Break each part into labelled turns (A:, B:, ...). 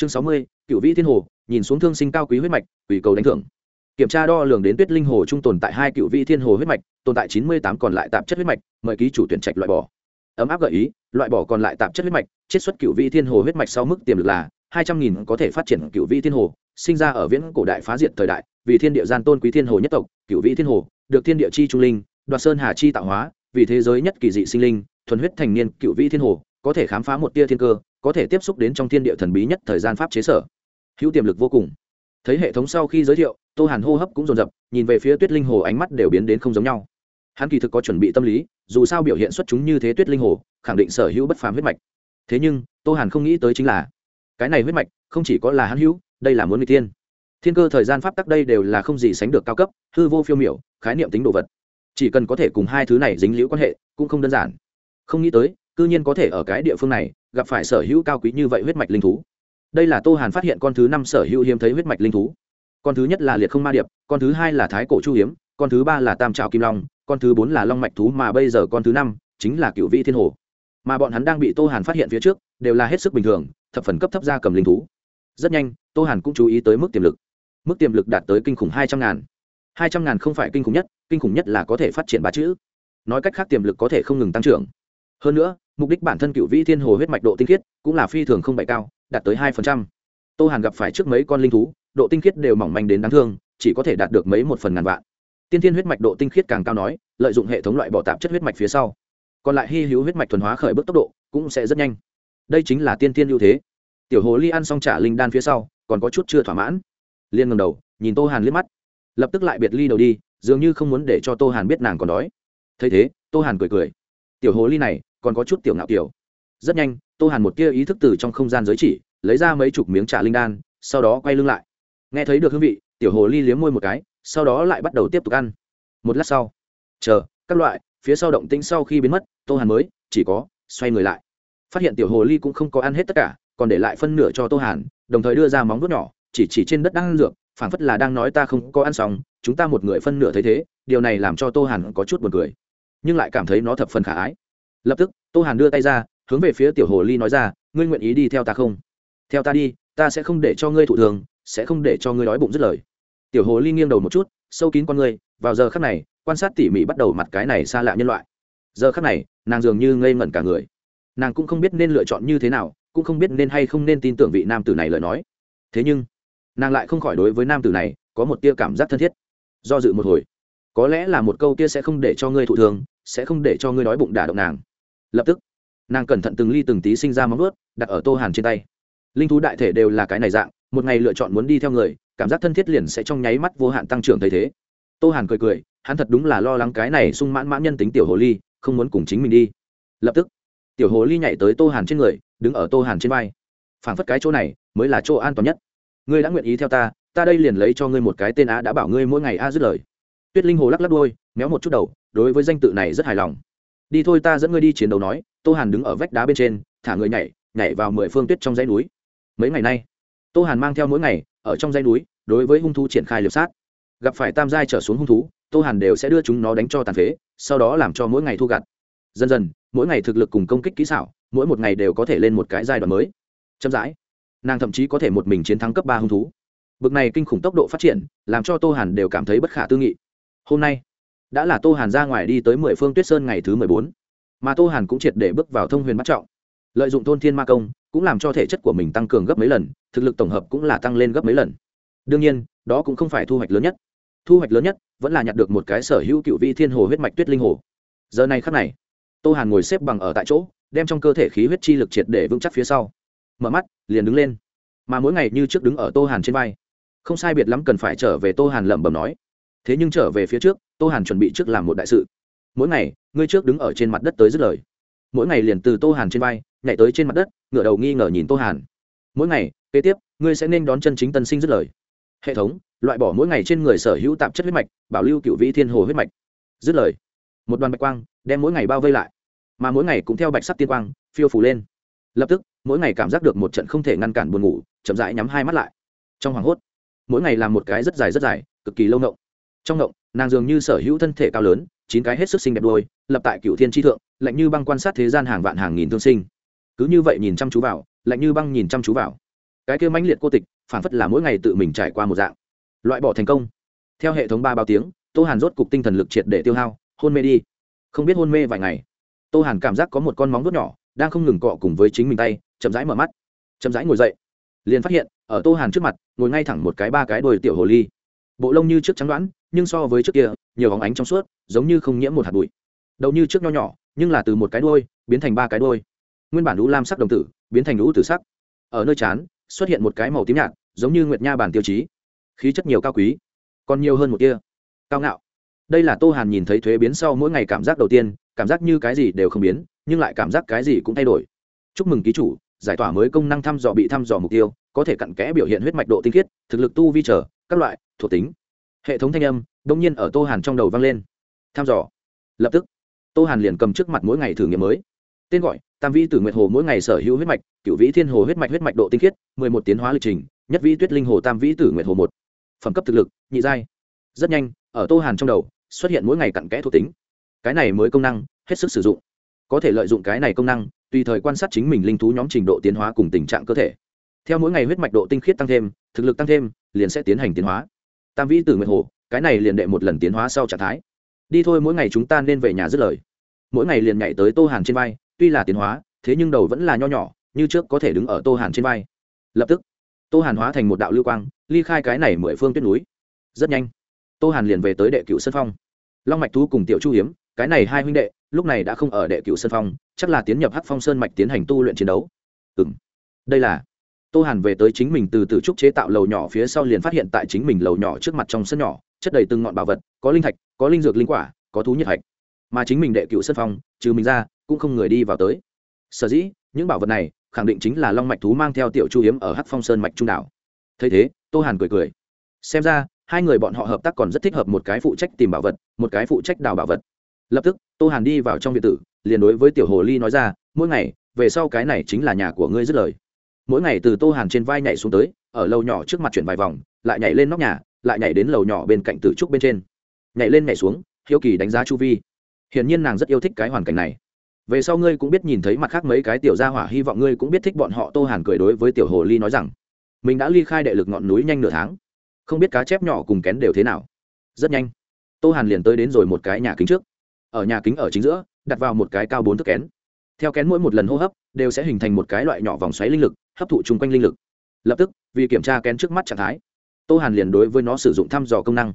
A: chương sáu mươi cựu vĩ thiên hồ, nhìn xuống thương sinh cao quý huyết mạch ủy cầu đánh thưởng. Kiểm tra đo lường đến tuyết linh hồ trung tồn tại hai cựu vĩ thiên hồ huyết mạch, tồn tại chín mươi tám còn lại tạp chất huyết mạch, mời ký chủ tuyển trạch loại bỏ. Ấm áp gợi ý, loại bỏ còn lại tạp chất huyết mạch, chiết xuất cựu vĩ thiên hồ huyết mạch sau mức tiềm lực là hai trăm nghìn có thể phát triển cựu vĩ thiên hồ, sinh ra ở viễn cổ đại phá diệt thời đại, vì thiên địa gian tôn quý thiên hồ nhất tộc cựu vĩ thiên hồ, được thiên địa chi trung linh, đoạt sơn hà chi tạo hóa, vì thế giới nhất kỳ dị sinh linh, thuần huyết thành niên cựu vĩ thiên hồ, có thể khám phá một tia thiên cơ có thể tiếp xúc đến trong thiên địa thần bí nhất thời gian pháp chế sở. Hữu tiềm lực vô cùng. Thấy hệ thống sau khi giới thiệu, tô hàn hô hấp cũng dồn dập, nhìn về phía tuyết linh hồ ánh mắt đều biến đến không giống nhau. Hắn kỳ thực có chuẩn bị tâm lý, dù sao biểu hiện xuất chúng như thế tuyết linh hồ, khẳng định sở hữu bất phàm huyết mạch. Thế nhưng, tô hàn không nghĩ tới chính là, cái này huyết mạch không chỉ có là hắn hữu, đây là muốn người tiên. Thiên cơ thời gian pháp tắc đây đều là không gì sánh được cao cấp, hư vô phiêu miểu, khái niệm tính đồ vật. Chỉ cần có thể cùng hai thứ này dính liễu quan hệ, cũng không đơn giản. Không nghĩ tới cư nhiên có thể ở cái địa phương này gặp phải sở hữu cao quý như vậy huyết mạch linh thú. Đây là tô hàn phát hiện con thứ năm sở hữu hiếm thấy huyết mạch linh thú. Con thứ nhất là liệt không ma điệp, con thứ hai là thái cổ chu hiếm, con thứ ba là tam trào kim long, con thứ bốn là long mạch thú mà bây giờ con thứ năm chính là cựu vị thiên hồ. Mà bọn hắn đang bị tô hàn phát hiện phía trước đều là hết sức bình thường, thập phần cấp thấp ra cầm linh thú. Rất nhanh, tô hàn cũng chú ý tới mức tiềm lực. Mức tiềm lực đạt tới kinh khủng hai trăm ngàn. Hai trăm ngàn không phải kinh khủng nhất, kinh khủng nhất là có thể phát triển ba chữ. Nói cách khác tiềm lực có thể không ngừng tăng trưởng hơn nữa, mục đích bản thân cựu vĩ thiên hồ huyết mạch độ tinh khiết cũng là phi thường không bại cao, đạt tới hai phần trăm. Tô hàn gặp phải trước mấy con linh thú, độ tinh khiết đều mỏng manh đến đáng thương, chỉ có thể đạt được mấy một phần ngàn vạn. Tiên thiên huyết mạch độ tinh khiết càng cao nói, lợi dụng hệ thống loại bỏ tạp chất huyết mạch phía sau. Còn lại hy hữu huyết mạch thuần hóa khởi bước tốc độ cũng sẽ rất nhanh. Đây chính là tiên thiên ưu thế. Tiểu hồ ly ăn xong trả linh đan phía sau, còn có chút chưa thỏa mãn. Liên ngầm đầu, nhìn tô hàn liếc mắt. Lập tức lại biệt ly đầu đi, dường như không muốn để cho tô hàn biết nàng còn đói. Thấy thế, tô hàn cười cười tiểu hồ ly này còn có chút tiểu ngạo kiểu. Rất nhanh, tô hàn một tia ý thức từ trong không gian giới chỉ, lấy ra mấy chục miếng trà linh đan, sau đó quay lưng lại. Nghe thấy được hương vị, tiểu hồ ly liếm môi một cái, sau đó lại bắt đầu tiếp tục ăn. Một lát sau, chờ, các loại, phía sau động tĩnh sau khi biến mất, tô hàn mới, chỉ có, xoay người lại. Phát hiện tiểu hồ ly cũng không có ăn hết tất cả, còn để lại phân nửa cho tô hàn, đồng thời đưa ra móng vuốt nhỏ, chỉ chỉ trên đất đang ăn dược, phảng phất là đang nói ta không có ăn xong, chúng ta một người phân nửa thấy thế, điều này làm cho tô hàn có chút buồn cười nhưng lại cảm thấy nó thập phần khả ái. Lập tức, tô hàn đưa tay ra, hướng về phía tiểu hồ ly nói ra, ngươi nguyện ý đi theo ta không? Theo ta đi, ta sẽ không để cho ngươi thụ thường, sẽ không để cho ngươi đói bụng dứt lời. Tiểu hồ ly nghiêng đầu một chút, sâu kín con ngươi, vào giờ khắc này, quan sát tỉ mỉ bắt đầu mặt cái này xa lạ nhân loại. Giờ khắc này, nàng dường như ngây ngẩn cả người. Nàng cũng không biết nên lựa chọn như thế nào, cũng không biết nên hay không nên tin tưởng vị nam tử này lời nói. Thế nhưng, nàng lại không khỏi đối với nam tử này có một tia cảm giác thân thiết. Do dự một hồi có lẽ là một câu kia sẽ không để cho ngươi thụ thường sẽ không để cho ngươi nói bụng đả động nàng. Lập tức, nàng cẩn thận từng ly từng tí sinh ra móng ướt đặt ở tô hàn trên tay. Linh thú đại thể đều là cái này dạng, một ngày lựa chọn muốn đi theo người, cảm giác thân thiết liền sẽ trong nháy mắt vô hạn tăng trưởng thấy thế. Tô hàn cười cười, hắn thật đúng là lo lắng cái này sung mãn mãn nhân tính tiểu hồ ly, không muốn cùng chính mình đi. Lập tức, tiểu hồ ly nhảy tới tô hàn trên người, đứng ở tô hàn trên vai. Phảng phất cái chỗ này mới là chỗ an toàn nhất. Ngươi đã nguyện ý theo ta ta đây liền lấy cho ngươi một cái tên á đã bảo ngươi mỗi ngày a dứt lời tuyết linh hồ lắc lắc đôi méo một chút đầu, đối với danh tự này rất hài lòng. Đi thôi ta dẫn ngươi đi chiến đấu nói, tô hàn đứng ở vách đá bên trên, thả người nhảy nhảy vào mười phương tuyết trong dãy núi. Mấy ngày nay, tô hàn mang theo mỗi ngày, ở trong dãy núi, đối với hung thú triển khai liệp sát. Gặp phải tam giai trở xuống hung thú, tô hàn đều sẽ đưa chúng nó đánh cho tàn phế, sau đó làm cho mỗi ngày thu gặt. Dần dần, mỗi ngày thực lực cùng công kích kỹ xảo, mỗi một ngày đều có thể lên một cái giai đoạn mới. Chậm rãi, nàng thậm chí có thể một mình chiến thắng cấp ba hung thú. Bực này kinh khủng tốc độ phát triển, làm cho tô hàn đều cảm thấy bất khả tư nghị hôm nay, đã là tô hàn ra ngoài đi tới mười phương tuyết sơn ngày thứ mười bốn. Mà tô hàn cũng triệt để bước vào thông huyền bắt trọng. Lợi dụng thôn thiên ma công, cũng làm cho thể chất của mình tăng cường gấp mấy lần, thực lực tổng hợp cũng là tăng lên gấp mấy lần. Đương nhiên, đó cũng không phải thu hoạch lớn nhất. Thu hoạch lớn nhất vẫn là nhặt được một cái sở hữu cựu vị thiên hồ huyết mạch tuyết linh hồ. Giờ này khắc này, tô hàn ngồi xếp bằng ở tại chỗ, đem trong cơ thể khí huyết chi lực triệt để vững chắc phía sau. Mở mắt, liền đứng lên. Mà mỗi ngày như trước đứng ở tô hàn trên vai, không sai biệt lắm cần phải trở về tô hàn lẩm bẩm nói thế nhưng trở về phía trước, tô hàn chuẩn bị trước làm một đại sự. Mỗi ngày, ngươi trước đứng ở trên mặt đất tới dứt lời. Mỗi ngày liền từ tô hàn trên vai, nhảy tới trên mặt đất, ngửa đầu nghi ngờ nhìn tô hàn. Mỗi ngày, kế tiếp, ngươi sẽ nên đón chân chính tân sinh dứt lời. Hệ thống, loại bỏ mỗi ngày trên người sở hữu tạp chất huyết mạch, bảo lưu cựu vĩ thiên hồ huyết mạch. Dứt lời. Một đoàn bạch quang đem mỗi ngày bao vây lại. Mà mỗi ngày cũng theo bạch sắc tiên quang, phiêu phủ lên. Lập tức, mỗi ngày cảm giác được một trận không thể ngăn cản buồn ngủ, chậm rãi nhắm hai mắt lại. Trong hoảng hốt, mỗi ngày làm một cái rất dài rất dài, cực kỳ lâu nộng trong ngộng, nàng dường như sở hữu thân thể cao lớn, chín cái hết sức xinh đẹp đôi, lập tại cựu thiên tri thượng, lạnh như băng quan sát thế gian hàng vạn hàng nghìn thương sinh. Cứ như vậy nhìn chăm chú vào, lạnh như băng nhìn chăm chú vào. Cái kia mãnh liệt cô tịch phản phất là mỗi ngày tự mình trải qua một dạng. Loại bỏ thành công. Theo hệ thống ba bao tiếng, tô hàn rốt cục tinh thần lực triệt để tiêu hao, hôn mê đi. Không biết hôn mê vài ngày, tô hàn cảm giác có một con móng vuốt nhỏ, đang không ngừng cọ cùng với chính mình tay, chậm rãi mở mắt, chậm rãi ngồi dậy. Liền phát hiện, ở tô hàn trước mặt, ngồi ngay thẳng một cái ba cái đồi tiểu hồ ly. Bộ lông như trước trắng đoán nhưng so với trước kia, nhiều hóng ánh trong suốt, giống như không nhiễm một hạt bụi. Đầu như trước nho nhỏ, nhưng là từ một cái đôi biến thành ba cái đôi nguyên bản lũ lam sắc đồng tử, biến thành lũ tử sắc. Ở nơi chán, xuất hiện một cái màu tím nhạt, giống như nguyệt nha bản tiêu chí. Khí chất nhiều cao quý, còn nhiều hơn một kia. Cao ngạo. Đây là tô hàn nhìn thấy thuế biến sau mỗi ngày cảm giác đầu tiên, cảm giác như cái gì đều không biến, nhưng lại cảm giác cái gì cũng thay đổi. Chúc mừng ký chủ, giải tỏa mới công năng thăm dò bị thăm dò mục tiêu, có thể cặn kẽ biểu hiện huyết mạch độ tinh khiết, thực lực tu vi trở, các loại, thuộc tính hệ thống thanh âm đông nhiên ở tô hàn trong đầu vang lên tham dò lập tức tô hàn liền cầm trước mặt mỗi ngày thử nghiệm mới tên gọi tam vĩ tử nguyệt hồ mỗi ngày sở hữu huyết mạch cựu vĩ thiên hồ huyết mạch huyết mạch độ tinh khiết mười một tiến hóa lịch trình nhất vĩ tuyết linh hồ tam vĩ tử nguyệt hồ một phẩm cấp thực lực nhị giai rất nhanh ở tô hàn trong đầu xuất hiện mỗi ngày cặn kẽ thuộc tính cái này mới công năng hết sức sử dụng có thể lợi dụng cái này công năng tùy thời quan sát chính mình linh thú nhóm trình độ tiến hóa cùng tình trạng cơ thể theo mỗi ngày huyết mạch độ tinh khiết tăng thêm thực lực tăng thêm liền sẽ tiến hành tiến hóa tam vĩ tử nguyệt hồ, cái này liền đệ một lần tiến hóa sau trạng thái. Đi thôi, mỗi ngày chúng ta nên về nhà dứt lời. Mỗi ngày liền nhảy tới tô hàn trên vai, tuy là tiến hóa, thế nhưng đầu vẫn là nho nhỏ, như trước có thể đứng ở tô hàn trên vai. Lập tức, tô hàn hóa thành một đạo lưu quang, ly khai cái này mười phương tuyết núi. Rất nhanh, tô hàn liền về tới đệ cựu sân phong. Long mạch thú cùng tiểu chu hiếm, cái này hai huynh đệ, lúc này đã không ở đệ cựu sân phong, chắc là tiến nhập hắc phong sơn mạch tiến hành tu luyện chiến đấu. Ừ m đây là tô hàn về tới chính mình từ từ trúc chế tạo lầu nhỏ phía sau liền phát hiện tại chính mình lầu nhỏ trước mặt trong sân nhỏ, chất đầy từng ngọn bảo vật, có linh thạch, có linh dược linh quả, có thú nhiệt hạch. Mà chính mình đệ cựu sân phong, trừ mình ra, cũng không người đi vào tới. Sở dĩ, những bảo vật này, khẳng định chính là long mạch thú mang theo tiểu chu hiếm ở hắc phong sơn mạch trung đảo. Thấy thế, tô hàn cười cười. Xem ra, hai người bọn họ hợp tác còn rất thích hợp một cái phụ trách tìm bảo vật, một cái phụ trách đào bảo vật. Lập tức, tô hàn đi vào trong viện tử liền đối với tiểu hồ ly nói ra, mỗi ngày, về sau cái này chính là nhà của ngươi dứt lời mỗi ngày từ tô hàn trên vai nhảy xuống tới, ở lầu nhỏ trước mặt chuyển vài vòng, lại nhảy lên nóc nhà, lại nhảy đến lầu nhỏ bên cạnh tử trúc bên trên. Nhảy lên nhảy xuống, hiếu kỳ đánh giá chu vi. Hiển nhiên nàng rất yêu thích cái hoàn cảnh này. Về sau ngươi cũng biết nhìn thấy mặt khác mấy cái tiểu gia hỏa, hy vọng ngươi cũng biết thích bọn họ, tô hàn cười đối với tiểu hồ ly nói rằng, mình đã ly khai đệ lực ngọn núi nhanh nửa tháng, không biết cá chép nhỏ cùng kén đều thế nào. Rất nhanh, tô hàn liền tới đến rồi một cái nhà kính trước. Ở nhà kính ở chính giữa, đặt vào một cái cao bốn thước kén theo kén mỗi một lần hô hấp đều sẽ hình thành một cái loại nhỏ vòng xoáy linh lực, hấp thụ chung quanh linh lực. Lập tức, vì kiểm tra kén trước mắt trạng thái, tô hàn liền đối với nó sử dụng thăm dò công năng.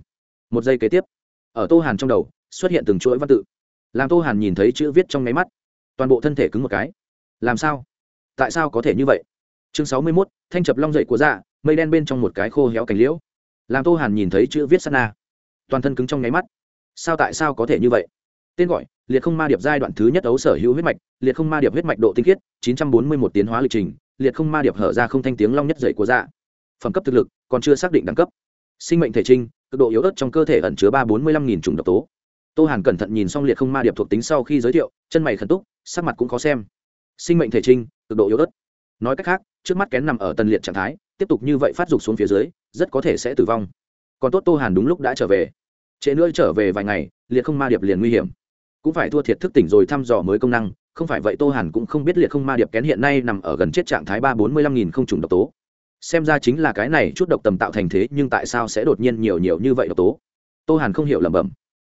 A: Một giây kế tiếp, ở tô hàn trong đầu xuất hiện từng chuỗi văn tự. Làm tô hàn nhìn thấy chữ viết trong nháy mắt, toàn bộ thân thể cứng một cái. Làm sao? Tại sao có thể như vậy? Chương sáu mươi mốt, thanh chập long dậy của dạ mây đen bên trong một cái khô héo cành liễu. Làm tô hàn nhìn thấy chữ viết sana, toàn thân cứng trong nháy mắt. Sao tại sao có thể như vậy? Tên gọi, liệt không ma điệp giai đoạn thứ nhất ấu sở hữu huyết mạch, liệt không ma điệp huyết mạch độ tinh khiết, chín trăm bốn mươi một tiến hóa lịch trình, liệt không ma điệp hở ra không thanh tiếng long nhất dậy của dạ. Phẩm cấp thực lực còn chưa xác định đẳng cấp. Sinh mệnh thể trinh cực độ yếu ớt trong cơ thể ẩn chứa ba bốn mươi lăm nghìn chủng độc tố. Tô hàn cẩn thận nhìn xong liệt không ma điệp thuộc tính sau khi giới thiệu, chân mày khẩn túc, sắc mặt cũng khó xem. Sinh mệnh thể trinh cực độ yếu ớt. Nói cách khác, trước mắt kén nằm ở tần liệt trạng thái, tiếp tục như vậy phát dục xuống phía dưới, rất có thể sẽ tử vong. Còn tốt tô hàn đúng lúc đã trở về. Trễ nữa trở về vài ngày, liệt không ma điệp liền nguy hiểm cũng phải thua thiệt thức tỉnh rồi thăm dò mới công năng, không phải vậy tô hàn cũng không biết liệt không ma điệp kén hiện nay nằm ở gần chết trạng thái ba bốn mươi lăm nghìn không trùng độc tố. Xem ra chính là cái này chút độc tầm tạo thành thế nhưng tại sao sẽ đột nhiên nhiều nhiều như vậy độc tố? Tô hàn không hiểu lẩm bẩm.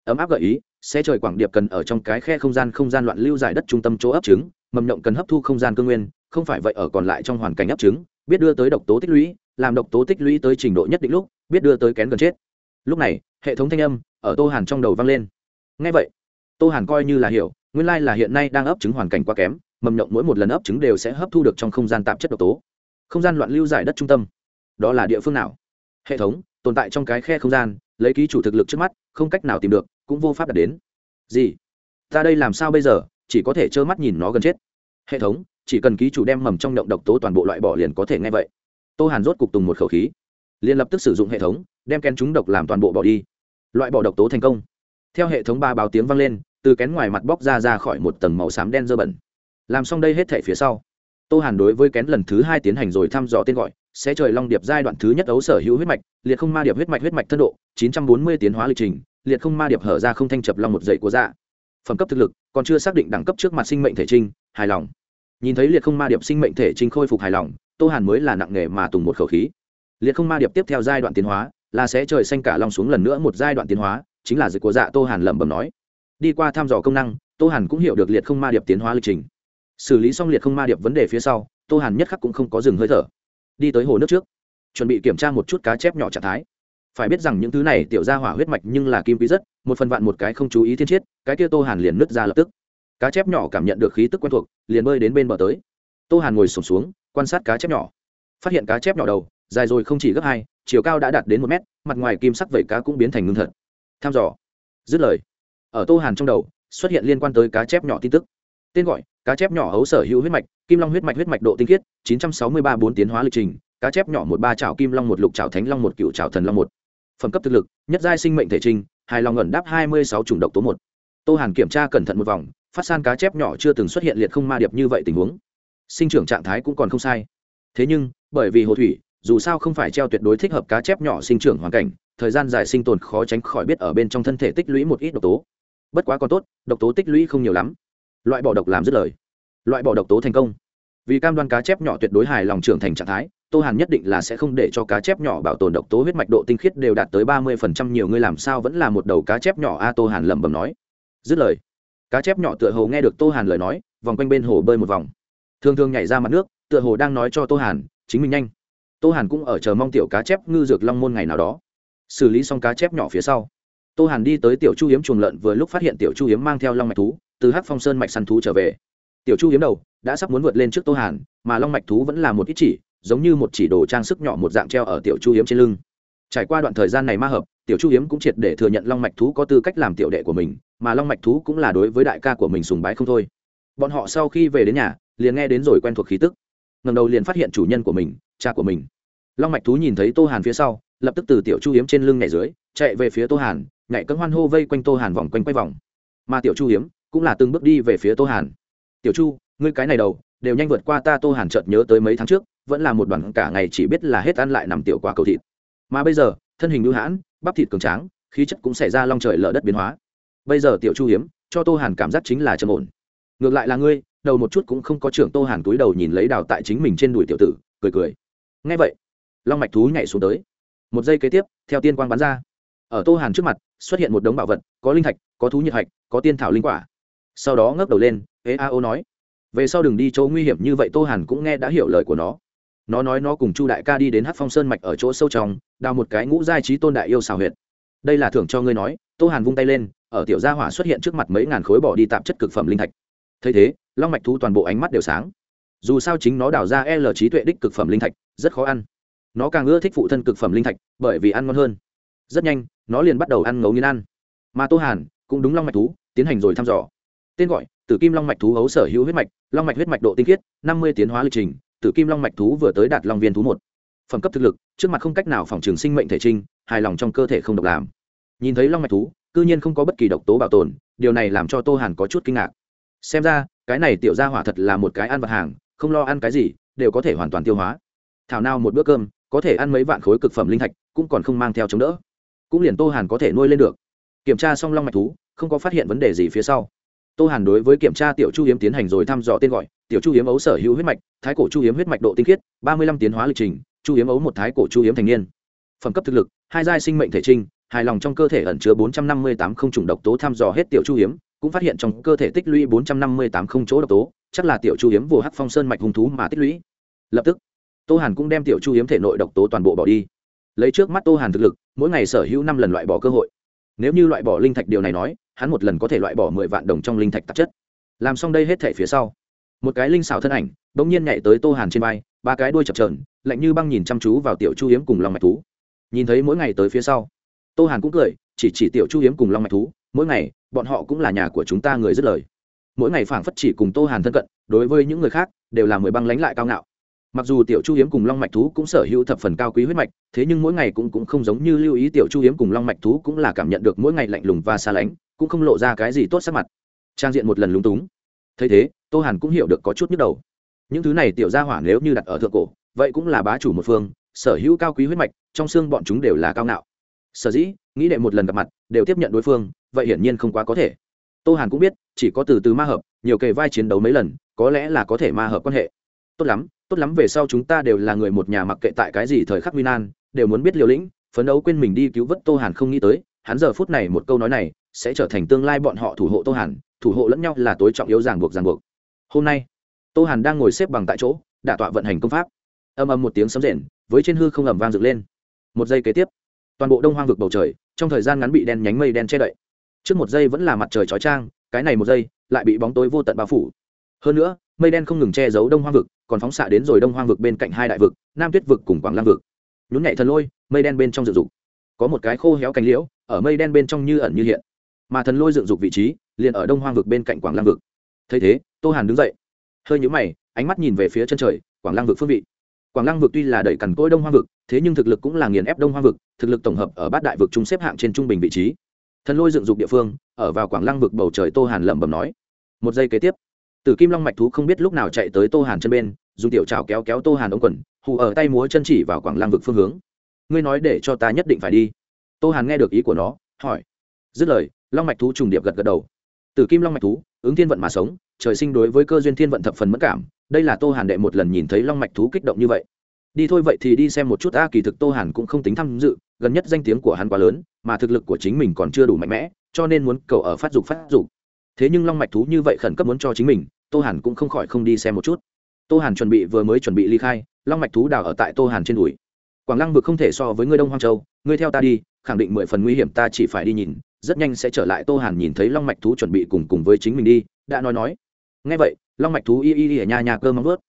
A: Ấm áp gợi ý, xe trời quảng điệp cần ở trong cái khe không gian không gian loạn lưu giải đất trung tâm chỗ ấp trứng, mầm nhộng cần hấp thu không gian cương nguyên, không phải vậy ở còn lại trong hoàn cảnh ấp trứng, biết đưa tới độc tố tích lũy, làm độc tố tích lũy tới trình độ nhất định lúc, biết đưa tới kén gần chết. Lúc này, hệ thống thanh âm ở tô hàn trong đầu vang lên. Ngay vậy tô hàn coi như là hiểu, nguyên lai là hiện nay đang ấp trứng hoàn cảnh quá kém, mầm nhộng mỗi một lần ấp trứng đều sẽ hấp thu được trong không gian tạp chất độc tố. Không gian loạn lưu giải đất trung tâm. Đó là địa phương nào? Hệ thống, tồn tại trong cái khe không gian, lấy ký chủ thực lực trước mắt, không cách nào tìm được, cũng vô pháp đạt đến. Gì? Ta đây làm sao bây giờ? Chỉ có thể trơ mắt nhìn nó gần chết. Hệ thống, chỉ cần ký chủ đem mầm trong động độc tố toàn bộ loại bỏ liền có thể nghe vậy. Tô hàn rốt cục tùng một khẩu khí. Liền lập tức sử dụng hệ thống, đem kén chúng độc làm toàn bộ bỏ đi. Loại bỏ độc tố thành công theo hệ thống ba báo tiếng vang lên, từ kén ngoài mặt bóc ra ra khỏi một tầng màu xám đen dơ bẩn. Làm xong đây hết thể phía sau, tô hàn đối với kén lần thứ hai tiến hành rồi thăm dò tên gọi, sẽ trời long điệp giai đoạn thứ nhất ấu sở hữu huyết mạch, liệt không ma điệp huyết mạch huyết mạch thân độ, chín trăm bốn mươi tiến hóa lịch trình, liệt không ma điệp hở ra không thanh chập long một dậy của dạ. Phẩm cấp thực lực, còn chưa xác định đẳng cấp trước mặt sinh mệnh thể trinh, hài lòng. Nhìn thấy liệt không ma điệp sinh mệnh thể trinh khôi phục hài lòng, tô hàn mới là nặng nghề mà tùng một khẩu khí. Liệt không ma điệp tiếp theo giai đoạn tiến hóa, là sẽ trời xanh cả long xuống lần nữa một giai đoạn tiến hóa chính là dịch của dạ tô hàn lẩm bẩm nói. Đi qua thăm dò công năng tô hàn cũng hiểu được liệt không ma điệp tiến hóa lịch trình. Xử lý xong liệt không ma điệp vấn đề phía sau tô hàn nhất khắc cũng không có dừng hơi thở. Đi tới hồ nước trước chuẩn bị kiểm tra một chút cá chép nhỏ trạng thái. Phải biết rằng những thứ này tiểu ra hỏa huyết mạch nhưng là kim quý rất một phần vạn một cái không chú ý thiên chiết cái kia tô hàn liền nứt ra lập tức. Cá chép nhỏ cảm nhận được khí tức quen thuộc liền bơi đến bên bờ tới. Tô hàn ngồi sùng xuống, xuống quan sát cá chép nhỏ. Phát hiện cá chép nhỏ đầu dài rồi không chỉ gấp hai chiều cao đã đạt đến một mét mặt ngoài kim sắc vẩy cá cũng biến thành ngưng thật thăm dò. Dứt lời, ở tô hàn trong đầu xuất hiện liên quan tới cá chép nhỏ tin tức. Tên gọi, cá chép nhỏ hấu sở hữu huyết mạch, kim long huyết mạch huyết mạch độ tinh khiết, chín trăm sáu mươi ba bốn tiến hóa lịch trình, cá chép nhỏ một ba trào kim long một lục trào thánh long một cựu trào thần long một. Phẩm cấp thực lực, nhất giai sinh mệnh thể trình, hài lòng ẩn đáp hai mươi sáu chủng độc tố một. Tô hàn kiểm tra cẩn thận một vòng, phát san cá chép nhỏ chưa từng xuất hiện liệt không ma điệp như vậy tình huống. Sinh trưởng trạng thái cũng còn không sai. Thế nhưng, bởi vì hồ thủy, dù sao không phải treo tuyệt đối thích hợp cá chép nhỏ sinh trưởng hoàn cảnh thời gian dài sinh tồn khó tránh khỏi biết ở bên trong thân thể tích lũy một ít độc tố. Bất quá còn tốt, độc tố tích lũy không nhiều lắm. Loại bỏ độc làm dứt lời. Loại bỏ độc tố thành công. Vì cam đoan cá chép nhỏ tuyệt đối hài lòng trưởng thành trạng thái, tô hàn nhất định là sẽ không để cho cá chép nhỏ bảo tồn độc tố huyết mạch độ tinh khiết đều đạt tới ba mươi phần trăm nhiều. Người làm sao vẫn là một đầu cá chép nhỏ a? Tô hàn lẩm bẩm nói. Dứt lời. Cá chép nhỏ tựa hồ nghe được tô hàn lời nói, vòng quanh bên hồ bơi một vòng. Thường thường nhảy ra mặt nước, tựa hồ đang nói cho tô hàn, chính mình nhanh. Tô hàn cũng ở chờ mong tiểu cá chép ngư dược long môn ngày nào đó xử lý xong cá chép nhỏ phía sau. Tô hàn đi tới tiểu chu hiếm chuồng lợn vừa lúc phát hiện tiểu chu hiếm mang theo long mạch thú, từ hắc phong sơn mạch săn thú trở về. Tiểu chu hiếm đầu, đã sắp muốn vượt lên trước tô hàn, mà long mạch thú vẫn là một ít chỉ, giống như một chỉ đồ trang sức nhỏ một dạng treo ở tiểu chu hiếm trên lưng. Trải qua đoạn thời gian này ma hợp, tiểu chu hiếm cũng triệt để thừa nhận long mạch thú có tư cách làm tiểu đệ của mình, mà long mạch thú cũng là đối với đại ca của mình sùng bái không thôi. Bọn họ sau khi về đến nhà, liền nghe đến rồi quen thuộc khí tức. Ngầm đầu liền phát hiện chủ nhân của mình, cha của mình. Long mạch thú nhìn thấy tô hàn phía sau lập tức từ tiểu chu hiếm trên lưng nhảy dưới, chạy về phía tô hàn, nhảy cấm hoan hô vây quanh tô hàn vòng quanh quay vòng. Mà tiểu chu hiếm cũng là từng bước đi về phía tô hàn. Tiểu chu, ngươi cái này đầu, đều nhanh vượt qua ta. Tô hàn chợt nhớ tới mấy tháng trước, vẫn là một đoàn cả ngày chỉ biết là hết ăn lại nằm tiểu quả cầu thịt. Mà bây giờ, thân hình lưu hãn, bắp thịt cường tráng, khí chất cũng xảy ra long trời lở đất biến hóa. Bây giờ tiểu chu hiếm, cho tô hàn cảm giác chính là trầm ổn. Ngược lại là ngươi, đầu một chút cũng không có trưởng. Tô hàn túi đầu nhìn lấy đào tại chính mình trên đùi tiểu tử, cười cười. Ngay vậy. Long mạch thú nhảy xuống tới một giây kế tiếp, theo tiên quang bắn ra. Ở tô hàn trước mặt, xuất hiện một đống bảo vật, có linh thạch, có thú nhiệt hạch, có tiên thảo linh quả. Sau đó ngước đầu lên ế a ô nói, về sau đừng đi chỗ nguy hiểm như vậy. Tô hàn cũng nghe đã hiểu lời của nó. Nó nói nó cùng chu đại ca đi đến hát phong sơn mạch ở chỗ sâu trong, đào một cái ngũ giai trí tôn đại yêu xào huyệt. Đây là thưởng cho ngươi, nói. Tô hàn vung tay lên, ở tiểu gia hỏa xuất hiện trước mặt mấy ngàn khối bỏ đi tạp chất cực phẩm linh thạch. Thấy thế, long mạch thú toàn bộ ánh mắt đều sáng. Dù sao chính nó đào ra l trí tuệ đích cực phẩm linh thạch, rất khó ăn nó càng ưa thích phụ thân cực phẩm linh thạch, bởi vì ăn ngon hơn. Rất nhanh, nó liền bắt đầu ăn ngấu nghiến ăn. Mà tô hàn cũng đúng long mạch thú, tiến hành rồi thăm dò. Tên gọi, tử kim long mạch thú hấu sở hữu huyết mạch, long mạch huyết mạch độ tinh khiết, năm mươi tiến hóa lịch trình, tử kim long mạch thú vừa tới đạt long viên thú một. Phẩm cấp thực lực, trước mặt không cách nào phòng trường sinh mệnh thể trinh, hài lòng trong cơ thể không độc làm. Nhìn thấy long mạch thú, cư nhiên không có bất kỳ độc tố bảo tồn, điều này làm cho tô hàn có chút kinh ngạc. Xem ra, cái này tiểu ra hỏa thật là một cái ăn vật hàng, không lo ăn cái gì, đều có thể hoàn toàn tiêu hóa. Thảo nào một bữa cơm có thể ăn mấy vạn khối cực phẩm linh thạch, cũng còn không mang theo chống đỡ. Cũng liền tô hàn có thể nuôi lên được. Kiểm tra xong long mạch thú, không có phát hiện vấn đề gì phía sau. Tô hàn đối với kiểm tra tiểu chu hiếm tiến hành rồi thăm dò tên gọi, tiểu chu hiếm ấu sở hữu huyết mạch, thái cổ chu hiếm huyết mạch độ tinh khiết, ba mươi lăm tiến hóa lịch trình, chu hiếm ấu một thái cổ chu hiếm thành niên. Phẩm cấp thực lực, hai giai sinh mệnh thể trinh hài lòng trong cơ thể ẩn chứa bốn trăm năm mươi tám không chủng độc tố thăm dò hết tiểu chu hiếm, cũng phát hiện trong cơ thể tích lũy bốn trăm năm mươi tám không chỗ độc tố, chắc là tiểu chu hiếm vô hắc phong sơn mạch hung thú mà tích lũy. Lập tức tô hàn cũng đem tiểu chu hiếm thể nội độc tố toàn bộ bỏ đi. Lấy trước mắt tô hàn thực lực, mỗi ngày sở hữu năm lần loại bỏ cơ hội. Nếu như loại bỏ linh thạch điều này nói, hắn một lần có thể loại bỏ mười vạn đồng trong linh thạch tạp chất. Làm xong đây hết thể phía sau, một cái linh xảo thân ảnh đ ỗ n g nhiên nhảy tới tô hàn trên vai, ba cái đuôi chập trờn lạnh như băng nhìn chăm chú vào tiểu chu hiếm cùng lòng mạch thú. Nhìn thấy mỗi ngày tới phía sau, tô hàn cũng cười, chỉ chỉ tiểu chu hiếm cùng long mạch thú, mỗi ngày, bọn họ cũng là nhà của chúng ta người dứt lời. Mỗi ngày phảng phất chỉ cùng tô hàn thân cận, đối với những người khác, đều là mười băng lánh lại cao ngạo mặc dù tiểu chu hiếm cùng long mạch thú cũng sở hữu thập phần cao quý huyết mạch, thế nhưng mỗi ngày cũng cũng không giống như lưu ý tiểu chu hiếm cùng long mạch thú cũng là cảm nhận được mỗi ngày lạnh lùng và xa lánh, cũng không lộ ra cái gì tốt sắc mặt. Trang diện một lần lúng túng. Thấy thế, tô hàn cũng hiểu được có chút nhức đầu. Những thứ này tiểu gia hỏa nếu như đặt ở thượng cổ, vậy cũng là bá chủ một phương, sở hữu cao quý huyết mạch, trong xương bọn chúng đều là cao ngạo. Sở dĩ, nghĩ đệ một lần gặp mặt, đều tiếp nhận đối phương, vậy hiển nhiên không quá có thể. Tô hàn cũng biết, chỉ có từ từ ma hợp, nhiều kề vai chiến đấu mấy lần, có lẽ là có thể ma hợp quan hệ. Tốt lắm tốt lắm về sau chúng ta đều là người một nhà mặc kệ tại cái gì thời khắc nguy nan, đều muốn biết liều lĩnh, phấn đấu quên mình đi cứu vớt tô hàn không nghĩ tới, hắn giờ phút này một câu nói này, sẽ trở thành tương lai bọn họ thủ hộ tô hàn, thủ hộ lẫn nhau là tối trọng yếu ràng buộc ràng buộc. Hôm nay, tô hàn đang ngồi xếp bằng tại chỗ, đả tọa vận hành công pháp. Âm âm một tiếng sấm rền, với trên hư không ẩm vang dựng lên. Một giây kế tiếp, toàn bộ đông hoang vực bầu trời, trong thời gian ngắn bị đen nhánh mây đen che đậy. Trước một giây vẫn là mặt trời chói trang cái này một giây, lại bị bóng tối vô tận bao phủ hơn nữa, mây đen không ngừng che giấu đông hoang vực, còn phóng xạ đến rồi đông hoang vực bên cạnh hai đại vực, nam tuyết vực cùng quảng lam vực. Nhún nhảy thần lôi, mây đen bên trong dựng dục. Có một cái khô héo cánh liễu, ở mây đen bên trong như ẩn như hiện. Mà thần lôi dựng dục vị trí, liền ở đông hoang vực bên cạnh quảng lam vực. Thấy thế, tô hàn đứng dậy. Hơi nhũ mày, ánh mắt nhìn về phía chân trời, quảng lam vực phương vị. Quảng lam vực tuy là đẩy cằn cỗi đông hoang vực, thế nhưng thực lực cũng là nghiền ép đông hoang vực, thực lực tổng hợp ở bát đại vực trung xếp hạng trên trung bình vị trí. Thần lôi dựng dục địa phương, ở vào quảng lăng vực bầu trời tô hàn lẩm bẩm nói. Một giây kế tiếp tử kim long mạch thú không biết lúc nào chạy tới tô hàn chân bên, dùng tiểu trào kéo kéo tô hàn ống quần, hù ở tay múa chân chỉ vào quảng lăng vực phương hướng. Ngươi nói để cho ta nhất định phải đi. Tô hàn nghe được ý của nó, hỏi. Dứt lời, long mạch thú trùng điệp gật gật đầu. Tử kim long mạch thú, ứng thiên vận mà sống, trời sinh đối với cơ duyên thiên vận thập phần mất cảm, đây là tô hàn đệ một lần nhìn thấy long mạch thú kích động như vậy. Đi thôi vậy thì đi xem một chút, a, kỳ thực tô hàn cũng không tính tham dự, gần nhất danh tiếng của hắn quá lớn, mà thực lực của chính mình còn chưa đủ mạnh mẽ, cho nên muốn cầu ở phát dục phát dục. Thế nhưng long mạch thú như vậy khẩn cấp muốn cho chính mình tô hàn cũng không khỏi không đi xem một chút. Tô hàn chuẩn bị vừa mới chuẩn bị ly khai, long mạch thú đào ở tại tô hàn trên đùi. Quảng lăng vực không thể so với ngươi đông hoang châu, ngươi theo ta đi, khẳng định mười phần nguy hiểm, ta chỉ phải đi nhìn, rất nhanh sẽ trở lại tô hàn nhìn thấy long mạch thú chuẩn bị cùng cùng với chính mình đi, đã nói nói. Ngay vậy, long mạch thú y y y ở nhà nhà cơ mong vớt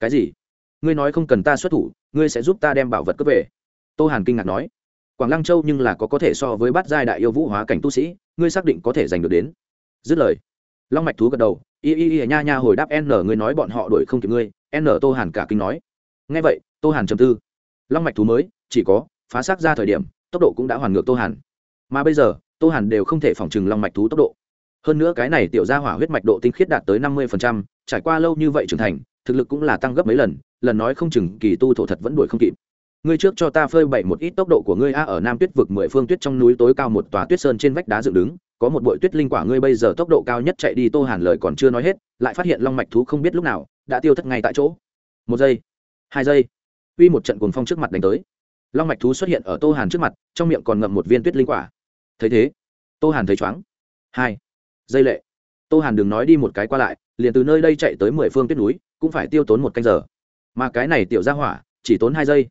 A: cái gì? Ngươi nói không cần ta xuất thủ, ngươi sẽ giúp ta đem bảo vật cướp về. Tô hàn kinh ngạc nói. Quảng lăng châu nhưng là có có thể so với bát giai đại yêu vũ hóa cảnh tu sĩ, ngươi xác định có thể giành được đến. Dứt lời long mạch thú gật đầu, y y y, nha nha, hồi đáp n, ngươi nói bọn họ đuổi không kịp ngươi. N, tô hàn cả kinh nói. Ngay vậy, tô hàn trầm tư. Long mạch thú mới, chỉ có phá xác ra thời điểm, tốc độ cũng đã hoàn ngược tô hàn. Mà bây giờ, tô hàn đều không thể phòng trừng long mạch thú tốc độ. Hơn nữa cái này tiểu ra hỏa huyết mạch độ tinh khiết đạt tới năm mươi trải qua lâu như vậy trưởng thành, thực lực cũng là tăng gấp mấy lần lần nói không chừng kỳ tu thổ thật vẫn đuổi không kịp. Ngươi trước cho ta phơi bày một ít tốc độ của ngươi a, ở nam tuyết vực mười phương tuyết trong núi tối cao một tòa tuyết sơn trên vách đá dựng đứng có một bội tuyết linh quả ngươi bây giờ tốc độ cao nhất chạy đi tô hàn lời còn chưa nói hết, lại phát hiện long mạch thú không biết lúc nào đã tiêu thất ngay tại chỗ. Một giây, hai giây, uy một trận cuồng phong trước mặt đánh tới. Long mạch thú xuất hiện ở tô hàn trước mặt, trong miệng còn ngậm một viên tuyết linh quả. Thấy thế, tô hàn thấy chóng hai giây lệ. Tô hàn đừng nói đi một cái qua lại, liền từ nơi đây chạy tới mười phương tuyết núi, cũng phải tiêu tốn một canh giờ. Mà cái này tiểu ra hỏa, chỉ tốn hai giây.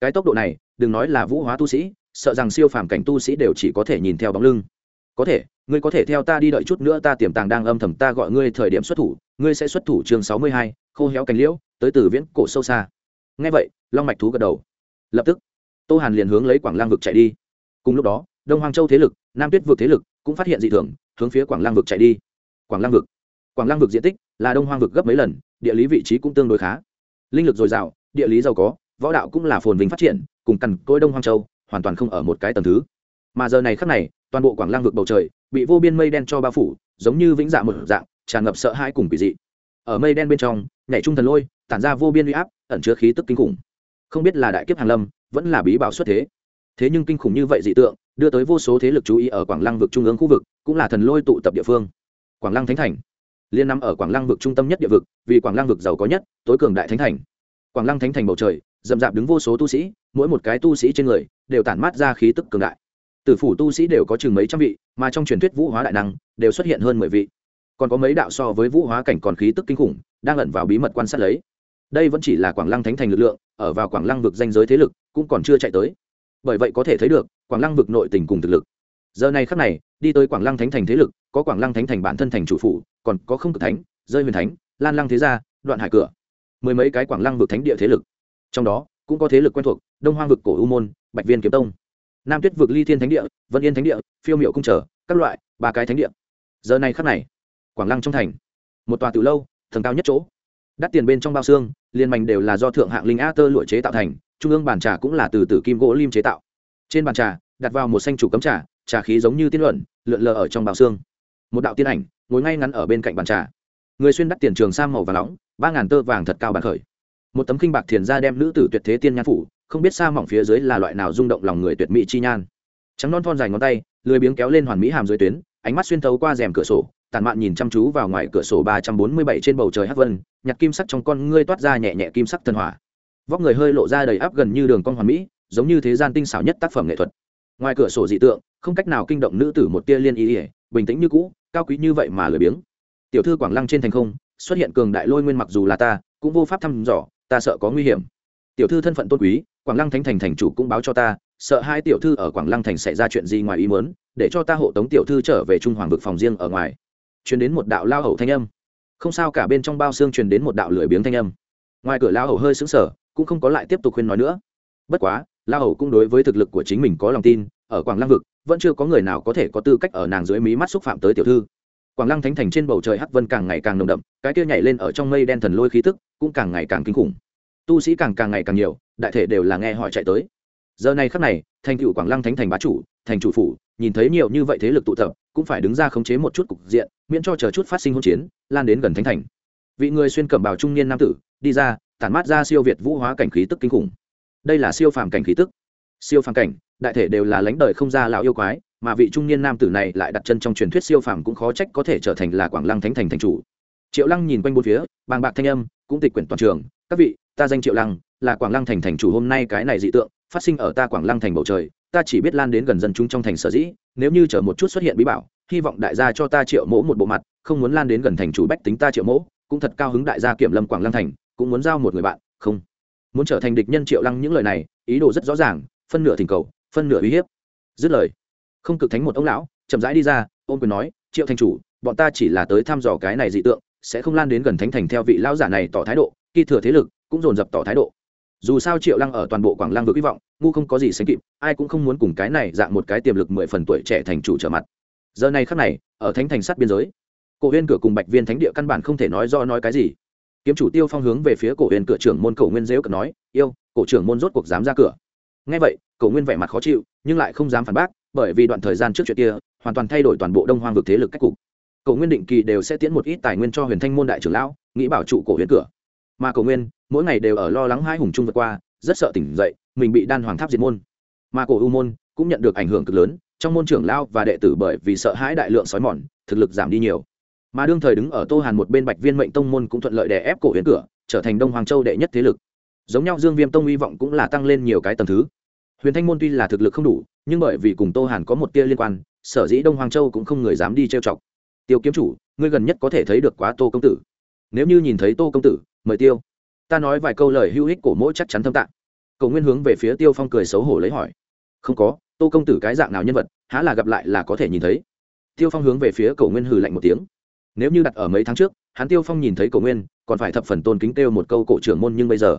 A: Cái tốc độ này, đừng nói là vũ hóa tu sĩ, sợ rằng siêu phàm cảnh tu sĩ đều chỉ có thể nhìn theo bóng lưng có thể, ngươi có thể theo ta đi đợi chút nữa, ta tiềm tàng đang âm thầm ta gọi ngươi thời điểm xuất thủ, ngươi sẽ xuất thủ chương sáu mươi hai, khô héo cánh liễu, tới từ viễn cổ sâu xa. Ngay vậy, long mạch thú gật đầu. Lập tức, tô hàn liền hướng lấy quảng lang vực chạy đi. Cùng lúc đó, đông hoàng châu thế lực, nam tuyết vực thế lực cũng phát hiện dị thường, hướng phía quảng lang vực chạy đi. Quảng lang vực. Quảng lang vực diện tích là đông hoang vực gấp mấy lần, địa lý vị trí cũng tương đối khá. Linh lực dồi dào, địa lý giàu có, võ đạo cũng là phồn vinh phát triển, cùng cằn côi đông hoang châu hoàn toàn không ở một cái tầm thứ. Mà giờ này khắc này toàn bộ quảng lang vực bầu trời, bị vô biên mây đen cho bao phủ, giống như vĩnh dạ một dạng, tràn ngập sợ hãi cùng kỳ dị. Ở mây đen bên trong, nhảy trung thần lôi, tản ra vô biên uy áp, ẩn chứa khí tức kinh khủng. Không biết là đại kiếp hàn lâm, vẫn là bí bảo xuất thế. Thế nhưng kinh khủng như vậy dị tượng, đưa tới vô số thế lực chú ý ở quảng lăng vực trung ương khu vực, cũng là thần lôi tụ tập địa phương. Quảng lăng thánh thành. Liên năm ở quảng lăng vực trung tâm nhất địa vực, vì quảng lăng vực giàu có nhất, tối cường đại thánh thành. Quảng lăng thánh thành bầu trời dầm dạp đứng vô số tu sĩ, mỗi một cái tu sĩ trên người, đều tản mát ra khí tức cường đại tử phủ tu sĩ đều có chừng mấy trăm vị, mà trong truyền thuyết vũ hóa đại năng đều xuất hiện hơn mười vị. Còn có mấy đạo so với vũ hóa cảnh còn khí tức kinh khủng, đang ẩn vào bí mật quan sát lấy. Đây vẫn chỉ là quảng lăng thánh thành lực lượng, ở vào quảng lăng vực danh giới thế lực cũng còn chưa chạy tới. Bởi vậy có thể thấy được, quảng lăng vực nội tình cùng thực lực. Giờ này khắc này, đi tới quảng lăng thánh thành thế lực, có quảng lăng thánh thành bản thân thành chủ phủ, còn có không cực thánh, rơi huyền thánh, lan lăng thế gia, đoạn hải cửa. Mười mấy cái quảng lăng vực thánh địa thế lực. Trong đó, cũng có thế lực quen thuộc, đông hoang vực cổ u môn, bạch viên kiếm tông nam tuyết vực ly thiên thánh địa, vân yên thánh địa, phiêu miệu cung trở, các loại, ba cái thánh địa. Giờ này khắc này, quảng lăng trong thành, một tòa từ lâu thần cao nhất chỗ. Đắt tiền bên trong bao xương, liên mảnh đều là do thượng hạng linh a tơ lụa chế tạo thành, trung ương bàn trà cũng là từ tử kim gỗ lim chế tạo. Trên bàn trà, đặt vào một xanh chủ cấm trà trà khí giống như tiên luận, lượn lờ ở trong bao xương. Một đạo tiên ảnh, ngồi ngay ngắn ở bên cạnh bàn trà. Người xuyên đắt tiền trường sang màu và nóng, ba ngàn tơ vàng thật cao bàn khởi. Một tấm kinh bạc thiền ra đem nữ tử tuyệt thế tiên nhan phủ không biết xa mỏng phía dưới là loại nào rung động lòng người tuyệt mỹ chi nhan. Trắng non thon dài ngón tay, lười biếng kéo lên hoàn mỹ hàm dưới tuyến, ánh mắt xuyên thấu qua rèm cửa sổ, tản mạn nhìn chăm chú vào ngoài cửa sổ ba trăm bốn mươi bảy trên bầu trời hắc vân, nhặt kim sắc trong con ngươi toát ra nhẹ nhẹ kim sắc thần hỏa. Vóc người hơi lộ ra đầy áp gần như đường con hoàn mỹ, giống như thế gian tinh xảo nhất tác phẩm nghệ thuật. Ngoài cửa sổ dị tượng, không cách nào kinh động nữ tử một tia liên ý ỉa bình tĩnh như cũ, cao quý như vậy mà lười biếng. Tiểu thư quảng lăng trên thành không, xuất hiện cường đại lôi nguyên mặc dù là ta, cũng vô pháp thăm dò, ta sợ có nguy hiểm. Tiểu thư thân phận tôn quý quảng lăng thánh thành thành chủ cũng báo cho ta, sợ hai tiểu thư ở quảng lăng thành xảy ra chuyện gì ngoài ý muốn, để cho ta hộ tống tiểu thư trở về trung hoàng vực phòng riêng ở ngoài. Truyền đến một đạo lao hầu thanh âm. Không sao cả bên trong bao xương truyền đến một đạo lưỡi biếng thanh âm. Ngoài cửa lao hầu hơi sững sờ, cũng không có lại tiếp tục khuyên nói nữa. Bất quá, lao hầu cũng đối với thực lực của chính mình có lòng tin, ở quảng lăng vực, vẫn chưa có người nào có thể có tư cách ở nàng dưới mí mắt xúc phạm tới tiểu thư. Quảng lăng thánh thành trên bầu trời hắc vân càng ngày càng nồng đậm, cái kia nhảy lên ở trong mây đen thần lôi khí tức cũng càng ngày càng kinh khủng. Tu sĩ càng càng ngày càng nhiều đại thể đều là nghe hỏi chạy tới. Giờ này khắc này, thành cựu quảng lăng thánh thành bá chủ, thành chủ phủ, nhìn thấy nhiều như vậy thế lực tụ tập, cũng phải đứng ra khống chế một chút cục diện, miễn cho chờ chút phát sinh hỗn chiến, lan đến gần thánh thành. Vị người xuyên cẩm bào trung niên nam tử, đi ra, tản mát ra siêu việt vũ hóa cảnh khí tức kinh khủng. Đây là siêu phàm cảnh khí tức. Siêu phàm cảnh, đại thể đều là lãnh đời không ra lão yêu quái, mà vị trung niên nam tử này lại đặt chân trong truyền thuyết siêu phàm cũng khó trách có thể trở thành là quảng lăng thánh thành thành chủ. Triệu lăng nhìn quanh bốn phía, bàng bạc thanh âm, cũng tịch quyển toàn trường. Các vị ta danh triệu lăng, là quảng lăng thành thành chủ hôm nay cái này dị tượng, phát sinh ở ta quảng lăng thành bầu trời, ta chỉ biết lan đến gần dân chúng trong thành sở dĩ, nếu như chờ một chút xuất hiện bí bảo, hy vọng đại gia cho ta triệu mỗ một bộ mặt, không muốn lan đến gần thành chủ bách tính ta triệu mỗ, cũng thật cao hứng đại gia kiểm lâm quảng lăng thành, cũng muốn giao một người bạn, không. Muốn trở thành địch nhân triệu lăng những lời này, ý đồ rất rõ ràng, phân nửa thỉnh cầu, phân nửa uy hiếp. Dứt lời, không cực thánh một ông lão, chậm rãi đi ra ôm quyền nói, triệu thành chủ, bọn ta chỉ là tới thăm dò cái này dị tượng, sẽ không lan đến gần thánh thành theo vị lão giả này tỏ thái độ, khi thừa thế lực cũng dồn dập tỏ thái độ. Dù sao triệu lăng ở toàn bộ quảng lăng vực hy vọng, ngu không có gì sánh kịp, ai cũng không muốn cùng cái này dạng một cái tiềm lực mười phần tuổi trẻ thành chủ trở mặt. Giờ này khắc này, ở thánh thành sát biên giới, cổ huyên cửa cùng bạch viên thánh địa căn bản không thể nói do nói cái gì. Kiếm chủ tiêu phong hướng về phía cổ huyền cửa trưởng môn cổ nguyên dễu cận nói, yêu, cổ trưởng môn rốt cuộc dám ra cửa. Ngay vậy, cổ nguyên vẻ mặt khó chịu, nhưng lại không dám phản bác, bởi vì đoạn thời gian trước chuyện kia, hoàn toàn thay đổi toàn bộ đông hoang vực thế lực cách cục. Cổ nguyên định kỳ đều sẽ tiến một ít tài nguyên cho huyền thanh môn đại trưởng lão, nghĩ bảo trụ cổ huyền cửa mà cổ nguyên, mỗi ngày đều ở lo lắng hai hùng trung vượt qua, rất sợ tỉnh dậy, mình bị đan hoàng tháp diệt môn. Mà cổ u môn cũng nhận được ảnh hưởng cực lớn, trong môn trưởng lao và đệ tử bởi vì sợ hãi đại lượng sói mòn, thực lực giảm đi nhiều. Mà đương thời đứng ở tô hàn một bên bạch viên mệnh tông môn cũng thuận lợi đè ép cổ huyền cửa, trở thành đông hoàng châu đệ nhất thế lực. Giống nhau dương viêm tông hy vọng cũng là tăng lên nhiều cái tầng thứ. Huyền thanh môn tuy là thực lực không đủ, nhưng bởi vì cùng tô hàn có một tia liên quan, sở dĩ đông hoàng châu cũng không người dám đi trêu chọc. Tiêu kiếm chủ, ngươi gần nhất có thể thấy được quá tô công tử. Nếu như nhìn thấy tô công tử mời tiêu. Ta nói vài câu lời hữu ích cổ mỗi chắc chắn thâm tạng. Cầu nguyên hướng về phía tiêu phong cười xấu hổ lấy hỏi. Không có, tô công tử cái dạng nào nhân vật, há là gặp lại là có thể nhìn thấy. Tiêu phong hướng về phía cầu nguyên hừ lạnh một tiếng. Nếu như đặt ở mấy tháng trước, hắn tiêu phong nhìn thấy cổ nguyên, còn phải thập phần tôn kính kêu một câu cổ trưởng môn nhưng bây giờ,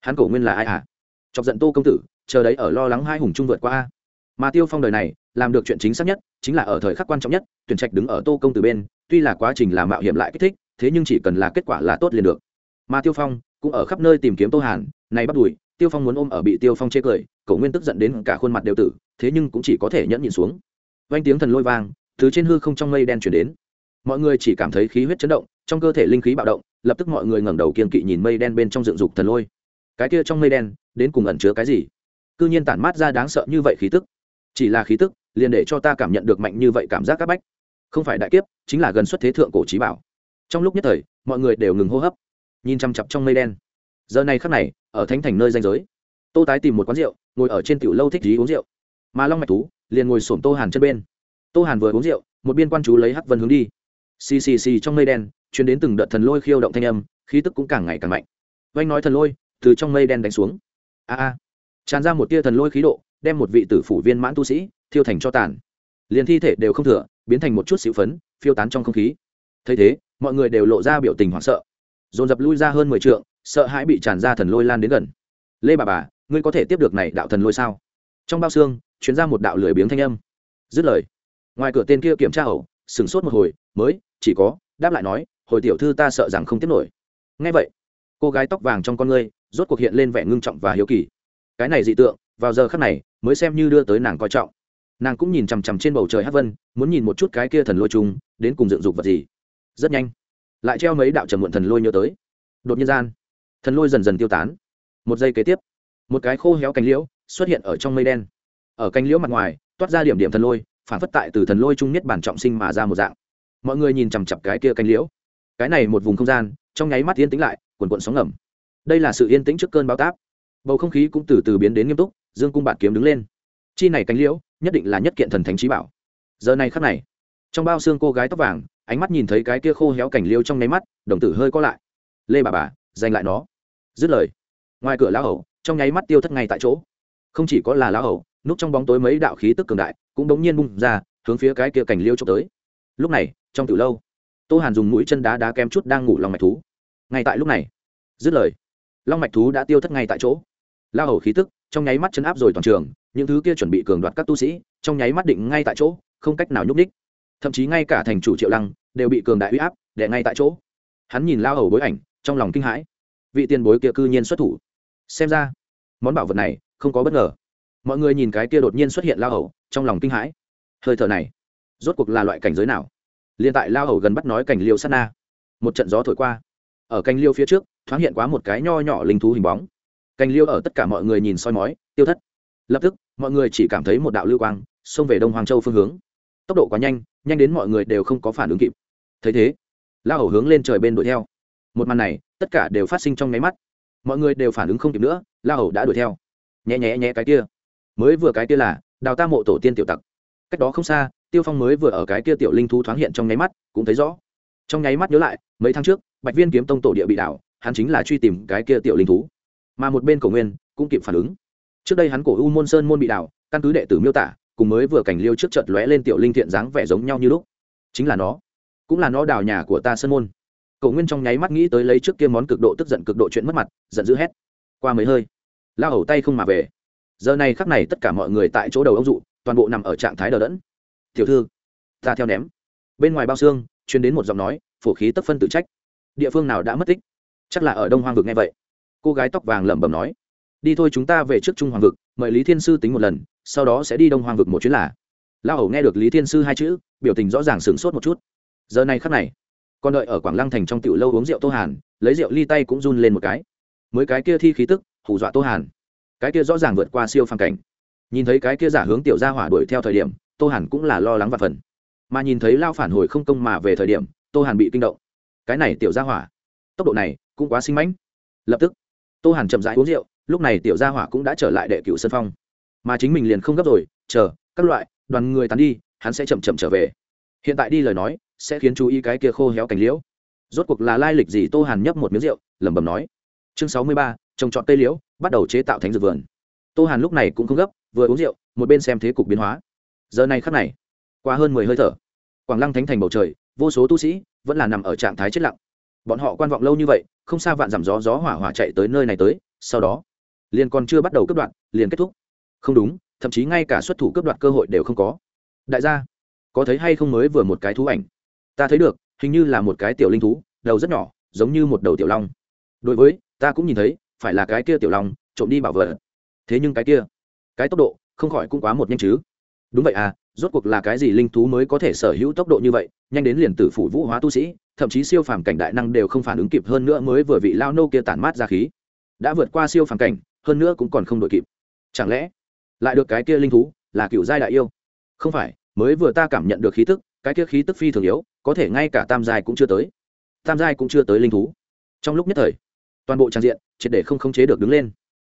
A: hắn cổ nguyên là ai à? Chọc giận tô công tử, chờ đấy ở lo lắng hai hùng trung vượt qua mà tiêu phong đời này, làm được chuyện chính xác nhất, chính là ở thời khắc quan trọng nhất, tuyển trạch đứng ở tô công tử bên, tuy là quá trình làm mạo hiểm lại kích thích, thế nhưng chỉ cần là kết quả là tốt liền được mà tiêu phong cũng ở khắp nơi tìm kiếm tô hàn, này bắt đùi tiêu phong muốn ôm ở bị tiêu phong chê cười cổ nguyên tức giận đến cả khuôn mặt đều tử, thế nhưng cũng chỉ có thể nhẫn nhịn xuống. Vang tiếng thần lôi vang thứ trên hư không trong mây đen chuyển đến. Mọi người chỉ cảm thấy khí huyết chấn động, trong cơ thể linh khí bạo động, lập tức mọi người ngẩng đầu kiên kỵ nhìn mây đen bên trong dựng dục thần lôi. Cái kia trong mây đen, đến cùng ẩn chứa cái gì? Cư nhiên tản mát ra đáng sợ như vậy khí tức. Chỉ là khí tức, liền để cho ta cảm nhận được mạnh như vậy cảm giác các bách. Không phải đại kiếp, chính là gần xuất thế thượng cổ trí bảo. Trong lúc nhất thời, mọi người đều ngừng hô hấp nhìn chăm chặp trong mây đen. Giờ này khắc này, ở thánh thành nơi danh giới, tô tái tìm một quán rượu, ngồi ở trên tiểu lâu thích trí uống rượu. Mà long mạch thú, liền ngồi xổm tô hàn chân bên. Tô hàn vừa uống rượu, một biên quan chú lấy hắc vân hướng đi. Xì xì xì trong mây đen, truyền đến từng đợt thần lôi khiêu động thanh âm, khí tức cũng càng ngày càng mạnh. Oanh nói thần lôi, từ trong mây đen đánh xuống. A a. Tràn ra một tia thần lôi khí độ, đem một vị tử phủ viên mãn tu sĩ, thiêu thành cho tàn. Liền thi thể đều không thừa, biến thành một chút xịu phấn, phiêu tán trong không khí. Thấy thế, mọi người đều lộ ra biểu tình hoảng sợ dồn dập lui ra hơn mười trượng, sợ hãi bị tràn ra thần lôi lan đến gần. Lê bà bà ngươi có thể tiếp được này đạo thần lôi sao? Trong bao xương chuyến ra một đạo lười biếng thanh âm. Dứt lời ngoài cửa tên kia kiểm tra ẩu sửng sốt một hồi mới chỉ có đáp lại nói hồi tiểu thư ta sợ rằng không tiếp nổi. Ngay vậy cô gái tóc vàng trong con ngươi rốt cuộc hiện lên vẻ ngưng trọng và hiếu kỳ. Cái này dị tượng vào giờ khắc này mới xem như đưa tới nàng coi trọng. Nàng cũng nhìn chằm chằm trên bầu trời hát vân muốn nhìn một chút cái kia thần lôi chung đến cùng dựng dục vật gì. Rất nhanh lại treo mấy đạo trầm muộn thần lôi nhớ tới. Đột nhiên gian, thần lôi dần dần tiêu tán. Một giây kế tiếp, một cái khô héo cánh liễu xuất hiện ở trong mây đen. Ở cánh liễu mặt ngoài, toát ra điểm điểm thần lôi, phản phất tại từ thần lôi trung niết bản trọng sinh mà ra một dạng. Mọi người nhìn chằm chặp cái kia canh liễu. Cái này một vùng không gian, trong nháy mắt yên tĩnh lại quần quận sóng ngầm. Đây là sự yên tĩnh trước cơn bão táp. Bầu không khí cũng từ từ biến đến nghiêm túc, dương cung bạn kiếm đứng lên. Chi này cánh liễu, nhất định là nhất kiện thần thánh trí bảo. Giờ này khắc này, trong bao xương cô gái tóc vàng ánh mắt nhìn thấy cái kia khô héo cảnh liêu trong nháy mắt, đồng tử hơi co lại. Lê bà bà giành lại nó. Dứt lời, ngoài cửa lão hầu, trong nháy mắt tiêu thất ngay tại chỗ. Không chỉ có là lão hầu, núp trong bóng tối mấy đạo khí tức cường đại cũng bỗng nhiên bung ra, hướng phía cái kia cảnh liêu trộm tới. Lúc này, trong từ lâu, tô hàn dùng mũi chân đá đá kém chút đang ngủ lòng mạch thú. Ngay tại lúc này, dứt lời, long mạch thú đã tiêu thất ngay tại chỗ. Lao hầu khí tức trong nháy mắt chấn áp rồi toàn trường, những thứ kia chuẩn bị cường đoạt các tu sĩ, trong nháy mắt định ngay tại chỗ, không cách nào nhúc ních thậm chí ngay cả thành chủ triệu lăng đều bị cường đại huy áp để ngay tại chỗ. Hắn nhìn lao hầu bối ảnh, trong lòng kinh hãi. Vị tiền bối kia cư nhiên xuất thủ. Xem ra, món bảo vật này không có bất ngờ. Mọi người nhìn cái kia đột nhiên xuất hiện lao hầu, trong lòng kinh hãi. Hơi thở này, rốt cuộc là loại cảnh giới nào? Liền tại lao hầu gần bắt nói cảnh liêu sát na, một trận gió thổi qua. Ở cành liêu phía trước, thoáng hiện quá một cái nho nhỏ linh thú hình bóng. Cành liêu ở tất cả mọi người nhìn soi mói, tiêu thất. Lập tức, mọi người chỉ cảm thấy một đạo lưu quang xông về đông hoàng châu phương hướng tốc độ quá nhanh nhanh đến mọi người đều không có phản ứng kịp. Thấy thế lao hầu hướng lên trời bên đuổi theo. Một màn này, tất cả đều phát sinh trong nháy mắt. Mọi người đều phản ứng không kịp nữa lao hầu đã đuổi theo. Nhẹ nhé nhẹ cái kia. Mới vừa cái kia là, đào ta mộ tổ tiên tiểu tặc. Cách đó không xa, tiêu phong mới vừa ở cái kia tiểu linh thú thoáng hiện trong nháy mắt, cũng thấy rõ. Trong nháy mắt nhớ lại, mấy tháng trước, bạch viên kiếm tông tổ địa bị đảo, hắn chính là truy tìm cái kia tiểu linh thú. Mà một bên cổ nguyên, cũng kịp phản ứng. Trước đây hắn cổ u môn sơn môn bị đảo, căn cứ đệ tử miêu tả cùng mới vừa cảnh liêu trước chợt lóe lên tiểu linh thiện dáng vẻ giống nhau như lúc. Chính là nó. Cũng là nó đào nhà của ta sơn môn. Cậu nguyên trong nháy mắt nghĩ tới lấy trước kia món cực độ tức giận cực độ chuyện mất mặt, giận dữ hét. Qua mấy hơi lao hầu tay không mà về. Giờ này khắc này tất cả mọi người tại chỗ đầu ông dụ, toàn bộ nằm ở trạng thái đờ đẫn. Tiểu thư, ta theo ném. Bên ngoài bao xương chuyên đến một giọng nói, phổ khí tất phân tự trách. Địa phương nào đã mất tích? Chắc là ở đông hoang vực nghe vậy. Cô gái tóc vàng lẩm bẩm nói. Đi thôi, chúng ta về trước trung hoàng vực, mời lý thiên sư tính một lần sau đó sẽ đi đông hoàng vực một chuyến là. Lao hầu nghe được lý thiên sư hai chữ, biểu tình rõ ràng sửng sốt một chút. Giờ này khắc này còn đợi ở quảng lăng thành trong tiểu lâu uống rượu tô hàn, lấy rượu ly tay cũng run lên một cái. Mới cái kia thi khí tức, hù dọa tô hàn. Cái kia rõ ràng vượt qua siêu phàm cảnh. Nhìn thấy cái kia giả hướng tiểu gia hỏa đuổi theo thời điểm, tô hàn cũng là lo lắng và phần. Mà nhìn thấy lao phản hồi không công mà về thời điểm, tô hàn bị kinh động. Cái này tiểu gia hỏa, tốc độ này cũng quá sinh mãnh. Lập tức, tô hàn chậm rãi uống rượu, lúc này tiểu gia hỏa cũng đã trở lại đệ cựu sân phong mà chính mình liền không gấp rồi, chờ, các loại, đoàn người tán đi, hắn sẽ chậm chậm trở về. Hiện tại đi lời nói, sẽ khiến chú ý cái kia khô héo cành liễu. Rốt cuộc là lai lịch gì tô hàn nhấp một miếng rượu, lẩm bẩm nói. Chương sáu mươi ba, trồng trọt cây liễu, bắt đầu chế tạo thánh dược vườn. Tô hàn lúc này cũng không gấp, vừa uống rượu, một bên xem thế cục biến hóa. Giờ này khắc này, qua hơn mười hơi thở, quảng lăng thánh thành bầu trời, vô số tu sĩ vẫn là nằm ở trạng thái chết lặng. Bọn họ quan vọng lâu như vậy, không xa vạn giảm gió gió hỏa hỏa chạy tới nơi này tới, sau đó, liền còn chưa bắt đầu cất đoạn, liền kết thúc không đúng, thậm chí ngay cả xuất thủ cướp đoạt cơ hội đều không có. Đại gia, có thấy hay không mới vừa một cái thú ảnh? Ta thấy được, hình như là một cái tiểu linh thú, đầu rất nhỏ, giống như một đầu tiểu long. Đối với, ta cũng nhìn thấy, phải là cái kia tiểu long, trộm đi bảo vật. Thế nhưng cái kia, cái tốc độ, không khỏi cũng quá một nhanh chứ. Đúng vậy à rốt cuộc là cái gì linh thú mới có thể sở hữu tốc độ như vậy, nhanh đến liền tử phủ vũ hóa tu sĩ, thậm chí siêu phàm cảnh đại năng đều không phản ứng kịp hơn nữa mới vừa vị lao nô kia tản mát ra khí. Đã vượt qua siêu phàm cảnh, hơn nữa cũng còn không đội kịp. Chẳng lẽ lại được cái kia linh thú, là cựu giai đại yêu. Không phải, mới vừa ta cảm nhận được khí tức, cái kia khí tức phi thường yếu, có thể ngay cả tam giai cũng chưa tới. Tam giai cũng chưa tới linh thú. Trong lúc nhất thời, toàn bộ trang diện, triệt để không khống chế được đứng lên.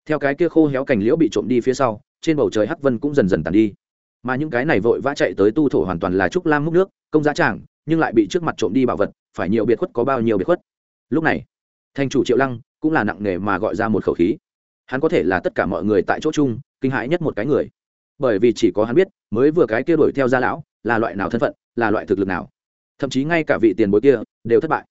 A: Theo cái kia khô héo cành liễu bị trộm đi phía sau, trên bầu trời hắc vân cũng dần dần tàn đi. Mà những cái này vội vã chạy tới tu thổ hoàn toàn là trúc lam múc nước, công giá tràng, nhưng lại bị trước mặt trộm đi bảo vật, phải nhiều biệt khuất có bao nhiêu biệt khuất. Lúc này, thành chủ triệu lăng cũng là nặng nề mà gọi ra một khẩu khí. Hắn có thể là tất cả mọi người tại chỗ chung kinh hãi nhất một cái người. Bởi vì chỉ có hắn biết, mới vừa cái kia đuổi theo gia lão, là loại nào thân phận, là loại thực lực nào. Thậm chí ngay cả vị tiền bối kia, đều thất bại.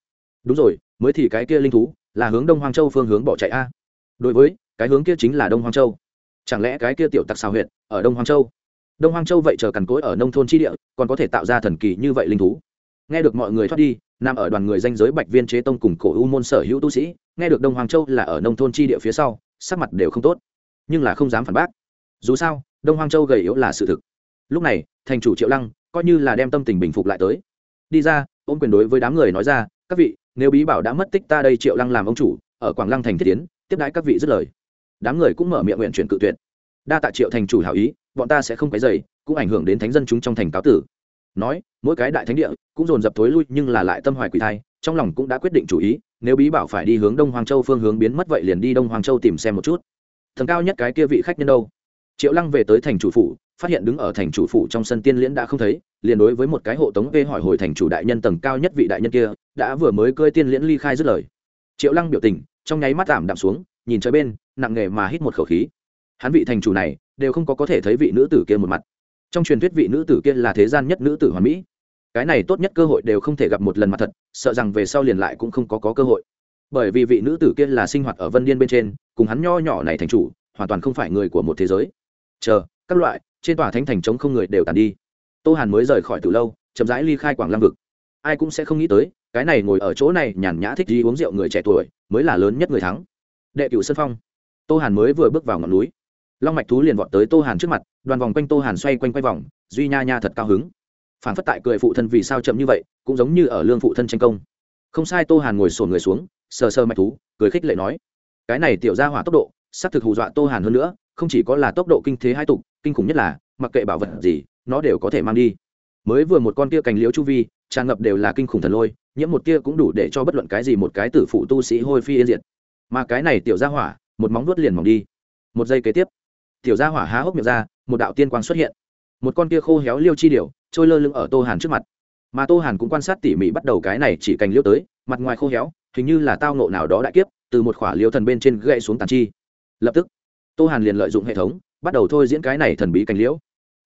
A: Đúng rồi, mới thì cái kia linh thú, là hướng đông Hoang châu phương hướng bỏ chạy a. Đối với, cái hướng kia chính là đông Hoang châu. Chẳng lẽ cái kia tiểu tặc xào huyện ở đông Hoang châu? Đông Hoang châu vậy chờ cằn cối ở nông thôn tri địa, còn có thể tạo ra thần kỳ như vậy linh thú. Nghe được mọi người thoát đi, nằm ở đoàn người danh giới bạch viên chế tông cùng cổ u môn sở hữu tu sĩ, nghe được đông hoàng châu là ở nông thôn tri địa phía sau, sắc mặt đều không tốt nhưng là không dám phản bác. Dù sao, đông Hoang châu gầy yếu là sự thực. Lúc này, thành chủ triệu lăng coi như là đem tâm tình bình phục lại tới. Đi ra, ôm quyền đối với đám người nói ra, các vị, nếu bí bảo đã mất tích ta đây triệu lăng làm ông chủ, ở quảng lăng thành thiết tiến, tiếp đãi các vị dứt lời. Đám người cũng mở miệng nguyện chuyển cự tuyệt. Đa tạ triệu thành chủ hảo ý, bọn ta sẽ không cái dày cũng ảnh hưởng đến thánh dân chúng trong thành cáo tử. Nói, mỗi cái đại thánh địa cũng dồn dập thối lui nhưng là lại tâm hoài quỷ thai, trong lòng cũng đã quyết định chủ ý, nếu bí bảo phải đi hướng đông hoàng châu phương hướng biến mất vậy liền đi đông hoàng châu tìm xem một chút thần cao nhất cái kia vị khách nhân đâu? Triệu lăng về tới thành chủ phủ phát hiện đứng ở thành chủ phủ trong sân tiên liễn đã không thấy liền đối với một cái hộ tống vê hỏi hồi thành chủ đại nhân tầng cao nhất vị đại nhân kia đã vừa mới cơi tiên liễn ly khai dứt lời. Triệu lăng biểu tình trong nháy mắt tạm đạm xuống nhìn trời bên nặng nghề mà hít một khẩu khí. Hắn vị thành chủ này đều không có có thể thấy vị nữ tử kia một mặt. Trong truyền thuyết vị nữ tử kia là thế gian nhất nữ tử hoàn mỹ. Cái này tốt nhất cơ hội đều không thể gặp một lần mặt thật sợ rằng về sau liền lại cũng không có, có cơ hội bởi vì vị nữ tử kia là sinh hoạt ở vân điên bên trên, cùng hắn nho nhỏ này thành chủ, hoàn toàn không phải người của một thế giới. Chờ, các loại, trên tòa thánh thành trống không người đều tàn đi. Tô hàn mới rời khỏi từ lâu, chậm rãi ly khai quảng lam vực. Ai cũng sẽ không nghĩ tới, cái này ngồi ở chỗ này nhàn nhã thích đi uống rượu người trẻ tuổi, mới là lớn nhất người thắng. Đệ cửu sân phong. Tô hàn mới vừa bước vào ngọn núi. Long mạch thú liền vọt tới tô hàn trước mặt, đoàn vòng quanh tô hàn xoay quanh quay vòng, duy nha nha thật cao hứng. Phản phất tại cười phụ thân vì sao chậm như vậy, cũng giống như ở lương phụ thân tranh công. Không sai, tô hàn ngồi sổn người xuống sờ sờ mạch thú, cười khích lệ nói, cái này tiểu ra hỏa tốc độ sắp thực hù dọa tô hàn hơn nữa, không chỉ có là tốc độ kinh thế hai tục, kinh khủng nhất là, mặc kệ bảo vật gì, nó đều có thể mang đi. Mới vừa một con kia cành liễu chu vi, tràn ngập đều là kinh khủng thần lôi, nhiễm một kia cũng đủ để cho bất luận cái gì một cái tử phụ tu sĩ hôi phi yên diệt. Mà cái này tiểu ra hỏa, một móng vuốt liền mỏng đi. Một giây kế tiếp, tiểu gia hỏa há hốc miệng ra, một đạo tiên quang xuất hiện. Một con kia khô héo liêu chi điểu, trôi lơ lưng ở tô hàn trước mặt. Mà tô hàn cũng quan sát tỉ mỉ bắt đầu cái này chỉ cành liêu tới, mặt ngoài khô héo hình như là tao nộ nào đó đại kiếp, từ một khỏa liêu thần bên trên gậy xuống tàn chi. Lập tức, tô hàn liền lợi dụng hệ thống, bắt đầu thôi diễn cái này thần bí cành liễu.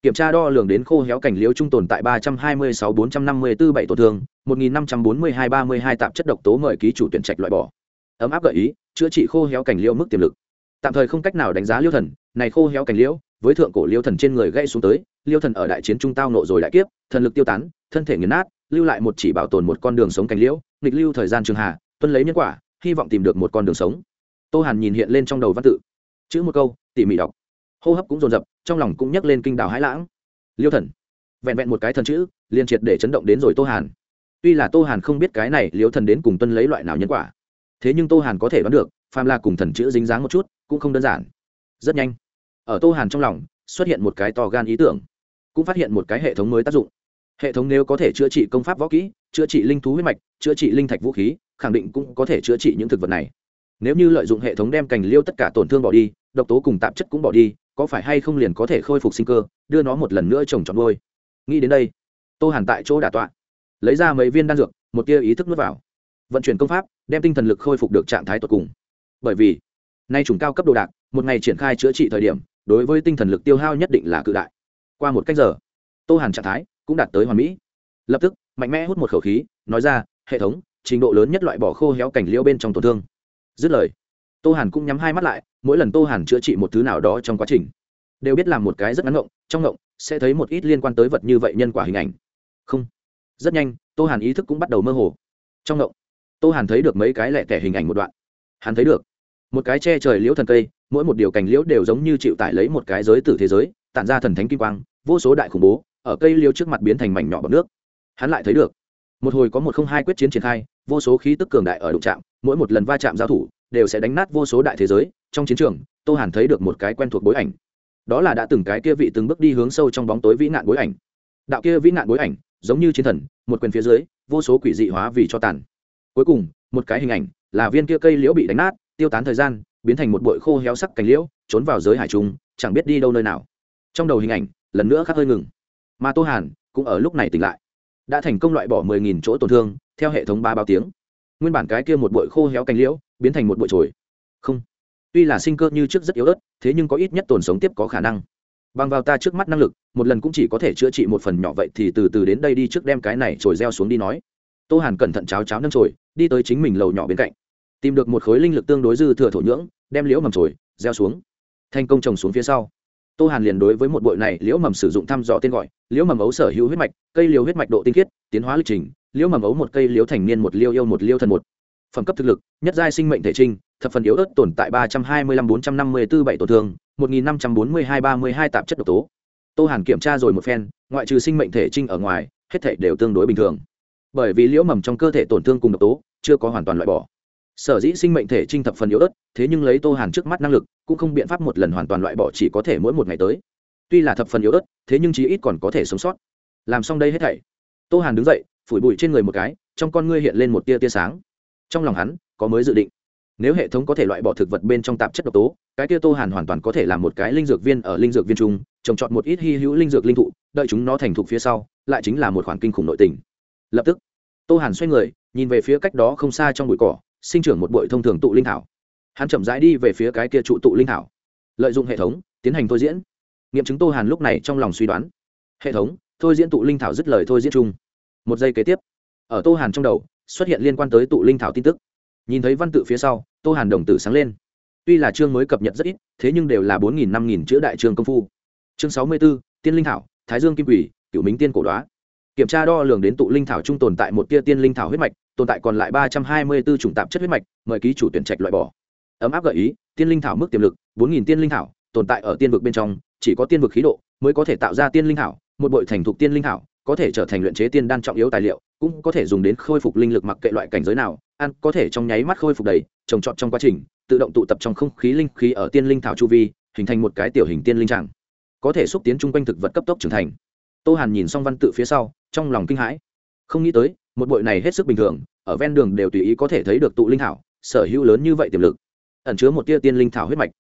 A: Kiểm tra đo lường đến khô héo cành liễu trung tồn tại ba trăm hai mươi sáu bốn trăm năm mươi bốn bảy tổn thương, một nghìn năm trăm bốn mươi hai ba mươi hai tạp chất độc tố mời ký chủ tuyển trạch loại bỏ. Ấm áp gợi ý, chữa trị khô héo cành liễu mức tiềm lực. Tạm thời không cách nào đánh giá liêu thần, này khô héo cành liễu, với thượng cổ liêu thần trên người gây xuống tới, liêu thần ở đại chiến trung tao nộ rồi đại kiếp, thần lực tiêu tán, thân thể nghiền nát, lưu lại một chỉ bảo tồn một con đường sống cành liễu, nghịch lưu thời gian trường hà tuân lấy nhân quả, hy vọng tìm được một con đường sống. Tô hàn nhìn hiện lên trong đầu văn tự. Chữ một câu, tỉ mỉ đọc. Hô hấp cũng dồn dập, trong lòng cũng nhấc lên kinh đảo hãi lãng. Liêu thần. Vẹn vẹn một cái thần chữ liên triệt để chấn động đến rồi tô hàn. Tuy là tô hàn không biết cái này liêu thần đến cùng tuân lấy loại nào nhân quả, thế nhưng tô hàn có thể đoán được, phàm là cùng thần chữ dính dáng một chút, cũng không đơn giản. Rất nhanh, ở tô hàn trong lòng, xuất hiện một cái to gan ý tưởng, cũng phát hiện một cái hệ thống mới tác dụng. Hệ thống nếu có thể chữa trị công pháp võ kỹ, chữa trị linh thú huyết mạch, chữa trị linh thạch vũ khí khẳng định cũng có thể chữa trị những thực vật này. Nếu như lợi dụng hệ thống đem cành liêu tất cả tổn thương bỏ đi, độc tố cùng tạp chất cũng bỏ đi, có phải hay không liền có thể khôi phục sinh cơ, đưa nó một lần nữa trồng trọt ngôi nghĩ đến đây, tô hàn tại chỗ đả tọa, lấy ra mấy viên đan dược, một tia ý thức nuốt vào. Vận chuyển công pháp, đem tinh thần lực khôi phục được trạng thái tột cùng. Bởi vì, nay chủng cao cấp đồ đạc, một ngày triển khai chữa trị thời điểm, đối với tinh thần lực tiêu hao nhất định là cự đại. Qua một cách giờ, tô hàn trạng thái cũng đạt tới hoàn mỹ. Lập tức, mạnh mẽ hút một khẩu khí, nói ra, hệ thống trình độ lớn nhất loại bỏ khô héo cảnh liễu bên trong tổn thương. Dứt lời, tô hàn cũng nhắm hai mắt lại, mỗi lần tô hàn chữa trị một thứ nào đó trong quá trình, đều biết làm một cái rất ngắn ngộng, trong ngộng sẽ thấy một ít liên quan tới vật như vậy nhân quả hình ảnh. Không. Rất nhanh, tô hàn ý thức cũng bắt đầu mơ hồ. Trong ngộng, tô hàn thấy được mấy cái lẻ tẻ hình ảnh một đoạn. Hắn thấy được, một cái che trời liễu thần cây, mỗi một điều cành liễu đều giống như chịu tải lấy một cái giới tử thế giới, tản ra thần thánh kim quang, vô số đại khủng bố, ở cây liễu trước mặt biến thành mảnh nhỏ bọc nước. Hắn lại thấy được một hồi có một không hai quyết chiến triển khai, vô số khí tức cường đại ở đụng chạm, mỗi một lần va chạm giao thủ, đều sẽ đánh nát vô số đại thế giới. Trong chiến trường, tô hàn thấy được một cái quen thuộc bối ảnh. Đó là đã từng cái kia vị từng bước đi hướng sâu trong bóng tối vĩ nạn bối ảnh. Đạo kia vĩ nạn bối ảnh, giống như chiến thần, một quyền phía dưới, vô số quỷ dị hóa vì cho tàn. Cuối cùng, một cái hình ảnh, là viên kia cây liễu bị đánh nát, tiêu tán thời gian, biến thành một bụi khô héo sắc cành liễu, trốn vào giới hải trung, chẳng biết đi đâu nơi nào. Trong đầu hình ảnh, lần nữa khắc hơi ngừng. Mà tô hàn, cũng ở lúc này tỉnh lại đã thành công loại bỏ mười nghìn chỗ tổn thương, theo hệ thống ba bao tiếng. Nguyên bản cái kia một bụi khô héo cành liễu, biến thành một bụi trồi không. Tuy là sinh cơ như trước rất yếu ớt, thế nhưng có ít nhất tồn sống tiếp có khả năng. Bằng vào ta trước mắt năng lực, một lần cũng chỉ có thể chữa trị một phần nhỏ vậy thì từ từ đến đây đi trước đem cái này trồi reo xuống đi nói. Tô hàn cẩn thận cháo cháo nâng trồi đi tới chính mình lầu nhỏ bên cạnh. Tìm được một khối linh lực tương đối dư thừa thổ nhưỡng, đem liễu mầm trồi reo xuống. Thành công trồng xuống phía sau tô hàn liền đối với một bội này, liễu mầm sử dụng thăm dò tên gọi, liễu mầm ấu sở hữu huyết mạch, cây liễu huyết mạch độ tinh khiết, tiến hóa lịch trình, liễu mầm ấu một cây liễu thành niên một liêu yêu một liêu thần một. Phẩm cấp thực lực, nhất giai sinh mệnh thể trinh, thập phần yếu ớt tồn tại ba trăm hai mươi lăm bốn trăm năm mươi tư bảy tổn thương, một nghìn năm trăm bốn mươi hai ba mươi hai tạp chất độc tố. Tô hàn kiểm tra rồi một phen, ngoại trừ sinh mệnh thể trinh ở ngoài, hết thể đều tương đối bình thường. Bởi vì liễu mầm trong cơ thể tổn thương cùng độc tố, chưa có hoàn toàn loại bỏ sở dĩ sinh mệnh thể trinh thập phần yếu ớt, thế nhưng lấy tô hàn trước mắt năng lực, cũng không biện pháp một lần hoàn toàn loại bỏ, chỉ có thể mỗi một ngày tới. Tuy là thập phần yếu ớt, thế nhưng chí ít còn có thể sống sót. Làm xong đây hết thảy. Tô hàn đứng dậy, phủi bụi trên người một cái, trong con ngươi hiện lên một tia tia sáng. Trong lòng hắn, có mới dự định. Nếu hệ thống có thể loại bỏ thực vật bên trong tạp chất độc tố, cái tia tô hàn hoàn toàn có thể làm một cái linh dược viên ở linh dược viên trung, trồng trọt một ít hy hữu linh dược linh thụ, đợi chúng nó thành thục phía sau, lại chính là một khoản kinh khủng nội tình. Lập tức, tô hàn xoay người, nhìn về phía cách đó không xa trong bụi cỏ sinh trưởng một bụi thông thường tụ linh thảo. Hắn chậm rãi đi về phía cái kia trụ tụ linh thảo. Lợi dụng hệ thống, tiến hành thôi diễn. Nghiệm chứng tô hàn lúc này trong lòng suy đoán. Hệ thống, thôi diễn tụ linh thảo dứt lời thôi diễn chung. Một giây kế tiếp, ở tô hàn trong đầu, xuất hiện liên quan tới tụ linh thảo tin tức. Nhìn thấy văn tự phía sau, tô hàn đồng tử sáng lên. Tuy là chương mới cập nhật rất ít, thế nhưng đều là bốn nghìn năm nghìn chữ đại chương công phu. Chương sáu mươi b ố tiên linh thảo, thái dương kim quỷ, cửu minh tiên cổ đoá. Kiểm tra đo lường đến tụ linh thảo trung tồn tại một tia tiên linh thảo huyết mạch tồn tại còn lại ba trăm hai mươi b ố chủng tạp chất huyết mạch, mời ký chủ tuyển trạch loại bỏ. Ấm áp gợi ý, tiên linh thảo mức tiềm lực, bốn nghìn tiên linh thảo, tồn tại ở tiên vực bên trong, chỉ có tiên vực khí độ mới có thể tạo ra tiên linh thảo, một bội thành thục tiên linh thảo, có thể trở thành luyện chế tiên đan trọng yếu tài liệu, cũng có thể dùng đến khôi phục linh lực mặc kệ loại cảnh giới nào, ăn có thể trong nháy mắt khôi phục đầy, trồng trọt trong quá trình, tự động tụ tập trong không khí linh khí ở tiên linh thảo chu vi, hình thành một cái tiểu hình tiên linh trạng. Có thể xúc tiến chung quanh thực vật cấp tốc trưởng thành. Tô hàn nhìn xong văn tự phía sau, trong lòng kinh hãi. Không nghĩ tới một bội này hết sức bình thường, ở ven đường đều tùy ý có thể thấy được tụ linh thảo, sở hữu lớn như vậy tiềm lực, ẩn chứa một tia tiên linh thảo huyết mạch.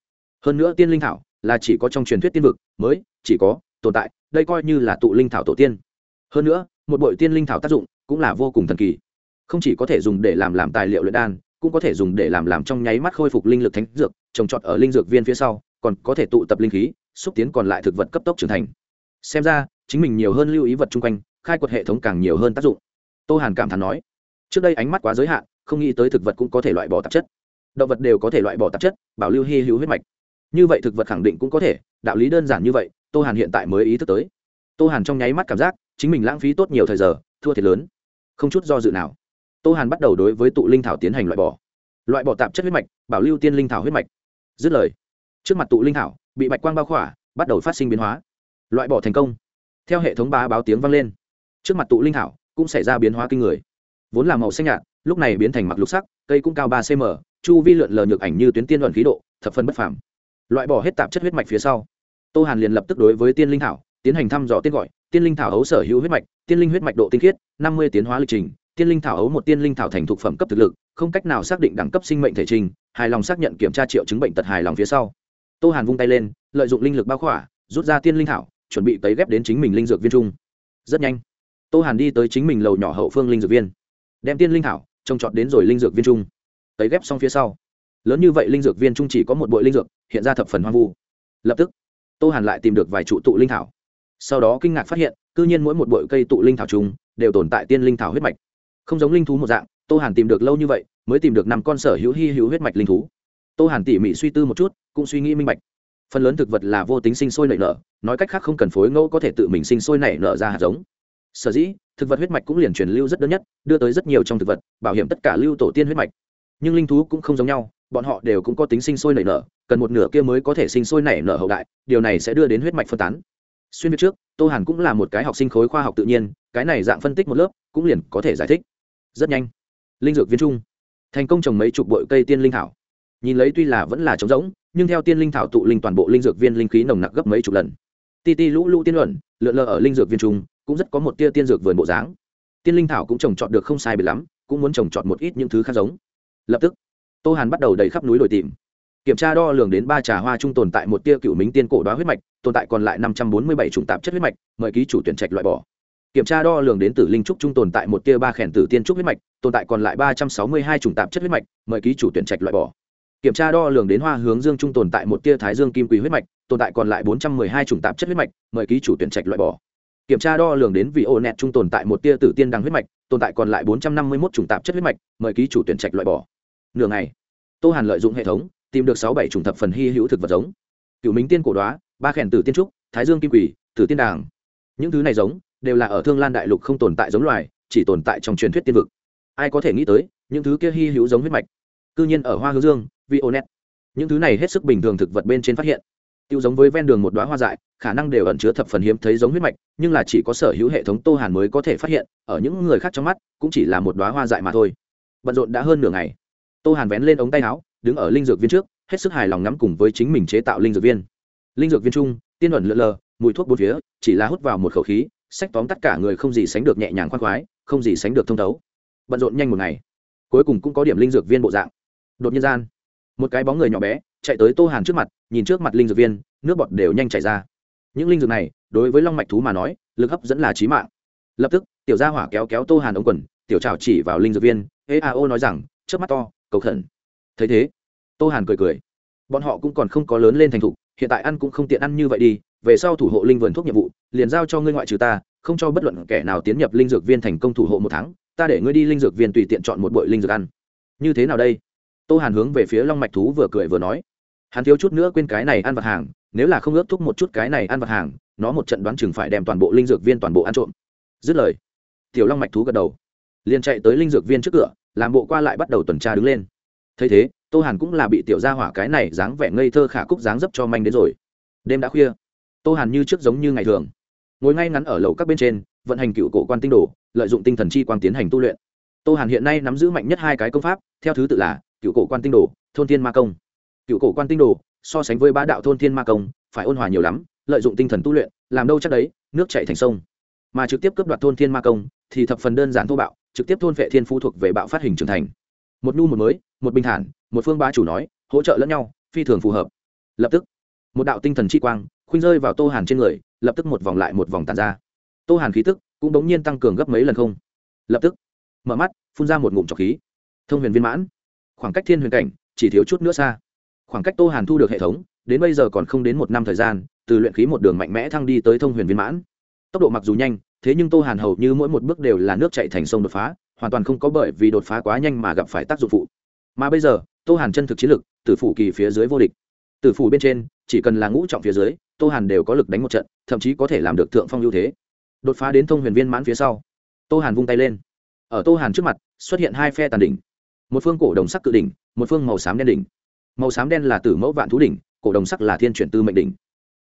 A: Hơn nữa tiên linh thảo là chỉ có trong truyền thuyết tiên vực mới chỉ có tồn tại, đây coi như là tụ linh thảo tổ tiên. Hơn nữa, một bội tiên linh thảo tác dụng cũng là vô cùng thần kỳ. Không chỉ có thể dùng để làm làm tài liệu luyện đan, cũng có thể dùng để làm làm trong nháy mắt khôi phục linh lực thánh dược, trồng trọt ở linh dược viên phía sau, còn có thể tụ tập linh khí, xúc tiến còn lại thực vật cấp tốc trưởng thành. Xem ra, chính mình nhiều hơn lưu ý vật chung quanh, khai quật hệ thống càng nhiều hơn tác dụng tô hàn cảm thán nói, trước đây ánh mắt quá giới hạn, không nghĩ tới thực vật cũng có thể loại bỏ tạp chất. Động vật đều có thể loại bỏ tạp chất, bảo lưu hy hữu huyết mạch. Như vậy thực vật khẳng định cũng có thể, đạo lý đơn giản như vậy, tô hàn hiện tại mới ý thức tới. Tô hàn trong nháy mắt cảm giác, chính mình lãng phí tốt nhiều thời giờ, thua thiệt lớn. Không chút do dự nào, tô hàn bắt đầu đối với tụ linh thảo tiến hành loại bỏ. Loại bỏ tạp chất huyết mạch, bảo lưu tiên linh thảo huyết mạch. Dứt lời, trước mặt tụ linh thảo, bị bạch quang bao khỏa, bắt đầu phát sinh biến hóa. Loại bỏ thành công. Theo hệ thống ba báo tiếng vang lên. Trước mặt tụ linh thảo cũng xảy ra biến hóa kinh người. Vốn là màu xanh nhạt, lúc này biến thành mặc lục sắc, cây cũng cao ba cm chu vi lượn lờ nhược ảnh như tuyến tiên luận khí độ, thập phân bất phàm. Loại bỏ hết tạp chất huyết mạch phía sau, tô hàn liền lập tức đối với tiên linh thảo tiến hành thăm dò tên gọi, tiên linh thảo ấu sở hữu huyết mạch, tiên linh huyết mạch độ tinh khiết, năm mươi tiến hóa lịch trình, tiên linh thảo ấu một tiên linh thảo thành thuộc phẩm cấp thực lực, không cách nào xác định đẳng cấp sinh mệnh thể trình, hài lòng xác nhận kiểm tra triệu chứng bệnh tật hài lòng phía sau. Tô hàn vung tay lên, lợi dụng linh lực bao khỏa, rút ra tiên linh thảo, chuẩn bị tấy ghép đến chính mình linh dược viên trung. Rất nhanh tô hàn đi tới chính mình lầu nhỏ hậu phương linh dược viên. Đem tiên linh thảo trồng trọt đến rồi linh dược viên trung tấy ghép xong phía sau. Lớn như vậy linh dược viên trung chỉ có một bội linh dược, hiện ra thập phần hoang vu. Lập tức, tô hàn lại tìm được vài trụ tụ linh thảo. Sau đó kinh ngạc phát hiện, cư nhiên mỗi một bội cây tụ linh thảo trung đều tồn tại tiên linh thảo huyết mạch. Không giống linh thú một dạng, tô hàn tìm được lâu như vậy, mới tìm được năm con sở hữu hy hữu huyết mạch linh thú. Tô hàn tỉ mỉ suy tư một chút, cũng suy nghĩ minh bạch. Phần lớn thực vật là vô tính sinh sôi nảy nở, nói cách khác không cần phối ngẫu có thể tự mình sinh sôi nảy nở ra hạt giống sở dĩ, thực vật huyết mạch cũng liền truyền lưu rất đơn nhất, đưa tới rất nhiều trong thực vật, bảo hiểm tất cả lưu tổ tiên huyết mạch. Nhưng linh thú cũng không giống nhau, bọn họ đều cũng có tính sinh sôi nảy nở, cần một nửa kia mới có thể sinh sôi nảy nở hậu đại, điều này sẽ đưa đến huyết mạch phân tán. Xuyên biết trước, tô hàn cũng là một cái học sinh khối khoa học tự nhiên, cái này dạng phân tích một lớp, cũng liền có thể giải thích. Rất nhanh, linh dược viên trung, thành công trồng mấy chục bội cây tiên linh thảo. Nhìn lấy tuy là vẫn là trống rỗng, nhưng theo tiên linh thảo tụ linh toàn bộ linh dược viên linh khí nồng nặc gấp mấy chục lần ti ti lũ lũ tiên luận, lượn lờ ở linh dược viên trung, cũng rất có một tia tiên dược vườn bộ dáng. Tiên linh thảo cũng trồng trọt được không sai biệt lắm, cũng muốn trồng trọt một ít những thứ khác giống. Lập tức, tô hàn bắt đầu đầy khắp núi đồi tìm. Kiểm tra đo lường đến ba trà hoa trung tồn tại một tia cựu minh tiên cổ đoá huyết mạch, tồn tại còn lại năm trăm bốn mươi bảy chủng tạp chất huyết mạch, mời ký chủ tuyển trạch loại bỏ. Kiểm tra đo lường đến tử linh trúc trung tồn tại một tia ba khẻn tử tiên trúc huyết mạch, tồn tại còn lại ba trăm sáu mươi hai chủng tạp chất huyết mạch, mời ký chủ tuyển trạch loại bỏ kiểm tra đo lường đến hoa hướng dương trung tồn tại một tia thái dương kim quỳ huyết mạch, tồn tại còn lại bốn trăm mười hai chủng tạp chất huyết mạch, mời ký chủ tuyển trạch loại bỏ. Kiểm tra đo lường đến vị ô nẹt trung tồn tại một tia tử tiên đằng huyết mạch, tồn tại còn lại bốn trăm năm mươi một chủng tạp chất huyết mạch, mời ký chủ tuyển trạch loại bỏ. Nửa ngày, tô hàn lợi dụng hệ thống, tìm được sáu bảy chủng thập phần hy hữu thực vật giống. Cựu minh tiên cổ đoá, ba khèn tử tiên trúc, thái dương kim quỷ, tử tiên đàng. Những thứ này giống, đều là ở thương lan đại lục không tồn tại giống loài, chỉ tồn tại trong truyền thuyết tiên vực. Ai có thể nghĩ tới, những thứ kia hy hữu giống huyết mạch? Cư nhiên ở hoa hướng dương vionet những thứ này hết sức bình thường thực vật bên trên phát hiện. Tiêu giống với ven đường một đoá hoa dại, khả năng đều ẩn chứa thập phần hiếm thấy giống huyết mạch, nhưng là chỉ có sở hữu hệ thống tô hàn mới có thể phát hiện, ở những người khác trong mắt, cũng chỉ là một đoá hoa dại mà thôi. Bận rộn đã hơn nửa ngày. Tô hàn vén lên ống tay áo, đứng ở linh dược viên trước, hết sức hài lòng ngắm cùng với chính mình chế tạo linh dược viên. Linh dược viên trung, tiên ẩn lượn lờ, mùi thuốc bốn phía, chỉ là hút vào một khẩu khí, sách tóm tất cả người không gì sánh được nhẹ nhàng khoan khoái, không gì sánh được thông thấu. Bận rộn nhanh một ngày. Cuối cùng cũng có điểm linh dược viên bộ dạng. Đột nhiên gian một cái bóng người nhỏ bé chạy tới tô hàn trước mặt nhìn trước mặt linh dược viên nước bọt đều nhanh chảy ra những linh dược này đối với long mạch thú mà nói lực hấp dẫn là trí mạng lập tức tiểu gia hỏa kéo kéo tô hàn ống quần tiểu trào chỉ vào linh dược viên eao nói rằng trước mắt to cầu khẩn thấy thế tô hàn cười cười bọn họ cũng còn không có lớn lên thành thục hiện tại ăn cũng không tiện ăn như vậy đi về sau thủ hộ linh vườn thuốc nhiệm vụ liền giao cho ngươi ngoại trừ ta không cho bất luận kẻ nào tiến nhập linh dược viên thành công thủ hộ một tháng ta để ngươi đi linh dược viên tùy tiện chọn một bội linh dược ăn như thế nào đây tô hàn hướng về phía long mạch thú vừa cười vừa nói, hắn thiếu chút nữa quên cái này ăn vặt hàng, nếu là không ước thúc một chút cái này ăn vặt hàng, nó một trận đoán chừng phải đem toàn bộ linh dược viên toàn bộ ăn trộm. Dứt lời, tiểu long mạch thú gật đầu, liền chạy tới linh dược viên trước cửa, làm bộ qua lại bắt đầu tuần tra đứng lên. Thấy thế, tô hàn cũng là bị tiểu gia hỏa cái này dáng vẻ ngây thơ khả cúc dáng dấp cho manh đến rồi. Đêm đã khuya, tô hàn như trước giống như ngày thường, ngồi ngay ngắn ở lầu các bên trên, vận hành cựu cổ quan tinh đồ, lợi dụng tinh thần chi quang tiến hành tu luyện. Tô hàn hiện nay nắm giữ mạnh nhất hai cái công pháp, theo thứ tự là cựu cổ quan tinh đồ, thôn thiên ma công. Cựu cổ quan tinh đồ, so sánh với bá đạo thôn thiên ma công, phải ôn hòa nhiều lắm, lợi dụng tinh thần tu luyện, làm đâu chắc đấy, nước chạy thành sông. Mà trực tiếp cướp đoạt thôn thiên ma công, thì thập phần đơn giản thô bạo, trực tiếp thôn vệ thiên phú thuộc về bạo phát hình trưởng thành. Một nhu một mới, một bình thản, một phương bá chủ nói, hỗ trợ lẫn nhau, phi thường phù hợp. Lập tức, một đạo tinh thần chi quang, khuynh rơi vào tô hàn trên người, lập tức một vòng lại một vòng tàn ra. Tô hàn khí tức cũng đống nhiên tăng cường gấp mấy lần không. Lập tức, mở mắt, phun ra một ngụm trọc khí. Thông huyền viên mãn khoảng cách thiên huyền cảnh chỉ thiếu chút nữa xa. Khoảng cách tô hàn thu được hệ thống, đến bây giờ còn không đến một năm thời gian, từ luyện khí một đường mạnh mẽ thăng đi tới thông huyền viên mãn. Tốc độ mặc dù nhanh, thế nhưng tô hàn hầu như mỗi một bước đều là nước chạy thành sông đột phá, hoàn toàn không có bởi vì đột phá quá nhanh mà gặp phải tác dụng phụ. Mà bây giờ, tô hàn chân thực chiến lực tử phủ kỳ phía dưới vô địch. Tử phủ bên trên, chỉ cần là ngũ trọng phía dưới, tô hàn đều có lực đánh một trận, thậm chí có thể làm được thượng phong ưu thế. Đột phá đến thông huyền viên mãn phía sau, tô hàn vung tay lên. Ở tô hàn trước mặt, xuất hiện hai phe tàn đỉnh một phương cổ đồng sắc cự đỉnh, một phương màu xám đen đỉnh. Màu xám đen là tử mẫu vạn thú đỉnh, cổ đồng sắc là thiên chuyển tư mệnh đỉnh.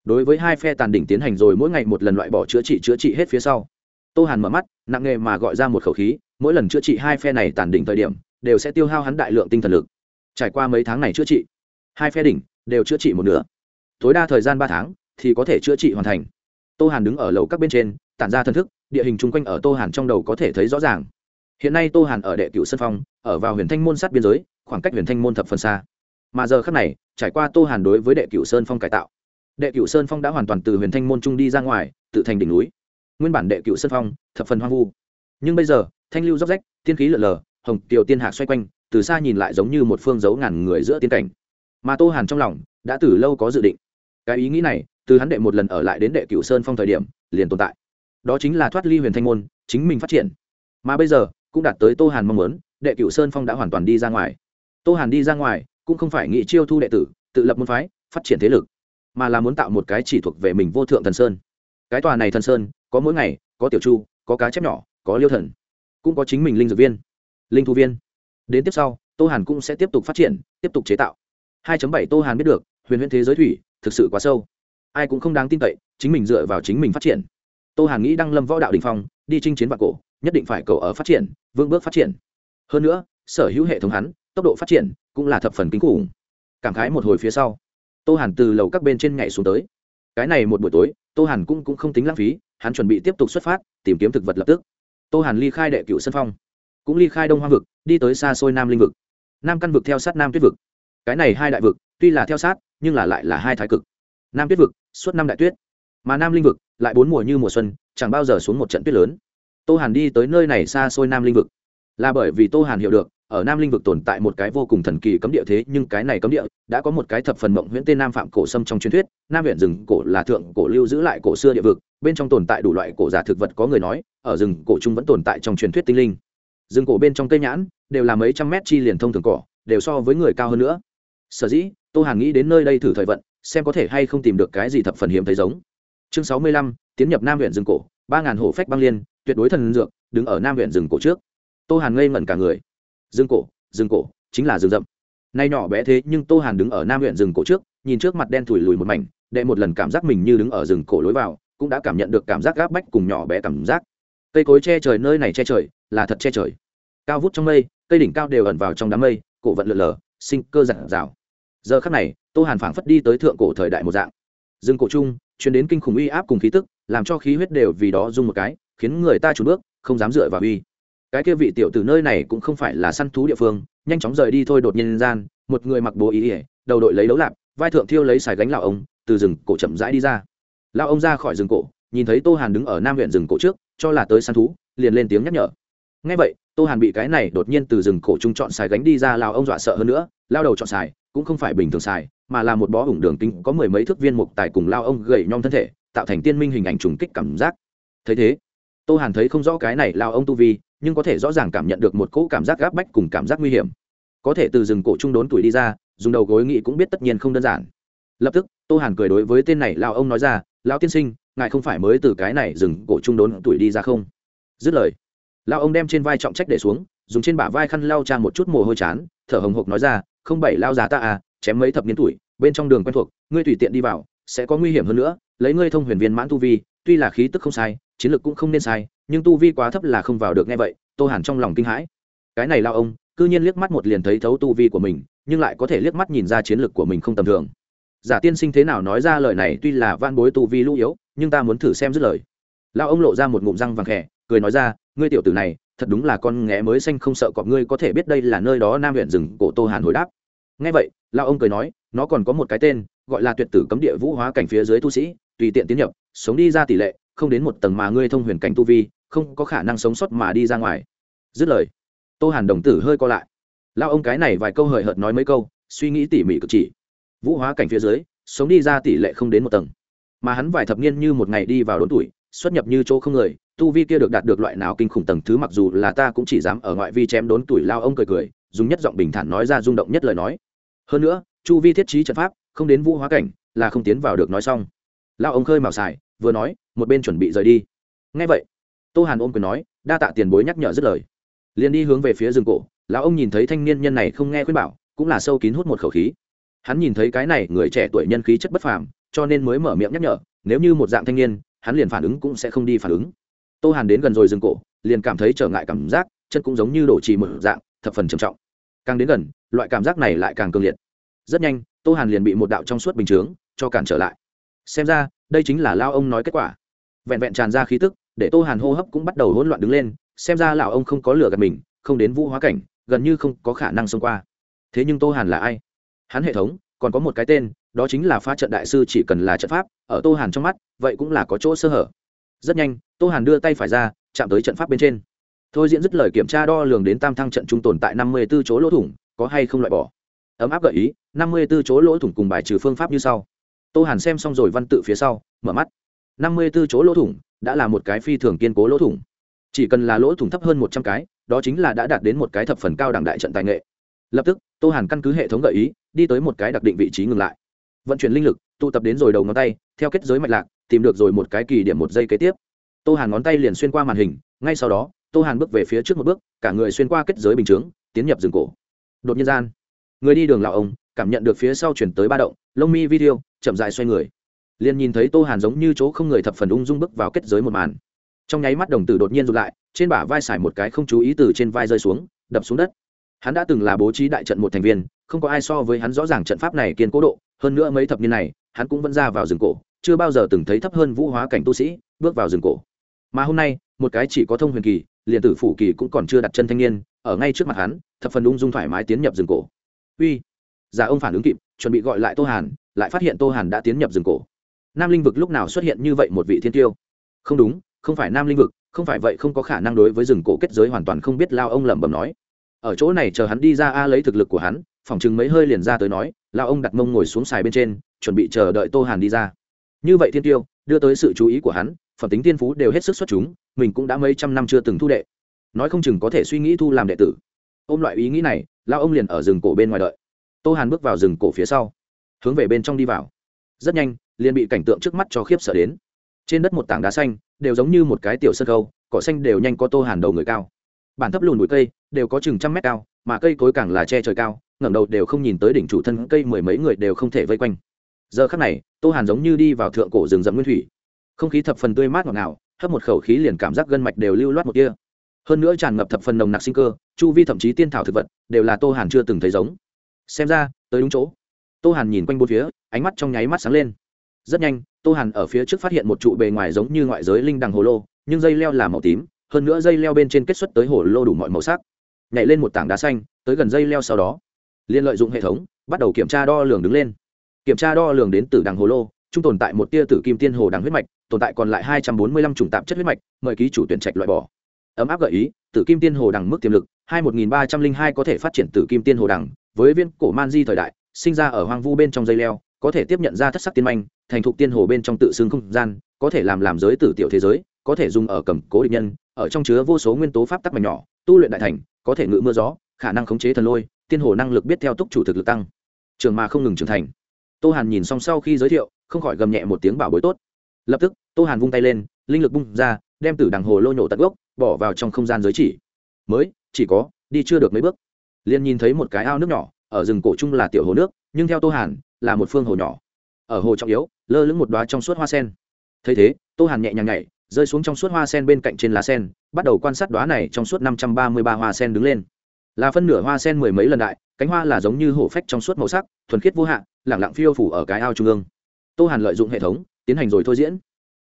A: Đối với hai phe tàn đỉnh tiến hành rồi mỗi ngày một lần loại bỏ chữa trị chữa trị hết phía sau. Tô hàn mở mắt, nặng nghề mà gọi ra một khẩu khí, mỗi lần chữa trị hai phe này tàn đỉnh thời điểm, đều sẽ tiêu hao hắn đại lượng tinh thần lực. Trải qua mấy tháng này chữa trị, hai phe đỉnh đều chữa trị một nửa. Tối đa thời gian ba tháng thì có thể chữa trị hoàn thành. Tô hàn đứng ở lầu các bên trên, tản ra thân thức, địa hình chung quanh ở tô hàn trong đầu có thể thấy rõ ràng. Hiện nay tô hàn ở đệ cựu sân phong ở vào huyền thanh môn sát biên giới, khoảng cách huyền thanh môn thập phần xa. Mà giờ khác này, trải qua tô hàn đối với đệ cựu sơn phong cải tạo, đệ cựu sơn phong đã hoàn toàn từ huyền thanh môn trung đi ra ngoài, tự thành đỉnh núi. Nguyên bản đệ cựu sơn phong, thập phần hoang vu. Nhưng bây giờ, thanh lưu dốc rách, tiên khí lợn lờ, hồng tiều tiên hạc xoay quanh, từ xa nhìn lại giống như một phương dấu ngàn người giữa tiên cảnh. Mà tô hàn trong lòng, đã từ lâu có dự định. Cái ý nghĩ này, từ hắn đệ một lần ở lại đến đệ cựu sơn phong thời điểm, liền tồn tại. Đó chính là thoát ly huyền thanh môn, chính mình phát triển. Mà bây giờ, cũng đạt tới tô hàn mong muốn đệ cửu sơn phong đã hoàn toàn đi ra ngoài. Tô hàn đi ra ngoài, cũng không phải nghị chiêu thu đệ tử, tự lập môn phái, phát triển thế lực, mà là muốn tạo một cái chỉ thuộc về mình vô thượng thần sơn. Cái tòa này thần sơn, có mỗi ngày, có tiểu chu, có cá chép nhỏ, có liêu thần, cũng có chính mình linh dược viên, linh thu viên. Đến tiếp sau, tô hàn cũng sẽ tiếp tục phát triển, tiếp tục chế tạo. 2.7 tô hàn biết được, huyền huyền thế giới thủy, thực sự quá sâu. Ai cũng không đáng tin cậy, chính mình dựa vào chính mình phát triển. Tô hàn nghĩ đăng lâm võ đạo đình phong, đi chinh chiến vạn cổ, nhất định phải cầu ở phát triển vương bước phát triển hơn nữa sở hữu hệ thống hắn tốc độ phát triển cũng là thập phần kinh khủng. Cảm khái một hồi phía sau tô hàn từ lầu các bên trên nhảy xuống tới. Cái này một buổi tối tô hàn cũng, cũng không tính lãng phí hắn chuẩn bị tiếp tục xuất phát tìm kiếm thực vật lập tức. Tô hàn ly khai đệ cựu sân phong cũng ly khai đông hoa vực đi tới xa xôi nam linh vực. Nam căn vực theo sát nam tuyết vực. Cái này hai đại vực tuy là theo sát nhưng là lại là hai thái cực. Nam tuyết vực suốt năm đại tuyết. Mà nam linh vực lại bốn mùa như mùa xuân chẳng bao giờ xuống một trận tuyết lớn. Tô hàn đi tới nơi này xa xôi nam linh vực là bởi vì tô hàn hiểu được, ở nam linh vực tồn tại một cái vô cùng thần kỳ cấm địa thế, nhưng cái này cấm địa đã có một cái thập phần mộng huyễn tên nam phạm cổ sâm trong truyền thuyết. Nam huyện rừng cổ là thượng cổ lưu giữ lại cổ xưa địa vực, bên trong tồn tại đủ loại cổ giả thực vật có người nói, ở rừng cổ trung vẫn tồn tại trong truyền thuyết tinh linh. Rừng cổ bên trong cây nhãn đều là mấy trăm mét chi liền thông thường cỏ, đều so với người cao hơn nữa. Sở dĩ, tô hàn nghĩ đến nơi đây thử thời vận, xem có thể hay không tìm được cái gì thập phần hiếm thấy giống. Chương sáu mươi lăm, tiến nhập nam huyện rừng cổ, ba ngàn hổ phách băng liên, tuyệt đối thần dược, đứng ở nam huyện rừng cổ trước tô hàn ngây ngẩn cả người. Rừng cổ rừng cổ, chính là rừng rậm. Nay nhỏ bé thế nhưng tô hàn đứng ở nam huyện rừng cổ trước, nhìn trước mặt đen thủi lùi một mảnh, đệ một lần cảm giác mình như đứng ở rừng cổ lối vào, cũng đã cảm nhận được cảm giác gáp bách cùng nhỏ bé cảm giác. Cây cối che trời nơi này che trời, là thật che trời. Cao vút trong mây, cây đỉnh cao đều ẩn vào trong đám mây, cổ vận lượn lờ, sinh cơ giản rào giờ khắc này, tô hàn phảng phất đi tới thượng cổ thời đại một dạng. Rừng cổ chung chuyển đến kinh khủng uy áp cùng khí tức, làm cho khí huyết đều vì đó rung một cái, khiến người ta trùn bước, không dám dựa vào uy cái kia vị tiểu tử nơi này cũng không phải là săn thú địa phương, nhanh chóng rời đi thôi đột nhiên gian, một người mặc bố ý ỉa đầu đội lấy đấu lạp, vai thượng thiêu lấy xài gánh lão ông, từ rừng cổ chậm rãi đi ra. Lão ông ra khỏi rừng cổ, nhìn thấy tô hàn đứng ở nam huyện rừng cổ trước, cho là tới săn thú, liền lên tiếng nhắc nhở. Ngay vậy, tô hàn bị cái này đột nhiên từ rừng cổ trung chọn xài gánh đi ra lao ông dọa sợ hơn nữa lao đầu chọn xài, cũng không phải bình thường xài, mà là một bó ủng đường kính, có mười mấy thước viên mục tài cùng lao ông gầy nhom thân thể, tạo thành tiên minh hình ảnh trùng kích cảm giác. Thấy thế, tô hàn thấy không rõ cái này lao ông tu vi nhưng có thể rõ ràng cảm nhận được một cỗ cảm giác gáp bách cùng cảm giác nguy hiểm. Có thể từ rừng cổ trung đốn tuổi đi ra, dùng đầu gối nghĩ cũng biết tất nhiên không đơn giản. Lập tức, tô hàn cười đối với tên này lao ông nói ra lao tiên sinh, ngài không phải mới từ cái này rừng cổ trung đốn tuổi đi ra không? Dứt lời lao ông đem trên vai trọng trách để xuống, dùng trên bả vai khăn lau trang một chút mồ hôi chán, thở hồng hộc nói ra, không bảy lao già ta à chém mấy thập niên tuổi, bên trong đường quen thuộc, ngươi tùy tiện đi vào, sẽ có nguy hiểm hơn nữa, lấy ngươi thông huyền viên mãn tu vi, tuy là khí tức không sai chiến lược cũng không nên sai, nhưng tu vi quá thấp là không vào được nghe vậy, tô hàn trong lòng kinh hãi. Cái này lao ông, cư nhiên liếc mắt một liền thấy thấu tu vi của mình, nhưng lại có thể liếc mắt nhìn ra chiến lược của mình không tầm thường. Giả tiên sinh thế nào nói ra lời này tuy là van bối tu vi lũ yếu, nhưng ta muốn thử xem dứt lời. Lao ông lộ ra một ngụm răng vàng khẽ, cười nói ra, ngươi tiểu tử này, thật đúng là con nghé mới xanh không sợ cọp, ngươi có thể biết đây là nơi đó nam huyện rừng cổ tô hàn hồi đáp. Ngay vậy lao ông cười nói, nó còn có một cái tên, gọi là tuyệt tử cấm địa vũ hóa cảnh phía dưới tu sĩ, tùy tiện tiến nhập, sống đi ra tỷ lệ không đến một tầng mà ngươi thông huyền cảnh tu vi, không có khả năng sống sót mà đi ra ngoài. Dứt lời, tô hàn đồng tử hơi co lại. Lao ông cái này vài câu hời hợt nói mấy câu, suy nghĩ tỉ mỉ cực chỉ. Vũ hóa cảnh phía dưới, sống đi ra tỷ lệ không đến một tầng. Mà hắn vài thập niên như một ngày đi vào đốn tuổi, xuất nhập như chỗ không người, tu vi kia được đạt được loại nào kinh khủng tầng thứ mặc dù là ta cũng chỉ dám ở ngoại vi chém đốn tuổi lao ông cười cười, dùng nhất giọng bình thản nói ra rung động nhất lời nói. Hơn nữa, chu vi thiết trí trận pháp, không đến vũ hóa cảnh, là không tiến vào được nói xong. Lao ông khơi mào xài, vừa nói một bên chuẩn bị rời đi. Ngay vậy, tô hàn ôm quyền nói, đa tạ tiền bối nhắc nhở dứt lời. Liền đi hướng về phía rừng cổ, lão ông nhìn thấy thanh niên nhân này không nghe khuyên bảo, cũng là sâu kín hút một khẩu khí. Hắn nhìn thấy cái này người trẻ tuổi nhân khí chất bất phàm, cho nên mới mở miệng nhắc nhở, nếu như một dạng thanh niên, hắn liền phản ứng cũng sẽ không đi phản ứng. Tô hàn đến gần rồi rừng cổ, liền cảm thấy trở ngại cảm giác, chân cũng giống như đổ trì một dạng, thập phần trầm trọng. Càng đến gần, loại cảm giác này lại càng cường liệt. Rất nhanh, tô hàn liền bị một đạo trong suốt bình chướng, cho cản trở lại. Xem ra, đây chính là lao ông nói kết quả vẹn vẹn tràn ra khí tức, để tô hàn hô hấp cũng bắt đầu hỗn loạn đứng lên, xem ra lão ông không có lửa gạt mình, không đến vũ hóa cảnh, gần như không có khả năng xông qua. Thế nhưng tô hàn là ai? Hắn hệ thống, còn có một cái tên, đó chính là phá trận đại sư chỉ cần là trận pháp, ở tô hàn trong mắt, vậy cũng là có chỗ sơ hở. Rất nhanh, tô hàn đưa tay phải ra, chạm tới trận pháp bên trên. Thôi diễn dứt lời kiểm tra đo lường đến tam thăng trận trung tồn tại năm mươi b ố chỗ lỗ thủng, có hay không loại bỏ? Ấm áp gợi ý, năm mươi b ố chỗ lỗ thủng cùng bài trừ phương pháp như sau. Tô hàn xem xong rồi văn tự phía sau, mở mắt năm mươi b ố chỗ lỗ thủng, đã là một cái phi thường kiên cố lỗ thủng. Chỉ cần là lỗ thủng thấp hơn một trăm cái, đó chính là đã đạt đến một cái thập phần cao đẳng đại trận tài nghệ. Lập tức, tô hàn căn cứ hệ thống gợi ý, đi tới một cái đặc định vị trí ngừng lại. Vận chuyển linh lực, tụ tập đến rồi đầu ngón tay, theo kết giới mạch lạc, tìm được rồi một cái kỳ điểm một giây kế tiếp. Tô hàn ngón tay liền xuyên qua màn hình, ngay sau đó, tô hàn bước về phía trước một bước, cả người xuyên qua kết giới bình chướng, tiến nhập rừng cổ. Đột nhiên gian, người đi đường lạo ông, cảm nhận được phía sau chuyển tới ba động, lông mi video chậm dài xoay người liền nhìn thấy tô hàn giống như chỗ không người thập phần ung dung bước vào kết giới một màn. Trong nháy mắt đồng tử đột nhiên rụt lại, trên bả vai xài một cái không chú ý từ trên vai rơi xuống, đập xuống đất. Hắn đã từng là bố trí đại trận một thành viên, không có ai so với hắn rõ ràng trận pháp này kiên cố độ, hơn nữa mấy thập niên này, hắn cũng vẫn ra vào rừng cổ, chưa bao giờ từng thấy thấp hơn vũ hóa cảnh tu sĩ bước vào rừng cổ. Mà hôm nay, một cái chỉ có thông huyền kỳ, liền tử phủ kỳ cũng còn chưa đặt chân thanh niên, ở ngay trước mặt hắn, thập phần ung dung thoải mái tiến nhập rừng cổ. Uy! Già ông phản ứng kịp, chuẩn bị gọi lại tô hàn, lại phát hiện tô hàn đã tiến nhập rừng cổ nam linh vực lúc nào xuất hiện như vậy một vị thiên tiêu? Không đúng, không phải nam linh vực, không phải vậy không có khả năng đối với rừng cổ kết giới hoàn toàn không biết lao ông lẩm bẩm nói. Ở chỗ này chờ hắn đi ra a lấy thực lực của hắn, phòng chừng mấy hơi liền ra tới nói, lao ông đặt mông ngồi xuống xài bên trên, chuẩn bị chờ đợi tô hàn đi ra. Như vậy thiên tiêu, đưa tới sự chú ý của hắn, phẩm tính tiên phú đều hết sức xuất chúng, mình cũng đã mấy trăm năm chưa từng thu đệ. Nói không chừng có thể suy nghĩ thu làm đệ tử. Ôm loại ý nghĩ này, lao ông liền ở rừng cổ bên ngoài đợi. Tô hàn bước vào rừng cổ phía sau, hướng về bên trong đi vào. Rất nhanh liền bị cảnh tượng trước mắt cho khiếp sợ đến. Trên đất một tảng đá xanh, đều giống như một cái tiểu sân khâu cỏ xanh đều nhanh có tô hàn đầu người cao. Bản thấp lùn bụi cây, đều có chừng trăm mét cao, mà cây cối càng là che trời cao, ngẩng đầu đều không nhìn tới đỉnh chủ thân cây mười mấy người đều không thể vây quanh. Giờ khắc này, tô hàn giống như đi vào thượng cổ rừng rậm nguyên thủy. Không khí thập phần tươi mát ngọt ngào, hấp một khẩu khí liền cảm giác gân mạch đều lưu loát một kia hơn nữa tràn ngập thập phần nồng nặc sinh cơ, chu vi thậm chí tiên thảo thực vật, đều là tô hàn chưa từng thấy giống. Xem ra, tới đúng chỗ. Tô hàn nhìn quanh bốn phía, ánh mắt trong nháy mắt sáng lên rất nhanh, tô hàn ở phía trước phát hiện một trụ bề ngoài giống như ngoại giới linh đằng hồ lô, nhưng dây leo là màu tím, hơn nữa dây leo bên trên kết xuất tới hồ lô đủ mọi màu sắc. Nhảy lên một tảng đá xanh, tới gần dây leo sau đó, liên lợi dụng hệ thống, bắt đầu kiểm tra đo lường đứng lên. Kiểm tra đo lường đến từ đằng hồ lô, trung tồn tại một tia tử kim tiên hồ đằng huyết mạch, tồn tại còn lại hai trăm bốn mươi lăm chủng tạp chất huyết mạch, mời ký chủ tuyển trạch loại bỏ. Ấm áp gợi ý, tử kim tiên hồ đằng mức tiềm lực, hai một nghìn ba trăm linh hai có thể phát triển tử kim tiên hồ đằng. Với viên cổ man di thời đại, sinh ra ở hoang vu bên trong dây leo có thể tiếp nhận ra thất sắc tiên manh, thành thục tiên hồ bên trong tự xưng không gian, có thể làm làm giới tử tiểu thế giới, có thể dùng ở cầm cố định nhân, ở trong chứa vô số nguyên tố pháp tắc mảnh nhỏ, tu luyện đại thành, có thể ngự mưa gió, khả năng khống chế thần lôi, tiên hồ năng lực biết theo túc chủ thực lực tăng. Trường mà không ngừng trưởng thành. Tô hàn nhìn xong sau khi giới thiệu, không khỏi gầm nhẹ một tiếng bảo bối tốt. Lập tức, tô hàn vung tay lên, linh lực bung ra, đem từ đằng hồ lô nhổ tận gốc, bỏ vào trong không gian giới chỉ. Mới, chỉ có, đi chưa được mấy bước. Liền nhìn thấy một cái ao nước nhỏ, ở rừng cổ chung là tiểu hồ nước, nhưng theo tô hàn là một phương hồ nhỏ. Ở hồ trọng yếu, lơ lửng một đoá trong suốt hoa sen. Thấy thế, tô hàn nhẹ nhàng nhảy, rơi xuống trong suốt hoa sen bên cạnh trên lá sen, bắt đầu quan sát đoá này trong suốt năm trăm ba mươi ba hoa sen đứng lên. Là phân nửa hoa sen mười mấy lần đại, cánh hoa là giống như hổ phách trong suốt màu sắc, thuần khiết vô hạn, lẳng lặng phiêu phủ ở cái ao trung ương. Tô hàn lợi dụng hệ thống, tiến hành rồi thôi diễn.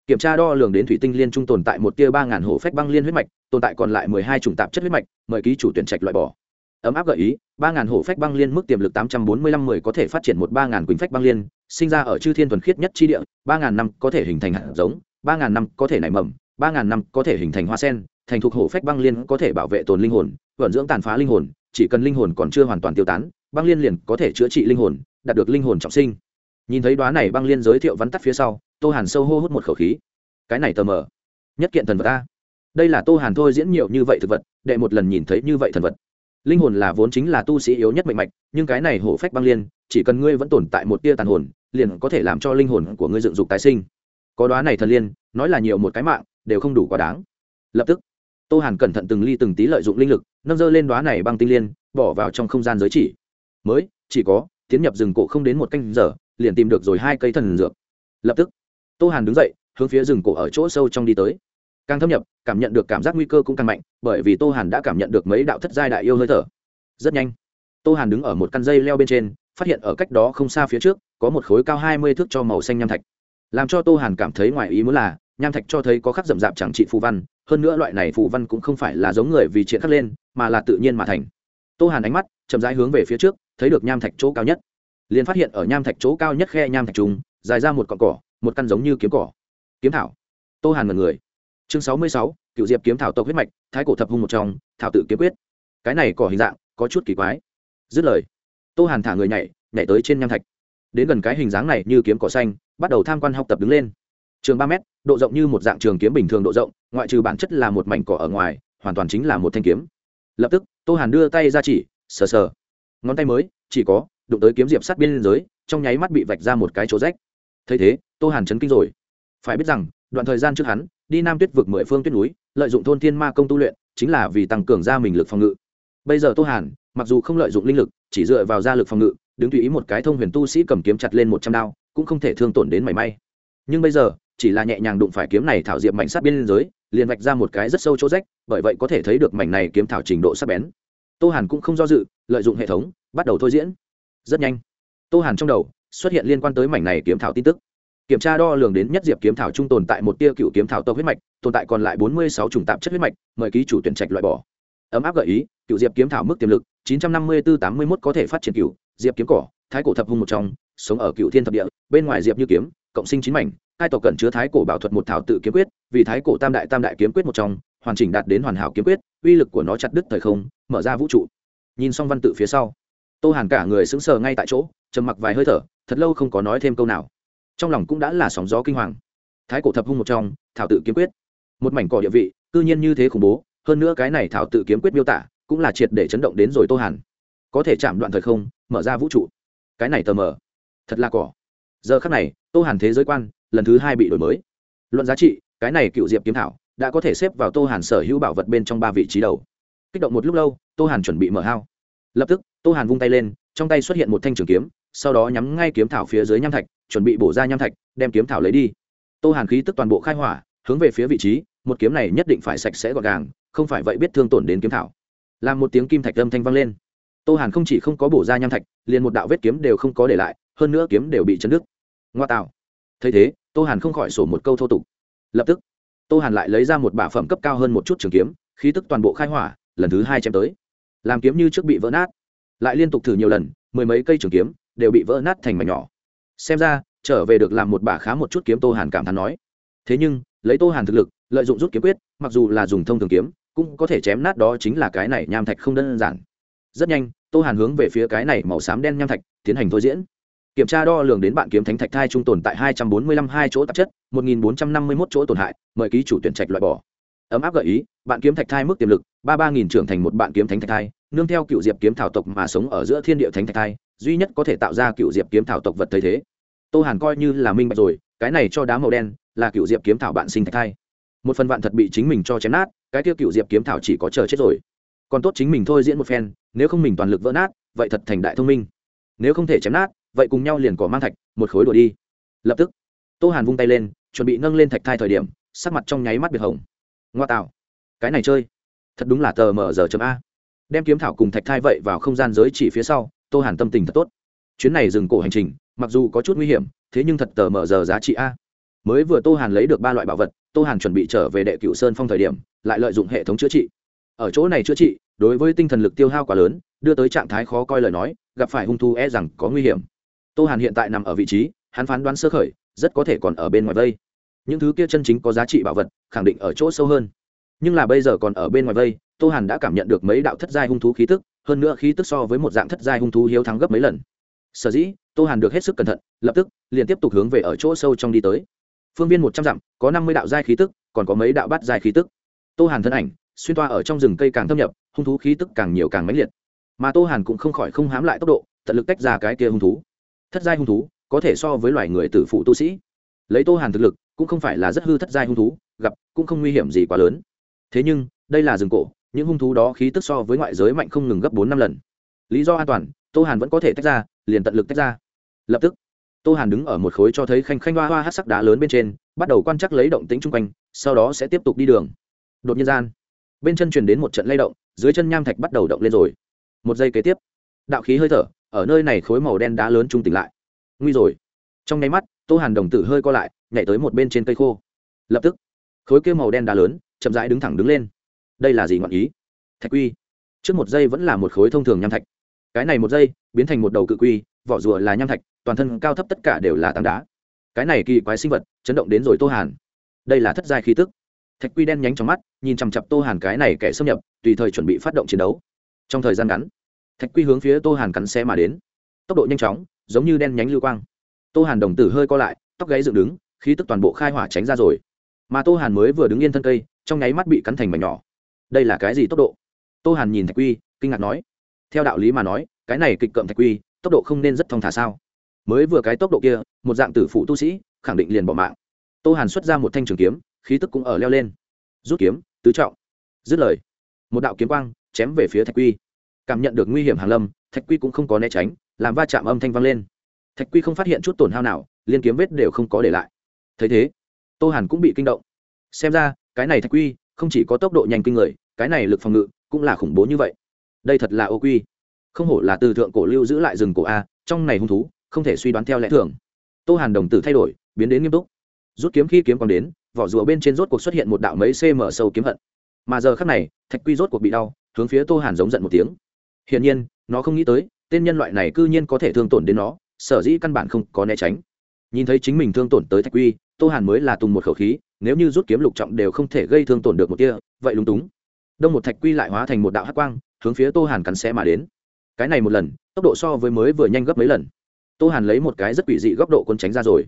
A: Kiểm tra đo lường đến thủy tinh liên trung tồn tại một tia ba ngàn hổ phách băng liên huyết mạch, tồn tại còn lại mười hai chủng tạp chất huyết mạch, mời ký chủ tuyển trạch loại bỏ ấm áp gợi ý, ba ngàn hổ phách băng liên mức tiềm lực tám trăm bốn mươi lăm mười có thể phát triển một ba ngàn quỳnh phách băng liên, sinh ra ở chư thiên thuần khiết nhất chi địa, ba ngàn năm có thể hình thành hạt giống, ba ngàn năm có thể nảy mầm, ba ngàn năm có thể hình thành hoa sen, thành thuộc hổ phách băng liên có thể bảo vệ tồn linh hồn, vận dưỡng tàn phá linh hồn, chỉ cần linh hồn còn chưa hoàn toàn tiêu tán, băng liên liền có thể chữa trị linh hồn, đạt được linh hồn trọng sinh. Nhìn thấy đoá này băng liên giới thiệu vắn tắt phía sau, tô hàn sâu hô hút một khẩu khí. Cái này tờ mờ. Nhất kiện thần vật ta đây là tô hàn thôi diễn nhiều như vậy thực vật, đệ một lần nhìn thấy như vậy thần vật linh hồn là vốn chính là tu sĩ yếu nhất mạnh mạch, nhưng cái này hổ phách băng liên, chỉ cần ngươi vẫn tồn tại một tia tàn hồn, liền có thể làm cho linh hồn của ngươi dựng dục tái sinh. Có đoá này thần liên, nói là nhiều một cái mạng, đều không đủ quá đáng. Lập tức, tô hàn cẩn thận từng ly từng tí lợi dụng linh lực, nâng dơ lên đoá này băng tinh liên, bỏ vào trong không gian giới chỉ. Mới, chỉ có, tiến nhập rừng cổ không đến một canh giờ, liền tìm được rồi hai cây thần dược. Lập tức, tô hàn đứng dậy, hướng phía rừng cổ ở chỗ sâu trong đi tới càng thâm nhập, cảm nhận được cảm giác nguy cơ cũng càng mạnh, bởi vì tô hàn đã cảm nhận được mấy đạo thất giai đại yêu hơi thở. Rất nhanh, tô hàn đứng ở một căn dây leo bên trên, phát hiện ở cách đó không xa phía trước, có một khối cao hai mươi thước cho màu xanh nham thạch. Làm cho tô hàn cảm thấy ngoài ý muốn là, nham thạch cho thấy có khắc rậm rạp chẳng trị phù văn, hơn nữa loại này phù văn cũng không phải là giống người vì chuyện khắc lên, mà là tự nhiên mà thành. Tô hàn ánh mắt chậm rãi hướng về phía trước, thấy được nham thạch chỗ cao nhất. Liền phát hiện ở nham thạch chỗ cao nhất khe nham thạch trùng, dài ra một cọn cỏ, một căn giống như kiếm cỏ. Kiếm thảo. Tô hàn mật người chương sáu mươi sáu cựu diệp kiếm thảo tộc huyết mạch, thái cổ thập hung một trong, thảo tự kiếm quyết. Cái này cỏ hình dạng, có chút kỳ quái. Dứt lời, tô hàn thả người nhảy nhảy tới trên nham thạch. Đến gần cái hình dáng này như kiếm cỏ xanh, bắt đầu tham quan học tập đứng lên. Trường ba m độ rộng như một dạng trường kiếm bình thường độ rộng, ngoại trừ bản chất là một mảnh cỏ ở ngoài, hoàn toàn chính là một thanh kiếm. Lập tức, tô hàn đưa tay ra chỉ, sờ sờ. Ngón tay mới, chỉ có, đụng tới kiếm diệp sát biên giới, trong nháy mắt bị vạch ra một cái chỗ rách. Thấy thế, tô hàn chấn kinh rồi. Phải biết rằng, đoạn thời gian trước hắn đi nam tuyết vực mười phương tuyết núi, lợi dụng thôn thiên ma công tu luyện, chính là vì tăng cường ra mình lực phòng ngự. Bây giờ tô hàn, mặc dù không lợi dụng linh lực, chỉ dựa vào gia lực phòng ngự, đứng tùy ý một cái thông huyền tu sĩ cầm kiếm chặt lên một trăm đao, cũng không thể thương tổn đến mảy may. Nhưng bây giờ, chỉ là nhẹ nhàng đụng phải kiếm này thảo diệp mảnh sát biên giới liền vạch ra một cái rất sâu chỗ rách, bởi vậy có thể thấy được mảnh này kiếm thảo trình độ sắc bén. Tô hàn cũng không do dự, lợi dụng hệ thống, bắt đầu thôi diễn. Rất nhanh. Tô hàn trong đầu xuất hiện liên quan tới mảnh này kiếm thảo tin tức kiểm tra đo lường đến nhất diệp kiếm thảo trung tồn tại một tia cựu kiếm thảo tộc huyết mạch, tồn tại còn lại bốn mươi sáu chủng tạp chất huyết mạch, mời ký chủ tuyển trạch loại bỏ. Ấm áp gợi ý, cựu diệp kiếm thảo mức tiềm lực, chín trăm năm mươi bốn tám mươi mốt có thể phát triển cựu, diệp kiếm cỏ, thái cổ thập hung một trong, sống ở cựu thiên thập địa, bên ngoài diệp như kiếm, cộng sinh chín mảnh, hai tộc cần chứa thái cổ bảo thuật một thảo tự kiếm quyết, vì thái cổ tam đại tam đại kiếm quyết một trong, hoàn chỉnh đạt đến hoàn hảo kiếm quyết, uy lực của nó chặt đứt thời không, mở ra vũ trụ. Nhìn xong văn tự phía sau, tô hàn cả người sững sờ ngay tại chỗ, trầm mặc vài hơi thở, thật lâu không có nói thêm câu nào trong lòng cũng đã là sóng gió kinh hoàng. Thái cổ thập hung một trong, thảo tự kiếm quyết. Một mảnh cỏ địa vị, cư nhiên như thế khủng bố, hơn nữa cái này thảo tự kiếm quyết miêu tả, cũng là triệt để chấn động đến rồi tô hàn. Có thể chạm đoạn thời không, mở ra vũ trụ. Cái này tờ mờ. Thật là cỏ. Giờ khắc này, tô hàn thế giới quan, lần thứ hai bị đổi mới. Luận giá trị, cái này cựu diệp kiếm thảo, đã có thể xếp vào tô hàn sở hữu bảo vật bên trong ba vị trí đầu. Kích động một lúc lâu, tô hàn chuẩn bị mở hao. Lập tức, tô hàn vung tay lên, trong tay xuất hiện một thanh trường kiếm sau đó nhắm ngay kiếm thảo phía dưới nham thạch, chuẩn bị bổ ra nham thạch, đem kiếm thảo lấy đi. Tô hàn khí tức toàn bộ khai hỏa, hướng về phía vị trí, một kiếm này nhất định phải sạch sẽ gọn gàng, không phải vậy biết thương tổn đến kiếm thảo. Làm một tiếng kim thạch âm thanh vang lên. Tô hàn không chỉ không có bổ ra nham thạch, liền một đạo vết kiếm đều không có để lại, hơn nữa kiếm đều bị chấn đứt ngoa tạo. Thấy thế, tô hàn không khỏi sổ một câu thô tục. Lập tức, tô hàn lại lấy ra một bả phẩm cấp cao hơn một chút trường kiếm, khí tức toàn bộ khai hỏa, lần thứ hai chém tới. Làm kiếm như trước bị vỡ nát. Lại liên tục thử nhiều lần, mười mấy cây trường kiếm đều bị vỡ nát thành mảnh nhỏ. Xem ra, trở về được làm một bả khá một chút kiếm tô hàn cảm thán nói. Thế nhưng, lấy tô hàn thực lực, lợi dụng rút kiếm quyết, mặc dù là dùng thông thường kiếm, cũng có thể chém nát đó chính là cái này nham thạch không đơn giản. Rất nhanh, tô hàn hướng về phía cái này màu xám đen nham thạch, tiến hành thôi diễn. Kiểm tra đo lường đến bạn kiếm thánh thạch thai trung tồn tại hai trăm bốn mươi lăm hai chỗ tạp chất, một nghìn bốn trăm năm mươi mốt chỗ tổn hại, mời ký chủ tuyển trạch loại bỏ. Ấm áp gợi ý, bạn kiếm thạch thai mức tiềm lực ba ba nghìn trưởng thành một bạn kiếm thánh thạch thai, nương theo cựu diệp kiếm thảo tộc mà sống ở giữa thiên địa thánh thạch thai duy nhất có thể tạo ra cựu diệp kiếm thảo tộc vật thay thế. Tô hàn coi như là minh bạch rồi, cái này cho đá màu đen là cựu diệp kiếm thảo bạn sinh thạch thai. Một phần vạn thật bị chính mình cho chém nát, cái tiêu cựu diệp kiếm thảo chỉ có chờ chết rồi. Còn tốt chính mình thôi diễn một phen, nếu không mình toàn lực vỡ nát, vậy thật thành đại thông minh. Nếu không thể chém nát, vậy cùng nhau liền cỏ mang thạch, một khối đuổi đi. Lập tức, tô hàn vung tay lên, chuẩn bị nâng lên thạch thai thời điểm, sắc mặt trong nháy mắt biệt hồng. Ngoa tạo. Cái này chơi. Thật đúng là tờ mở giờ chấm a. Đem kiếm thảo cùng thạch thai vậy vào không gian giới chỉ phía sau tô hàn tâm tình thật tốt. Chuyến này dừng cổ hành trình, mặc dù có chút nguy hiểm, thế nhưng thật tờ mở giờ giá trị a. Mới vừa tô hàn lấy được ba loại bảo vật, tô hàn chuẩn bị trở về đệ cựu sơn phong thời điểm, lại lợi dụng hệ thống chữa trị. Ở chỗ này chữa trị, đối với tinh thần lực tiêu hao quá lớn, đưa tới trạng thái khó coi lời nói, gặp phải hung thu e rằng có nguy hiểm. Tô hàn hiện tại nằm ở vị trí, hắn phán đoán sơ khởi, rất có thể còn ở bên ngoài vây. Những thứ kia chân chính có giá trị bảo vật, khẳng định ở chỗ sâu hơn. Nhưng là bây giờ còn ở bên ngoài vây, tô hàn đã cảm nhận được mấy đạo thất giai hung thú khí tức hơn nữa khí tức so với một dạng thất giai hung thú hiếu thắng gấp mấy lần. Sở dĩ, tô hàn được hết sức cẩn thận, lập tức, liền tiếp tục hướng về ở chỗ sâu trong đi tới. Phương viên một trăm dặm, có năm mươi đạo giai khí tức, còn có mấy đạo bát giai khí tức. Tô hàn thân ảnh, xuyên toa ở trong rừng cây càng thâm nhập, hung thú khí tức càng nhiều càng mãnh liệt. Mà tô hàn cũng không khỏi không hám lại tốc độ, tận lực tách ra cái kia hung thú. Thất giai hung thú, có thể so với loài người tử phụ tu sĩ. Lấy tô hàn thực lực, cũng không phải là rất hư thất giai hung thú, gặp cũng không nguy hiểm gì quá lớn. Thế nhưng, đây là rừng cổ những hung thú đó khí tức so với ngoại giới mạnh không ngừng gấp bốn năm lần. Lý do an toàn, tô hàn vẫn có thể tách ra, liền tận lực tách ra. Lập tức, tô hàn đứng ở một khối cho thấy khanh khanh hoa hoa hát sắc đá lớn bên trên, bắt đầu quan trắc lấy động tính chung quanh, sau đó sẽ tiếp tục đi đường. Đột nhiên gian, bên chân truyền đến một trận lay động, dưới chân nham thạch bắt đầu động lên rồi. Một giây kế tiếp, đạo khí hơi thở, ở nơi này khối màu đen đá lớn trung tỉnh lại. Nguy rồi. Trong nháy mắt, tô hàn đồng tử hơi co lại, nhảy tới một bên trên cây khô. Lập tức, khối kia màu đen đá lớn chậm rãi đứng thẳng đứng lên đây là gì ngọn ý? Thạch quy. Trước một giây vẫn là một khối thông thường nham thạch. Cái này một giây, biến thành một đầu cự quy, vỏ rùa là nham thạch, toàn thân cao thấp tất cả đều là tảng đá. Cái này kỳ quái sinh vật, chấn động đến rồi tô hàn. Đây là thất giai khí tức. Thạch quy đen nhánh trong mắt, nhìn chằm chặp tô hàn cái này kẻ xâm nhập, tùy thời chuẩn bị phát động chiến đấu. Trong thời gian ngắn, thạch quy hướng phía tô hàn cắn xe mà đến. Tốc độ nhanh chóng, giống như đen nhánh lưu quang. Tô hàn đồng tử hơi co lại, tóc gáy dựng đứng, khí tức toàn bộ khai hỏa tránh ra rồi. Mà tô hàn mới vừa đứng yên thân cây, trong nháy mắt bị cắn thành mảnh nhỏ đây là cái gì tốc độ? Tô hàn nhìn thạch quy, kinh ngạc nói. Theo đạo lý mà nói, cái này kịch cậm thạch quy, tốc độ không nên rất thong thả sao? Mới vừa cái tốc độ kia, một dạng tử phụ tu sĩ, khẳng định liền bỏ mạng. Tô hàn xuất ra một thanh trường kiếm, khí tức cũng ở leo lên. Rút kiếm, tứ trọng. Dứt lời, một đạo kiếm quang chém về phía thạch quy. Cảm nhận được nguy hiểm hàn lâm, thạch quy cũng không có né tránh, làm va chạm âm thanh vang lên. Thạch quy không phát hiện chút tổn hao nào, liên kiếm vết đều không có để lại. Thấy thế, tô hàn cũng bị kinh động. Xem ra, cái này thạch quy không chỉ có tốc độ nhanh kinh người, cái này lực phòng ngự cũng là khủng bố như vậy. Đây thật là ô quy. Không hổ là từ thượng cổ lưu giữ lại rừng cổ a, trong này hung thú, không thể suy đoán theo lẽ thường. Tô hàn đồng tử thay đổi, biến đến nghiêm túc. Rút kiếm khi kiếm còn đến, vỏ rùa bên trên rốt cuộc xuất hiện một đạo mấy cm sâu kiếm hận. Mà giờ khác này, thạch quy rốt cuộc bị đau, hướng phía tô hàn giống giận một tiếng. Hiển nhiên, nó không nghĩ tới, tên nhân loại này cư nhiên có thể thương tổn đến nó, sở dĩ căn bản không có né tránh. Nhìn thấy chính mình thương tổn tới thạch quy, tô hàn mới là tùng một khẩu khí nếu như rút kiếm lục trọng đều không thể gây thương tổn được một kia vậy lúng túng. Đông một thạch quy lại hóa thành một đạo hắc quang, hướng phía tô hàn cắn xe mà đến. Cái này một lần, tốc độ so với mới vừa nhanh gấp mấy lần. Tô hàn lấy một cái rất quỷ dị góc độ quân tránh ra rồi.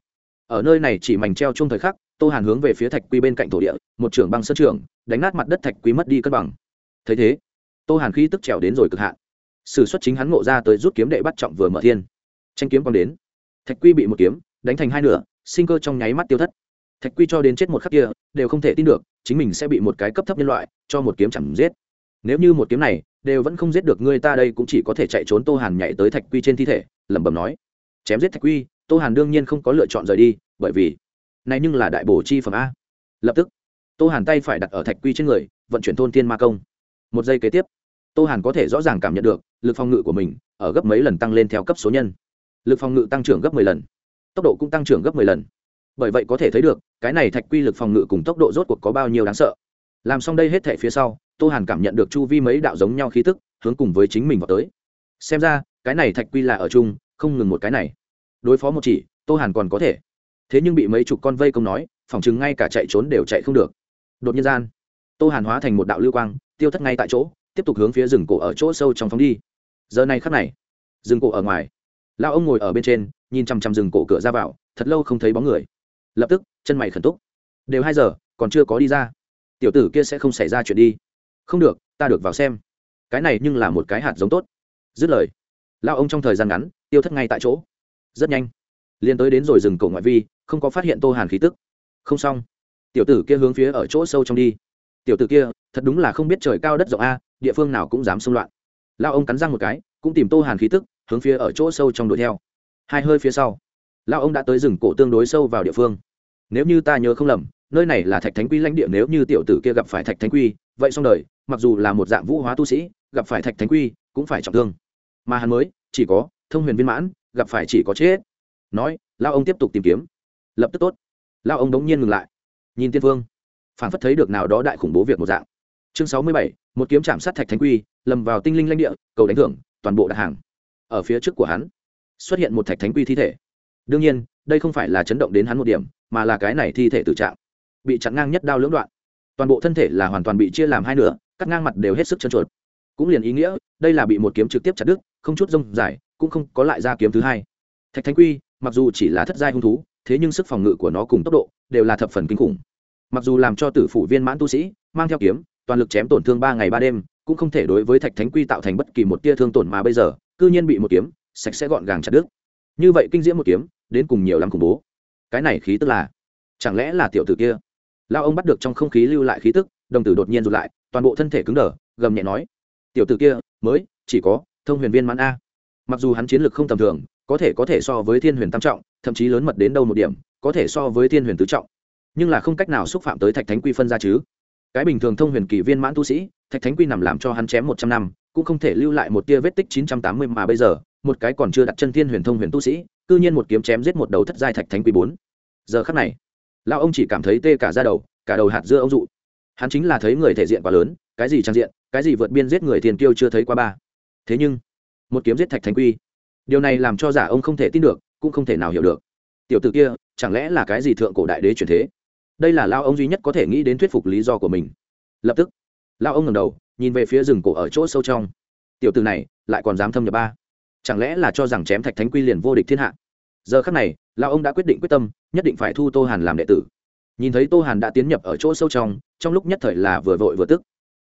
A: Ở nơi này chỉ mảnh treo chung thời khắc, tô hàn hướng về phía thạch quy bên cạnh thổ địa, một trưởng băng sân trường, đánh nát mặt đất thạch quy mất đi cân bằng. Thấy thế, tô hàn khi tức trèo đến rồi cực hạn. S ử suất chính hắn ngộ ra tới rút kiếm đệ bắt trọng vừa mở thiên. Tranh kiếm còn đến. Thạch quy bị một kiếm, đánh thành hai nửa, sinh cơ trong nháy mắt tiêu thất thạch quy cho đến chết một khắc kia, đều không thể tin được, chính mình sẽ bị một cái cấp thấp nhân loại cho một kiếm chẳng giết. Nếu như một kiếm này đều vẫn không giết được ngươi ta đây cũng chỉ có thể chạy trốn tô hàn nhảy tới thạch quy trên thi thể, lẩm bẩm nói. Chém giết thạch quy, tô hàn đương nhiên không có lựa chọn rời đi, bởi vì này nhưng là đại bổ chi phẩm a. Lập tức, tô hàn tay phải đặt ở thạch quy trên người, vận chuyển thôn tiên ma công. Một giây kế tiếp, tô hàn có thể rõ ràng cảm nhận được, lực phòng ngự của mình ở gấp mấy lần tăng lên theo cấp số nhân. Lực phòng ngự tăng trưởng gấp 10 lần, tốc độ cũng tăng trưởng gấp 10 lần bởi vậy có thể thấy được, cái này thạch quy lực phòng ngự cùng tốc độ rốt cuộc có bao nhiêu đáng sợ. Làm xong đây hết thể phía sau, tô hàn cảm nhận được chu vi mấy đạo giống nhau khí tức, hướng cùng với chính mình vào tới. Xem ra, cái này thạch quy là ở chung, không ngừng một cái này. Đối phó một chỉ, tô hàn còn có thể. Thế nhưng bị mấy chục con vây công nói phỏng chừng ngay cả chạy trốn đều chạy không được. Đột nhiên gian, tô hàn hóa thành một đạo lưu quang, tiêu thất ngay tại chỗ, tiếp tục hướng phía rừng cổ ở chỗ sâu trong phóng đi. Giờ này khắc này, rừng cổ ở ngoài lao ông ngồi ở bên trên, nhìn chằm chằm rừng cổ cửa ra vào, thật lâu không thấy bóng người lập tức, chân mày khẩn túc. Đều hai giờ, còn chưa có đi ra. Tiểu tử kia sẽ không xảy ra chuyện đi. Không được, ta được vào xem. Cái này nhưng là một cái hạt giống tốt. Dứt lời lao ông trong thời gian ngắn, tiêu thất ngay tại chỗ. Rất nhanh, liền tới đến rồi rừng cổ ngoại vi, không có phát hiện tô hàn khí tức. Không xong. Tiểu tử kia hướng phía ở chỗ sâu trong đi. Tiểu tử kia, thật đúng là không biết trời cao đất rộng a, địa phương nào cũng dám xung loạn. Lao ông cắn răng một cái, cũng tìm tô hàn khí tức, hướng phía ở chỗ sâu trong đuổi theo. Hai hơi phía sau lao ông đã tới rừng cổ tương đối sâu vào địa phương. Nếu như ta nhớ không lầm, nơi này là thạch thánh quy lãnh địa, nếu như tiểu tử kia gặp phải thạch thánh quy, vậy xong đời, mặc dù là một dạng vũ hóa tu sĩ, gặp phải thạch thánh quy cũng phải trọng thương. Mà hắn mới, chỉ có thông huyền viên mãn, gặp phải chỉ có chết. Nói, lao ông tiếp tục tìm kiếm. Lập tức tốt. Lao ông đống nhiên ngừng lại. Nhìn tiên vương phản phất thấy được nào đó đại khủng bố việc một dạng. Chương sáu mươi bảy, một kiếm chạm sát thạch thánh quy, lầm vào tinh linh lãnh địa, cầu đánh thưởng, toàn bộ đặt hàng. Ở phía trước của hắn, xuất hiện một thạch thánh quy thi thể đương nhiên, đây không phải là chấn động đến hắn một điểm, mà là cái này thi thể tự trạng. Bị chặn ngang nhất đao lưỡng đoạn. Toàn bộ thân thể là hoàn toàn bị chia làm hai nửa, cắt ngang mặt đều hết sức chân chuột cũng liền ý nghĩa, đây là bị một kiếm trực tiếp chặt đứt, không chút rông dài, cũng không có lại ra kiếm thứ hai. Thạch thánh quy, mặc dù chỉ là thất giai hung thú, thế nhưng sức phòng ngự của nó cùng tốc độ đều là thập phần kinh khủng. Mặc dù làm cho tử phủ viên mãn tu sĩ, mang theo kiếm, toàn lực chém tổn thương ba ngày ba đêm, cũng không thể đối với thạch thánh quy tạo thành bất kỳ một tia thương tổn mà bây giờ, cư nhiên bị một kiếm, sạch sẽ gọn gàng chặt đứt. Như vậy kinh diễm một kiếm đến cùng nhiều lắm khủng bố. Cái này khí tức là, chẳng lẽ là tiểu tử kia? Lao ông bắt được trong không khí lưu lại khí tức, đồng tử đột nhiên rụt lại, toàn bộ thân thể cứng đờ, gầm nhẹ nói, tiểu tử kia, mới, chỉ có thông huyền viên mãn a. Mặc dù hắn chiến lược không tầm thường, có thể có thể so với thiên huyền tam trọng, thậm chí lớn mật đến đâu một điểm, có thể so với thiên huyền tứ trọng. Nhưng là không cách nào xúc phạm tới thạch thánh quy phân ra chứ. Cái bình thường thông huyền kỳ viên mãn tu sĩ, thạch thánh quy nằm làm cho hắn chém một trăm năm, cũng không thể lưu lại một tia vết tích chín trăm tám mươi mà bây giờ, một cái còn chưa đặt chân thiên huyền thông huyền tu sĩ cư nhiên một kiếm chém giết một đầu thất giai thạch thánh quy bốn. Giờ khắc này lao ông chỉ cảm thấy tê cả ra đầu, cả đầu hạt dưa ông dụ. Hắn chính là thấy người thể diện quá lớn, cái gì trang diện, cái gì vượt biên giết người tiền tiêu chưa thấy qua ba. Thế nhưng, một kiếm giết thạch thánh quy điều này làm cho giả ông không thể tin được, cũng không thể nào hiểu được. Tiểu t ử kia, chẳng lẽ là cái gì thượng cổ đại đế truyền thế? Đây là lao ông duy nhất có thể nghĩ đến thuyết phục lý do của mình. Lập tức lao ông ngầm đầu, nhìn về phía rừng cổ ở chỗ sâu trong. Tiểu từ này, lại còn dám thâm nhập ba. Chẳng lẽ là cho rằng chém thạch thánh quy liền vô địch thiên hạ? Giờ khắc này, lão ông đã quyết định quyết tâm, nhất định phải thu tô hàn làm đệ tử. Nhìn thấy tô hàn đã tiến nhập ở chỗ sâu trong trong lúc nhất thời là vừa vội vừa tức.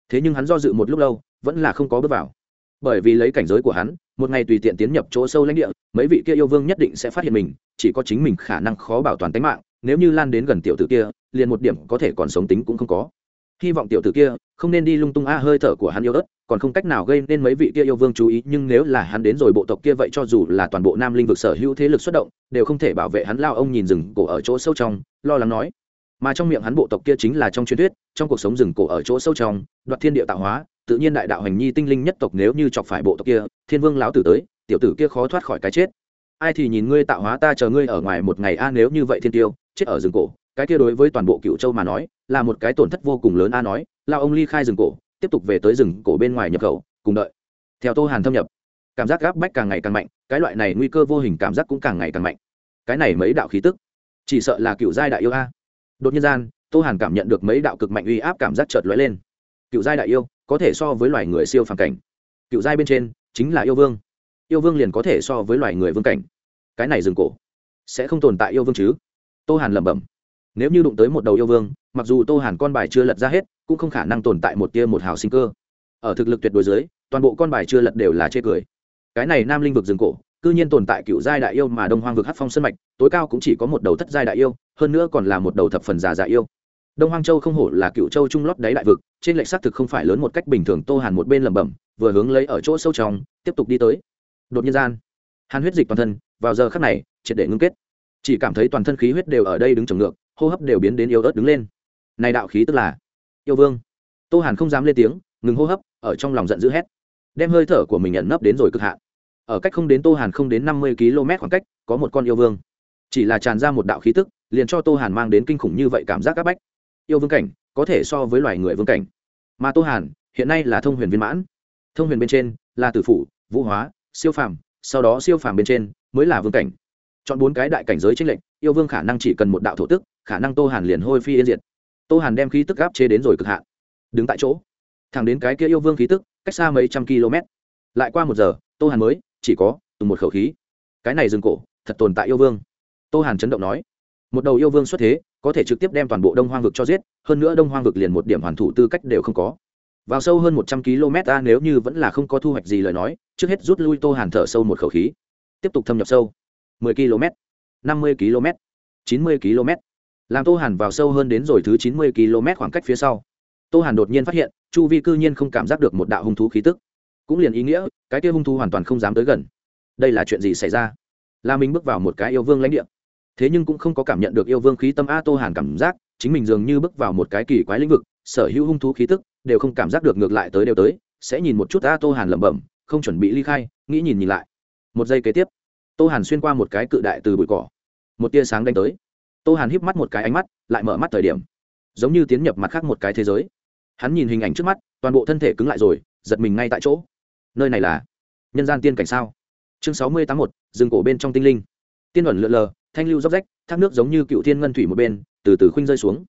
A: Thế nhưng hắn do dự một lúc lâu, vẫn là không có bước vào. Bởi vì lấy cảnh giới của hắn, một ngày tùy tiện tiến nhập chỗ sâu lãnh địa, mấy vị kia yêu vương nhất định sẽ phát hiện mình, chỉ có chính mình khả năng khó bảo toàn tính mạng, nếu như lan đến gần tiểu tử kia, liền một điểm có thể còn sống tính cũng không có hy vọng tiểu tử kia không nên đi lung tung a, hơi thở của hắn yêu ớt, còn không cách nào gây nên mấy vị kia yêu vương chú ý, nhưng nếu là hắn đến rồi bộ tộc kia vậy cho dù là toàn bộ nam linh vực sở hữu thế lực xuất động, đều không thể bảo vệ hắn. Lao ông nhìn rừng cổ ở chỗ sâu trong, lo lắng nói. Mà trong miệng hắn bộ tộc kia chính là trong truyền thuyết, trong cuộc sống rừng cổ ở chỗ sâu trong, đoạt thiên địa tạo hóa, tự nhiên đại đạo hành nhi tinh linh nhất tộc nếu như chọc phải bộ tộc kia, thiên vương lão tử tới, tiểu tử kia khó thoát khỏi cái chết. Ai thì nhìn ngươi tạo hóa ta chờ ngươi ở ngoài một ngày a, nếu như vậy thiên tiêu, chết ở rừng cổ cái kia đối với toàn bộ cựu châu mà nói, là một cái tổn thất vô cùng lớn. A nói, lao ông ly khai rừng cổ, tiếp tục về tới rừng cổ bên ngoài nhập khẩu, cùng đợi. Theo tô hàn thâm nhập, cảm giác gáp bách càng ngày càng mạnh, cái loại này nguy cơ vô hình cảm giác cũng càng ngày càng mạnh. Cái này mấy đạo khí tức, chỉ sợ là cựu giai đại yêu a. Đột nhiên gian, tô hàn cảm nhận được mấy đạo cực mạnh uy áp cảm giác chợt lóe lên. Cựu giai đại yêu, có thể so với loài người siêu phàm cảnh. Cựu giai bên trên, chính là yêu vương. Yêu vương liền có thể so với loài người vương cảnh. Cái này rừng cổ, sẽ không tồn tại yêu vương chứ? Tô hàn lẩm bẩm nếu như đụng tới một đầu yêu vương, mặc dù tô hàn con bài chưa lật ra hết, cũng không khả năng tồn tại một tia một hào sinh cơ. Ở thực lực tuyệt đối dưới, toàn bộ con bài chưa lật đều là chê cười. Cái này nam linh vực rừng cổ, cư nhiên tồn tại cựu giai đại yêu mà đông hoang vực hát phong sân mạch, tối cao cũng chỉ có một đầu thất giai đại yêu, hơn nữa còn là một đầu thập phần già già yêu. Đông hoang châu không hổ là cựu châu trung lót đáy đại vực, trên lệch xác thực không phải lớn một cách bình thường, tô hàn một bên lẩm bẩm, vừa hướng lấy ở chỗ sâu trong, tiếp tục đi tới. Đột nhiên gian, hàn huyết dịch toàn thân, vào giờ khắc này, triệt để ngưng kết. Chỉ cảm thấy toàn thân khí huyết đều ở đây đứng trồng ngược hô hấp đều biến đến yếu ớt đứng lên. Này đạo khí tức là, yêu vương. Tô hàn không dám lên tiếng, ngừng hô hấp, ở trong lòng giận dữ hét. Đem hơi thở của mình nhận nấp đến rồi cực hạn. Ở cách không đến tô hàn không đến năm mươi km khoảng cách, có một con yêu vương. Chỉ là tràn ra một đạo khí tức, liền cho tô hàn mang đến kinh khủng như vậy cảm giác áp bách. Yêu vương cảnh, có thể so với loài người vương cảnh. Mà tô hàn, hiện nay là thông huyền viên mãn. Thông huyền bên trên, là tử phủ, vũ hóa, siêu phàm, sau đó siêu phàm bên trên, mới là vương cảnh chọn bốn cái đại cảnh giới tranh lệnh yêu vương khả năng chỉ cần một đạo thổ tức, khả năng tô hàn liền hôi phi yên diệt. Tô hàn đem khí tức gáp chế đến rồi cực hạn. Đứng tại chỗ, thẳng đến cái kia yêu vương khí tức, cách xa mấy trăm km. Lại qua một giờ, tô hàn mới, chỉ có từng một khẩu khí. Cái này dừng cổ, thật tồn tại yêu vương. Tô hàn chấn động nói, một đầu yêu vương xuất thế, có thể trực tiếp đem toàn bộ đông hoang vực cho giết, hơn nữa đông hoang vực liền một điểm hoàn thủ tư cách đều không có. Vào sâu hơn một trăm km ta nếu như vẫn là không có thu hoạch gì lời nói, trước hết rút lui tô hàn thở sâu một khẩu khí. Tiếp tục thâm nhập sâu mười km, năm mươi km, chín mươi km. Làm tô hàn vào sâu hơn đến rồi thứ chín mươi km khoảng cách phía sau. Tô hàn đột nhiên phát hiện, chu vi cư nhiên không cảm giác được một đạo hung thú khí tức. Cũng liền ý nghĩa, cái kia hung thú hoàn toàn không dám tới gần. Đây là chuyện gì xảy ra? Là mình bước vào một cái yêu vương lãnh địa. Thế nhưng cũng không có cảm nhận được yêu vương khí tâm a tô hàn cảm giác, chính mình dường như bước vào một cái kỳ quái lĩnh vực, sở hữu hung thú khí tức đều không cảm giác được ngược lại tới đều tới, sẽ nhìn một chút a tô hàn lẩm bẩm, không chuẩn bị ly khai, nghĩ nhìn nhìn lại. Một giây kế tiếp tô hàn xuyên qua một cái cự đại từ bụi cỏ. Một tia sáng đánh tới. Tô hàn híp mắt một cái ánh mắt, lại mở mắt thời điểm. Giống như tiến nhập mặt khác một cái thế giới. Hắn nhìn hình ảnh trước mắt, toàn bộ thân thể cứng lại rồi, giật mình ngay tại chỗ. Nơi này là nhân gian tiên cảnh sao? Chương sáu mươi tám một, rừng cổ bên trong tinh linh. Tiên ẩn lượn lờ, thanh lưu dốc rách, thác nước giống như cựu thiên ngân thủy một bên, từ từ khuynh rơi xuống.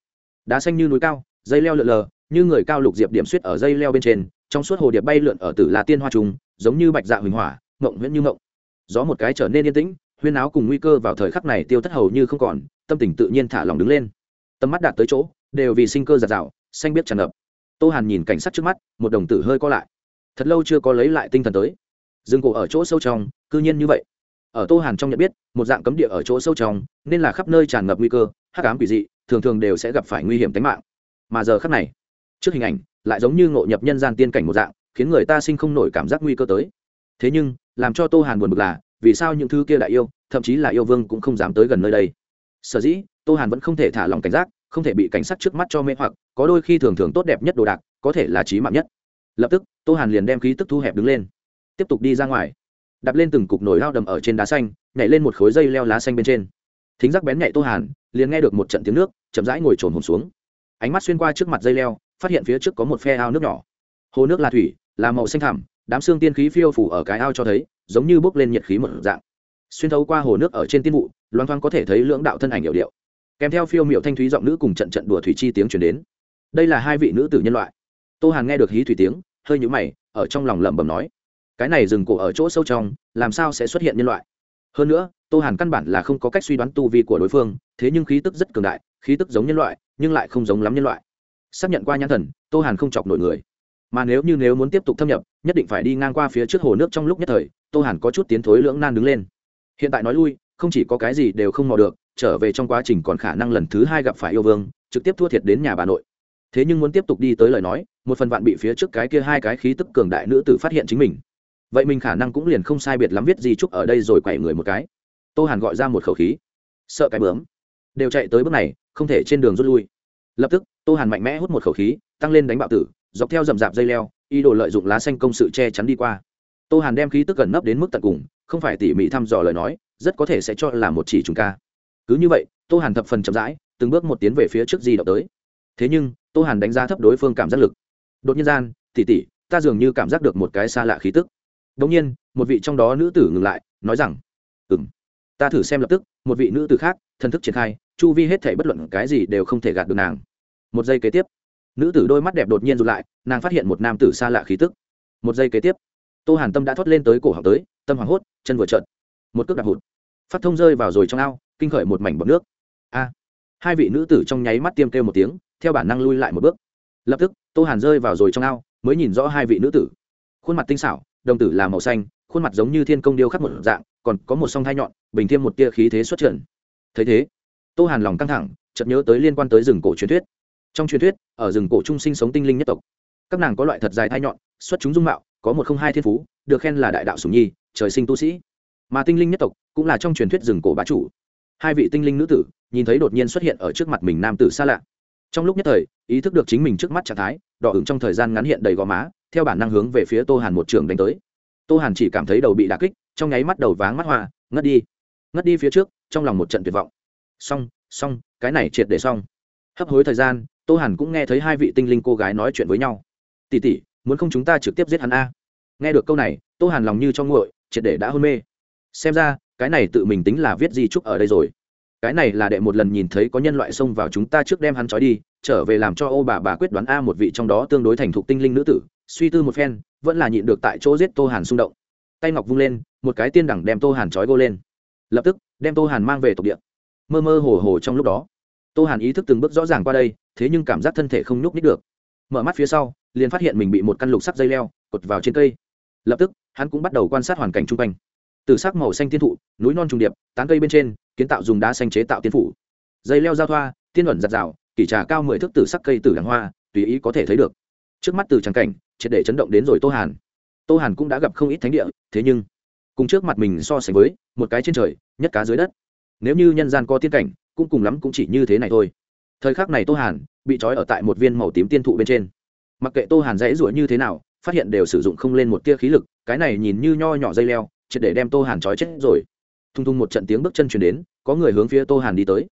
A: Đá xanh như núi cao, dây leo lượn lờ, như người cao lục diệp điểm suýt ở dây leo bên trên, trong suốt hồ điệp bay lượn ở tử là tiên hoa trùng, giống như bạch dạ huỳnh hỏa mộng nguyễn như mộng gió một cái trở nên yên tĩnh, huyên áo cùng nguy cơ vào thời khắc này tiêu thất hầu như không còn, tâm tình tự nhiên thả lòng đứng lên. Tầm mắt đạt tới chỗ, đều vì sinh cơ giạt rào, xanh biết tràn ngập. Tô hàn nhìn cảnh sắc trước mắt, một đồng tử hơi co lại. Thật lâu chưa có lấy lại tinh thần tới. Rừng cổ ở chỗ sâu trong, cư nhiên như vậy. Ở tô hàn trong nhận biết, một dạng cấm địa ở chỗ sâu trong, nên là khắp nơi tràn ngập nguy cơ, hắc ám quỷ dị, thường thường đều sẽ gặp phải nguy hiểm tính mạng. Mà giờ khắc này, trước hình ảnh, lại giống như ngộ nhập nhân gian tiên cảnh một dạng, khiến người ta sinh không nổi cảm giác nguy cơ tới. Thế nhưng làm cho tô hàn buồn bực là, vì sao những thứ kia đại yêu, thậm chí là yêu vương cũng không dám tới gần nơi đây? Sở dĩ, tô hàn vẫn không thể thả lòng cảnh giác, không thể bị cảnh sát trước mắt cho mê hoặc, có đôi khi thường thường tốt đẹp nhất đồ đạc, có thể là trí mạng nhất. Lập tức, tô hàn liền đem khí tức thu hẹp đứng lên, tiếp tục đi ra ngoài. Đặt lên từng cục nổi lao đầm ở trên đá xanh, nhảy lên một khối dây leo lá xanh bên trên. Thính giác bén nhạy tô hàn, liền nghe được một trận tiếng nước, chậm rãi ngồi trồn hồn xuống. Ánh mắt xuyên qua trước mặt dây leo, phát hiện phía trước có một phe ao nước nhỏ. Hồ nước là thủy, là màu xanh thẳm đám xương tiên khí phiêu phủ ở cái ao cho thấy, giống như bốc lên nhiệt khí một dạng. Xuyên thấu qua hồ nước ở trên tiên vụ loan thoáng có thể thấy lưỡng đạo thân ảnh hiệu điệu. Kèm theo phiêu miệu thanh thúy giọng nữ cùng trận trận đùa thủy chi tiếng chuyển đến. Đây là hai vị nữ tử nhân loại. Tô hàn nghe được hí thủy tiếng, hơi nhũ mày, ở trong lòng lẩm bẩm nói, cái này rừng cổ ở chỗ sâu trong, làm sao sẽ xuất hiện nhân loại? Hơn nữa, tô hàn căn bản là không có cách suy đoán tu vi của đối phương, thế nhưng khí tức rất cường đại, khí tức giống nhân loại, nhưng lại không giống lắm nhân loại. Xác nhận qua nhãn thần, tô hàn không chọc nổi người. Mà nếu như nếu muốn tiếp tục thâm nhập nhất định phải đi ngang qua phía trước hồ nước trong lúc nhất thời, tô hàn có chút tiến thối lưỡng nan đứng lên. Hiện tại nói lui, không chỉ có cái gì đều không mò được, trở về trong quá trình còn khả năng lần thứ hai gặp phải yêu vương, trực tiếp thua thiệt đến nhà bà nội. Thế nhưng muốn tiếp tục đi tới lời nói, một phần vạn bị phía trước cái kia hai cái khí tức cường đại nữ tử phát hiện chính mình. Vậy mình khả năng cũng liền không sai biệt lắm viết gì chúc ở đây rồi quẩy người một cái. Tô hàn gọi ra một khẩu khí. Sợ cái bướm. Đều chạy tới bước này, không thể trên đường rút lui. Lập tức, tô hàn mạnh mẽ hút một khẩu khí, tăng lên đánh bạo tử, dọc theo rậm rạp dây leo ý đồ lợi dụng lá xanh công sự che chắn đi qua. Tô hàn đem khí tức gần nấp đến mức tận cùng, không phải tỉ mỉ thăm dò lời nói, rất có thể sẽ cho là một chỉ chúng ca. Cứ như vậy, tô hàn thập phần chậm rãi, từng bước một tiến về phía trước di động tới. Thế nhưng, tô hàn đánh giá thấp đối phương cảm giác lực. Đột nhiên gian tỉ tỉ ta dường như cảm giác được một cái xa lạ khí tức. Đống nhiên, một vị trong đó nữ tử ngừng lại, nói rằng, ừm, ta thử xem lập tức. Một vị nữ tử khác thân thức triển khai, chu vi hết thể bất luận cái gì đều không thể gạt được nàng. Một giây kế tiếp nữ tử đôi mắt đẹp đột nhiên rụt lại, nàng phát hiện một nam tử xa lạ khí tức. Một giây kế tiếp, tô hàn tâm đã thoát lên tới cổ học tới, tâm hoảng hốt, chân vừa trợn. Một cước đạp hụt. Phát thông rơi vào rồi trong ao, kinh khởi một mảnh bọt nước. A! Hai vị nữ tử trong nháy mắt tiêm kêu một tiếng, theo bản năng lui lại một bước. Lập tức, tô hàn rơi vào rồi trong ao, mới nhìn rõ hai vị nữ tử. Khuôn mặt tinh xảo, đồng tử là màu xanh, khuôn mặt giống như thiên công điêu khắc một dạng, còn có một song thai nhọn, bình thêm một tia khí thế xuất trần. Thấy thế, tô hàn lòng căng thẳng, chợt nhớ tới liên quan tới rừng cổ truyền thuyết trong truyền thuyết, ở rừng cổ trung sinh sống tinh linh nhất tộc. Các nàng có loại thật dài thai nhọn, xuất chúng dung mạo, có một không hai thiên phú, được khen là đại đạo sủng nhi, trời sinh tu sĩ. Mà tinh linh nhất tộc cũng là trong truyền thuyết rừng cổ bá chủ. Hai vị tinh linh nữ tử nhìn thấy đột nhiên xuất hiện ở trước mặt mình nam tử xa lạ. Trong lúc nhất thời, ý thức được chính mình trước mắt trạng thái, đỏ ửng trong thời gian ngắn hiện đầy gò má, theo bản năng hướng về phía tô hàn một trường đánh tới. Tô hàn chỉ cảm thấy đầu bị đà kích, trong nháy mắt đầu váng mắt hoa, ngất đi. Ngất đi phía trước, trong lòng một trận tuyệt vọng. Song xong, cái này triệt để xong. Hấp hối thời gian tô hàn cũng nghe thấy hai vị tinh linh cô gái nói chuyện với nhau. Tỉ tỉ muốn không chúng ta trực tiếp giết hắn a? Nghe được câu này, tô hàn lòng như cho nguội, triệt để đã hôn mê. Xem ra, cái này tự mình tính là viết di trúc ở đây rồi. Cái này là đệ một lần nhìn thấy có nhân loại xông vào chúng ta trước đem hắn trói đi, trở về làm cho ô bà bà quyết đoán a một vị trong đó tương đối thành thục tinh linh nữ tử, suy tư một phen, vẫn là nhịn được tại chỗ giết tô hàn xung động. Tay ngọc vung lên, một cái tiên đẳng đem tô hàn trói gô lên. Lập tức, đem tô hàn mang về tộc địa. Mơ mơ hồ hồ trong lúc đó, tô hàn ý thức từng bước rõ ràng qua đây thế nhưng cảm giác thân thể không nhúc nít được. Mở mắt phía sau, liền phát hiện mình bị một căn lục sắc dây leo cột vào trên cây. Lập tức, hắn cũng bắt đầu quan sát hoàn cảnh chung quanh. Từ sắc màu xanh tiên thụ, núi non trùng điệp, tán cây bên trên, kiến tạo dùng đá xanh chế tạo tiên phủ. Dây leo giao thoa, tiên ẩn giặt rào, kỷ trà cao mười thước từ sắc cây từ đằng hoa, tùy ý có thể thấy được. Trước mắt từ tràng cảnh, triệt để chấn động đến rồi tô hàn. Tô hàn cũng đã gặp không ít thánh địa, thế nhưng, cùng trước mặt mình so sánh với, một cái trên trời, nhất cá dưới đất. Nếu như nhân gian có tiên cảnh, cũng cùng lắm cũng chỉ như thế này thôi thời khắc này tô hàn bị trói ở tại một viên màu tím tiên thụ bên trên. Mặc kệ tô hàn dãy ruổi như thế nào, phát hiện đều sử dụng không lên một tia khí lực, cái này nhìn như nho nhỏ dây leo, triệt để đem tô hàn trói chết rồi. Thung thung một trận tiếng bước chân chuyển đến, có người hướng phía tô hàn đi tới.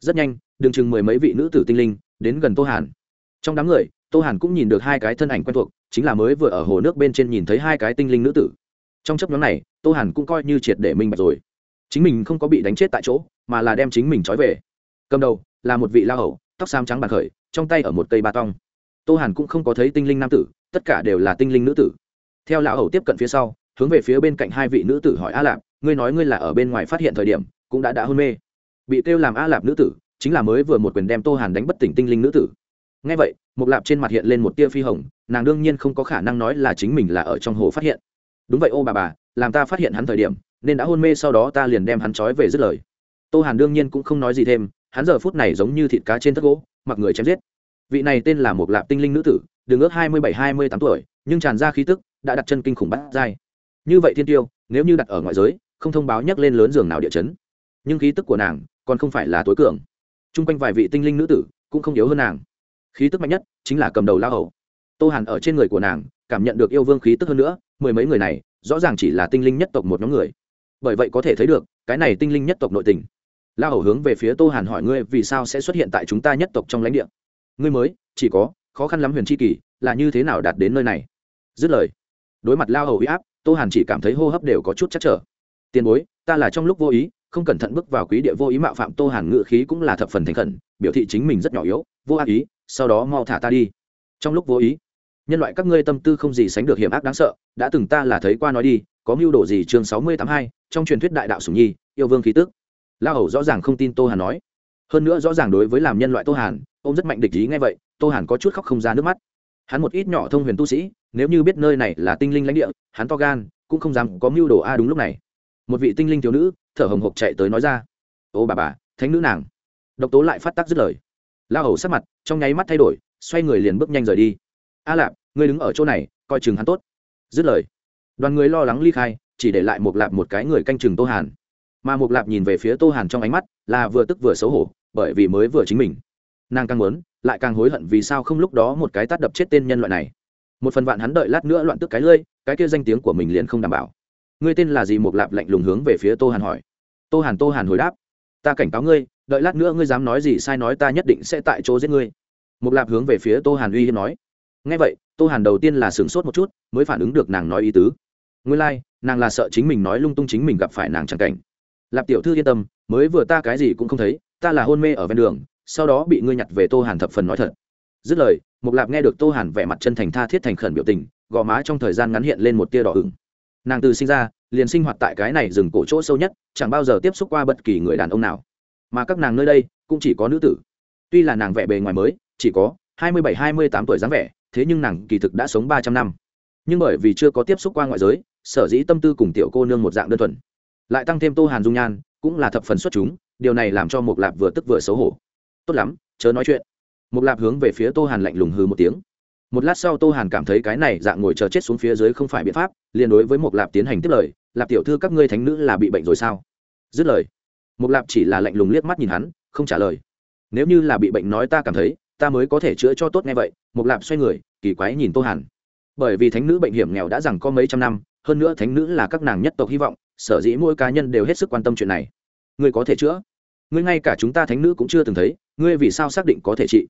A: Rất nhanh, đường chừng mười mấy vị nữ tử tinh linh đến gần tô hàn. Trong đám người, tô hàn cũng nhìn được hai cái thân ảnh quen thuộc, chính là mới vừa ở hồ nước bên trên nhìn thấy hai cái tinh linh nữ tử. Trong chấp nhóm này, tô hàn cũng coi như triệt để minh bạch rồi. Chính mình không có bị đánh chết tại chỗ, mà là đem chính mình trói về. Cầm đầu là một vị lao hầu, tóc xám trắng bạc khởi, trong tay ở một cây ba tong. Tô hàn cũng không có thấy tinh linh nam tử, tất cả đều là tinh linh nữ tử. Theo lão hầu tiếp cận phía sau, hướng về phía bên cạnh hai vị nữ tử hỏi a lạp, ngươi nói ngươi là ở bên ngoài phát hiện thời điểm, cũng đã đã hôn mê? Bị kêu làm a lạp nữ tử, chính là mới vừa một quyền đem tô hàn đánh bất tỉnh tinh linh nữ tử. Ngay vậy một lạp trên mặt hiện lên một tia phi hồng, nàng đương nhiên không có khả năng nói là chính mình là ở trong hồ phát hiện. Đúng vậy ô bà bà, làm ta phát hiện hắn thời điểm, nên đã hôn mê sau đó ta liền đem hắn trói về dứt lời. Tô hàn đương nhiên cũng không nói gì thêm hắn giờ phút này giống như thịt cá trên thất gỗ, mặc người chém giết. Vị này tên là một lạp tinh linh nữ tử đường ước hai mươi bảy, hai mươi tám tuổi, nhưng tràn ra khí tức, đã đặt chân kinh khủng bắt dai như vậy thiên tiêu, nếu như đặt ở ngoại giới, không thông báo nhắc lên lớn giường nào địa chấn. Nhưng khí tức của nàng còn không phải là tối cường. T r u n g quanh vài vị tinh linh nữ tử cũng không yếu hơn nàng. Khí tức mạnh nhất chính là cầm đầu la hầu. Tô hàn ở trên người của nàng cảm nhận được yêu vương khí tức hơn nữa, mười mấy người này rõ ràng chỉ là tinh linh nhất tộc một nhóm người. Bởi vậy có thể thấy được, cái này tinh linh nhất tộc nội tình la hầu hướng về phía tô hàn hỏi ngươi vì sao sẽ xuất hiện tại chúng ta nhất tộc trong lãnh địa? Ngươi mới, chỉ có, khó khăn lắm huyền chi kỳ, là như thế nào đạt đến nơi này? Dứt lời, đối mặt la hầu huy áp, tô hàn chỉ cảm thấy hô hấp đều có chút chắc trở. Tiền bối, ta là trong lúc vô ý, không cẩn thận bước vào quý địa vô ý mạo phạm tô hàn ngự khí cũng là thập phần thành khẩn, biểu thị chính mình rất nhỏ yếu, vô ác ý, sau đó mau thả ta đi. Trong lúc vô ý, nhân loại các ngươi tâm tư không gì sánh được hiểm ác đáng sợ, đã từng ta là thấy qua nói đi, có mưu đồ gì chương sáu mươi tám hai, trong truyền thuyết đại đạo sùng nhi, yêu vương khí tức la hầu rõ ràng không tin tô hàn nói. Hơn nữa rõ ràng đối với làm nhân loại tô hàn, ông rất mạnh địch ý ngay vậy, tô hàn có chút khóc không ra nước mắt. Hắn một ít nhỏ thông huyền tu sĩ, nếu như biết nơi này là tinh linh lãnh địa, hắn to gan, cũng không dám có mưu đồ a đúng lúc này. Một vị tinh linh thiếu nữ, thở hồng hộc chạy tới nói ra. Ô bà bà, thánh nữ nàng. Độc tố lại phát tác dứt lời. La hầu sắc mặt, trong nháy mắt thay đổi, xoay người liền bước nhanh rời đi. A lạp, ngươi đứng ở chỗ này, coi chừng hắn tốt. Dứt lời, đoàn người lo lắng ly khai, chỉ để lại một lạp một cái người canh chừng tô hàn mà Mục lạp nhìn về phía tô hàn trong ánh mắt là vừa tức vừa xấu hổ bởi vì mới vừa chính mình. Nàng càng muốn lại càng hối hận vì sao không lúc đó một cái tát đập chết tên nhân loại này. Một phần vạn hắn đợi lát nữa loạn tức cái lơi cái kia danh tiếng của mình liền không đảm bảo. Ngươi tên là gì? Mục lạp lạnh lùng hướng về phía tô hàn hỏi. Tô hàn tô hàn hồi đáp. Ta cảnh cáo ngươi đợi lát nữa ngươi dám nói gì sai nói ta nhất định sẽ tại chỗ giết ngươi. Mục lạp hướng về phía tô hàn uy hiếp nói. Ngay vậy tô hàn đầu tiên là sửng sốt một chút mới phản ứng được nàng nói ý tứ. Ngươi lai、like, nàng là sợ chính mình nói lung tung chính mình gặp phải nàng chẳng cảnh lạp tiểu thư yên tâm, mới vừa ta cái gì cũng không thấy, ta là hôn mê ở ven đường, sau đó bị ngươi nhặt về tô hàn thập phần nói thật. Dứt lời mục lạp nghe được tô hàn vẻ mặt chân thành tha thiết thành khẩn biểu tình, gò má trong thời gian ngắn hiện lên một tia đỏ ửng. Nàng từ sinh ra, liền sinh hoạt tại cái này rừng cổ chỗ sâu nhất, chẳng bao giờ tiếp xúc qua bất kỳ người đàn ông nào. Mà các nàng nơi đây, cũng chỉ có nữ tử. Tuy là nàng vẻ bề ngoài mới, chỉ có hai mươi bảy, hai mươi tám tuổi dáng vẻ, thế nhưng nàng kỳ thực đã sống ba trăm năm. Nhưng bởi vì chưa có tiếp xúc qua ngoại giới, sở dĩ tâm tư cùng tiểu cô nương một dạng đơn thuần lại tăng thêm tô hàn dung nhan, cũng là thập phần xuất chúng, điều này làm cho Mục lạp vừa tức vừa xấu hổ. Tốt lắm, chớ nói chuyện. Mục lạp hướng về phía tô hàn lạnh lùng hư một tiếng. Một lát sau tô hàn cảm thấy cái này dạng ngồi chờ chết xuống phía dưới không phải biện pháp, liền đối với Mục lạp tiến hành tiếp lời, lạp tiểu thư, các ngươi thánh nữ là bị bệnh rồi sao? Dứt lời Mục lạp chỉ là lạnh lùng liếc mắt nhìn hắn, không trả lời. Nếu như là bị bệnh nói ta cảm thấy, ta mới có thể chữa cho tốt nghe vậy. Mục lạp xoay người, kỳ quái nhìn tô hàn. Bởi vì thánh nữ bệnh hiểm nghèo đã rằng có mấy trăm năm hơn nữa thánh nữ là các nàng nhất tộc hy vọng, sở dĩ mỗi cá nhân đều hết sức quan tâm chuyện này. Ngươi có thể chữa. Ngươi ngay cả chúng ta thánh nữ cũng chưa từng thấy, ngươi vì sao xác định có thể trị?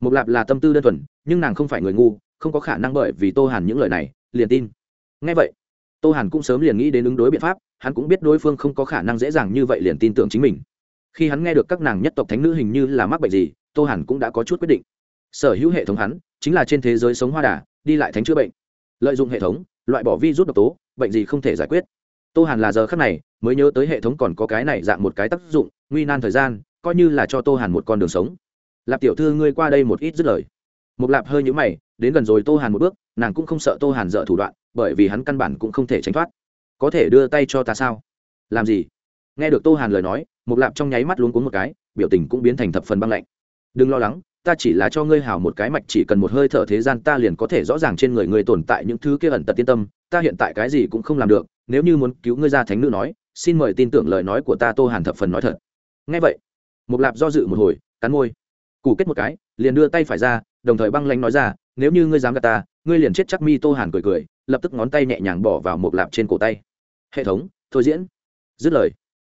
A: Mục lạp là tâm tư đơn thuần, nhưng nàng không phải người ngu, không có khả năng bởi vì tô hàn những lời này, liền tin. Ngay vậy, tô hàn cũng sớm liền nghĩ đến ứng đối biện pháp, hắn cũng biết đối phương không có khả năng dễ dàng như vậy liền tin tưởng chính mình. Khi hắn nghe được các nàng nhất tộc thánh nữ hình như là mắc bệnh gì, tô hàn cũng đã có chút quyết định. Sở hữu hệ thống hắn, chính là trên thế giới sống hoa đà, đi lại thánh chữa bệnh. Lợi dụng hệ thống loại bỏ vi rút độc tố, bệnh gì không thể giải quyết. Tô hàn là giờ khắc này mới nhớ tới hệ thống còn có cái này dạng một cái tác dụng, nguy nan thời gian, coi như là cho tô hàn một con đường sống. Lạp tiểu thư ngươi qua đây một ít dứt lời. Một lạp hơi nhũ mày, đến gần rồi tô hàn một bước, nàng cũng không sợ tô hàn dở thủ đoạn, bởi vì hắn căn bản cũng không thể tránh thoát. Có thể đưa tay cho ta sao? Làm gì? Nghe được tô hàn lời nói một lạp trong nháy mắt luống cuống một cái, biểu tình cũng biến thành thập phần băng lạnh. Đừng lo lắng ta chỉ là cho ngươi hào một cái mạch, chỉ cần một hơi thở thế gian ta liền có thể rõ ràng trên người ngươi tồn tại những thứ kia ẩn tật tiên tâm, ta hiện tại cái gì cũng không làm được, nếu như muốn cứu ngươi ra thánh nữ nói, xin mời tin tưởng lời nói của ta tô hàn thập phần nói thật. Ngay vậy một lạp do dự một hồi, cắn môi củ kết một cái, liền đưa tay phải ra, đồng thời băng lanh nói ra, nếu như ngươi dám gạt ta, ngươi liền chết chắc mi tô hàn cười cười, lập tức ngón tay nhẹ nhàng bỏ vào một lạp trên cổ tay. Hệ thống, thôi diễn. Dứt lời,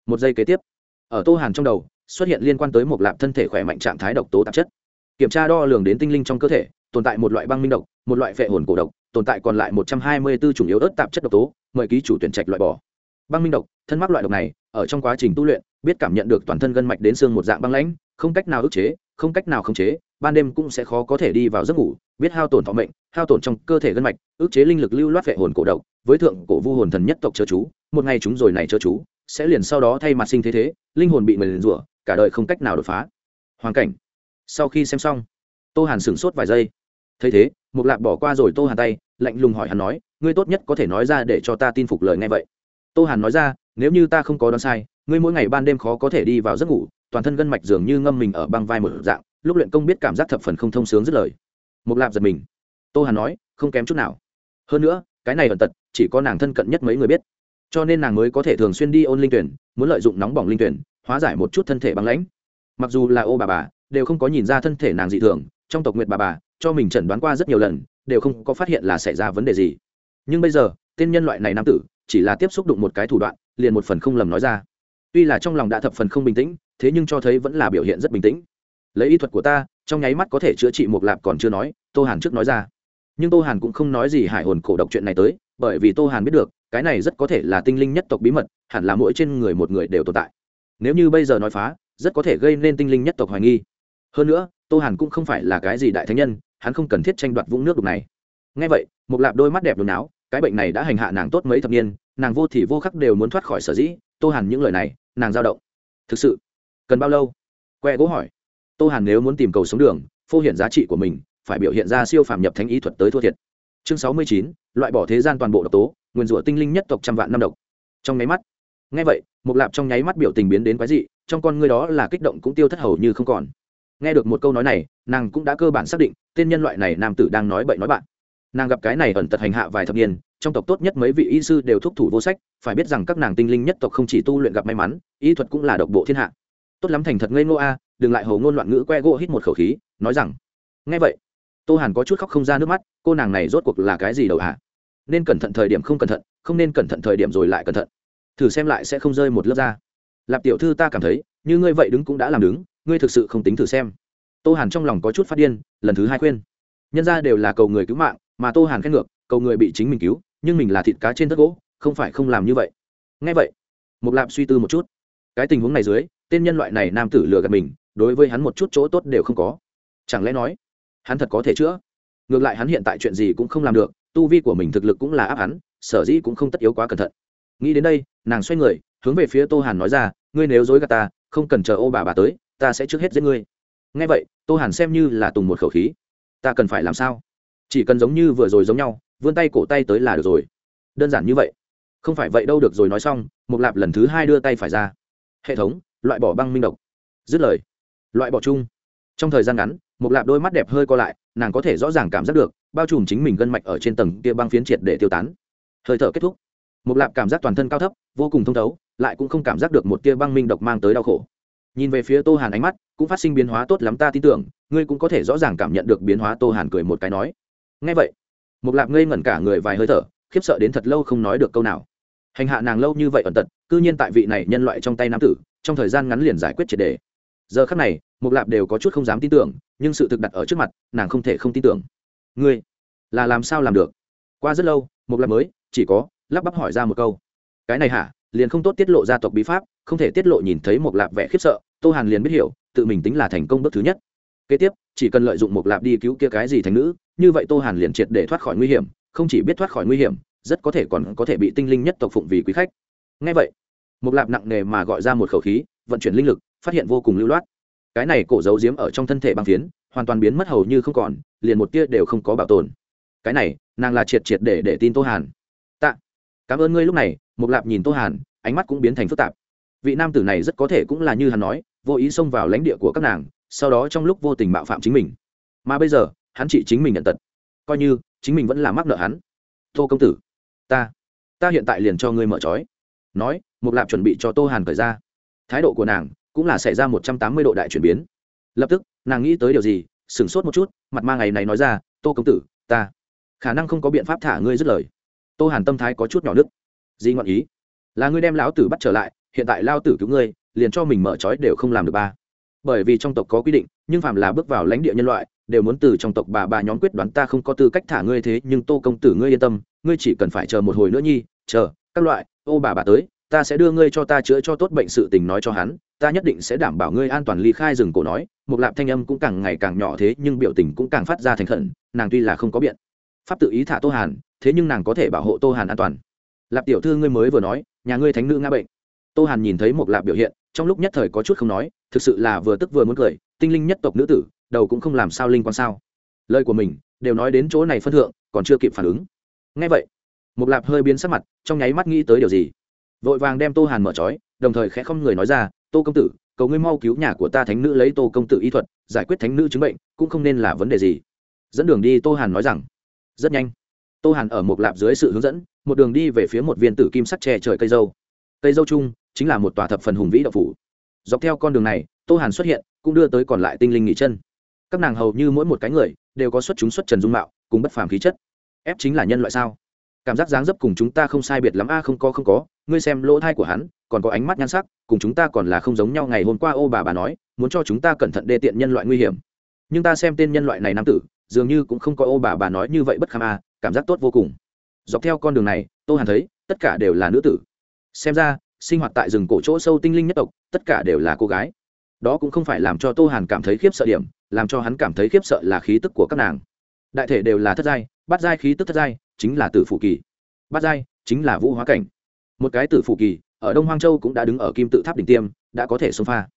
A: một giây kế tiếp, ở tô hàn trong đầu, xuất hiện liên quan tới một lạp thân thể khỏe mạnh trạng thái độc tố tạp chất kiểm tra đo lường đến tinh linh trong cơ thể, tồn tại một loại băng minh độc, một loại phệ hồn cổ độc, tồn tại còn lại một trăm hai mươi 124 chủng yếu ớt tạp chất độc tố, mời ký chủ tuyển trạch loại bỏ. Băng minh độc, thân mắc loại độc này, ở trong quá trình tu luyện, biết cảm nhận được toàn thân gân mạch đến xương một dạng băng lãnh, không cách nào ức chế, không cách nào khống chế, ban đêm cũng sẽ khó có thể đi vào giấc ngủ, biết hao tổn thọ mệnh, hao tổn trong cơ thể gân mạch, ức chế linh lực lưu loát vệ hồn cổ độc, với thượng cổ vu hồn thần nhất tộc chớ chú, một ngày chúng rồi này chớ chú, sẽ liền sau đó thay mặt sinh thế thế, linh hồn bị mềm rủa, cả đời không cách nào đột phá. Hoàn cảnh sau khi xem xong, tô hàn sửng sốt vài giây. Thấy thế một lạc bỏ qua rồi tô hàn tay, lạnh lùng hỏi hắn nói, ngươi tốt nhất có thể nói ra để cho ta tin phục lời ngay vậy. Tô hàn nói ra, nếu như ta không có đoán sai, ngươi mỗi ngày ban đêm khó có thể đi vào giấc ngủ, toàn thân gân mạch dường như ngâm mình ở băng vai một dạng, lúc luyện công biết cảm giác thập phần không thông sướng dứt lời. Một lạp giật mình. Tô hàn nói, không kém chút nào. Hơn nữa, cái này ẩn tật, chỉ có nàng thân cận nhất mấy người biết. Cho nên nàng mới có thể thường xuyên đi ôn linh tuyển, muốn lợi dụng nóng bỏng linh tuyển, hóa giải một chút thân thể băng lãnh. Mặc dù là ô bà bà đều không có nhìn ra thân thể nàng dị thường, trong tộc nguyệt bà bà, cho mình chẩn đoán qua rất nhiều lần, đều không có phát hiện là xảy ra vấn đề gì. Nhưng bây giờ, tên nhân loại này nam tử, chỉ là tiếp xúc đụng một cái thủ đoạn, liền một phần không lầm nói ra. Tuy là trong lòng đã thập phần không bình tĩnh, thế nhưng cho thấy vẫn là biểu hiện rất bình tĩnh. Lấy y thuật của ta, trong nháy mắt có thể chữa trị một lạp còn chưa nói, tô hàn trước nói ra. Nhưng tô hàn cũng không nói gì hải hồn cổ độc chuyện này tới, bởi vì tô hàn biết được, cái này rất có thể là tinh linh nhất tộc bí mật, hẳn là mỗi trên người một người đều tồn tại. Nếu như bây giờ nói phá, rất có thể gây nên tinh linh nhất tộc hoài nghi hơn nữa, tô hàn cũng không phải là cái gì đại thánh nhân, hắn không cần thiết tranh đoạt vũng nước đục này. Ngay vậy một lạp đôi mắt đẹp đồn áo cái bệnh này đã hành hạ nàng tốt mấy thập niên, nàng vô thì vô khắc đều muốn thoát khỏi sở dĩ, tô hàn những lời này, nàng giao động. Thực sự, cần bao lâu? Que gỗ hỏi. Tô hàn nếu muốn tìm cầu sống đường, phô hiện giá trị của mình, phải biểu hiện ra siêu phàm nhập thánh ý thuật tới thua thiệt. Chương sáu mươi chín, loại bỏ thế gian toàn bộ độc tố, nguyên rủa tinh linh nhất tộc trăm vạn năm độc. Trong nháy mắt. Ngay vậy một lạp trong nháy mắt biểu tình biến đến quái dị, trong con ngươi đó là kích động cũng tiêu thất hầu như không còn nghe được một câu nói này, nàng cũng đã cơ bản xác định, tên nhân loại này nam tử đang nói bậy nói bạn. Nàng gặp cái này ẩn tật hành hạ vài thập niên, trong tộc tốt nhất mấy vị y sư đều thúc thủ vô sách, phải biết rằng các nàng tinh linh nhất tộc không chỉ tu luyện gặp may mắn, y thuật cũng là độc bộ thiên hạ. Tốt lắm thành thật ngây ngô a, đừng lại hầu ngôn loạn ngữ que gỗ hít một khẩu khí, nói rằng ngay vậy. Tô hàn có chút khóc không ra nước mắt, cô nàng này rốt cuộc là cái gì đầu hạ nên cẩn thận thời điểm không cẩn thận, không nên cẩn thận thời điểm rồi lại cẩn thận. Thử xem lại sẽ không rơi một lớp ra lạp tiểu thư ta cảm thấy, như ngươi vậy đứng cũng đã làm đứng ngươi thực sự không tính thử xem. Tô hàn trong lòng có chút phát điên, lần thứ hai khuyên. Nhân ra đều là cầu người cứu mạng, mà tô hàn khen ngược, cầu người bị chính mình cứu, nhưng mình là thịt cá trên tất gỗ, không phải không làm như vậy. Ngay vậy Mục lạp suy tư một chút. Cái tình huống này dưới, tên nhân loại này nam tử lừa gạt mình, đối với hắn một chút chỗ tốt đều không có. Chẳng lẽ nói, hắn thật có thể chữa? Ngược lại hắn hiện tại chuyện gì cũng không làm được, tu vi của mình thực lực cũng là áp hắn, sở dĩ cũng không tất yếu quá cẩn thận. Nghĩ đến đây, nàng xoay người, hướng về phía tô hàn nói ra, ngươi nếu dối gạt ta, không cần chờ ô bà bà tới ta sẽ trước hết giết ngươi. Ngay vậy, tô hàn xem như là tùng một khẩu khí. Ta cần phải làm sao? Chỉ cần giống như vừa rồi giống nhau, vươn tay cổ tay tới là được rồi. Đơn giản như vậy. Không phải vậy đâu được rồi nói xong mục lạp lần thứ hai đưa tay phải ra. Hệ thống, loại bỏ băng minh độc. Dứt lời. Loại bỏ chung. Trong thời gian ngắn mục lạp đôi mắt đẹp hơi co lại, nàng có thể rõ ràng cảm giác được, bao trùm chính mình gân mạch ở trên tầng kia băng phiến triệt để tiêu tán. Hơi thở kết thúc. Mục lạp cảm giác toàn thân cao thấp, vô cùng thông thấu, lại cũng không cảm giác được một tia băng minh độc mang tới đau khổ nhìn về phía tô hàn ánh mắt, cũng phát sinh biến hóa tốt lắm ta tin tưởng, ngươi cũng có thể rõ ràng cảm nhận được biến hóa tô hàn cười một cái nói. Ngay vậy một lạp ngây ngẩn cả người vài hơi thở, khiếp sợ đến thật lâu không nói được câu nào. Hành hạ nàng lâu như vậy ẩn tật, cư nhiên tại vị này nhân loại trong tay nam tử, trong thời gian ngắn liền giải quyết triệt đề. Giờ khắc này mục lạp đều có chút không dám tin tưởng, nhưng sự thực đặt ở trước mặt, nàng không thể không tin tưởng. Ngươi, là làm sao làm được? Qua rất lâu mục lạp mới, chỉ có lắp bắp hỏi ra một câu. Cái này hả? Liền không tốt tiết lộ gia tộc bí pháp, không thể tiết lộ nhìn thấy một lạp vẻ khiếp sợ, tô hàn liền biết hiểu, tự mình tính là thành công bước thứ nhất. Kế tiếp, chỉ cần lợi dụng một lạp đi cứu kia cái gì thành nữ, như vậy tô hàn liền triệt để thoát khỏi nguy hiểm, không chỉ biết thoát khỏi nguy hiểm, rất có thể còn có thể bị tinh linh nhất tộc phụng vì quý khách. Ngay vậy một lạp nặng nề mà gọi ra một khẩu khí, vận chuyển linh lực, phát hiện vô cùng lưu loát. Cái này cổ dấu diếm ở trong thân thể băng phiến, hoàn toàn biến mất hầu như không còn, liền một tia đều không có bảo tồn. Cái này, nàng là triệt triệt để để tin tô hàn cảm ơn ngươi lúc này. Mục lạp nhìn tô hàn, ánh mắt cũng biến thành phức tạp. Vị nam tử này rất có thể cũng là như hắn nói, vô ý xông vào lãnh địa của các nàng, sau đó trong lúc vô tình mạo phạm chính mình. Mà bây giờ, hắn chỉ chính mình nhận tật. Coi như, chính mình vẫn là mắc nợ hắn. Tô công tử, ta ta hiện tại liền cho ngươi mở trói. Nói mục lạp chuẩn bị cho tô hàn cởi ra. Thái độ của nàng cũng là xảy ra một trăm tám mươi độ đại chuyển biến. Lập tức, nàng nghĩ tới điều gì, sửng sốt một chút, mặt ma ngày này nói ra, tô công tử, ta khả năng không có biện pháp thả ngươi dứt lời tô hàn tâm thái có chút nhỏ nứt di ngọn ý, là ngươi đem lão tử bắt trở lại, hiện tại lao tử cứu ngươi, liền cho mình mở trói đều không làm được ba. Bởi vì trong tộc có quy định, nhưng phạm là bước vào lãnh địa nhân loại, đều muốn từ trong tộc bà bà nhóm quyết đoán ta không có tư cách thả ngươi thế, nhưng tô công tử ngươi yên tâm, ngươi chỉ cần phải chờ một hồi nữa nhi, chờ, các loại, ô bà bà tới, ta sẽ đưa ngươi cho ta chữa cho tốt bệnh sự tình nói cho hắn, ta nhất định sẽ đảm bảo ngươi an toàn ly khai rừng cổ nói, một lạp thanh âm cũng càng ngày càng nhỏ thế, nhưng biểu tình cũng càng phát ra thành khẩn, nàng tuy là không có biện pháp tự ý thả tô hàn thế nhưng nàng có thể bảo hộ tô hàn an toàn. Lạp tiểu thư ngươi mới vừa nói, nhà ngươi thánh nữ ngã bệnh. Tô hàn nhìn thấy một lạp biểu hiện, trong lúc nhất thời có chút không nói, thực sự là vừa tức vừa muốn cười, tinh linh nhất tộc nữ tử, đầu cũng không làm sao linh quan sao. Lời của mình, đều nói đến chỗ này phân thượng, còn chưa kịp phản ứng. Ngay vậy, một lạp hơi biến sắc mặt, trong nháy mắt nghĩ tới điều gì. Vội vàng đem tô hàn mở trói, đồng thời khẽ không người nói ra, tô công tử, cầu ngươi mau cứu nhà của ta thánh nữ lấy tô công tử y thuật, giải quyết thánh nữ chứng bệnh, cũng không nên là vấn đề gì. Dẫn đường đi, tô hàn nói rằng, rất nhanh tô hàn ở một lạp dưới sự hướng dẫn, một đường đi về phía một viên tử kim sắt tre trời cây dâu. Cây dâu chung chính là một tòa thập phần hùng vĩ đậu phủ. Dọc theo con đường này, tô hàn xuất hiện, cũng đưa tới còn lại tinh linh nghỉ chân. Các nàng hầu như mỗi một cái người, đều có xuất chúng xuất trần dung mạo, cùng bất phàm khí chất. Ép chính là nhân loại sao? Cảm giác dáng dấp cùng chúng ta không sai biệt lắm. A, không có không có. Ngươi xem lỗ thai của hắn, còn có ánh mắt nhan sắc, cùng chúng ta còn là không giống nhau. Ngày hôm qua ô bà bà nói, muốn cho chúng ta cẩn thận đê tiện nhân loại nguy hiểm. Nhưng ta xem tên nhân loại này nam tử, dường như cũng không có ô bà bà nói như vậy bất kham a cảm giác tốt vô cùng. Dọc theo con đường này, tô hàn thấy, tất cả đều là nữ tử. Xem ra, sinh hoạt tại rừng cổ chỗ sâu tinh linh nhất tộc, tất cả đều là cô gái. Đó cũng không phải làm cho tô hàn cảm thấy khiếp sợ điểm, làm cho hắn cảm thấy khiếp sợ là khí tức của các nàng. Đại thể đều là thất giai, bát giai khí tức thất giai, chính là tử phủ kỳ. Bát giai chính là vũ hóa cảnh. Một cái tử phủ kỳ, ở đông hoang châu cũng đã đứng ở kim tự tháp đỉnh tiêm, đã có thể xông pha.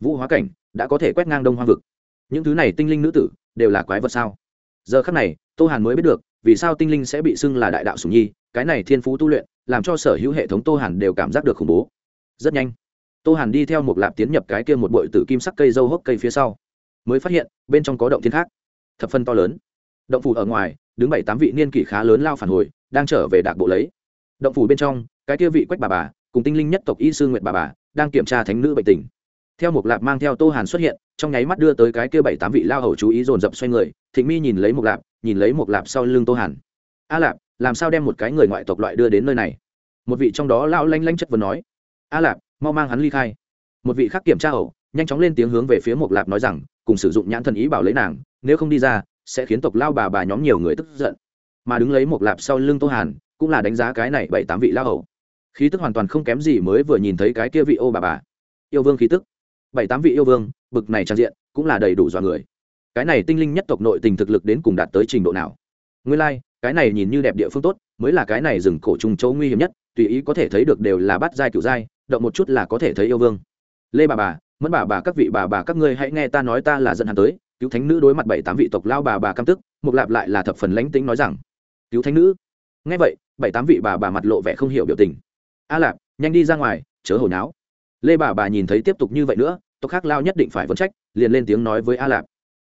A: Vũ hóa cảnh đã có thể quét ngang đông hoang vực. Những thứ này tinh linh nữ tử đều là quái vật sao? Giờ khắc này, tô hàn mới biết được vì sao tinh linh sẽ bị xưng là đại đạo sùng nhi, cái này thiên phú tu luyện, làm cho sở hữu hệ thống tô hàn đều cảm giác được khủng bố. Rất nhanh, tô hàn đi theo một lạp tiến nhập cái kia một bội tử kim sắc cây dâu hốc cây phía sau, mới phát hiện, bên trong có động thiên khác, thập phân to lớn. Động phủ ở ngoài, đứng bảy tám vị niên kỷ khá lớn lao phản hồi, đang trở về đạc bộ lấy. Động phủ bên trong, cái kia vị quách bà bà, cùng tinh linh nhất tộc y sư nguyệt bà bà, đang kiểm tra thánh nữ bệnh tình. Theo một lạp mang theo tô hàn xuất hiện trong nháy mắt đưa tới cái kia bảy tám vị lao hầu chú ý dồn dập xoay người, thịnh mi nhìn lấy một lạp, nhìn lấy một lạp sau lưng tô hàn. A lạp, làm sao đem một cái người ngoại tộc loại đưa đến nơi này? Một vị trong đó lão lanh lanh chất vấn nói. A lạp, mau mang hắn ly khai. Một vị khác kiểm tra hầu nhanh chóng lên tiếng hướng về phía một lạp nói rằng, cùng sử dụng nhãn thần ý bảo lấy nàng, nếu không đi ra, sẽ khiến tộc lao bà bà nhóm nhiều người tức giận. Mà đứng lấy một lạp sau lưng tô hàn, cũng là đánh giá cái này bảy tám vị lao hầu. Khí tức hoàn toàn không kém gì mới vừa nhìn thấy cái kia vị ô bà bà. Yêu vương khí tức bảy tám vị yêu vương bực này trang diện cũng là đầy đủ dọa người. Cái này tinh linh nhất tộc nội tình thực lực đến cùng đạt tới trình độ nào? Nguyên lai、like, cái này nhìn như đẹp địa phương tốt mới là cái này rừng cổ trùng châu nguy hiểm nhất tùy ý có thể thấy được đều là bắt giai cựu giai động một chút là có thể thấy yêu vương. Lê bà bà mẫn bà bà các vị bà bà các ngươi hãy nghe ta nói ta là dân hắn tới cứu thánh nữ đối mặt bảy tám vị tộc lao bà bà căm tức mục lạp lại là thập phần lánh tính nói rằng cứu thánh nữ? Nghe vậy bảy tám vị bà bà mặt lộ vẻ không hiểu biểu tình. A lạp nhanh đi ra ngoài chớ hồi náo lê bà bà nhìn thấy tiếp tục như vậy nữa, tộc khác lao nhất định phải vấn trách, liền lên tiếng nói với a lạp.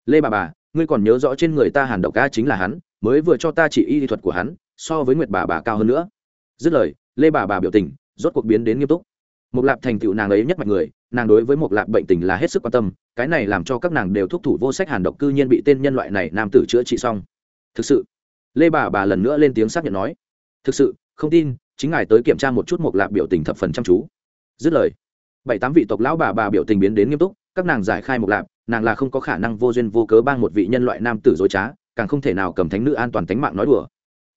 A: Lê bà bà, ngươi còn nhớ rõ trên người ta hàn độc ca chính là hắn, mới vừa cho ta chỉ y thuật của hắn, so với nguyệt bà bà cao hơn nữa. Dứt lời, lê bà bà biểu tình, rốt cuộc biến đến nghiêm túc. Một lạp thành tựu nàng ấy nhất mạch người, nàng đối với một lạp bệnh tình là hết sức quan tâm, cái này làm cho các nàng đều thúc thủ vô sách hàn độc cư nhiên bị tên nhân loại này nam tử chữa trị xong. Thực sự, lê bà bà lần nữa lên tiếng xác nhận nói, thực sự, không tin, chính ngài tới kiểm tra một chút một lạp biểu tình thập phần chăm chú. Dứt lời bảy tám vị tộc lão bà bà biểu tình biến đến nghiêm túc, các nàng giải khai một lạp, nàng là không có khả năng vô duyên vô cớ bang một vị nhân loại nam tử dối trá, càng không thể nào cầm thánh nữ an toàn tánh mạng nói đùa.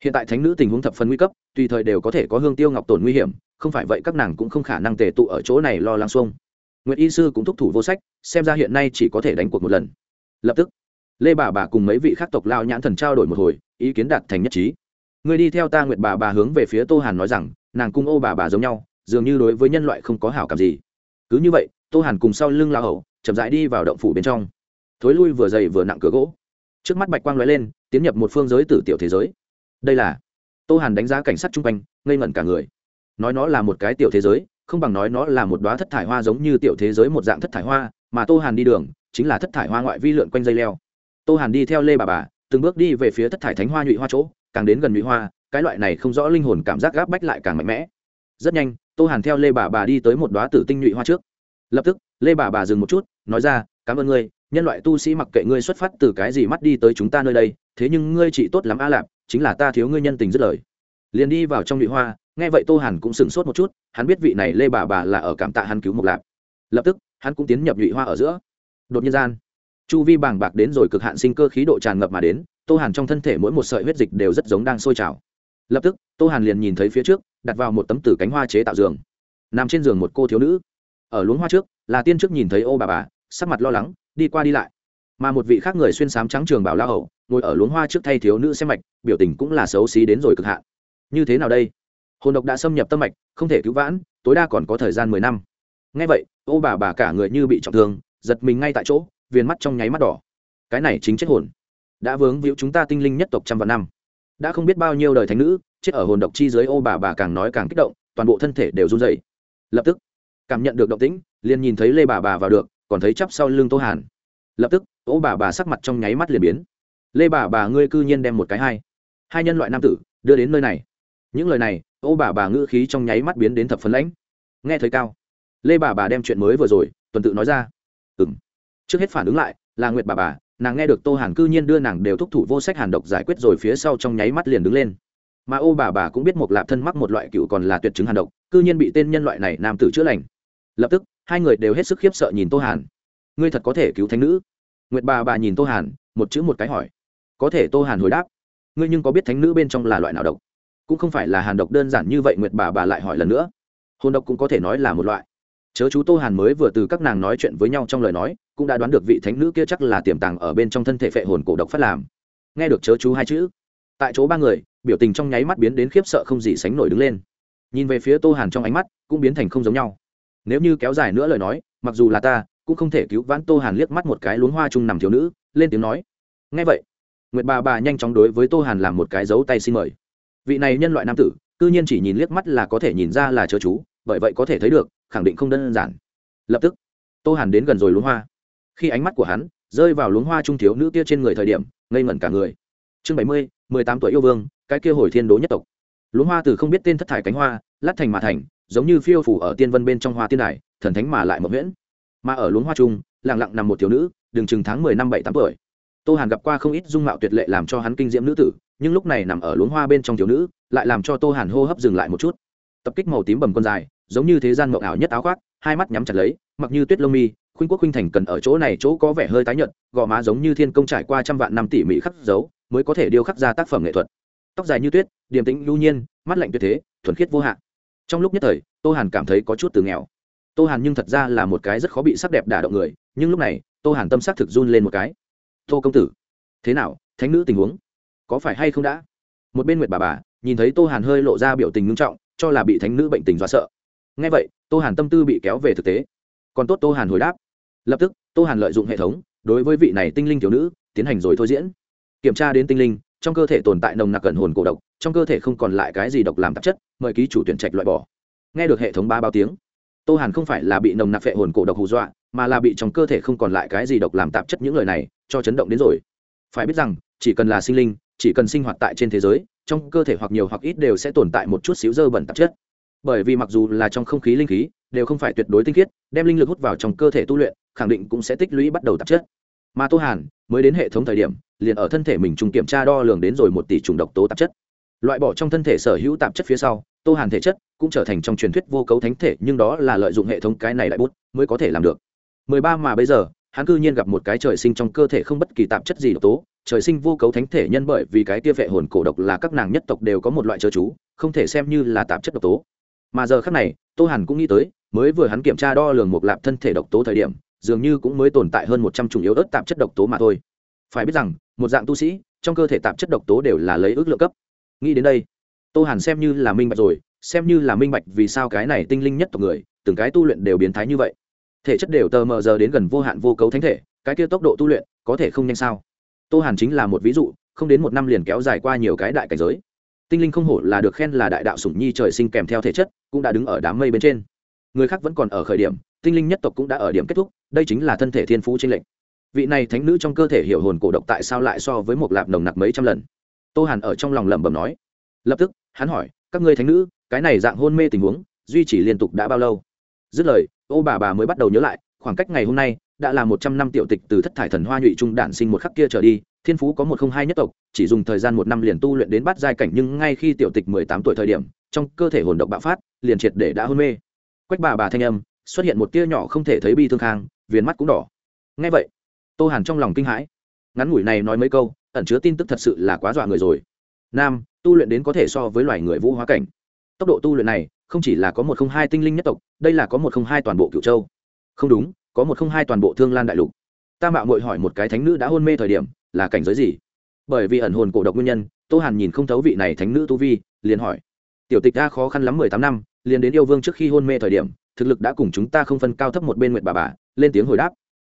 A: Hiện tại thánh nữ tình huống thập phần nguy cấp, tùy thời đều có thể có hương tiêu ngọc tổn nguy hiểm, không phải vậy các nàng cũng không khả năng tề tụ ở chỗ này lo lắng xuông. Nguyễn y sư cũng thúc thủ vô sách, xem ra hiện nay chỉ có thể đánh cuộc một lần. Lập tức, lê bà bà cùng mấy vị khác tộc lao nhãn thần trao đổi một hồi, ý kiến đạt thành nhất trí. Người đi theo ta nguyệt bà bà hướng về phía tô hàn nói rằng, nàng cung ô bà bà giống nhau, dường như đối với nhân loại không có hảo cảm gì cứ như vậy, tô hàn cùng sau lưng lao hậu chậm rãi đi vào động phủ bên trong. Thối lui vừa dày vừa nặng cửa gỗ. Trước mắt bạch quang lóe lên, tiến nhập một phương giới tử tiểu thế giới. Đây là tô hàn đánh giá cảnh sát chung quanh, ngây ngẩn cả người. Nói nó là một cái tiểu thế giới, không bằng nói nó là một đoá thất thải hoa giống như tiểu thế giới một dạng thất thải hoa, mà tô hàn đi đường, chính là thất thải hoa ngoại vi lượn quanh dây leo. Tô hàn đi theo lê bà bà, từng bước đi về phía thất thải thánh hoa nhụy hoa chỗ, càng đến gần nhụy hoa, cái loại này không rõ linh hồn cảm giác gáp bách lại càng mạnh mẽ. Rất nhanh tô hàn theo lê bà bà đi tới một đoá tử tinh nhụy hoa trước. Lập tức, lê bà bà dừng một chút, nói ra, cảm ơn ngươi, nhân loại tu sĩ mặc kệ ngươi xuất phát từ cái gì mắt đi tới chúng ta nơi đây, thế nhưng ngươi chỉ tốt lắm a lạp, chính là ta thiếu ngươi nhân tình dứt lời. Liền đi vào trong nhụy hoa, nghe vậy tô hàn cũng sửng sốt một chút, hắn biết vị này lê bà bà là ở cảm tạ hắn cứu một lạp. Lập tức, hắn cũng tiến nhập nhụy hoa ở giữa. Đột nhiên gian, chu vi bàng bạc đến rồi cực hạn sinh cơ khí độ tràn ngập mà đến, tô hàn trong thân thể mỗi một sợi huyết dịch đều rất giống đang sôi trào. Lập tức, tô hàn liền nhìn thấy phía trước đặt vào một tấm tử cánh hoa chế tạo giường. Nằm trên giường một cô thiếu nữ. Ở luống hoa trước, là tiên trước nhìn thấy ô bà bà, sắc mặt lo lắng, đi qua đi lại. Mà một vị khác người xuyên sám trắng trường bảo la hậu ngồi ở luống hoa trước thay thiếu nữ xem mạch, biểu tình cũng là xấu xí đến rồi cực hạn. Như thế nào đây? Hồn độc đã xâm nhập tâm mạch, không thể cứu vãn, tối đa còn có thời gian mười năm. Ngay vậy, ô bà bà cả người như bị trọng thương, giật mình ngay tại chỗ, viền mắt trong nháy mắt đỏ. Cái này chính chết hồn. Đã vướng víu chúng ta tinh linh nhất tộc trăm vạn năm đã không biết bao nhiêu đời thánh nữ, chết ở hồn độc chi dưới, ô bà bà càng nói càng kích động, toàn bộ thân thể đều run dày lập tức, cảm nhận được động tĩnh, liền nhìn thấy lê bà bà vào được, còn thấy chắp sau lưng tô hàn. Lập tức, ô bà bà sắc mặt trong nháy mắt liền biến. Lê bà bà ngươi cư nhiên đem một cái hai hai nhân loại nam tử, đưa đến nơi này. Những lời này, ô bà bà ngữ khí trong nháy mắt biến đến thập phấn lãnh. Nghe thấy cao. Lê bà bà đem chuyện mới vừa rồi, tuần tự nói ra. Ừ m trước hết phản ứng lại, là nguyệt bà bà nàng nghe được tô hàn cư nhiên đưa nàng đều thúc thủ vô sách hàn độc giải quyết rồi phía sau trong nháy mắt liền đứng lên mà ô bà bà cũng biết một lạp thân mắc một loại cựu còn là tuyệt chứng hàn độc cư nhiên bị tên nhân loại này nam tử chữa lành lập tức hai người đều hết sức khiếp sợ nhìn tô hàn ngươi thật có thể cứu thánh nữ nguyệt bà bà nhìn tô hàn một chữ một cái hỏi có thể tô hàn hồi đáp ngươi nhưng có biết thánh nữ bên trong là loại nào độc cũng không phải là hàn độc đơn giản như vậy nguyệt bà bà lại hỏi lần nữa hồn độc cũng có thể nói là một loại chớ chú tô hàn mới vừa từ các nàng nói chuyện với nhau trong lời nói cũng đã đoán được vị thánh nữ kia chắc là tiềm tàng ở bên trong thân thể phệ hồn cổ độc phát làm. Nghe được chớ chú hai chữ, tại chỗ ba người, biểu tình trong nháy mắt biến đến khiếp sợ không gì sánh nổi đứng lên. Nhìn về phía tô hàn trong ánh mắt, cũng biến thành không giống nhau. Nếu như kéo dài nữa lời nói, mặc dù là ta, cũng không thể cứu vãn tô hàn liếc mắt một cái luống hoa chung nằm thiếu nữ, lên tiếng nói. Ngay vậy, nguyệt bà bà nhanh chóng đối với tô hàn làm một cái dấu tay xin mời. Vị này nhân loại nam tử, cư nhiên chỉ nhìn liếc mắt là có thể nhìn ra là chớ chú, bởi vậy có thể thấy được, khẳng định không đơn giản. Lập tức, tô hàn đến gần rồi luống hoa khi ánh mắt của hắn rơi vào luống hoa trung thiếu nữ kia trên người thời điểm, ngây ngẩn cả người. Chương bảy mươi, mười tám tuổi yêu vương, cái kia hồi thiên đố nhất tộc. Luống hoa từ không biết tên thất thải cánh hoa, lát thành mà thành, giống như phiêu phủ ở tiên vân bên trong hoa tiên đài, thần thánh mà lại mộng nguyễn mà ở luống hoa trung, lặng lặng nằm một thiếu nữ đường chừng tháng mười năm bảy tám tuổi. Tô hàn gặp qua không ít dung mạo tuyệt lệ làm cho hắn kinh diễm nữ tử, nhưng lúc này nằm ở luống hoa bên trong thiếu nữ, lại làm cho tô hàn hô hấp dừng lại một chút. Tập kích màu tím bầm con dài, giống như thế gian mộng ảo nhất áo khoác, hai mắt nhắm chặt lấy, mặc như tuyết lông mi khuynh quốc khuynh thành cần ở chỗ này chỗ có vẻ hơi tái nhợt, gò má giống như thiên công trải qua trăm vạn năm tỉ mỉ khắc dấu, mới có thể điêu khắc ra tác phẩm nghệ thuật. Tóc dài như tuyết, điềm tĩnh lưu nhiên, mắt lạnh tuyệt thế, thuần khiết vô hạn. Trong lúc nhất thời, tô hàn cảm thấy có chút từ nghèo. Tô hàn nhưng thật ra là một cái rất khó bị sắc đẹp đả động người, nhưng lúc này, tô hàn tâm sắc thực run lên một cái. Tô công tử, thế nào, thánh nữ tình huống? Có phải hay không đã? Một bên nguyệt bà bà, nhìn thấy tô hàn hơi lộ ra biểu tình ngưng trọng, cho là bị thánh nữ bệnh tình dọa sợ. Nghe vậy, tô hàn tâm tư bị kéo về thực tế. Còn tốt tô hàn hồi đáp lập tức, tô hàn lợi dụng hệ thống, đối với vị này tinh linh thiếu nữ, tiến hành rồi thôi diễn. Kiểm tra đến tinh linh, trong cơ thể tồn tại nồng nặc gần hồn cổ độc, trong cơ thể không còn lại cái gì độc làm tạp chất, mời ký chủ tuyển trạch loại bỏ. Nghe được hệ thống ba bao tiếng, tô hàn không phải là bị nồng nặc phệ hồn cổ độc hù dọa, mà là bị trong cơ thể không còn lại cái gì độc làm tạp chất những lời này cho chấn động đến rồi. Phải biết rằng, chỉ cần là sinh linh, chỉ cần sinh hoạt tại trên thế giới, trong cơ thể hoặc nhiều hoặc ít đều sẽ tồn tại một chút xíu dơ bẩn tạp chất. Bởi vì mặc dù là trong không khí linh khí, đều không phải tuyệt đối tinh khiết, đem linh lực hút vào trong cơ thể tu luyện khẳng định cũng sẽ tích lũy bắt đầu tạp chất. Mà tô hàn, mới đến hệ thống thời điểm, liền ở thân thể mình trùng kiểm tra đo lường đến rồi một tỷ trùng độc tố tạp chất. Loại bỏ trong thân thể sở hữu tạp chất phía sau, tô hàn thể chất cũng trở thành trong truyền thuyết vô cấu thánh thể, nhưng đó là lợi dụng hệ thống cái này đại bút mới có thể làm được. Mười ba mà bây giờ, hắn cư nhiên gặp một cái trời sinh trong cơ thể không bất kỳ tạp chất gì độc tố, trời sinh vô cấu thánh thể nhân bởi vì cái kia vệ hồn cổ độc là các nàng nhất tộc đều có một loại chớ chú, không thể xem như là tạp chất độc tố. Mà giờ khác này, tô hàn cũng nghĩ tới, mới vừa hắn kiểm tra đo lường một lạp thân thể độc tố thời điểm dường như cũng mới tồn tại hơn một trăm chủng yếu ớt tạp chất độc tố mà thôi. Phải biết rằng, một dạng tu sĩ, trong cơ thể tạp chất độc tố đều là lấy ước lượng cấp. Nghĩ đến đây, tô hàn xem như là minh bạch rồi, xem như là minh bạch vì sao cái này tinh linh nhất tộc người, từng cái tu luyện đều biến thái như vậy. Thể chất đều tờ mờ giờ đến gần vô hạn vô cấu thánh thể, cái kia tốc độ tu luyện có thể không nhanh sao? Tô hàn chính là một ví dụ, không đến một năm liền kéo dài qua nhiều cái đại cảnh giới. Tinh linh không hổ là được khen là đại đạo sủng nhi trời sinh kèm theo thể chất, cũng đã đứng ở đám mây bên trên người khác vẫn còn ở khởi điểm, tinh linh nhất tộc cũng đã ở điểm kết thúc, đây chính là thân thể thiên phú trên lệnh vị này thánh nữ trong cơ thể hiểu hồn cổ độc tại sao lại so với một lạp nồng nặc mấy trăm lần? Tô hàn ở trong lòng lẩm bẩm nói. Lập tức, hắn hỏi, các ngươi thánh nữ, cái này dạng hôn mê tình huống, duy trì liên tục đã bao lâu? Dứt lời, ô bà bà mới bắt đầu nhớ lại, khoảng cách ngày hôm nay, đã là một trăm năm tiểu tịch từ thất thải thần hoa nhụy trung đản sinh một khắc kia trở đi, thiên phú có một không hai nhất tộc, chỉ dùng thời gian một năm liền tu luyện đến bắt giai cảnh nhưng ngay khi tiểu tịch mười tám tuổi thời điểm, trong cơ thể hồn độc bạo phát, liền triệt để đã hôn mê quách bà bà thanh âm xuất hiện một tia nhỏ không thể thấy bi thương khang, viền mắt cũng đỏ. Ngay vậy, tô hàn trong lòng kinh hãi. Ngắn ngủi này nói mấy câu, ẩn chứa tin tức thật sự là quá dọa người rồi. Nam, tu luyện đến có thể so với loài người vũ hóa cảnh. Tốc độ tu luyện này, không chỉ là có một không hai tinh linh nhất tộc, đây là có một không hai toàn bộ cựu châu. Không đúng, có một không hai toàn bộ thương lan đại lục. Ta mạo mội hỏi một cái thánh nữ đã hôn mê thời điểm, là cảnh giới gì? Bởi vì ẩn hồn cổ độc nguyên nhân, tô hàn nhìn không thấu vị này thánh nữ tu vi, liền hỏi. Tiểu tịch đã khó khăn lắm mười tám năm liền đến yêu vương trước khi hôn mê thời điểm, thực lực đã cùng chúng ta không phân cao thấp một bên nguyện bà bà, lên tiếng hồi đáp.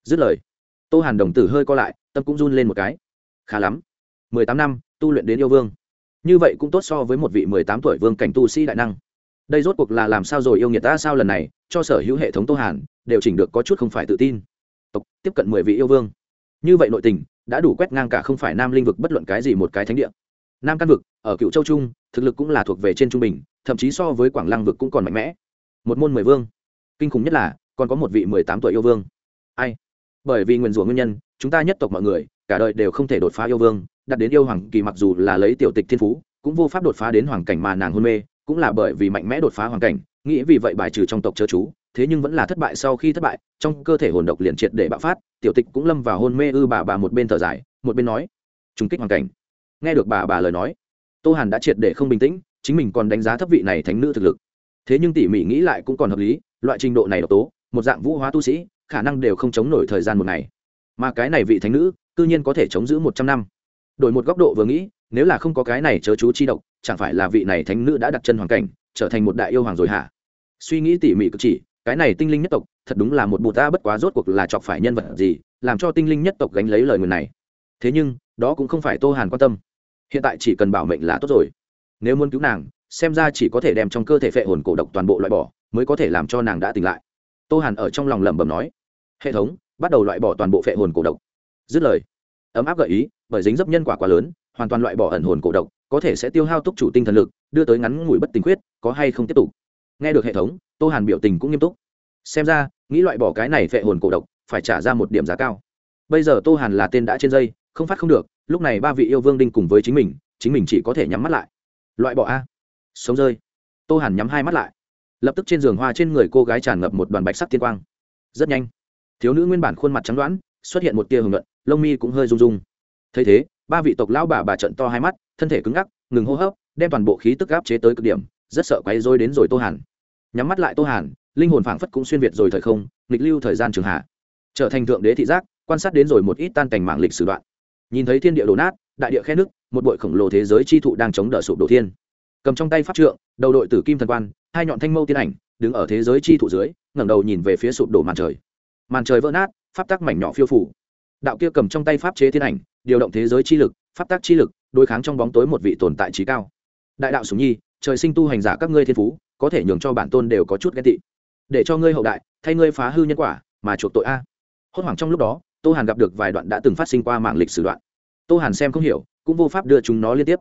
A: Dứt lời, tô hàn đồng tử hơi co lại, tâm cũng run lên một cái. Khá lắm, mười tám năm, tu luyện đến yêu vương. Như vậy cũng tốt so với một vị mười tám tuổi vương cảnh tu sĩ đại năng. Đây rốt cuộc là làm sao rồi yêu nghiệt ta sao lần này, cho sở hữu hệ thống tô hàn, đều chỉnh được có chút không phải tự tin. Tộc, tiếp cận mười vị yêu vương. Như vậy nội tình, đã đủ quét ngang cả không phải nam linh vực bất luận cái gì một cái thánh địa. Nam căn vực, ở cựu châu trung, thực lực cũng là thuộc về trên trung bình thậm chí so với quảng lăng vực cũng còn mạnh mẽ. Một môn mười vương. Kinh khủng nhất là, còn có một vị mười tám tuổi yêu vương. Ai? Bởi vì nguyền rủa nguyên nhân, chúng ta nhất tộc mọi người, cả đời đều không thể đột phá yêu vương đặt đến yêu hoàng kỳ mặc dù là lấy tiểu tịch thiên phú, cũng vô pháp đột phá đến hoàng cảnh mà nàng hôn mê, cũng là bởi vì mạnh mẽ đột phá hoàng cảnh, nghĩ vì vậy bài trừ trong tộc chớ chú, thế nhưng vẫn là thất bại sau khi thất bại, trong cơ thể hồn độc liền triệt để bạo phát, tiểu tịch cũng lâm vào hôn mê ư bà bà một bên thở dài, một bên nói, trùng kích hoàn cảnh. Nghe được bà bà lời nói, tô hàn đã triệt để không bình tĩnh chính mình còn đánh giá thấp vị này thánh nữ thực lực. Thế nhưng tỉ mỉ nghĩ lại cũng còn hợp lý, loại trình độ này độc tố, một dạng vũ hóa tu sĩ, khả năng đều không chống nổi thời gian một ngày. Mà cái này vị thánh nữ tự nhiên có thể chống giữ một trăm năm. Đổi một góc độ vừa nghĩ, nếu là không có cái này chớ chú chi độc, chẳng phải là vị này thánh nữ đã đặt chân hoàn cảnh, trở thành một đại yêu hoàng rồi hả? Suy nghĩ tỉ mỉ cực chỉ, cái này tinh linh nhất tộc, thật đúng là một bù ta bất quá rốt cuộc là chọc phải nhân vật gì, làm cho tinh linh nhất tộc gánh lấy lời người này. Thế nhưng, đó cũng không phải tô hàn quan tâm. Hiện tại chỉ cần bảo mệnh là tốt rồi nếu muốn cứu nàng, xem ra chỉ có thể đem trong cơ thể phệ hồn cổ độc toàn bộ loại bỏ, mới có thể làm cho nàng đã tỉnh lại. Tô hàn ở trong lòng lẩm bẩm nói. Hệ thống, bắt đầu loại bỏ toàn bộ phệ hồn cổ độc. Dứt lời, ấm áp gợi ý, bởi dính dấp nhân quả quá lớn, hoàn toàn loại bỏ ẩn hồn cổ độc, có thể sẽ tiêu hao túc chủ tinh thần lực, đưa tới ngắn ngủi bất tình khuyết có hay không tiếp tục? Nghe được hệ thống, tô hàn biểu tình cũng nghiêm túc. Xem ra, nghĩ loại bỏ cái này phệ hồn cổ độc, phải trả ra một điểm giá cao. Bây giờ tô hàn là tên đã trên dây, không phát không được, lúc này ba vị yêu vương đinh cùng với chính mình chính mình chỉ có thể nhắm mắt lại loại bỏ a. Sống rơi. Tô hàn nhắm hai mắt lại. Lập tức trên giường hoa trên người cô gái tràn ngập một đoàn bạch sắc tiên quang. Rất nhanh, thiếu nữ nguyên bản khuôn mặt trắng đoán, xuất hiện một tia hưởng luận lông mi cũng hơi rung rung. Thấy thế, ba vị tộc lão bà bà trận to hai mắt, thân thể cứng ngắc, ngừng hô hấp, đem toàn bộ khí tức áp chế tới cực điểm, rất sợ quay dối đến rồi tô hàn. Nhắm mắt lại tô hàn, linh hồn phảng phất cũng xuyên việt rồi thời không, nghịch lưu thời gian trường hạ. Trở thành thượng đế thị giác, quan sát đến rồi một ít tan cảnh mạng lịch sử đoạn. Nhìn thấy thiên địa đổ nát, đại địa khe nước một bội khổng lồ thế giới chi thụ đang chống đỡ sụp đổ thiên. Cầm trong tay pháp trượng, đầu đội tử kim thần quan, hai nhọn thanh mâu tiên ảnh, đứng ở thế giới chi thụ dưới, ngẩng đầu nhìn về phía sụp đổ màn trời. Màn trời vỡ nát, pháp tắc mảnh nhỏ phiêu phủ. Đạo kia cầm trong tay pháp chế tiên ảnh, điều động thế giới chi lực, pháp tắc chi lực, đối kháng trong bóng tối một vị tồn tại trí cao. Đại đạo sùng nhi, trời sinh tu hành giả các ngươi thiên phú, có thể nhường cho bản tôn đều có chút ghen tị. Để cho ngươi hậu đại, thay ngươi phá hư nhân quả, mà chuộc tội a. Hốt hoảng trong lúc đó, tô hàn gặp được vài đoạn đã từng phát sinh qua mạng lịch sử đoạn. Tô hàn xem không hiểu cũng vô pháp đưa chúng nó liên tiếp.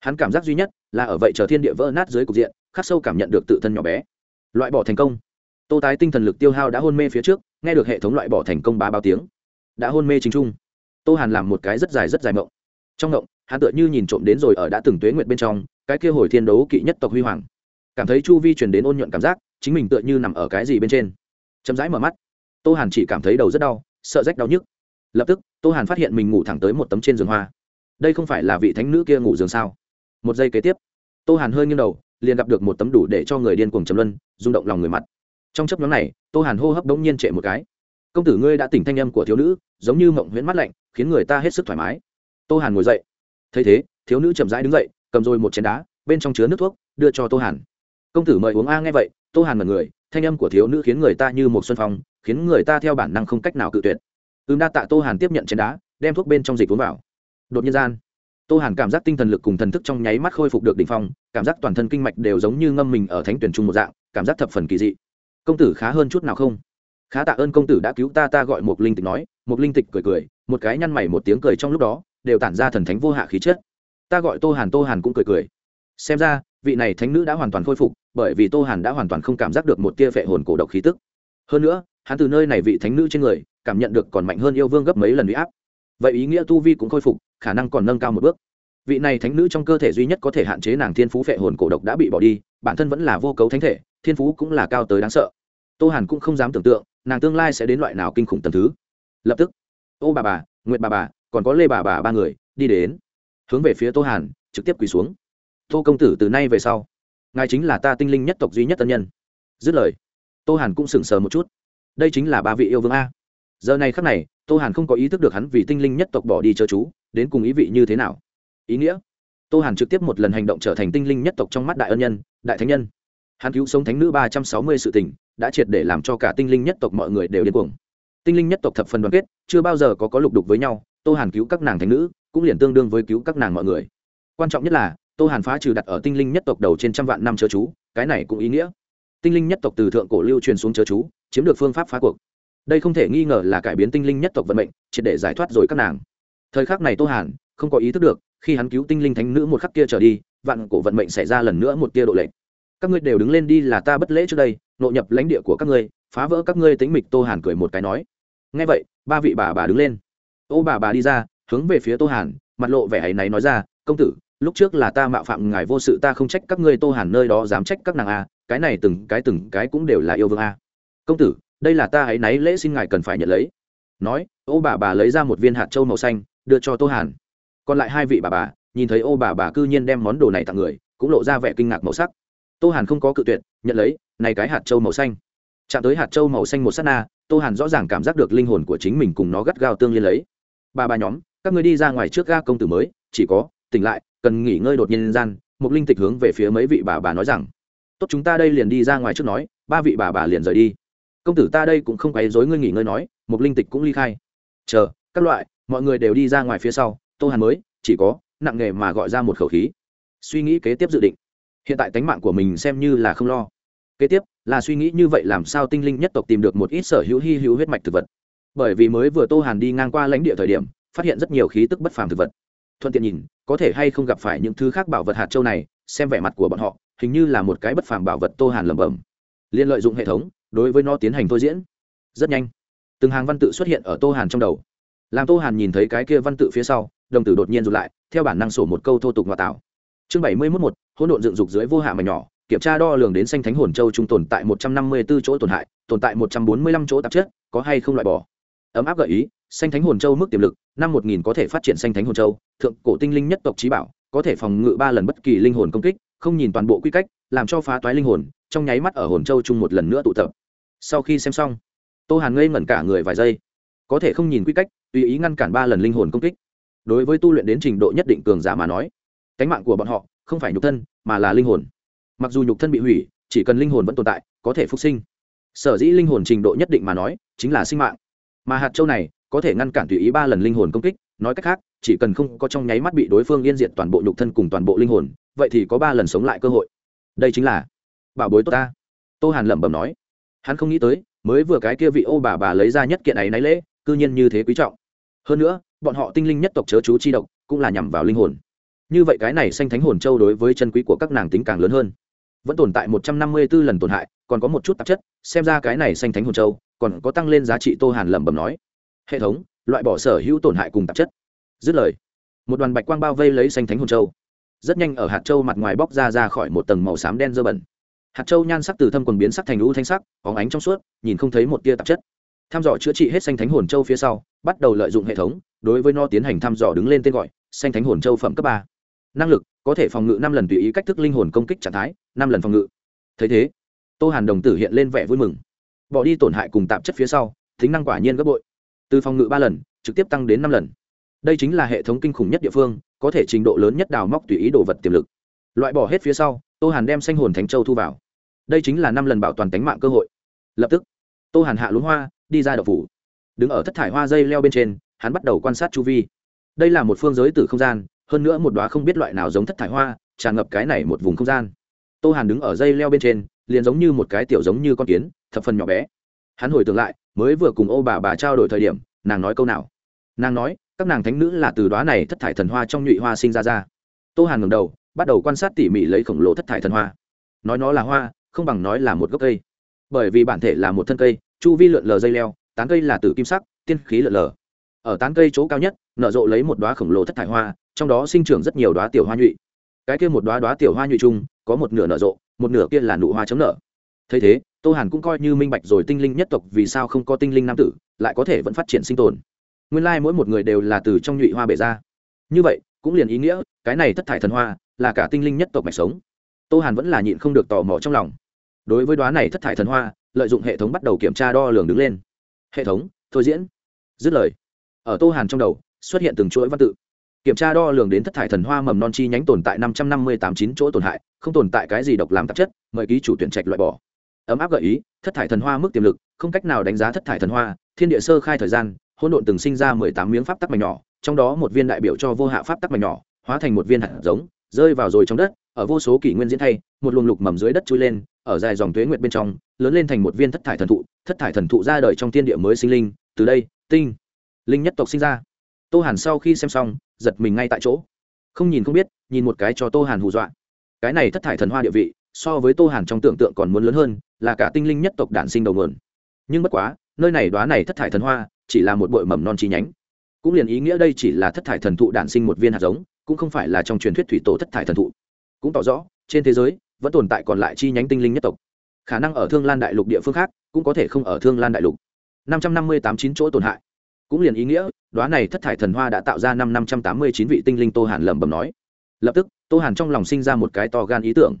A: Hắn cảm giác duy nhất là ở vậy chờ thiên địa vỡ nát dưới cục diện, khắc sâu cảm nhận được tự thân nhỏ bé. Loại bỏ thành công. Tô tái tinh thần lực tiêu hao đã hôn mê phía trước, nghe được hệ thống loại bỏ thành công bá bao tiếng, đã hôn mê chính trung. Tô hàn làm một cái rất dài rất dài mộng. Trong mộng, hắn tựa như nhìn trộm đến rồi ở đã từng tuế nguyệt bên trong, cái kia hồi thiên đấu kỵ nhất tộc huy hoàng. Cảm thấy chu vi truyền đến ôn nhuận cảm giác, chính mình tựa như nằm ở cái gì bên trên. Chậm rãi mở mắt. Tô hàn chỉ cảm thấy đầu rất đau, sợ rách đau nhức. Lập tức, tô hàn phát hiện mình ngủ thẳng tới một tấm trên giường hoa đây không phải là vị thánh nữ kia ngủ giường sao? Một giây kế tiếp, tô hàn hơi nghiêng đầu, liền gặp được một tấm đủ để cho người điên cuồng chấm luân, rung động lòng người mặt. Trong chấp nhóm này, tô hàn hô hấp đ n g nhiên trệ một cái. Công tử ngươi đã tỉnh thanh âm của thiếu nữ, giống như mộng huyễn mắt lạnh, khiến người ta hết sức thoải mái. Tô hàn ngồi dậy. Thấy thế, thiếu nữ chậm rãi đứng dậy, cầm rồi một chén đá, bên trong chứa nước thuốc, đưa cho tô hàn. Công tử mời uống a nghe vậy. Tô hàn mật người, thanh âm của thiếu nữ khiến người ta như một xuân phong, khiến người ta theo bản năng không cách nào cự tuyệt. Ưm đa tạ tô hàn tiếp nhận chén đá, đem thuốc bên trong dịch uống vào đột nhiên gian, tô hàn cảm giác tinh thần lực cùng thần thức trong nháy mắt khôi phục được đ ỉ n h phong, cảm giác toàn thân kinh mạch đều giống như ngâm mình ở thánh tuyển trung một dạng, cảm giác thập phần kỳ dị. Công tử khá hơn chút nào không? Khá tạ ơn công tử đã cứu ta ta gọi một linh tịch nói. Một linh tịch cười cười, một cái nhăn mày một tiếng cười trong lúc đó, đều tản ra thần thánh vô hạ khí chất. Ta gọi tô hàn tô hàn cũng cười cười. Xem ra, vị này thánh nữ đã hoàn toàn khôi phục, bởi vì tô hàn đã hoàn toàn không cảm giác được một tia vệ hồn cổ độc khí tức. Hơn nữa, hắn từ nơi này vị thánh nữ trên người, cảm nhận được còn mạnh hơn yêu vương gấp mấy lần bị áp. Vậy ý nghĩa tu vi cũng khôi phục khả năng còn nâng cao một bước. Vị này thánh nữ trong cơ thể duy nhất có thể hạn chế nàng thiên phú phệ hồn cổ độc đã bị bỏ đi, bản thân vẫn là vô cấu thánh thể, thiên phú cũng là cao tới đáng sợ. Tô hàn cũng không dám tưởng tượng, nàng tương lai sẽ đến loại nào kinh khủng tầm thứ. Lập tức, ô bà bà, nguyệt bà bà, còn có lê bà bà ba người, đi đến. Hướng về phía tô hàn, trực tiếp quỳ xuống. Tô công tử, từ nay về sau, ngài chính là ta tinh linh nhất tộc duy nhất tân nhân. Dứt lời, tô hàn cũng sững sờ một chút. Đây chính là ba vị yêu vương a. Giờ này khắc này, tô hàn không có ý thức được hắn vì tinh linh nhất tộc bỏ đi chớ chú đến cùng ý vị như thế nào? Ý nghĩa? Tô hàn trực tiếp một lần hành động trở thành tinh linh nhất tộc trong mắt đại ân nhân, đại thánh nhân. Hắn cứu sống thánh nữ ba trăm sáu mươi sự tình, đã triệt để làm cho cả tinh linh nhất tộc mọi người đều điên cuồng. Tinh linh nhất tộc thập phần đoàn kết, chưa bao giờ có có lục đục với nhau, tô hàn cứu các nàng thánh nữ, cũng liền tương đương với cứu các nàng mọi người. Quan trọng nhất là, tô hàn phá trừ đặt ở tinh linh nhất tộc đầu trên trăm vạn năm chớ chú, cái này cũng ý nghĩa. Tinh linh nhất tộc từ thượng cổ lưu truyền xuống chớ chú, chiếm được phương pháp phá cuộc. Đây không thể nghi ngờ là cải biến tinh linh nhất tộc vận mệnh, triệt để giải thoát rồi các nàng thời khắc này tô hàn không có ý thức được, khi hắn cứu tinh linh thánh nữ một khắc kia trở đi, vạn cổ vận mệnh xảy ra lần nữa một tia độ lệch. Các ngươi đều đứng lên đi là ta bất lễ trước đây nội nhập lãnh địa của các ngươi, phá vỡ các ngươi tính mịch, tô hàn cười một cái nói. Ngay vậy, ba vị bà bà đứng lên. Ô bà bà đi ra, hướng về phía tô hàn, mặt lộ vẻ ấy náy nói ra, công tử, lúc trước là ta mạo phạm ngài vô sự, ta không trách các ngươi, tô hàn nơi đó dám trách các nàng a cái này từng cái từng cái cũng đều là yêu vương a công tử, đây là ta ấy náy lễ xin ngài cần phải nhận lấy. Nói, ô bà bà lấy ra một viên hạt trâu màu xanh đưa cho tô hàn còn lại hai vị bà bà nhìn thấy ô bà bà cư nhiên đem món đồ này tặng người cũng lộ ra vẻ kinh ngạc màu sắc tô hàn không có cự tuyệt nhận lấy này cái hạt trâu màu xanh chạm tới hạt trâu màu xanh một s á t na tô hàn rõ ràng cảm giác được linh hồn của chính mình cùng nó gắt gao tương liên lấy bà bà nhóm các người đi ra ngoài trước ga công tử mới chỉ có tỉnh lại cần nghỉ ngơi đột nhiên gian một linh tịch hướng về phía mấy vị bà bà nói rằng tốt chúng ta đây liền đi ra ngoài trước nói ba vị bà bà liền rời đi công tử ta đây cũng không quấy dối ngươi nghỉ ngơi nói một linh tịch cũng ly khai chờ các loại mọi người đều đi ra ngoài phía sau, tô hàn mới, chỉ có nặng nghề mà gọi ra một khẩu khí. Suy nghĩ kế tiếp dự định. Hiện tại tánh mạng của mình xem như là không lo. Kế tiếp là suy nghĩ như vậy làm sao tinh linh nhất tộc tìm được một ít sở hữu hy hữu huyết mạch thực vật. Bởi vì mới vừa tô hàn đi ngang qua lãnh địa thời điểm, phát hiện rất nhiều khí tức bất phàm thực vật. Thuận tiện nhìn, có thể hay không gặp phải những thứ khác bảo vật hạt châu này, xem vẻ mặt của bọn họ, hình như là một cái bất phàm bảo vật tô hàn lẩm bẩm. Liên lợi dụng hệ thống, đối với nó tiến hành thôi diễn. Rất nhanh. Từng hàng văn tự xuất hiện ở tô hàn trong đầu làm tô hàn nhìn thấy cái kia văn tự phía sau, đồng tử đột nhiên rụt lại, theo bản năng sổ một câu thô tục ngoại tạo. Chương bảy mươi mốt một, hỗn độn dựng dục dưới vô hạ mà nhỏ, kiểm tra đo lường đến xanh thánh hồn châu trung tồn tại một trăm năm mươi 154 chỗ tổn hại, tồn tại một trăm bốn mươi lăm chỗ tạp chất, có hay không loại bỏ? Ấm áp gợi ý, xanh thánh hồn châu mức tiềm lực, năm một nghìn có thể phát triển xanh thánh hồn châu, thượng cổ tinh linh nhất tộc trí bảo, có thể phòng ngự ba lần bất kỳ linh hồn công kích, không nhìn toàn bộ quy cách, làm cho phá toái linh hồn, trong nháy mắt ở hồn châu chung một lần nữa tụ tập. Sau khi xem xong, tô hàn ngây ngẩn cả người vài giây, có thể không nhìn quy cách tùy ý ngăn cản ba lần linh hồn công kích. Đối với tu luyện đến trình độ nhất định cường giả mà nói, cánh mạng của bọn họ không phải nhục thân, mà là linh hồn. Mặc dù nhục thân bị hủy, chỉ cần linh hồn vẫn tồn tại, có thể phục sinh. Sở dĩ linh hồn trình độ nhất định mà nói, chính là sinh mạng. Mà hạt châu này có thể ngăn cản tùy ý ba lần linh hồn công kích, nói cách khác, chỉ cần không có trong nháy mắt bị đối phương yên diệt toàn bộ nhục thân cùng toàn bộ linh hồn, vậy thì có ba lần sống lại cơ hội. Đây chính là bảo bối tốt ta. Tô hàn lẩm bẩm nói. Hắn không nghĩ tới, mới vừa cái kia vị ô bà bà lấy ra nhất kiện ấy náy lễ, cư nhiên như thế quý trọng hơn nữa, bọn họ tinh linh nhất tộc chớ chú chi độc, cũng là nhằm vào linh hồn. Như vậy cái này xanh thánh hồn châu đối với chân quý của các nàng tính càng lớn hơn. Vẫn tồn tại một trăm năm mươi b ố lần tổn hại, còn có một chút tạp chất, xem ra cái này xanh thánh hồn châu còn có tăng lên giá trị tô hàn lẩm bẩm nói. Hệ thống, loại bỏ sở hữu tổn hại cùng tạp chất. Dứt lời, một đoàn bạch quang bao vây lấy xanh thánh hồn châu. Rất nhanh ở hạt châu mặt ngoài bóc ra ra khỏi một tầng màu xám đen dơ bẩn. Hạt châu nhan sắc từ thâm quần biến sắc thành lũ thanh sắc óng ánh trong suốt, nhìn không thấy một tia tạp chất thăm dò chữa trị hết xanh thánh hồn châu phía sau, bắt đầu lợi dụng hệ thống, đối với nó tiến hành thăm dò đứng lên tên gọi, xanh thánh hồn châu phẩm cấp ba. Năng lực, có thể phòng ngự năm lần tùy ý cách thức linh hồn công kích trạng thái, năm lần phòng ngự. Thấy thế, tô hàn đồng tử hiện lên vẻ vui mừng. Bỏ đi tổn hại cùng tạp chất phía sau, tính năng quả nhiên gấp bội. Từ phòng ngự ba lần, trực tiếp tăng đến năm lần. Đây chính là hệ thống kinh khủng nhất địa phương, có thể trình độ lớn nhất đào móc tùy ý đồ vật tiềm lực. Loại bỏ hết phía sau, tô hàn đem xanh hồn thánh châu thu vào. Đây chính là năm lần bảo toàn tánh mạng cơ hội. Lập tức tô hàn hạ lún hoa, đi ra đậu phủ. Đứng ở thất thải hoa dây leo bên trên, hắn bắt đầu quan sát chu vi. Đây là một phương giới từ không gian, hơn nữa một đoá không biết loại nào giống thất thải hoa, tràn ngập cái này một vùng không gian. Tô hàn đứng ở dây leo bên trên, liền giống như một cái tiểu giống như con kiến, thập phần nhỏ bé. Hắn hồi tưởng lại, mới vừa cùng ô bà bà trao đổi thời điểm, nàng nói câu nào? Nàng nói, các nàng thánh nữ là từ đoá này thất thải thần hoa trong nhụy hoa sinh ra ra. Tô hàn ngầm đầu, bắt đầu quan sát tỉ mỉ lấy khổng lồ thất thải thần hoa. Nói nó là hoa, không bằng nói là một gốc cây bởi vì bản thể là một thân cây, chu vi lượn lờ dây leo, tán cây là tử kim sắc, tiên khí lượn lờ. Ở tán cây chỗ cao nhất, nở rộ lấy một đoá khổng lồ thất thải hoa, trong đó sinh trưởng rất nhiều đoá tiểu hoa nhụy. Cái kia một đoá đoá tiểu hoa nhụy chung, có một nửa nở rộ, một nửa kia là nụ hoa chấm nở. Thấy thế, tô hàn cũng coi như minh bạch rồi tinh linh nhất tộc vì sao không có tinh linh nam tử, lại có thể vẫn phát triển sinh tồn. Nguyên lai mỗi một người đều là từ trong nhụy hoa bể ra. Như vậy, cũng liền ý nghĩa, cái này thất thải thần hoa là cả tinh linh nhất tộc mạch sống. Tô hàn vẫn là nhịn không được tò mò trong lòng đối với đoá này thất thải thần hoa, lợi dụng hệ thống bắt đầu kiểm tra đo lường đứng lên. Hệ thống, thôi diễn. Dứt lời. Ở tô hàn trong đầu, xuất hiện từng chuỗi văn tự. Kiểm tra đo lường đến thất thải thần hoa mầm non chi nhánh tồn tại năm trăm năm mươi tám chín chỗ tổn hại, không tồn tại cái gì độc làm tạp chất, mời ký chủ tuyển trạch loại bỏ. Ấm áp gợi ý, thất thải thần hoa mức tiềm lực, không cách nào đánh giá thất thải thần hoa, thiên địa sơ khai thời gian, hỗn độn từng sinh ra mười tám miếng pháp tắc mảnh nhỏ, trong đó một viên đại biểu cho vô hạ pháp tắc mảnh nhỏ, hóa thành một viên hạt giống, rơi vào rồi trong đất ở vô số kỷ nguyên diễn thay, một luồng lục mầm dưới đất chui lên, ở dài dòng tuế nguyệt bên trong, lớn lên thành một viên thất thải thần thụ, thất thải thần thụ ra đời trong thiên địa mới sinh linh, từ đây, tinh, linh nhất tộc sinh ra. Tô hàn sau khi xem xong, giật mình ngay tại chỗ. Không nhìn không biết, nhìn một cái cho tô hàn hù dọa. Cái này thất thải thần hoa địa vị, so với tô hàn trong tưởng tượng còn muốn lớn hơn, là cả tinh linh nhất tộc đản sinh đầu nguồn. Nhưng bất quá, nơi này đoá này thất thải thần hoa, chỉ là một bội mầm non chi nhánh. Cũng liền ý nghĩa đây chỉ là thất thải thần thụ đản sinh một viên hạt giống, cũng không phải là trong truyền thuyết thủy tổ thất thải thần thụ cũng tỏ rõ, trên thế giới, vẫn tồn tại còn lại chi nhánh tinh linh nhất tộc. Khả năng ở thương lan đại lục địa phương khác, cũng có thể không ở thương lan đại lục. Năm trăm năm mươi tám chín chỗ tổn hại. Cũng liền ý nghĩa đoá này thất thải thần hoa đã tạo ra năm năm trăm tám mươi chín vị tinh linh tô hàn lẩm bẩm nói. Lập tức, tô hàn trong lòng sinh ra một cái to gan ý tưởng.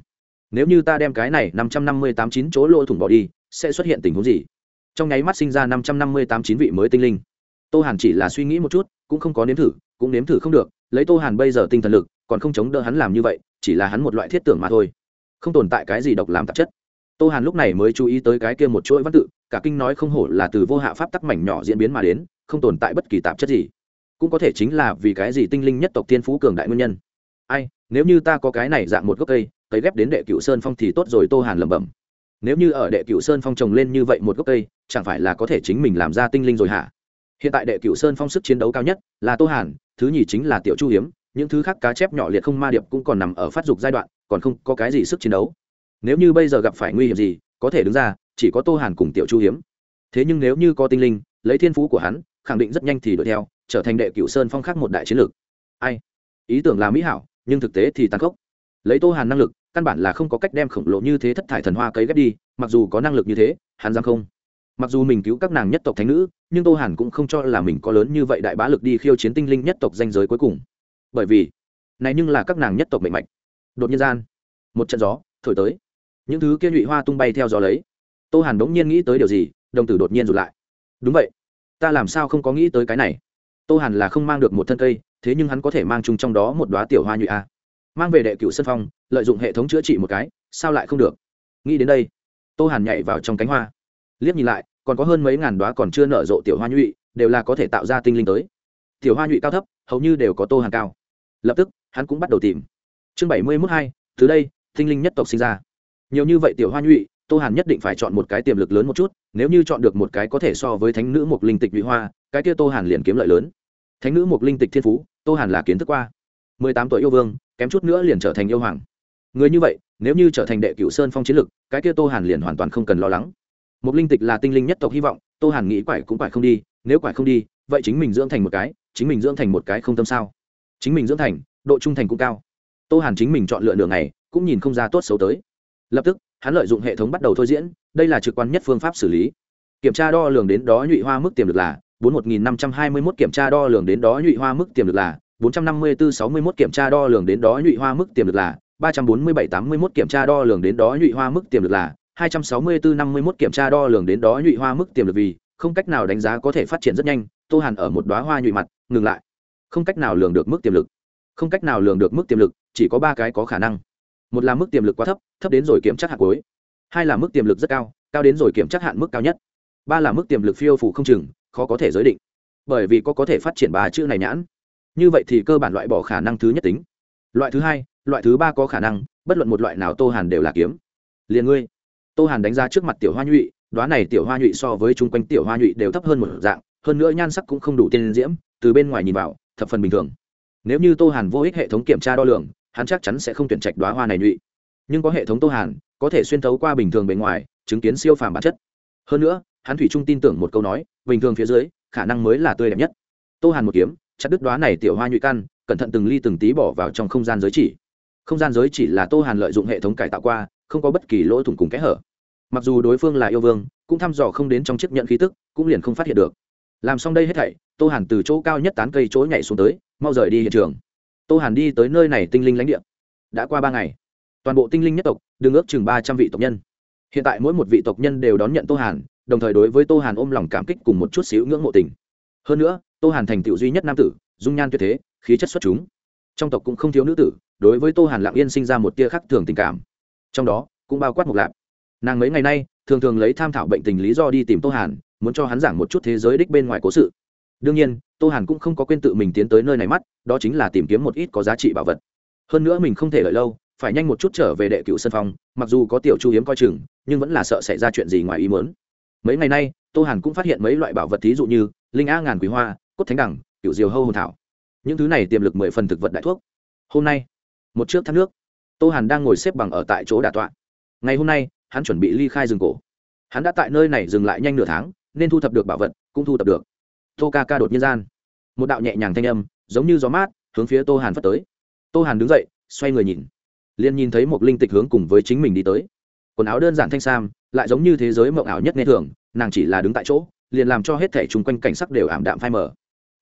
A: Nếu như ta đem cái này năm trăm năm mươi tám chín chỗ lỗ thủng bỏ đi, sẽ xuất hiện tình huống gì? Trong nháy mắt sinh ra năm trăm năm mươi tám chín vị mới tinh linh. Tô hàn chỉ là suy nghĩ một chút, cũng không có nếm thử, cũng nếm thử không được, lấy tô hàn bây giờ tinh thần lực còn không chống đỡ hắn làm như vậy, chỉ là hắn một loại thiết tưởng mà thôi. Không tồn tại cái gì độc làm tạp chất. Tô hàn lúc này mới chú ý tới cái kia một chuỗi văn tự, cả kinh nói không hổ là từ vô hạ pháp tắc mảnh nhỏ diễn biến mà đến, không tồn tại bất kỳ tạp chất gì. Cũng có thể chính là vì cái gì tinh linh nhất tộc tiên phú cường đại nguyên nhân. Ai, nếu như ta có cái này dạng một gốc cây, cấy ghép đến đệ cựu sơn phong thì tốt rồi, tô hàn lẩm bẩm. Nếu như ở đệ cựu sơn phong trồng lên như vậy một gốc cây, chẳng phải là có thể chính mình làm ra tinh linh rồi hả? Hiện tại đệ cựu sơn phong sức chiến đấu cao nhất là tô hàn, thứ nhì chính là tiểu chu hiếm những thứ khác cá chép nhỏ liệt không ma điệp cũng còn nằm ở phát dục giai đoạn, còn không có cái gì sức chiến đấu. Nếu như bây giờ gặp phải nguy hiểm gì, có thể đứng ra, chỉ có tô hàn cùng tiểu chu hiếm. Thế nhưng nếu như có tinh linh, lấy thiên phú của hắn, khẳng định rất nhanh thì đuổi theo, trở thành đệ cựu sơn phong khác một đại chiến lược. Ai? Ý tưởng là mỹ hảo, nhưng thực tế thì tàn khốc. Lấy tô hàn năng lực, căn bản là không có cách đem khổng lồ như thế thất thải thần hoa cấy ghép đi, mặc dù có năng lực như thế, hắn dám không? Mặc dù mình cứu các nàng nhất tộc thánh nữ, nhưng tô hàn cũng không cho là mình có lớn như vậy đại bá lực đi khiêu chiến tinh linh nhất tộc danh giới cuối cùng bởi vì này nhưng là các nàng nhất tộc mệnh mạch. Đột nhiên gian, một trận gió thổi tới. Những thứ kia nhụy hoa tung bay theo gió lấy. Tô hàn đống nhiên nghĩ tới điều gì, đồng tử đột nhiên rụt lại. Đúng vậy, ta làm sao không có nghĩ tới cái này? Tô hàn là không mang được một thân cây, thế nhưng hắn có thể mang chung trong đó một đoá tiểu hoa nhụy a. Mang về đệ cựu sân phong, lợi dụng hệ thống chữa trị một cái, sao lại không được? Nghĩ đến đây, tô hàn nhảy vào trong cánh hoa. Liếc nhìn lại, còn có hơn mấy ngàn đoá còn chưa nở rộ tiểu hoa nhụy, đều là có thể tạo ra tinh linh tới. Tiểu hoa nhụy cao thấp, hầu như đều có tô hàn cao lập tức, hắn cũng bắt đầu tìm. Chương bảy mươi mốt hai, từ đây tinh linh nhất tộc sinh ra. Nhiều như vậy tiểu hoa nhụy, tô hàn nhất định phải chọn một cái tiềm lực lớn một chút, nếu như chọn được một cái có thể so với thánh nữ một linh tịch nhụy hoa, cái kia tô hàn liền kiếm lợi lớn. Thánh nữ một linh tịch thiên phú, tô hàn là kiến thức qua. mười tám tuổi yêu vương, kém chút nữa liền trở thành yêu hoàng. Người như vậy, nếu như trở thành đệ cửu sơn phong chiến lực, cái kia tô hàn liền hoàn toàn không cần lo lắng. Một linh tịch là tinh linh nhất tộc hy vọng, tô hàn nghĩ quải cũng quải không đi, nếu quải không đi, vậy chính mình dưỡng thành một cái, chính mình dưỡng thành một cái không tâm sao? Chính mình dưỡng thành, độ trung thành cũng cao. Tô hàn chính mình chọn lựa đường này cũng nhìn không ra tốt xấu tới. Lập tức, hắn lợi dụng hệ thống bắt đầu thôi diễn, đây là trực quan nhất phương pháp xử lý. Kiểm tra đo lường đến đó nhụy hoa mức tiềm lực là bốn một nghìn năm trăm hai mươi mốt, kiểm tra đo lường đến đó nhụy hoa mức tiềm lực là bốn trăm năm mươi bốn sáu mươi mốt, kiểm tra đo lường đến đó nhụy hoa mức tiềm lực là ba trăm bốn mươi bảy tám mươi mốt, kiểm tra đo lường đến đó nhụy hoa mức tiềm lực là hai trăm sáu mươi bốn năm mươi mốt, kiểm tra đo lường đến đó nhụy hoa mức tiềm lực vì không cách nào đánh giá có thể phát triển rất nhanh. Tô hàn ở một đoá hoa nhụy mặt, ngừng lại không cách nào lường được mức tiềm lực. Không cách nào lường được mức tiềm lực, chỉ có ba cái có khả năng. Một là mức tiềm lực quá thấp thấp đến rồi kiểm tra hạn cuối hai là mức tiềm lực rất cao cao đến rồi kiểm tra hạn mức cao nhất. Ba là mức tiềm lực phiêu phủ không chừng, khó có thể giới định. Bởi vì có có thể phát triển ba chữ này nhãn. Như vậy thì cơ bản loại bỏ khả năng thứ nhất tính. Loại thứ hai, loại thứ ba có khả năng, bất luận một loại nào tô hàn đều là kiếm. Liền ngươi. Tô hàn đánh giá trước mặt tiểu hoa nhụy đoá này tiểu hoa nhụy so với chung quanh tiểu hoa nhụy đều thấp hơn một dạng, hơn nữa nhan sắc cũng không đủ tiên diễm, từ bên ngoài nhìn vào thập phần bình thường. Nếu như tô hàn vô ích hệ thống kiểm tra đo lường, hắn chắc chắn sẽ không tuyển trạch đoá hoa này nhụy. Nhưng có hệ thống tô hàn, có thể xuyên thấu qua bình thường bề ngoài, chứng kiến siêu phàm bản chất. Hơn nữa, hắn thủy trung tin tưởng một câu nói, bình thường phía dưới, khả năng mới là tươi đẹp nhất. Tô hàn một kiếm, chặt đứt đoá này tiểu hoa nhụy căn, cẩn thận từng ly từng tí bỏ vào trong không gian giới chỉ. Không gian giới chỉ là tô hàn lợi dụng hệ thống cải tạo qua, không có bất kỳ lỗ thủng cùng kẽ hở. Mặc dù đối phương là yêu vương, cũng thăm dò không đến trong chiếc nhận khí tức, cũng liền không phát hiện được làm xong đây hết thảy, tô hàn từ chỗ cao nhất tán cây chỗ nhảy xuống tới, mau rời đi hiện trường. Tô hàn đi tới nơi này tinh linh lãnh địa. Đã qua ba ngày. Toàn bộ tinh linh nhất tộc đương ước chừng ba trăm vị tộc nhân. Hiện tại mỗi một vị tộc nhân đều đón nhận tô hàn, đồng thời đối với tô hàn ôm lòng cảm kích cùng một chút xíu ngưỡng mộ tình. Hơn nữa, tô hàn thành tựu duy nhất nam tử, dung nhan tuyệt thế, khí chất xuất chúng. Trong tộc cũng không thiếu nữ tử, đối với tô hàn lặng yên sinh ra một tia khác thường tình cảm. Trong đó, cũng bao quát một lạp. Nàng mấy ngày nay, thường thường lấy tham thảo bệnh tình lý do đi tìm tô hàn muốn cho hắn giảng một chút thế giới đích bên ngoài cố sự. Đương nhiên, tô hàn cũng không có quên tự mình tiến tới nơi này mắt, đó chính là tìm kiếm một ít có giá trị bảo vật. Hơn nữa mình không thể lợi lâu, phải nhanh một chút trở về đệ cựu sân phong, mặc dù có tiểu chu hiếm coi chừng, nhưng vẫn là sợ xảy ra chuyện gì ngoài ý muốn. Mấy ngày nay, tô hàn cũng phát hiện mấy loại bảo vật thí dụ như linh a ngàn quý hoa, cốt thánh đẳng cựu diều hâu hồn thảo. Những thứ này tiềm lực mười phần thực vật đại thuốc. Hôm nay, một trước thác nước. Tô hàn đang ngồi xếp bằng ở tại chỗ đà tọa. Ngày hôm nay, hắn chuẩn bị ly khai rừng cổ. Hắn đã tại nơi này dừng lại nhanh nửa tháng nên thu thập được bảo vật, cũng thu thập được. Tô ca ca đột nhiên gian. Một đạo nhẹ nhàng thanh âm, giống như gió mát, hướng phía tô hàn phất tới. Tô hàn đứng dậy, xoay người nhìn. Liền nhìn thấy một linh tịch hướng cùng với chính mình đi tới. Quần áo đơn giản thanh sam, lại giống như thế giới mộng ảo nhất nghe thường, nàng chỉ là đứng tại chỗ, liền làm cho hết thẻ chung quanh cảnh sắc đều ảm đạm phai mờ.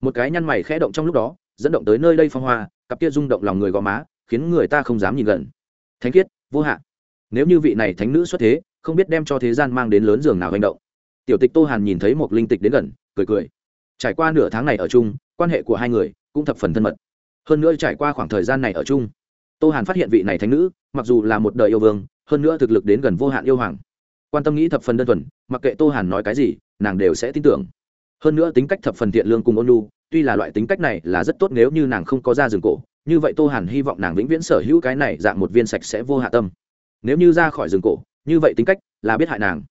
A: Một cái nhăn mày khẽ động trong lúc đó, dẫn động tới nơi đây phong hoa, cặp kia rung động lòng người gò má, khiến người ta không dám nhìn gần. Thánh khiết, vô hạn. Nếu như vị này thánh nữ xuất thế, không biết đem cho thế gian mang đến lớn giường nào hành động tiểu tịch tô hàn nhìn thấy một linh tịch đến gần, cười cười. Trải qua nửa tháng này ở chung, quan hệ của hai người cũng thập phần thân mật. Hơn nữa trải qua khoảng thời gian này ở chung, tô hàn phát hiện vị này thánh nữ, mặc dù là một đời yêu vương, hơn nữa thực lực đến gần vô hạn yêu hoàng. Quan tâm nghĩ thập phần đơn thuần, mặc kệ tô hàn nói cái gì, nàng đều sẽ tin tưởng. Hơn nữa tính cách thập phần thiện lương cùng ôn lu tuy là loại tính cách này là rất tốt nếu như nàng không có ra rừng cổ, như vậy tô hàn hy vọng nàng vĩnh viễn sở hữu cái này dạng một viên sạch sẽ vô hạ tâm. Nếu như ra khỏi rừng cổ, như vậy tính cách là biết hại nàng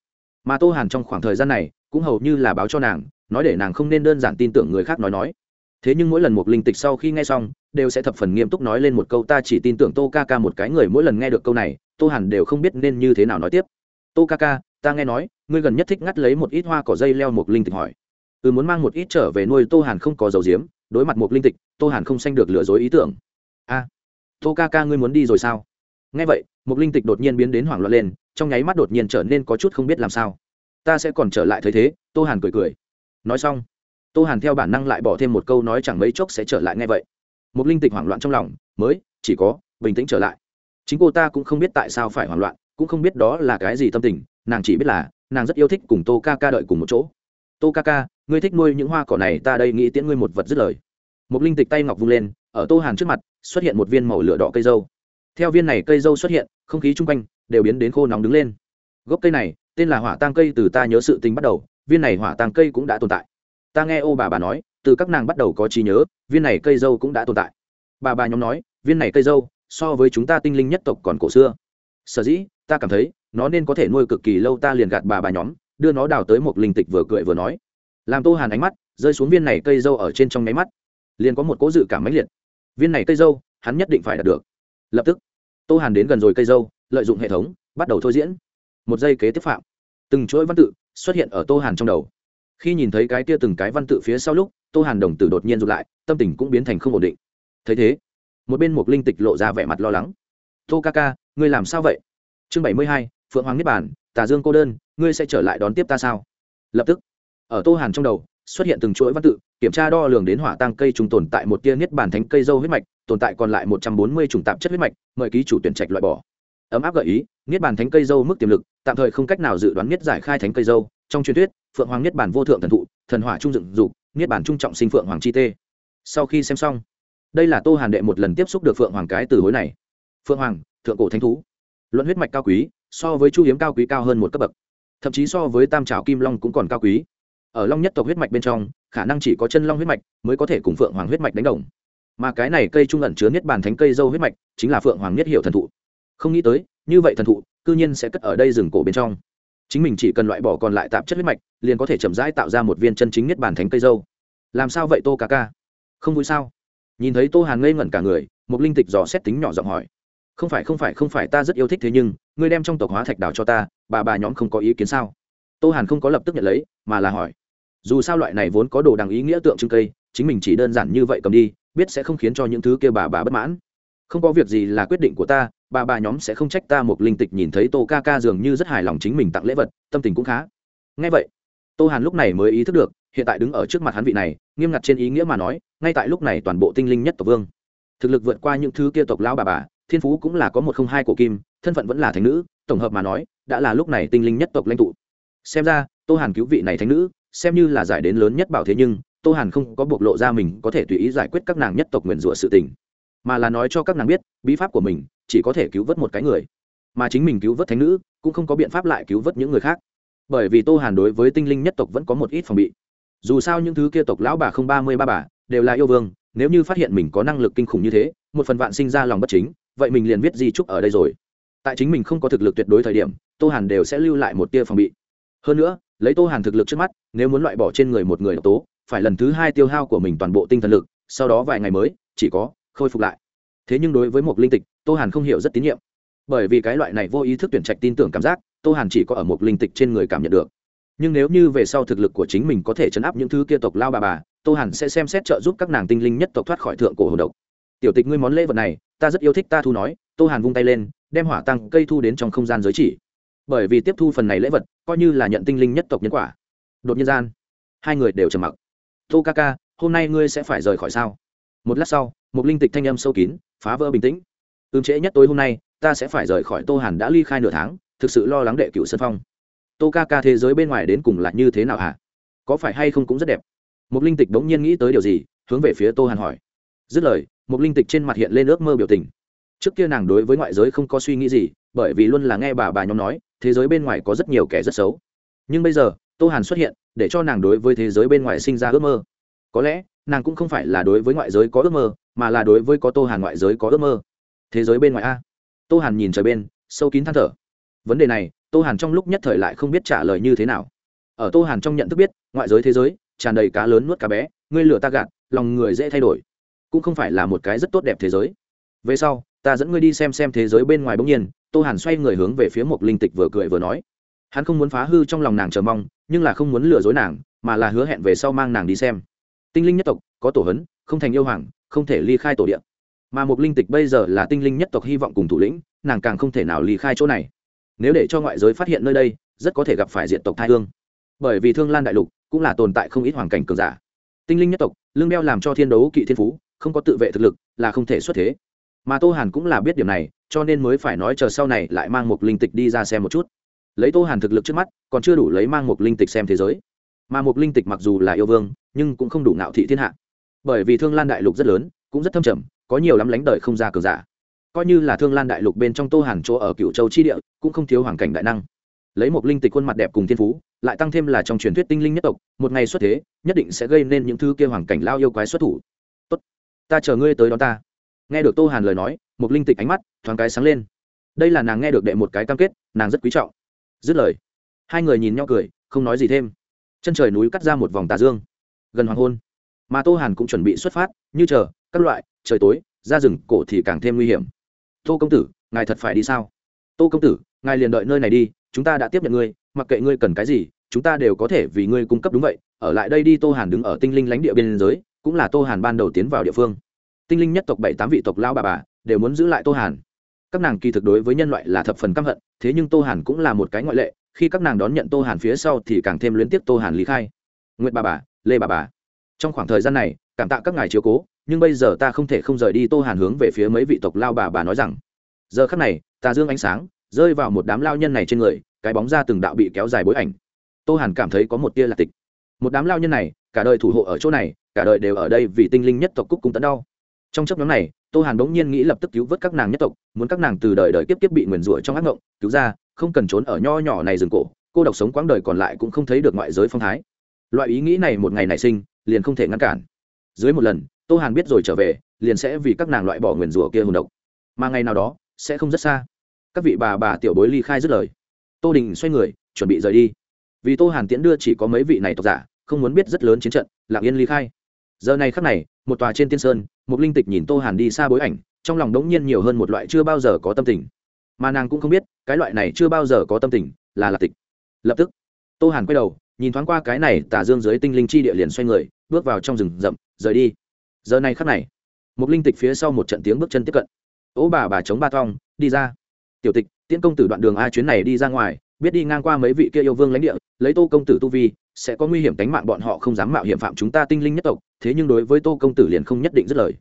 A: mà tô hàn trong khoảng thời gian này cũng hầu như là báo cho nàng, nói để nàng không nên đơn giản tin tưởng người khác nói nói. Thế nhưng mỗi lần một linh tịch sau khi nghe xong, đều sẽ thập phần nghiêm túc nói lên một câu ta chỉ tin tưởng tô ca ca một cái người, mỗi lần nghe được câu này, tô hàn đều không biết nên như thế nào nói tiếp. Tô ca ca, ta nghe nói, ngươi gần nhất thích ngắt lấy một ít hoa cỏ dây leo một linh tịch hỏi. Ừ muốn mang một ít trở về nuôi tô hàn không có dầu diếm đối mặt một linh tịch, tô hàn không sanh được lừa dối ý tưởng. A tô ca ca ngươi muốn đi rồi sao? Nghe vậy, một linh tịch đột nhiên biến đến hoảng loạn lên trong nháy mắt đột nhiên trở nên có chút không biết làm sao. Ta sẽ còn trở lại thấy thế, tô hàn cười cười. Nói xong, tô hàn theo bản năng lại bỏ thêm một câu nói chẳng mấy chốc sẽ trở lại ngay vậy. Một linh tịch hoảng loạn trong lòng, mới, chỉ có, bình tĩnh trở lại. Chính cô ta cũng không biết tại sao phải hoảng loạn, cũng không biết đó là cái gì tâm tình, nàng chỉ biết là, nàng rất yêu thích cùng tô ca ca đợi cùng một chỗ. Tô ca ca, ngươi thích nuôi những hoa cỏ này, ta đây nghĩ tiễn ngươi một vật dứt lời. Một linh tịch tay ngọc vung lên, ở tô hàn trước mặt, xuất hiện một viên màu lửa đỏ cây dâu theo viên này cây dâu xuất hiện, không khí chung quanh đều biến đến khô nóng đứng lên. Gốc cây này, tên là hỏa tang cây từ ta nhớ sự tình bắt đầu, viên này hỏa tang cây cũng đã tồn tại. Ta nghe ô bà bà nói, từ các nàng bắt đầu có trí nhớ, viên này cây dâu cũng đã tồn tại. Bà bà nhóm nói, viên này cây dâu, so với chúng ta tinh linh nhất tộc còn cổ xưa. Sở dĩ, ta cảm thấy, nó nên có thể nuôi cực kỳ lâu ta liền gạt bà bà nhóm, đưa nó đào tới một linh tịch vừa cười vừa nói. Làm tô hàn ánh mắt, rơi xuống viên này cây dâu ở trên trong nháy mắt. Liền có một cố dự cảm mãnh liệt. Viên này cây dâu, hắn nhất định phải đạt được lập tức, tô hàn đến gần rồi cây dâu, lợi dụng hệ thống, bắt đầu thôi diễn. Một giây kế tiếp phạm. Từng chuỗi văn tự xuất hiện ở tô hàn trong đầu. Khi nhìn thấy cái kia từng cái văn tự phía sau lúc, tô hàn đồng tử đột nhiên rụt lại, tâm tình cũng biến thành không ổn định. Thấy thế, một bên một linh tịch lộ ra vẻ mặt lo lắng. Tô ca ca, ngươi làm sao vậy? Chương bảy mươi hai, phượng hoàng niết bản tà dương cô đơn, ngươi sẽ trở lại đón tiếp ta sao? Lập tức, ở tô hàn trong đầu xuất hiện từng chuỗi văn tự, kiểm tra đo lường đến hỏa tăng cây trùng tồn tại một tia niết bản thánh cây dâu huyết mạch, tồn tại còn lại một trăm bốn mươi chủng tạp chất huyết mạch, mời ký chủ tuyển trạch loại bỏ. Ấm áp gợi ý, niết bàn thánh cây dâu mức tiềm lực, tạm thời không cách nào dự đoán niết giải khai thánh cây dâu. Trong truyền thuyết, phượng hoàng niết bàn vô thượng thần thụ, thần hỏa trung dựng dục, niết bàn trung trọng sinh phượng hoàng chi tê. Sau khi xem xong, đây là tô hàn đệ một lần tiếp xúc được phượng hoàng cái từ hối này. Phượng hoàng, thượng cổ thánh thú. Luận huyết mạch cao quý, so với chu hiếm cao quý cao hơn một cấp bậc. Thậm chí so với tam trào kim long cũng còn cao quý ở long nhất tộc huyết mạch bên trong, khả năng chỉ có chân long huyết mạch mới có thể cùng phượng hoàng huyết mạch đánh đồng. Mà cái này cây trung ẩn chứa niết bàn thánh cây dâu huyết mạch chính là phượng hoàng niết hiệu thần thụ. Không nghĩ tới, như vậy thần thụ, cư nhiên sẽ cất ở đây rừng cổ bên trong. Chính mình chỉ cần loại bỏ còn lại tạp chất huyết mạch, liền có thể chậm rãi tạo ra một viên chân chính niết bàn thánh cây dâu. Làm sao vậy tô ca ca? Không vui sao? Nhìn thấy tô hàn ngây ngẩn cả người một linh tịch dò xét tính nhỏ giọng hỏi. Không phải không phải không phải, ta rất yêu thích thế nhưng, ngươi đem trong tộc hóa thạch đào cho ta, bà bà nhóm không có ý kiến sao? Tô hàn không có lập tức nhận lấy, mà là hỏi dù sao loại này vốn có đồ đằng ý nghĩa tượng trưng cây, chính mình chỉ đơn giản như vậy cầm đi, biết sẽ không khiến cho những thứ kia bà bà bất mãn. Không có việc gì là quyết định của ta, bà bà nhóm sẽ không trách ta một linh tịch nhìn thấy tô ca ca dường như rất hài lòng chính mình tặng lễ vật, tâm tình cũng khá. Ngay vậy, tô hàn lúc này mới ý thức được, hiện tại đứng ở trước mặt hắn vị này, nghiêm ngặt trên ý nghĩa mà nói, ngay tại lúc này toàn bộ tinh linh nhất tộc vương, thực lực vượt qua những thứ kia tộc lão bà bà, thiên phú cũng là có một không hai cổ kim, thân phận vẫn là thánh nữ, tổng hợp mà nói, đã là lúc này tinh linh nhất tộc lãnh tụ. Xem ra, tô hàn cứu vị này thánh nữ xem như là giải đến lớn nhất bảo thế nhưng, tô hàn không có bộc lộ ra mình có thể tùy ý giải quyết các nàng nhất tộc nguyền rủa sự tình. Mà là nói cho các nàng biết, bí pháp của mình chỉ có thể cứu vớt một cái người. Mà chính mình cứu vớt thánh nữ cũng không có biện pháp lại cứu vớt những người khác. Bởi vì tô hàn đối với tinh linh nhất tộc vẫn có một ít phòng bị. Dù sao những thứ kia tộc lão bà không ba mươi ba bà đều là yêu vương, nếu như phát hiện mình có năng lực kinh khủng như thế, một phần vạn sinh ra lòng bất chính, vậy mình liền viết di trúc ở đây rồi. Tại chính mình không có thực lực tuyệt đối thời điểm, tô hàn đều sẽ lưu lại một tia phòng bị. Hơn nữa lấy tô hàn thực lực trước mắt, nếu muốn loại bỏ trên người một người độc tố, phải lần thứ hai tiêu hao của mình toàn bộ tinh thần lực, sau đó vài ngày mới, chỉ có, khôi phục lại. Thế nhưng đối với một linh tịch, tô hàn không hiểu rất tín nhiệm. Bởi vì cái loại này vô ý thức tuyển trạch tin tưởng cảm giác, tô hàn chỉ có ở một linh tịch trên người cảm nhận được. Nhưng nếu như về sau thực lực của chính mình có thể chấn áp những thứ kia tộc lao bà bà, tô hàn sẽ xem xét trợ giúp các nàng tinh linh nhất tộc thoát khỏi thượng cổ hồ độc. Tiểu tịch ngươi món lễ vật này, ta rất yêu thích, ta thu nói, tô hàn vung tay lên, đem hỏa tăng cây thu đến trong không gian giới chỉ bởi vì tiếp thu phần này lễ vật, coi như là nhận tinh linh nhất tộc nhân quả. Đột nhiên gian, hai người đều trầm mặc. Tô ca ca, hôm nay ngươi sẽ phải rời khỏi sao? Một lát sau, một linh tịch thanh âm sâu kín, phá vỡ bình tĩnh. Ưm trễ nhất tối hôm nay, ta sẽ phải rời khỏi tô hàn đã ly khai nửa tháng, thực sự lo lắng đệ cựu sân phong. Tô ca ca thế giới bên ngoài đến cùng là như thế nào hả? Có phải hay không cũng rất đẹp. Một linh tịch bỗng nhiên nghĩ tới điều gì, hướng về phía tô hàn hỏi. Dứt lời, một linh tịch trên mặt hiện lên ước mơ biểu tình. Trước kia nàng đối với ngoại giới không có suy nghĩ gì bởi vì luôn là nghe bà bà nhóm nói, thế giới bên ngoài có rất nhiều kẻ rất xấu. Nhưng bây giờ, tô hàn xuất hiện, để cho nàng đối với thế giới bên ngoài sinh ra ước mơ. Có lẽ, nàng cũng không phải là đối với ngoại giới có ước mơ, mà là đối với có tô hàn ngoại giới có ước mơ. Thế giới bên ngoài a. Tô hàn nhìn trời bên, sâu kín than thở. Vấn đề này, tô hàn trong lúc nhất thời lại không biết trả lời như thế nào. Ở tô hàn trong nhận thức biết, ngoại giới thế giới, tràn đầy cá lớn nuốt cá bé, ngươi lửa ta gạt, lòng người dễ thay đổi. Cũng không phải là một cái rất tốt đẹp thế giới. Về sau, ta dẫn ngươi đi xem xem thế giới bên ngoài bỗng nhiên tô hàn xoay người hướng về phía một linh tịch vừa cười vừa nói. Hắn không muốn phá hư trong lòng nàng chờ mong, nhưng là không muốn lừa dối nàng, mà là hứa hẹn về sau mang nàng đi xem. Tinh linh nhất tộc, có tổ hấn, không thành yêu hoàng, không thể ly khai tổ điện mà một linh tịch bây giờ là tinh linh nhất tộc hy vọng cùng thủ lĩnh, nàng càng không thể nào ly khai chỗ này. Nếu để cho ngoại giới phát hiện nơi đây, rất có thể gặp phải diện tộc thai hương. Bởi vì thương lan đại lục cũng là tồn tại không ít hoàn cảnh cường giả. Tinh linh nhất tộc, lương đeo làm cho thiên đấu kỵ thiên phú, không có tự vệ thực lực, là không thể xuất thế mà tô hàn cũng là biết điểm này cho nên mới phải nói chờ sau này lại mang một linh tịch đi ra xem một chút lấy tô hàn thực lực trước mắt còn chưa đủ lấy mang một linh tịch xem thế giới mà một linh tịch mặc dù là yêu vương nhưng cũng không đủ ngạo thị thiên hạ bởi vì thương lan đại lục rất lớn cũng rất thâm trầm có nhiều lắm lánh đời không ra cường giả coi như là thương lan đại lục bên trong tô hàn chỗ ở cựu châu chi địa cũng không thiếu hoàn cảnh đại năng lấy một linh tịch khuôn mặt đẹp cùng thiên phú lại tăng thêm là trong truyền thuyết tinh linh nhất tộc một ngày xuất thế nhất định sẽ gây nên những thứ kia hoàn cảnh lao yêu quái xuất thủ tốt ta chờ ngươi tới đó ta nghe được tô hàn lời nói một linh tịch ánh mắt thoáng cái sáng lên. Đây là nàng nghe được đệ một cái cam kết, nàng rất quý trọng. Dứt lời, hai người nhìn nhau cười, không nói gì thêm. Chân trời núi cắt ra một vòng tà dương, gần hoàng hôn. Mà tô hàn cũng chuẩn bị xuất phát, như chờ, các loại, trời tối, ra rừng, cổ thì càng thêm nguy hiểm. Tô công tử, ngài thật phải đi sao? Tô công tử, ngài liền đợi nơi này đi, chúng ta đã tiếp nhận ngươi, mặc kệ ngươi cần cái gì, chúng ta đều có thể vì ngươi cung cấp đúng vậy. Ở lại đây đi, tô hàn đứng ở tinh linh lãnh địa biên giới, cũng là tô hàn ban đầu tiến vào địa phương tinh linh nhất tộc bảy tám vị tộc lao bà bà đều muốn giữ lại tô hàn. Các nàng kỳ thực đối với nhân loại là thập phần căm hận, thế nhưng tô hàn cũng là một cái ngoại lệ, khi các nàng đón nhận tô hàn phía sau thì càng thêm luyến tiếp tô hàn lý khai. Nguyệt bà bà, lê bà bà. Trong khoảng thời gian này, cảm tạ các ngài chiếu cố, nhưng bây giờ ta không thể không rời đi tô hàn hướng về phía mấy vị tộc lao bà bà nói rằng, giờ khắc này, ta dương ánh sáng, rơi vào một đám lao nhân này trên người, cái bóng ra từng đạo bị kéo dài bối ảnh. Tô hàn cảm thấy có một tia lạc tịch. Một đám lao nhân này, cả đời thủ hộ ở chỗ này, cả đời đều ở đây vì tinh linh nhất tộc cúc cung tấn đau trong chấp nhóm này, tô hàn bỗng nhiên nghĩ lập tức cứu vớt các nàng nhất tộc, muốn các nàng từ đời đời kiếp kiếp bị nguyền rủa trong ác ngộng, cứu ra, không cần trốn ở nho nhỏ này rừng cổ, cô độc sống quãng đời còn lại cũng không thấy được ngoại giới phong thái. Loại ý nghĩ này một ngày nảy sinh, liền không thể ngăn cản. Dưới một lần, tô hàn biết rồi trở về, liền sẽ vì các nàng loại bỏ nguyền rủa kia hồn độc. Mà ngày nào đó, sẽ không rất xa. Các vị bà bà tiểu bối ly khai dứt lời. Tô đình xoay người, chuẩn bị rời đi. Vì tô hàn tiễn đưa chỉ có mấy vị này tộc giả, không muốn biết rất lớn chiến trận, lặng yên ly khai giờ này khắc này, một tòa trên tiên sơn, một linh tịch nhìn tô hàn đi xa bối ảnh, trong lòng đống nhiên nhiều hơn một loại chưa bao giờ có tâm tình. Mà nàng cũng không biết, cái loại này chưa bao giờ có tâm tình, là lạc tịch. Lập tức, tô hàn quay đầu, nhìn thoáng qua cái này tà dương dưới tinh linh chi địa liền xoay người, bước vào trong rừng rậm, rời đi. Giờ này khắc này, một linh tịch phía sau một trận tiếng bước chân tiếp cận. Ố bà bà chống ba thong, đi ra. Tiểu tịch, tiễn công tử đoạn đường a chuyến này đi ra ngoài, biết đi ngang qua mấy vị kia yêu vương lãnh địa, lấy tô công tử tu vi, sẽ có nguy hiểm tính mạng bọn họ không dám mạo hiểm phạm chúng ta tinh linh nhất tộc thế nhưng đối với tô công tử liền không nhất định dứt lời.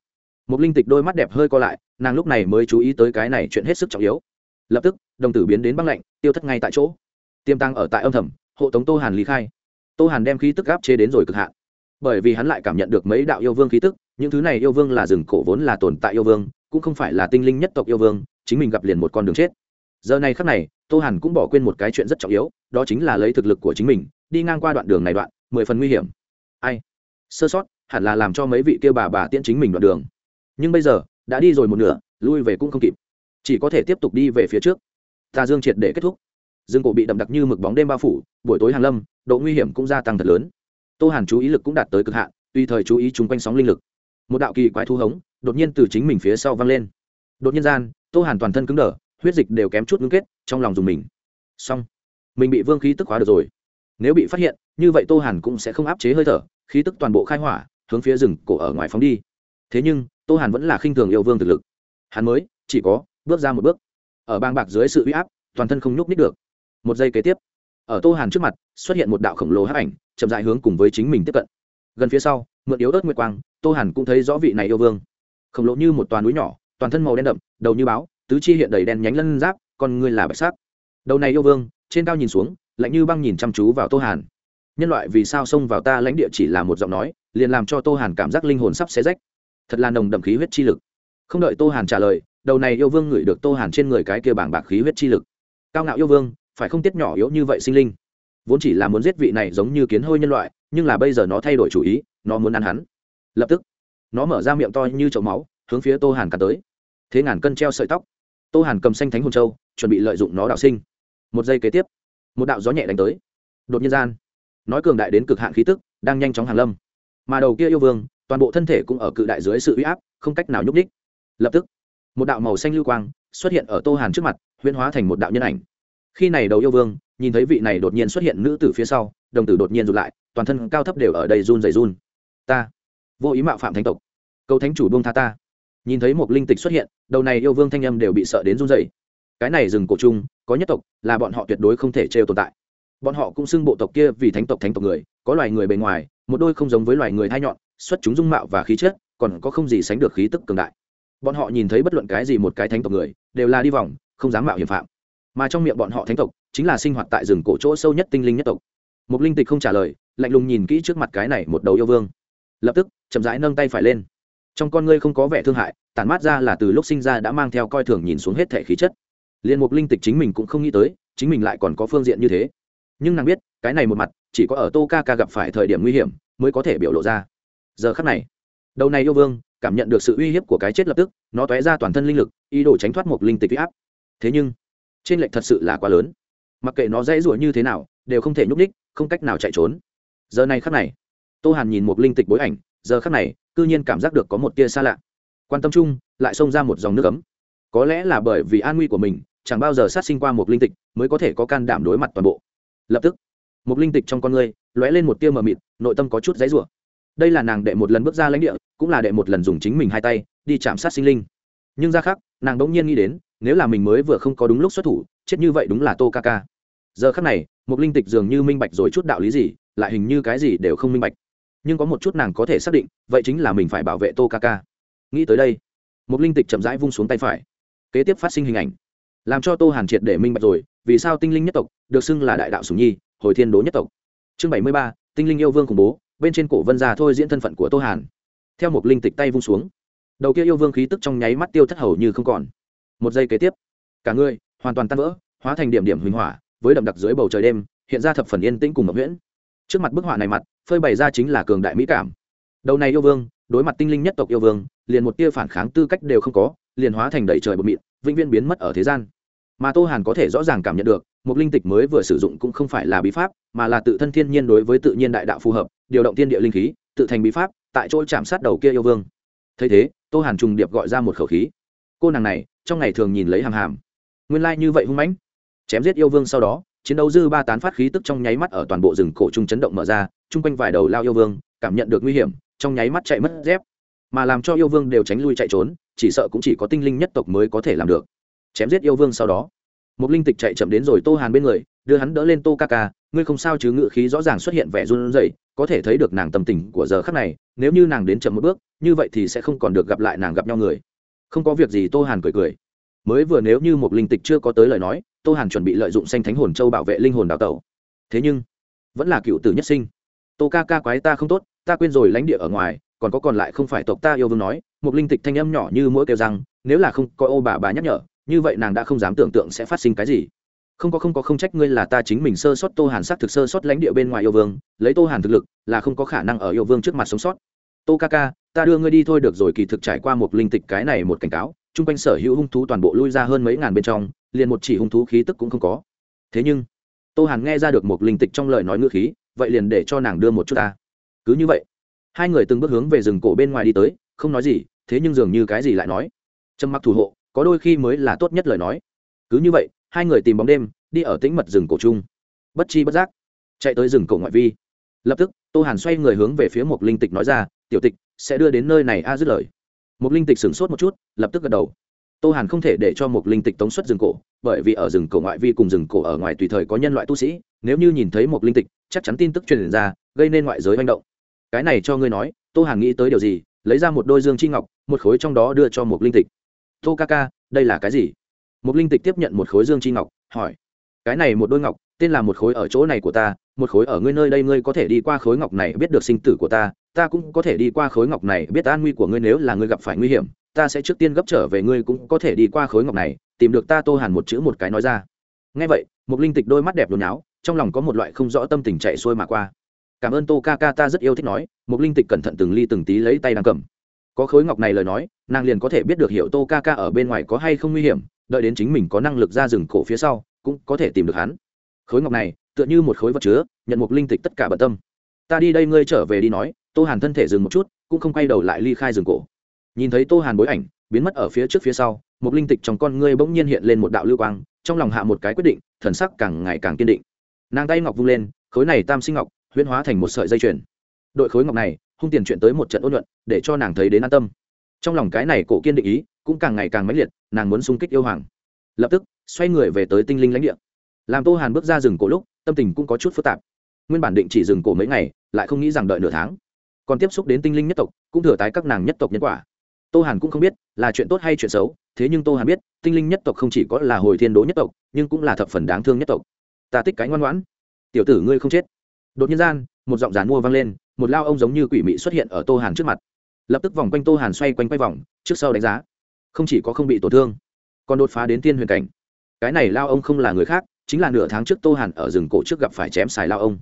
A: Một linh tịch đôi mắt đẹp hơi co lại, nàng lúc này mới chú ý tới cái này chuyện hết sức trọng yếu. Lập tức, đồng tử biến đến băng lạnh, tiêu thất ngay tại chỗ. Tiêm tăng ở tại âm thầm, hộ tống tô hàn lý khai. Tô hàn đem khí tức áp chế đến rồi cực hạn. Bởi vì hắn lại cảm nhận được mấy đạo yêu vương khí tức, những thứ này yêu vương là rừng cổ vốn là tồn tại yêu vương, cũng không phải là tinh linh nhất tộc yêu vương, chính mình gặp liền một con đường chết. Giờ này khắc này, tô hàn cũng bỏ quên một cái chuyện rất trọng yếu, đó chính là lấy thực lực của chính mình, đi ngang qua đoạn đường này đoạn, mười phần nguy hiểm. Ai? Sơ sót hẳn là làm cho mấy vị kia bà bà tiễn chính mình đoạn đường. Nhưng bây giờ, đã đi rồi một nửa, lui về cũng không kịp. Chỉ có thể tiếp tục đi về phía trước. Tà dương triệt để kết thúc. Dương cổ bị đậm đặc như mực bóng đêm bao phủ, buổi tối hàng lâm, độ nguy hiểm cũng gia tăng thật lớn. Tô hàn chú ý lực cũng đạt tới cực hạn, tùy thời chú ý chung quanh sóng linh lực. Một đạo kỳ quái thu hống, đột nhiên từ chính mình phía sau văng lên. Đột nhiên gian, tô hàn toàn thân cứng đờ, huyết dịch đều kém chút ngưng kết, trong lòng dùng mình. Xong. Mình bị vương khí tức hóa được rồi. Nếu bị phát hiện, như vậy tô hàn cũng sẽ không áp chế hơi thở, khí tức toàn bộ khai hỏa hướng phía rừng cổ ở ngoài phóng đi. Thế nhưng, tô hàn vẫn là khinh thường yêu vương thực lực. Hắn mới, chỉ có, bước ra một bước. Ở bang bạc dưới sự uy áp, toàn thân không nhúc nít được. Một giây kế tiếp, ở tô hàn trước mặt, xuất hiện một đạo khổng lồ hấp ảnh, chậm dại hướng cùng với chính mình tiếp cận. Gần phía sau, mượn yếu ớt nguyệt quang, tô hàn cũng thấy rõ vị này yêu vương. Khổng lồ như một toàn núi nhỏ, toàn thân màu đen đậm, đầu như báo, tứ chi hiện đầy đen nhánh lân giáp còn ngươi là bạch sắc. Đầu này yêu vương, trên cao nhìn xuống, lạnh như băng nhìn chăm chú vào tô hàn. Nhân loại vì sao xông vào ta lãnh địa chỉ là một giọng nói liền làm cho tô hàn cảm giác linh hồn sắp xé rách. Thật là nồng đậm khí huyết chi lực. Không đợi tô hàn trả lời, đầu này yêu vương ngửi được tô hàn trên người cái kia bảng bạc khí huyết chi lực. Cao ngạo yêu vương, phải không tiết nhỏ yếu như vậy sinh linh? Vốn chỉ là muốn giết vị này giống như kiến hôi nhân loại, nhưng là bây giờ nó thay đổi chủ ý, nó muốn ăn hắn. Lập tức, nó mở ra miệng to như chậu máu, hướng phía tô hàn cắn tới. Thế ngàn cân treo sợi tóc. Tô hàn cầm xanh thánh hồn châu, chuẩn bị lợi dụng nó đạo sinh. Một giây kế tiếp, một đạo gió nhẹ đánh tới. Đột nhiên gian, nói cường đại đến cực hạn khí tức, đang nhanh chóng hàn lâm mà đầu kia yêu vương, toàn bộ thân thể cũng ở cự đại dưới sự uy áp, không cách nào nhúc ních lập tức, một đạo màu xanh lưu quang xuất hiện ở tô hàn trước mặt, huyễn hóa thành một đạo nhân ảnh. Khi này đầu yêu vương, nhìn thấy vị này đột nhiên xuất hiện nữ tử phía sau, đồng tử đột nhiên rụt lại, toàn thân cao thấp đều ở đây run dày run. Ta, vô ý mạo phạm thánh tộc. Cầu thánh chủ buông tha ta. Nhìn thấy một linh tịch xuất hiện, đầu này yêu vương thanh âm đều bị sợ đến run dày cái này rừng cổ chung có nhất tộc, là bọn họ tuyệt đối không thể trêu tồn tại. Bọn họ cũng xưng bộ tộc kia vì thánh tộc thánh tộc người, có loài người bề ngoài một đôi không giống với loài người thai nhọn, xuất chúng dung mạo và khí chất, còn có không gì sánh được khí tức cường đại. Bọn họ nhìn thấy bất luận cái gì một cái thánh tộc người, đều là đi vòng, không dám mạo hiểm phạm. Mà trong miệng bọn họ thánh tộc, chính là sinh hoạt tại rừng cổ chỗ sâu nhất tinh linh nhất tộc. Một linh tịch không trả lời, lạnh lùng nhìn kỹ trước mặt cái này một đầu yêu vương. Lập tức, chậm rãi nâng tay phải lên. Trong con ngươi không có vẻ thương hại, tản mát ra là từ lúc sinh ra đã mang theo coi thường nhìn xuống hết thể khí chất. Liền mục linh tịch chính mình cũng không nghĩ tới, chính mình lại còn có phương diện như thế. Nhưng nàng biết, cái này một mặt chỉ có ở tô ca ca gặp phải thời điểm nguy hiểm mới có thể biểu lộ ra. Giờ khắc này, đầu này yêu vương cảm nhận được sự uy hiếp của cái chết lập tức, nó tóe ra toàn thân linh lực, ý đồ tránh thoát một linh tịch huy áp. Thế nhưng, trên lệnh thật sự là quá lớn. Mặc kệ nó dễ rủa như thế nào, đều không thể nhúc ních không cách nào chạy trốn. Giờ này khắc này, tô hàn nhìn một linh tịch bối ảnh, giờ khắc này, cư nhiên cảm giác được có một tia xa lạ. Quan tâm chung, lại xông ra một dòng nước ấm. Có lẽ là bởi vì an nguy của mình, chẳng bao giờ sát sinh qua một linh tịch mới có thể có can đảm đối mặt toàn bộ. Lập tức một linh tịch trong con người lóe lên một tia mờ mịt, nội tâm có chút giấy rủa. Đây là nàng đệ một lần bước ra lãnh địa, cũng là đệ một lần dùng chính mình hai tay đi chạm sát sinh linh. Nhưng ra khác, nàng đ ỗ n g nhiên nghĩ đến, nếu là mình mới vừa không có đúng lúc xuất thủ, chết như vậy đúng là tô ca ca giờ khác này một linh tịch dường như minh bạch rồi chút đạo lý gì, lại hình như cái gì đều không minh bạch. Nhưng có một chút nàng có thể xác định, vậy chính là mình phải bảo vệ tô ca ca nghĩ tới đây một linh tịch chậm rãi vung xuống tay phải, kế tiếp phát sinh hình ảnh. Làm cho tô hàn triệt để minh bạch rồi, vì sao tinh linh nhất tộc, được xưng là đại đạo sùng nhi hồi thiên đố nhất tộc. Chương bảy mươi ba, tinh linh yêu vương khủng bố, bên trên cổ vân già thôi diễn thân phận của tô hàn. Theo một linh tịch tay vung xuống, đầu kia yêu vương khí tức trong nháy mắt tiêu thất hầu như không còn. Một giây kế tiếp, cả người hoàn toàn tan vỡ, hóa thành điểm điểm huỳnh hỏa, với đậm đặc dưới bầu trời đêm, hiện ra thập phần yên tĩnh cùng ngọc nguyễn trước mặt bức họa này mặt, phơi bày ra chính là cường đại mỹ cảm. Đầu này yêu vương, đối mặt tinh linh nhất tộc yêu vương, liền một tia phản kháng tư cách đều không có, liền hóa thành đầy trời bột mịn, vĩnh viễn biến mất ở thế gian mà tô hàn có thể rõ ràng cảm nhận được, một linh tịch mới vừa sử dụng cũng không phải là bí pháp, mà là tự thân thiên nhiên đối với tự nhiên đại đạo phù hợp, điều động thiên địa linh khí, tự thành bí pháp, tại chỗ chạm sát đầu kia yêu vương. Thấy thế, tô hàn trùng điệp gọi ra một khẩu khí. Cô nàng này, trong ngày thường nhìn lấy hàm hàm. Nguyên lai như vậy hung mãnh. Chém giết yêu vương sau đó, chiến đấu dư ba tán phát khí tức trong nháy mắt ở toàn bộ rừng cổ trung chấn động mở ra, chung quanh vài đầu lao yêu vương, cảm nhận được nguy hiểm, trong nháy mắt chạy mất dép. Mà làm cho yêu vương đều tránh lui chạy trốn, chỉ sợ cũng chỉ có tinh linh nhất tộc mới có thể làm được chém giết yêu vương sau đó. Một linh tịch chạy chậm đến rồi tô hàn bên người, đưa hắn đỡ lên tô ca ca, ngươi không sao chứ ngự khí rõ ràng xuất hiện vẻ run rẩy, có thể thấy được nàng tâm tình của giờ khắc này, nếu như nàng đến chậm một bước, như vậy thì sẽ không còn được gặp lại nàng gặp nhau người. Không có việc gì, tô hàn cười cười. Mới vừa nếu như một linh tịch chưa có tới lời nói, tô hàn chuẩn bị lợi dụng xanh thánh hồn châu bảo vệ linh hồn đào tẩu. Thế nhưng, vẫn là cựu tử nhất sinh. Tô ca ca quái ta không tốt, ta quên rồi lãnh địa ở ngoài, còn có còn lại không phải tộc ta yêu vương nói một linh tịch thanh âm nhỏ như mỗi kêu rằng nếu là không có ô bà bà nhắc nhở như vậy nàng đã không dám tưởng tượng sẽ phát sinh cái gì. Không có không có không trách ngươi là ta chính mình sơ sót tô hàn sắc thực sơ sót lãnh địa bên ngoài yêu vương, lấy tô hàn thực lực là không có khả năng ở yêu vương trước mặt sống sót. Tô ca ca, ta đưa ngươi đi thôi được rồi, kỳ thực trải qua một linh tịch cái này một cảnh cáo, chung quanh sở hữu hung thú toàn bộ lui ra hơn mấy ngàn bên trong, liền một chỉ hung thú khí tức cũng không có. Thế nhưng, tô hàn nghe ra được một linh tịch trong lời nói ngữ khí, vậy liền để cho nàng đưa một chút ta. Cứ như vậy, hai người từng bước hướng về rừng cổ bên ngoài đi tới, không nói gì, thế nhưng dường như cái gì lại nói. Trầm mặc thủ hộ có đôi khi mới là tốt nhất lời nói. Cứ như vậy, hai người tìm bóng đêm, đi ở tĩnh mật rừng cổ chung. Bất chi bất giác, chạy tới rừng cổ ngoại vi. Lập tức, tô hàn xoay người hướng về phía một linh tịch nói ra, tiểu tịch, sẽ đưa đến nơi này a, dứt lời. Một linh tịch sửng sốt một chút, lập tức gật đầu. Tô hàn không thể để cho một linh tịch tống xuất rừng cổ, bởi vì ở rừng cổ ngoại vi cùng rừng cổ ở ngoài tùy thời có nhân loại tu sĩ, nếu như nhìn thấy một linh tịch, chắc chắn tin tức truyền ra, gây nên ngoại giới manh động. Cái này cho ngươi nói, tô hàn nghĩ tới điều gì? Lấy ra một đôi dương chi ngọc, một khối trong đó đưa cho một linh tịch tô ca ca, đây là cái gì? Một linh tịch tiếp nhận một khối dương chi ngọc, hỏi. Cái này một đôi ngọc, tên là một khối ở chỗ này của ta, một khối ở ngươi nơi đây ngươi có thể đi qua khối ngọc này biết được sinh tử của ta ta cũng có thể đi qua khối ngọc này biết an nguy của ngươi nếu là ngươi gặp phải nguy hiểm, ta sẽ trước tiên gấp trở về ngươi cũng có thể đi qua khối ngọc này, tìm được ta tô hàn một chữ một cái nói ra. Ngay vậy một linh tịch đôi mắt đẹp đồn áo trong lòng có một loại không rõ tâm tình chạy xuôi mà qua. Cảm ơn tô ca ca ta rất yêu thích nói một linh tịch cẩn thận từng ly từng tí lấy tay đang cầm có khối ngọc này lời nói, nàng liền có thể biết được hiệu tô ca ca ở bên ngoài có hay không nguy hiểm, đợi đến chính mình có năng lực ra rừng cổ phía sau, cũng có thể tìm được hắn. Khối ngọc này, tựa như một khối vật chứa, nhận một linh tịch tất cả bận tâm. Ta đi đây ngươi trở về đi nói, tô hàn thân thể dừng một chút, cũng không quay đầu lại ly khai rừng cổ. Nhìn thấy tô hàn bối ảnh, biến mất ở phía trước phía sau, một linh tịch trong con ngươi bỗng nhiên hiện lên một đạo lưu quang, trong lòng hạ một cái quyết định, thần sắc càng ngày càng kiên định. Nàng tay ngọc vung lên, khối này tam sinh ngọc, huyễn hóa thành một sợi dây chuyền. Đội khối ngọc này hung tiền chuyện tới một trận ôn luận để cho nàng thấy đến an tâm. Trong lòng cái này cổ kiên định ý, cũng càng ngày càng mãnh liệt, nàng muốn xung kích yêu hoàng. Lập tức, xoay người về tới tinh linh lãnh địa. Làm tô hàn bước ra rừng cổ lúc, tâm tình cũng có chút phức tạp. Nguyên bản định chỉ dừng cổ mấy ngày, lại không nghĩ rằng đợi nửa tháng. Còn tiếp xúc đến tinh linh nhất tộc, cũng thừa tái các nàng nhất tộc nhân quả. Tô hàn cũng không biết là chuyện tốt hay chuyện xấu, thế nhưng tô hàn biết, tinh linh nhất tộc không chỉ có là hồi thiên đố nhất tộc, nhưng cũng là thập phần đáng thương nhất tộc. Ta tích cái ngoan ngoãn. Tiểu tử ngươi không chết. Đột nhiên gian, một giọng giàn mua vang lên một lao ông giống như quỷ mị xuất hiện ở tô hàn trước mặt lập tức vòng quanh tô hàn xoay quanh quay vòng trước sau đánh giá không chỉ có không bị tổn thương còn đột phá đến tiên huyền cảnh cái này lao ông không là người khác chính là nửa tháng trước tô hàn ở rừng cổ trước gặp phải chém xài lao ông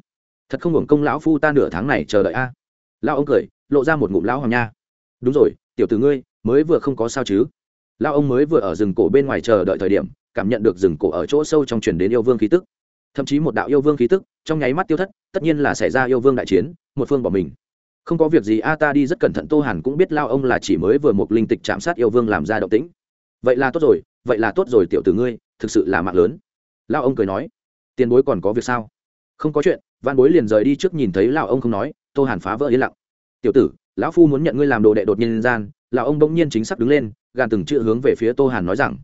A: thật không hưởng công lão phu ta nửa tháng này chờ đợi a à. lao ông cười lộ ra một ngụm lão hoàng nha đúng rồi tiểu tử ngươi mới vừa không có sao chứ lao ông mới vừa ở rừng cổ bên ngoài chờ đợi thời điểm cảm nhận được rừng cổ ở chỗ sâu trong truyền đến yêu vương khí tức thậm chí một đạo yêu vương khí tức, trong nháy mắt tiêu thất, tất nhiên là xảy ra yêu vương đại chiến, một phương bỏ mình. Không có việc gì, a ta đi rất cẩn thận, tô hàn cũng biết lao ông là chỉ mới vừa một linh tịch chạm sát yêu vương làm ra động tĩnh. Vậy là tốt rồi, vậy là tốt rồi, tiểu tử ngươi, thực sự là mạng lớn. Lao ông cười nói, tiền bối còn có việc sao? Không có chuyện văn bối liền rời đi trước nhìn thấy lao ông không nói, tô hàn phá vỡ yên lặng. Tiểu tử, lão phu muốn nhận ngươi làm đồ đệ đột nhiên gian, lão ông bỗng nhiên chính xác đứng lên, gàn từng chữ hướng về phía tô hàn nói rằng.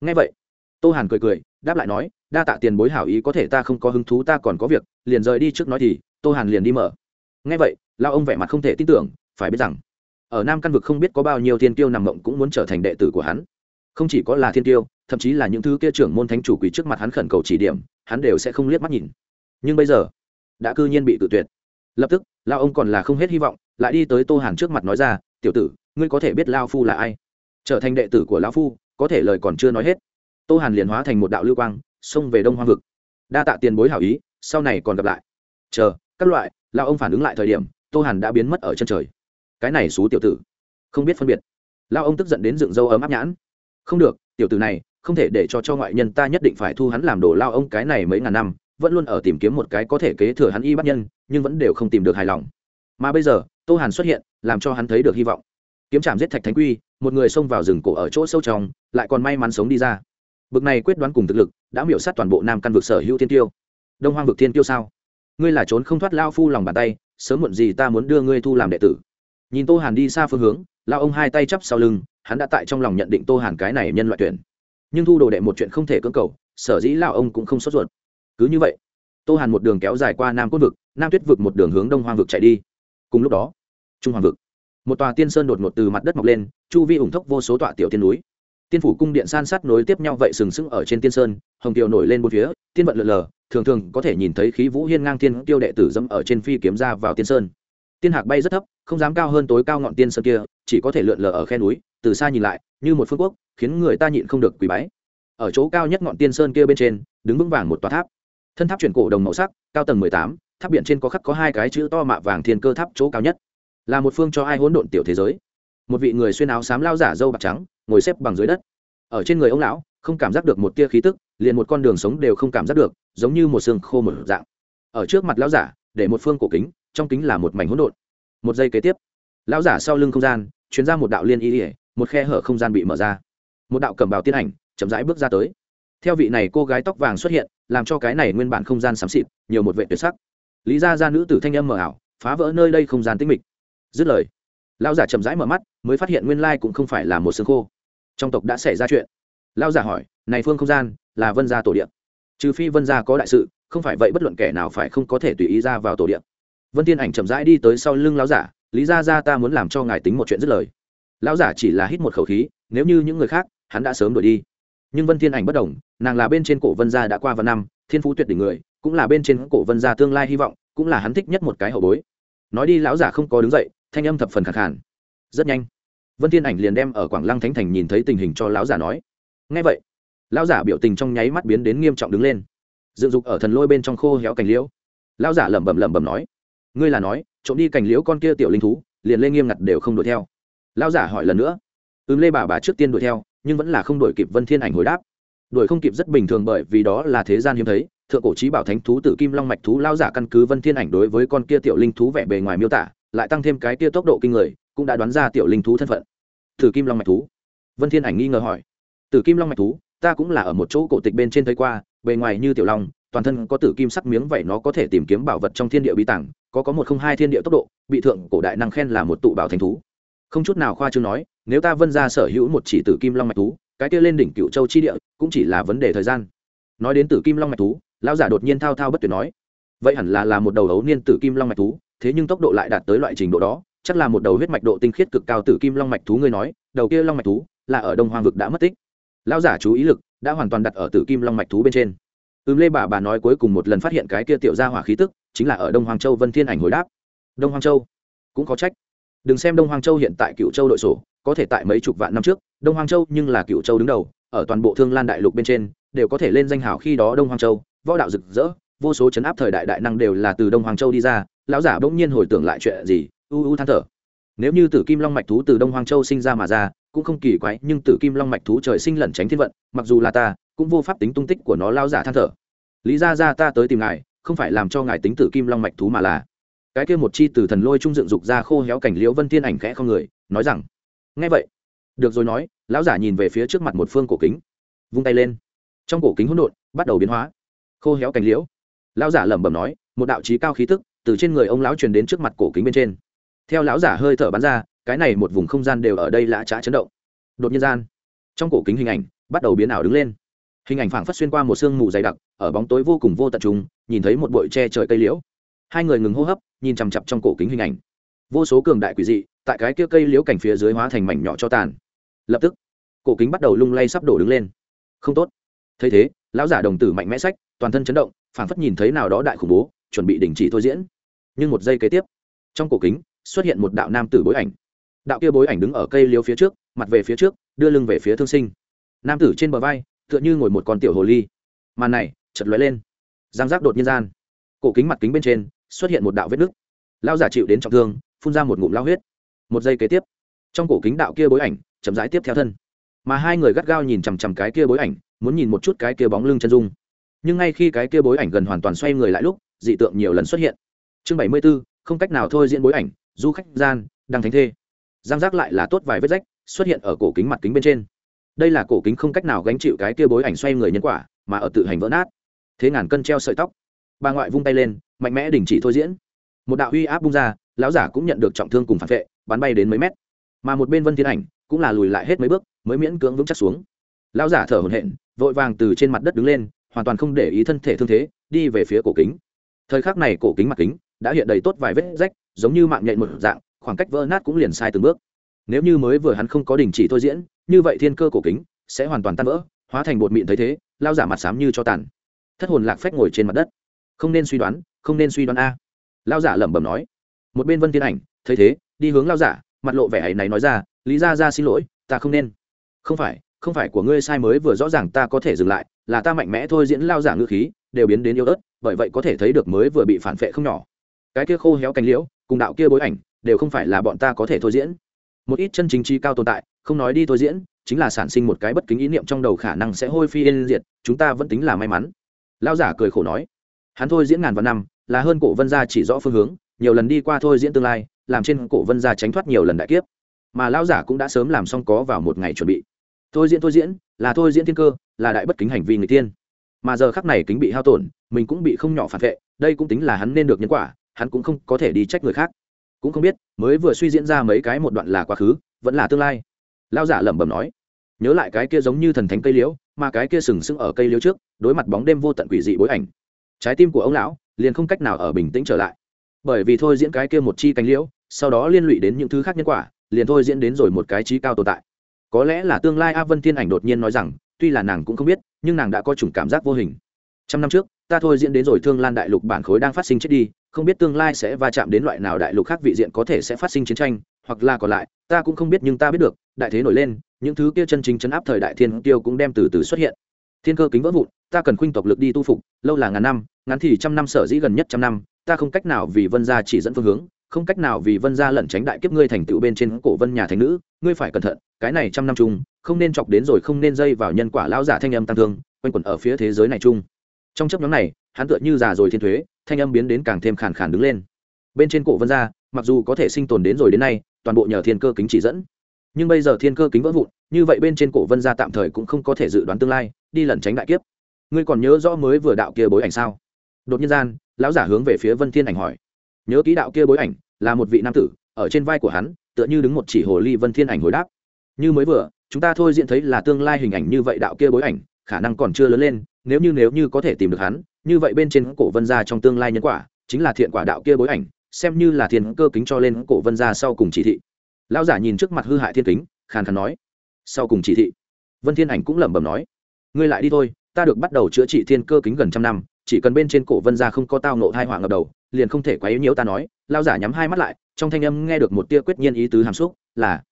A: Nghe vậy, tô hàn cười cười, đáp lại nói đa tạ tiền bối hảo ý có thể ta không có hứng thú, ta còn có việc, liền rời đi trước nói thì, tô hàn liền đi mở. Nghe vậy, lão ông vẻ mặt không thể tin tưởng, phải biết rằng, ở nam căn vực không biết có bao nhiêu thiên tiêu nằm mộng cũng muốn trở thành đệ tử của hắn. Không chỉ có là thiên tiêu thậm chí là những thứ kia trưởng môn thánh chủ quỷ trước mặt hắn khẩn cầu chỉ điểm, hắn đều sẽ không liếc mắt nhìn. Nhưng bây giờ, đã cư nhiên bị tự tuyệt. Lập tức lao ông còn là không hết hy vọng, lại đi tới tô hàn trước mặt nói ra, tiểu tử, ngươi có thể biết lao phu là ai? Trở thành đệ tử của lão phu, có thể lời còn chưa nói hết. Tô hàn liền hóa thành một đạo lưu quang xông về đông hoang vực. Đa tạ tiền bối hảo ý, sau này còn gặp lại. Chờ, các loại lao ông phản ứng lại thời điểm, tô hàn đã biến mất ở chân trời. Cái này xú tiểu tử. Không biết phân biệt. Lao ông tức giận đến dựng râu ấm áp nhãn. Không được, tiểu tử này, không thể để cho cho ngoại nhân ta nhất định phải thu hắn làm đồ lao ông cái này mấy ngàn năm, vẫn luôn ở tìm kiếm một cái có thể kế thừa hắn y bắt nhân, nhưng vẫn đều không tìm được hài lòng. Mà bây giờ, tô hàn xuất hiện, làm cho hắn thấy được hy vọng. Kiếm trạm giết thạch thánh quy, một người xông vào rừng cổ ở chỗ sâu trong, lại còn may mắn sống đi ra bực này quyết đoán cùng thực lực, đã miểu sát toàn bộ nam căn vực sở hữu thiên tiêu. Đông hoang vực thiên tiêu sao? Ngươi là trốn không thoát lao phu lòng bàn tay, sớm muộn gì ta muốn đưa ngươi thu làm đệ tử. Nhìn tô hàn đi xa phương hướng lao ông hai tay chắp sau lưng, hắn đã tại trong lòng nhận định tô hàn cái này nhân loại tuyển. Nhưng thu đồ đệ một chuyện không thể cưỡng cầu, sở dĩ lao ông cũng không sốt ruột. Cứ như vậy, tô hàn một đường kéo dài qua nam cốt vực, nam tuyết vực một đường hướng đông hoang vực chạy đi. Cùng lúc đó, trung hoàng vực, một tòa tiên sơn đột ngột từ mặt đất mọc lên, chu vi ủng thốc vô số tọa tiểu tiên núi tiên phủ cung điện san sát nối tiếp nhau vậy sừng sững ở trên tiên sơn, hồng kiều nổi lên bốn phía, tiên vận lượn lờ, thường thường có thể nhìn thấy khí vũ hiên ngang tiên tiêu đệ tử dẫm ở trên phi kiếm ra vào tiên sơn. Tiên hạc bay rất thấp, không dám cao hơn tối cao ngọn tiên sơn kia, chỉ có thể lượn lờ ở khe núi, từ xa nhìn lại, như một phương quốc, khiến người ta nhịn không được quỳ bái. Ở chỗ cao nhất ngọn tiên sơn kia bên trên, đứng vững vàng một tòa tháp. Thân tháp chuyển cổ đồng màu sắc, cao tầng mười tám, tháp biển trên có khắc có hai cái chữ to mạ vàng thiên cơ tháp chỗ cao nhất. Là một phương cho ai hỗn độn tiểu thế giới. Một vị người xuyên áo xám lao giả dâu bạc trắng ngồi xếp bằng dưới đất. Ở trên người ông lão, không cảm giác được một tia khí tức, liền một con đường sống đều không cảm giác được, giống như một xương khô một dạng. Ở trước mặt lão giả, để một phương cổ kính, trong kính là một mảnh hỗn độn. Một giây kế tiếp, lão giả sau lưng không gian chuyến ra một đạo liên y ỉa một khe hở không gian bị mở ra. Một đạo cầm bào tiên ảnh, chậm rãi bước ra tới. Theo vị này cô gái tóc vàng xuất hiện, làm cho cái này nguyên bản không gian xám xịt, nhiều một vệ tuyệt sắc. Lý ra ra nữ tử thanh âm mờ ảo, phá vỡ nơi đây không gian tĩnh mịch. Dứt lời, lão giả chậm rãi mở mắt, mới phát hiện nguyên lai cũng không phải là một xương khô trong tộc đã xảy ra chuyện. Lao giả hỏi, này phương không gian, là vân gia tổ điện trừ phi vân gia có đại sự, không phải vậy bất luận kẻ nào phải không có thể tùy ý ra vào tổ điện vân tiên ảnh chậm rãi đi tới sau lưng lao giả lý ra ra ta muốn làm cho ngài tính một chuyện dứt lời. Lão giả chỉ là hít một khẩu khí, nếu như những người khác, hắn đã sớm đuổi đi. Nhưng vân thiên ảnh bất đồng nàng là bên trên cổ vân gia đã qua vài năm, thiên phú tuyệt đỉnh người, cũng là bên trên cổ vân gia tương lai hy vọng, cũng là hắn thích nhất một cái hậu bối. Nói đi, lão giả không có đứng dậy, thanh âm thập phần khẳng khàn. Rất nhanh vân thiên ảnh liền đem ở quảng lăng thánh thành nhìn thấy tình hình cho lão giả nói. Ngay vậy, lão giả biểu tình trong nháy mắt biến đến nghiêm trọng đứng lên. Dựng dục ở thần lôi bên trong khô héo cành liễu. Lão giả lẩm bẩm lẩm bẩm nói, ngươi là nói, trộm đi cành liễu con kia tiểu linh thú, liền lên nghiêm ngặt đều không đuổi theo. Lão giả hỏi lần nữa, ừm, lê bà bà trước tiên đuổi theo, nhưng vẫn là không đuổi kịp vân thiên ảnh hồi đáp. Đuổi không kịp rất bình thường bởi vì đó là thế gian hiếm thấy, thượng cổ trí bảo thánh thú tử kim long mạch thú lao giả căn cứ vân thiên ảnh đối với con kia tiểu linh thú vẻ bề ngoài miêu tả lại tăng thêm cái kia tốc độ kinh người, cũng đã đoán ra tiểu linh thú thân phận. Tử kim long mạch thú. Vân thiên ảnh nghi ngờ hỏi. Tử kim long mạch thú, ta cũng là ở một chỗ cổ tịch bên trên thấy qua, bề ngoài như tiểu long, toàn thân có tử kim sắc miếng vậy nó có thể tìm kiếm bảo vật trong thiên địa bí tàng có có một không hai thiên địa tốc độ, bị thượng cổ đại năng khen là một tụ bảo thánh thú. Không chút nào khoa trương nói, nếu ta vân ra sở hữu một chỉ tử kim long mạch thú, cái kia lên đỉnh cựu châu chi địa, cũng chỉ là vấn đề thời gian. Nói đến tử kim long mạch thú, lão giả đột nhiên thao thao bất tuyệt nói, vậy hẳn là là một đầu ấu niên tử kim long mạch thú thế nhưng tốc độ lại đạt tới loại trình độ đó, chắc là một đầu huyết mạch độ tinh khiết cực cao tử kim long mạch thú ngươi nói, đầu kia long mạch thú là ở đông hoang vực đã mất tích. Lão giả chú ý lực đã hoàn toàn đặt ở tử kim long mạch thú bên trên. Ừm lê bà bà nói cuối cùng một lần phát hiện cái kia tiểu gia hỏa khí tức, chính là ở đông hoàng châu vân thiên ảnh hồi đáp. Đông hoàng châu? Cũng có trách. Đừng xem đông hoàng châu hiện tại cựu châu đội sổ, có thể tại mấy chục vạn năm trước, đông hoàng châu nhưng là cựu châu đứng đầu, ở toàn bộ thương lan đại lục bên trên, đều có thể lên danh hảo khi đó đông hoàng châu, võ đạo rực rỡ, vô số chấn áp thời đại đại năng đều là từ đông hoàng châu đi ra lão giả bỗng nhiên hồi tưởng lại chuyện gì, u u than thở. Nếu như tử kim long mạch thú từ đông hoàng châu sinh ra mà ra, cũng không kỳ quái, nhưng tử kim long mạch thú trời sinh lẩn tránh thiên vận, mặc dù là ta, cũng vô pháp tính tung tích của nó lao giả than thở. Lý ra ra ta tới tìm ngài, không phải làm cho ngài tính tử kim long mạch thú mà là. Cái kia một chi từ thần lôi trung dựng dục ra khô héo cảnh liễu vân thiên ảnh khẽ không người, nói rằng ngay vậy. Được rồi nói, lão giả nhìn về phía trước mặt một phương cổ kính, vung tay lên. Trong cổ kính hỗn độn bắt đầu biến hóa. Khô héo cảnh liễu. Lão giả lẩm bẩm nói, một đạo trí cao khí tức từ trên người ông lão truyền đến trước mặt cổ kính bên trên. Theo lão giả hơi thở bắn ra, cái này một vùng không gian đều ở đây lã trá chấn động. Đột nhiên gian, trong cổ kính hình ảnh bắt đầu biến ảo đứng lên. Hình ảnh phảng phất xuyên qua một sương mù dày đặc, ở bóng tối vô cùng vô tận trùng, nhìn thấy một bụi tre trời cây liễu. Hai người ngừng hô hấp, nhìn chằm chặp trong cổ kính hình ảnh. Vô số cường đại quỷ dị, tại cái kia cây liễu cảnh phía dưới hóa thành mảnh nhỏ cho tàn. Lập tức, cổ kính bắt đầu lung lay sắp đổ đứng lên. Không tốt. Thấy thế, lão giả đồng tử mạnh mẽ sách toàn thân chấn động, phảng phất nhìn thấy nào đó đại khủng bố, chuẩn bị đình chỉ thôi diễn nhưng một giây kế tiếp, trong cổ kính xuất hiện một đạo nam tử bối ảnh. Đạo kia bối ảnh đứng ở cây liếu phía trước, mặt về phía trước, đưa lưng về phía thương sinh. Nam tử trên bờ vai, tựa như ngồi một con tiểu hồ ly. Màn này chật lóe lên. Giang giác đột nhiên gian. Cổ kính mặt kính bên trên, xuất hiện một đạo vết nứt. Lao giả chịu đến trọng thương, phun ra một ngụm lao huyết. Một giây kế tiếp, trong cổ kính đạo kia bối ảnh, chậm rãi tiếp theo thân. Mà hai người gắt gao nhìn chằm chằm cái kia bối ảnh, muốn nhìn một chút cái kia bóng lưng chân dung. Nhưng ngay khi cái kia bối ảnh gần hoàn toàn xoay người lại lúc, dị tượng nhiều lần xuất hiện chương bảy mươi b ố không cách nào thôi diễn bối ảnh, du khách gian đang thánh thê. Giang giác lại là tốt vài vết rách, xuất hiện ở cổ kính mặt kính bên trên. Đây là cổ kính không cách nào gánh chịu cái kia bối ảnh xoay người nhân quả, mà ở tự hành vỡ nát. Thế ngàn cân treo sợi tóc. Bà ngoại vung tay lên, mạnh mẽ đình chỉ thôi diễn. Một đạo uy áp bung ra, lão giả cũng nhận được trọng thương cùng phản vệ, bắn bay đến mấy mét. Mà một bên vân thiên ảnh cũng là lùi lại hết mấy bước, mới miễn cưỡng vững chắc xuống. Lão giả thở hổn hển, vội vàng từ trên mặt đất đứng lên, hoàn toàn không để ý thân thể thương thế, đi về phía cổ kính. Thời khắc này cổ kính mặt kính đã hiện đầy tốt vài vết rách, giống như mạng nhện một dạng, khoảng cách vỡ nát cũng liền sai từng bước. Nếu như mới vừa hắn không có đình chỉ thôi diễn, như vậy thiên cơ cổ kính sẽ hoàn toàn tan vỡ, hóa thành bột mịn thấy thế, lao giả mặt xám như cho tàn. Thất hồn lạc phách ngồi trên mặt đất. Không nên suy đoán, không nên suy đoán a. Lao giả lẩm bẩm nói. Một bên vân tiên ảnh, thấy thế, đi hướng lao giả, mặt lộ vẻ ấy này nói ra, lý ra ra xin lỗi, ta không nên. Không phải không phải của ngươi sai mới vừa rõ ràng ta có thể dừng lại, là ta mạnh mẽ thôi diễn lao giả ngữ khí, đều biến đến yêu ớt, bởi vậy có thể thấy được mới vừa bị phản vệ không nhỏ cái kia khô héo cánh liễu, cùng đạo kia bối ảnh, đều không phải là bọn ta có thể thôi diễn. Một ít chân chính chi cao tồn tại, không nói đi thôi diễn, chính là sản sinh một cái bất kính ý niệm trong đầu khả năng sẽ hôi phi yên diệt, chúng ta vẫn tính là may mắn. Lao giả cười khổ nói, hắn thôi diễn ngàn vạn năm, là hơn cổ vân gia chỉ rõ phương hướng, nhiều lần đi qua thôi diễn tương lai, làm trên cổ vân gia tránh thoát nhiều lần đại kiếp. Mà lao giả cũng đã sớm làm xong có vào một ngày chuẩn bị. Thôi diễn thôi diễn, là thôi diễn thiên cơ, là đại bất kính hành vi người tiên. Mà giờ khắc này kính bị hao tổn, mình cũng bị không nhỏ phản vệ, đây cũng tính là hắn nên được nhân quả hắn cũng không có thể đi trách người khác. Cũng không biết, mới vừa suy diễn ra mấy cái một đoạn là quá khứ, vẫn là tương lai. Lao giả lẩm bẩm nói, nhớ lại cái kia giống như thần thánh cây liễu, mà cái kia sừng sững ở cây liễu trước, đối mặt bóng đêm vô tận quỷ dị bối ảnh. Trái tim của ông lão liền không cách nào ở bình tĩnh trở lại. Bởi vì thôi diễn cái kia một chi cánh liễu, sau đó liên lụy đến những thứ khác nhân quả, liền thôi diễn đến rồi một cái trí cao tồn tại. Có lẽ là tương lai a vân thiên ảnh đột nhiên nói rằng, tuy là nàng cũng không biết, nhưng nàng đã có chủng cảm giác vô hình. Trăm năm trước ta thôi diễn đến rồi thương lan đại lục bản khối đang phát sinh chết đi, không biết tương lai sẽ va chạm đến loại nào đại lục khác vị diện có thể sẽ phát sinh chiến tranh, hoặc là còn lại, ta cũng không biết nhưng ta biết được, đại thế nổi lên, những thứ kia chân chính chấn áp thời đại thiên tiêu cũng đem từ từ xuất hiện. Thiên cơ kính vỡ vụn, ta cần khuynh tộc lực đi tu phục, lâu là ngàn năm, ngắn thì trăm năm sở dĩ gần nhất trăm năm, ta không cách nào vì vân gia chỉ dẫn phương hướng, không cách nào vì vân gia lẩn tránh đại kiếp ngươi thành tựu bên trên cổ vân nhà thành nữ, ngươi phải cẩn thận, cái này trăm năm chung, không nên chọc đến rồi không nên dây vào nhân quả lão giả thanh âm tăng thương, quanh quẩn ở phía thế giới này chung trong chấp nhóm này, hắn tựa như già rồi thiên thuế, thanh âm biến đến càng thêm khàn khàn đứng lên. Bên trên cổ vân gia, mặc dù có thể sinh tồn đến rồi đến nay, toàn bộ nhờ thiên cơ kính chỉ dẫn. Nhưng bây giờ thiên cơ kính vỡ vụn, như vậy bên trên cổ vân gia tạm thời cũng không có thể dự đoán tương lai, đi lẩn tránh đại kiếp. Ngươi còn nhớ rõ mới vừa đạo kia bối ảnh sao? Đột nhiên gian, lão giả hướng về phía vân thiên ảnh hỏi. Nhớ ký đạo kia bối ảnh, là một vị nam tử, ở trên vai của hắn, tựa như đứng một chỉ hồ ly vân thiên ảnh hồi đáp. Như mới vừa, chúng ta thôi diện thấy là tương lai hình ảnh như vậy đạo kia bối ảnh, khả năng còn chưa lớn lên nếu như nếu như có thể tìm được hắn, như vậy bên trên cổ vân gia trong tương lai nhân quả, chính là thiện quả đạo kia bối ảnh, xem như là thiên cơ kính cho lên cổ vân gia sau cùng chỉ thị. Lão giả nhìn trước mặt hư hại thiên kính, khàn khàn nói, sau cùng chỉ thị. Vân thiên ảnh cũng lẩm bẩm nói, ngươi lại đi thôi, ta được bắt đầu chữa trị thiên cơ kính gần trăm năm, chỉ cần bên trên cổ vân gia không có tao nộ thai họa ngập đầu, liền không thể quá yếu nhiễu ta nói. Lão giả nhắm hai mắt lại, trong thanh âm nghe được một tia quyết nhiên ý tứ hàm xúc, là,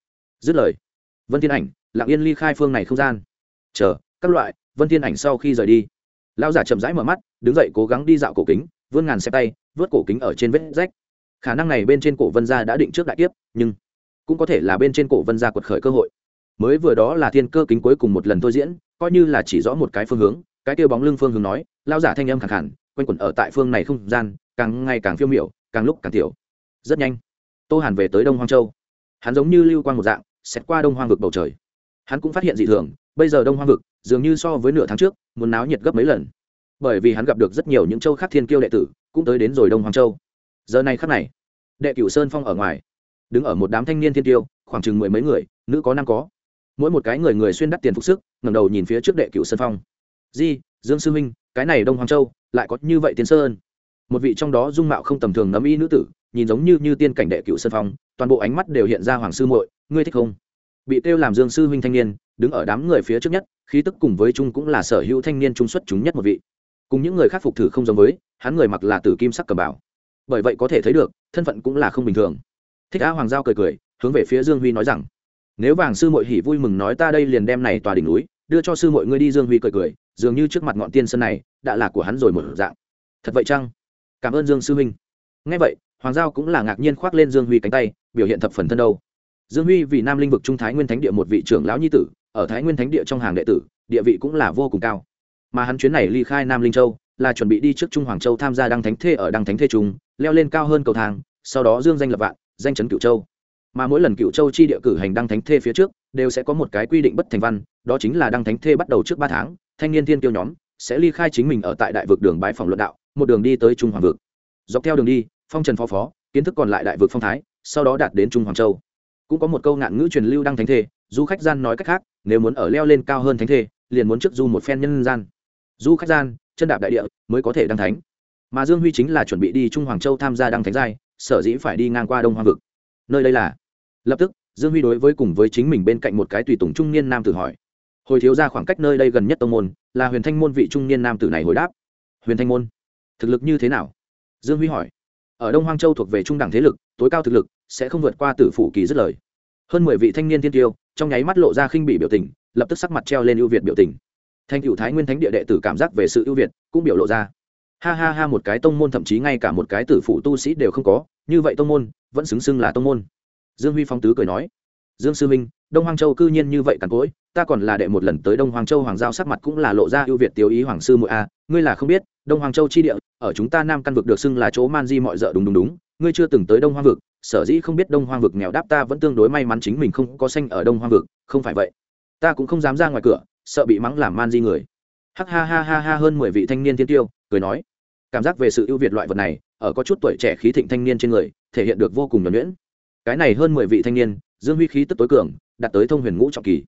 A: dứt lời. Vân thiên ảnh lặng yên ly khai phương này không gian. Chờ, các loại vân thiên ảnh sau khi rời đi lão giả chậm rãi mở mắt đứng dậy cố gắng đi dạo cổ kính vươn ngàn xe tay vớt cổ kính ở trên vết rách. Khả năng này bên trên cổ vân gia đã định trước đại tiếp, nhưng cũng có thể là bên trên cổ vân gia quật khởi cơ hội. Mới vừa đó là thiên cơ kính cuối cùng một lần thôi diễn coi như là chỉ rõ một cái phương hướng cái tiêu bóng lưng phương hướng nói lao giả thanh âm khẳng hẳn quanh quẩn ở tại phương này không gian càng ngày càng phiêu miểu càng lúc càng tiểu. Rất nhanh tô hàn về tới đông hoang châu. Hắn giống như lưu quang một dạng xét qua đông hoang vực bầu trời. Hắn cũng phát hiện dị thường bây giờ đông hoang vực dường như so với nửa tháng trước muốn náo nhiệt gấp mấy lần. Bởi vì hắn gặp được rất nhiều những châu khác thiên kiêu đệ tử cũng tới đến rồi đông hoàng châu. Giờ này khắc này đệ cửu sơn phong ở ngoài đứng ở một đám thanh niên thiên tiêu khoảng chừng mười mấy người nữ có năm có. Mỗi một cái người người xuyên đắt tiền phục sức ngẩng đầu nhìn phía trước đệ cửu sơn phong. Di dương sư huynh, cái này đông hoàng châu lại có như vậy tiến sơn? Một vị trong đó dung mạo không tầm thường nấm y nữ tử nhìn giống như như tiên cảnh đệ cửu sơn phong toàn bộ ánh mắt đều hiện ra hoàng sư muội ngươi thích không? Bị kêu làm dương sư huynh thanh niên đứng ở đám người phía trước nhất khí tức cùng với trung cũng là sở hữu thanh niên trung xuất chúng nhất một vị. Cùng những người khác phục thử không giống với, hắn người mặc là tử kim sắc cầm bảo. Bởi vậy có thể thấy được, thân phận cũng là không bình thường. Thích á hoàng giao cười cười, hướng về phía dương huy nói rằng, nếu vàng sư mội hỉ vui mừng nói ta đây liền đem này tòa đỉnh núi, đưa cho sư mội ngươi đi. Dương huy cười cười, dường như trước mặt ngọn tiên sơn này, đã là của hắn rồi một dạng. Thật vậy chăng? Cảm ơn dương sư huynh. Ngay vậy, hoàng giao cũng là ngạc nhiên khoác lên dương huy cánh tay, biểu hiện thập phần thân đâu. Dương huy vì nam linh vực trung thái nguyên thánh địa một vị trưởng lão nhi tử ở thái nguyên thánh địa trong hàng đệ tử, địa vị cũng là vô cùng cao. Mà hắn chuyến này ly khai nam linh châu, là chuẩn bị đi trước trung hoàng châu tham gia đăng thánh thê ở đăng thánh thê trung, leo lên cao hơn cầu thang, sau đó dương danh lập vạn, danh chấn cửu châu. Mà mỗi lần Cựu châu chi địa cử hành đăng thánh thê phía trước, đều sẽ có một cái quy định bất thành văn, đó chính là đăng thánh thê bắt đầu trước ba tháng, thanh niên thiên tiêu nhóm sẽ ly khai chính mình ở tại đại vực đường bãi phòng luận đạo, một đường đi tới trung hoàng vực. Dọc theo đường đi, phong trần phó phó, kiến thức còn lại đại vực phong thái, sau đó đạt đến trung hoàng châu. Cũng có một câu ngạn ngữ truyền lưu đăng thánh thê, du khách gian nói cách khác nếu muốn ở leo lên cao hơn thánh thê, liền muốn trước du một phen nhân gian. Du khách gian, chân đạp đại địa mới có thể đăng thánh. Mà dương huy chính là chuẩn bị đi trung hoàng châu tham gia đăng thánh giai, sở dĩ phải đi ngang qua đông hoàng vực. Nơi đây là lập tức, dương huy đối với cùng với chính mình bên cạnh một cái tùy tùng trung niên nam tử hỏi. Hồi thiếu ra khoảng cách nơi đây gần nhất tông môn, là huyền thanh môn vị trung niên nam tử này hồi đáp. Huyền thanh môn, thực lực như thế nào? Dương huy hỏi. Ở đông hoang châu thuộc về trung đẳng thế lực, tối cao thực lực sẽ không vượt qua tử phủ kỳ dứt lời hơn mười vị thanh niên thiên tiêu, trong nháy mắt lộ ra khinh bị biểu tình, lập tức sắc mặt treo lên ưu việt biểu tình. Thanh cựu thái nguyên thánh địa đệ tử cảm giác về sự ưu việt cũng biểu lộ ra. Ha ha ha, một cái tông môn, thậm chí ngay cả một cái tử phụ tu sĩ đều không có, như vậy tông môn, vẫn xứng xưng là tông môn. Dương huy phong tứ cười nói, dương sư minh đông hoàng châu cư nhiên như vậy càn cối ta còn là đệ một lần tới đông hoàng châu hoàng giao sắc mặt cũng là lộ ra ưu việt tiêu ý hoàng sư muội a, ngươi là không biết, đông hoàng châu chi địa, ở chúng ta nam căn vực được xưng là chỗ man di mọi d đúng đúng đúng ngươi chưa từng tới đông Hoa vực, sở dĩ không biết đông Hoa vực nghèo đáp ta vẫn tương đối may mắn chính mình không có xanh ở đông Hoa vực, không phải vậy. Ta cũng không dám ra ngoài cửa, sợ bị mắng làm man di người. Hắc ha ha ha ha hơn mười vị thanh niên thiên tiêu, cười nói. Cảm giác về sự ưu việt loại vật này, ở có chút tuổi trẻ khí thịnh thanh niên trên người, thể hiện được vô cùng nhuẩn nhuyễn. Cái này hơn mười vị thanh niên, dương huy khí tức tối cường, đạt tới thông huyền ngũ trọng kỳ.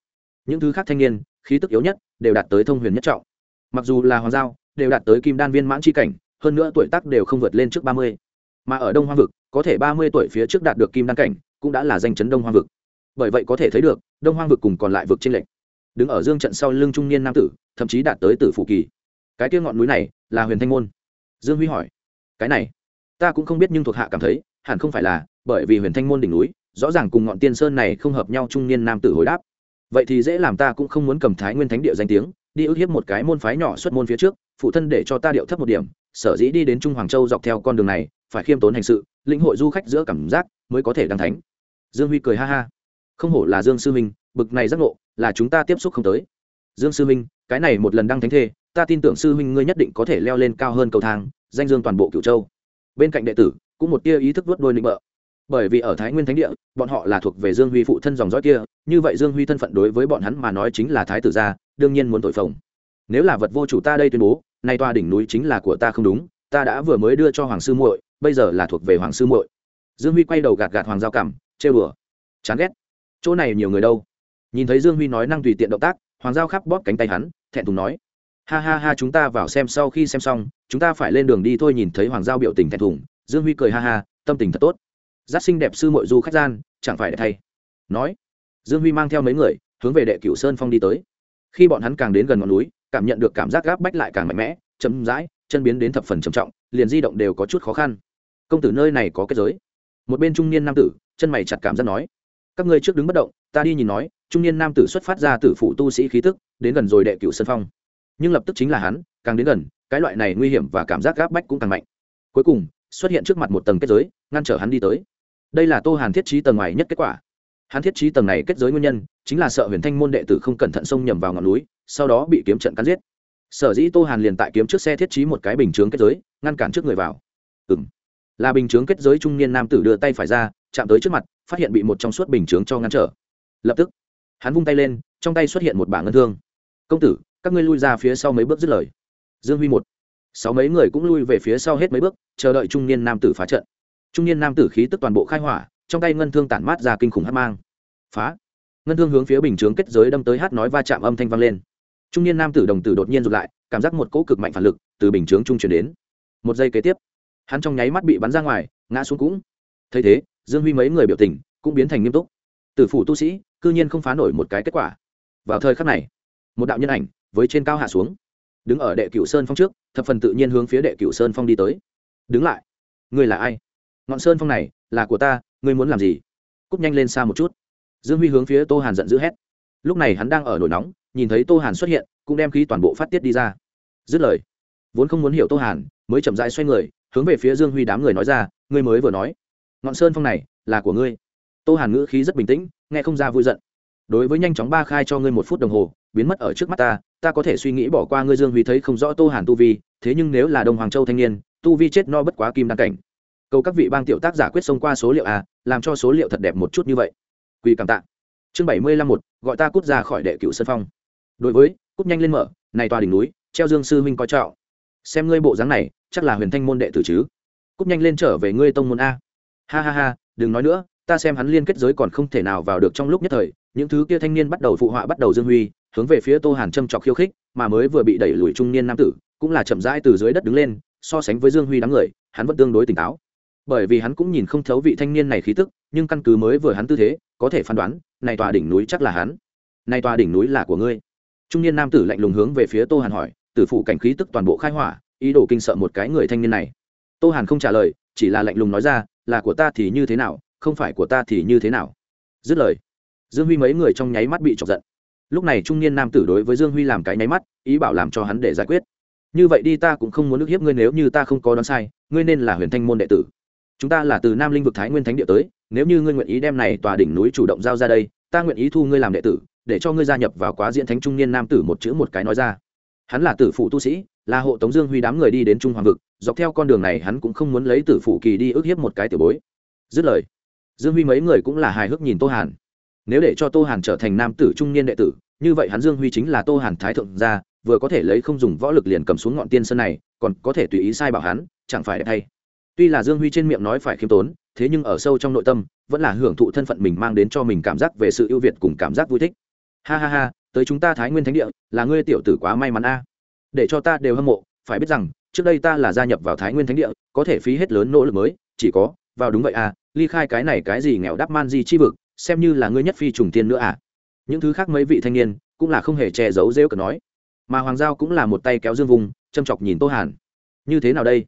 A: Những thứ khác thanh niên, khí tức yếu nhất, đều đạt tới thông huyền nhất trọng. Mặc dù là hoàng giao, đều đạt tới kim đan viên mãn c cảnh, hơn nữa tuổi tác đều không vượt lên trước ba mươi mà ở đông hoa vực, có thể ba mươi tuổi phía trước đạt được kim đan cảnh, cũng đã là danh chấn đông hoa vực. Bởi vậy có thể thấy được, đông hoa vực cùng còn lại vực trên lệnh đứng ở dương trận sau lưng trung niên nam tử, thậm chí đạt tới tử phủ kỳ. Cái kia ngọn núi này, là huyền thanh môn. Dương huy hỏi, cái này, ta cũng không biết nhưng thuộc hạ cảm thấy, hẳn không phải là, bởi vì huyền thanh môn đỉnh núi, rõ ràng cùng ngọn tiên sơn này không hợp nhau, trung niên nam tử hồi đáp. Vậy thì dễ làm ta cũng không muốn cầm thái nguyên thánh địa danh tiếng, đi ức hiếp một cái môn phái nhỏ xuất môn phía trước, phụ thân để cho ta điệu thấp một điểm, sở dĩ đi đến trung hoàng châu dọc theo con đường này phải khiêm tốn hành sự, lĩnh hội du khách giữa cảm giác mới có thể đăng thánh. Dương huy cười ha ha. Không hổ là dương sư minh, bực này giác ngộ, là chúng ta tiếp xúc không tới. Dương sư minh, cái này một lần đăng thánh thê, ta tin tưởng sư huynh ngươi nhất định có thể leo lên cao hơn cầu thang, danh dương toàn bộ cửu châu. Bên cạnh đệ tử, cũng một tia ý thức vớt đôi nịnh bợ. Bởi vì ở thái nguyên thánh địa, bọn họ là thuộc về dương huy phụ thân dòng dõi kia, như vậy dương huy thân phận đối với bọn hắn mà nói chính là thái tử gia, đương nhiên muốn tội phồng. Nếu là vật vô chủ ta đây tuyên bố, nay toa đỉnh núi chính là của ta không đúng ta đã vừa mới đưa cho hoàng sư muội, bây giờ là thuộc về hoàng sư muội. Dương huy quay đầu gạt gạt hoàng giao cảm chê bừa chán ghét. Chỗ này nhiều người đâu? Nhìn thấy dương huy nói năng tùy tiện động tác, hoàng giao khắp bóp cánh tay hắn, thẹn thùng nói. Ha ha ha, chúng ta vào xem sau khi xem xong, chúng ta phải lên đường đi thôi, nhìn thấy hoàng giao biểu tình thẹn thùng. Dương huy cười ha ha, tâm tình thật tốt. Giác xinh đẹp sư mội du khách gian, chẳng phải để thay. Nói. Dương huy mang theo mấy người, hướng về đệ cửu sơn phong đi tới. Khi bọn hắn càng đến gần ngọn núi, cảm nhận được cảm giác gáp bách lại càng mạnh mẽ, chậm rãi chân biến đến thập phần trầm trọng, liền di động đều có chút khó khăn. Công tử nơi này có kết giới. Một bên trung niên nam tử, chân mày chặt cảm giác nói, các ngươi trước đứng bất động, ta đi nhìn nói, trung niên nam tử xuất phát ra từ phụ tu sĩ khí tức, đến gần rồi đệ cửu sơn phong. Nhưng lập tức chính là hắn, càng đến gần, cái loại này nguy hiểm và cảm giác gáp bách cũng càng mạnh. Cuối cùng, xuất hiện trước mặt một tầng kết giới, ngăn trở hắn đi tới. Đây là tô hàn thiết trí tầng ngoài nhất kết quả. Hắn thiết trí tầng này kết giới nguyên nhân, chính là sợ huyền thanh môn đệ tử không cẩn thận xông nhầm vào ngọn núi, sau đó bị kiếm trận cắn giết sở dĩ tô hàn liền tại kiếm trước xe thiết trí một cái bình chướng kết giới, ngăn cản trước người vào. Ừ m là bình chướng kết giới trung niên nam tử đưa tay phải ra, chạm tới trước mặt, phát hiện bị một trong suốt bình chướng cho ngăn trở. Lập tức, hắn vung tay lên, trong tay xuất hiện một bảng ngân thương. Công tử, các ngươi lui ra phía sau mấy bước dứt lời. Dương huy một. Sáu mấy người cũng lui về phía sau hết mấy bước, chờ đợi trung niên nam tử phá trận. Trung niên nam tử khí tức toàn bộ khai hỏa, trong tay ngân thương tản mát ra kinh khủng hát mang. Phá. Ngân thương hướng phía bình chướng kết giới đâm tới hát nói va chạm âm thanh vang lên trung niên nam tử đồng tử đột nhiên rụt lại, cảm giác một cỗ cực mạnh phản lực từ bình chướng trung chuyển đến. Một giây kế tiếp, hắn trong nháy mắt bị bắn ra ngoài, ngã xuống cũng. Thấy thế, dương huy mấy người biểu tình cũng biến thành nghiêm túc. Tử phủ tu sĩ, cư nhiên không phá nổi một cái kết quả. Vào thời khắc này, một đạo nhân ảnh với trên cao hạ xuống. Đứng ở đệ cửu sơn phong trước, thập phần tự nhiên hướng phía đệ cửu sơn phong đi tới. Đứng lại. Ngươi là ai? Ngọn sơn phong này là của ta, ngươi muốn làm gì? Cúp nhanh lên xa một chút. Dương huy hướng phía tô hàn giận dữ hét. Lúc này hắn đang ở nổi nóng nhìn thấy tô hàn xuất hiện, cũng đem khí toàn bộ phát tiết đi ra. Dứt lời, vốn không muốn hiểu tô hàn, mới chậm rãi xoay người, hướng về phía dương huy đám người nói ra, ngươi mới vừa nói, ngọn sơn phong này là của ngươi. Tô hàn ngữ khí rất bình tĩnh, nghe không ra vui giận. Đối với nhanh chóng ba khai cho ngươi một phút đồng hồ, biến mất ở trước mắt ta ta có thể suy nghĩ bỏ qua ngươi dương huy thấy không rõ tô hàn tu vi, thế nhưng nếu là đông hoàng châu thanh niên, tu vi chết no bất quá kim đăng cảnh. Cầu các vị bang tiểu tác giả quyết xông qua số liệu a, làm cho số liệu thật đẹp một chút như vậy. Quỳ cảm tạ. Chương bảy mươi lăm một, gọi ta cút ra khỏi đệ cựu sân phong đối với, cúp nhanh lên mở, này tòa đỉnh núi, treo dương sư huynh coi trọng. Xem ngươi bộ dáng này, chắc là huyền thanh môn đệ tử chứ. Cúp nhanh lên trở về ngươi tông môn a. Ha ha ha, đừng nói nữa, ta xem hắn liên kết giới còn không thể nào vào được trong lúc nhất thời. Những thứ kia thanh niên bắt đầu phụ họa bắt đầu dương huy, hướng về phía tô hàn châm trọc khiêu khích, mà mới vừa bị đẩy lùi trung niên nam tử, cũng là chậm rãi từ dưới đất đứng lên, so sánh với dương huy đám người, hắn vẫn tương đối tỉnh táo. Bởi vì hắn cũng nhìn không thấu vị thanh niên này khí tức, nhưng căn cứ mới vừa hắn tư thế, có thể phán đoán, này tòa đỉnh núi chắc là hắn. Này tòa đỉnh núi là của ngươi trung niên nam tử lạnh lùng hướng về phía tô hàn hỏi, tử phụ cảnh khí tức toàn bộ khai hỏa, ý đồ kinh sợ một cái người thanh niên này. Tô hàn không trả lời, chỉ là lạnh lùng nói ra, là của ta thì như thế nào, không phải của ta thì như thế nào? Dứt lời, dương huy mấy người trong nháy mắt bị chọc giận. Lúc này trung niên nam tử đối với dương huy làm cái nháy mắt, ý bảo làm cho hắn để giải quyết. Như vậy đi, ta cũng không muốn ức hiếp ngươi nếu như ta không có đoán sai, ngươi nên là huyền thanh môn đệ tử. Chúng ta là từ nam linh vực thái nguyên thánh địa tới, nếu như ngươi nguyện ý đem này tòa đỉnh núi chủ động giao ra đây, ta nguyện ý thu ngươi làm đệ tử để cho ngươi gia nhập vào quá diện thánh trung niên nam tử một chữ một cái nói ra. Hắn là tử phụ tu sĩ, là hộ tống dương huy đám người đi đến trung hoàng vực, dọc theo con đường này hắn cũng không muốn lấy tử phụ kỳ đi ức hiếp một cái tiểu bối. Dứt lời, dương huy mấy người cũng là hài hước nhìn tô hàn. Nếu để cho tô hàn trở thành nam tử trung niên đệ tử, như vậy hắn dương huy chính là tô hàn thái thượng gia, vừa có thể lấy không dùng võ lực liền cầm xuống ngọn tiên sơn này, còn có thể tùy ý sai bảo hắn, chẳng phải đẹp thay tuy là dương huy trên miệng nói phải khiêm tốn, thế nhưng ở sâu trong nội tâm, vẫn là hưởng thụ thân phận mình mang đến cho mình cảm giác về sự ưu việt cùng cảm giác vui thích ha ha ha, tới chúng ta thái nguyên thánh địa, là ngươi tiểu tử quá may mắn a. Để cho ta đều hâm mộ, phải biết rằng, trước đây ta là gia nhập vào thái nguyên thánh địa, có thể phí hết lớn nỗ lực mới, chỉ có, vào đúng vậy à ly khai cái này cái gì nghèo đắp man di chi vực, xem như là ngươi nhất phi trùng tiên nữa à. Những thứ khác mấy vị thanh niên, cũng là không hề che giấu rêu cần nói. Mà hoàng giao cũng là một tay kéo dương vùng, châm chọc nhìn tô hàn. Như thế nào đây?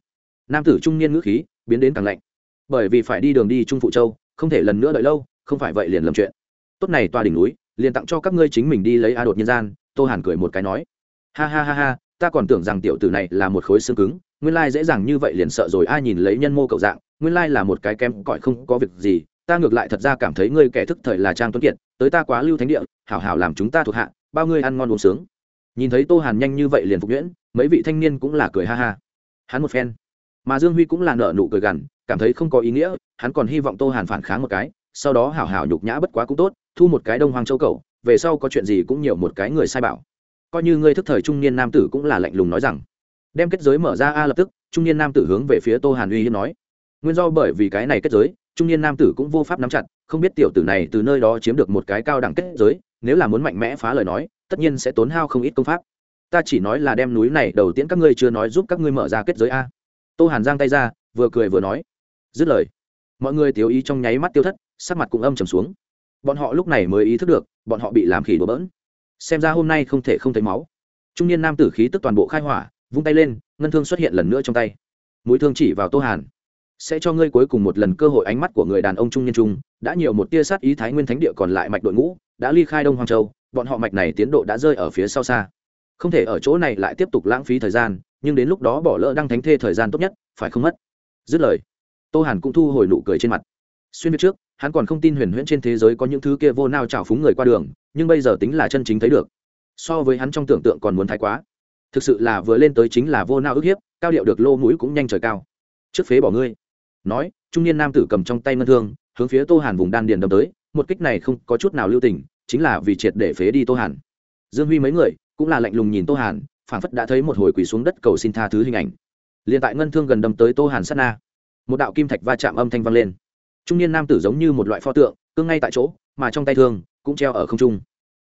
A: Nam tử trung niên ngữ khí, biến đến càng lạnh. Bởi vì phải đi đường đi trung phụ châu, không thể lần nữa đợi lâu, không phải vậy liền lầm chuyện. Tốt này tòa đỉnh núi liền tặng cho các ngươi chính mình đi lấy a đột nhân gian, tô hàn cười một cái nói. Ha ha ha ha, ta còn tưởng rằng tiểu tử này là một khối xương cứng, nguyên lai dễ dàng như vậy liền sợ rồi, ai nhìn lấy nhân mô cậu dạng, nguyên lai là một cái kem cỏi không có việc gì, ta ngược lại thật ra cảm thấy ngươi kẻ thức thời là trang tuấn kiệt, tới ta quá lưu thánh địa, hảo hảo làm chúng ta thuộc hạ, bao ngươi ăn ngon uống sướng. Nhìn thấy tô hàn nhanh như vậy liền phục nhuyễn, mấy vị thanh niên cũng là cười ha ha. Hắn một phen. Mà dương huy cũng là nợ nụ cười gằn, cảm thấy không có ý nghĩa, hắn còn hy vọng tô hàn phản kháng một cái sau đó hảo hảo nhục nhã bất quá cũng tốt, thu một cái đông hoàng châu cầu về sau có chuyện gì cũng nhiều một cái người sai bảo. Coi như ngươi thức thời trung niên nam tử cũng là lạnh lùng nói rằng. Đem kết giới mở ra a lập tức, trung niên nam tử hướng về phía tô hàn uy hiếp nói. Nguyên do bởi vì cái này kết giới, trung niên nam tử cũng vô pháp nắm chặt, không biết tiểu tử này từ nơi đó chiếm được một cái cao đẳng kết giới, nếu là muốn mạnh mẽ phá lời nói, tất nhiên sẽ tốn hao không ít công pháp. Ta chỉ nói là đem núi này đầu tiên các ngươi chưa nói giúp các ngươi mở ra kết giới a. Tô hàn giang tay ra, vừa cười vừa nói. Dứt lời, mọi người thiếu ý trong nháy mắt tiêu thất sắc mặt cũng âm trầm xuống. Bọn họ lúc này mới ý thức được, bọn họ bị làm khỉ đổ bỡn. Xem ra hôm nay không thể không thấy máu. Trung niên nam tử khí tức toàn bộ khai hỏa, vung tay lên, ngân thương xuất hiện lần nữa trong tay. Mũi thương chỉ vào tô hàn. Sẽ cho ngươi cuối cùng một lần cơ hội ánh mắt của người đàn ông trung niên trung, đã nhiều một tia sát ý thái nguyên thánh địa còn lại mạch đội ngũ, đã ly khai đông hoàng châu, bọn họ mạch này tiến độ đã rơi ở phía sau xa. Không thể ở chỗ này lại tiếp tục lãng phí thời gian, nhưng đến lúc đó bỏ lỡ đăng thánh thê thời gian tốt nhất, phải không mất? Dứt lời, tô hàn cũng thu hồi nụ cười trên mặt. Xuyên biết trước hắn còn không tin huyền huyễn trên thế giới có những thứ kia vô nao trào phúng người qua đường, nhưng bây giờ tính là chân chính thấy được. So với hắn trong tưởng tượng còn muốn thái quá. Thực sự là vừa lên tới chính là vô nao ức hiếp, cao điệu được lô mũi cũng nhanh trời cao. Trước phế bỏ ngươi. Nói, trung niên nam tử cầm trong tay ngân thương, hướng phía tô hàn vùng đan điền đâm tới, một kích này không có chút nào lưu tình, chính là vì triệt để phế đi tô hàn. Dương huy mấy người, cũng là lạnh lùng nhìn tô hàn, phảng phất đã thấy một hồi quỳ xuống đất cầu xin tha thứ hình ảnh. Liền tại ngân thương gần đâm tới tô hàn sát na, một đạo kim thạch va chạm âm thanh vang lên trung niên nam tử giống như một loại pho tượng, cương ngay tại chỗ, mà trong tay thương cũng treo ở không trung.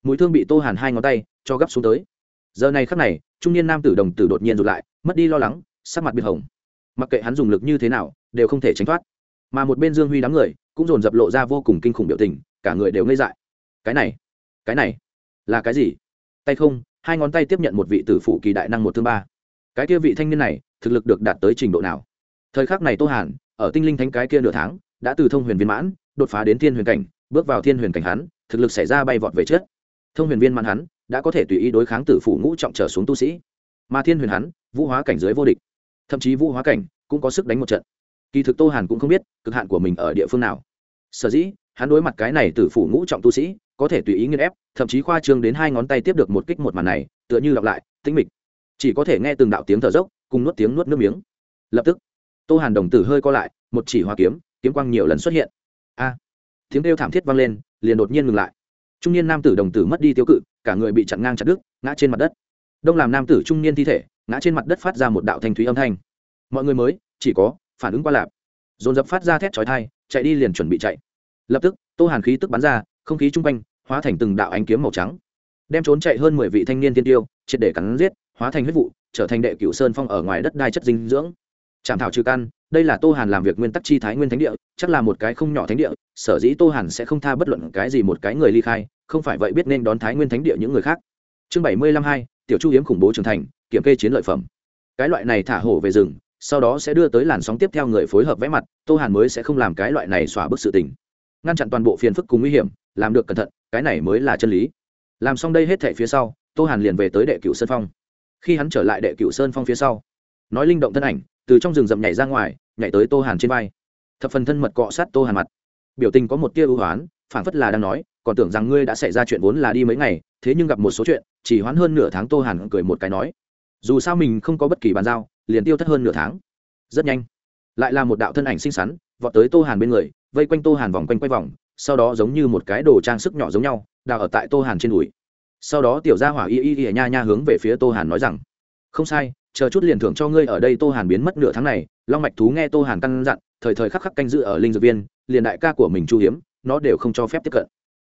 A: Mũi thương bị tô hàn hai ngón tay cho gấp xuống tới. Giờ này khắc này, trung niên nam tử đồng tử đột nhiên rụt lại, mất đi lo lắng, sắc mặt biệt hồng. Mặc kệ hắn dùng lực như thế nào, đều không thể tránh thoát. Mà một bên dương huy đám người cũng dồn dập lộ ra vô cùng kinh khủng biểu tình, cả người đều ngây dại. Cái này cái này là cái gì? Tay không, hai ngón tay tiếp nhận một vị tử phụ kỳ đại năng một thương ba. Cái kia vị thanh niên này thực lực được đạt tới trình độ nào? Thời khắc này tô hàn, ở tinh linh thánh cái kia nửa tháng đã từ thông huyền viên mãn, đột phá đến thiên huyền cảnh, bước vào thiên huyền cảnh hắn, thực lực xảy ra bay vọt về chết thông huyền viên mãn hắn đã có thể tùy ý đối kháng tử phủ ngũ trọng trở xuống tu sĩ. Mà thiên huyền hắn, vũ hóa cảnh giới vô địch. Thậm chí vũ hóa cảnh cũng có sức đánh một trận. Kỳ thực tô hàn cũng không biết cực hạn của mình ở địa phương nào. Sở dĩ, hắn đối mặt cái này tử phủ ngũ trọng tu sĩ, có thể tùy ý nghiên ép, thậm chí khoa trương đến hai ngón tay tiếp được một kích một màn này, tựa như đọc lại, tĩnh mịch. Chỉ có thể nghe từng đạo tiếng thở dốc, cùng nuốt tiếng nuốt nước miếng. Lập tức, tô hàn đồng tử hơi co lại, một chỉ hoa kiếm kiếm quang nhiều lần xuất hiện. A! Tiếng kêu thảm thiết vang lên, liền đột nhiên ngừng lại. Trung niên nam tử đồng tử mất đi tiêu cự, cả người bị chặn ngang chặt đứt, ngã trên mặt đất. Đông làm nam tử trung niên thi thể, ngã trên mặt đất phát ra một đạo thanh thúy âm thanh. Mọi người mới, chỉ có, phản ứng qua lạp. Dồn dập phát ra thét chói thai chạy đi liền chuẩn bị chạy. Lập tức, tô hàn khí tức bắn ra, không khí chung quanh, hóa thành từng đạo ánh kiếm màu trắng. Đem trốn chạy hơn mười vị thanh niên tiên tiêu, triệt để cắn giết, hóa thành huyết vụ, trở thành đệ cửu sơn phong ở ngoài đất đai chất dinh dưỡng. Chạm thảo trừ căn đây là tô hàn làm việc nguyên tắc chi thái nguyên thánh địa, chắc là một cái không nhỏ thánh địa, sở dĩ tô hàn sẽ không tha bất luận cái gì một cái người ly khai, không phải vậy biết nên đón thái nguyên thánh địa những người khác. Chương bảy mươi lăm hai, tiểu chu hiếm khủng bố trưởng thành, kiểm kê chiến lợi phẩm. Cái loại này thả hổ về rừng, sau đó sẽ đưa tới làn sóng tiếp theo người phối hợp vẽ mặt, tô hàn mới sẽ không làm cái loại này xóa bức sự tình. Ngăn chặn toàn bộ phiền phức cùng nguy hiểm, làm được cẩn thận, cái này mới là chân lý. Làm xong đây hết thệ phía sau, tô hàn liền về tới đệ cựu sơn phong. Khi hắn trở lại đệ cựu sơn phong phía sau, nói linh động thân ảnh, từ trong rừng rậm nhảy ra ngoài nhảy tới tô hàn trên vai. Thập phần thân mật cọ sát tô hàn mặt. Biểu tình có một tia ưu hoán phản phất là đang nói, còn tưởng rằng ngươi đã xảy ra chuyện vốn là đi mấy ngày, thế nhưng gặp một số chuyện, chỉ hoãn hơn nửa tháng. Tô hàn cười một cái nói, dù sao mình không có bất kỳ bàn giao, liền tiêu thất hơn nửa tháng. Rất nhanh, lại là một đạo thân ảnh xinh xắn, vọt tới tô hàn bên người, vây quanh tô hàn vòng quanh quay vòng, sau đó giống như một cái đồ trang sức nhỏ giống nhau, đào ở tại tô hàn trên đùi. Sau đó tiểu gia hỏa y y y nha nha hướng về phía tô hàn nói rằng, không sai chờ chút liền thưởng cho ngươi ở đây tô hàn biến mất nửa tháng này, long mạch thú nghe tô hàn căn dặn, thời thời khắc khắc canh giữ ở linh dược viên, liền đại ca của mình chu hiếm, nó đều không cho phép tiếp cận.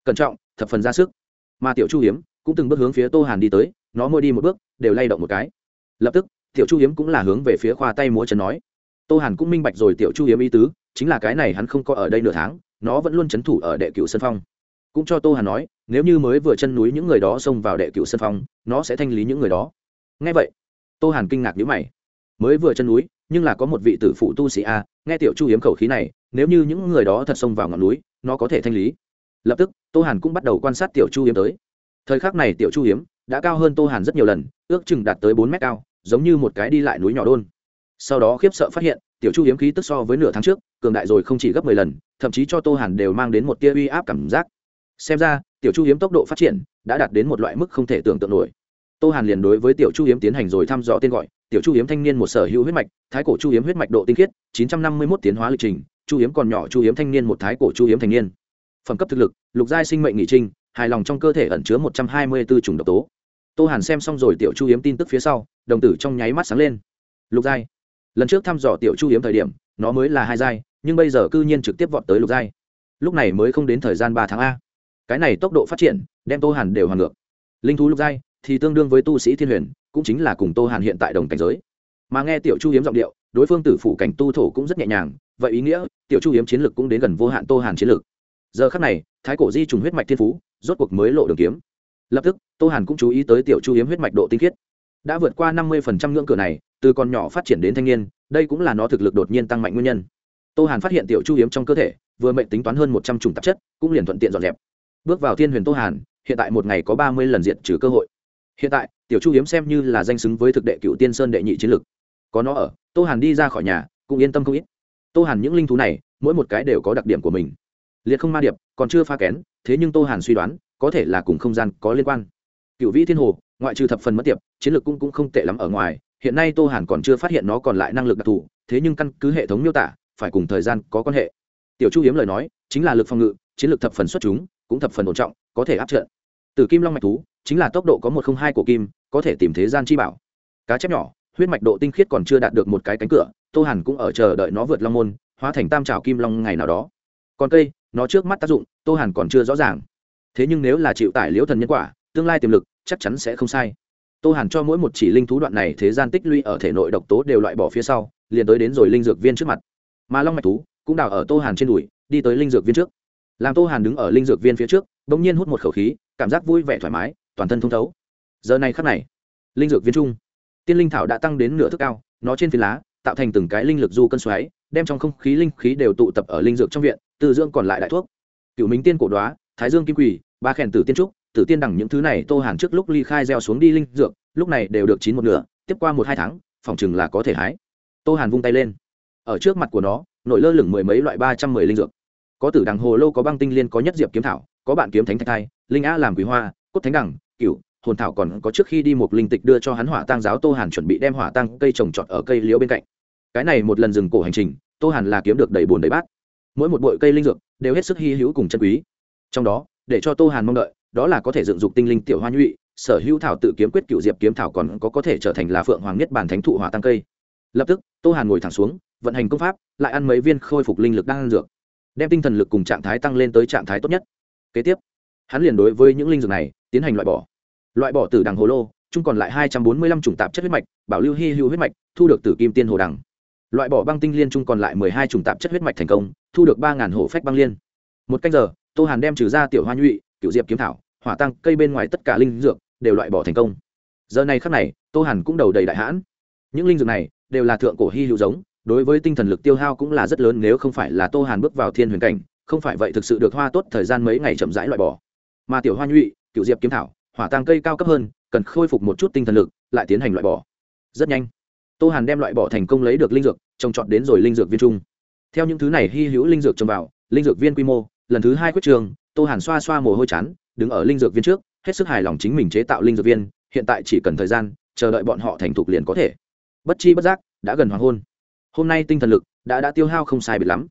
A: Cẩn trọng, thập phần ra sức. Mà tiểu chu hiếm cũng từng bước hướng phía tô hàn đi tới, nó môi đi một bước, đều lay động một cái. Lập tức, tiểu chu hiếm cũng là hướng về phía khoa tay múa chân nói. Tô hàn cũng minh bạch rồi tiểu chu hiếm ý tứ, chính là cái này hắn không có ở đây nửa tháng, nó vẫn luôn c h ấ n thủ ở đệ cựu sân phong. Cũng cho tô hàn nói, nếu như mới vừa chân núi những người đó xông vào đệ cựu sân phong, nó sẽ thanh lý những người đó. Ngay vậy tô hàn kinh ngạc nhữ mày. Mới vừa chân núi, nhưng là có một vị tử phụ tu sĩ a, nghe tiểu chu hiếm khẩu khí này, nếu như những người đó thật xông vào ngọn núi, nó có thể thanh lý. Lập tức, tô hàn cũng bắt đầu quan sát tiểu chu hiếm tới. Thời khắc này tiểu chu hiếm đã cao hơn tô hàn rất nhiều lần, ước chừng đạt tới bốn mét cao, giống như một cái đi lại núi nhỏ đôn. Sau đó khiếp sợ phát hiện, tiểu chu hiếm khí tức so với nửa tháng trước, cường đại rồi không chỉ gấp mười lần, thậm chí cho tô hàn đều mang đến một tia uy áp cảm giác. Xem ra, tiểu chu hiếm tốc độ phát triển đã đạt đến một loại mức không thể tưởng tượng nổi tô hàn liền đối với tiểu chu hiếm tiến hành rồi thăm dò tên gọi, tiểu chu hiếm thanh niên một sở hữu huyết mạch, thái cổ chu hiếm huyết mạch độ tinh khiết, chín trăm năm mươi một tiến hóa lịch trình, chu hiếm còn nhỏ chu hiếm thanh niên một thái cổ chu hiếm thanh niên. Phẩm cấp thực lực, lục giai sinh mệnh nghị trinh hài lòng trong cơ thể ẩn chứa một trăm hai mươi b ố chủng độc tố. Tô hàn xem xong rồi tiểu chu hiếm tin tức phía sau, đồng tử trong nháy mắt sáng lên. Lục giai. Lần trước thăm dò tiểu chu hiếm thời điểm, nó mới là hai giai, nhưng bây giờ cư nhiên trực tiếp vọt tới lục giai. Lúc này mới không đến thời gian ba tháng a. Cái này tốc độ phát triển, đem tô hàn đều hoàn ngược. Linh thú lục giai thì tương đương với tu sĩ thiên huyền, cũng chính là cùng tô hàn hiện tại đồng cảnh giới. Mà nghe tiểu chu hiếm giọng điệu, đối phương tử phủ cảnh tu thổ cũng rất nhẹ nhàng, vậy ý nghĩa, tiểu chu hiếm chiến lực cũng đến gần vô hạn tô hàn chiến lực. Giờ khắc này, thái cổ di trùng huyết mạch thiên phú, rốt cuộc mới lộ đường kiếm. Lập tức, tô hàn cũng chú ý tới tiểu chu hiếm huyết mạch độ tinh khiết. Đã vượt qua năm mươi ngưỡng cửa này, từ còn nhỏ phát triển đến thanh niên, đây cũng là nó thực lực đột nhiên tăng mạnh nguyên nhân. Tô hàn phát hiện tiểu chu hiếm trong cơ thể, vừa mệnh tính toán hơn một trăm chủng tạp chất, cũng liền thuận tiện dọn dẹp. Bước vào thiên huyền tô hàn, hiện tại một ngày có ba mươi lần diện trừ cơ hội hiện tại tiểu chu hiếm xem như là danh xứng với thực đệ cựu tiên sơn đệ nhị chiến lực có nó ở tô hàn đi ra khỏi nhà cũng yên tâm không ít. Tô hàn những linh thú này mỗi một cái đều có đặc điểm của mình. Liệt không ma điệp còn chưa pha kén thế nhưng tô hàn suy đoán có thể là cùng không gian có liên quan. Cựu vĩ thiên hồ ngoại trừ thập phần mất tiệp chiến lược cũng, cũng không tệ lắm ở ngoài hiện nay tô hàn còn chưa phát hiện nó còn lại năng lực đặc thù thế nhưng căn cứ hệ thống miêu tả phải cùng thời gian có quan hệ. Tiểu chu hiếm lời nói chính là lực phòng ngự chiến lược thập phần xuất chúng cũng thập phần ổn trọng có thể áp trận. Từ kim long mạch thú chính là tốc độ có một không hai của kim, có thể tìm thế gian chi bảo. Cá chép nhỏ, huyết mạch độ tinh khiết còn chưa đạt được một cái cánh cửa, tô hàn cũng ở chờ đợi nó vượt long môn, hóa thành tam trào kim long ngày nào đó. Còn cây, nó trước mắt tác dụng, tô hàn còn chưa rõ ràng. Thế nhưng nếu là chịu tải liễu thần nhân quả, tương lai tiềm lực chắc chắn sẽ không sai. Tô hàn cho mỗi một chỉ linh thú đoạn này thế gian tích lũy ở thể nội độc tố đều loại bỏ phía sau, liền tới đến rồi linh dược viên trước mặt. Mà long mạch thú cũng đào ở tô hàn trên đùi, đi tới linh dược viên trước. Làm tô hàn đứng ở linh dược viên phía trước đ ỗ n g nhiên hút một khẩu khí, cảm giác vui vẻ thoải mái toàn thân thông thấu. Giờ này khắc này, linh dược viên trung, tiên linh thảo đã tăng đến nửa thức cao, nó trên phiến lá, tạo thành từng cái linh lực du cân xoáy, đem trong không khí linh khí đều tụ tập ở linh dược trong viện từ dưỡng còn lại đại thuốc. Cựu minh tiên cổ đoá, thái dương kim quỳ ba khèn tử tiên trúc, tử tiên đẳng những thứ này tô hàn trước lúc ly khai gieo xuống đi linh dược, lúc này đều được chín một nửa, tiếp qua một hai tháng, phòng chừng là có thể hái. Tô hàn vung tay lên. Ở trước mặt của nó, nổi lơ lửng mười mấy loại ba trăm mười linh dược. Có tử đằng hồ lô, có băng tinh liên, có nhất diệp kiếm thảo, có bạn kiếm thánh thạch thai, linh a làm quý hoa, cốt thánh đẳng cựu hồn thảo còn có trước khi đi một linh tịch đưa cho hắn hỏa tăng giáo tô hàn chuẩn bị đem hỏa tăng cây trồng trọt ở cây liễu bên cạnh. Cái này một lần dừng cổ hành trình, tô hàn là kiếm được đầy bùn đầy bát. Mỗi một bụi cây linh dược đều hết sức hy hữu cùng chân quý. Trong đó, để cho tô hàn mong đợi, đó là có thể dựng dục tinh linh tiểu hoa nhụy sở hữu thảo tự kiếm quyết cựu diệp kiếm thảo còn có có thể trở thành là phượng hoàng nhất bản thánh thụ hỏa tăng cây. Lập tức, tô hàn ngồi thẳng xuống, vận hành công pháp, lại ăn mấy viên khôi phục linh lực đang ăn dược. Đem tinh thần lực cùng trạng thái tăng lên tới trạng thái tốt nhất. Kế tiếp, hắn liền đối với những linh dược này tiến hành loại bỏ loại bỏ từ đằng hồ lô, chung còn lại hai trăm bốn mươi lăm chủng tạp chất huyết mạch, bảo lưu hy hữu huyết mạch, thu được từ kim tiên hồ đằng. Loại bỏ băng tinh liên chung còn lại mười hai chủng tạp chất huyết mạch thành công, thu được ba ngàn hồ phách băng liên. Một canh giờ, tô hàn đem trừ ra tiểu hoa nhụy cựu diệp kiếm thảo, hỏa tăng, cây bên ngoài tất cả linh dược, đều loại bỏ thành công. Giờ này khắc này, tô hàn cũng đầu đầy đại hãn. Những linh dược này đều là thượng cổ hy hữu giống, đối với tinh thần lực tiêu hao cũng là rất lớn nếu không phải là tô hàn bước vào thiên huyền cảnh, không phải vậy thực sự được hoa tốt thời gian mấy ngày chậm rãi loại bỏ. Mà tiểu hoa nhụy cựu diệp kiếm thảo hỏa tàng cây cao cấp hơn, cần khôi phục một chút tinh thần lực, lại tiến hành loại bỏ. Rất nhanh, tô hàn đem loại bỏ thành công lấy được linh dược, trồng trọt đến rồi linh dược viên trung. Theo những thứ này hy hữu linh dược trồng vào, linh dược viên quy mô, lần thứ hai quyết trường, tô hàn xoa xoa mồ hôi chán, đứng ở linh dược viên trước, hết sức hài lòng chính mình chế tạo linh dược viên, hiện tại chỉ cần thời gian, chờ đợi bọn họ thành thục liền có thể. Bất chi bất giác, đã gần hoàng hôn. Hôm nay tinh thần lực đã đã tiêu hao không sai biệt lắm.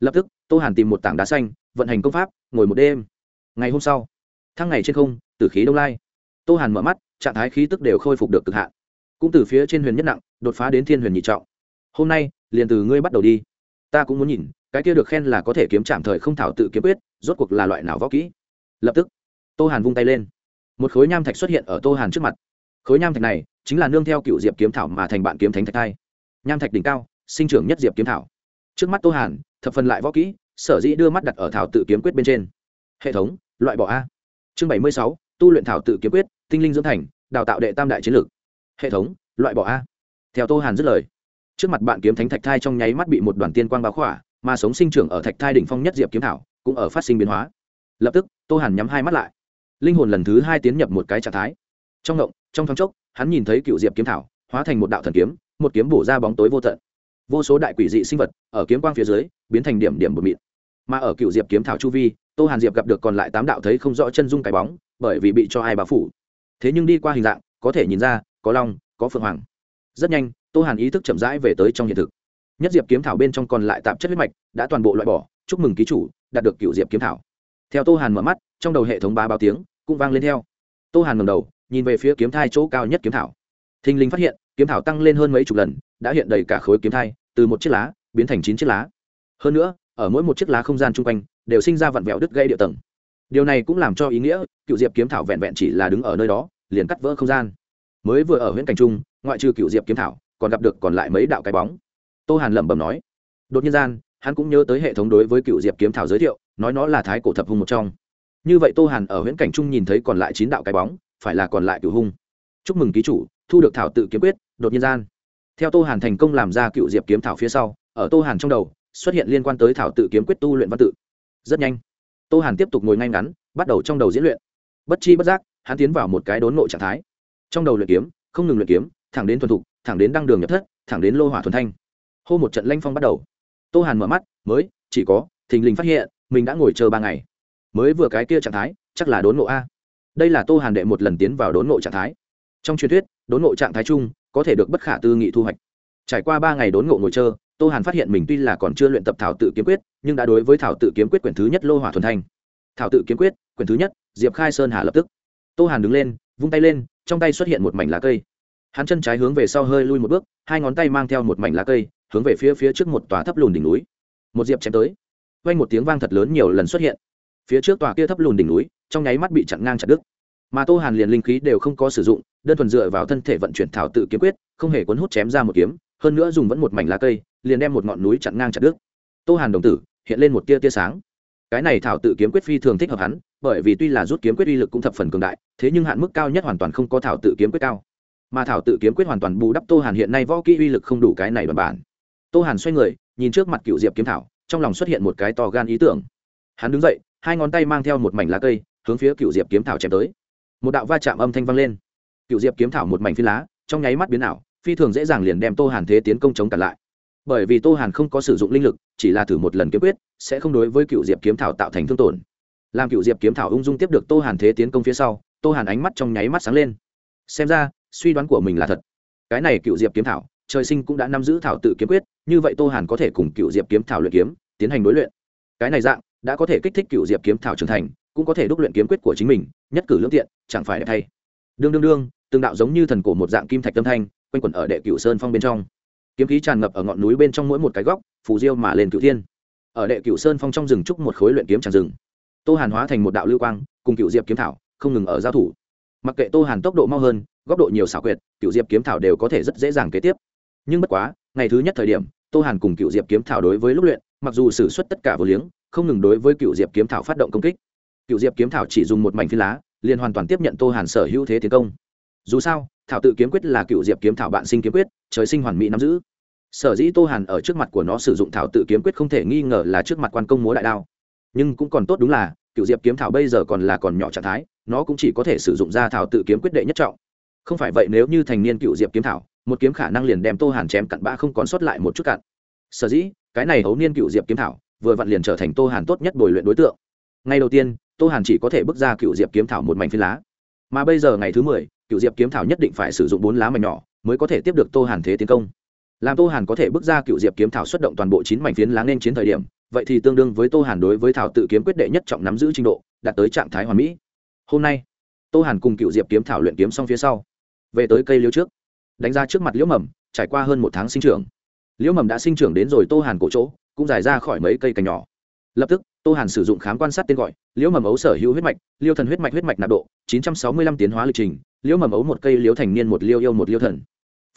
A: Lập tức, tô hàn tìm một tảng đá xanh, vận hành công pháp, ngồi một đêm. Ngày hôm sau thăng ngày trên không từ khí đông lai. Tô hàn mở mắt, trạng thái khí tức đều khôi phục được cực hạn. Cũng từ phía trên huyền nhất nặng, đột phá đến thiên huyền nhị trọng. Hôm nay, liền từ ngươi bắt đầu đi. Ta cũng muốn nhìn, cái kia được khen là có thể kiếm chạm thời không thảo tự kiếm quyết, rốt cuộc là loại nào võ kỹ? Lập tức, tô hàn vung tay lên. Một khối nham thạch xuất hiện ở tô hàn trước mặt. Khối nham thạch này, chính là nương theo cựu diệp kiếm thảo mà thành bạn kiếm thánh thạch thai nham thạch đỉnh cao, sinh trưởng nhất diệp kiếm thảo. Trước mắt tô hàn, thập phần lại võ kỹ, sở dĩ đưa mắt đặt ở thảo tự kiếm quyết bên trên. Hệ thống, loại bỏ a. Chương bảy mươi sáu tu luyện thảo tự kiếm quyết, tinh linh dưỡng thành, đào tạo đệ tam đại chiến lược. Hệ thống, loại bỏ a. Theo tô hàn dứt lời, trước mặt bạn kiếm thánh thạch thai trong nháy mắt bị một đoàn tiên quang báo khỏa, mà sống sinh trưởng ở thạch thai đỉnh phong nhất diệp kiếm thảo cũng ở phát sinh biến hóa. Lập tức, tô hàn nhắm hai mắt lại. Linh hồn lần thứ hai tiến nhập một cái trạng thái. Trong động trong thoáng chốc, hắn nhìn thấy cựu diệp kiếm thảo, hóa thành một đạo thần kiếm, một kiếm bổ ra bóng tối vô tận. Vô số đại quỷ dị sinh vật ở kiếm quang phía dưới biến thành điểm điểm bột mịn. Mà ở cựu diệp kiếm thảo chu vi, tô hàn diệp gặp được còn lại tám đạo thấy không rõ chân dung cái bóng bởi vì bị cho ai báo phủ. Thế nhưng đi qua hình dạng, có thể nhìn ra, có long, có phượng hoàng. Rất nhanh, tô hàn ý thức chậm rãi về tới trong hiện thực. Nhất diệp kiếm thảo bên trong còn lại tạp chất huyết mạch, đã toàn bộ loại bỏ. Chúc mừng ký chủ, đạt được cựu diệp kiếm thảo. Theo tô hàn mở mắt, trong đầu hệ thống ba báo tiếng cũng vang lên theo. Tô hàn ngầm đầu, nhìn về phía kiếm thai chỗ cao nhất kiếm thảo. Thình lình phát hiện, kiếm thảo tăng lên hơn mấy chục lần, đã hiện đầy cả khối kiếm thai, từ một chiếc lá biến thành chín chiếc lá. Hơn nữa, ở mỗi một chiếc lá không gian chung quanh, đều sinh ra vặn vẹo đứt gây địa tầng điều này cũng làm cho ý nghĩa, cựu diệp kiếm thảo vẹn vẹn chỉ là đứng ở nơi đó, liền cắt vỡ không gian. Mới vừa ở huyện cảnh trung ngoại trừ cựu diệp kiếm thảo, còn gặp được còn lại mấy đạo cái bóng. Tô hàn lẩm bẩm nói. Đột nhiên gian, hắn cũng nhớ tới hệ thống đối với cựu diệp kiếm thảo giới thiệu, nói nó là thái cổ thập hung một trong. Như vậy tô hàn ở huyện cảnh trung nhìn thấy còn lại chín đạo cái bóng, phải là còn lại cựu hung. Chúc mừng ký chủ, thu được thảo tự kiếm quyết, đột nhiên gian. Theo tô hàn thành công làm ra cựu diệp kiếm thảo phía sau, ở tô hàn trong đầu, xuất hiện liên quan tới thảo tự kiếm quyết tu luyện văn tự. Rất nhanh tô hàn tiếp tục ngồi ngay ngắn, bắt đầu trong đầu diễn luyện. Bất chi bất giác, hắn tiến vào một cái đốn nộ trạng thái. Trong đầu luyện kiếm, không ngừng luyện kiếm, thẳng đến thuần thục, thẳng đến đăng đường nhập thất, thẳng đến lô hỏa thuần thanh. Hô một trận lanh phong bắt đầu. Tô hàn mở mắt, mới, chỉ có, thình lình phát hiện, mình đã ngồi chờ ba ngày. Mới vừa cái kia trạng thái, chắc là đốn nộ a. Đây là tô hàn đệ một lần tiến vào đốn nộ trạng thái. Trong truyền thuyết, đốn nộ trạng thái chung, có thể được bất khả tư nghị thu hoạch. Trải qua ba ngày đốn ngộ ngồi chờ tô hàn phát hiện mình tuy là còn chưa luyện tập thảo tự kiếm quyết, nhưng đã đối với thảo tự kiếm quyết quyển thứ nhất lô hỏa thuần thanh thảo tự kiếm quyết, quyển thứ nhất, diệp khai sơn hà lập tức. Tô hàn đứng lên, vung tay lên, trong tay xuất hiện một mảnh lá cây. Hắn chân trái hướng về sau hơi lui một bước, hai ngón tay mang theo một mảnh lá cây, hướng về phía phía trước một tòa thấp lùn đỉnh núi. Một diệp chém tới. Vang một tiếng vang thật lớn nhiều lần xuất hiện. Phía trước tòa kia thấp lùn đỉnh núi, trong nháy mắt bị chặn ngang chặt đứt. Mà tô hàn liền linh khí đều không có sử dụng, đơn thuần dựa vào thân thể vận chuyển thảo tự kiếm quyết, không hề cuốn hút chém ra một kiếm hơn nữa dùng vẫn một mảnh lá cây, liền đem một ngọn núi chặn ngang chặt đứt. Tô hàn đồng tử, hiện lên một tia tia sáng. Cái này thảo tự kiếm quyết phi thường thích hợp hắn, bởi vì tuy là rút kiếm quyết uy lực cũng thập phần cường đại, thế nhưng hạn mức cao nhất hoàn toàn không có thảo tự kiếm quyết cao. Mà thảo tự kiếm quyết hoàn toàn bù đắp tô hàn hiện nay võ kỹ uy lực không đủ cái này bằng bản. Tô hàn xoay người, nhìn trước mặt cựu diệp kiếm thảo, trong lòng xuất hiện một cái to gan ý tưởng. Hắn đứng dậy, hai ngón tay mang theo một mảnh lá cây, hướng phía cựu diệp kiếm thảo chém tới. Một đạo va chạm âm thanh vang lên. Cựu diệp kiếm thảo một mảnh phi lá, trong nháy mắt biến ảo phi thường dễ dàng liền đem tô hàn thế tiến công chống cản lại. Bởi vì tô hàn không có sử dụng linh lực, chỉ là thử một lần kiếm quyết, sẽ không đối với cựu diệp kiếm thảo tạo thành thương tổn. Làm cựu diệp kiếm thảo ung dung tiếp được tô hàn thế tiến công phía sau, tô hàn ánh mắt trong nháy mắt sáng lên. Xem ra, suy đoán của mình là thật. Cái này cựu diệp kiếm thảo, trời sinh cũng đã nắm giữ thảo tự kiếm quyết, như vậy tô hàn có thể cùng cựu diệp kiếm thảo luyện kiếm, tiến hành đối luyện. Cái này dạng, đã có thể kích thích cựu diệp kiếm thảo trưởng thành, cũng có thể đúc luyện kiếm quyết của chính mình, nhất cử lương tiện, chẳng phải đẹp thay. Đương đương đương, từng đạo giống như thần cổ một dạng kim thạch tâm thanh quanh quẩn ở đệ cửu sơn phong bên trong. Kiếm khí tràn ngập ở ngọn núi bên trong mỗi một cái góc, phù diêu mà lên cửu thiên. Ở đệ cửu sơn phong trong rừng trúc một khối luyện kiếm tràn rừng tô hàn hóa thành một đạo lưu quang, cùng cựu diệp kiếm thảo, không ngừng ở giao thủ. Mặc kệ tô hàn tốc độ mau hơn, góc độ nhiều xảo quyệt cựu diệp kiếm thảo đều có thể rất dễ dàng kế tiếp. Nhưng bất quá, ngày thứ nhất thời điểm, tô hàn cùng cựu diệp kiếm thảo đối với lúc luyện, mặc dù xử suất tất cả vô liếng, không ngừng đối với cựu diệp kiếm thảo phát động công kích. Cựu diệp kiếm thảo chỉ dùng một mảnh phi lá, liền hoàn toàn tiếp nhận tô hàn sở hữu thế tiến công dù sao, thảo tự kiếm quyết là cựu diệp kiếm thảo bạn sinh kiếm quyết, trời sinh hoàn mỹ nắm giữ. Sở dĩ tô hàn ở trước mặt của nó sử dụng thảo tự kiếm quyết không thể nghi ngờ là trước mặt quan công múa đại đao. Nhưng cũng còn tốt đúng là, cựu diệp kiếm thảo bây giờ còn là còn nhỏ trạng thái, nó cũng chỉ có thể sử dụng ra thảo tự kiếm quyết đệ nhất trọng. Không phải vậy nếu như thành niên cựu diệp kiếm thảo, một kiếm khả năng liền đem tô hàn chém cặn bã không còn sót lại một chút cặn. Sở dĩ, cái này hấu niên cựu diệp kiếm thảo, vừa vặn liền trở thành tô hàn tốt nhất bồi luyện đối tượng. Ngay đầu tiên, tô hàn chỉ có thể bước ra cựu diệp kiếm thảo một mảnh phi lá. Mà bây giờ ngày thứ mười cựu diệp kiếm thảo nhất định phải sử dụng bốn lá mảnh nhỏ, mới có thể tiếp được tô hàn thế tiến công. Làm tô hàn có thể bước ra cựu diệp kiếm thảo xuất động toàn bộ chín mảnh phiến lá nên chiến thời điểm, vậy thì tương đương với tô hàn đối với thảo tự kiếm quyết đệ nhất trọng nắm giữ trình độ, đạt tới trạng thái hoàn mỹ. Hôm nay, tô hàn cùng cựu diệp kiếm thảo luyện kiếm xong phía sau, về tới cây liễu trước, đánh ra trước mặt liễu mầm, trải qua hơn một tháng sinh trưởng. Liễu mầm đã sinh trưởng đến rồi tô hàn cổ chỗ, cũng dài ra khỏi mấy cây cành nhỏ. Lập tức tô hàn sử dụng khám quan sát tên gọi, liễu mầm ấu sở hữu huyết mạch, liêu thần huyết mạch huyết mạch nạp độ, chín trăm sáu mươi lăm tiến hóa lịch trình, liễu mầm ấu một cây liễu thành niên, một liêu yêu, một liêu thần.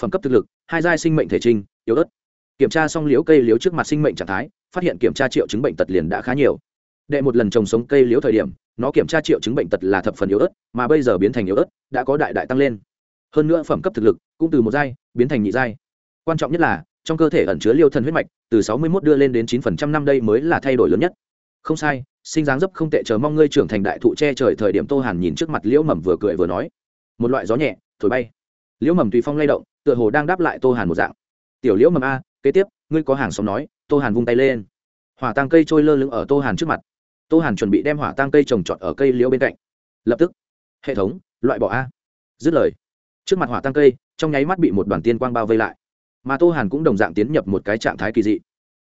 A: Phẩm cấp thực lực, hai giai sinh mệnh thể trinh yếu ớt. Kiểm tra xong liễu cây liễu trước mặt sinh mệnh trạng thái, phát hiện kiểm tra triệu chứng bệnh tật liền đã khá nhiều. Đệ một lần trồng sống cây liễu thời điểm, nó kiểm tra triệu chứng bệnh tật là thập phần yếu ớt, mà bây giờ biến thành yếu ớt, đã có đại đại tăng lên. Hơn nữa phẩm cấp thực lực, cũng từ một giai, biến thành nhị giai. Quan trọng nhất là, trong cơ thể ẩn chứa liêu thần huyết mạch, từ sáu mươi 61 đưa lên đến chín phần trăm năm đây mới là thay đổi lớn nhất không sai, sinh dáng dấp không tệ, chờ mong ngươi trưởng thành đại thụ che trời thời điểm tô hàn nhìn trước mặt liễu mầm vừa cười vừa nói. Một loại gió nhẹ, thổi bay. Liễu mầm tùy phong lay động, tựa hồ đang đáp lại tô hàn một dạng. Tiểu liễu mầm a, kế tiếp, ngươi có hàng xóm nói, tô hàn vung tay lên. Hỏa tăng cây trôi lơ lửng ở tô hàn trước mặt. Tô hàn chuẩn bị đem hỏa tăng cây trồng trọt ở cây liễu bên cạnh. Lập tức, hệ thống, loại bỏ a. Dứt lời, trước mặt hỏa tăng cây, trong nháy mắt bị một đoàn tiên quang bao vây lại. Mà tô hàn cũng đồng dạng tiến nhập một cái trạng thái kỳ dị.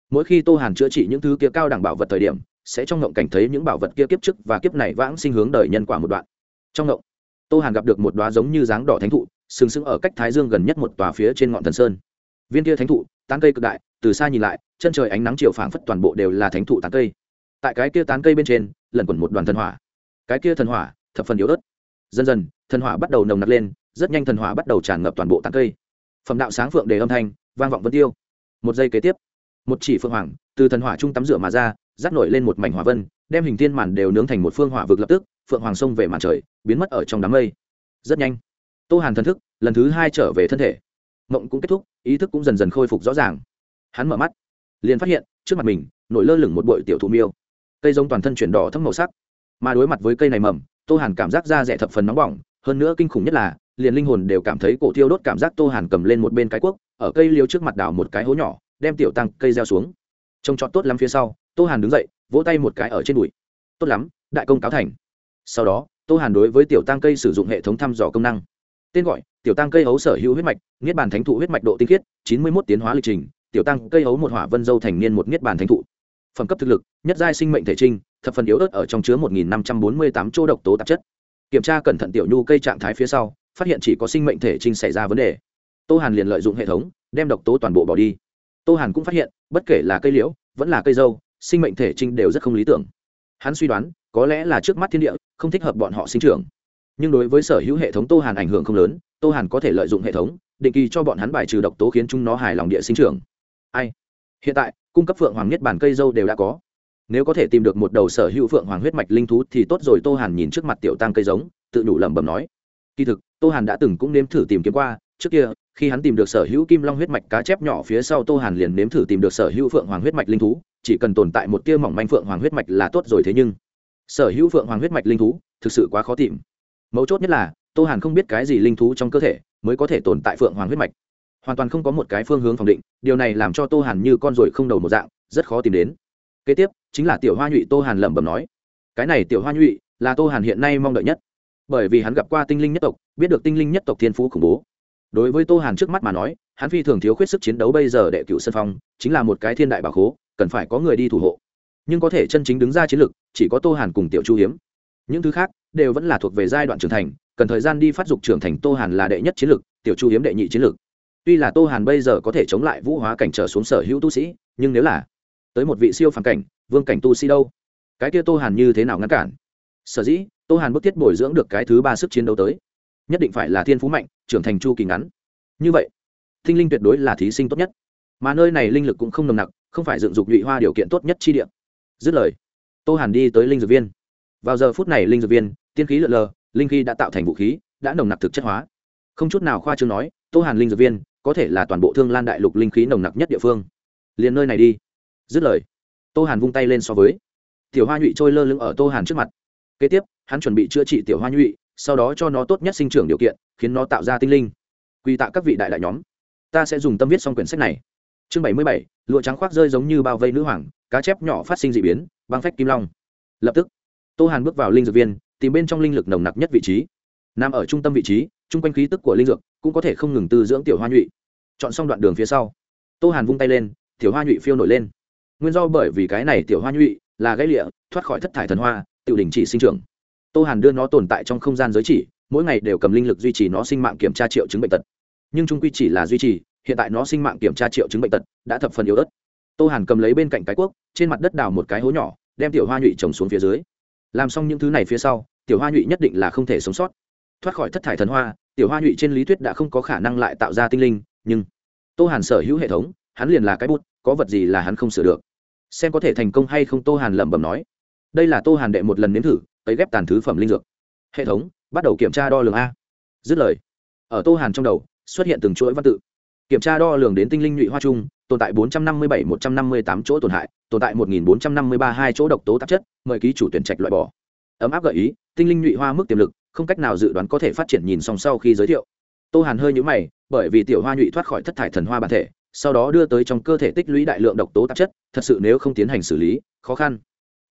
A: Mỗi khi tô hàn chữa trị những thứ kia cao đẳng bảo vật thời điểm sẽ trong ngộng cảnh thấy những bảo vật kia kiếp trước và kiếp này vãng sinh hướng đời nhân quả một đoạn. Trong ngộng, tô hàn gặp được một đoá giống như dáng đỏ thánh thụ, sừng sững ở cách thái dương gần nhất một tòa phía trên ngọn thần sơn. Viên kia thánh thụ, tán cây cực đại, từ xa nhìn lại, chân trời ánh nắng chiều phảng phất toàn bộ đều là thánh thụ tán cây. Tại cái kia tán cây bên trên, lẩn quẩn một đoàn thần hỏa. Cái kia thần hỏa, thập phần yếu ớt. Dần dần, thần hỏa bắt đầu nồng nặc lên, rất nhanh thần hỏa bắt đầu tràn ngập toàn bộ tán cây. Phẩm đạo sáng phượng đề âm thanh, vang vọng vân tiêu. Một giây kế tiếp, một chỉ phượng hoàng từ thần hỏa trung tắm rửa mà ra rát nổi lên một mảnh hỏa vân, đem hình thiên màn đều nướng thành một phương hỏa vực lập tức, phượng hoàng sông về màn trời, biến mất ở trong đám mây. Rất nhanh, tô hàn thần thức lần thứ hai trở về thân thể. Mộng cũng kết thúc, ý thức cũng dần dần khôi phục rõ ràng. Hắn mở mắt, liền phát hiện trước mặt mình nổi lơ lửng một bụi tiểu thụ miêu. Cây giống toàn thân chuyển đỏ thấm màu sắc. Mà đối mặt với cây này mầm, tô hàn cảm giác da rẻ thập phần nóng bỏng, hơn nữa kinh khủng nhất là, liền linh hồn đều cảm thấy cổ thiêu đốt cảm giác tô hàn cầm lên một bên cái cuốc, ở cây liêu trước mặt đảo một cái hố nhỏ, đem tiểu tăng cây gieo xuống. Trông trọt tốt lắm phía sau tô hàn đứng dậy, vỗ tay một cái ở trên đùi. Tốt lắm, đại công cáo thành. Sau đó, tô hàn đối với tiểu tăng cây sử dụng hệ thống thăm dò công năng. Tên gọi, tiểu tăng cây hấu sở hữu huyết mạch, niết bàn thánh thụ huyết mạch độ tinh khiết, chín mươi một tiến hóa lịch trình, tiểu tăng cây hấu một hỏa vân dâu thành niên một niết bàn thánh thụ. Phẩm cấp thực lực, nhất giai sinh mệnh thể trinh, thập phần yếu ớt ở trong chứa một nghìn năm trăm bốn mươi tám chỗ độc tố tạp chất. Kiểm tra cẩn thận tiểu nhu cây trạng thái phía sau, phát hiện chỉ có sinh mệnh thể trinh xảy ra vấn đề. Tô hàn liền lợi dụng hệ thống, đem độc tố toàn bộ bỏ đi. Tô hàn cũng phát hiện, bất kể là cây liễu, vẫn là cây dâu sinh mệnh thể trinh đều rất không lý tưởng. Hắn suy đoán, có lẽ là trước mắt thiên địa, không thích hợp bọn họ sinh trưởng. Nhưng đối với sở hữu hệ thống tô hàn ảnh hưởng không lớn, tô hàn có thể lợi dụng hệ thống, định kỳ cho bọn hắn bài trừ độc tố khiến chúng nó hài lòng địa sinh trưởng. Ai? Hiện tại, cung cấp phượng hoàng nhất bản cây dâu đều đã có. Nếu có thể tìm được một đầu sở hữu phượng hoàng huyết mạch linh thú thì tốt rồi, tô hàn nhìn trước mặt tiểu tăng cây giống, tự đủ lẩm bẩm nói. Kỳ thực, tô hàn đã từng cũng nếm thử tìm kiếm qua, trước kia, khi hắn tìm được sở hữu kim long huyết mạch cá chép nhỏ phía sau, tô hàn liền nếm thử tìm được sở hữu phượng hoàng huyết mạch linh thú chỉ cần tồn tại một tia mỏng manh phượng hoàng huyết mạch là tốt rồi thế nhưng sở hữu phượng hoàng huyết mạch linh thú thực sự quá khó tìm. Mấu chốt nhất là, tô hàn không biết cái gì linh thú trong cơ thể mới có thể tồn tại phượng hoàng huyết mạch. Hoàn toàn không có một cái phương hướng phòng định, điều này làm cho tô hàn như con ruồi không đầu một dạng, rất khó tìm đến. Kế tiếp, chính là tiểu hoa nhụy tô hàn lẩm bẩm nói, cái này tiểu hoa nhụy là tô hàn hiện nay mong đợi nhất, bởi vì hắn gặp qua tinh linh nhất tộc, biết được tinh linh nhất tộc thiên phú khủng bố. Đối với tô hàn trước mắt mà nói, hắn phi thường thiếu khuyết sức chiến đấu bây giờ đệ cựu sân phong, chính là một cái thiên đại bảo khố cần phải có người đi thủ hộ. Nhưng có thể chân chính đứng ra chiến lược, chỉ có tô hàn cùng tiểu chu hiếm. Những thứ khác đều vẫn là thuộc về giai đoạn trưởng thành, cần thời gian đi phát dục trưởng thành tô hàn là đệ nhất chiến lược, tiểu chu hiếm đệ nhị chiến lược. Tuy là tô hàn bây giờ có thể chống lại vũ hóa cảnh trở xuống sở hữu tu sĩ, nhưng nếu là tới một vị siêu phản cảnh, vương cảnh tu sĩ đâu? Cái kia tô hàn như thế nào ngăn cản? Sở dĩ, tô hàn bức thiết bồi dưỡng được cái thứ ba sức chiến đấu tới. Nhất định phải là thiên phú mạnh, trưởng thành chu kỳ ngắn. Như vậy, thinh linh tuyệt đối là thí sinh tốt nhất. Mà nơi này linh lực cũng không nồng nặc không phải dựng dục nhụy hoa điều kiện tốt nhất chi địa, dứt lời tô hàn đi tới linh dược viên. Vào giờ phút này linh dược viên tiên khí lượn lờ linh khí đã tạo thành vũ khí đã nồng nặc thực chất hóa. Không chút nào khoa trương nói tô hàn linh dược viên có thể là toàn bộ thương lan đại lục linh khí nồng nặc nhất địa phương. Liền nơi này đi. Dứt lời tô hàn vung tay lên so với. Tiểu hoa nhụy trôi lơ lưng ở tô hàn trước mặt. Kế tiếp hắn chuẩn bị chữa trị tiểu hoa nhụy sau đó cho nó tốt nhất sinh trưởng điều kiện khiến nó tạo ra tinh linh. Quy tạ các vị đại đại nhóm. Ta sẽ dùng tâm viết xong quyển sách này. Chương bảy mươi bảy lụa trắng khoác rơi giống như bao vây nữ hoàng, cá chép nhỏ phát sinh d ị biến, băng phách kim long. Lập tức, tô hàn bước vào linh dược viên, tìm bên trong linh lực nồng nặc nhất vị trí. Nằm ở trung tâm vị trí, chung quanh khí tức của linh dược cũng có thể không ngừng tư dưỡng tiểu hoa nhụy. Chọn xong đoạn đường phía sau, tô hàn vung tay lên, tiểu hoa nhụy phiêu nổi lên. Nguyên do bởi vì cái này tiểu hoa nhụy là gãy lịa, thoát khỏi thất thải thần hoa, tiểu đình chỉ sinh trưởng. Tô hàn đưa nó tồn tại trong không gian giới chỉ, mỗi ngày đều cầm linh lực duy trì nó sinh mạng kiểm tra triệu chứng bệnh tật. Nhưng trung quy chỉ là duy trì hiện tại nó sinh mạng kiểm tra triệu chứng bệnh tật đã thập phần yếu ớt. Tô hàn cầm lấy bên cạnh cái cuốc, trên mặt đất đào một cái hố nhỏ, đem tiểu hoa nhụy trồng xuống phía dưới. Làm xong những thứ này phía sau, tiểu hoa nhụy nhất định là không thể sống sót. Thoát khỏi thất thải thần hoa, tiểu hoa nhụy trên lý thuyết đã không có khả năng lại tạo ra tinh linh, nhưng tô hàn sở hữu hệ thống, hắn liền là cái bút, có vật gì là hắn không sửa được. Xem có thể thành công hay không, tô hàn lẩm bẩm nói. Đây là tô hàn đệ một lần nếm thử, ấy ghép tàn thứ phẩm linh dược. Hệ thống, bắt đầu kiểm tra đo lường a. Dứt lời, ở tô hàn trong đầu, xuất hiện từng chuỗi văn tự kiểm tra đo lường đến tinh linh nhụy hoa trung tồn tại 457-158 chỗ tổn hại, tồn tại 1453 hai chỗ độc tố tạp chất, mời ký chủ tuyển trạch loại bỏ. Ấm áp gợi ý, tinh linh nhụy hoa mức tiềm lực, không cách nào dự đoán có thể phát triển nhìn song sau khi giới thiệu. Tô hàn hơi nhũ mày, bởi vì tiểu hoa nhụy thoát khỏi thất thải thần hoa bản thể, sau đó đưa tới trong cơ thể tích lũy đại lượng độc tố tạp chất, thật sự nếu không tiến hành xử lý, khó khăn.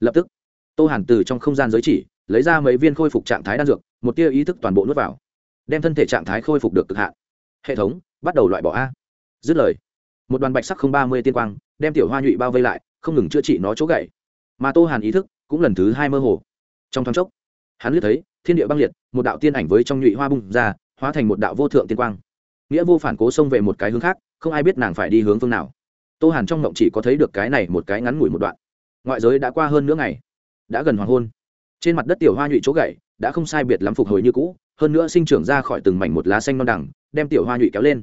A: Lập tức, tô hàn từ trong không gian giới chỉ, lấy ra mấy viên khôi phục trạng thái đan dược, một tia ý thức toàn bộ nuốt vào, đem thân thể trạng thái khôi phục được cực hạn. Hệ thống bắt đầu loại bỏ a. Dứt lời, một đoàn bạch sắc không ba mươi tiên quang đem tiểu hoa nhụy bao vây lại, không ngừng chữa trị nó chỗ gậy. Mà tô hàn ý thức cũng lần thứ hai mơ hồ. Trong thoáng chốc, hắn liếc thấy thiên địa băng liệt, một đạo tiên ảnh với trong nhụy hoa bung ra, hóa thành một đạo vô thượng tiên quang. Nghĩa vô phản cố xông về một cái hướng khác, không ai biết nàng phải đi hướng phương nào. Tô hàn trong ngộng chỉ có thấy được cái này một cái ngắn ngủi một đoạn. Ngoại giới đã qua hơn nửa ngày, đã gần hoàng hôn. Trên mặt đất tiểu hoa nhụy chỗ gậy đã không sai biệt lắm phục hồi như cũ, hơn nữa sinh trưởng ra khỏi từng mảnh một lá xanh non đẳng đem tiểu hoa nhụy kéo lên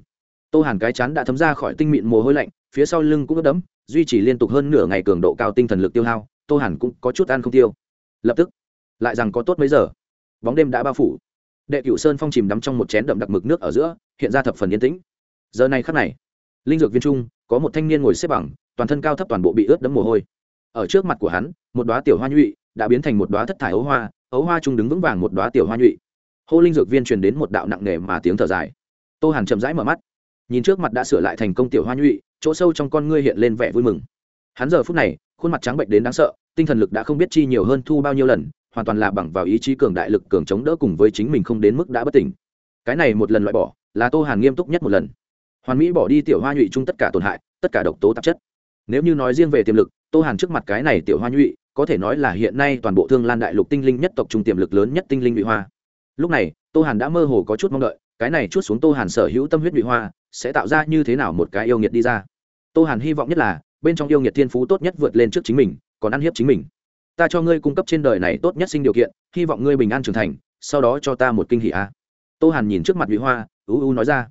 A: tô hàn cái chán đã thấm ra khỏi tinh mịn mồ hôi lạnh, phía sau lưng cũng ướt đẫm, duy trì liên tục hơn nửa ngày cường độ cao tinh thần lực tiêu hao, tô hàn cũng có chút ăn không tiêu. Lập tức, lại rằng có tốt mấy giờ, bóng đêm đã bao phủ. Đệ cửu sơn phong chìm đắm trong một chén đậm đặc mực nước ở giữa, hiện ra thập phần yên tĩnh. Giờ này khắc này, linh dược viên trung, có một thanh niên ngồi xếp bằng, toàn thân cao thấp toàn bộ bị ướt đẫm mồ hôi. Ở trước mặt của hắn, một đoá tiểu hoa nhụy, đã biến thành một đoá thất thải ấu hoa ấu hoa trung đứng vững vàng một đoá tiểu hoa nhụy. Hô linh dược viên truyền đến một đạo nặng nề mà tiếng thở dài. Tô hàn chậm rãi mở mắt nhìn trước mặt đã sửa lại thành công tiểu hoa nhụy, chỗ sâu trong con ngươi hiện lên vẻ vui mừng. Hắn giờ phút này, khuôn mặt trắng bệnh đến đáng sợ, tinh thần lực đã không biết chi nhiều hơn thu bao nhiêu lần, hoàn toàn là bằng vào ý chí cường đại lực cường chống đỡ cùng với chính mình không đến mức đã bất tỉnh. Cái này một lần loại bỏ, là tô hàn nghiêm túc nhất một lần. Hoàn mỹ bỏ đi tiểu hoa nhụy chung tất cả tổn hại, tất cả độc tố tạp chất. Nếu như nói riêng về tiềm lực, tô hàn trước mặt cái này tiểu hoa nhụy, có thể nói là hiện nay toàn bộ thương lan đại lục tinh linh nhất tộc trung tiềm lực lớn nhất tinh linh nhụy hoa. Lúc này, tô hàn đã mơ hồ có chút mong đợi cái này chút xuống tô hàn sở hữu tâm huyết nhụy hoa, sẽ tạo ra như thế nào một cái yêu nghiệt đi ra? Tô hàn hy vọng nhất là, bên trong yêu nghiệt thiên phú tốt nhất vượt lên trước chính mình, còn ăn hiếp chính mình. Ta cho ngươi cung cấp trên đời này tốt nhất sinh điều kiện, hy vọng ngươi bình an trưởng thành, sau đó cho ta một kinh hỷ a. À. Tô hàn nhìn trước mặt nhụy hoa, ú ú nói ra.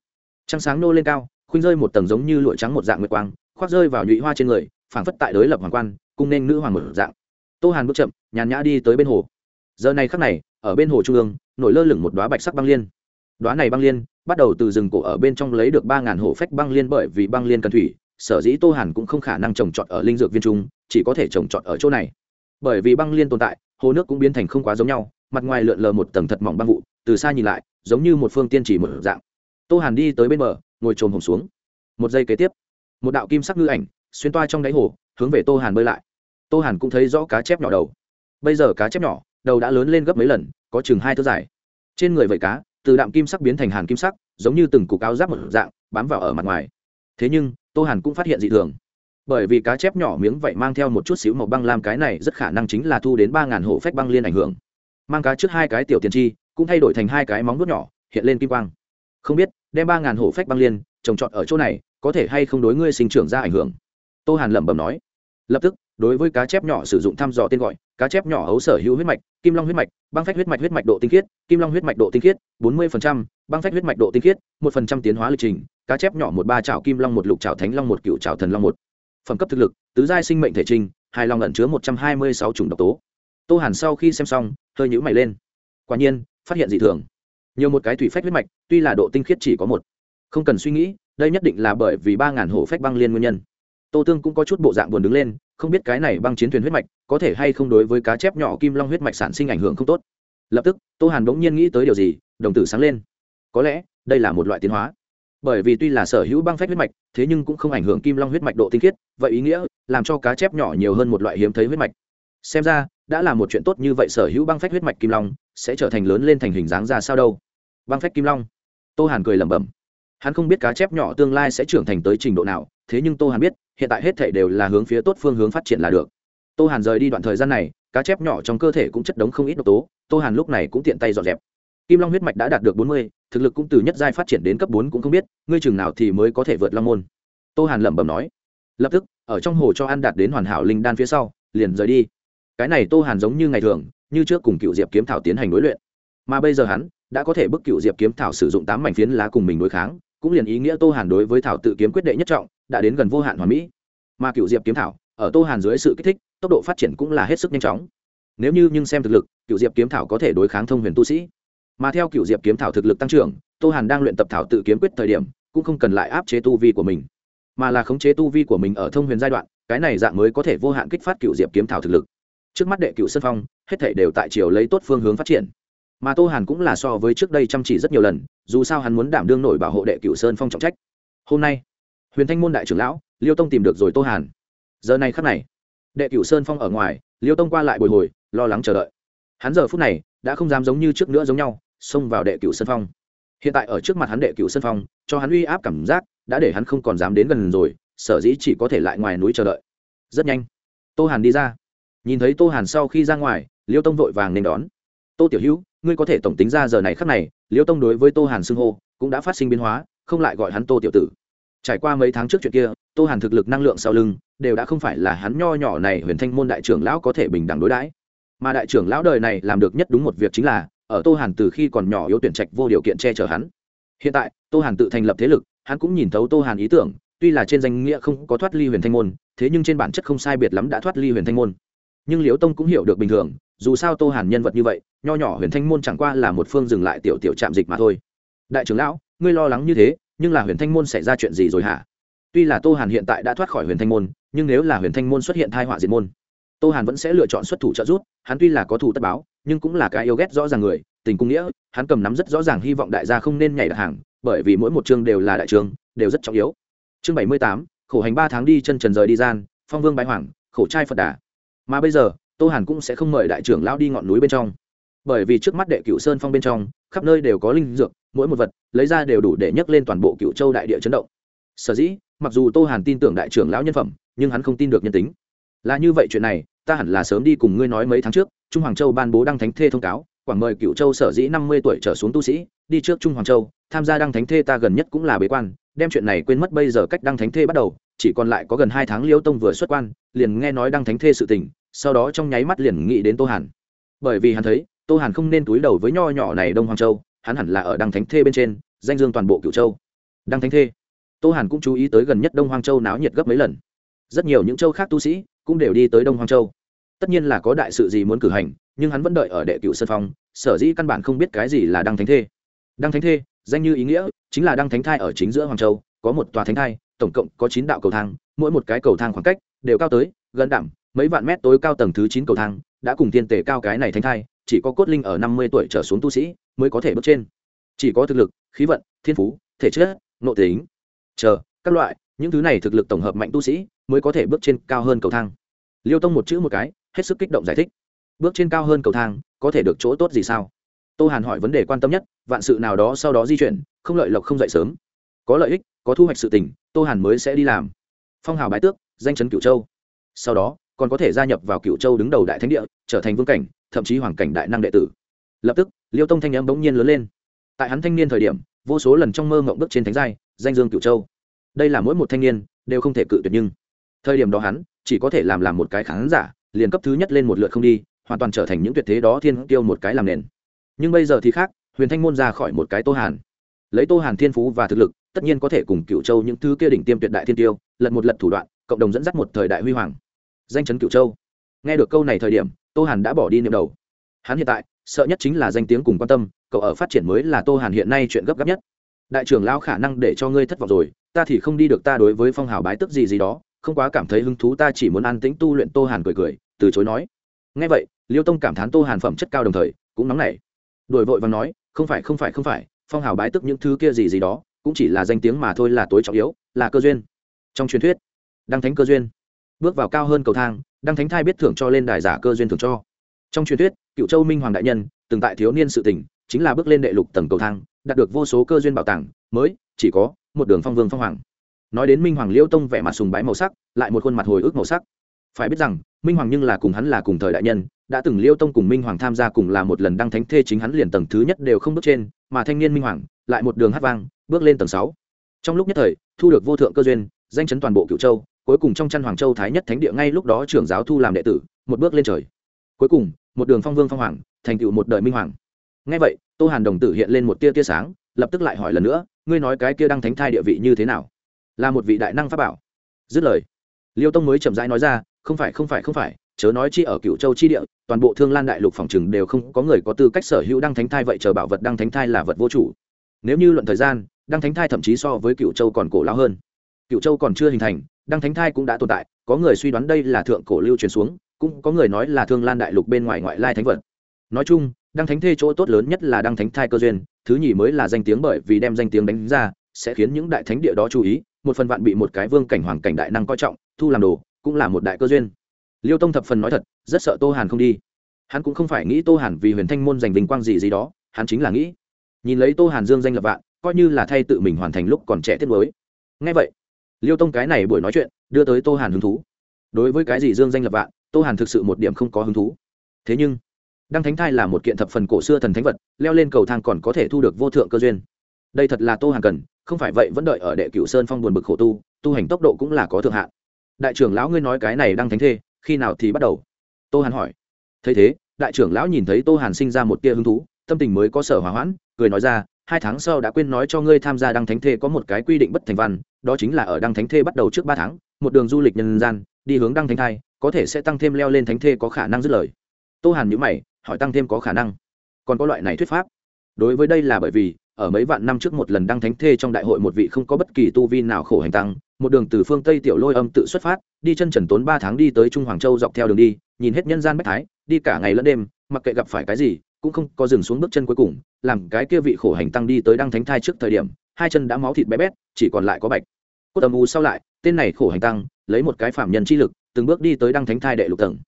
A: Trăng sáng nô lên cao, khuynh rơi một tầng giống như lụa trắng một dạng nguyệt quang, khoác rơi vào nhụy hoa trên người, phảng phất tại đối lập hoàng quan, cung nên nữ hoàng một dạng. Tô hàn bước chậm, nhàn nhã đi tới bên hồ. Giờ này khắc này, ở bên hồ trung ương, nổi lơ lửng một đoá bạch sắc băng liên đoá này băng liên, bắt đầu từ rừng cổ ở bên trong lấy được ba ngàn hổ phách băng liên bởi vì băng liên cần thủy, sở dĩ tô hàn cũng không khả năng trồng trọt ở linh dược viên trung, chỉ có thể trồng trọt ở chỗ này. Bởi vì băng liên tồn tại, hồ nước cũng biến thành không quá giống nhau, mặt ngoài lượn lờ một tầng thật mỏng băng vụ, từ xa nhìn lại, giống như một phương tiên chỉ một dạng. Tô hàn đi tới bên bờ, ngồi trồm hồng xuống. Một giây kế tiếp, một đạo kim sắc ngư ảnh xuyên toa trong đáy hồ, hướng về tô hàn bơi lại. Tô hàn cũng thấy rõ cá chép nhỏ đầu. Bây giờ cá chép nhỏ, đầu đã lớn lên gấp mấy lần, có chừng hai thước dài. Trên người vẩy cá từ đạm kim sắc biến thành hàn kim sắc, giống như từng cục áo giáp một dạng, bám vào ở mặt ngoài. Thế nhưng, tô hàn cũng phát hiện dị thường. Bởi vì cá chép nhỏ miếng vậy mang theo một chút xíu màu băng lam, cái này rất khả năng chính là thu đến ba ngàn hộ phách băng liên ảnh hưởng. Mang cá trước hai cái tiểu tiền chi, cũng thay đổi thành hai cái móng vuốt nhỏ, hiện lên kim quang. Không biết, đem ba ngàn hộ phách băng liên, trồng trọt ở chỗ này, có thể hay không đối ngươi sinh trưởng ra ảnh hưởng? Tô hàn lẩm bẩm nói. Lập tức, đối với cá chép nhỏ sử dụng thăm dò tên gọi cá chép nhỏ hấu sở hữu huyết mạch kim long huyết mạch băng phách huyết mạch huyết mạch độ tinh khiết kim long huyết mạch độ tinh khiết bốn mươi băng phách huyết mạch độ tinh khiết một phần tiến hóa lịch trình cá chép nhỏ một ba trào kim long một lục trảo, thánh long một cựu trảo thần long một. Phẩm cấp thực lực tứ giai sinh mệnh thể trình hài long ẩn chứa một trăm hai mươi sáu chủng độc tố. Tô hàn sau khi xem xong hơi nhũ mày lên. Quả nhiên phát hiện dị thường. Nhiều một cái thủy phách huyết mạch tuy là độ tinh khiết chỉ có một. Không cần suy nghĩ đây nhất định là bởi vì ba ngàn hổ phách băng liên nguyên nhân tô tương cũng có chút bộ dạng buồn đứng lên, không biết cái này băng chiến thuyền huyết mạch có thể hay không đối với cá chép nhỏ kim long huyết mạch sản sinh ảnh hưởng không tốt. Lập tức, tô hàn bỗng nhiên nghĩ tới điều gì, đồng tử sáng lên. Có lẽ, đây là một loại tiến hóa. Bởi vì tuy là sở hữu băng phách huyết mạch, thế nhưng cũng không ảnh hưởng kim long huyết mạch độ tinh khiết, vậy ý nghĩa, làm cho cá chép nhỏ nhiều hơn một loại hiếm thấy huyết mạch. Xem ra, đã là một chuyện tốt như vậy sở hữu băng phách huyết mạch kim long sẽ trở thành lớn lên thành hình dáng ra sao đâu. Băng phách kim long. Tô hàn cười lẩm bẩm hắn không biết cá chép nhỏ tương lai sẽ trưởng thành tới trình độ nào, thế nhưng tô hàn biết, hiện tại hết thể đều là hướng phía tốt phương hướng phát triển là được. Tô hàn rời đi đoạn thời gian này, cá chép nhỏ trong cơ thể cũng chất đống không ít độc tố, tô hàn lúc này cũng tiện tay dọn dẹp. Kim long huyết mạch đã đạt được bốn mươi, thực lực cũng từ nhất giai phát triển đến cấp bốn cũng không biết, ngươi chừng nào thì mới có thể vượt long môn. Tô hàn lẩm bẩm nói. Lập tức, ở trong hồ cho ăn đạt đến hoàn hảo linh đan phía sau, liền rời đi. Cái này tô hàn giống như ngày thường, như trước cùng cựu diệp kiếm thảo tiến hành đối luyện. Mà bây giờ hắn, đã có thể bức cựu diệp kiếm thảo sử dụng tám mảnh phiến lá cùng mình đối kháng cũng liền ý nghĩa tô hàn đối với thảo tự kiếm quyết đệ nhất trọng, đã đến gần vô hạn hoàn mỹ. Mà cựu diệp kiếm thảo, ở tô hàn dưới sự kích thích, tốc độ phát triển cũng là hết sức nhanh chóng. Nếu như nhưng xem thực lực cựu diệp kiếm thảo có thể đối kháng thông huyền tu sĩ. Mà theo cựu diệp kiếm thảo thực lực tăng trưởng, tô hàn đang luyện tập thảo tự kiếm quyết thời điểm, cũng không cần lại áp chế tu vi của mình, mà là khống chế tu vi của mình ở thông huyền giai đoạn, cái này dạng mới có thể vô hạn kích phát cựu diệp kiếm thảo thực lực. Trước mắt đệ cựu sân phong, hết thể đều tại chiều lấy tốt phương hướng phát triển. Mà tô hàn cũng là so với trước đây chăm chỉ rất nhiều lần dù sao hắn muốn đảm đương nổi bảo hộ đệ cửu sơn phong trọng trách. Hôm nay, huyền thanh môn đại trưởng lão, liêu tông tìm được rồi tô hàn. Giờ này khắc này, đệ cửu sơn phong ở ngoài, liêu tông qua lại bồi hồi, lo lắng chờ đợi. Hắn giờ phút này, đã không dám giống như trước nữa giống nhau, xông vào đệ cửu sơn phong. Hiện tại ở trước mặt hắn đệ cửu sơn phong, cho hắn uy áp cảm giác, đã để hắn không còn dám đến gần rồi, sở dĩ chỉ có thể lại ngoài núi chờ đợi. Rất nhanh, tô hàn đi ra. Nhìn thấy tô hàn sau khi ra ngoài, liêu tông vội vàng nên đón. Tô tiểu hữu, ngươi có thể tổng tính ra giờ này khắc này liêu tông đối với tô hàn xưng hô cũng đã phát sinh biến hóa, không lại gọi hắn tô tiểu tử. Trải qua mấy tháng trước chuyện kia, tô hàn thực lực năng lượng sau lưng đều đã không phải là hắn nho nhỏ này huyền thanh môn đại trưởng lão có thể bình đẳng đối đãi. Mà đại trưởng lão đời này làm được nhất đúng một việc chính là, ở tô hàn từ khi còn nhỏ yếu tuyển trạch vô điều kiện che chở hắn. Hiện tại, tô hàn tự thành lập thế lực, hắn cũng nhìn thấu tô hàn ý tưởng, tuy là trên danh nghĩa không có thoát ly huyền thanh môn, thế nhưng trên bản chất không sai biệt lắm đã thoát ly huyền thanh môn nhưng liễu tông cũng hiểu được bình thường, dù sao tô hàn nhân vật như vậy, nho nhỏ huyền thanh môn chẳng qua là một phương dừng lại tiểu tiểu trạm dịch mà thôi. Đại trưởng lão, ngươi lo lắng như thế, nhưng là huyền thanh môn xảy ra chuyện gì rồi hả? Tuy là tô hàn hiện tại đã thoát khỏi huyền thanh môn, nhưng nếu là huyền thanh môn xuất hiện thai họa diệt môn, tô hàn vẫn sẽ lựa chọn xuất thủ trợ giúp, hắn tuy là có thủ tất báo, nhưng cũng là cái yêu ghét rõ ràng người, tình cung nghĩa, hắn cầm nắm rất rõ ràng hy vọng đại gia không nên nhảy đặt hàng, bởi vì mỗi một chương đều là đại chương, đều rất trọng yếu. Chương bảy mươi tám, khổ hành ba tháng đi chân trần rời đi gian, phong vương bái hoàng, khổ trai phật đà mà bây giờ, tô hàn cũng sẽ không mời đại trưởng lão đi ngọn núi bên trong. Bởi vì trước mắt đệ cửu sơn phong bên trong, khắp nơi đều có linh dược, mỗi một vật, lấy ra đều đủ để nhấc lên toàn bộ cựu châu đại địa chấn động. Sở dĩ, mặc dù tô hàn tin tưởng đại trưởng lão nhân phẩm, nhưng hắn không tin được nhân tính. Là như vậy chuyện này, ta hẳn là sớm đi cùng ngươi nói mấy tháng trước, trung hoàng châu ban bố đăng thánh thê thông cáo, quảng mời cựu châu sở dĩ năm mươi tuổi trở xuống tu sĩ, đi trước trung hoàng châu, tham gia đăng thánh thê ta gần nhất cũng là bế quan, đem chuyện này quên mất bây giờ cách đăng thánh thê bắt đầu, chỉ còn lại có gần hai tháng liêu tông vừa xuất quan, liền nghe nói đăng thánh thê sự tình sau đó trong nháy mắt liền nghĩ đến tô hàn. Bởi vì hắn thấy, tô hàn không nên túi đầu với nho nhỏ này đông hoàng châu, hắn hẳn là ở đăng thánh thê bên trên, danh dương toàn bộ cựu châu. Đăng thánh thê. Tô hàn cũng chú ý tới gần nhất đông hoàng châu náo nhiệt gấp mấy lần. Rất nhiều những châu khác tu sĩ cũng đều đi tới đông hoàng châu. Tất nhiên là có đại sự gì muốn cử hành, nhưng hắn vẫn đợi ở đệ cựu sân phong, sở dĩ căn bản không biết cái gì là đăng thánh thê. Đăng thánh thê, danh như ý nghĩa, chính là đăng thánh thai ở chính giữa hoàng châu, có một tòa thánh thai, tổng cộng có chín đạo cầu thang, mỗi một cái cầu thang khoảng cách đều cao tới, gần đảm mấy vạn mét tối cao tầng thứ chín cầu thang, đã cùng tiên tệ cao cái này thánh thai, chỉ có cốt linh ở năm mươi tuổi trở xuống tu sĩ mới có thể bước trên. Chỉ có thực lực, khí vận, thiên phú, thể chất, nội tính. Chờ, các loại, những thứ này thực lực tổng hợp mạnh tu sĩ mới có thể bước trên cao hơn cầu thang. Liêu tông một chữ một cái, hết sức kích động giải thích. Bước trên cao hơn cầu thang, có thể được chỗ tốt gì sao? Tô hàn hỏi vấn đề quan tâm nhất, vạn sự nào đó sau đó di chuyển, không lợi lộc không dậy sớm. Có lợi ích, có thu hoạch sự tình, tô hàn mới sẽ đi làm. Phong hào bái tước, danh chấn cửu châu. Sau đó còn có thể gia nhập vào cửu châu đứng đầu đại thánh địa, trở thành vương cảnh, thậm chí hoàng cảnh đại năng đệ tử. Lập tức, liêu tông thanh n m bỗng nhiên lớn lên. Tại hắn thanh niên thời điểm, vô số lần trong mơ mộng bước trên thánh giai, danh dương cửu châu. Đây là mỗi một thanh niên đều không thể cự tuyệt nhưng, thời điểm đó hắn chỉ có thể làm làm một cái khán giả, liền cấp thứ nhất lên một lượt không đi, hoàn toàn trở thành những tuyệt thế đó thiên tiêu một cái làm nền. Nhưng bây giờ thì khác, huyền thanh môn ra khỏi một cái tô hàn. Lấy tô hàn thiên phú và thực lực, tất nhiên có thể cùng cựu châu những thứ kia đỉnh tiêm tuyệt đại thiên tiêu lật một lật thủ đoạn, cộng đồng dẫn dắt một thời đại huy hoàng danh chấn cựu châu. Nghe được câu này thời điểm, tô hàn đã bỏ đi niệm đầu. Hắn hiện tại, sợ nhất chính là danh tiếng cùng quan tâm, cậu ở phát triển mới là tô hàn hiện nay chuyện gấp gáp nhất. Đại trưởng lao khả năng để cho ngươi thất vọng rồi, ta thì không đi được ta đối với phong hào bái tức gì gì đó, không quá cảm thấy hứng thú, ta chỉ muốn an tĩnh tu luyện, tô hàn cười cười, từ chối nói. Ngay vậy, liêu tông cảm thán tô hàn phẩm chất cao đồng thời, cũng nóng nảy. Đổi vội và nói, không phải không phải không phải, phong hào bái tức những thứ kia gì gì đó, cũng chỉ là danh tiếng mà thôi, là tối trọng yếu, là cơ duyên. Trong truyền thuyết, đăng thánh cơ duyên bước vào cao hơn cầu thang, đăng thánh thai biết thưởng cho lên đài giả cơ duyên thưởng cho. Trong truyền thuyết, cựu châu minh hoàng đại nhân, từng tại thiếu niên sự tỉnh chính là bước lên đệ lục tầng cầu thang, đạt được vô số cơ duyên bảo tàng, mới, chỉ có một đường phong vương phong hoàng. Nói đến minh hoàng liêu tông vẻ mặt sùng bái màu sắc, lại một khuôn mặt hồi ức màu sắc. Phải biết rằng, minh hoàng nhưng là cùng hắn là cùng thời đại nhân, đã từng liêu tông cùng minh hoàng tham gia cùng là một lần đăng thánh thê chính hắn liền tầng thứ nhất đều không bước trên, mà thanh niên minh hoàng, lại một đường hát vang, bước lên tầng sáu. Trong lúc nhất thời, thu được vô thượng cơ duyên, danh chấn toàn bộ cựu châu cuối cùng trong chăn hoàng châu thái nhất thánh địa ngay lúc đó trưởng giáo thu làm đệ tử, một bước lên trời. Cuối cùng, một đường phong vương phong hoàng, thành tựu một đời minh hoàng. Ngay vậy, tô hàn đồng tử hiện lên một tia tia sáng, lập tức lại hỏi lần nữa, ngươi nói cái kia đăng thánh thai địa vị như thế nào? Là một vị đại năng pháp bảo. Dứt lời, liêu tông mới chậm rãi nói ra, không phải không phải không phải, chớ nói chi ở cựu châu chi địa, toàn bộ thương lan đại lục phòng chừng đều không có người có tư cách sở hữu đăng thánh thai vậy chờ bảo vật đăng thánh thai là vật vô chủ. Nếu như luận thời gian, đăng thánh thai thậm chí so với cựu châu còn cổ lao hơn. Cựu châu còn chưa hình thành đăng thánh thai cũng đã tồn tại, có người suy đoán đây là thượng cổ lưu truyền xuống, cũng có người nói là thương lan đại lục bên ngoài ngoại lai thánh vật. Nói chung, đăng thánh thê chỗ tốt lớn nhất là đăng thánh thai cơ duyên, thứ nhì mới là danh tiếng bởi vì đem danh tiếng đánh ra, sẽ khiến những đại thánh địa đó chú ý, một phần vạn bị một cái vương cảnh hoàng cảnh đại năng coi trọng, thu làm đồ, cũng là một đại cơ duyên. Liêu tông thập phần nói thật, rất sợ tô hàn không đi. Hắn cũng không phải nghĩ tô hàn vì huyền thanh môn giành vinh quang gì gì đó, hắn chính là nghĩ. Nhìn lấy tô hàn dương danh lập vạn, coi như là thay tự mình hoàn thành lúc còn trẻ tiết mới. Ngay vậy liêu tông cái này buổi nói chuyện, đưa tới tô hàn hứng thú. Đối với cái gì dương danh lập vạn, tô hàn thực sự một điểm không có hứng thú. Thế nhưng, đăng thánh thai là một kiện thập phần cổ xưa thần thánh vật, leo lên cầu thang còn có thể thu được vô thượng cơ duyên. Đây thật là tô hàn cần, không phải vậy vẫn đợi ở đệ cửu sơn phong buồn bực khổ tu tu hành tốc độ cũng là có thượng hạn. Đại trưởng lão ngươi nói cái này đăng thánh thê, khi nào thì bắt đầu? Tô hàn hỏi. Thấy thế, đại trưởng lão nhìn thấy tô hàn sinh ra một tia hứng thú, tâm tình mới có sở hòa hoãn, cười nói ra hai tháng sau đã quên nói cho ngươi tham gia đăng thánh thê có một cái quy định bất thành văn, đó chính là ở đăng thánh thê bắt đầu trước ba tháng, một đường du lịch nhân gian, đi hướng đăng thánh thai, có thể sẽ tăng thêm leo lên thánh thê có khả năng dứt lời. Tô hàn nhữ mày, hỏi tăng thêm có khả năng. Còn có loại này thuyết pháp? Đối với đây là bởi vì, ở mấy vạn năm trước một lần đăng thánh thê trong đại hội một vị không có bất kỳ tu vi nào khổ hành tăng, một đường từ phương tây tiểu lôi âm tự xuất phát, đi chân trần tốn ba tháng đi tới trung hoàng châu dọc theo đường đi, nhìn hết nhân gian bách thái, đi cả ngày lẫn đêm, mặc kệ gặp phải cái gì cũng không có dừng xuống bước chân cuối cùng, làm cái kia vị khổ hành tăng đi tới đăng thánh thai trước thời điểm, hai chân đã máu thịt bé bét, chỉ còn lại có bạch. Cốt âm u sau lại, tên này khổ hành tăng, lấy một cái phạm nhân chi lực, từng bước đi tới đăng thánh thai đệ lục tầng.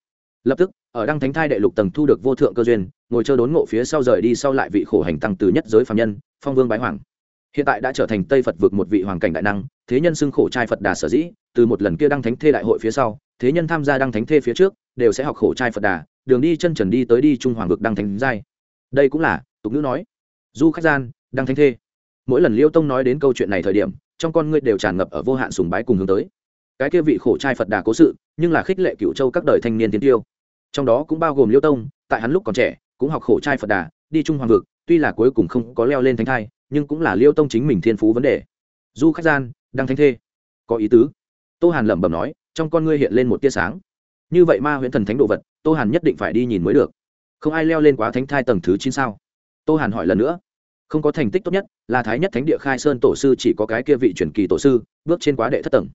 A: Lập tức, ở đăng thánh thai đệ lục tầng thu được vô thượng cơ duyên, ngồi chơi đốn ngộ phía sau rời đi sau lại vị khổ hành tăng từ nhất giới phạm nhân, phong vương bái hoàng. Hiện tại đã trở thành tây phật vực một vị hoàng cảnh đại năng, thế nhân xưng khổ trai phật đà sở dĩ, từ một lần kia đăng thánh thê đại hội phía sau, thế nhân tham gia đăng thánh thê phía trước, đều sẽ học khổ trai phật đà đường đi chân trần đi tới đi trung hoàng vực đăng thánh giai. Đây cũng là, tục ngữ nói, du khách gian, đăng thánh thê. Mỗi lần liêu tông nói đến câu chuyện này thời điểm, trong con ngươi đều tràn ngập ở vô hạn sùng bái cùng hướng tới. Cái kia vị khổ trai phật đà cố sự, nhưng là khích lệ cựu châu các đời thanh niên tiến tiêu. Trong đó cũng bao gồm liêu tông, tại hắn lúc còn trẻ, cũng học khổ trai phật đà, đi trung hoàng vực, tuy là cuối cùng không có leo lên thánh thai, nhưng cũng là liêu tông chính mình thiên phú vấn đề. Du khách gian, đăng thánh thê. Có ý tứ. Tô hàn lẩm bẩm nói, trong con ngươi hiện lên một tia sáng như vậy ma huyễn thần thánh đồ vật, tô hàn nhất định phải đi nhìn mới được. Không ai leo lên quá thánh thai tầng thứ chín sao? Tô hàn hỏi lần nữa. Không có thành tích tốt nhất, là thái nhất thánh địa khai sơn tổ sư chỉ có cái kia vị truyền kỳ tổ sư, bước trên quá đệ thất tầng.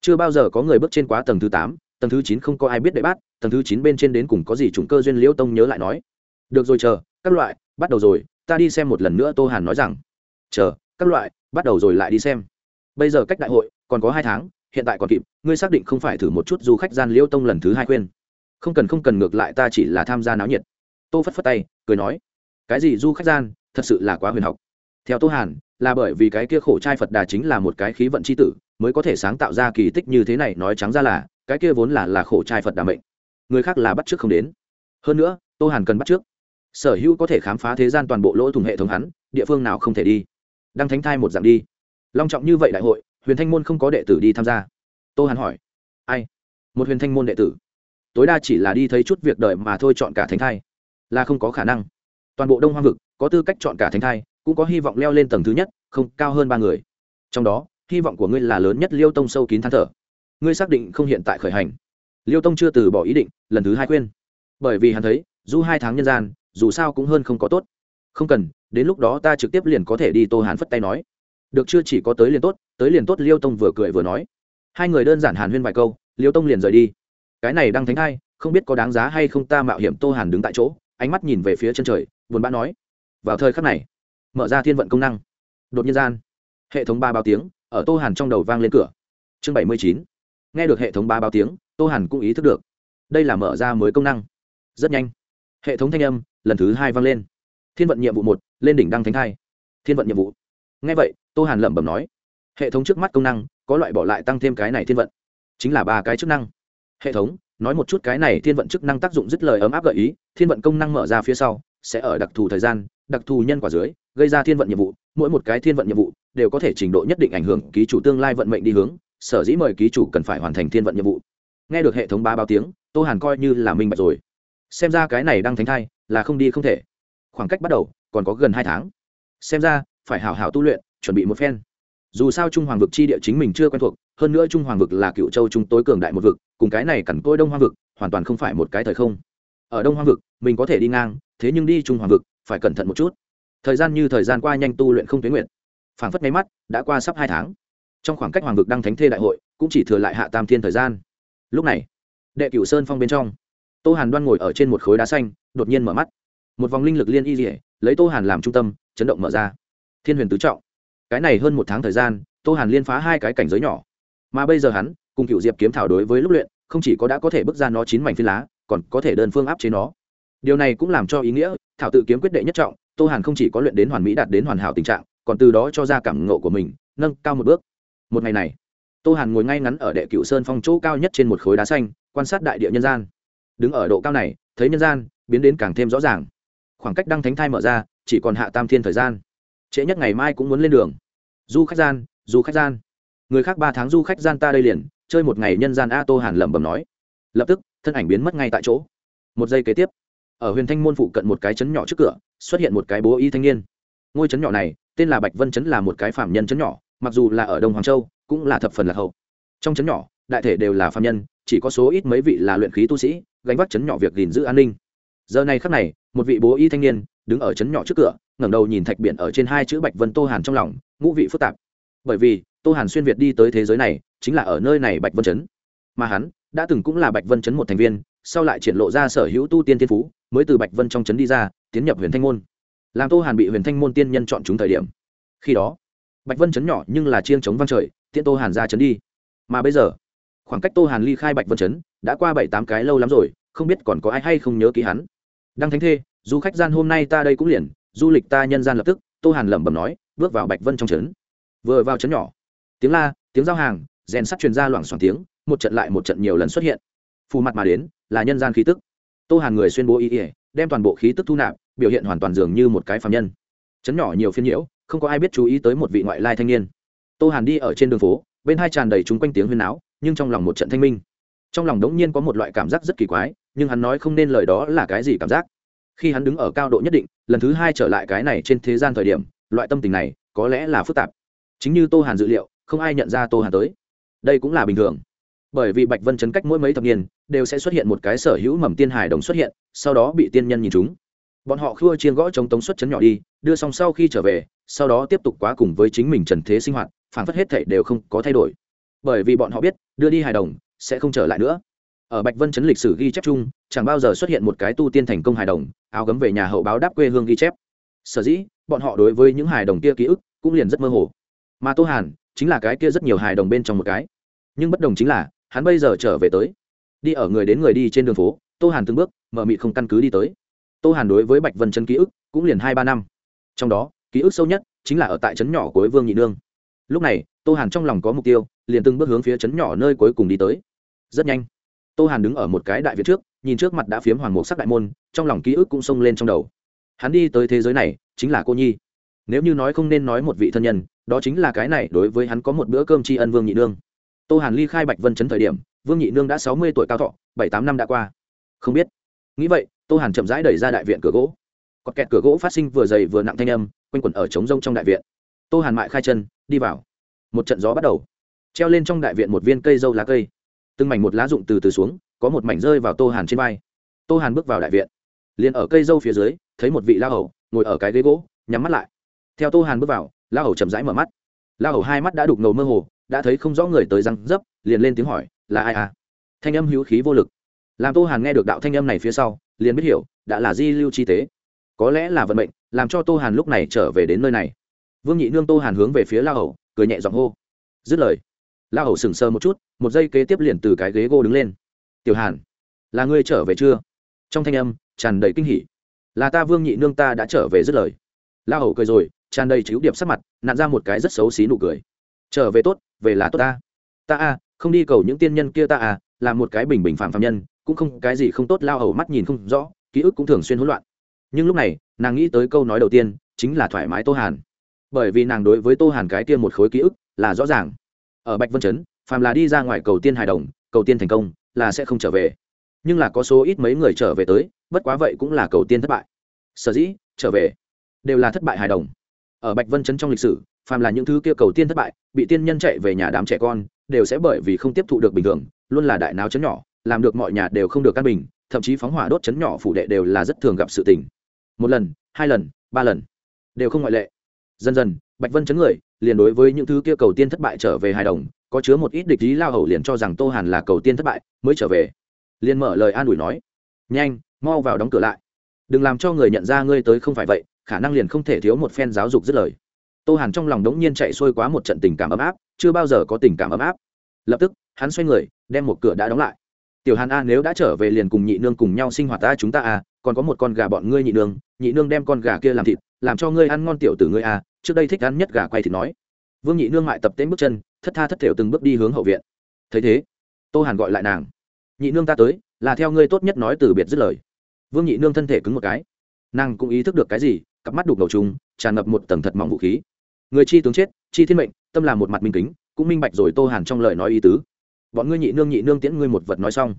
A: Chưa bao giờ có người bước trên quá tầng thứ tám, tầng thứ chín không có ai biết đệ bát, tầng thứ chín bên trên đến cùng có gì trùng cơ duyên liễu tông nhớ lại nói. Được rồi, chờ, các loại, bắt đầu rồi, ta đi xem một lần nữa, tô hàn nói rằng. Chờ, các loại, bắt đầu rồi lại đi xem. Bây giờ cách đại hội, còn có hai tháng hiện tại còn kịp, ngươi xác định không phải thử một chút du khách gian liễu tông lần thứ hai khuyên. Không cần không cần, ngược lại ta chỉ là tham gia náo nhiệt. Tô phất phất tay, cười nói, cái gì du khách gian, thật sự là quá huyền học. Theo tô hàn, là bởi vì cái kia khổ trai phật đà chính là một cái khí vận c h i tử, mới có thể sáng tạo ra kỳ tích như thế này, nói trắng ra là, cái kia vốn là là khổ trai phật đà mệnh. Người khác là bắt trước không đến. Hơn nữa, tô hàn cần bắt trước. Sở hữu có thể khám phá thế gian toàn bộ lỗ thủng hệ thống hắn, địa phương nào không thể đi. Đăng thánh thai một dạng đi. Long trọng như vậy đại hội huyền thanh môn không có đệ tử đi tham gia. Tô hàn hỏi. Ai? Một huyền thanh môn đệ tử. Tối đa chỉ là đi thấy chút việc đời mà thôi chọn cả thánh thai. Là không có khả năng. Toàn bộ đông hoa vực, có tư cách chọn cả thánh thai, cũng có hy vọng leo lên tầng thứ nhất, không, cao hơn ba người. Trong đó, hy vọng của ngươi là lớn nhất liêu tông sâu kín than thở. Ngươi xác định không hiện tại khởi hành. Liêu tông chưa từ bỏ ý định, lần thứ hai khuyên. Bởi vì hắn thấy, dù hai tháng nhân gian, dù sao cũng hơn không có tốt. Không cần, đến lúc đó ta trực tiếp liền có thể đi tô hàn phất tay nói được chưa chỉ có tới liền tốt, tới liền tốt liêu tông vừa cười vừa nói. Hai người đơn giản hàn huyên vài câu, liêu tông liền rời đi. Cái này đang thánh hai không biết có đáng giá hay không ta mạo hiểm tô hàn đứng tại chỗ, ánh mắt nhìn về phía chân trời, buồn bã nói. Vào thời khắc này, mở ra thiên vận công năng. Đột nhiên gian, hệ thống ba báo tiếng, ở tô hàn trong đầu vang lên cửa. Chương bảy mươi chín, nghe được hệ thống ba báo tiếng, tô hàn cũng ý thức được. Đây là mở ra mới công năng. Rất nhanh, hệ thống thanh âm lần thứ hai vang lên. Thiên vận nhiệm vụ một, lên đỉnh đăng thánh thai. Thiên vận nhiệm vụ nghe vậy, tô hàn lẩm bẩm nói, hệ thống trước mắt công năng, có loại bỏ lại tăng thêm cái này thiên vận, chính là ba cái chức năng. Hệ thống, nói một chút cái này thiên vận chức năng tác dụng dứt lời ấm áp gợi ý, thiên vận công năng mở ra phía sau, sẽ ở đặc thù thời gian, đặc thù nhân quả dưới, gây ra thiên vận nhiệm vụ, mỗi một cái thiên vận nhiệm vụ đều có thể trình độ nhất định ảnh hưởng ký chủ tương lai vận mệnh đi hướng, sở dĩ mời ký chủ cần phải hoàn thành thiên vận nhiệm vụ. Nghe được hệ thống ba báo tiếng, tô hàn coi như là minh bạch rồi. Xem ra cái này đang thánh thai, là không đi không thể. Khoảng cách bắt đầu còn có gần hai tháng. Xem ra phải hảo hảo tu luyện, chuẩn bị một phen. Dù sao trung hoàng vực chi địa chính mình chưa quen thuộc, hơn nữa trung hoàng vực là cựu châu trung tối cường đại một vực, cùng cái này cẩn côi đông Hoang vực, hoàn toàn không phải một cái thời không. Ở đông Hoang vực, mình có thể đi ngang, thế nhưng đi trung hoàng vực, phải cẩn thận một chút. Thời gian như thời gian qua nhanh tu luyện không tuyến nguyện. Phảng phất máy mắt, đã qua sắp hai tháng. Trong khoảng cách hoàng vực đăng thánh thê đại hội, cũng chỉ thừa lại hạ tam thiên thời gian. Lúc này, đệ cửu sơn phong bên trong, tô hàn đoan ngồi ở trên một khối đá xanh, đột nhiên mở mắt. Một vòng linh lực liên y dỉa lấy tô hàn làm trung tâm, chấn động mở ra thiên huyền tứ trọng. Cái này hơn một tháng thời gian, tô hàn liên phá hai cái cảnh giới nhỏ. Mà bây giờ hắn, cùng cựu diệp kiếm thảo đối với lúc luyện, không chỉ có đã có thể bước ra nó chín mảnh phi lá, còn có thể đơn phương áp chế nó. Điều này cũng làm cho ý nghĩa, thảo tự kiếm quyết đệ nhất trọng, tô hàn không chỉ có luyện đến hoàn mỹ đạt đến hoàn hảo tình trạng, còn từ đó cho ra cảm ngộ của mình, nâng cao một bước. Một ngày này, tô hàn ngồi ngay ngắn ở đệ cựu sơn phong chỗ cao nhất trên một khối đá xanh, quan sát đại địa nhân gian. Đứng ở độ cao này, thấy nhân gian, biến đến càng thêm rõ ràng. Khoảng cách đăng thánh thai mở ra, chỉ còn hạ tam thiên thời gian trễ nhất ngày mai cũng muốn lên đường. Du khách gian, du khách gian. Người khác ba tháng du khách gian ta đây liền, chơi một ngày nhân gian a tô hàn lẩm bẩm nói. Lập tức, thân ảnh biến mất ngay tại chỗ. Một giây kế tiếp, ở huyền thanh môn phụ cận một cái chấn nhỏ trước cửa, xuất hiện một cái bố y thanh niên. Ngôi chấn nhỏ này, tên là bạch vân chấn là một cái phạm nhân chấn nhỏ, mặc dù là ở đông hoàng châu, cũng là thập phần lạc hậu. Trong chấn nhỏ, đại thể đều là phạm nhân, chỉ có số ít mấy vị là luyện khí tu sĩ, gánh vác chấn nhỏ việc gìn giữ an ninh. Giờ này khắc này, một vị bố y thanh niên đứng ở chấn nhỏ trước cửa, ngẩng đầu nhìn thạch biển ở trên hai chữ bạch vân tô hàn trong lòng, ngũ vị phức tạp. Bởi vì, tô hàn xuyên việt đi tới thế giới này, chính là ở nơi này bạch vân chấn mà hắn, đã từng cũng là bạch vân chấn một thành viên, sau lại triển lộ ra sở hữu tu tiên thiên phú, mới từ bạch vân trong chấn đi ra, tiến nhập huyền thanh môn. Làm tô hàn bị huyền thanh môn tiên nhân chọn chúng thời điểm. Khi đó, bạch vân chấn nhỏ nhưng là chiêng chống văng trời, tiễn tô hàn ra chấn đi. Mà bây giờ, khoảng cách tô hàn ly khai bạch vân chấn đã qua bảy tám cái lâu lắm rồi, không biết còn có ai hay không nhớ ký hắn. Đăng thánh thê du khách gian hôm nay ta đây cũng liền, du lịch ta nhân gian lập tức, tô hàn lẩm bẩm nói, bước vào bạch vân trong trấn. Vừa vào trấn nhỏ, tiếng la, tiếng giao hàng, rèn sắt truyền ra loảng xoảng tiếng, một trận lại một trận nhiều lần xuất hiện. Phù mặt mà đến, là nhân gian khí tức. Tô hàn người xuyên bố ý ỉa đem toàn bộ khí tức thu nạp, biểu hiện hoàn toàn dường như một cái phạm nhân. Trấn nhỏ nhiều phiên nhiễu, không có ai biết chú ý tới một vị ngoại lai thanh niên. Tô hàn đi ở trên đường phố, bên hai tràn đầy chúng quanh tiếng huyên náo, nhưng trong lòng một trận thanh minh. Trong lòng đống nhiên có một loại cảm giác rất kỳ quái, nhưng hắn nói không nên lời đó là cái gì cảm giác? Khi hắn đứng ở cao độ nhất định, lần thứ hai trở lại cái này trên thế gian thời điểm, loại tâm tình này có lẽ là phức tạp. Chính như tô hàn dự liệu, không ai nhận ra tô hàn tới. Đây cũng là bình thường. Bởi vì bạch vân chấn cách mỗi mấy thập niên, đều sẽ xuất hiện một cái sở hữu mầm tiên hài đồng xuất hiện, sau đó bị tiên nhân nhìn chúng. Bọn họ khua chiên gõ chống tống xuất chấn nhỏ đi, đưa xong sau khi trở về, sau đó tiếp tục quá cùng với chính mình trần thế sinh hoạt phản phất hết thể đều không có thay đổi. Bởi vì bọn họ biết, đưa đi hài đồng sẽ không trở lại nữa ở bạch vân chấn lịch sử ghi chép chung, chẳng bao giờ xuất hiện một cái tu tiên thành công hài đồng, áo gấm về nhà hậu báo đáp quê hương ghi chép. Sở dĩ, bọn họ đối với những hài đồng kia ký ức cũng liền rất mơ hồ. Mà tô hàn chính là cái kia rất nhiều hài đồng bên trong một cái. Nhưng bất đồng chính là, hắn bây giờ trở về tới. Đi ở người đến người đi trên đường phố, tô hàn từng bước, mở mị không căn cứ đi tới. Tô hàn đối với bạch vân chân ký ức cũng liền hai ba năm. Trong đó, ký ức sâu nhất chính là ở tại trấn nhỏ cuối vương nhị nương. Lúc này, tô hàn trong lòng có mục tiêu, liền từng bước hướng phía trấn nhỏ nơi cuối cùng đi tới. Rất nhanh tô hàn đứng ở một cái đại viện trước, nhìn trước mặt đã phiếm hoàng mục sắc đại môn, trong lòng ký ức cũng xông lên trong đầu. Hắn đi tới thế giới này, chính là cô nhi. Nếu như nói không nên nói một vị thân nhân, đó chính là cái này đối với hắn có một bữa cơm tri ân vương nhị nương. Tô hàn ly khai bạch vân chấn thời điểm, vương nhị nương đã sáu mươi tuổi cao thọ, bảy tám năm đã qua. Không biết. Nghĩ vậy, tô hàn chậm rãi đẩy ra đại viện cửa gỗ. Có kẹt cửa gỗ phát sinh vừa dày vừa nặng thanh âm, quanh quẩn ở trống rông trong đại viện. Tô hàn mại khai chân, đi vào. Một trận gió bắt đầu. Treo lên trong đại viện một viên cây dâu lá cây từng mảnh một lá rụng từ từ xuống, có một mảnh rơi vào tô hàn trên vai. Tô hàn bước vào đại viện, liền ở cây dâu phía dưới, thấy một vị la hầu ngồi ở cái ghế gỗ, nhắm mắt lại. Theo tô hàn bước vào la hầu chậm rãi mở mắt. La hầu hai mắt đã đục ngầu mơ hồ, đã thấy không rõ người tới răng dấp, liền lên tiếng hỏi, là ai à? Thanh âm hữu khí vô lực. Làm tô hàn nghe được đạo thanh âm này phía sau, liền biết hiểu, đã là di lưu chi tế. Có lẽ là vận mệnh, làm cho tô hàn lúc này trở về đến nơi này. Vương nhị nương tô hàn hướng về phía la hầu, cười nhẹ giọng hô. Dứt lời la hầu sừng sờ một chút, một giây kế tiếp liền từ cái ghế gô đứng lên. Tiểu hàn, là ngươi trở về chưa? Trong thanh âm tràn đầy kinh hỉ. Là ta, vương nhị nương ta đã trở về dứt lời. La hầu cười rồi, tràn đầy chịu điệp sắc mặt nạn ra một cái rất xấu xí nụ cười. Trở về tốt, về là tốt ta. Ta a, không đi cầu những tiên nhân kia ta à là một cái bình bình phạm phạm nhân, cũng không, cái gì không tốt. Lao hầu mắt nhìn không rõ, ký ức cũng thường xuyên hỗn loạn. Nhưng lúc này, nàng nghĩ tới câu nói đầu tiên, chính là thoải mái tô hàn. Bởi vì nàng đối với tô hàn cái kia một khối ký ức là rõ ràng ở bạch vân chấn, phàm là đi ra ngoài cầu tiên hài đồng, cầu tiên thành công, là sẽ không trở về. Nhưng là có số ít mấy người trở về tới, bất quá vậy cũng là cầu tiên thất bại. Sở dĩ, trở về, đều là thất bại hài đồng. Ở bạch vân chấn trong lịch sử, phàm là những thứ kia cầu tiên thất bại, bị tiên nhân chạy về nhà đám trẻ con, đều sẽ bởi vì không tiếp thụ được bình thường, luôn là đại náo chấn nhỏ, làm được mọi nhà đều không được căn bình, thậm chí phóng hỏa đốt chấn nhỏ phủ đệ đều là rất thường gặp sự tình. Một lần, hai lần, ba lần, đều không ngoại lệ. Dần dần, bạch vân chấn người liền đối với những thứ kia cầu tiên thất bại trở về hài đồng, có chứa một ít địch ý lao hầu liền cho rằng tô hàn là cầu tiên thất bại, mới trở về. Liền mở lời an ủi nói, nhanh, mau vào đóng cửa lại. Đừng làm cho người nhận ra ngươi tới không phải vậy, khả năng liền không thể thiếu một phen giáo dục dứt lời. Tô hàn trong lòng đống nhiên chạy xuôi quá một trận tình cảm ấm áp, chưa bao giờ có tình cảm ấm áp. Lập tức, hắn xoay người, đem một cửa đã đóng lại. Tiểu hàn a, nếu đã trở về liền cùng nhị nương cùng nhau sinh hoạt ta, chúng ta à còn có một con gà bọn ngươi nhị nương nhị nương đem con gà kia làm thịt, làm cho ngươi ăn ngon tiểu tử ngươi à trước đây thích ăn nhất gà quay thịt nói. Vương nhị nương mại tập tễm bước chân, thất tha thất thểu từng bước đi hướng hậu viện. Thấy thế, tô hàn gọi lại nàng. Nhị nương ta tới, là theo ngươi tốt nhất nói từ biệt dứt lời. Vương nhị nương thân thể cứng một cái. Nàng cũng ý thức được cái gì, cặp mắt đục đầu trùng, tràn ngập một tầng thật mỏng vũ khí. Người chi tướng chết, chi thiên mệnh, tâm là một mặt minh kính, cũng minh bạch rồi tô hàn trong lời nói ý tứ. Bọn ngươi nhị nương nhị nương tiễn ngươi một vật nói xong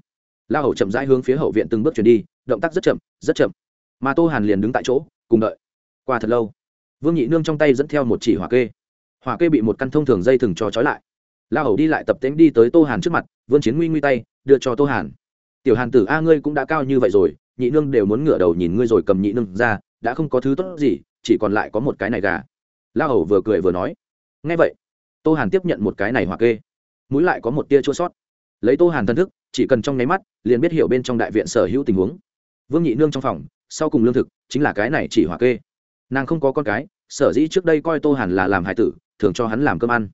A: la hầu chậm rãi hướng phía hậu viện từng bước chuyển đi, động tác rất chậm rất chậm. Mà tô hàn liền đứng tại chỗ, cùng đợi. Qua thật lâu, vương nhị nương trong tay dẫn theo một chỉ hỏa kê. Hỏa kê bị một căn thông thường dây thừng cho trói lại. La hầu đi lại tập tễnh đi tới tô hàn trước mặt, vương chiến nguy nguy tay, đưa cho tô hàn. Tiểu hàn tử, a ngươi cũng đã cao như vậy rồi, nhị nương đều muốn ngửa đầu nhìn ngươi rồi cầm nhị nương ra, đã không có thứ tốt gì, chỉ còn lại có một cái này gà. La hầu vừa cười vừa nói. Ngay vậy. Tô hàn tiếp nhận một cái này hỏa kê. Mũi lại có một tia chua sót. Lấy tô hàn thân thức chỉ cần trong nháy mắt, liền biết hiểu bên trong đại viện sở hữu tình huống. Vương nhị nương trong phòng, sau cùng lương thực, chính là cái này chỉ hỏa kê. Nàng không có con cái, sở dĩ trước đây coi tô hàn là làm hải tử, thường cho hắn làm cơm ăn.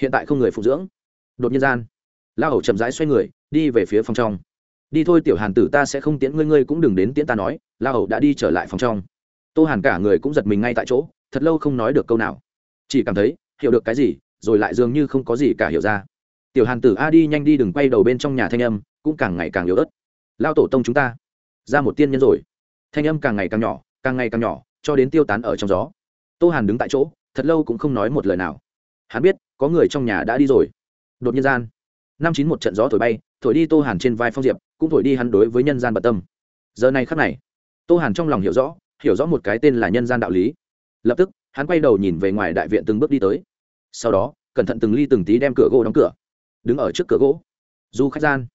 A: Hiện tại không người phụ dưỡng. Đột nhiên gian la hầu chậm rãi xoay người, đi về phía phòng trong. Đi thôi tiểu hàn tử ta sẽ không tiễn ngươi ngươi cũng đừng đến tiễn ta nói la hầu đã đi trở lại phòng trong. Tô hàn cả người cũng giật mình ngay tại chỗ, thật lâu không nói được câu nào. Chỉ cảm thấy, hiểu được cái gì, rồi lại dường như không có gì cả hiểu ra tiểu hàn tử a đi nhanh đi đừng quay đầu bên trong nhà thanh âm, cũng càng ngày càng yếu ớt. Lao tổ tông chúng ta, ra một tiên nhân rồi. Thanh âm càng ngày càng nhỏ, càng ngày càng nhỏ, cho đến tiêu tán ở trong gió. Tô hàn đứng tại chỗ, thật lâu cũng không nói một lời nào. Hắn biết, có người trong nhà đã đi rồi. Đột nhiên gian, năm chín một trận gió thổi bay, thổi đi tô hàn trên vai phong diệp, cũng thổi đi hắn đối với nhân gian bận tâm. Giờ này khắc này, tô hàn trong lòng hiểu rõ hiểu rõ một cái tên là nhân gian đạo lý. Lập tức, hắn quay đầu nhìn về ngoài đại viện từng bước đi tới. Sau đó, cẩn thận từng ly từng tí đem cửa gỗ đóng cửa đứng ở trước cửa gỗ. Du khách gian.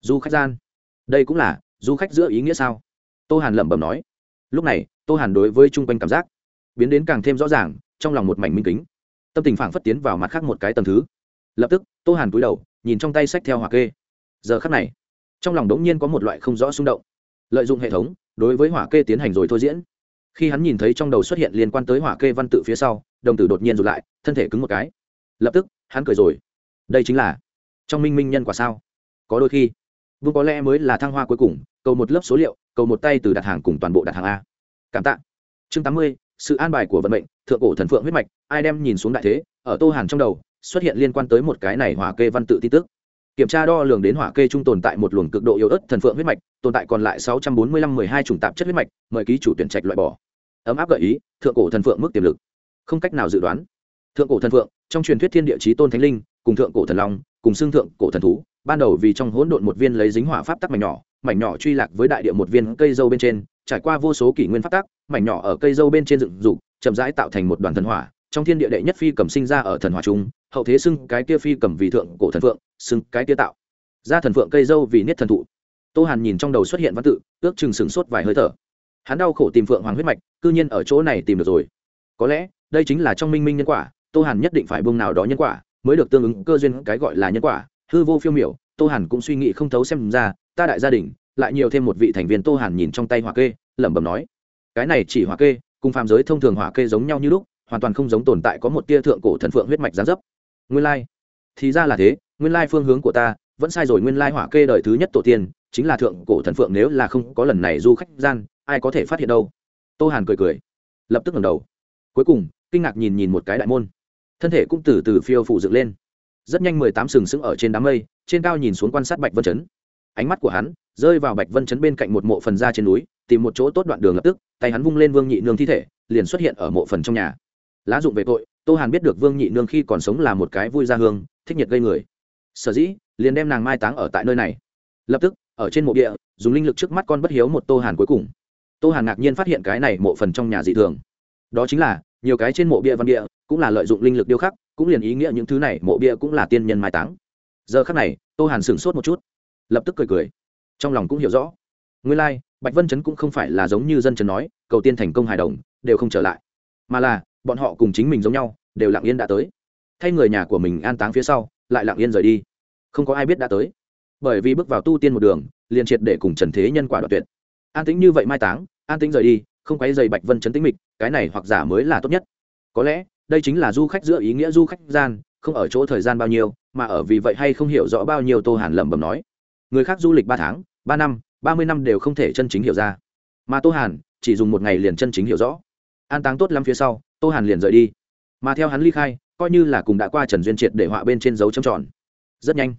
A: Du khách gian. Đây cũng là du khách giữa ý nghĩa sao? Tô hàn lẩm bẩm nói. Lúc này, tô hàn đối với chung quanh cảm giác biến đến càng thêm rõ ràng, trong lòng một mảnh minh kính. Tâm tình phảng phất tiến vào mặt khác một cái tầm thứ. Lập tức, tô hàn cúi đầu, nhìn trong tay sách theo hỏa kê. Giờ khắc này, trong lòng đống nhiên có một loại không rõ xung động. Lợi dụng hệ thống, đối với hỏa kê tiến hành rồi thôi diễn. Khi hắn nhìn thấy trong đầu xuất hiện liên quan tới hỏa kê văn tự phía sau, đồng tử đột nhiên rụt lại, thân thể cứng một cái. Lập tức, hắn cười rồi. Đây chính là trong minh minh nhân quả sao? Có đôi khi vương có lẽ mới là thăng hoa cuối cùng, cầu một lớp số liệu, cầu một tay từ đặt hàng cùng toàn bộ đặt hàng a. Cảm tạ. Chương tám mươi, sự an bài của vận mệnh, thượng cổ thần phượng huyết mạch, ai đem nhìn xuống đại thế, ở tô hàn trong đầu, xuất hiện liên quan tới một cái này hỏa kê văn tự tin tức. Kiểm tra đo lường đến hỏa kê trung tồn tại một luồng cực độ yếu ớt thần phượng huyết mạch, tồn tại còn lại sáu trăm bốn mươi lăm mười hai chủng tạp chất huyết mạch, mời ký chủ tuyển trạch loại bỏ. Ấm áp gợi ý, thượng cổ thần phượng mức tiềm lực. Không cách nào dự đoán. Thượng cổ thần phượng, trong truyền thuyết thiên địa chí tôn thánh linh, cùng thượng cổ thần long cùng xương thượng cổ thần thú, ban đầu vì trong hỗn độn một viên lấy dính hỏa pháp tắc mảnh nhỏ mảnh nhỏ truy lạc với đại địa một viên cây dâu bên trên, trải qua vô số kỷ nguyên pháp tắc, mảnh nhỏ ở cây dâu bên trên dựng dục, chậm rãi tạo thành một đoàn thần hỏa, trong thiên địa đệ nhất phi cầm sinh ra ở thần hỏa trung, hậu thế xưng cái kia phi cầm vì thượng cổ thần phượng, xưng cái kia tạo. Ra thần phượng cây dâu vì niết thần thụ. Tô hàn nhìn trong đầu xuất hiện văn tự, ước chừng sửng sốt vài hơi thở. Hắn đau khổ tìm phượng hoàng huyết mạch, cư nhiên ở chỗ này tìm được rồi. Có lẽ, đây chính là trong minh minh nhân quả, tô hàn nhất định phải buông nào đó nhân quả mới được tương ứng cơ duyên cái gọi là nhân quả, hư vô phiêu miểu, tô hàn cũng suy nghĩ không thấu xem ra, ta đại gia đình, lại nhiều thêm một vị thành viên tô hàn nhìn trong tay hỏa kê, lẩm bẩm nói. Cái này chỉ hỏa kê, cùng phàm giới thông thường hỏa kê giống nhau như lúc, hoàn toàn không giống tồn tại có một tia thượng cổ thần phượng huyết mạch gián dấp. Nguyên lai. Thì ra là thế, nguyên lai phương hướng của ta, vẫn sai rồi, nguyên lai hỏa kê đời thứ nhất tổ tiên, chính là thượng cổ thần phượng nếu là không có lần này du khách gian, ai có thể phát hiện đâu? Tô hàn cười cười, lập tức ngẩng đầu. Cuối cùng, kinh ngạc nhìn nhìn một cái đại môn thân thể cũng từ từ phiêu phụ dựng lên. Rất nhanh mười tám sừng sững ở trên đám mây, trên cao nhìn xuống quan sát bạch vân chấn. Ánh mắt của hắn rơi vào bạch vân chấn bên cạnh một mộ phần ra trên núi, tìm một chỗ tốt đoạn đường lập tức, tay hắn vung lên vương nhị nương thi thể, liền xuất hiện ở mộ phần trong nhà. Lá dụng về tội, tô hàn biết được vương nhị nương khi còn sống là một cái vui ra hương, thích nhiệt gây người. Sở dĩ, liền đem nàng mai táng ở tại nơi này. Lập tức, ở trên mộ địa, dùng linh lực trước mắt con bất hiếu một tô hàn cuối cùng. Tô hàn ngạc nhiên phát hiện cái này mộ phần trong nhà dị thường. Đó chính là nhiều cái trên mộ bia văn địa cũng là lợi dụng linh lực điêu khắc cũng liền ý nghĩa những thứ này mộ bia cũng là tiên nhân mai táng. Giờ khắc này tô hàn sửng sốt một chút lập tức cười cười. Trong lòng cũng hiểu rõ. Nguyên lai、like, bạch vân chấn cũng không phải là giống như dân chấn nói cầu tiên thành công hài đồng đều không trở lại. Mà là bọn họ cùng chính mình giống nhau đều lặng yên đã tới. Thay người nhà của mình an táng phía sau lại lặng yên rời đi. Không có ai biết đã tới. Bởi vì bước vào tu tiên một đường liền triệt để cùng trần thế nhân quả đoạn tuyệt. An tĩnh như vậy mai táng an tĩnh rời đi không quấy dày bạch vân chấn tĩnh mịch, cái này hoặc giả mới là tốt nhất. Có lẽ, đây chính là du khách giữa ý nghĩa du khách gian, không ở chỗ thời gian bao nhiêu, mà ở vì vậy hay không hiểu rõ bao nhiêu tô hàn lẩm bẩm nói. Người khác du lịch ba tháng, ba năm, ba mươi năm đều không thể chân chính hiểu ra. Mà tô hàn, chỉ dùng một ngày liền chân chính hiểu rõ. An táng tốt lắm phía sau, tô hàn liền rời đi. Mà theo hắn ly khai, coi như là cùng đã qua trần duyên triệt để họa bên trên dấu trầm tròn. Rất nhanh,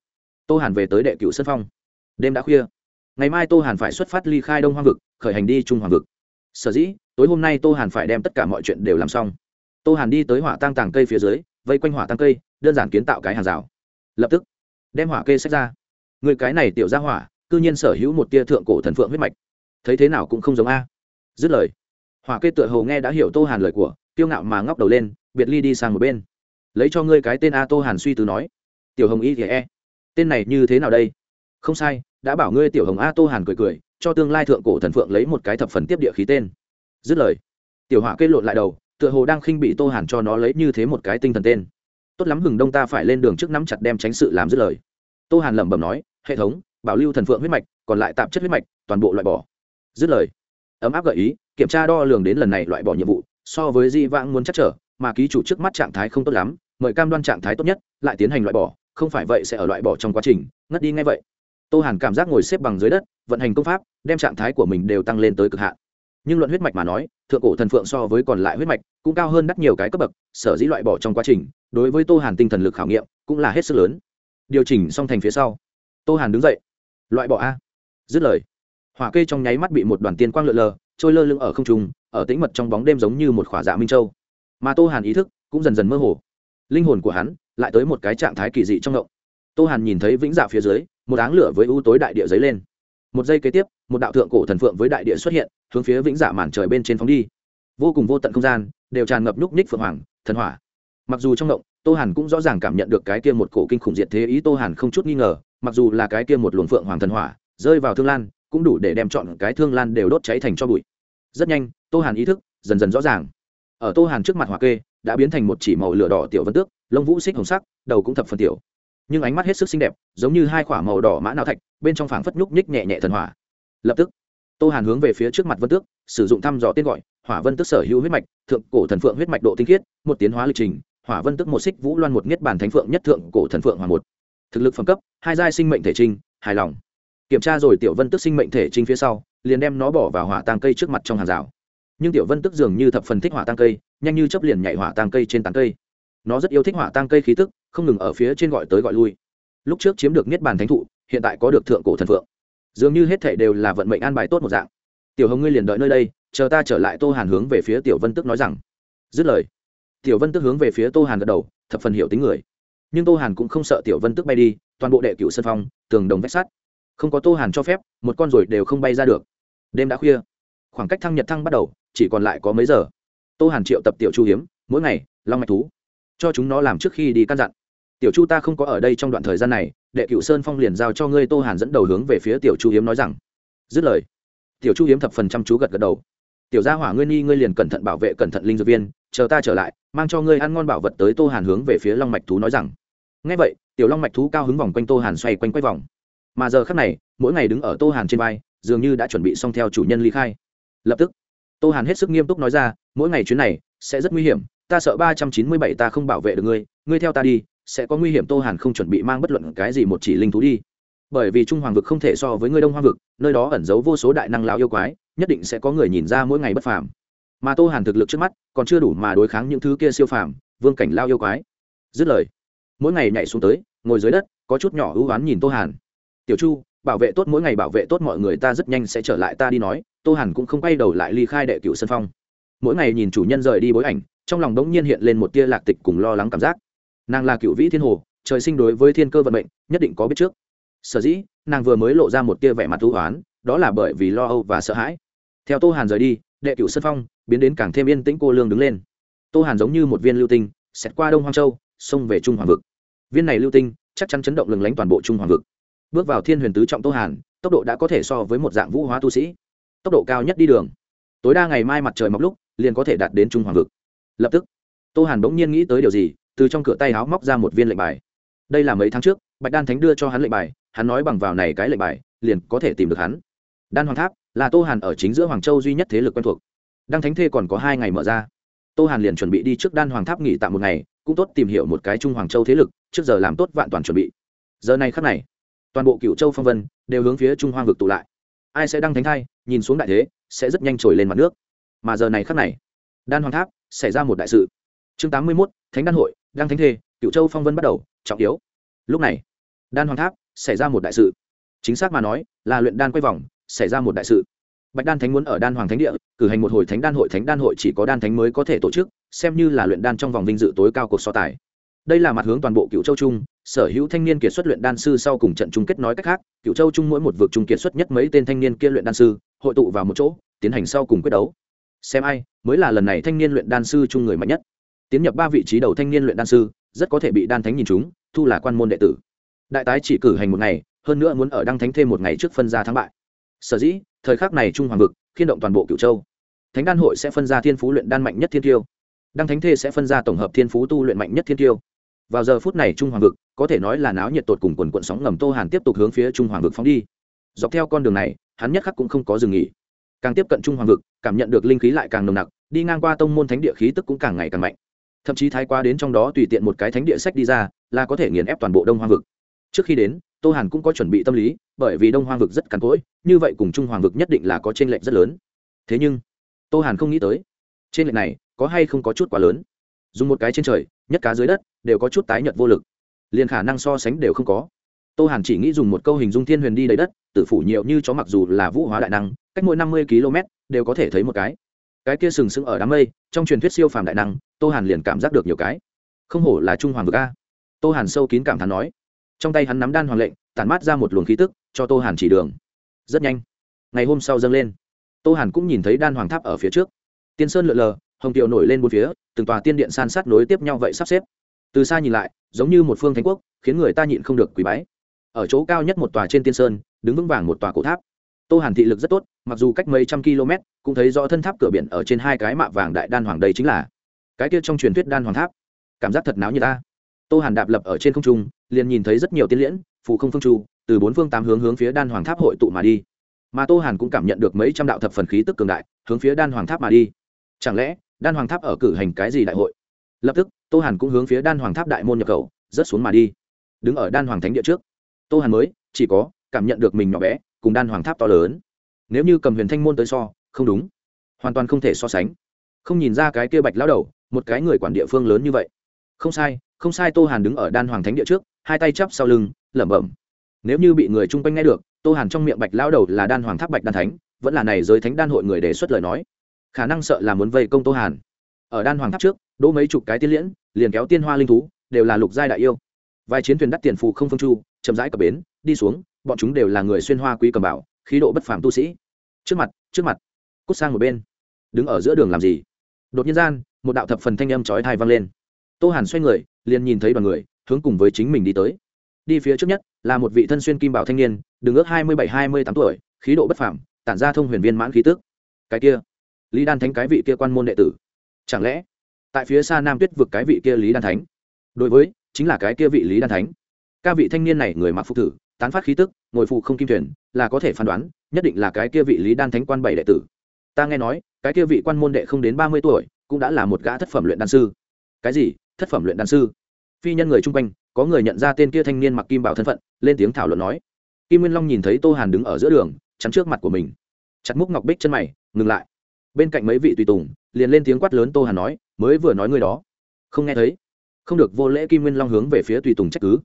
A: tô hàn về tới đệ cựu sân phong. Đêm đã khuya. Ngày mai tô hàn phải xuất phát ly khai đông hoang vực, khởi hành đi trung hoàng vực sở dĩ, tối hôm nay tô hàn phải đem tất cả mọi chuyện đều làm xong. Tô hàn đi tới hỏa tăng tàng cây phía dưới, vây quanh hỏa tăng cây, đơn giản kiến tạo cái hàng rào. Lập tức, đem hỏa kê sách ra. Người cái này tiểu ra hỏa, cư nhiên sở hữu một tia thượng cổ thần phượng huyết mạch. Thấy thế nào cũng không giống a. Dứt lời, hỏa kê tựa hồ nghe đã hiểu tô hàn lời của, kiêu ngạo mà ngóc đầu lên, biệt ly đi sang một bên. Lấy cho ngươi cái tên a tô hàn suy từ nói. Tiểu hồng y thì e. Tên này như thế nào đây? Không sai, đã bảo ngươi tiểu hồng a tô hàn cười cười cho tương lai thượng cổ thần phượng lấy một cái thập phần tiếp địa khí tên. Dứt lời, tiểu hỏa kết lộn lại đầu, tựa hồ đang khinh bị tô hàn cho nó lấy như thế một cái tinh thần tên. Tốt lắm hừng đông ta phải lên đường trước nắm chặt đem tránh sự làm dứt lời. Tô hàn lẩm bẩm nói, hệ thống, bảo lưu thần phượng huyết mạch, còn lại tạp chất huyết mạch, toàn bộ loại bỏ. Dứt lời, ấm áp gợi ý, kiểm tra đo lường đến lần này loại bỏ nhiệm vụ, so với di vãng muốn chắc trở, mà ký chủ trước mắt trạng thái không tốt lắm, mời cam đoan trạng thái tốt nhất, lại tiến hành loại bỏ, không phải vậy sẽ ở loại bỏ trong quá trình, ngất đi ngay vậy tô hàn cảm giác ngồi xếp bằng dưới đất, vận hành công pháp, đem trạng thái của mình đều tăng lên tới cực hạn. Nhưng luận huyết mạch mà nói, thượng cổ thần phượng so với còn lại huyết mạch, cũng cao hơn đắt nhiều cái cấp bậc, sở dĩ loại bỏ trong quá trình, đối với tô hàn tinh thần lực khảo nghiệm, cũng là hết sức lớn. Điều chỉnh xong thành phía sau, tô hàn đứng dậy. Loại bỏ a. Dứt lời, hỏa kê trong nháy mắt bị một đoàn tiên quang lượn lờ, trôi lơ lưng ở không trung, ở tĩnh mật trong bóng đêm giống như một khỏa dạ minh châu. Mà tô hàn ý thức cũng dần dần mơ hồ. Linh hồn của hắn lại tới một cái trạng thái kỳ dị trong ngộng tô hàn nhìn thấy vĩnh dạ phía dưới một áng lửa với ưu tối đại địa dấy lên. Một giây kế tiếp, một đạo thượng cổ thần phượng với đại địa xuất hiện, hướng phía vĩnh dạ màn trời bên trên phóng đi. Vô cùng vô tận không gian, đều tràn ngập nhúc ních phượng hoàng, thần hỏa. Mặc dù trong động, tô hàn cũng rõ ràng cảm nhận được cái kia một cổ kinh khủng diệt thế ý tô hàn không chút nghi ngờ, mặc dù là cái kia một luồng phượng hoàng thần hỏa, rơi vào thương lan, cũng đủ để đem chọn cái thương lan đều đốt cháy thành cho bụi. Rất nhanh, tô hàn ý thức dần dần rõ ràng. Ở tô hàn trước mặt hỏa kê, đã biến thành một chỉ màu lửa đỏ tiểu vân tước, lông vũ xích hồng sắc, đầu cũng thập phần tiểu nhưng ánh mắt hết sức xinh đẹp, giống như hai quả màu đỏ mã nào thạch, bên trong phảng phất nhúc nhích nhẹ nhẹ thần hỏa. Lập tức, tô hàn hướng về phía trước mặt vân tước, sử dụng thăm dò tên gọi, hỏa vân tức sở hữu huyết mạch, thượng cổ thần phượng huyết mạch độ tinh khiết, một tiến hóa lịch trình, hỏa vân tức một xích vũ loan một niết bản thánh phượng nhất thượng cổ thần phượng hòa một. Thực lực phẩm cấp, hai giai sinh mệnh thể trinh hài lòng. Kiểm tra rồi tiểu vân tức sinh mệnh thể trinh phía sau, liền đem nó bỏ vào hỏa tang cây trước mặt trong hàng rào. Nhưng tiểu vân tức dường như thập phần thích hỏa tang cây, nhanh như chấp liền nhảy hỏa tang cây trên tán cây nó rất yêu thích hỏa tăng cây khí tức, không ngừng ở phía trên gọi tới gọi lui. Lúc trước chiếm được niết bàn thánh thụ, hiện tại có được thượng cổ thần phượng. Dường như hết thể đều là vận mệnh an bài tốt một dạng. Tiểu hồng ngươi liền đợi nơi đây, chờ ta trở lại tô hàn hướng về phía tiểu vân tức nói rằng. Dứt lời, tiểu vân tức hướng về phía tô hàn gật đầu, thập phần hiểu tính người. Nhưng tô hàn cũng không sợ tiểu vân tức bay đi, toàn bộ đệ cựu sân phong, tường đồng vách sắt. Không có tô hàn cho phép, một con rồi đều không bay ra được. Đêm đã khuya, khoảng cách thăng nhật thăng bắt đầu, chỉ còn lại có mấy giờ. Tô hàn triệu tập tiểu chu hiếm, mỗi ngày, long mạch thú cho chúng nó làm trước khi đi căn dặn. Tiểu chu ta không có ở đây trong đoạn thời gian này, đệ cựu sơn phong liền giao cho ngươi tô hàn dẫn đầu hướng về phía tiểu chu hiếm nói rằng. Dứt lời, tiểu chu hiếm thập phần chăm chú gật gật đầu. Tiểu gia hỏa ngươi nghi ngươi liền cẩn thận bảo vệ cẩn thận linh dược viên, chờ ta trở lại, mang cho ngươi ăn ngon bảo vật tới tô hàn hướng về phía long mạch thú nói rằng. Ngay vậy, tiểu long mạch thú cao hứng vòng quanh tô hàn xoay quanh quay vòng. Mà giờ khắc này, mỗi ngày đứng ở tô hàn trên vai, dường như đã chuẩn bị xong theo chủ nhân ly khai. Lập tức, tô hàn hết sức nghiêm túc nói ra, mỗi ngày chuyến này sẽ rất nguy hiểm ta sợ ba trăm chín mươi bảy ta không bảo vệ được ngươi ngươi theo ta đi, sẽ có nguy hiểm, tô hàn không chuẩn bị mang bất luận cái gì một chỉ linh thú đi. Bởi vì trung hoàng vực không thể so với ngươi đông Hoa vực, nơi đó ẩn giấu vô số đại năng lão yêu quái, nhất định sẽ có người nhìn ra mỗi ngày bất phàm. Mà tô hàn thực lực trước mắt, còn chưa đủ mà đối kháng những thứ kia siêu phàm, vương cảnh lao yêu quái. Dứt lời, mỗi ngày nhảy xuống tới, ngồi dưới đất, có chút nhỏ ưu oán nhìn tô hàn. Tiểu chu, bảo vệ tốt mỗi ngày bảo vệ tốt mọi người, ta rất nhanh sẽ trở lại, ta đi nói. Tô hàn cũng không quay đầu lại ly khai đệ cựu sân phong. Mỗi ngày nhìn chủ nhân rời đi bối ảnh trong lòng đống nhiên hiện lên một tia lạc tịch cùng lo lắng cảm giác. Nàng là cựu vĩ thiên hồ, trời sinh đối với thiên cơ vận mệnh, nhất định có biết trước. Sở dĩ, nàng vừa mới lộ ra một tia vẻ mặt thú oán, đó là bởi vì lo âu và sợ hãi. Theo tô hàn rời đi, đệ cựu sân phong biến đến càng thêm yên tĩnh cô lương đứng lên. Tô hàn giống như một viên lưu tinh, xẹt qua đông hoang châu, xông về trung hoàng vực. Viên này lưu tinh chắc chắn chấn động lừng lánh toàn bộ trung hoàng vực. Bước vào thiên huyền tứ trọng tô hàn, tốc độ đã có thể so với một dạng vũ hóa tu sĩ. Tốc độ cao nhất đi đường. Tối đa ngày mai mặt trời mọc lúc, liền có thể đạt đến trung hoàng vực lập tức, tô hàn bỗng nhiên nghĩ tới điều gì, từ trong cửa tay áo móc ra một viên lệnh bài. Đây là mấy tháng trước, bạch đan thánh đưa cho hắn lệnh bài, hắn nói bằng vào này cái lệnh bài, liền có thể tìm được hắn. Đan hoàng tháp là tô hàn ở chính giữa hoàng châu duy nhất thế lực quen thuộc. Đăng thánh thê còn có hai ngày mở ra. Tô hàn liền chuẩn bị đi trước đan hoàng tháp nghỉ tạm một ngày, cũng tốt tìm hiểu một cái trung hoàng châu thế lực, trước giờ làm tốt vạn toàn chuẩn bị. Giờ này khắc này, toàn bộ cựu châu phong vân đều hướng phía trung hoang vực tụ lại. Ai sẽ đăng thánh thai, nhìn xuống đại thế, sẽ rất nhanh trồi lên mặt nước. Mà giờ này khắc này đan hoàng tháp, xảy ra một đại sự. Chương tám mươi mốt, thánh đan hội, đăng thánh thê cựu châu phong vân bắt đầu, trọng yếu. Lúc này, đan hoàng tháp, xảy ra một đại sự. Chính xác mà nói, là luyện đan quay vòng, xảy ra một đại sự. Bạch đan thánh muốn ở đan hoàng thánh địa, cử hành một hồi thánh đan hội, thánh đan hội chỉ có đan thánh mới có thể tổ chức, xem như là luyện đan trong vòng vinh dự tối cao cuộc so tài. Đây là mặt hướng toàn bộ cựu châu trung, sở hữu thanh niên kiệt xuất luyện đan sư sau cùng trận chung kết nói cách khác cựu châu trung mỗi một vực trung kiệt xuất nhất mấy tên thanh niên kia luyện đan sư, hội tụ vào một chỗ, tiến hành sau cùng quyết đấu xem ai, mới là lần này thanh niên luyện đan sư chung người mạnh nhất. Tiến nhập ba vị trí đầu thanh niên luyện đan sư, rất có thể bị đan thánh nhìn chúng, thu là quan môn đệ tử. Đại tái chỉ cử hành một ngày, hơn nữa muốn ở đăng thánh thêm một ngày trước phân ra thắng bại. Sở dĩ, thời khắc này trung hoàng vực, khiên động toàn bộ cựu châu. Thánh đan hội sẽ phân ra thiên phú luyện đan mạnh nhất thiên tiêu. Đăng thánh thê sẽ phân ra tổng hợp thiên phú tu luyện mạnh nhất thiên tiêu. Vào giờ phút này trung hoàng vực, có thể nói là náo nhiệt tột cùng quần quận sóng ngầm tô hàn tiếp tục hướng phía trung hoàng vực phóng đi. Dọc theo con đường này, hắn nhất khắc cũng không có dừng nghỉ càng tiếp cận trung hoàng vực, cảm nhận được linh khí lại càng nồng nặc, đi ngang qua tông môn thánh địa khí tức cũng càng ngày càng mạnh. Thậm chí thái qua đến trong đó tùy tiện một cái thánh địa sách đi ra, là có thể nghiền ép toàn bộ đông hoàng vực. Trước khi đến, tô hàn cũng có chuẩn bị tâm lý, bởi vì đông hoàng vực rất cằn cỗi, như vậy cùng trung hoàng vực nhất định là có t r ê n lệch rất lớn. Thế nhưng, tô hàn không nghĩ tới trên lệch này có hay không có chút quá lớn. Dùng một cái trên trời, nhất cá dưới đất, đều có chút tái nhợt vô lực. Liền khả năng so sánh đều không có. Tô hàn chỉ nghĩ dùng một câu hình dung thiên huyền đi đầy đất tự phủ nhiều như chó mặc dù là vũ hóa đại năng cách mỗi năm mươi km, đều có thể thấy một cái. Cái kia sừng sững ở đám mây, trong truyền thuyết siêu phàm đại năng, tô hàn liền cảm giác được nhiều cái. Không hổ là trung hoàng vực a. Tô hàn sâu kín cảm thán nói. Trong tay hắn nắm đan hoàng lệnh, tản mát ra một luồng khí tức, cho tô hàn chỉ đường. Rất nhanh, ngày hôm sau dâng lên. Tô hàn cũng nhìn thấy đan hoàng tháp ở phía trước. Tiên sơn lượn lờ, hồng tiệu nổi lên bốn phía, từng tòa tiên điện san sát nối tiếp nhau vậy sắp xếp. Từ xa nhìn lại, giống như một phương thánh quốc, khiến người ta nhịn không được quý bái. Ở chỗ cao nhất một tòa trên tiên sơn, đứng vững vàng một tòa cổ tháp tô hàn thị lực rất tốt mặc dù cách mấy trăm km cũng thấy rõ thân tháp cửa biển ở trên hai cái mạ vàng đại đan hoàng đây chính là cái kia trong truyền thuyết đan hoàng tháp. Cảm giác thật náo như ta. Tô hàn đạp lập ở trên không trung liền nhìn thấy rất nhiều tiên liễn phụ không phương trù, từ bốn phương tám hướng hướng phía đan hoàng tháp hội tụ mà đi. Mà tô hàn cũng cảm nhận được mấy trăm đạo thập phần khí tức cường đại hướng phía đan hoàng tháp mà đi. Chẳng lẽ đan hoàng tháp ở cử hành cái gì đại hội? Lập tức tô hàn cũng hướng phía đan hoàng tháp đại môn nhập khẩu rất xuống mà đi. Đứng ở đan hoàng thánh địa trước. Tô hàn mới chỉ có cảm nhận được mình nhỏ bé cùng đan hoàng tháp to lớn. Nếu như cầm huyền thanh môn tới so, không đúng. Hoàn toàn không thể so sánh. Không nhìn ra cái kia bạch lao đầu, một cái người quản địa phương lớn như vậy. Không sai không sai, tô hàn đứng ở đan hoàng thánh địa trước, hai tay chắp sau lưng, lẩm bẩm. Nếu như bị người chung quanh nghe được, tô hàn trong miệng bạch lao đầu là đan hoàng tháp bạch đan thánh, vẫn là này giới thánh đan hội người đề xuất lời nói. Khả năng sợ là muốn vây công tô hàn. Ở đan hoàng tháp trước, đỗ mấy chục cái tiên liễn, liền kéo tiên hoa linh thú, đều là lục giai đại yêu. Vài chiến thuyền đắt tiền phù không phương chu, chậm rãi cập bến, đi xuống bọn chúng đều là người xuyên hoa quý cầm bảo, khí độ bất phàm tu sĩ. Trước mặt trước mặt, cút sang một bên. Đứng ở giữa đường làm gì? Đột nhiên gian, một đạo thập phần thanh âm chói thai vang lên. Tô hàn xoay người, liền nhìn thấy đoàn người, hướng cùng với chính mình đi tới. Đi phía trước nhất, là một vị thân xuyên kim bảo thanh niên đường ước hai mươi bảy, hai mươi tám tuổi, khí độ bất phàm, tản ra thông huyền viên mãn khí tức. Cái kia, lý đan thánh cái vị kia quan môn đệ tử. Chẳng lẽ, tại phía xa nam tuyết vực cái vị kia lý đan thánh? Đối với, chính là cái kia vị lý đan thánh. Ca vị thanh niên này người mặc phục thử tán phát khí tức, ngồi phụ không kim thuyền, là có thể phán đoán, nhất định là cái kia vị lý đan thánh quan bảy đệ tử. Ta nghe nói, cái kia vị quan môn đệ không đến ba mươi tuổi, cũng đã là một gã thất phẩm luyện đan sư. Cái gì? Thất phẩm luyện đan sư? Phi nhân người chung quanh, có người nhận ra tên kia thanh niên mặc kim bảo thân phận, lên tiếng thảo luận nói. Kim nguyên long nhìn thấy tô hàn đứng ở giữa đường, chắn trước mặt của mình. Chặt múc ngọc bích chân mày, ngừng lại. Bên cạnh mấy vị tùy tùng, liền lên tiếng quát lớn tô hàn nói, mới vừa nói ngươi đó, không nghe thấy. Không được vô lễ kim nguyên long hướng về phía tùy tùng trách cứ.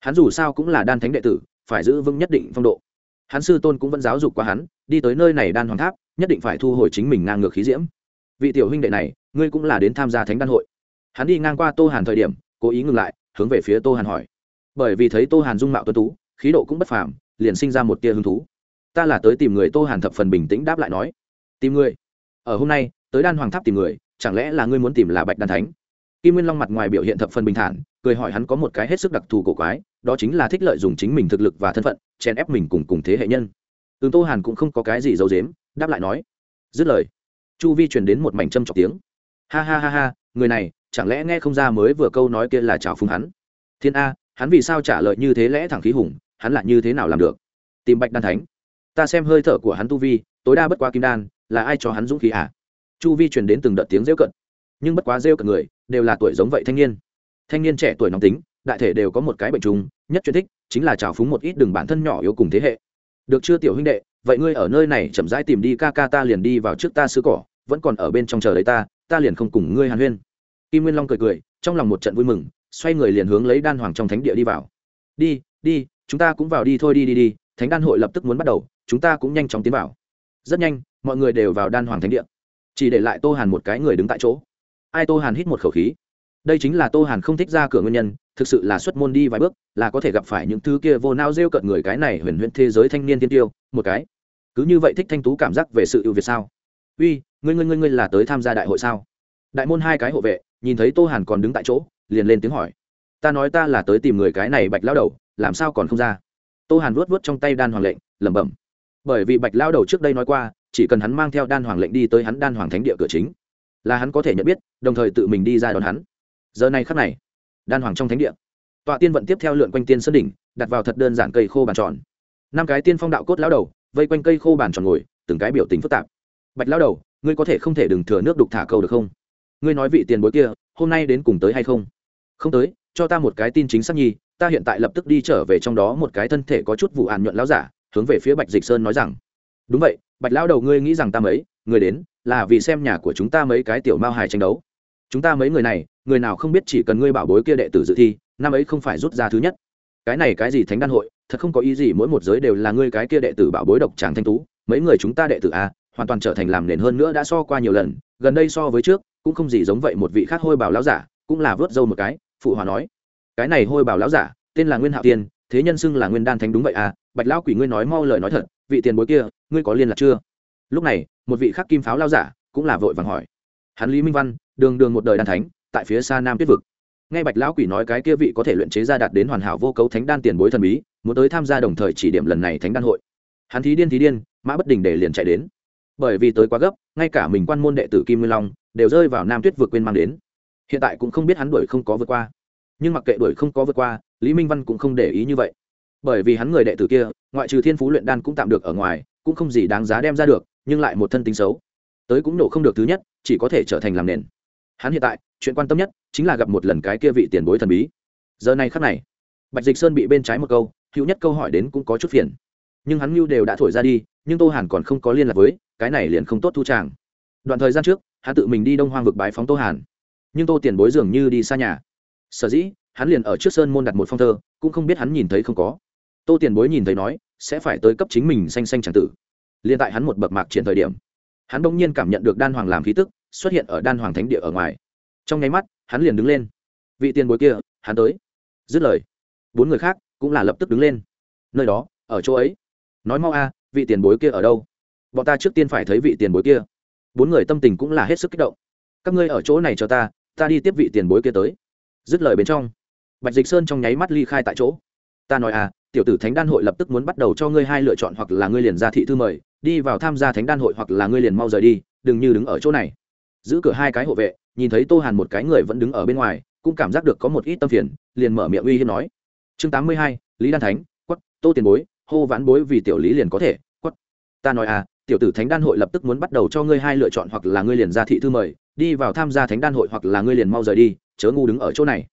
A: Hắn dù sao cũng là đan thánh đệ tử phải giữ vững nhất định phong độ. Hắn sư tôn cũng vẫn giáo dục qua hắn, đi tới nơi này đan hoàng tháp, nhất định phải thu hồi chính mình ngang ngược khí diễm. Vị tiểu huynh đệ này, ngươi cũng là đến tham gia thánh đan hội. Hắn đi ngang qua tô hàn thời điểm, cố ý ngừng lại, hướng về phía tô hàn hỏi. Bởi vì thấy tô hàn dung mạo tuân tú, khí độ cũng bất phàm, liền sinh ra một tia hứng thú. Ta là tới tìm người tô hàn thập phần bình tĩnh đáp lại nói. Tìm người? Ở hôm nay, tới đan hoàng tháp tìm người, chẳng lẽ là ngươi muốn tìm là bạch đan thánh? Kim nguyên long mặt ngoài biểu hiện thập phần bình thản cười hỏi hắn có một cái hết sức đặc thù cổ quái, đó chính là thích lợi dụng chính mình thực lực và thân phận, chèn ép mình cùng cùng thế hệ nhân. Tương tô hàn cũng không có cái gì giấu dếm đáp lại nói, dứt lời. Chu vi truyền đến một mảnh châm trọc tiếng. Ha ha ha ha, người này, chẳng lẽ nghe không ra mới vừa câu nói kia là chào phúng hắn? Thiên a, hắn vì sao trả lời như thế lẽ thẳng khí hùng, hắn là như thế nào làm được? Tìm bạch đan thánh. Ta xem hơi thở của hắn tu vi, tối đa bất quá kim đan, là ai cho hắn dũng khí à? Chu vi truyền đến từng đợt tiếng rêu cận. Nhưng bất quá rêu cận người, đều là tuổi giống vậy thanh niên thanh niên trẻ tuổi nóng tính đại thể đều có một cái bệnh chung, nhất chuyên thích chính là trào phúng một ít đường bản thân nhỏ yếu cùng thế hệ. Được chưa tiểu huynh đệ? Vậy ngươi ở nơi này chậm rãi tìm đi ca ca ta liền đi vào trước ta xứ cỏ vẫn còn ở bên trong chờ đấy ta ta liền không cùng ngươi hàn huyên. Kim nguyên long cười cười trong lòng một trận vui mừng xoay người liền hướng lấy đan hoàng trong thánh địa đi vào. Đi đi chúng ta cũng vào đi thôi đi đi đi thánh đan hội lập tức muốn bắt đầu chúng ta cũng nhanh chóng tiến vào. Rất nhanh mọi người đều vào đan hoàng thánh địa. Chỉ để lại tô hàn một cái người đứng tại chỗ. Ai tô hàn hít một khẩu khí? Đây chính là tô hàn không thích ra cửa nguyên nhân, thực sự là xuất môn đi vài bước, là có thể gặp phải những thứ kia vô nao rêu cận người cái này huyền huyền thế giới thanh niên tiên tiêu, một cái. Cứ như vậy thích thanh tú cảm giác về sự ưu việt sao? Uy, ngươi ngươi ngươi ngươi là tới tham gia đại hội sao? Đại môn hai cái hộ vệ, nhìn thấy tô hàn còn đứng tại chỗ, liền lên tiếng hỏi. Ta nói ta là tới tìm người cái này bạch lao đầu, làm sao còn không ra? Tô hàn vuốt vuốt trong tay đan hoàng lệnh, lẩm bẩm. Bởi vì bạch lao đầu trước đây nói qua, chỉ cần hắn mang theo đan hoàng lệnh đi tới hắn đan hoàng thánh địa cửa chính, là hắn có thể nhận biết, đồng thời tự mình đi ra đón hắn giờ này khắc này, đan hoàng trong thánh địa, tọa tiên vận tiếp theo lượn quanh tiên sơn đỉnh, đặt vào thật đơn giản cây khô bàn tròn. Năm cái tiên phong đạo cốt lao đầu, vây quanh cây khô bàn tròn ngồi, từng cái biểu tình phức tạp. Bạch lao đầu, ngươi có thể không thể đừng thừa nước đục thả câu được không? Ngươi nói vị tiền bối kia, hôm nay đến cùng tới hay không? Không tới, cho ta một cái tin chính xác nhi, ta hiện tại lập tức đi trở về trong đó một cái thân thể có chút vụ ạn nhuận lão giả, hướng về phía bạch dịch sơn nói rằng, đúng vậy, bạch lão đầu ngươi nghĩ rằng ta mấy người đến, là vì xem nhà của chúng ta mấy cái tiểu mao hài tranh đấu chúng ta mấy người này, người nào không biết chỉ cần ngươi bảo bối kia đệ tử dự thi, năm ấy không phải rút ra thứ nhất. Cái này cái gì thánh đan hội, thật không có ý gì mỗi một giới đều là ngươi cái kia đệ tử bảo bối độc tràng thanh tú, mấy người chúng ta đệ tử a, hoàn toàn trở thành làm nền hơn nữa đã so qua nhiều lần, gần đây so với trước, cũng không gì giống vậy một vị khác hôi bảo lão giả, cũng là vớt dâu một cái, phụ hòa nói. Cái này hôi bảo lão giả, tên là nguyên hạo tiên, thế nhân xưng là nguyên đan thánh đúng vậy à bạch lão quỷ ngươi nói mau lời nói thật, vị tiền bối kia, ngươi có liên lạc chưa? Lúc này, một vị khắc kim pháo lao giả cũng là vội vàng hỏi hắn lý minh văn, đường đường một đời đan thánh, tại phía xa nam tuyết vực. Nghe bạch lão quỷ nói cái kia vị có thể luyện chế ra đạt đến hoàn hảo vô cấu thánh đan tiền bối thần bí, muốn tới tham gia đồng thời chỉ điểm lần này thánh đan hội. Hắn thí điên thí điên, mã bất đình để liền chạy đến. Bởi vì tới quá gấp, ngay cả mình quan môn đệ tử kim nguyên long đều rơi vào nam tuyết vượt quên mang đến. Hiện tại cũng không biết hắn đuổi không có vượt qua. Nhưng mặc kệ đuổi không có vượt qua, lý minh văn cũng không để ý như vậy. Bởi vì hắn người đệ tử kia, ngoại trừ thiên phú luyện đan cũng tạm được ở ngoài, cũng không gì đáng giá đem ra được, nhưng lại một thân tính xấu tới cũng nổ không được thứ nhất, chỉ có thể trở thành làm nền. Hắn hiện tại, chuyện quan tâm nhất chính là gặp một lần cái kia vị tiền bối thần bí. Giờ này khắc này, bạch dịch sơn bị bên trái một câu, hữu nhất câu hỏi đến cũng có chút phiền. Nhưng hắn mưu đều đã thổi ra đi, nhưng tô hàn còn không có liên lạc với, cái này liền không tốt thu tràng. Đoạn thời gian trước, hắn tự mình đi đông hoang vực bái phóng tô hàn. Nhưng tô tiền bối dường như đi xa nhà. Sở dĩ, hắn liền ở trước sơn môn đặt một phong thơ, cũng không biết hắn nhìn thấy không có. Tô tiền bối nhìn thấy nói, sẽ phải tới cấp chính mình xanh xanh tràng tử. Liền tại hắn một bậc mạc triển thời điểm hắn đông nhiên cảm nhận được đan hoàng làm khí tức, xuất hiện ở đan hoàng thánh địa ở ngoài. Trong nháy mắt, hắn liền đứng lên. Vị tiền bối kia, hắn tới. Dứt lời, bốn người khác cũng là lập tức đứng lên. Nơi đó, ở chỗ ấy. Nói mau a, vị tiền bối kia ở đâu? Bọn ta trước tiên phải thấy vị tiền bối kia. Bốn người tâm tình cũng là hết sức kích động. Các ngươi ở chỗ này cho ta ta đi tiếp vị tiền bối kia tới. Dứt lời bên trong, bạch dịch sơn trong nháy mắt ly khai tại chỗ. Ta nói à tiểu tử thánh đan hội lập tức muốn bắt đầu cho ngươi hai lựa chọn hoặc là ngươi liền ra thị thư mời đi vào tham gia thánh đan hội hoặc là ngươi liền mau rời đi, đừng như đứng ở chỗ này. Giữ cửa hai cái hộ vệ, nhìn thấy tô hàn một cái người vẫn đứng ở bên ngoài, cũng cảm giác được có một ít tâm phiền, liền mở miệng uy hiếp nói. Chương tám mươi hai, lý đan thánh quất tô tiền bối, hô vãn bối vì tiểu lý liền có thể quất ta nói à tiểu tử thánh đan hội lập tức muốn bắt đầu cho ngươi hai lựa chọn hoặc là ngươi liền ra thị thư mời, đi vào tham gia thánh đan hội hoặc là ngươi liền mau rời đi, chớ ngu đứng ở chỗ này.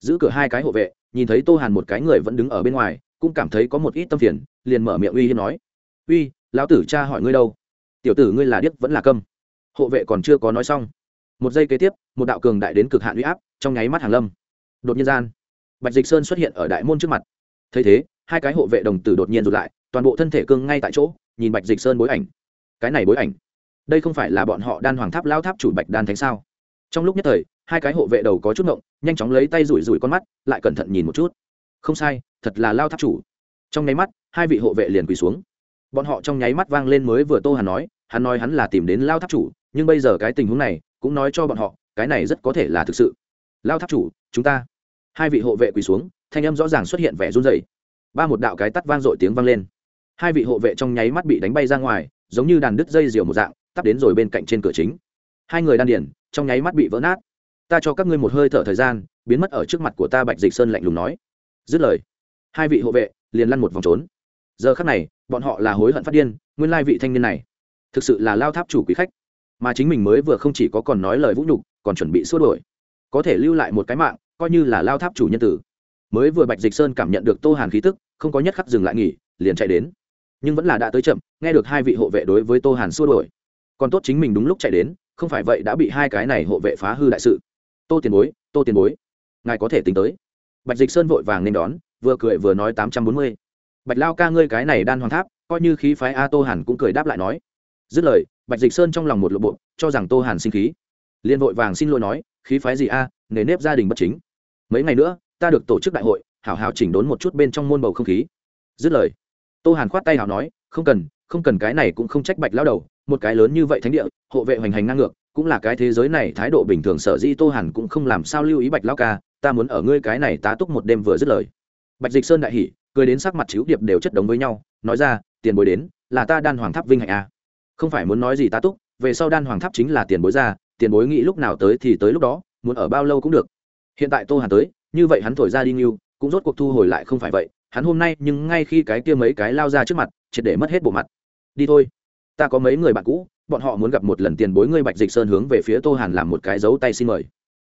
A: Giữ cửa hai cái hộ vệ, nhìn thấy tô hàn một cái người vẫn đứng ở bên ngoài, cũng cảm thấy có một ít tâm phiền, liền mở miệng uy hiếp nói. Uy lão tử cha hỏi ngươi đâu? Tiểu tử ngươi là điếc vẫn là câm. Hộ vệ còn chưa có nói xong, một giây kế tiếp, một đạo cường đại đến cực hạn uy áp trong nháy mắt hàng lâm. Đột nhiên gian, bạch dịch sơn xuất hiện ở đại môn trước mặt. Thấy thế, hai cái hộ vệ đồng tử đột nhiên rụt lại, toàn bộ thân thể cương ngay tại chỗ, nhìn bạch dịch sơn bối ảnh. Cái này bối ảnh, đây không phải là bọn họ đan hoàng tháp lao tháp chủ bạch đan thánh sao? Trong lúc nhất thời, hai cái hộ vệ đầu có chút ngộng, nhanh chóng lấy tay rủi rủi con mắt, lại cẩn thận nhìn một chút. Không sai, thật là lao tháp chủ. Trong nháy mắt, hai vị hộ vệ liền quỳ xuống bọn họ trong nháy mắt vang lên mới vừa tô hàn nói, hắn nói hắn là tìm đến lao tháp chủ, nhưng bây giờ cái tình huống này, cũng nói cho bọn họ, cái này rất có thể là thực sự. Lao tháp chủ, chúng ta. Hai vị hộ vệ quỳ xuống, thanh âm rõ ràng xuất hiện vẻ run rẩy. ba một đạo cái tắt vang dội tiếng vang lên. Hai vị hộ vệ trong nháy mắt bị đánh bay ra ngoài, giống như đàn đứt dây diều một dạng, tắp đến rồi bên cạnh trên cửa chính. Hai người đan điển trong nháy mắt bị vỡ nát. Ta cho các ngươi một hơi thở thời gian, biến mất ở trước mặt của ta bạch dịch sơn lạnh lùng nói. Dứt lời, hai vị hộ vệ liền lăn một vòng trốn giờ khắc này, bọn họ là hối hận phát điên, nguyên lai vị thanh niên này thực sự là lao tháp chủ quý khách. Mà chính mình mới vừa không chỉ có còn nói lời vũ nhục, còn chuẩn bị xua đổi có thể lưu lại một cái mạng, coi như là lao tháp chủ nhân tử. Mới vừa bạch dịch sơn cảm nhận được tô hàn khí tức, không có nhất khắc dừng lại nghỉ, liền chạy đến. Nhưng vẫn là đã tới chậm, nghe được hai vị hộ vệ đối với tô hàn xua đổi còn tốt chính mình đúng lúc chạy đến, không phải vậy đã bị hai cái này hộ vệ phá hư đại sự. Tô tiền bối, tô tiền bối, ngài có thể tính tới. Bạch dịch sơn vội vàng nên đón, vừa cười vừa nói tám trăm bốn mươi bạch lao ca ngươi cái này đan hoàng tháp coi như khí phái a tô hàn cũng cười đáp lại nói. Dứt lời bạch dịch sơn trong lòng một lộ bộ cho rằng tô hàn sinh khí. Liền vội vàng xin lỗi nói khí phái gì a à, nề nếp gia đình bất chính. Mấy ngày nữa ta được tổ chức đại hội hảo hảo chỉnh đốn một chút bên trong môn bầu không khí. Dứt lời tô hàn khoát tay hảo nói không cần không cần cái này cũng không trách bạch lao đầu một cái lớn như vậy thánh địa hộ vệ hoành hành ngang ngược cũng là cái thế giới này thái độ bình thường sở dĩ tô hàn cũng không làm sao lưu ý bạch lao ca ta muốn ở ngươi cái này tá túc một đêm vừa dứt lời. Bạch dịch sơn đại hỉ cười đến sắc mặt chiếu điệp đều chất đống với nhau, nói ra, tiền bối đến, là ta đan hoàng tháp vinh hạnh a. À. không phải muốn nói gì ta túc, về sau đan hoàng tháp chính là tiền bối ra, tiền bối nghĩ lúc nào tới thì tới lúc đó, muốn ở bao lâu cũng được. Hiện tại tô hàn tới, như vậy hắn thổi ra đi nghiêu cũng rốt cuộc thu hồi lại không phải vậy, hắn hôm nay nhưng ngay khi cái kia mấy cái lao ra trước mặt, triệt để mất hết bộ mặt. Đi thôi, ta có mấy người bạn cũ, bọn họ muốn gặp một lần tiền bối ngươi bạch dịch sơn hướng về phía tô hàn làm một cái dấu tay xin mời.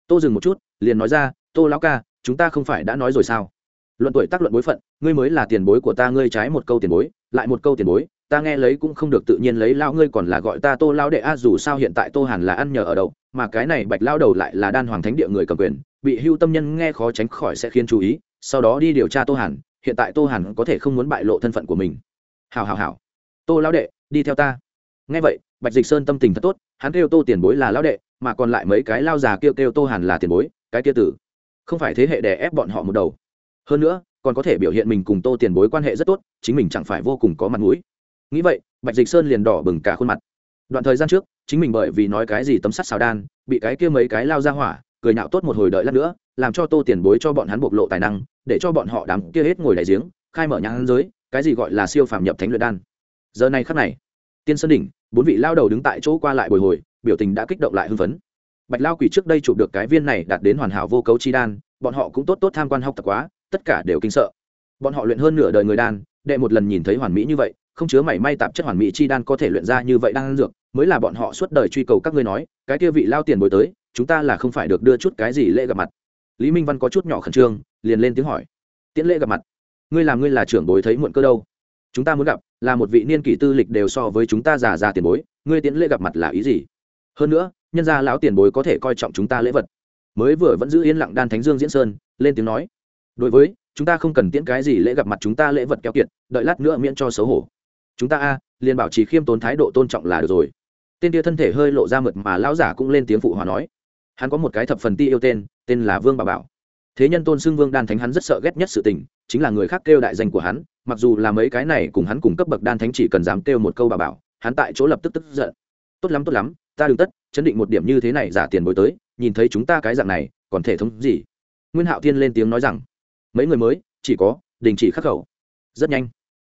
A: Tô dừng một chút, liền nói ra, tô lão ca, chúng ta không phải đã nói rồi sao? Luận tuổi tác luận bối phận, ngươi mới là tiền bối của ta, ngươi trái một câu tiền bối, lại một câu tiền bối, ta nghe lấy cũng không được tự nhiên lấy lao ngươi còn là gọi ta tô lao đệ a, dù sao hiện tại tô hàn là ăn nhờ ở đâu, mà cái này bạch lao đầu lại là đan hoàng thánh địa người cầm quyền, bị hưu tâm nhân nghe khó tránh khỏi sẽ khiến chú ý, sau đó đi điều tra tô hàn, hiện tại tô hàn có thể không muốn bại lộ thân phận của mình. Hào hào hào tô lao đệ, đi theo ta. Nghe vậy, bạch dịch sơn tâm tình thật tốt, hắn kêu tô tiền bối là lao đệ, mà còn lại mấy cái lao già kêu kêu tô hàn là tiền bối, cái kia tử. Không phải thế hệ đè ép bọn họ một đầu hơn nữa, còn có thể biểu hiện mình cùng tô tiền bối quan hệ rất tốt, chính mình chẳng phải vô cùng có mặt mũi. Nghĩ vậy, bạch dịch sơn liền đỏ bừng cả khuôn mặt. Đoạn thời gian trước, chính mình bởi vì nói cái gì tấm sắt xào đan, bị cái kia mấy cái lao ra hỏa, cười nhạo tốt một hồi đợi lát nữa, làm cho tô tiền bối cho bọn hắn bộc lộ tài năng, để cho bọn họ đám kia hết ngồi đại giếng, khai mở nhãn giới, cái gì gọi là siêu phàm nhập thánh luyện đan. Giờ này khắc này, tiên sơn đỉnh, bốn vị lao đầu đứng tại chỗ qua lại bồi hồi, biểu tình đã kích động lại hưng phấn. Bạch lao quỷ trước đây chụp được cái viên này đạt đến hoàn hảo vô cấu chi đan, bọn họ cũng tốt tốt tham quan học tập quá tất cả đều kinh sợ. Bọn họ luyện hơn nửa đời người đan, đệ một lần nhìn thấy hoàn mỹ như vậy, không chứa mảy may tạp chất hoàn mỹ chi đan có thể luyện ra như vậy đang dược, mới là bọn họ suốt đời truy cầu các ngươi nói, cái kia vị lao tiền bồi tới, chúng ta là không phải được đưa chút cái gì lễ gặp mặt. Lý minh văn có chút nhỏ khẩn trương, liền lên tiếng hỏi. Tiễn lễ gặp mặt. Ngươi làm ngươi là trưởng bối thấy muộn cơ đâu? Chúng ta muốn gặp, là một vị niên kỷ tư lịch đều so với chúng ta già già tiền bối, ngươi tiễn lễ gặp mặt là ý gì? Hơn nữa, nhân gia lão tiền bối có thể coi trọng chúng ta lễ vật. Mới vừa vẫn giữ yên lặng đan thánh dương diễn sơn, lên tiếng nói đối với, chúng ta không cần tiễn cái gì lễ gặp mặt, chúng ta lễ vật keo kiệt, đợi lát nữa miễn cho xấu hổ. Chúng ta a, liền bảo trì khiêm tốn thái độ tôn trọng là được rồi. Tên tia thân thể hơi lộ ra mượt mà lão giả cũng lên tiếng phụ hòa nói. Hắn có một cái thập phần ti yêu tên tên là vương bà bảo. Thế nhân tôn xưng vương đan thánh hắn rất sợ ghét nhất sự tình, chính là người khác kêu đại danh của hắn, mặc dù là mấy cái này cùng hắn cùng cấp bậc đan thánh chỉ cần dám kêu một câu bà bảo, hắn tại chỗ lập tức tức giận. Tốt lắm tốt lắm, ta đừng tất, chấn định một điểm như thế này giả tiền bồi tới, nhìn thấy chúng ta cái dạng này, còn thể thống gì? Nguyên hạo thiên lên tiếng nói rằng mấy người mới, chỉ có đình chỉ khắc khẩu. Rất nhanh,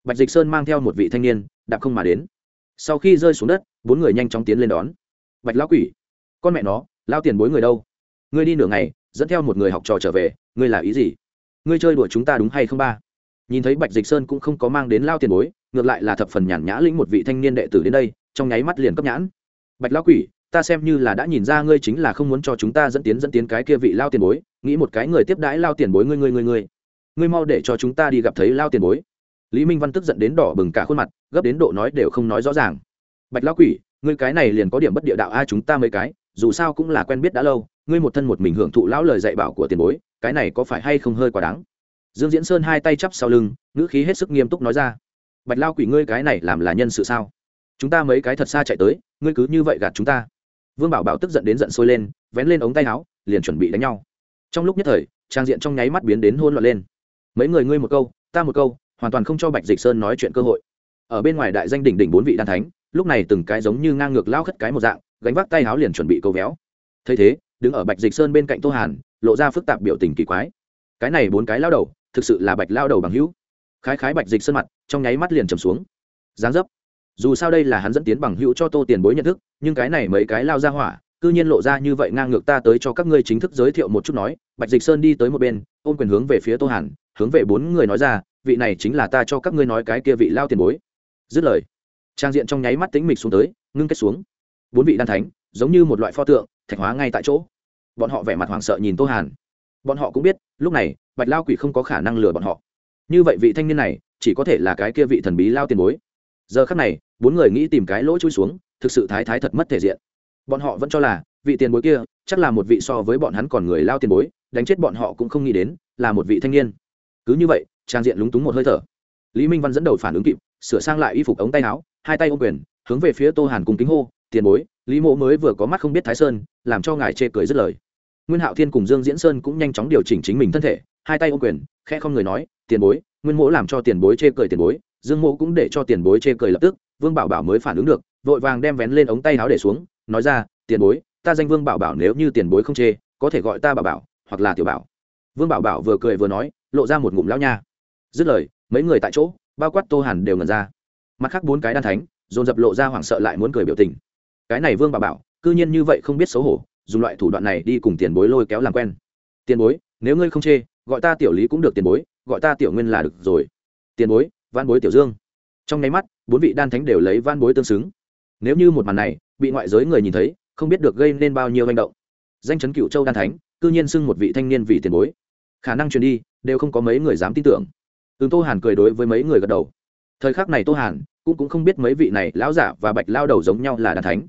A: bạch dịch sơn mang theo một vị thanh niên, đạp không mà đến. Sau khi rơi xuống đất, bốn người nhanh chóng tiến lên đón. Bạch lão quỷ, con mẹ nó lao tiền bối người đâu? Ngươi đi nửa ngày, dẫn theo một người học trò trở về, ngươi là ý gì? Ngươi chơi đuổi chúng ta đúng hay không ba? Nhìn thấy bạch dịch sơn cũng không có mang đến lao tiền bối, ngược lại là thập phần nhàn nhã lĩnh một vị thanh niên đệ tử đến đây, trong nháy mắt liền cấp nhãn. Bạch lão quỷ ta xem như là đã nhìn ra ngươi chính là không muốn cho chúng ta dẫn tiến dẫn tiến cái kia vị lao tiền bối, nghĩ một cái người tiếp đãi lao tiền bối ngươi ngươi ngươi ngươi. Ngươi mau để cho chúng ta đi gặp thấy lao tiền bối. Lý minh văn tức giận đến đỏ bừng cả khuôn mặt, gấp đến độ nói đều không nói rõ ràng. Bạch lão quỷ, ngươi cái này liền có điểm bất địa đạo a à, chúng ta mấy cái, dù sao cũng là quen biết đã lâu, ngươi một thân một mình hưởng thụ lão lời dạy bảo của tiền bối, cái này có phải hay không hơi quá đáng? Dương diễn sơn hai tay chắp sau lưng, ngữ khí hết sức nghiêm túc nói ra. Bạch lao quỷ, ngươi cái này làm là nhân sự sao? Chúng ta mấy cái thật xa chạy tới, ngươi cứ như vậy gạt chúng ta vương bảo bảo tức giận đến giận sôi lên, vén lên ống tay áo, liền chuẩn bị đánh nhau. Trong lúc nhất thời, trang diện trong nháy mắt biến đến hôn loạn lên. Mấy người ngươi một câu, ta một câu, hoàn toàn không cho bạch dịch sơn nói chuyện cơ hội. Ở bên ngoài đại danh đỉnh đỉnh bốn vị đan thánh, lúc này từng cái giống như ngang ngược lao khất cái một dạng, gánh vác tay áo liền chuẩn bị câu véo. Thấy thế, đứng ở bạch dịch sơn bên cạnh tô hàn, lộ ra phức tạp biểu tình kỳ quái. Cái này bốn cái lao đầu, thực sự là bạch lao đầu bằng hữu. Khái khái bạch dịch sơn mặt, trong nháy mắt liền trầm xuống. Dáng dấp dù sao đây là hắn dẫn tiến bằng hữu cho tô tiền bối nhận thức, nhưng cái này mấy cái lao ra hỏa, cư nhiên lộ ra như vậy ngang ngược ta tới cho các ngươi chính thức giới thiệu một chút nói, bạch dịch sơn đi tới một bên, ôm quyền hướng về phía tô hàn, hướng về bốn người nói ra, vị này chính là ta cho các ngươi nói cái kia vị lao tiền bối. Dứt lời, trang diện trong nháy mắt tính mịch xuống tới, ngưng kết xuống. Bốn vị đan thánh, giống như một loại pho tượng, thạch hóa ngay tại chỗ. Bọn họ vẻ mặt hoảng sợ nhìn tô hàn. Bọn họ cũng biết, lúc này, bạch lao quỷ không có khả năng lừa bọn họ. Như vậy vị thanh niên này, chỉ có thể là cái kia vị thần bí lao tiền bối giờ khắc này, bốn người nghĩ tìm cái lỗ chui xuống, thực sự thái thái thật mất thể diện. Bọn họ vẫn cho là, vị tiền bối kia, chắc là một vị so với bọn hắn còn người lao tiền bối, đánh chết bọn họ cũng không nghĩ đến, là một vị thanh niên. Cứ như vậy, trang diện lúng túng một hơi thở. Lý minh văn dẫn đầu phản ứng kịp, sửa sang lại y phục ống tay áo, hai tay ô quyền, hướng về phía tô hàn cùng kính hô, tiền bối, lý mộ mới vừa có mắt không biết thái sơn, làm cho ngài chê cười rất lời. Nguyên hạo thiên cùng dương diễn sơn cũng nhanh chóng điều chỉnh chính mình thân thể, hai tay ô quyền, khẽ không người nói, tiền bối, nguyên mỗ làm cho tiền bối chê cười tiền bối dương mộ cũng để cho tiền bối chê cười lập tức, vương bảo bảo mới phản ứng được, vội vàng đem vén lên ống tay áo để xuống, nói ra, tiền bối, ta danh vương bảo bảo nếu như tiền bối không chê, có thể gọi ta bảo bảo, hoặc là tiểu bảo. Vương bảo bảo vừa cười vừa nói, lộ ra một ngụm lão nha. Dứt lời, mấy người tại chỗ, bao quát tô hàn đều ngẩn ra. Mặt khác bốn cái đan thánh, dồn dập lộ ra hoảng sợ lại muốn cười biểu tình. Cái này vương bảo bảo, cư nhiên như vậy không biết xấu hổ, dùng loại thủ đoạn này đi cùng tiền bối lôi kéo làm quen. Tiền bối, nếu ngươi không chê, gọi ta tiểu lý cũng được tiền bối, gọi ta tiểu nguyên là được rồi. Tiền bối van bối tiểu dương. Trong nháy mắt, bốn vị đan thánh đều lấy van bối tương xứng. Nếu như một màn này bị ngoại giới người nhìn thấy, không biết được gây nên bao nhiêu manh động. Danh chấn cựu châu đan thánh, cư nhiên xưng một vị thanh niên vì tiền bối. Khả năng truyền đi, đều không có mấy người dám tin tưởng. Tương tô hàn cười đối với mấy người gật đầu. Thời khắc này tô hàn cũng cũng không biết mấy vị này lão giả và bạch lao đầu giống nhau là đàn thánh.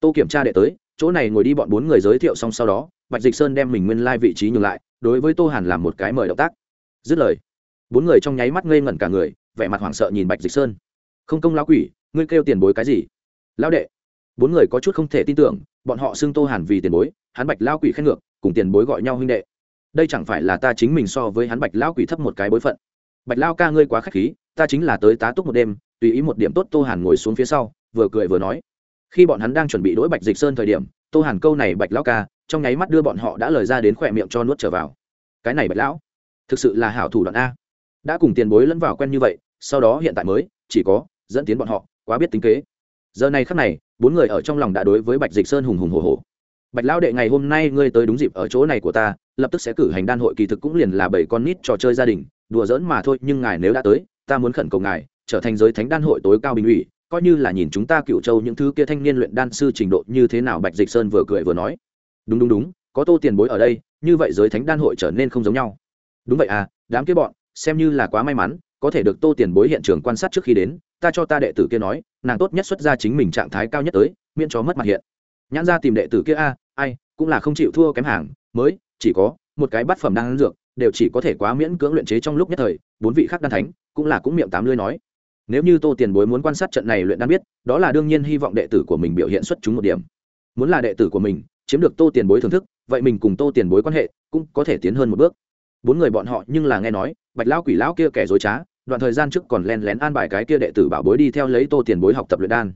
A: Tô kiểm tra đệ tới, chỗ này ngồi đi bọn bốn người giới thiệu xong sau đó, bạch dịch sơn đem mình nguyên lai、like、vị trí nhường lại, đối với tô hàn làm một cái mời động tác. Dứt lời, bốn người trong nháy mắt ngây ngẩn cả người vẻ mặt hoảng sợ nhìn bạch dịch sơn. Không công lão quỷ, ngươi kêu tiền bối cái gì? Lão đệ. Bốn người có chút không thể tin tưởng, bọn họ xưng tô hàn vì tiền bối, hắn bạch lao quỷ khen ngược, cùng tiền bối gọi nhau huynh đệ. Đây chẳng phải là ta chính mình so với hắn bạch lão quỷ thấp một cái bối phận. Bạch lao ca ngươi quá k h á c h khí, ta chính là tới tá túc một đêm, tùy ý một điểm tốt tô hàn ngồi xuống phía sau, vừa cười vừa nói. Khi bọn hắn đang chuẩn bị đ i bạch dịch sơn thời điểm, tô hàn câu này bạch lao ca, trong nháy mắt đưa bọn họ đã lời ra đến khỏe miệng cho nuốt trở vào. Cái này bạch lão, thực sự là hảo thủ đoạn a. Đã cùng tiền bối lẫn vào quen như vậy sau đó hiện tại mới, chỉ có dẫn tiến bọn họ, quá biết tính kế. Giờ này khắc này, bốn người ở trong lòng đã đối với bạch dịch sơn hùng hùng hồ hồ bạch lão đệ, ngày hôm nay ngươi tới đúng dịp ở chỗ này của ta, lập tức sẽ cử hành đan hội kỳ thực cũng liền là bảy con nít trò chơi gia đình, đùa giỡn mà thôi, nhưng ngài nếu đã tới, ta muốn khẩn cầu ngài, trở thành giới thánh đan hội tối cao bình ủy, coi như là nhìn chúng ta cựu châu những thứ kia thanh niên luyện đan sư trình độ như thế nào, bạch dịch sơn vừa cười vừa nói. Đúng đúng đúng, có tô tiền bối ở đây, như vậy giới thánh đan hội trở nên không giống nhau. Đúng vậy à đám kia bọn, xem như là quá may mắn có thể được tô tiền bối hiện trường quan sát trước khi đến, ta cho ta đệ tử kia nói, nàng tốt nhất xuất ra chính mình trạng thái cao nhất tới, miễn cho mất mặt hiện. Nhãn ra tìm đệ tử kia, a, ai, cũng là không chịu thua kém hàng, mới, chỉ có một cái bát phẩm đang dược, đều chỉ có thể quá miễn cưỡng luyện chế trong lúc nhất thời, bốn vị khác đan thánh, cũng là cũng miệng tám lưới nói. Nếu như tô tiền bối muốn quan sát trận này luyện đan biết, đó là đương nhiên hy vọng đệ tử của mình biểu hiện xuất chúng một điểm. Muốn là đệ tử của mình chiếm được tô tiền bối thưởng thức, vậy mình cùng tô tiền bối quan hệ cũng có thể tiến hơn một bước. Bốn người bọn họ nhưng là nghe nói bạch lão quỷ lão kia kẻ dối trá, đoạn thời gian trước còn len lén an bài cái kia đệ tử bảo bối đi theo lấy tô tiền bối học tập luyện đan.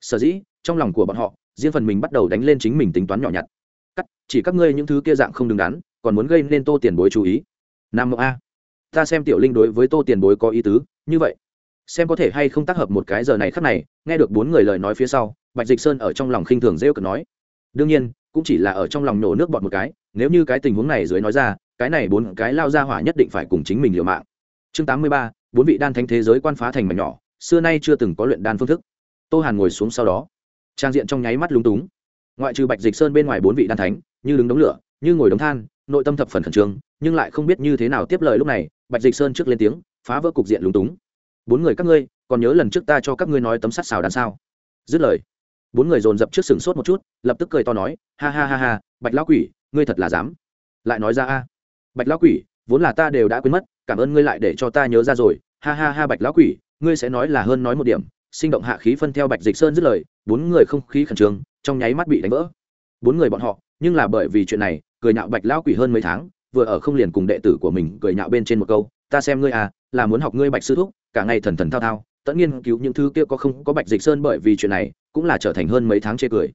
A: Sở dĩ, trong lòng của bọn họ, riêng phần mình bắt đầu đánh lên chính mình tính toán nhỏ nhặt. Cắt, chỉ các ngươi những thứ kia dạng không đứng đắn, còn muốn gây nên tô tiền bối chú ý. Nam mộng a, ta xem tiểu linh đối với tô tiền bối có ý tứ, như vậy. Xem có thể hay không tác hợp một cái giờ này khắc này, nghe được bốn người lời nói phía sau, bạch dịch sơn ở trong lòng khinh thường rêu cực nói. Đương nhiên, cũng chỉ là ở trong lòng nổ nước bọt một cái, nếu như cái tình huống này dưới nói ra cái này bốn cái lao ra hỏa nhất định phải cùng chính mình liều mạng. Chương tám mươi ba, bốn vị đan thánh thế giới quan phá thành mảnh nhỏ, xưa nay chưa từng có luyện đan phương thức. Tô hàn ngồi xuống sau đó. Trang diện trong nháy mắt lúng túng. Ngoại trừ bạch dịch sơn bên ngoài bốn vị đan thánh, như đứng đống lửa, như ngồi đống than, nội tâm thập phần khẩn trương, nhưng lại không biết như thế nào tiếp lời lúc này, bạch dịch sơn trước lên tiếng, phá vỡ cục diện lúng túng. Bốn người các ngươi, còn nhớ lần trước ta cho các ngươi nói tấm sắt xào đan sao? Dứt lời, bốn người dồn dập trước sừng sốt một chút, lập tức cười to nói, ha ha ha ha, bạch lão quỷ, ngươi thật là dám. Lại nói ra, a bạch lão quỷ, vốn là ta đều đã quên mất, cảm ơn ngươi lại để cho ta nhớ ra rồi. Ha ha ha, bạch lão quỷ, ngươi sẽ nói là hơn nói một điểm. Sinh động hạ khí phân theo bạch dịch sơn dứt lời, bốn người không khí khẩn trương, trong nháy mắt bị đánh vỡ. Bốn người bọn họ, nhưng là bởi vì chuyện này, cười nhạo bạch lão quỷ hơn mấy tháng, vừa ở không liền cùng đệ tử của mình cười nhạo bên trên một câu, ta xem ngươi à là muốn học ngươi bạch sư thúc, cả ngày thần thần thao thao, tận nghiên cứu những thứ kia có không có bạch dịch sơn bởi vì chuyện này, cũng là trở thành hơn mấy tháng chê cười.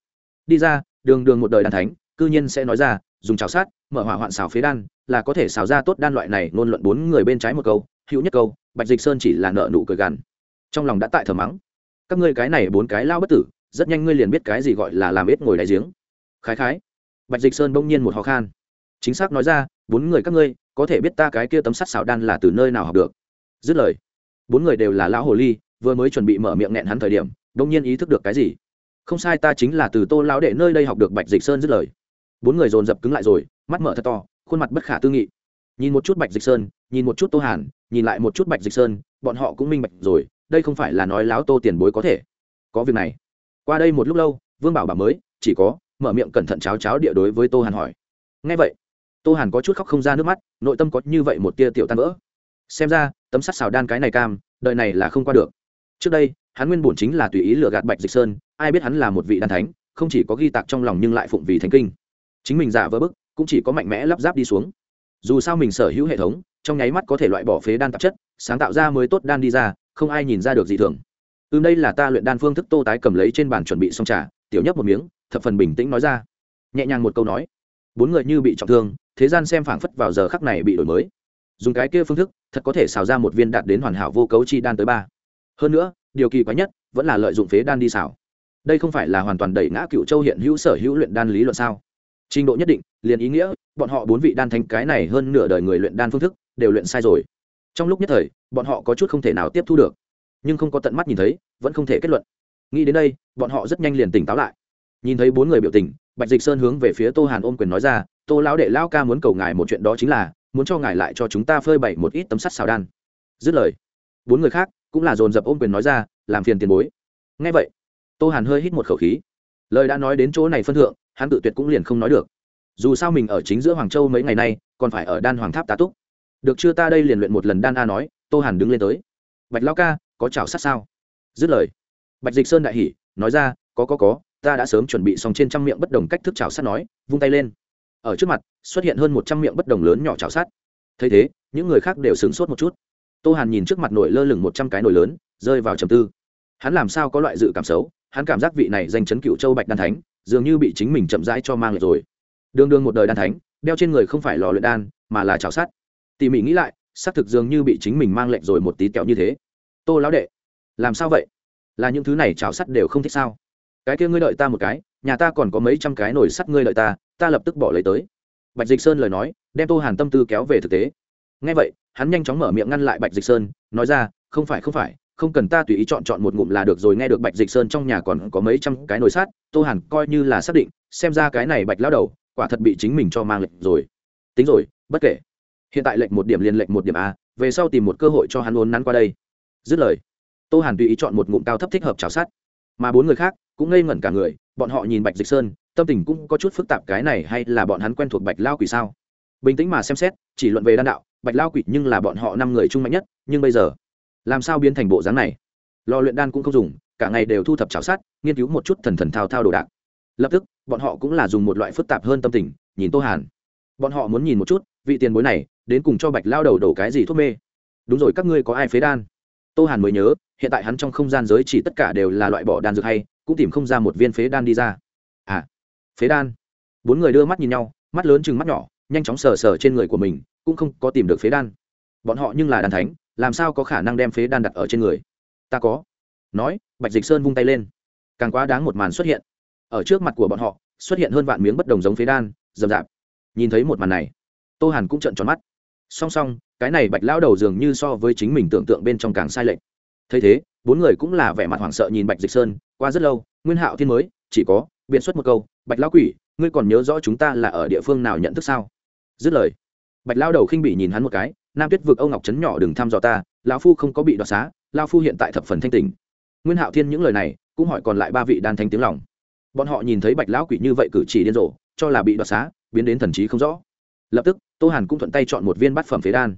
A: Đi ra, đường đường một đời đàn thánh, cư nhiên sẽ nói ra, dùng chảo sát, mở hỏa hoạn xào phế đan là có thể xào ra tốt đan loại này ngôn luận bốn người bên trái một câu, hữu nhất câu, bạch dịch sơn chỉ là nợ nụ cười gằn. Trong lòng đã tại thờ mắng. Các ngươi cái này bốn cái lao bất tử, rất nhanh ngươi liền biết cái gì gọi là làm ếch ngồi đáy giếng. Khái khái. Bạch dịch sơn bỗng nhiên một ho khan. Chính xác nói ra, bốn người các ngươi, có thể biết ta cái kia tấm sắt xào đan là từ nơi nào học được. Dứt lời, bốn người đều là lão hồ ly, vừa mới chuẩn bị mở miệng nghẹn hắn thời điểm đông nhiên ý thức được cái gì. Không sai ta chính là từ tô lão đệ nơi đây học được bạch dịch sơn dứt lời. Bốn người dồn dập cứng lại rồi, mắt mở thật to khuôn mặt bất khả tư nghị. Nhìn một chút bạch dịch sơn, nhìn một chút tô hàn, nhìn lại một chút bạch dịch sơn, bọn họ cũng minh bạch rồi, đây không phải là nói láo tô tiền bối có thể. Có việc này. Qua đây một lúc lâu, vương bảo bảo mới, chỉ có, mở miệng cẩn thận cháo cháo địa đối với tô hàn hỏi. Ngay vậy, tô hàn có chút khóc không ra nước mắt, nội tâm có như vậy một tia tiểu tan vỡ. Xem ra, tấm sắt xào đan cái này cam đợi này là không qua được. Trước đây, hắn nguyên bổn chính là tùy ý lừa gạt bạch dịch sơn, ai biết hắn là một vị đan thánh, không chỉ có ghi tạc trong lòng nhưng lại phụng vì thánh kinh. Chính mình giả vỡ bức cũng chỉ có mạnh mẽ lắp ráp đi xuống. Dù sao mình sở hữu hệ thống, trong nháy mắt có thể loại bỏ phế đan tạp chất, sáng tạo ra mới tốt đan đi ra, không ai nhìn ra được gì thường. Từ đây là ta luyện đan phương thức tô tái cầm lấy trên bàn chuẩn bị xong trà, tiểu nhấp một miếng, thập phần bình tĩnh nói ra. Nhẹ nhàng một câu nói. Bốn người như bị trọng thương, thế gian xem phảng phất vào giờ khắc này bị đổi mới. Dùng cái kia phương thức, thật có thể xào ra một viên đạt đến hoàn hảo vô cấu chi đan tới ba. Hơn nữa, điều kỳ quái nhất, vẫn là lợi dụng phế đan đi xào. Đây không phải là hoàn toàn đẩy ngã cựu châu hiện hữu sở hữu luyện đan lý luận sao? Trình độ nhất định, liền ý nghĩa, bọn họ bốn vị đan thành cái này hơn nửa đời người luyện đan phương thức, đều luyện sai rồi. Trong lúc nhất thời, bọn họ có chút không thể nào tiếp thu được, nhưng không có tận mắt nhìn thấy, vẫn không thể kết luận. Nghĩ đến đây, bọn họ rất nhanh liền tỉnh táo lại. Nhìn thấy bốn người biểu tình, bạch dịch sơn hướng về phía tô hàn ôm quyền nói ra, tô lão đệ lao ca muốn cầu ngài một chuyện đó chính là, muốn cho ngài lại cho chúng ta phơi bày một ít tấm sắt xào đan. Dứt lời, bốn người khác cũng là dồn dập ôm quyền nói ra, làm phiền tiền bối. Ngay vậy, tô hàn hơi hít một khẩu khí. Lời đã nói đến chỗ này phân thượng hắn tự tuyệt cũng liền không nói được. Dù sao mình ở chính giữa hoàng châu mấy ngày nay, còn phải ở đan hoàng tháp tá túc. Được chưa ta đây liền luyện một lần đan a nói, tô hàn đứng lên tới. Bạch lao ca, có chảo sát sao? Dứt lời, bạch dịch sơn đại hỉ, nói ra, có có có, ta đã sớm chuẩn bị xong trên trăm miệng bất đồng cách thức chảo sát nói, vung tay lên. Ở trước mặt, xuất hiện hơn một trăm miệng bất đồng lớn nhỏ chảo sát thấy thế, những người khác đều sửng sốt một chút. Tô hàn nhìn trước mặt nổi lơ lửng một trăm cái nồi lớn, rơi vào trầm tư. Hắn làm sao có loại dự cảm xấu? Hắn cảm giác vị này danh chấn cựu châu bạch đan thánh dường như bị chính mình chậm rãi cho mang lại rồi. Đường đường một đời đan thánh, đeo trên người không phải lò luyện đan, mà là chảo sát tỉ mỉ nghĩ lại xác thực dường như bị chính mình mang lệnh rồi một tí kẹo như thế. Tô lão đệ, làm sao vậy? Là những thứ này chảo sắt đều không thích sao? Cái kia ngươi đợi ta một cái, nhà ta còn có mấy trăm cái nồi sắt ngươi đợi ta ta lập tức bỏ lấy tới. Bạch dịch sơn lời nói, đem tô hàn tâm tư kéo về thực tế. Ngay vậy, hắn nhanh chóng mở miệng ngăn lại bạch dịch sơn, nói ra, không phải không phải không cần ta tùy ý chọn chọn một ngụm là được rồi, nghe được bạch dịch sơn trong nhà còn có mấy trăm cái nồi sát tô hàn coi như là xác định, xem ra cái này bạch lao đầu, quả thật bị chính mình cho mang lệnh rồi. Tính rồi, bất kể. Hiện tại lệnh một điểm liền lệnh một điểm a, về sau tìm một cơ hội cho hắn uốn nắn qua đây. Dứt lời, tô hàn tùy ý chọn một ngụm cao thấp thích hợp chảo sát mà bốn người khác cũng ngây ngẩn cả người, bọn họ nhìn bạch dịch sơn, tâm tình cũng có chút phức tạp, cái này hay là bọn hắn quen thuộc bạch lao quỷ sao? Bình tĩnh mà xem xét, chỉ luận về đan đạo, bạch lao quỷ nhưng là bọn họ năm người trung mạnh nhất, nhưng bây giờ làm sao biến thành bộ dáng này? Lò luyện đan cũng không dùng, cả ngày đều thu thập chảo sát nghiên cứu một chút thần thần thao thao đồ đạc. Lập tức, bọn họ cũng là dùng một loại phức tạp hơn tâm tình, nhìn tô hàn. Bọn họ muốn nhìn một chút, vị tiền bối này, đến cùng cho bạch lao đầu đổ cái gì thuốc mê. Đúng rồi, các ngươi có ai phế đan? Tô hàn mới nhớ, hiện tại hắn trong không gian giới chỉ tất cả đều là loại bỏ đan dược hay, cũng tìm không ra một viên phế đan đi ra. À phế đan? Bốn người đưa mắt nhìn nhau, mắt lớn chừng mắt nhỏ, nhanh chóng sờ sờ trên người của mình, cũng không có tìm được phế đan. Bọn họ nhưng là đàn thánh làm sao có khả năng đem phế đan đặt ở trên người? Ta có. Nói, bạch dịch sơn vung tay lên. Càng quá đáng một màn xuất hiện. Ở trước mặt của bọn họ, xuất hiện hơn vạn miếng bất đồng giống phế đan rậm rạp. Nhìn thấy một màn này, tô hàn cũng trợn tròn mắt. Song song, cái này bạch lão đầu dường như so với chính mình tưởng tượng bên trong càng sai lệch. Thấy thế, bốn người cũng là vẻ mặt hoảng sợ nhìn bạch dịch sơn, qua rất lâu, nguyên hạo thiên mới, chỉ có biện xuất một câu, bạch lão quỷ, ngươi còn nhớ rõ chúng ta là ở địa phương nào nhận thức sao? Dứt lời, bạch lao đầu khinh bị nhìn hắn một cái nam tuyết vực âu ngọc trấn nhỏ đừng thăm dò ta, lão phu không có bị đoạt xá lao phu hiện tại thập phần thanh tình nguyên hạo thiên những lời này, cũng hỏi còn lại ba vị đan thanh tiếng lòng. Bọn họ nhìn thấy bạch lão quỷ như vậy cử chỉ điên rồ, cho là bị đoạt xá, biến đến thần trí không rõ. Lập tức, tô hàn cũng thuận tay chọn một viên bát phẩm phế đan.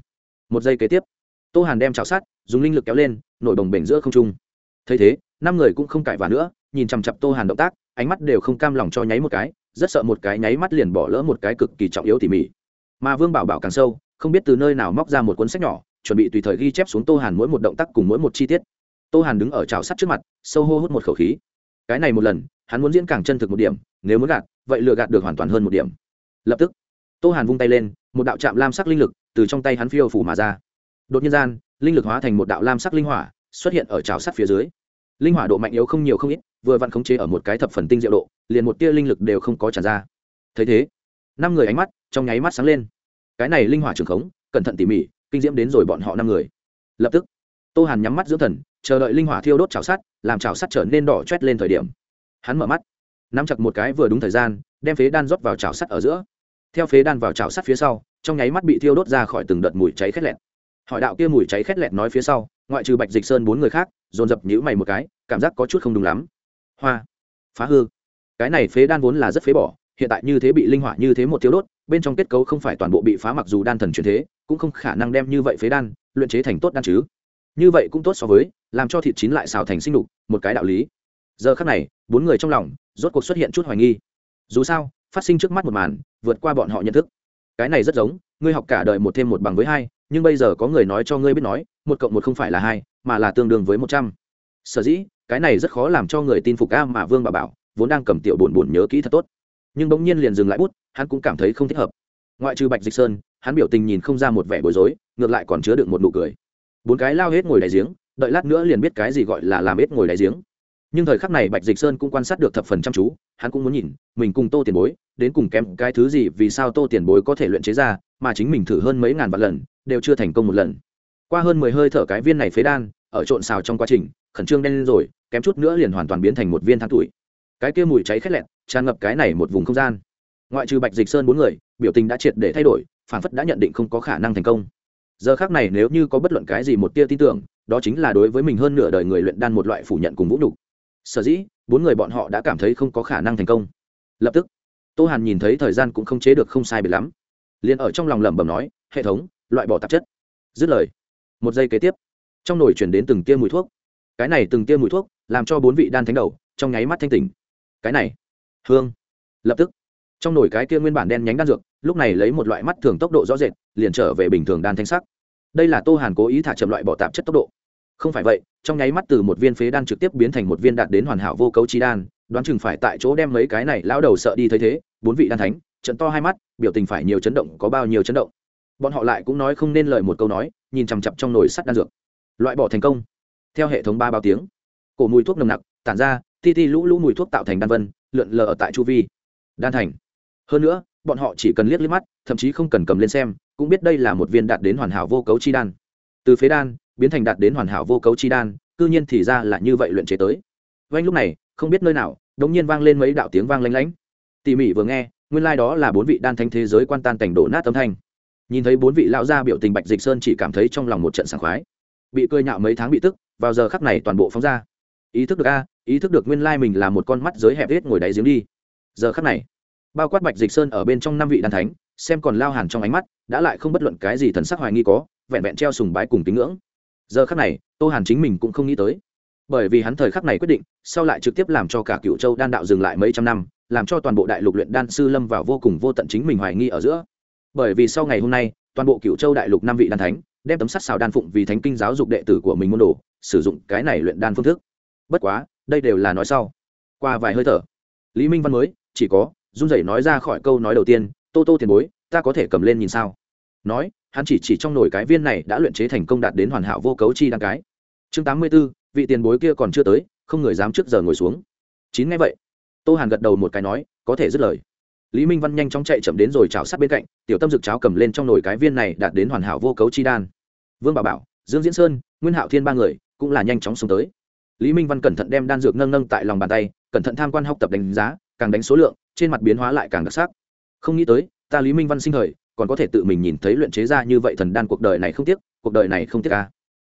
A: Một giây kế tiếp, tô hàn đem chảo sát dùng linh lực kéo lên, nổi đồng bể giữa không trung. Thấy thế, năm người cũng không cãi vả nữa, nhìn chằm chặp tô hàn động tác, ánh mắt đều không cam lòng cho nháy một cái, rất sợ một cái nháy mắt liền bỏ lỡ một cái cực kỳ trọng yếu tỉ mỉ. Mà vương bảo bảo càng sâu không biết từ nơi nào móc ra một cuốn sách nhỏ, chuẩn bị tùy thời ghi chép xuống tô hàn mỗi một động tác cùng mỗi một chi tiết. Tô hàn đứng ở trào sắt trước mặt, sâu hô hút một khẩu khí. Cái này một lần, hắn muốn diễn càng chân thực một điểm, nếu muốn gạt, vậy lừa gạt được hoàn toàn hơn một điểm. Lập tức, tô hàn vung tay lên, một đạo trạm lam sắc linh lực từ trong tay hắn phiêu phủ mà ra. Đột nhiên gian, linh lực hóa thành một đạo lam sắc linh hỏa, xuất hiện ở trào sắt phía dưới. Linh hỏa độ mạnh yếu không nhiều không ít, vừa vặn khống chế ở một cái thập phần tinh diệu độ, liền một tia linh lực đều không có tràn ra. Thấy thế, năm người ánh mắt trong nháy mắt sáng lên cái này linh hỏa trường khống, cẩn thận tỉ mỉ, kinh diễm đến rồi bọn họ năm người. Lập tức, tô hàn nhắm mắt dưỡng thần, chờ đợi linh hỏa thiêu đốt chảo sắt, làm chảo sắt trở nên đỏ chét lên thời điểm. Hắn mở mắt, nắm chặt một cái vừa đúng thời gian, đem phế đan rót vào chảo sắt ở giữa. Theo phế đan vào chảo sắt phía sau, trong nháy mắt bị thiêu đốt ra khỏi từng đợt mùi cháy khét lẹt. Hỏi đạo kia mùi cháy khét lẹt nói phía sau, ngoại trừ bạch dịch sơn bốn người khác, dồn dập nhữ mày một cái, cảm giác có chút không đúng lắm. Hoa, phá hư. Cái này phế đan vốn là rất phế bỏ hiện tại như thế bị linh hỏa như thế một thiếu đốt, bên trong kết cấu không phải toàn bộ bị phá mặc dù đan thần chuyển thế, cũng không khả năng đem như vậy phế đan, luyện chế thành tốt đan chứ. Như vậy cũng tốt so với, làm cho thịt chín lại xào thành sinh đục, một cái đạo lý. Giờ khắc này, bốn người trong lòng, rốt cuộc xuất hiện chút hoài nghi. Dù sao, phát sinh trước mắt một màn, vượt qua bọn họ nhận thức. Cái này rất giống, ngươi học cả đời một thêm một bằng với hai, nhưng bây giờ có người nói cho ngươi biết nói, một cộng một không phải là hai, mà là tương đương với một trăm. Sở dĩ, cái này rất khó làm cho người tin phục a mà vương bà bảo, vốn đang cầm tiểu buồn buồn nhớ kỹ thật tốt nhưng bỗng nhiên liền dừng lại bút, hắn cũng cảm thấy không thích hợp. Ngoại trừ bạch dịch sơn, hắn biểu tình nhìn không ra một vẻ bối rối, ngược lại còn chứa được một nụ cười. Bốn cái lao hết ngồi đại giếng, đợi lát nữa liền biết cái gì gọi là làm hết ngồi đại giếng. Nhưng thời khắc này bạch dịch sơn cũng quan sát được thập phần chăm chú, hắn cũng muốn nhìn, mình cùng tô tiền bối, đến cùng kém cái thứ gì, vì sao tô tiền bối có thể luyện chế ra, mà chính mình thử hơn mấy ngàn vạn lần, đều chưa thành công một lần. Qua hơn mười hơi thở cái viên này phế đan, ở trộn xào trong quá trình, khẩn trương đen lên rồi, kém chút nữa liền hoàn toàn biến thành một viên tháng tuổi cái kia mùi cháy khét lẹn tràn ngập cái này một vùng không gian. Ngoại trừ bạch dịch sơn bốn người, biểu tình đã triệt để thay đổi, phản phất đã nhận định không có khả năng thành công. Giờ khác này nếu như có bất luận cái gì một tia tin tưởng, đó chính là đối với mình hơn nửa đời người luyện đan một loại phủ nhận cùng vũ nhục. Sở dĩ, bốn người bọn họ đã cảm thấy không có khả năng thành công. Lập tức, tô hàn nhìn thấy thời gian cũng không chế được không sai biệt lắm. Liền ở trong lòng lẩm bẩm nói, hệ thống, loại bỏ tạp chất. Dứt lời, một giây kế tiếp, trong nồi chuyển đến từng tia mùi thuốc. Cái này từng tia mùi thuốc, làm cho bốn vị đan thánh đầu, trong nháy mắt thanh tỉnh cái này, hương, lập tức. Trong nồi cái kia nguyên bản đen nhánh đan dược, lúc này lấy một loại mắt thường tốc độ rõ rệt, liền trở về bình thường đan thanh sắc. Đây là tô hàn cố ý thả chậm loại bỏ tạp chất tốc độ. Không phải vậy, trong nháy mắt từ một viên phế đan trực tiếp biến thành một viên đạt đến hoàn hảo vô cấu chi đan, đoán chừng phải tại chỗ đem mấy cái này lão đầu sợ đi thấy thế, bốn vị đan thánh, trận to hai mắt, biểu tình phải nhiều chấn động, có bao nhiêu chấn động. Bọn họ lại cũng nói không nên lời một câu nói, nhìn chằm chặp trong nồi sắt đan dược. Loại bỏ thành công. Theo hệ thống ba bao tiếng. Cổ mùi thuốc nồng nặc, tản ra ti ti lũ lũ mùi thuốc tạo thành đan vân, lượn lờ ở tại chu vi. Đan thành. Hơn nữa, bọn họ chỉ cần liếc liếc mắt, thậm chí không cần cầm lên xem, cũng biết đây là một viên đạt đến hoàn hảo vô cấu chi đan. Từ phế đan, biến thành đạt đến hoàn hảo vô cấu chi đan, cư nhiên thì ra là như vậy luyện chế tới. Vanh lúc này, không biết nơi nào, đống nhiên vang lên mấy đạo tiếng vang lanh lánh tỉ mỉ vừa nghe, nguyên lai、like、đó là bốn vị đan thanh thế giới quan tan cảnh đổ nát âm thanh. Nhìn thấy bốn vị lão gia biểu tình bạch dịch sơn chỉ cảm thấy trong lòng một trận sảng khoái. Bị cười nhạo mấy tháng bị tức, vào giờ khắc này toàn bộ phóng ra. Ý thức được a ý thức được nguyên lai mình là một con mắt giới hẹp hết ngồi đáy giếng đi. Giờ khắc này, bao quát bạch dịch sơn ở bên trong năm vị đan thánh, xem còn lao hàn trong ánh mắt, đã lại không bất luận cái gì thần sắc hoài nghi có, vẹn vẹn treo sùng bái cùng tín ngưỡng. Giờ khắc này, tô hàn chính mình cũng không nghĩ tới. Bởi vì hắn thời khắc này quyết định, sau lại trực tiếp làm cho cả cựu châu đan đạo dừng lại mấy trăm năm, làm cho toàn bộ đại lục luyện đan sư lâm vào vô cùng vô tận chính mình hoài nghi ở giữa. Bởi vì sau ngày hôm nay, toàn bộ cựu châu đại lục năm vị đan thánh, đem tấm sắt xào đan phụng vì thánh kinh giáo dục đệ tử của mình môn đồ, sử dụng cái này luyện đan phương thức. Bất quá đây đều là nói sau. Qua vài hơi thở lý minh văn mới chỉ có run rẩy nói ra khỏi câu nói đầu tiên tô tô tiền bối ta có thể cầm lên nhìn sao? Nói hắn chỉ chỉ trong nồi cái viên này đã luyện chế thành công đạt đến hoàn hảo vô cấu chi đăng cái. Chương tám mươi 84, vị tiền bối kia còn chưa tới không người dám trước giờ ngồi xuống. Chín ngay vậy tô hàn gật đầu một cái nói có thể dứt lời. Lý minh văn nhanh chóng chạy chậm đến rồi chảo sát bên cạnh tiểu tâm dực cháo cầm lên trong nồi cái viên này đạt đến hoàn hảo vô cấu chi đan. Vương bảo bảo dương diễn sơn nguyên hạo thiên ba người cũng là nhanh chóng xuống tới lý minh văn cẩn thận đem đan dược nâng nâng tại lòng bàn tay, cẩn thận tham quan học tập đánh giá, càng đánh số lượng, trên mặt biến hóa lại càng đặc sắc. Không nghĩ tới, ta lý minh văn sinh thời, còn có thể tự mình nhìn thấy luyện chế ra như vậy thần đan cuộc đời này không tiếc, cuộc đời này không tiếc ca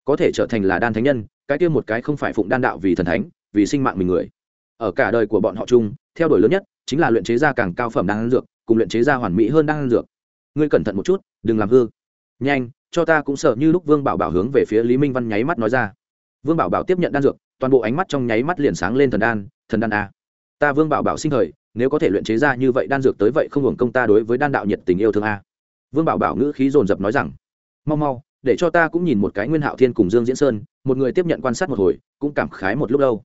A: có thể trở thành là đan thánh nhân, cái kia một cái không phải phụng đan đạo vì thần thánh, vì sinh mạng mình người. Ở cả đời của bọn họ chung, theo đuổi lớn nhất chính là luyện chế ra càng cao phẩm đan dược, cùng luyện chế ra hoàn mỹ hơn đan dược. Ngươi cẩn thận một chút, đừng làm hư. Nhanh, cho ta cũng sợ như lúc vương bảo bảo hướng về phía lý minh văn nháy mắt nói ra. Vương bảo bảo tiếp nhận đan dược toàn bộ ánh mắt trong nháy mắt liền sáng lên thần đan thần đan a. Ta vương bảo bảo sinh thời, nếu có thể luyện chế ra như vậy đan dược tới vậy không hưởng công ta đối với đan đạo nhiệt tình yêu thương a. Vương bảo bảo ngữ khí dồn dập nói rằng, mau mau, để cho ta cũng nhìn một cái nguyên hạo thiên cùng dương diễn sơn, một người tiếp nhận quan sát một hồi, cũng cảm khái một lúc lâu.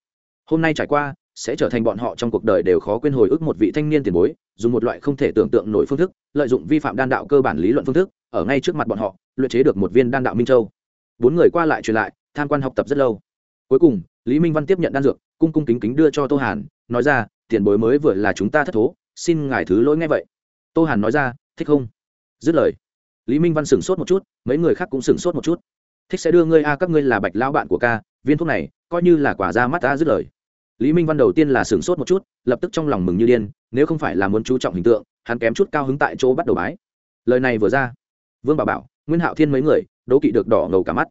A: Hôm nay trải qua, sẽ trở thành bọn họ trong cuộc đời đều khó quên hồi ức một vị thanh niên tiền bối, dùng một loại không thể tưởng tượng nổi phương thức, lợi dụng vi phạm đan đạo cơ bản lý luận phương thức, ở ngay trước mặt bọn họ, luyện chế được một viên đan đạo minh châu. Bốn người qua lại truyền lại, tham quan học tập rất lâu. Cuối cùng lý minh văn tiếp nhận đan dược, cung cung kính kính đưa cho tô hàn, nói ra, tiền bối mới vừa là chúng ta thất thố, xin ngài thứ lỗi ngay vậy. Tô hàn nói ra, thích không? Dứt lời, lý minh văn sửng sốt một chút, mấy người khác cũng sửng sốt một chút. Thích sẽ đưa ngươi a, các ngươi là bạch lão bạn của ca, viên thuốc này, coi như là quả ra mắt ta. Dứt lời, lý minh văn đầu tiên là sửng sốt một chút, lập tức trong lòng mừng như điên, nếu không phải là muốn chú trọng hình tượng, hắn kém chút cao hứng tại chỗ bắt đầu bái. Lời này vừa ra, vương bảo bảo, nguyên hạo thiên mấy người, đố kỵ được đỏ ngầu cả mắt.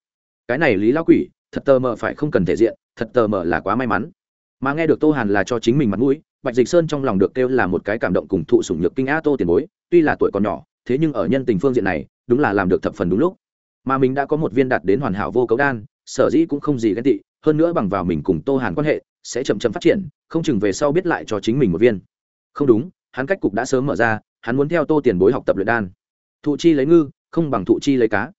A: Cái này lý lao quỷ, thật tờ mờ phải không cần thể diện thật tờ mờ là quá may mắn. Mà nghe được tô hàn là cho chính mình mặt mũi, bạch dịch sơn trong lòng được kêu là một cái cảm động cùng thụ sủng nhược kinh a tô tiền bối, tuy là tuổi còn nhỏ, thế nhưng ở nhân tình phương diện này, đúng là làm được thập phần đúng lúc. Mà mình đã có một viên đạt đến hoàn hảo vô cấu đan, sở dĩ cũng không gì ghen tị, hơn nữa bằng vào mình cùng tô hàn quan hệ, sẽ chậm chậm phát triển, không chừng về sau biết lại cho chính mình một viên. Không đúng, hắn cách cục đã sớm mở ra, hắn muốn theo tô tiền bối học tập luyện đan. Thụ chi lấy ngư, không bằng thụ chi lấy cá.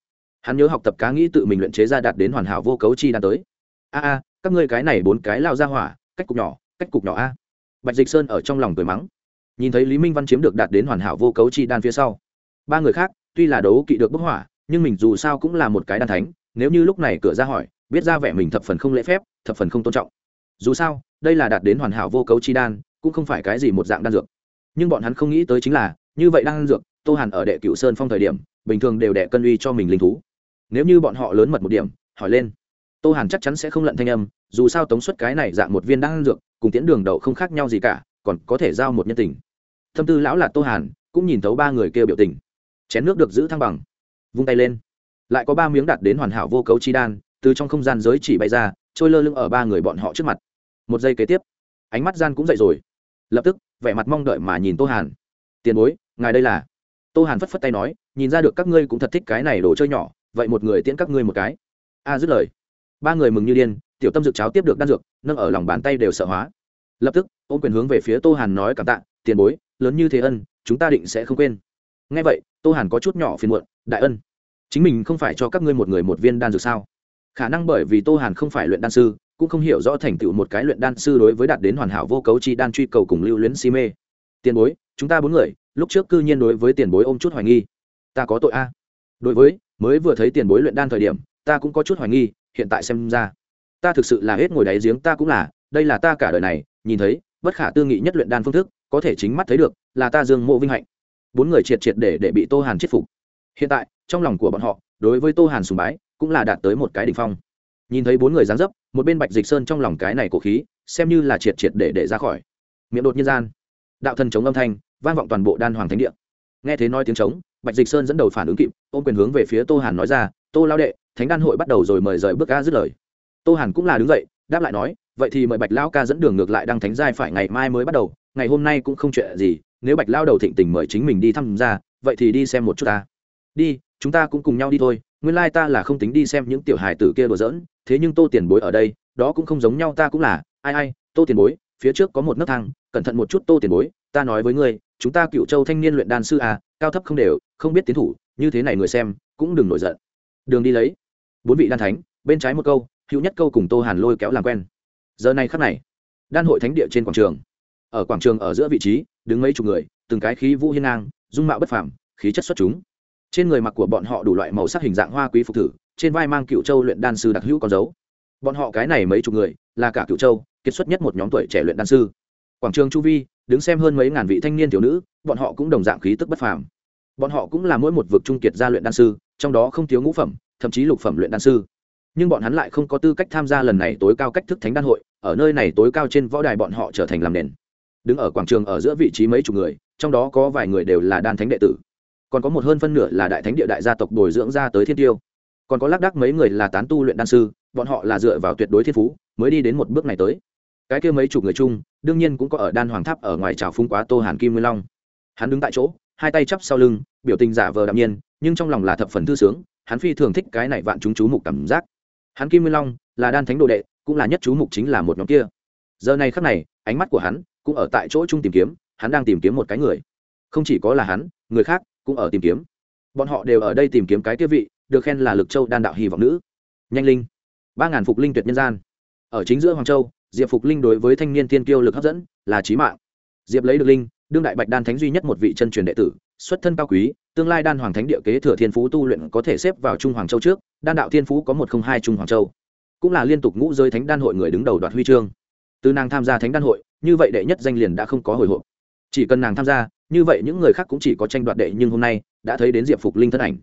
A: Hắn nhớ học tập cá nghĩ tự mình luyện chế ra đạt đến hoàn hảo vô cấu chi đan tới. A a các ngươi cái này bốn cái lao ra hỏa, cách cục nhỏ, cách cục nhỏ a. Bạch dịch sơn ở trong lòng cười mắng. Nhìn thấy lý minh văn chiếm được đạt đến hoàn hảo vô cấu chi đan phía sau. Ba người khác, tuy là đấu kỵ được bức hỏa nhưng mình dù sao cũng là một cái đan thánh, nếu như lúc này cửa ra hỏi, biết ra vẻ mình thập phần không lễ phép, thập phần không tôn trọng. Dù sao, đây là đạt đến hoàn hảo vô cấu chi đan, cũng không phải cái gì một dạng đan dược. Nhưng bọn hắn không nghĩ tới chính là, như vậy đan dược, tô hàn ở đệ cựu sơn phong thời điểm, bình thường đều đệ cân uy cho mình linh thú. Nếu như bọn họ lớn mật một điểm, hỏi lên tô hàn chắc chắn sẽ không lận thanh âm, dù sao tống suất cái này dạng một viên đan dược, cùng tiễn đường đậu không khác nhau gì cả, còn có thể giao một nhân tình. Thâm tư lão là tô hàn, cũng nhìn thấu ba người kêu biểu tình. Chén nước được giữ thăng bằng. Vung tay lên. Lại có ba miếng đặt đến hoàn hảo vô cấu chi đan, từ trong không gian giới chỉ bay ra, trôi lơ lưng ở ba người bọn họ trước mặt. Một giây kế tiếp, ánh mắt gian cũng dậy rồi. Lập tức, vẻ mặt mong đợi mà nhìn tô hàn. Tiền bối, ngài đây là? Tô hàn phất phất tay nói, nhìn ra được các ngươi cũng thật thích cái này đồ chơi nhỏ, vậy một người tiễn các ngươi một cái. A, dứt lời ba người mừng như điên, tiểu tâm dược cháo tiếp được đan dược, nâng ở lòng bàn tay đều sợ hóa. Lập tức Ô quyền hướng về phía tô hàn nói cảm tạ, tiền bối, lớn như thế ân, chúng ta định sẽ không quên. Ngay vậy, tô hàn có chút nhỏ phiền muộn, đại ân, chính mình không phải cho các ngươi một người một viên đan dược sao? Khả năng bởi vì tô hàn không phải luyện đan sư, cũng không hiểu rõ thành tựu một cái luyện đan sư đối với đạt đến hoàn hảo vô cấu chi đan truy cầu cùng lưu luyến si mê. Tiền bối, chúng ta bốn người, lúc trước cư nhiên đối với tiền bối ôm chút hoài nghi. Ta có tội a. Đối với, mới vừa thấy tiền bối luyện đan thời điểm, ta cũng có chút hoài nghi hiện tại xem ra. Ta thực sự là hết ngồi đáy giếng ta cũng là, đây là ta cả đời này, nhìn thấy, bất khả tư nghị nhất luyện đan phương thức, có thể chính mắt thấy được, là ta dương mộ vinh hạnh. Bốn người triệt triệt để để bị tô hàn chết phục. Hiện tại, trong lòng của bọn họ, đối với tô hàn sùng bái, cũng là đạt tới một cái đ ỉ n h phong. Nhìn thấy bốn người dán dấp, một bên bạch dịch sơn trong lòng cái này cổ khí, xem như là triệt triệt để để ra khỏi. Miệng đột nhiên gian, đạo thần chống âm thanh, vang vọng toàn bộ đan hoàng thánh địa. Nghe thấy nói tiếng trống, bạch dịch sơn dẫn đầu phản ứng kịp, ôm quyền hướng về phía tô hàn nói ra tô lao đệ, thánh đan hội bắt đầu rồi mời rời bước ca dứt lời. Tô hàn cũng là đứng dậy, đáp lại nói, vậy thì mời bạch lao ca dẫn đường ngược lại đăng thánh giai phải ngày mai mới bắt đầu, ngày hôm nay cũng không chuyện gì, nếu bạch lao đầu thịnh tình mời chính mình đi thăm ra vậy thì đi xem một chút ta. Đi, chúng ta cũng cùng nhau đi thôi, nguyên lai ta là không tính đi xem những tiểu hài tử kia đùa giỡn, thế nhưng tô tiền bối ở đây, đó cũng không giống nhau ta cũng là, ai ai, tô tiền bối, phía trước có một nấc thang, cẩn thận một chút tô tiền bối, ta nói với ngươi, chúng ta cựu châu thanh niên luyện đan sư à cao thấp không đều, không biết tiến thủ, như thế này người xem, cũng đừng nổi giận đường đi lấy. Bốn vị đan thánh, bên trái một câu, hữu nhất câu cùng tô hàn lôi kéo làm quen. Giờ này khắc này, đan hội thánh địa trên quảng trường. Ở quảng trường ở giữa vị trí, đứng mấy chục người, từng cái khí vũ hiên ngang, dung mạo bất phàm, khí chất xuất chúng. Trên người mặc của bọn họ đủ loại màu sắc hình dạng hoa quý phục thử, trên vai mang cựu châu luyện đan sư đặc hữu con dấu. Bọn họ cái này mấy chục người, là cả cựu châu, kiệt xuất nhất một nhóm tuổi trẻ luyện đan sư. Quảng trường chu vi, đứng xem hơn mấy ngàn vị thanh niên thiếu nữ, bọn họ cũng đồng dạng khí tức bất phàm. Bọn họ cũng là mỗi một vực trung kiệt gia luyện đan sư trong đó không thiếu ngũ phẩm, thậm chí lục phẩm luyện đan sư. Nhưng bọn hắn lại không có tư cách tham gia lần này tối cao cách thức thánh đan hội, ở nơi này tối cao trên võ đài bọn họ trở thành làm nền. Đứng ở quảng trường ở giữa vị trí mấy chục người, trong đó có vài người đều là đan thánh đệ tử. Còn có một hơn phân nửa là đại thánh địa đại gia tộc bồi dưỡng ra tới thiên tiêu. Còn có lác đác mấy người là tán tu luyện đan sư, bọn họ là dựa vào tuyệt đối thiên phú mới đi đến một bước này tới. Cái kia mấy chục người chung, đương nhiên cũng có ở đan hoàng tháp ở ngoài trào phung quá tô hàn kim nguyên long. Hắn đứng tại chỗ, hai tay chắp sau lưng, biểu tình giả vờ đạm nhiên nhưng trong lòng là thập phần thư sướng, hắn phi thường thích cái này vạn chúng chú mục cảm giác. Hắn kim nguyên long là đan thánh đồ đệ, cũng là nhất chú mục chính là một nhóm kia. Giờ này khắc này, ánh mắt của hắn cũng ở tại chỗ chung tìm kiếm, hắn đang tìm kiếm một cái người. Không chỉ có là hắn, người khác cũng ở tìm kiếm. Bọn họ đều ở đây tìm kiếm cái kia vị, được khen là lực châu đan đạo hy vọng nữ. Nhanh linh. Ba ngàn phục linh tuyệt nhân gian. Ở chính giữa hoàng châu, diệp phục linh đối với thanh niên tiên kiêu lực hấp dẫn là trí mạng. Diệp lấy được linh đương đại bạch đan thánh duy nhất một vị chân truyền đệ tử, xuất thân cao quý, tương lai đan hoàng thánh địa kế thừa thiên phú tu luyện có thể xếp vào trung hoàng châu trước, đan đạo thiên phú có một không hai trung hoàng châu. Cũng là liên tục ngũ giới thánh đan hội người đứng đầu đoạt huy chương. Từ nàng tham gia thánh đan hội, như vậy đệ nhất danh liền đã không có hồi hộp. Chỉ cần nàng tham gia, như vậy những người khác cũng chỉ có tranh đoạt đệ, nhưng hôm nay, đã thấy đến diệp phục linh thân ảnh.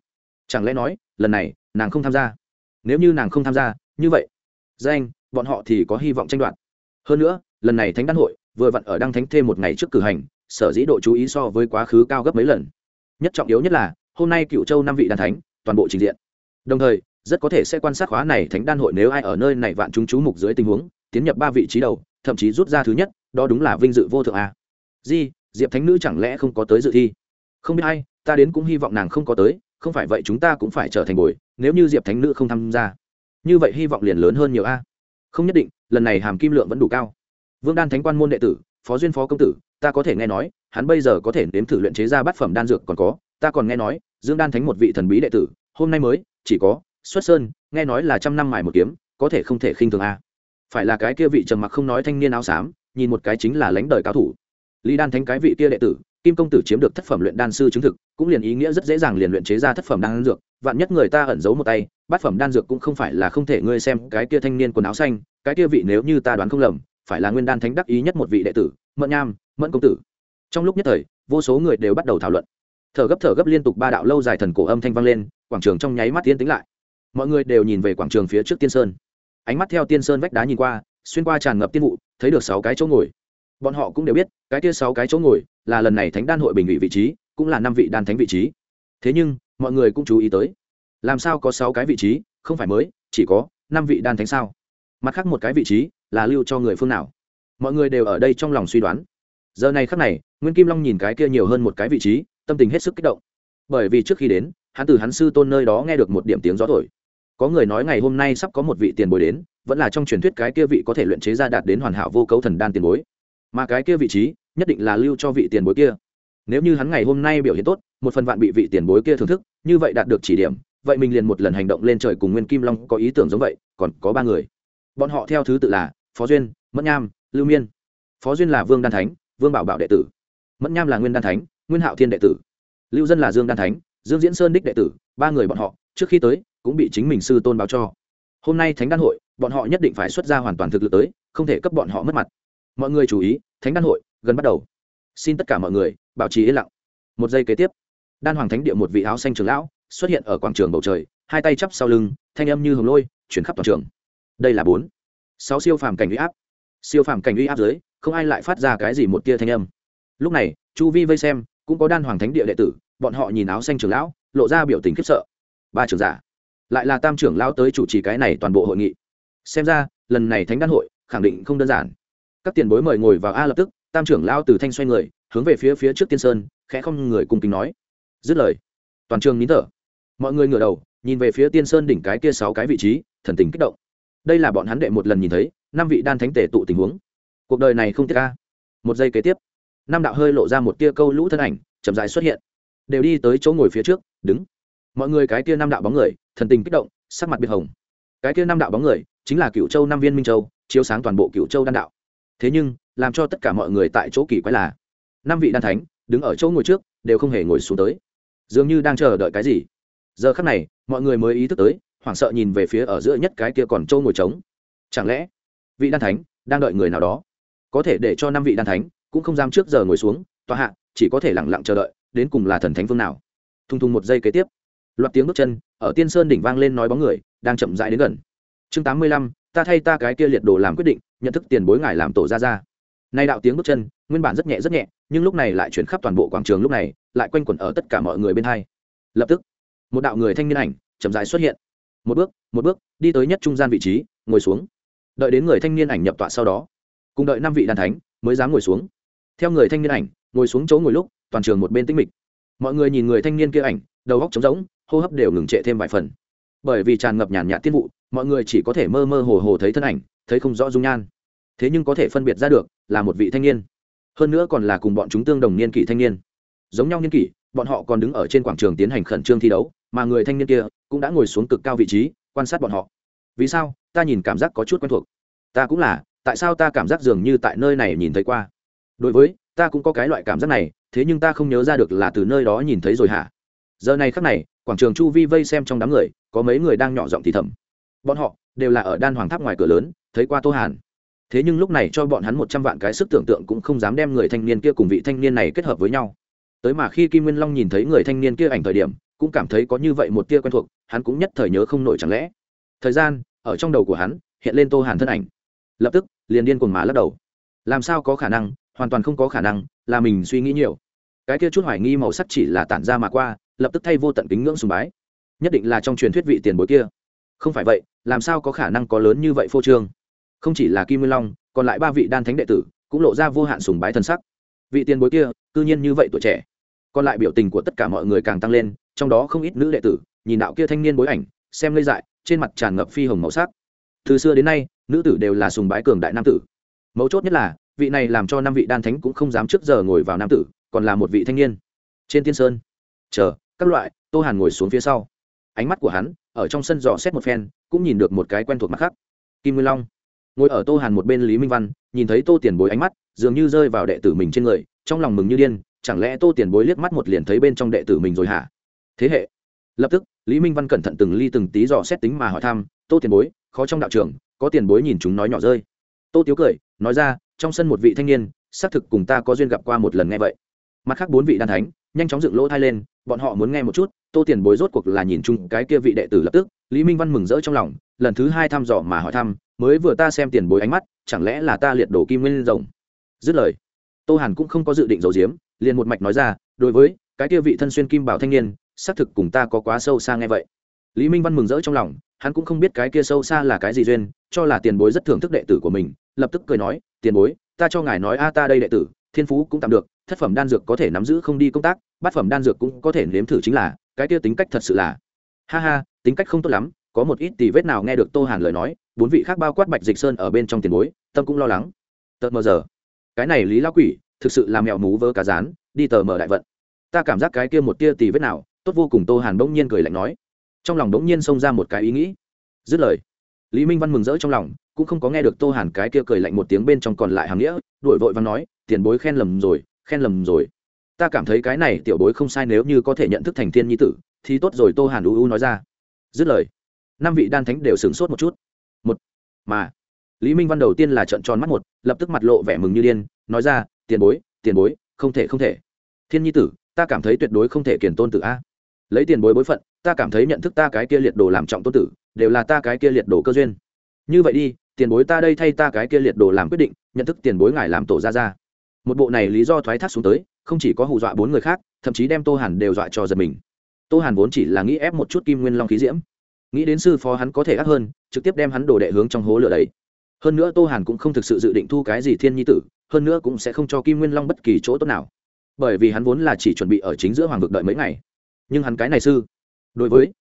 A: Chẳng lẽ nói, lần này, nàng không tham gia? Nếu như nàng không tham gia, như vậy, danh, bọn họ thì có hy vọng tranh đoạt. Hơn nữa, lần này thánh đan hội, vừa vặn ở đăng thánh thêm một ngày trước cử hành sở dĩ độ chú ý so với quá khứ cao gấp mấy lần. Nhất trọng yếu nhất là, hôm nay cựu châu năm vị đan thánh, toàn bộ trình diện. Đồng thời, rất có thể sẽ quan sát khóa này thánh đan hội nếu ai ở nơi này vạn chúng chú mục dưới tình huống, tiến nhập ba vị trí đầu, thậm chí rút ra thứ nhất, đó đúng là vinh dự vô thượng a. Di, diệp thánh nữ chẳng lẽ không có tới dự thi? Không biết hay ta đến cũng hy vọng nàng không có tới, không phải vậy chúng ta cũng phải trở thành bồi, nếu như diệp thánh nữ không tham gia. Như vậy hy vọng liền lớn hơn nhiều a. Không nhất định, lần này hàm kim lượng vẫn đủ cao. Vương đan thánh quan môn đệ tử phó duyên phó công tử, ta có thể nghe nói, hắn bây giờ có thể nếm thử luyện chế ra bát phẩm đan dược còn có, ta còn nghe nói, dương đan thánh một vị thần bí đệ tử, hôm nay mới, chỉ có, xuất sơn, nghe nói là trăm năm mài một kiếm, có thể không thể khinh thường a. Phải là cái kia vị trầm mặc không nói thanh niên áo xám, nhìn một cái chính là lãnh đời cao thủ. Lý đan thánh cái vị kia đệ tử, kim công tử chiếm được thất phẩm luyện đan sư chứng thực, cũng liền ý nghĩa rất dễ dàng liền luyện chế ra thất phẩm đan dược, vạn nhất người ta ẩn giấu một tay, bát phẩm đan dược cũng không phải là không thể ngươi xem cái kia thanh niên quần áo xanh, cái kia vị nếu như ta đoán không lầm phải là nguyên đan thánh đắc ý nhất một vị đệ tử, mẫn nham, mẫn công tử. Trong lúc nhất thời, vô số người đều bắt đầu thảo luận. Thở gấp thở gấp liên tục ba đạo lâu dài thần cổ âm thanh vang lên, quảng trường trong nháy mắt tiến tính lại. Mọi người đều nhìn về quảng trường phía trước tiên sơn. Ánh mắt theo tiên sơn vách đá nhìn qua, xuyên qua tràn ngập tiên vụ, thấy được sáu cái chỗ ngồi. Bọn họ cũng đều biết, cái kia sáu cái chỗ ngồi là lần này thánh đan hội bình vị vị trí, cũng là năm vị đan thánh vị trí. Thế nhưng, mọi người cũng chú ý tới, làm sao có sáu cái vị trí, không phải mới, chỉ có năm vị đan thánh sao? Mặt khác một cái vị trí là lưu cho người phương nào. Mọi người đều ở đây trong lòng suy đoán. Giờ này khắc này, nguyên kim long nhìn cái kia nhiều hơn một cái vị trí, tâm tình hết sức kích động. Bởi vì trước khi đến, hắn từ hắn sư tôn nơi đó nghe được một điểm tiếng gió thổi. Có người nói ngày hôm nay sắp có một vị tiền bối đến, vẫn là trong truyền thuyết cái kia vị có thể luyện chế ra đạt đến hoàn hảo vô cấu thần đan tiền bối. Mà cái kia vị trí, nhất định là lưu cho vị tiền bối kia. Nếu như hắn ngày hôm nay biểu hiện tốt, một phần vạn bị vị tiền bối kia thưởng thức, như vậy đạt được chỉ điểm, vậy mình liền một lần hành động lên trời cùng nguyên kim long có ý tưởng giống vậy, còn có ba người bọn họ theo thứ tự là phó duyên, mẫn nham, lưu miên. Phó duyên là vương đan thánh, vương bảo bảo đệ tử. Mẫn nham là nguyên đan thánh, nguyên hạo thiên đệ tử. Lưu dân là dương đan thánh, dương diễn sơn đích đệ tử, ba người bọn họ, trước khi tới, cũng bị chính mình sư tôn báo cho. Hôm nay thánh đan hội, bọn họ nhất định phải xuất ra hoàn toàn thực lực tới, không thể cấp bọn họ mất mặt. Mọi người chú ý, thánh đan hội gần bắt đầu. Xin tất cả mọi người, bảo trì yên lặng. Một giây kế tiếp, đan hoàng thánh địa một vị áo xanh trường lão xuất hiện ở quảng trường bầu trời, hai tay chắp sau lưng, thanh âm như hồng lôi, chuyển khắp toàn trường đây là bốn. Sáu siêu phàm cảnh uy áp. Siêu phàm cảnh uy áp dưới, không ai lại phát ra cái gì một tia thanh âm. Lúc này, chu vi vây xem, cũng có đan hoàng thánh địa đệ tử, bọn họ nhìn áo xanh trưởng lão, lộ ra biểu tình khiếp sợ. Ba trưởng giả. Lại là tam trưởng lão tới chủ trì cái này toàn bộ hội nghị. Xem ra, lần này thánh đan hội, khẳng định không đơn giản. Các tiền bối mời ngồi vào a lập tức, tam trưởng lão từ thanh xoay người, hướng về phía phía trước tiên sơn, khẽ không người cùng kính nói. Dứt lời, toàn trường nín thở. Mọi người ngửa đầu, nhìn về phía tiên sơn đỉnh cái kia sáu cái vị trí, thần tình kích động đây là bọn hắn đệ một lần nhìn thấy, năm vị đan thánh tể tụ tình huống. Cuộc đời này không tiếc ca một giây kế tiếp, năm đạo hơi lộ ra một tia câu lũ thân ảnh, chậm dài xuất hiện. Đều đi tới chỗ ngồi phía trước, đứng. Mọi người cái tia năm đạo bóng người, thần tình kích động, sắc mặt biệt hồng. Cái tia năm đạo bóng người, chính là cựu châu năm viên minh châu, chiếu sáng toàn bộ cựu châu đan đạo. Thế nhưng, làm cho tất cả mọi người tại chỗ kỳ quái là, năm vị đan thánh, đứng ở chỗ ngồi trước, đều không hề ngồi xuống tới. Dường như đang chờ đợi cái gì. Giờ khắc này, mọi người mới ý thức tới hoảng sợ nhìn về phía ở giữa nhất cái kia còn trâu ngồi trống. Chẳng lẽ vị đan thánh đang đợi người nào đó? Có thể để cho năm vị đan thánh cũng không dám trước giờ ngồi xuống, tòa hạ, chỉ có thể lẳng lặng chờ đợi, đến cùng là thần thánh phương nào? Thùng thùng một giây kế tiếp, loạt tiếng bước chân, ở tiên sơn đỉnh vang lên nói bóng người, đang chậm rãi đến gần. Chương tám mươi lăm, ta thay ta cái kia liệt đồ làm quyết định, nhận thức tiền bối ngài làm tổ ra ra nay đạo tiếng bước chân, nguyên bản rất nhẹ rất nhẹ, nhưng lúc này lại chuyển khắp toàn bộ quảng trường lúc này, lại quanh quẩn ở tất cả mọi người bên hai. Lập tức, một đạo người thanh niên ảnh chậm rãi xuất hiện một bước một bước, đi tới nhất trung gian vị trí, ngồi xuống. Đợi đến người thanh niên ảnh nhập tọa sau đó, cùng đợi năm vị đàn thánh mới dám ngồi xuống. Theo người thanh niên ảnh, ngồi xuống chỗ ngồi lúc, toàn trường một bên tĩnh mịch. Mọi người nhìn người thanh niên kia ảnh, đầu góc trống rỗng, hô hấp đều ngừng trệ thêm vài phần. Bởi vì tràn ngập nhàn nhạt tiên vụ, mọi người chỉ có thể mơ mơ hồ hồ thấy thân ảnh, thấy không rõ dung nhan. Thế nhưng có thể phân biệt ra được là một vị thanh niên. Hơn nữa còn là cùng bọn chúng tương đồng niên kỷ thanh niên. Giống nhau niên kỷ, bọn họ còn đứng ở trên quảng trường tiến hành khẩn trương thi đấu, mà người thanh niên kia cũng đã ngồi xuống cực cao vị trí, quan sát bọn họ. Vì sao? Ta nhìn cảm giác có chút quen thuộc. Ta cũng là, tại sao ta cảm giác dường như tại nơi này nhìn thấy qua? Đối với, ta cũng có cái loại cảm giác này, thế nhưng ta không nhớ ra được là từ nơi đó nhìn thấy rồi hả? Giờ này khắc này, quảng trường chu vi vây xem trong đám người, có mấy người đang nhỏ giọng thì thầm. Bọn họ, đều là ở đan hoàng tháp ngoài cửa lớn, thấy qua tô hàn. Thế nhưng lúc này cho bọn hắn một trăm vạn cái sức tưởng tượng cũng không dám đem người thanh niên kia cùng vị thanh niên này kết hợp với nhau. Tới mà khi kim nguyên long nhìn thấy người thanh niên kia ảnh thời điểm cũng cảm thấy có như vậy một tia quen thuộc, hắn cũng nhất thời nhớ không nổi chẳng lẽ. Thời gian, ở trong đầu của hắn, hiện lên tô hàn thân ảnh. Lập tức, liền điên cuồng má lắc đầu. Làm sao có khả năng, hoàn toàn không có khả năng, là mình suy nghĩ nhiều. Cái kia chút hoài nghi màu sắc chỉ là tản ra mà qua, lập tức thay vô tận kính ngưỡng sùng bái. Nhất định là trong truyền thuyết vị tiền bối kia. Không phải vậy, làm sao có khả năng có lớn như vậy phô trương? Không chỉ là kim nguyên long, còn lại ba vị đan thánh đệ tử, cũng lộ ra vô hạn sùng bái thân sắc. Vị tiền bối kia, cư nhiên như vậy tuổi trẻ. Còn lại biểu tình của tất cả mọi người càng tăng lên trong đó không ít nữ đệ tử, nhìn đạo kia thanh niên bối ảnh, xem lây dại, trên mặt tràn ngập phi hồng màu sắc. Từ xưa đến nay, nữ tử đều là sùng bái cường đại nam tử. Mấu chốt nhất là, vị này làm cho năm vị đan thánh cũng không dám trước giờ ngồi vào nam tử, còn là một vị thanh niên. Trên tiên sơn, chờ, các loại, tô hàn ngồi xuống phía sau. Ánh mắt của hắn, ở trong sân dò xét một phen, cũng nhìn được một cái quen thuộc mặt khác. Kim nguyên long. Ngồi ở tô hàn một bên lý minh văn, nhìn thấy tô tiền bối ánh mắt, dường như rơi vào đệ tử mình trên người, trong lòng mừng như điên, chẳng lẽ tô tiền bối liếc mắt một liền thấy bên trong đệ tử mình rồi hả? Thế hệ. Lập tức, lý minh văn cẩn thận từng ly từng tí dò xét tính mà hỏi thăm, tô tiền bối, khó trong đạo trường, có tiền bối nhìn chúng nói nhỏ rơi. Tô tiếu cười, nói ra, trong sân một vị thanh niên, xác thực cùng ta có duyên gặp qua một lần nghe vậy. Mặt khác bốn vị đan thánh, nhanh chóng dựng lỗ thai lên, bọn họ muốn nghe một chút, tô tiền bối rốt cuộc là nhìn chung cái kia vị đệ tử lập tức, lý minh văn mừng rỡ trong lòng, lần thứ hai thăm dò mà hỏi thăm, mới vừa ta xem tiền bối ánh mắt, chẳng lẽ là ta liệt đổ kim nguyên rồng? Dứt lời, tô hàn cũng không có dự định giấu giếm, liền một mạch nói ra, đối với cái kia vị thân xuyên kim bảo thanh niên xác thực cùng ta có quá sâu xa nghe vậy. Lý minh văn mừng rỡ trong lòng, hắn cũng không biết cái kia sâu xa là cái gì duyên, cho là tiền bối rất thưởng thức đệ tử của mình, lập tức cười nói, tiền bối, ta cho ngài nói a ta đây đệ tử, thiên phú cũng tạm được, thất phẩm đan dược có thể nắm giữ không đi công tác, bát phẩm đan dược cũng có thể nếm thử chính là, cái kia tính cách thật sự là. Ha ha, tính cách không tốt lắm, có một ít tì vết nào nghe được tô hàn lời nói, bốn vị khác bao quát bạch dịch sơn ở bên trong tiền bối, tâm cũng lo lắng. Tợt mờ giờ, cái này lý lao quỷ thực sự là mèo mú vơ cá rán, đi tờ mở đại vận. Ta cảm giác cái kia một tia tì vết nào tốt vô cùng, tô hàn bỗng nhiên cười lạnh nói. Trong lòng bỗng nhiên xông ra một cái ý nghĩ. Dứt lời, lý minh văn mừng rỡ trong lòng, cũng không có nghe được tô hàn cái kia cười lạnh một tiếng bên trong còn lại hàng nghĩa, đuổi vội và nói, tiền bối khen lầm rồi, khen lầm rồi. Ta cảm thấy cái này tiểu bối không sai nếu như có thể nhận thức thành thiên nhi tử, thì tốt rồi, tô hàn u u nói ra. Dứt lời, năm vị đan thánh đều sửng sốt một chút. Một, mà, lý minh văn đầu tiên là trợn tròn mắt một, lập tức mặt lộ vẻ mừng như điên, nói ra, tiền bối tiền bối, không thể không thể. Thiên nhi tử, ta cảm thấy tuyệt đối không thể kiển tôn tử a lấy tiền bối bối phận, ta cảm thấy nhận thức ta cái kia liệt đồ làm trọng tôn tử, đều là ta cái kia liệt đồ cơ duyên. Như vậy đi, tiền bối ta đây thay ta cái kia liệt đồ làm quyết định, nhận thức tiền bối ngài làm tổ ra ra một bộ này lý do thoái thác xuống tới, không chỉ có hù dọa bốn người khác, thậm chí đem tô hàn đều dọa cho giật mình. Tô hàn vốn chỉ là nghĩ ép một chút kim nguyên long khí diễm. Nghĩ đến sư phó hắn có thể ác hơn, trực tiếp đem hắn đổ đệ hướng trong hố lửa đấy hơn nữa tô hàn cũng không thực sự dự định thu cái gì thiên nhi tử, hơn nữa cũng sẽ không cho kim nguyên long bất kỳ chỗ tốt nào. Bởi vì hắn vốn là chỉ chuẩn bị ở chính giữa hoàng vực đợi mấy ngày nhưng hắn cái này sư, đối với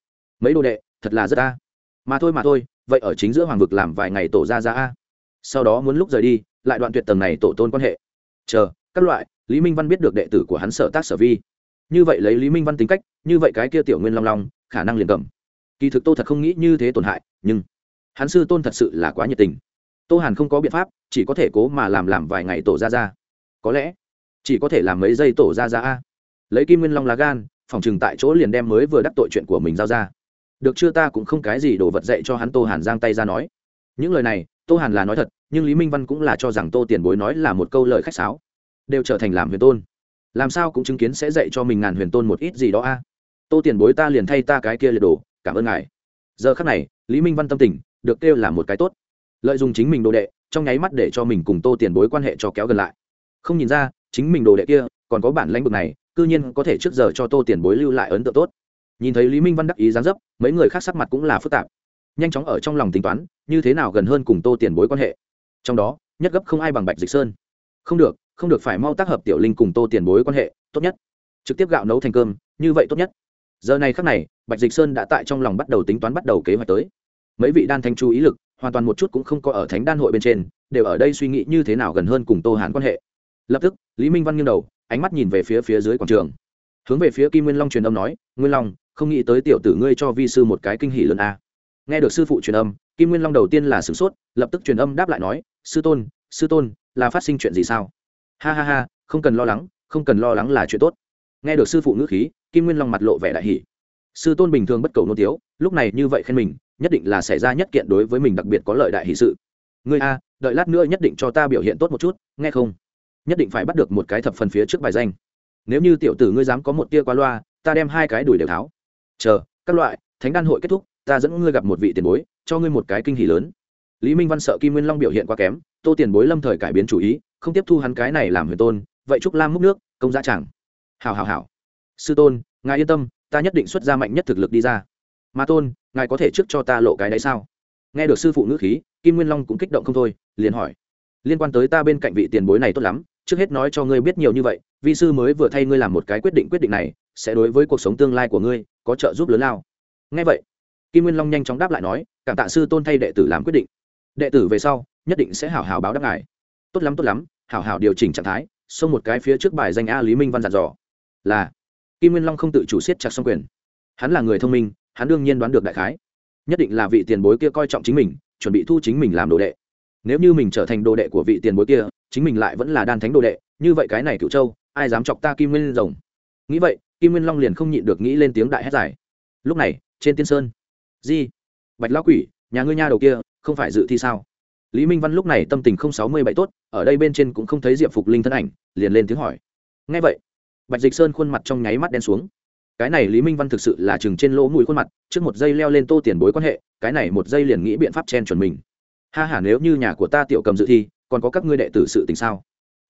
A: mấy đồ đệ, thật là rất a. Mà thôi mà thôi, vậy ở chính giữa hoàng vực làm vài ngày tổ ra ra a. Sau đó muốn lúc rời đi, lại đoạn tuyệt tầng này tổ tôn quan hệ. Chờ, các loại, lý minh văn biết được đệ tử của hắn sở tác sở vi. Như vậy lấy lý minh văn tính cách, như vậy cái kia tiểu nguyên long long, khả năng liền cầm. Kỳ thực tô thật không nghĩ như thế tổn hại, nhưng hắn sư tôn thật sự là quá nhiệt tình. Tô hàn không có biện pháp, chỉ có thể cố mà làm làm vài ngày tổ ra ra có lẽ chỉ có thể làm mấy giây tổ ra ra a. Lấy kim nguyên long lá gan phòng chừng tại chỗ liền đem mới vừa đắc tội chuyện của mình giao ra. Được chưa ta cũng không cái gì đồ vật dạy cho hắn tô hàn giang tay ra nói. Những lời này, tô hàn là nói thật, nhưng lý minh văn cũng là cho rằng tô tiền bối nói là một câu lời khách sáo. Đều trở thành làm huyền tôn. Làm sao cũng chứng kiến sẽ dạy cho mình ngàn huyền tôn một ít gì đó a. Tô tiền bối ta liền thay ta cái kia liệt đồ, cảm ơn ngài. Giờ khắc này, lý minh văn tâm tình, được kêu là một cái tốt. Lợi dụng chính mình đồ đệ, trong nháy mắt để cho mình cùng tô tiền bối quan hệ cho kéo gần lại. Không nhìn ra, chính mình đồ đệ kia còn có bản lãnh vực này, cư nhiên có thể trước giờ cho tô tiền bối lưu lại ấn tượng tốt. Nhìn thấy lý minh văn đắc ý gián dấp, mấy người khác sắc mặt cũng là phức tạp. Nhanh chóng ở trong lòng tính toán, như thế nào gần hơn cùng tô tiền bối quan hệ. Trong đó, nhất gấp không ai bằng bạch dịch sơn. Không được không được phải mau tác hợp tiểu linh cùng tô tiền bối quan hệ, tốt nhất. Trực tiếp gạo nấu thành cơm, như vậy tốt nhất. Giờ này khắc này, bạch dịch sơn đã tại trong lòng bắt đầu tính toán bắt đầu kế hoạch tới. Mấy vị đan thanh chú ý lực, hoàn toàn một chút cũng không có ở thánh đan hội bên trên, đều ở đây suy nghĩ như thế nào gần hơn cùng tô hàn quan hệ. Lập tức, lý minh văn nghiêng đầu ánh mắt nhìn về phía phía dưới quảng trường. Hướng về phía kim nguyên long truyền âm nói, nguyên long, không nghĩ tới tiểu tử ngươi cho vi sư một cái kinh hỷ lớn a. Nghe được sư phụ truyền âm, kim nguyên long đầu tiên là sửng sốt, lập tức truyền âm đáp lại nói, sư tôn sư tôn, là phát sinh chuyện gì sao? Ha ha ha, không cần lo lắng, không cần lo lắng là chuyện tốt. Nghe được sư phụ ngữ khí, kim nguyên long mặt lộ vẻ đại hỷ sư tôn bình thường bất cầu nô tiếu, lúc này như vậy khen mình, nhất định là xảy ra nhất kiện đối với mình đặc biệt có lợi đại hỷ sự. Ngươi a, đợi lát nữa nhất định cho ta biểu hiện tốt một chút, nghe không? Nhất định phải bắt được một cái thập phần phía trước bài danh. Nếu như tiểu tử ngươi dám có một tia qua loa, ta đem hai cái đùi đều tháo. Chờ, các loại, thánh đan hội kết thúc, ta dẫn ngươi gặp một vị tiền bối, cho ngươi một cái kinh hỷ lớn. Lý minh văn sợ kim nguyên long biểu hiện quá kém, tô tiền bối lâm thời cải biến chủ ý, không tiếp thu hắn cái này làm huyền tôn, vậy trúc lam múc nước, công giá chẳng. Hào hào hào sư tôn, ngài yên tâm, ta nhất định xuất ra mạnh nhất thực lực đi ra. Mà tôn, ngài có thể trước cho ta lộ cái đấy sao? Nghe được sư phụ ngữ khí, kim nguyên long cũng kích động không thôi, liền hỏi. Liên quan tới ta bên cạnh vị tiền bối này tốt lắm trước hết nói cho ngươi biết nhiều như vậy, vi sư mới vừa thay ngươi làm một cái quyết định quyết định này, sẽ đối với cuộc sống tương lai của ngươi có trợ giúp lớn lao. Ngay vậy, kim nguyên long nhanh chóng đáp lại nói, cảm tạ sư tôn thay đệ tử làm quyết định. Đệ tử về sau, nhất định sẽ hảo hảo báo đáp ngài. Tốt lắm tốt lắm, hảo hảo điều chỉnh trạng thái, xông một cái phía trước bài danh a lý minh văn dặn dò. Là, kim nguyên long không tự chủ siết chặt xong quyền. Hắn là người thông minh, hắn đương nhiên đoán được đại khái. Nhất định là vị tiền bối kia coi trọng chính mình, chuẩn bị thu chính mình làm đồ đệ nếu như mình trở thành đồ đệ của vị tiền bối kia, chính mình lại vẫn là đan thánh đồ đệ, như vậy cái này cựu châu, ai dám chọc ta kim nguyên rồng? Nghĩ vậy, kim nguyên long liền không nhịn được nghĩ lên tiếng đại hét dài. Lúc này, trên tiên sơn, di, bạch lão quỷ, nhà ngươi nha đầu kia, không phải dự thi sao? Lý minh văn lúc này tâm tình không sáu mươi bảy tốt, ở đây bên trên cũng không thấy diệp phục linh thân ảnh, liền lên tiếng hỏi. Ngay vậy, bạch dịch sơn khuôn mặt trong nháy mắt đen xuống. Cái này lý minh văn thực sự là chừng trên lỗ mũi khuôn mặt, trước một giây leo lên tô tiền bối quan hệ, cái này một giây liền nghĩ biện pháp chen chuẩn mình ha hả nếu như nhà của ta tiểu cầm dự thi, còn có các ngươi đệ tử sự tình sao?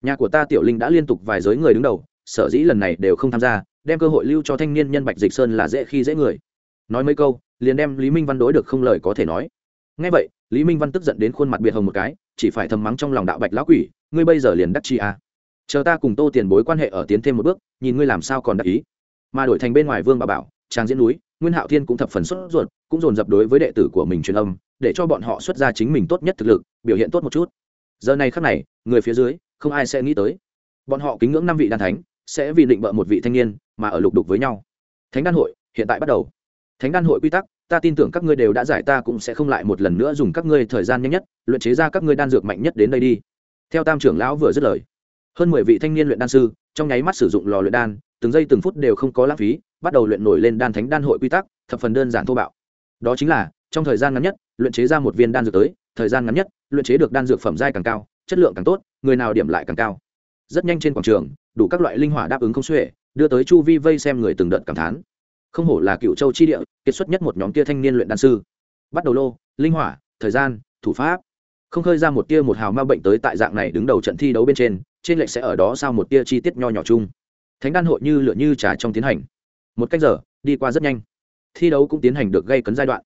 A: Nhà của ta tiểu linh đã liên tục vài giới người đứng đầu, sở dĩ lần này đều không tham gia, đem cơ hội lưu cho thanh niên nhân bạch dịch sơn là dễ khi dễ người. Nói mấy câu, liền đem lý minh văn đối được không lời có thể nói. Ngay vậy, lý minh văn tức giận đến khuôn mặt biệt hồng một cái, chỉ phải thầm mắng trong lòng đạo bạch lão quỷ, ngươi bây giờ liền đắc chi à. chờ ta cùng tô tiền bối quan hệ ở tiến thêm một bước, nhìn ngươi làm sao còn đắc ý. Mà đổi thành bên ngoài vương bà bảo trang diễn núi, nguyên hạo thiên cũng thập phần xuất ruột, cũng dồn dập đối với đệ tử của mình truyền âm để cho bọn họ xuất ra chính mình tốt nhất thực lực, biểu hiện tốt một chút. Giờ này khắc này, người phía dưới, không ai sẽ nghĩ tới. Bọn họ kính ngưỡng năm vị đan thánh, sẽ vì định bợ một vị thanh niên mà ở lục đục với nhau. Thánh đan hội, hiện tại bắt đầu. Thánh đan hội quy tắc, ta tin tưởng các ngươi đều đã giải, ta cũng sẽ không lại một lần nữa dùng các ngươi thời gian nhanh nhất, luyện chế ra các ngươi đan dược mạnh nhất đến đây đi. Theo tam trưởng lão vừa dứt lời, hơn mười vị thanh niên luyện đan sư, trong nháy mắt sử dụng lò luyện đan, từng giây từng phút đều không có lãng phí, bắt đầu luyện nổi lên đan thánh đan hội quy tắc, thập phần đơn giản thô bạo. Đó chính là trong thời gian ngắn nhất, luyện chế ra một viên đan dược tới, thời gian ngắn nhất, luyện chế được đan dược phẩm giai càng cao, chất lượng càng tốt, người nào điểm lại càng cao. Rất nhanh trên quảng trường, đủ các loại linh hỏa đáp ứng không xuể, đưa tới chu vi vây xem người từng đợt cảm thán. Không hổ là cựu châu chi địa, kiệt xuất nhất một nhóm tia thanh niên luyện đan sư. Bắt đầu lô, linh hỏa, thời gian, thủ pháp. Không khơi ra một tia một hào ma bệnh tới tại dạng này đứng đầu trận thi đấu bên trên trên lệch sẽ ở đó sau một tia chi tiết nho nhỏ chung. Thánh đan hội như lựa như trà trong tiến hành. Một cách giờ, đi qua rất nhanh. Thi đấu cũng tiến hành được gây cấn giai đoạn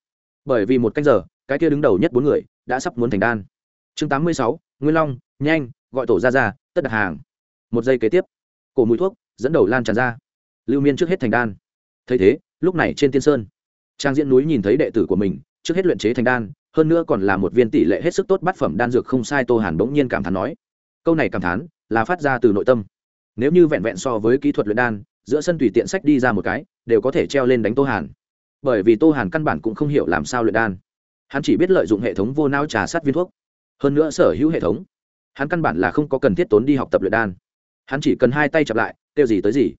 A: bởi vì một canh giờ, cái kia đứng đầu nhất bốn người đã sắp muốn thành đan. Chương tám mươi sáu, nguyên long, nhanh, gọi tổ ra ra, tất đặt hàng. Một giây kế tiếp, cổ mùi thuốc dẫn đầu lan tràn ra. Lưu miên trước hết thành đan. Thấy thế, lúc này trên tiên sơn, trang diễn núi nhìn thấy đệ tử của mình, trước hết luyện chế thành đan, hơn nữa còn là một viên tỷ lệ hết sức tốt bát phẩm đan dược không sai tô hàn bỗng nhiên cảm thán nói. Câu này cảm thán là phát ra từ nội tâm. Nếu như vẹn vẹn so với kỹ thuật luyện đan, giữa sân tùy tiện sách đi ra một cái, đều có thể treo lên đánh tô hàn bởi vì tô hàn căn bản cũng không hiểu làm sao luyện đan. Hắn chỉ biết lợi dụng hệ thống vô não trà sát viên thuốc. Hơn nữa sở hữu hệ thống, hắn căn bản là không có cần thiết tốn đi học tập luyện đan. Hắn chỉ cần hai tay chặp lại tiêu gì tới gì.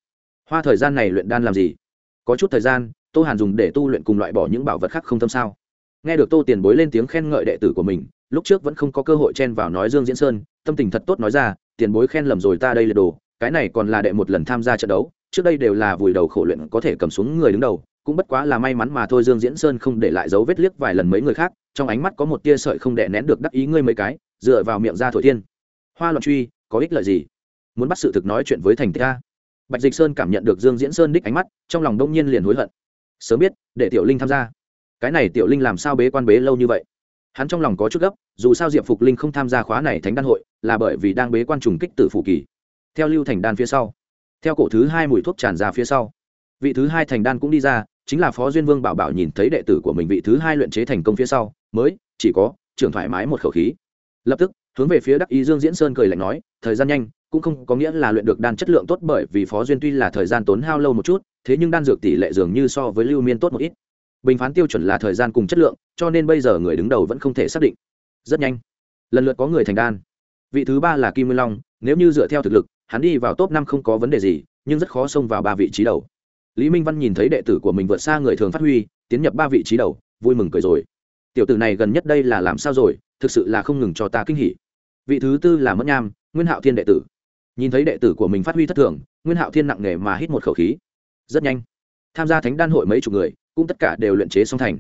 A: Hoa thời gian này luyện đan làm gì? Có chút thời gian, tô hàn dùng để tu luyện cùng loại bỏ những bảo vật khác không tâm sao? Nghe được tô tiền bối lên tiếng khen ngợi đệ tử của mình, lúc trước vẫn không có cơ hội chen vào nói dương diễn sơn, tâm tình thật tốt nói ra, tiền bối khen lầm rồi ta đây là đồ, cái này còn là đệ một lần tham gia trận đấu, trước đây đều là vùi đầu khổ luyện có thể cầm xuống người đứng đầu cũng bất quá là may mắn mà thôi, dương diễn sơn không để lại dấu vết liếc vài lần mấy người khác, trong ánh mắt có một tia sợi không đè nén được đắc ý ngươi mấy cái, dựa vào miệng ra thổi thiên. Hoa loạn truy, có ích lợi gì? Muốn bắt sự thực nói chuyện với thành tích a. Bạch dịch sơn cảm nhận được dương diễn sơn đích ánh mắt, trong lòng đông nhiên liền hối hận. Sớm biết, để tiểu linh tham gia. Cái này tiểu linh làm sao bế quan bế lâu như vậy? Hắn trong lòng có chút gấp, dù sao diệp phục linh không tham gia khóa này thánh đan hội, là bởi vì đang bế quan trùng kích tử phủ kỳ. Theo lưu thành đan phía sau, theo cổ thứ hai mùi thuốc tràn ra phía sau vị thứ hai thành đan cũng đi ra, chính là phó duyên vương bảo bảo nhìn thấy đệ tử của mình vị thứ hai luyện chế thành công phía sau, mới, chỉ có, trưởng thoải mái một khẩu khí. Lập tức, hướng về phía đắc ý dương diễn sơn cười lạnh nói, thời gian nhanh, cũng không có nghĩa là luyện được đan chất lượng tốt bởi vì phó duyên tuy là thời gian tốn hao lâu một chút, thế nhưng đan dược tỷ lệ dường như so với lưu miên tốt một ít. Bình phán tiêu chuẩn là thời gian cùng chất lượng, cho nên bây giờ người đứng đầu vẫn không thể xác định. Rất nhanh, lần lượt có người thành đan. Vị thứ ba là kim nguyên long, nếu như dựa theo thực lực, hắn đi vào top năm không có vấn đề gì, nhưng rất khó xông vào ba vị trí đầu lý minh văn nhìn thấy đệ tử của mình vượt xa người thường phát huy, tiến nhập ba vị trí đầu, vui mừng cười rồi. Tiểu tử này gần nhất đây là làm sao rồi, thực sự là không ngừng cho ta kinh hỉ. Vị thứ tư là mất nham, nguyên hạo thiên đệ tử. Nhìn thấy đệ tử của mình phát huy thất thường, nguyên hạo thiên nặng nề mà hít một khẩu khí. Rất nhanh, tham gia thánh đan hội mấy chục người, cũng tất cả đều luyện chế song thành.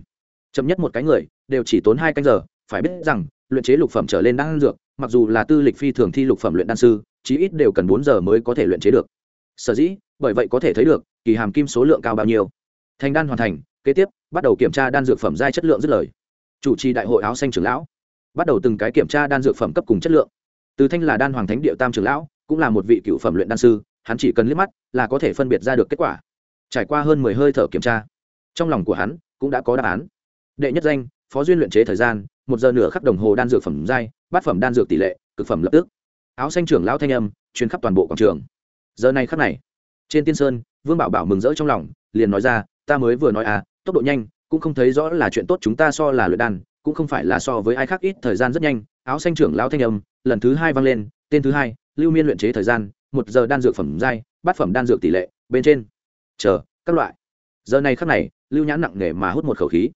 A: Chậm nhất một cái người, đều chỉ tốn hai canh giờ, phải biết rằng, luyện chế lục phẩm trở lên đan dược, mặc dù là tư lịch phi thường thi lục phẩm luyện đan sư, chí ít đều cần bốn giờ mới có thể luyện chế được. Sở dĩ, bởi vậy có thể thấy được kỳ hàm kim số lượng cao bao nhiêu? Thành đan hoàn thành, kế tiếp, bắt đầu kiểm tra đan dược phẩm giai chất lượng dứt lời. Chủ trì đại hội áo xanh trưởng lão. Bắt đầu từng cái kiểm tra đan dược phẩm cấp cùng chất lượng. Từ thanh là đan hoàng thánh địa tam trưởng lão, cũng là một vị cựu phẩm luyện đan sư, hắn chỉ cần liếc mắt là có thể phân biệt ra được kết quả. Trải qua hơn mười hơi thở kiểm tra, trong lòng của hắn cũng đã có đáp án. Đệ nhất danh, phó duyên luyện chế thời gian, một giờ nửa khắc đồng hồ đan dược phẩm giai, bát phẩm đan dược tỷ lệ, cực phẩm lập tức. Áo xanh trưởng lão thanh âm chuyến khắp toàn bộ quảng trường. Giờ này khắc này, trên tiên sơn vương bảo bảo mừng rỡ trong lòng, liền nói ra, ta mới vừa nói à tốc độ nhanh, cũng không thấy rõ là chuyện tốt chúng ta so là luyện đan, cũng không phải là so với ai khác, ít thời gian rất nhanh. Áo xanh trưởng lão thanh âm, lần thứ hai vang lên, tên thứ hai, lưu miên luyện chế thời gian, một giờ đan dược phẩm giai, bát phẩm đan dược tỷ lệ, bên trên. Chờ, các loại. Giờ này khắc này, lưu nhãn nặng nề mà hút một khẩu khí.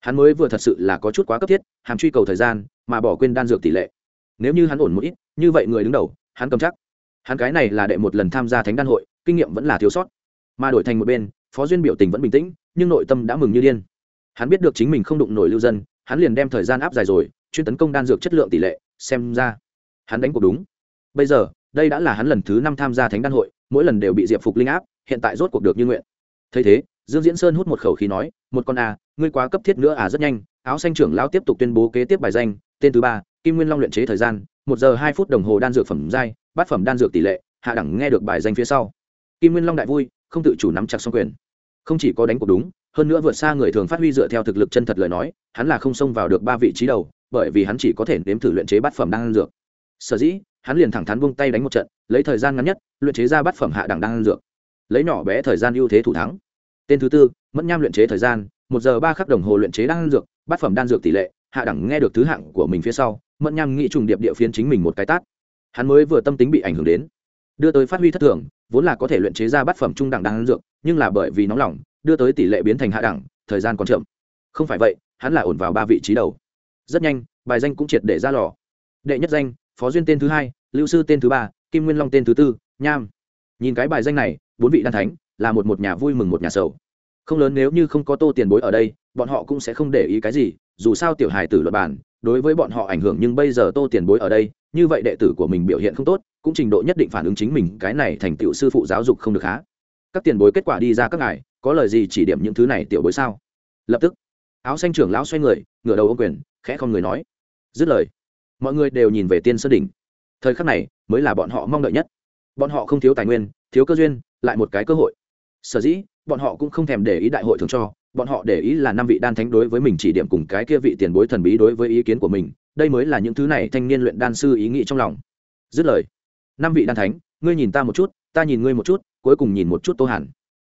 A: Hắn mới vừa thật sự là có chút quá cấp thiết, hàm truy cầu thời gian, mà bỏ quên đan dược tỷ lệ. Nếu như hắn ổn một ít, như vậy người đứng đầu, hắn cầm chắc. Hắn cái này là đệ một lần tham gia thánh đan hội, kinh nghiệm vẫn là thiếu sót mà đổi thành một bên, phó duyên biểu tình vẫn bình tĩnh, nhưng nội tâm đã mừng như điên. Hắn biết được chính mình không đụng nổi lưu dân, hắn liền đem thời gian áp dài rồi, chuyên tấn công đan dược chất lượng tỷ lệ, xem ra, hắn đánh cuộc đúng. Bây giờ, đây đã là hắn lần thứ năm tham gia thánh đan hội, mỗi lần đều bị diệp phục linh áp, hiện tại rốt cuộc được như nguyện. Thấy thế, dương diễn sơn hút một khẩu khí nói, một con à ngươi quá cấp thiết nữa à rất nhanh, áo xanh trưởng lão tiếp tục tuyên bố kế tiếp bài danh, tên thứ ba, kim nguyên long luyện chế thời gian, một giờ hai phút đồng hồ đan dược phẩm giai, bát phẩm đan dược tỷ lệ, hạ đẳng nghe được bài danh phía sau. Kim nguyên long đại vui không tự chủ nắm chặt xong quyền. Không chỉ có đánh cuộc đúng, hơn nữa vượt xa người thường phát huy dựa theo thực lực chân thật lời nói, hắn là không xông vào được ba vị trí đầu, bởi vì hắn chỉ có thể nếm thử luyện chế bát phẩm đang ăn dược. Sở dĩ, hắn liền thẳng thắn buông tay đánh một trận, lấy thời gian ngắn nhất, luyện chế ra bát phẩm hạ đẳng đang ăn dược. Lấy nhỏ bé thời gian ưu thế thủ thắng. Tên thứ tư, mẫn nham luyện chế thời gian, một giờ ba khắc đồng hồ luyện chế đang ăn dược, bát phẩm đan dược tỷ lệ, hạ đẳng nghe được thứ hạng của mình phía sau, mẫn nham nghĩ trùng điệp địa phiến chính mình một cái tát. Hắn mới vừa tâm tính bị ảnh hưởng đến, đưa tới phát huy thất thường vốn là có thể luyện chế ra bát phẩm trung đẳng đan dược, nhưng là bởi vì nóng lòng, đưa tới tỷ lệ biến thành hạ đẳng, thời gian còn chậm. Không phải vậy, hắn là ổn vào ba vị trí đầu. Rất nhanh, bài danh cũng triệt để ra lò. Đệ nhất danh, phó duyên tên thứ hai, lưu sư tên thứ ba, kim nguyên long tên thứ tư, nham. Nhìn cái bài danh này, bốn vị đan thánh, là một một nhà vui mừng một nhà sầu. Không lớn nếu như không có tô tiền bối ở đây, bọn họ cũng sẽ không để ý cái gì, dù sao tiểu hài tử luật bản, đối với bọn họ ảnh hưởng nhưng bây giờ tô tiền bối ở đây, như vậy đệ tử của mình biểu hiện không tốt cũng trình độ nhất định phản ứng chính mình, cái này thành tựu sư phụ giáo dục không được há các tiền bối kết quả đi ra các ngài, có lời gì chỉ điểm những thứ này tiểu bối sao? Lập tức, áo xanh trưởng lão xoay người, ngửa đầu ô quyền, khẽ không người nói. Dứt lời, mọi người đều nhìn về tiên sơn đỉnh. Thời khắc này, mới là bọn họ mong đợi nhất. Bọn họ không thiếu tài nguyên, thiếu cơ duyên, lại một cái cơ hội. Sở dĩ, bọn họ cũng không thèm để ý đại hội thường cho, bọn họ để ý là năm vị đan thánh đối với mình chỉ điểm cùng cái kia vị tiền bối thần bí đối với ý kiến của mình. Đây mới là những thứ này thanh niên luyện đan sư ý nghĩ trong lòng. Dứt lời năm vị đan thánh, ngươi nhìn ta một chút, ta nhìn ngươi một chút, cuối cùng nhìn một chút tô hàn.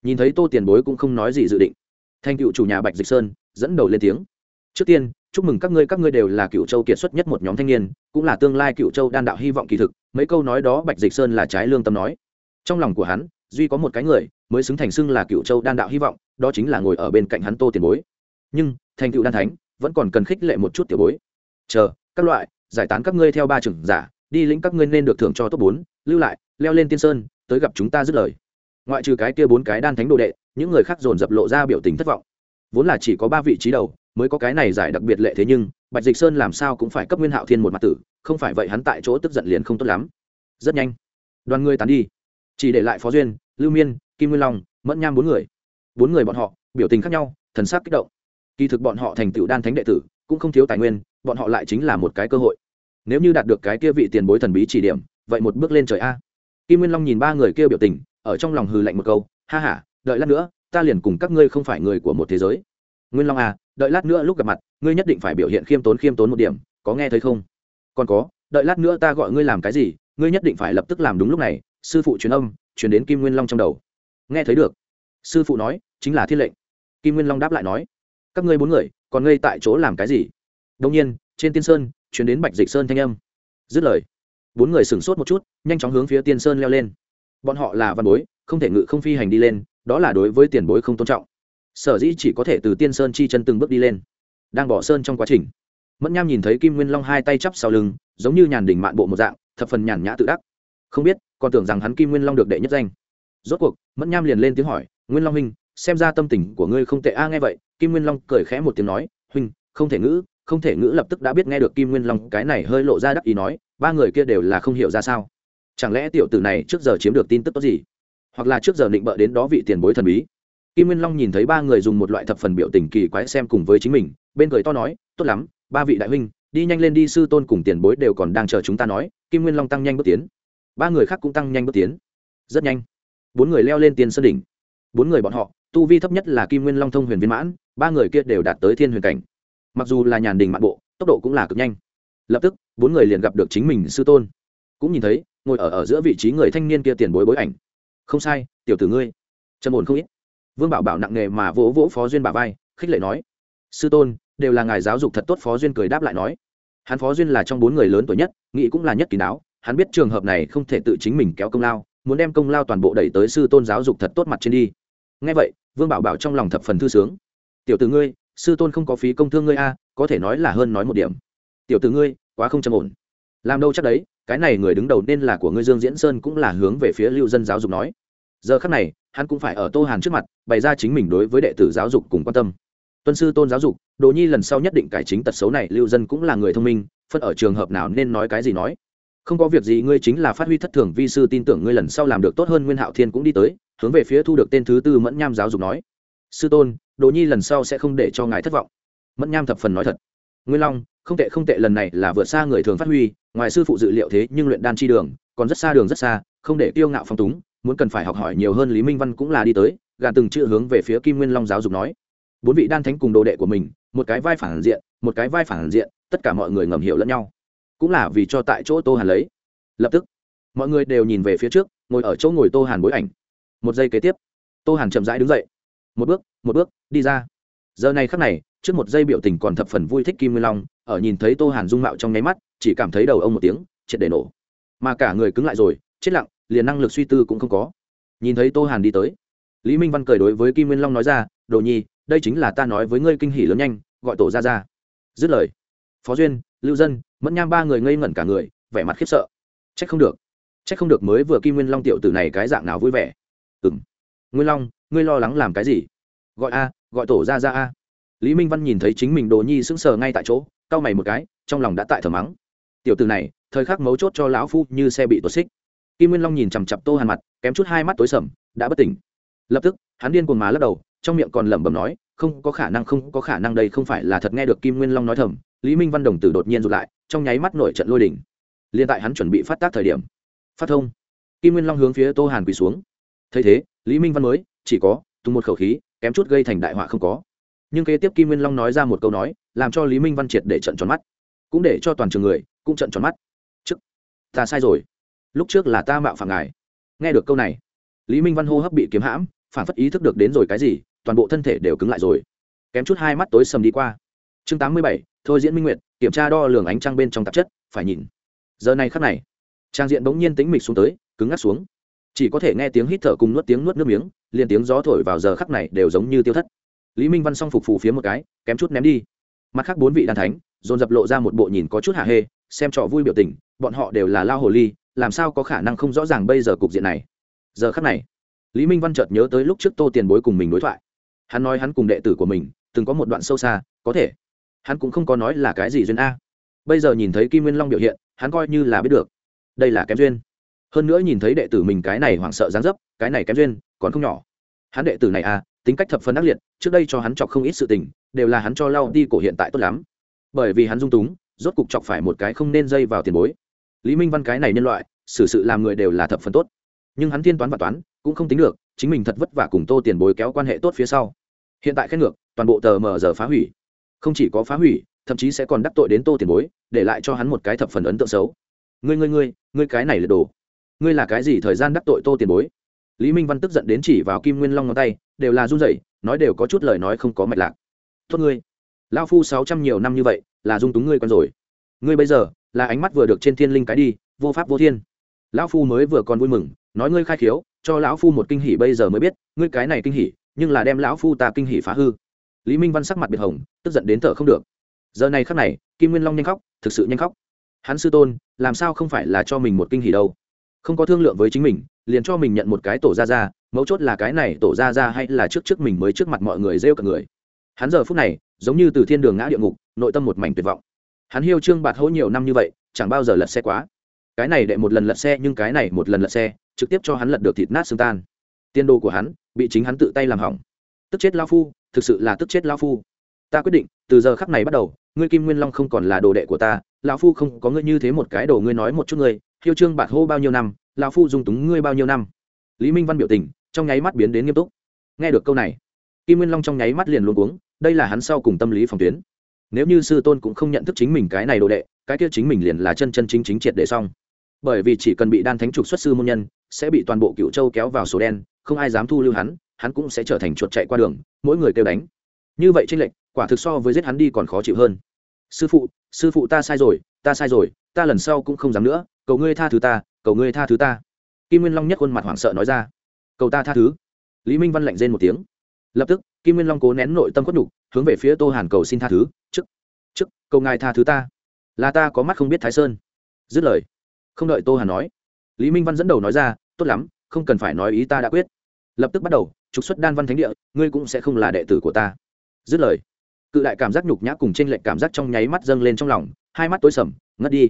A: Nhìn thấy tô tiền bối cũng không nói gì dự định. Thanh cựu chủ nhà bạch dịch sơn dẫn đầu lên tiếng. Trước tiên, chúc mừng các ngươi các ngươi đều là cựu châu kiệt xuất nhất một nhóm thanh niên, cũng là tương lai cựu châu đan đạo hy vọng kỳ thực, mấy câu nói đó bạch dịch sơn là trái lương tâm nói. Trong lòng của hắn, duy có một cái người mới xứng thành xưng là cựu châu đan đạo hy vọng, đó chính là ngồi ở bên cạnh hắn tô tiền bối. Nhưng, thành cựu đan thánh vẫn còn cần khích lệ một chút tiểu bối. Chờ, các loại, giải tán các ngươi theo ba trưởng giả đi lĩnh các ngươi nên được thưởng cho top bốn, lưu lại, leo lên tiên sơn, tới gặp chúng ta dứt lời. Ngoại trừ cái kia bốn cái đan thánh đồ đệ, những người khác dồn dập lộ ra biểu tình thất vọng. Vốn là chỉ có ba vị trí đầu, mới có cái này giải đặc biệt lệ thế nhưng, bạch dịch sơn làm sao cũng phải cấp nguyên hạo thiên một mặt tử, không phải vậy hắn tại chỗ tức giận liền không tốt lắm. Rất nhanh, đoàn người tán đi. Chỉ để lại phó duyên, lưu miên, kim nguyên long, mẫn nham bốn người. Bốn người bọn họ, biểu tình khác nhau, thần sắc kích động. Kỳ thực bọn họ thành tựu đan thánh đệ tử, cũng không thiếu tài nguyên, bọn họ lại chính là một cái cơ hội nếu như đạt được cái kia vị tiền bối thần bí chỉ điểm, vậy một bước lên trời a. Kim nguyên long nhìn ba người kia biểu tình, ở trong lòng hừ lạnh một câu, ha h a đợi lát nữa, ta liền cùng các ngươi không phải người của một thế giới. Nguyên long à đợi lát nữa lúc gặp mặt, ngươi nhất định phải biểu hiện khiêm tốn khiêm tốn một điểm, có nghe thấy không? Còn có, đợi lát nữa ta gọi ngươi làm cái gì, ngươi nhất định phải lập tức làm đúng lúc này, sư phụ truyền âm, truyền đến kim nguyên long trong đầu. Nghe thấy được. Sư phụ nói, chính là thiên lệnh. Kim nguyên long đáp lại nói, các ngươi bốn người, còn ngây tại chỗ làm cái gì? Đông nhiên, trên tiên sơn chuyển đến bạch dịch sơn thanh âm. Dứt lời, bốn người sửng sốt một chút, nhanh chóng hướng phía tiên sơn leo lên. Bọn họ là văn bối, không thể ngự không phi hành đi lên, đó là đối với tiền bối không tôn trọng. Sở dĩ chỉ có thể từ tiên sơn chi chân từng bước đi lên. Đang bỏ sơn trong quá trình, mẫn nham nhìn thấy kim nguyên long hai tay chắp sau lưng, giống như nhàn đỉnh mạn bộ một dạng, thập phần nhàn nhã tự đắc. Không biết, còn tưởng rằng hắn kim nguyên long được đệ nhất danh. Rốt cuộc, mẫn nham liền lên tiếng hỏi, nguyên long huynh, xem ra tâm tình của ngươi không tệ a, nghe vậy. Kim nguyên long cười khẽ một tiếng nói, huynh, không thể ngữ không thể ngữ lập tức đã biết nghe được kim nguyên long cái này hơi lộ ra đắc ý nói, ba người kia đều là không hiểu ra sao. Chẳng lẽ tiểu tử này trước giờ chiếm được tin tức tốt gì? Hoặc là trước giờ định bợ đến đó vị tiền bối thần bí? Kim nguyên long nhìn thấy ba người dùng một loại thập phần biểu tình kỳ quái xem cùng với chính mình, bên cười to nói, tốt lắm, ba vị đại huynh, đi nhanh lên đi sư tôn cùng tiền bối đều còn đang chờ chúng ta nói. Kim nguyên long tăng nhanh bước tiến. Ba người khác cũng tăng nhanh bước tiến. Rất nhanh. Bốn người leo lên tiền sơn đỉnh. Bốn người bọn họ, tu vi thấp nhất là kim nguyên long thông huyền viên mãn, ba người kia đều đạt tới thiên huyền cảnh mặc dù là nhàn đình mạn bộ, tốc độ cũng là cực nhanh. Lập tức, bốn người liền gặp được chính mình sư tôn. Cũng nhìn thấy, ngồi ở ở giữa vị trí người thanh niên kia tiền bối bối ảnh. Không sai, tiểu tử ngươi. Trầm ổn không ít. Vương bảo bảo nặng nề mà vỗ vỗ phó duyên bà vai, khích lệ nói, sư tôn, đều là ngài giáo dục thật tốt. Phó duyên cười đáp lại nói, hắn phó duyên là trong bốn người lớn tuổi nhất nghị cũng là nhất kỳ đáo hắn biết trường hợp này không thể tự chính mình kéo công lao, muốn đem công lao toàn bộ đẩy tới sư tôn giáo dục thật tốt mặt trên đi. Ngay vậy, vương bảo bảo trong lòng thập phần thư sướng. Tiểu tử ngươi sư tôn không có phí công thương ngươi a, có thể nói là hơn nói một điểm. Tiểu tử ngươi, quá không châm ổn. Làm đâu chắc đấy, cái này người đứng đầu nên là của ngươi dương diễn sơn cũng là hướng về phía lưu dân giáo dục nói. Giờ khắc này, hắn cũng phải ở tô hàn trước mặt, bày ra chính mình đối với đệ tử giáo dục cùng quan tâm. Tuân sư tôn giáo dục, đồ nhi lần sau nhất định cải chính tật xấu này, lưu dân cũng là người thông minh, phân ở trường hợp nào nên nói cái gì nói. Không có việc gì, ngươi chính là phát huy thất thường vi sư tin tưởng ngươi lần sau làm được tốt hơn nguyên hạo thiên cũng đi tới, hướng về phía thu được tên thứ tư mẫn nham giáo dục nói sư tôn, đồ nhi lần sau sẽ không để cho ngài thất vọng. Mẫn nham thập phần nói thật. Nguyên long, không tệ không tệ, lần này là vượt xa người thường phát huy, ngoài sư phụ dự liệu thế nhưng luyện đan chi đường, còn rất xa đường rất xa, không để kiêu ngạo phong túng, muốn cần phải học hỏi nhiều hơn lý minh văn cũng là đi tới, gàn từng chữ hướng về phía kim nguyên long giáo dục nói. Bốn vị đan thánh cùng đồ đệ của mình, một cái vai phản diện, một cái vai phản diện, tất cả mọi người ngầm hiểu lẫn nhau. Cũng là vì cho tại chỗ tô hàn lấy. Lập tức, mọi người đều nhìn về phía trước, ngồi ở chỗ ngồi tô hàn bối ảnh. Một giây kế tiếp, tô hàn chậm rãi đứng dậy một bước một bước, đi ra. Giờ này khắc này, trước một giây biểu tình còn thập phần vui thích kim nguyên long, ở nhìn thấy tô hàn dung mạo trong nháy mắt, chỉ cảm thấy đầu ông một tiếng, triệt để nổ. Mà cả người cứng lại rồi, chết lặng, liền năng lực suy tư cũng không có. Nhìn thấy tô hàn đi tới, lý minh văn cười đối với kim nguyên long nói ra, đồ nhi, đây chính là ta nói với ngươi kinh hỉ lớn nhanh, gọi tổ ra ra. Dứt lời, phó duyên, lưu dân, mẫn nham ba người ngây ngẩn cả người, vẻ mặt khiếp sợ. Trách không được, trách không được mới vừa kim nguyên long tiểu tử này cái dạng nào vui vẻ. Ừng nguyên long ngươi lo lắng làm cái gì? Gọi a, gọi tổ ra ra a. Lý minh văn nhìn thấy chính mình đồ nhi sững sờ ngay tại chỗ, cau mày một cái, trong lòng đã tại thờ mắng. Tiểu tử này, thời khắc mấu chốt cho lão phu như xe bị tuột xích. Kim nguyên long nhìn chằm chặp tô hàn mặt, kém chút hai mắt tối sầm, đã bất tỉnh. Lập tức, hắn điên cuồng má lắc đầu, trong miệng còn lẩm bẩm nói, không có khả năng, không có khả năng đây không phải là thật nghe được kim nguyên long nói thầm. Lý minh văn đồng tử đột nhiên rụt lại, trong nháy mắt nổi trận lôi đỉnh liên tại hắn chuẩn bị phát tác thời điểm. Phát thông. Kim nguyên long hướng phía tô hàn quỳ xuống. Thấy thế, lý minh văn mới chỉ có tung một khẩu khí, kém chút gây thành đại họa không có. Nhưng kế tiếp kim nguyên long nói ra một câu nói, làm cho lý minh văn triệt để trận tròn mắt. Cũng để cho toàn trường người, cũng trận tròn mắt. Trước, ta sai rồi. Lúc trước là ta mạo phạm ngài. Nghe được câu này, lý minh văn hô hấp bị kiếm hãm, phản phất ý thức được đến rồi cái gì, toàn bộ thân thể đều cứng lại rồi. Kém chút hai mắt tối sầm đi qua. Chương tám mươi bảy, thôi diễn minh nguyệt, kiểm tra đo lường ánh trăng bên trong tạp chất, phải nhìn. Giờ này khắc này, trang diện bỗng nhiên tĩnh mịch xuống tới, cứng ngắt xuống chỉ có thể nghe tiếng hít thở cùng nuốt tiếng nuốt nước miếng, liền tiếng gió thổi vào giờ khắc này đều giống như tiêu thất. Lý minh văn s o n g phục phù phía một cái, kém chút ném đi. Mặt khác bốn vị đàn thánh, dồn dập lộ ra một bộ nhìn có chút hạ hê, xem trò vui biểu tình, bọn họ đều là lao hồ ly, làm sao có khả năng không rõ ràng bây giờ cục diện này. Giờ khắc này, lý minh văn chợt nhớ tới lúc trước tô tiền bối cùng mình đối thoại. Hắn nói hắn cùng đệ tử của mình, từng có một đoạn sâu xa, có thể. Hắn cũng không có nói là cái gì duyên a. Bây giờ nhìn thấy kim nguyên long biểu hiện, hắn coi như là biết được. Đây là kém duyên hơn nữa nhìn thấy đệ tử mình cái này hoảng sợ dáng dấp, cái này kém duyên, còn không nhỏ. Hắn đệ tử này à tính cách thập phân ác liệt, trước đây cho hắn chọc không ít sự tình, đều là hắn cho lao đi cổ hiện tại tốt lắm. Bởi vì hắn dung túng, rốt cục chọc phải một cái không nên dây vào tiền bối. Lý minh văn cái này nhân loại, xử sự làm người đều là thập phân tốt. Nhưng hắn thiên toán và toán, cũng không tính được, chính mình thật vất vả cùng tô tiền bối kéo quan hệ tốt phía sau. Hiện tại khen ngược, toàn bộ tờ mờ giờ phá hủy. Không chỉ có phá hủy, thậm chí sẽ còn đắc tội đến tô tiền bối, để lại cho hắn một cái thập phần ấn tượng xấu. Ngươi ngươi ngươi ngươi cái này là đồ ngươi là cái gì thời gian đắc tội tô tiền bối? Lý minh văn tức giận đến chỉ vào kim nguyên long ngón tay, đều là run rẩy, nói đều có chút lời nói không có mạch lạc. Tốt ngươi lao phu sáu trăm nhiều năm như vậy, là dung túng ngươi còn rồi. Ngươi bây giờ, là ánh mắt vừa được trên thiên linh cái đi, vô pháp vô thiên. Lão phu mới vừa còn vui mừng, nói ngươi khai khiếu, cho lão phu một kinh hỉ bây giờ mới biết, ngươi cái này kinh hỉ, nhưng là đem lão phu ta kinh hỉ phá hư. Lý minh văn sắc mặt biệt hồng, tức giận đến thở không được. Giờ này khắc này, kim nguyên long nhanh khóc, thực sự nhanh khóc. Hắn sư tôn, làm sao không phải là cho mình một kinh hỉ đâu? Không có thương lượng với chính mình, liền cho mình nhận một cái tổ ra ra mấu chốt là cái này tổ ra ra hay là trước trước mình mới trước mặt mọi người rêu cả người. Hắn giờ phút này, giống như từ thiên đường ngã địa ngục, nội tâm một mảnh tuyệt vọng. Hắn hiêu trương bạt hỗ nhiều năm như vậy, chẳng bao giờ lật xe quá. Cái này đệ một lần lật xe, nhưng cái này một lần lật xe, trực tiếp cho hắn lật được thịt nát xương tan. Tiên đồ của hắn, bị chính hắn tự tay làm hỏng. Tức chết lao phu, thực sự là tức chết lao phu. Ta quyết định, từ giờ khắc này bắt đầu, ngươi kim nguyên long không còn là đồ đệ của ta, lão phu không có ngươi như thế một cái đồ ngươi nói một chút ngươi hiêu trương bạt hô bao nhiêu năm, lão phu dung túng ngươi bao nhiêu năm? Lý minh văn biểu tình, trong nháy mắt biến đến nghiêm túc. Nghe được câu này, kim nguyên long trong nháy mắt liền luôn uống đây là hắn sau cùng tâm lý phòng tuyến. Nếu như sư tôn cũng không nhận thức chính mình cái này đồ đệ, cái kia chính mình liền là chân chân chính chính triệt để xong. Bởi vì chỉ cần bị đan thánh trục xuất sư môn nhân, sẽ bị toàn bộ cựu châu kéo vào sổ đen, không ai dám thu lưu hắn hắn cũng sẽ trở thành chuột chạy qua đường, mỗi người kêu đánh. Như vậy tranh lệch, quả thực so với giết hắn đi còn khó chịu hơn. Sư phụ sư phụ ta sai rồi, ta sai rồi, ta lần sau cũng không dám nữa cầu ngươi tha thứ ta, cầu ngươi tha thứ ta. Kim nguyên long nhất khuôn mặt hoảng sợ nói ra. Cầu ta tha thứ. Lý minh văn lạnh rên một tiếng. Lập tức, kim nguyên long cố nén nội tâm khuất nhục, hướng về phía tô hàn cầu xin tha thứ. Chức chức, cầu ngài tha thứ ta. Là ta có mắt không biết thái sơn. Dứt lời. Không đợi tô hàn nói, lý minh văn dẫn đầu nói ra, tốt lắm, không cần phải nói ý ta đã quyết. Lập tức bắt đầu, trục xuất đan văn thánh địa, ngươi cũng sẽ không là đệ tử của ta. Dứt lời. Cự đại cảm giác nhục nhã cùng t r ê n lệch cảm giác trong nháy mắt dâng lên trong lòng, hai mắt tối sầm, ngất đi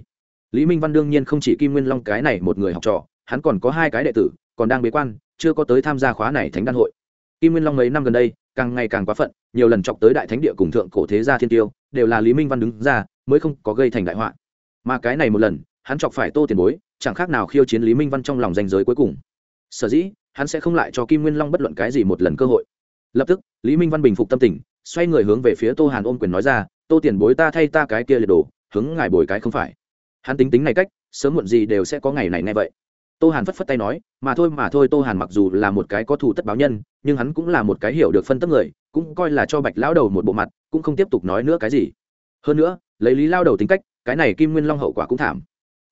A: lý minh văn đương nhiên không chỉ kim nguyên long cái này một người học trò, hắn còn có hai cái đệ tử, còn đang bế quan, chưa có tới tham gia khóa này thánh đan hội. Kim nguyên long mấy năm gần đây, càng ngày càng quá phận, nhiều lần chọc tới đại thánh địa cùng thượng cổ thế gia thiên tiêu, đều là lý minh văn đứng ra, mới không có gây thành đại họa. Mà cái này một lần, hắn chọc phải tô tiền bối, chẳng khác nào khiêu chiến lý minh văn trong lòng danh giới cuối cùng. Sở dĩ, hắn sẽ không lại cho kim nguyên long bất luận cái gì một lần cơ hội. Lập tức, lý minh văn bình phục tâm tình, xoay người hướng về phía tô hàn ôm quyền nói ra, tô tiền bối ta thay ta cái kia liệt đồ, hướng ngài bồi cái không phải hắn tính tính này cách, sớm muộn gì đều sẽ có ngày này nghe vậy. Tô hàn phất phất tay nói, mà thôi mà thôi, tô hàn mặc dù là một cái có thù tất báo nhân, nhưng hắn cũng là một cái hiểu được phân tất người, cũng coi là cho bạch lão đầu một bộ mặt, cũng không tiếp tục nói nữa cái gì. Hơn nữa, lấy lý lao đầu tính cách, cái này kim nguyên long hậu quả cũng thảm.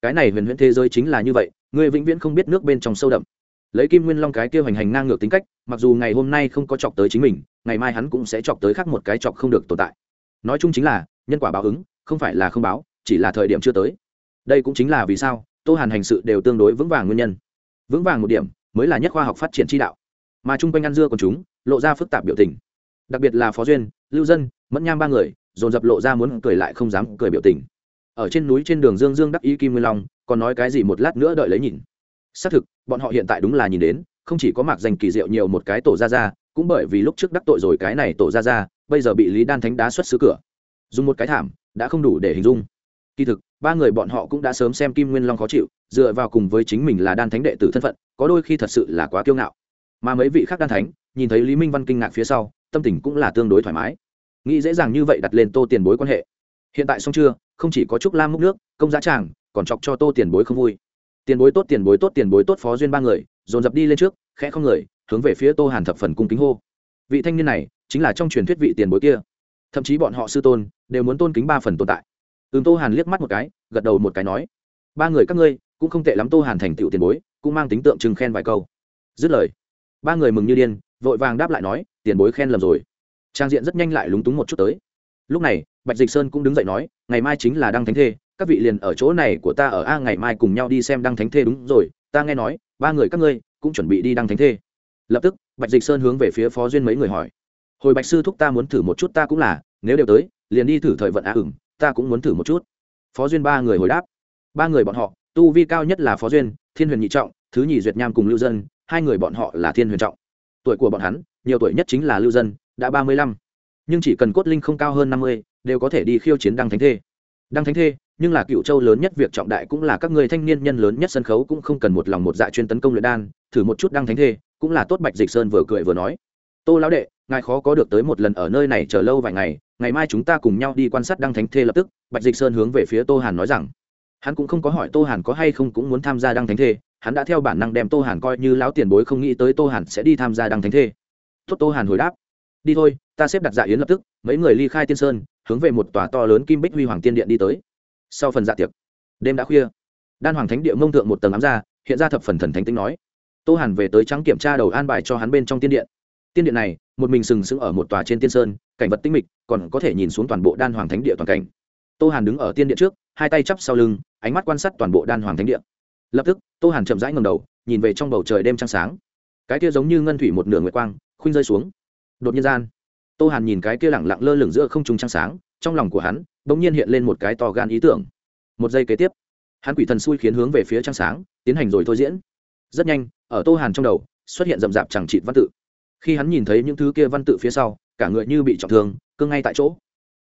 A: Cái này huyền huyễn thế giới chính là như vậy, người vĩnh viễn không biết nước bên trong sâu đậm. Lấy kim nguyên long cái kia hành hành ngang ngược tính cách, mặc dù ngày hôm nay không có chọc tới chính mình, ngày mai hắn cũng sẽ chọc tới khác một cái chọc không được tồn tại. Nói chung chính là, nhân quả báo ứng, không phải là không báo, chỉ là thời điểm chưa tới đây cũng chính là vì sao tô hàn hành sự đều tương đối vững vàng nguyên nhân. Vững vàng một điểm mới là nhất khoa học phát triển tri đạo. Mà chung quanh ăn dưa của chúng, lộ ra phức tạp biểu tình. Đặc biệt là phó duyên, lưu dân, mẫn nham ba người, dồn dập lộ ra muốn cười lại không dám cười biểu tình. Ở trên núi trên đường dương dương đắc ý kim nguyên long, còn nói cái gì một lát nữa đợi lấy nhìn. Xác thực, bọn họ hiện tại đúng là nhìn đến, không chỉ có mạc danh kỳ diệu nhiều một cái tổ ra ra cũng bởi vì lúc trước đắc tội rồi cái này tổ ra ra bây giờ bị lý đan thánh đá xuất xứ cửa. Dùng một cái thảm, đã không đủ để hình dung. Kỳ thực ba người bọn họ cũng đã sớm xem kim nguyên long khó chịu, dựa vào cùng với chính mình là đan thánh đệ tử thân phận, có đôi khi thật sự là quá kiêu ngạo. Mà mấy vị khác đan thánh, nhìn thấy lý minh văn kinh ngạc phía sau, tâm tình cũng là tương đối thoải mái. Nghĩ dễ dàng như vậy đặt lên tô tiền bối quan hệ. Hiện tại xong chưa, không chỉ có trúc lam múc nước, công giá tràng, còn chọc cho tô tiền bối không vui. Tiền bối tốt, tiền bối tốt, tiền bối tốt phó duyên ba người, dồn dập đi lên trước, khẽ không người, hướng về phía tô hàn thập phần cung kính hô. Vị thanh niên này chính là trong truyền thuyết vị tiền bối kia. Thậm chí bọn họ sư tôn đều muốn tôn kính ba phần tồn tại ừm, tô hàn liếc mắt một cái, gật đầu một cái nói, ba người các ngươi cũng không tệ lắm, tô hàn thành tựu tiền bối, cũng mang tính tượng trưng khen vài câu. Dứt lời, ba người mừng như điên, vội vàng đáp lại nói, tiền bối khen lầm rồi. Trang diện rất nhanh lại lúng túng một chút tới. Lúc này, bạch dịch sơn cũng đứng dậy nói, ngày mai chính là đăng thánh thê, các vị liền ở chỗ này của ta ở a, ngày mai cùng nhau đi xem đăng thánh thê đúng rồi. Ta nghe nói, ba người các ngươi cũng chuẩn bị đi đăng thánh thê. Lập tức, bạch dịch sơn hướng về phía phó duyên mấy người hỏi, hồi bạch sư thúc ta muốn thử một chút ta cũng là, nếu đều tới, liền đi thử thời vận a ửng ta cũng muốn thử một chút. Phó duyên ba người hồi đáp. Ba người bọn họ, tu vi cao nhất là phó duyên, thiên huyền nhị trọng, thứ nhì duyệt nham cùng lưu dân, hai người bọn họ là thiên huyền trọng. Tuổi của bọn hắn, nhiều tuổi nhất chính là lưu dân, đã ba mươi lăm. Nhưng chỉ cần cốt linh không cao hơn năm mươi, đều có thể đi khiêu chiến đăng thánh thê. Đăng thánh thê, nhưng là cựu châu lớn nhất việc trọng đại cũng là các người thanh niên nhân lớn nhất sân khấu cũng không cần một lòng một dạ chuyên tấn công luyện đan, thử một chút đăng thánh thê, cũng là tốt bạch dịch sơn vừa cười vừa nói. Tô lão đệ, ngài khó có được tới một lần ở nơi này chờ lâu vài ngày ngày mai chúng ta cùng nhau đi quan sát đăng thánh thê lập tức, bạch dịch sơn hướng về phía tô hàn nói rằng. Hắn cũng không có hỏi tô hàn có hay không cũng muốn tham gia đăng thánh thê, hắn đã theo bản năng đem tô hàn coi như lão tiền bối không nghĩ tới tô hàn sẽ đi tham gia đăng thánh thê. Tốt, tô hàn hồi đáp. Đi thôi, ta xếp đặt dạ yến lập tức, mấy người ly khai tiên sơn, hướng về một tòa to lớn kim bích huy hoàng tiên điện đi tới. Sau phần dạ tiệc, đêm đã khuya. Đan hoàng thánh địa mông thượng một tầng ám ra, hiện ra thập phần thần thánh tính nói. Tô hàn về tới trắng kiểm tra đầu an bài cho hắn bên trong tiên điện. Tiên điện này, một mình sừng sững ở một tòa trên tiên sơn cảnh vật tinh mịch, còn có thể nhìn xuống toàn bộ đan hoàng thánh địa toàn cảnh. Tô hàn đứng ở tiên điện trước, hai tay chắp sau lưng, ánh mắt quan sát toàn bộ đan hoàng thánh địa. Lập tức, tô hàn chậm rãi ngầm đầu, nhìn về trong bầu trời đêm trăng sáng. Cái kia giống như ngân thủy một nửa nguyệt quang, khuynh rơi xuống. Đột nhiên gian, tô hàn nhìn cái kia lẳng lặng lơ lửng giữa không trung trăng sáng, trong lòng của hắn bỗng nhiên hiện lên một cái to gan ý tưởng. Một giây kế tiếp, hắn quỷ thần xui khiến hướng về phía trăng sáng, tiến hành rồi thôi diễn. Rất nhanh, ở tô hàn trong đầu, xuất hiện rậm rạp chẳng trị văn tự khi hắn nhìn thấy những thứ kia văn tự phía sau, cả người như bị trọng thương, cương ngay tại chỗ.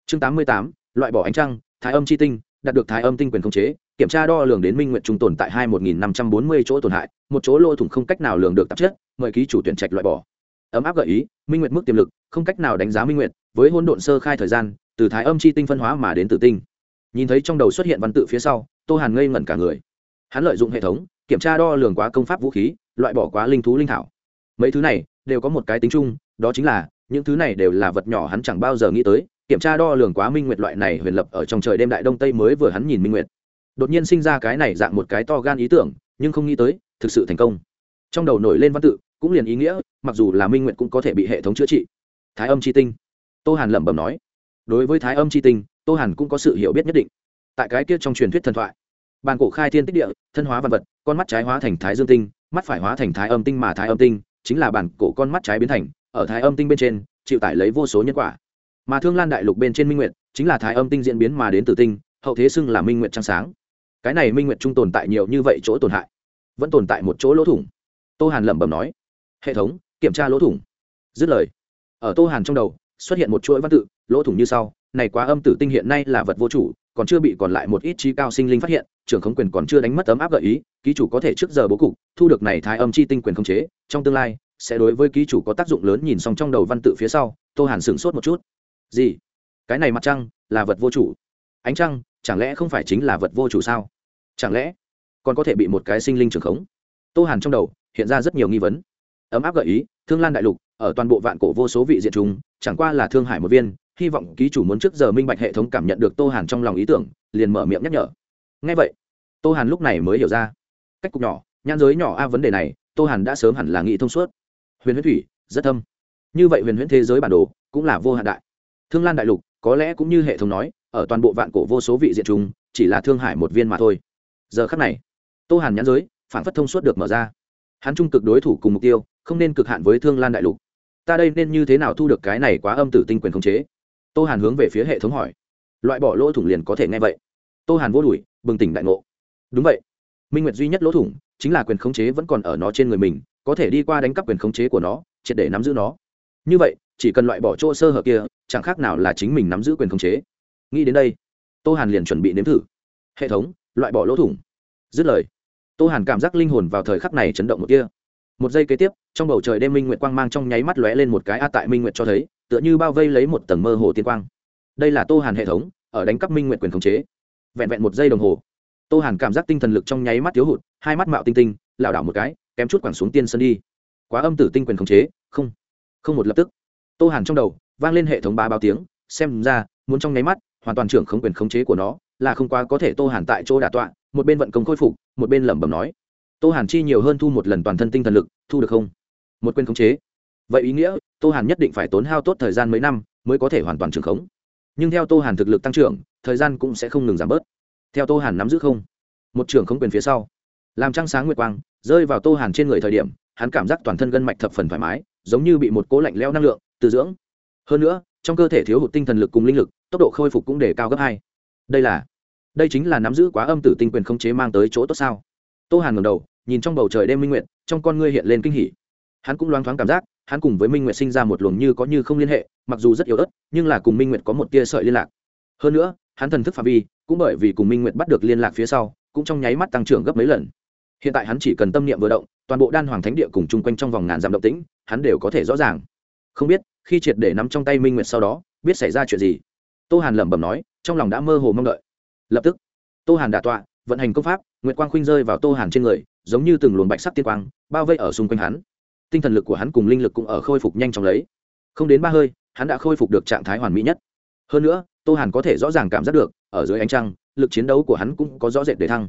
A: Chương tám mươi tám, loại bỏ ánh trăng, thái âm chi tinh, đạt được thái âm tinh quyền khống chế, kiểm tra đo lường đến minh nguyện trung tồn tại hai một nghìn năm trăm bốn mươi chỗ tổn hại, một chỗ lỗ thủng không cách nào lường được tạp chất, mời ký chủ tuyển trạch loại bỏ. Ấm áp gợi ý, minh nguyện mức tiềm lực, không cách nào đánh giá minh nguyện với hôn độn sơ khai thời gian, từ thái âm chi tinh phân hóa mà đến tử tinh. Nhìn thấy trong đầu xuất hiện văn tự phía sau, tô hàn ngây ngẩn cả người. Hắn lợi dụng hệ thống, kiểm tra đo lường quá công pháp vũ khí, loại bỏ quá linh thú linh thảo. Mấy thứ này đều có một cái tính chung, đó chính là, những thứ này đều là vật nhỏ hắn chẳng bao giờ nghĩ tới, kiểm tra đo lường quá minh nguyệt loại này huyền lập ở trong trời đêm đại đông tây mới vừa hắn nhìn minh nguyệt. Đột nhiên sinh ra cái này dạng một cái to gan ý tưởng, nhưng không nghĩ tới, thực sự thành công. Trong đầu nổi lên văn tự, cũng liền ý nghĩa, mặc dù là minh nguyệt cũng có thể bị hệ thống chữa trị. Thái âm c h i tinh. Tô hàn lẩm bẩm nói. Đối với thái âm c h i tinh, tô hàn cũng có sự hiểu biết nhất định. Tại cái kia trong truyền thuyết thần thoại, bàn cổ khai thiên tích địa, thân hóa văn vật, con mắt trái hóa thành thái dương tinh, mắt phải hóa thành thái âm tinh mà thái âm tinh chính là bản cổ con mắt trái biến thành, ở thái âm tinh bên trên, chịu tải lấy vô số nhân quả. Mà thương lan đại lục bên trên minh nguyệt, chính là thái âm tinh diễn biến mà đến từ tinh, hậu thế xưng là minh nguyệt trăng sáng. Cái này minh nguyệt trung tồn tại nhiều như vậy chỗ tổn hại, vẫn tồn tại một chỗ lỗ thủng. Tô hàn lẩm bẩm nói, hệ thống, kiểm tra lỗ thủng. Dứt lời, ở tô hàn trong đầu, xuất hiện một chuỗi văn tự, lỗ thủng như sau, này quá âm tử tinh hiện nay là vật vô chủ còn chưa bị còn lại một ít trí cao sinh linh phát hiện, trưởng khống quyền còn chưa đánh mất tấm áp gợi ý, ký chủ có thể trước giờ bố cục, thu được này thái âm chi tinh quyền khống chế, trong tương lai, sẽ đối với ký chủ có tác dụng lớn nhìn xong trong đầu văn tự phía sau, tô hàn sửng sốt một chút. Gì? Cái này mặt trăng, là vật vô chủ. Ánh trăng, chẳng lẽ không phải chính là vật vô chủ sao? Chẳng lẽ còn có thể bị một cái sinh linh trưởng khống? Tô hàn trong đầu, hiện ra rất nhiều nghi vấn. Ấm áp gợi ý, thương lan đại lục, ở toàn bộ vạn cổ vô số vị diện chúng, chẳng qua là thương hải một viên hy vọng ký chủ muốn trước giờ minh bạch hệ thống cảm nhận được tô hàn trong lòng ý tưởng, liền mở miệng nhắc nhở. Ngay vậy, tô hàn lúc này mới hiểu ra. Cách cục nhỏ, nhãn giới nhỏ a vấn đề này, tô hàn đã sớm hẳn là nghĩ thông suốt. Huyền huyễn thủy, rất thâm. Như vậy huyền huyễn thế giới bản đồ cũng là vô hạn đại. Thương lan đại lục, có lẽ cũng như hệ thống nói, ở toàn bộ vạn cổ vô số vị diện chúng, chỉ là thương hải một viên mà thôi. Giờ khắc này, tô hàn nhãn giới, phản phất thông suốt được mở ra. Hắn trung cực đối thủ cùng mục tiêu, không nên cực hạn với thương lan đại lục. Ta đây nên như thế nào thu được cái này quá âm tử tinh quyền khống chế? Tô hàn hướng về phía hệ thống hỏi. Loại bỏ lỗ thủng liền có thể nghe vậy. Tô hàn vô đùi bừng tỉnh đại ngộ. Đúng vậy. Minh nguyệt duy nhất lỗ thủng chính là quyền khống chế vẫn còn ở nó trên người mình, có thể đi qua đánh cắp quyền khống chế của nó, triệt để nắm giữ nó. Như vậy, chỉ cần loại bỏ chỗ sơ hở kia, chẳng khác nào là chính mình nắm giữ quyền khống chế. Nghĩ đến đây, tô hàn liền chuẩn bị nếm thử. Hệ thống, loại bỏ lỗ thủng. Dứt lời, tô hàn cảm giác linh hồn vào thời khắc này chấn động một kia một giây kế tiếp, trong bầu trời đêm minh nguyệt quang mang trong nháy mắt lóe lên một cái, a tại minh nguyệt cho thấy tựa như bao vây lấy một tầng mơ hồ tiên quang. Đây là tô hàn hệ thống, ở đánh cắp minh nguyệt quyền khống chế. Vẹn vẹn một giây đồng hồ, tô hàn cảm giác tinh thần lực trong nháy mắt thiếu hụt, hai mắt mạo tinh tinh, lảo đảo một cái, kém chút quẳng xuống tiên sân đi. Quá âm tử tinh quyền khống chế, không không một lập tức. Tô hàn trong đầu vang lên hệ thống ba báo tiếng, xem ra, muốn trong nháy mắt, hoàn toàn trưởng khống quyền khống chế của nó, là không quá có thể tô hàn tại chỗ đà tọa, một bên vận công khôi phục, một bên lẩm bẩm nói. Tô hàn chi nhiều hơn thu một lần toàn thân tinh thần lực, thu được không? Một quyền khống chế vậy ý nghĩa, tô hàn nhất định phải tốn hao tốt thời gian mấy năm mới có thể hoàn toàn trưởng khống. Nhưng theo tô hàn thực lực tăng trưởng, thời gian cũng sẽ không ngừng giảm bớt. Theo tô hàn nắm giữ không, một trưởng khống quyền phía sau, làm trăng sáng nguyệt quang, rơi vào tô hàn trên người thời điểm, hắn cảm giác toàn thân gân mạch thập phần thoải mái, giống như bị một cố lạnh leo năng lượng từ dưỡng. Hơn nữa, trong cơ thể thiếu hụt tinh thần lực cùng linh lực, tốc độ khôi phục cũng để cao gấp hai. Đây là, đây chính là nắm giữ quá âm tử tinh quyền không chế mang tới chỗ tốt sao? Tô hàn ngầm đầu, nhìn trong bầu trời đêm minh nguyện trong con ngươi hiện lên kinh hỉ hắn cũng loáng thoáng cảm giác, hắn cùng với minh nguyệt sinh ra một luồng như có như không liên hệ, mặc dù rất yếu ớt, nhưng là cùng minh nguyệt có một tia sợi liên lạc. Hơn nữa, hắn thần thức phạm vi, cũng bởi vì cùng minh nguyệt bắt được liên lạc phía sau, cũng trong nháy mắt tăng trưởng gấp mấy lần. Hiện tại hắn chỉ cần tâm niệm vừa động, toàn bộ đan hoàng thánh địa cùng chung quanh trong vòng ngàn dặm động tĩnh, hắn đều có thể rõ ràng. Không biết, khi triệt để nắm trong tay minh nguyệt sau đó, biết xảy ra chuyện gì? Tô hàn lẩm bẩm nói, trong lòng đã mơ hồ mong đợi. Lập tức, tô hàn đả tọa, vận hành công pháp, nguyệt quang khuynh rơi vào tô hàn trên người, giống như từng luồng bạch sắc tiên quang, bao vây ở xung quanh hắn tinh thần lực của hắn cùng linh lực cũng ở khôi phục nhanh chóng lấy. Không đến ba hơi, hắn đã khôi phục được trạng thái hoàn mỹ nhất. Hơn nữa, tô hàn có thể rõ ràng cảm giác được, ở dưới ánh trăng, lực chiến đấu của hắn cũng có rõ rệt để thăng.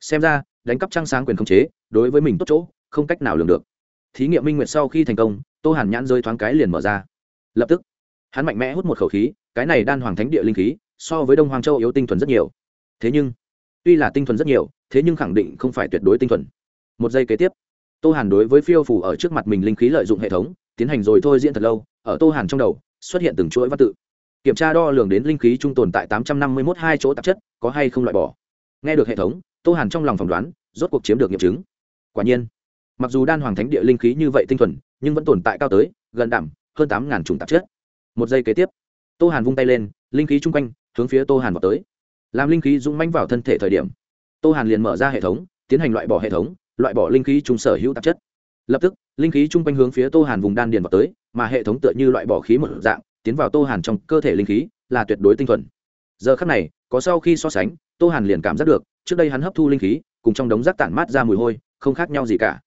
A: Xem ra, đánh cắp trăng sáng quyền khống chế, đối với mình tốt chỗ, không cách nào lường được. Thí nghiệm minh nguyệt sau khi thành công, tô hàn nhãn rơi thoáng cái liền mở ra. Lập tức, hắn mạnh mẽ hút một khẩu khí, cái này đan hoàng thánh địa linh khí, so với đông hoàng châu yếu tinh thuần rất nhiều. Thế nhưng, tuy là tinh thuần rất nhiều, thế nhưng khẳng định không phải tuyệt đối tinh thuần. Một giây kế tiếp tô hàn đối với phiêu phủ ở trước mặt mình linh khí lợi dụng hệ thống, tiến hành rồi thôi diễn thật lâu, ở tô hàn trong đầu, xuất hiện từng chuỗi văn tự. Kiểm tra đo lường đến linh khí trung tồn tại tám trăm năm mươi một hai chỗ tạp chất, có hay không loại bỏ. Nghe được hệ thống, tô hàn trong lòng phỏng đoán, rốt cuộc chiếm được nghiệm chứng. Quả nhiên, mặc dù đan hoàng thánh địa linh khí như vậy tinh thuần, nhưng vẫn tồn tại cao tới, gần đảm hơn tám ngàn chủng tạp chất. Một giây kế tiếp, tô hàn vung tay lên, linh khí chung quanh, hướng phía tô hàn vào tới. Làm linh khí dũng manh vào thân thể thời điểm, tô hàn liền mở ra hệ thống, tiến hành loại bỏ hệ thống loại bỏ linh khí trung sở hữu tạp chất. Lập tức, linh khí chung quanh hướng phía tô hàn vùng đan điền vào tới, mà hệ thống tựa như loại bỏ khí một dạng, tiến vào tô hàn trong cơ thể linh khí, là tuyệt đối tinh thuần. Giờ khắc này, có sau khi so sánh, tô hàn liền cảm giác được, trước đây hắn hấp thu linh khí, cùng trong đống rác tản mát ra mùi hôi, không khác nhau gì cả.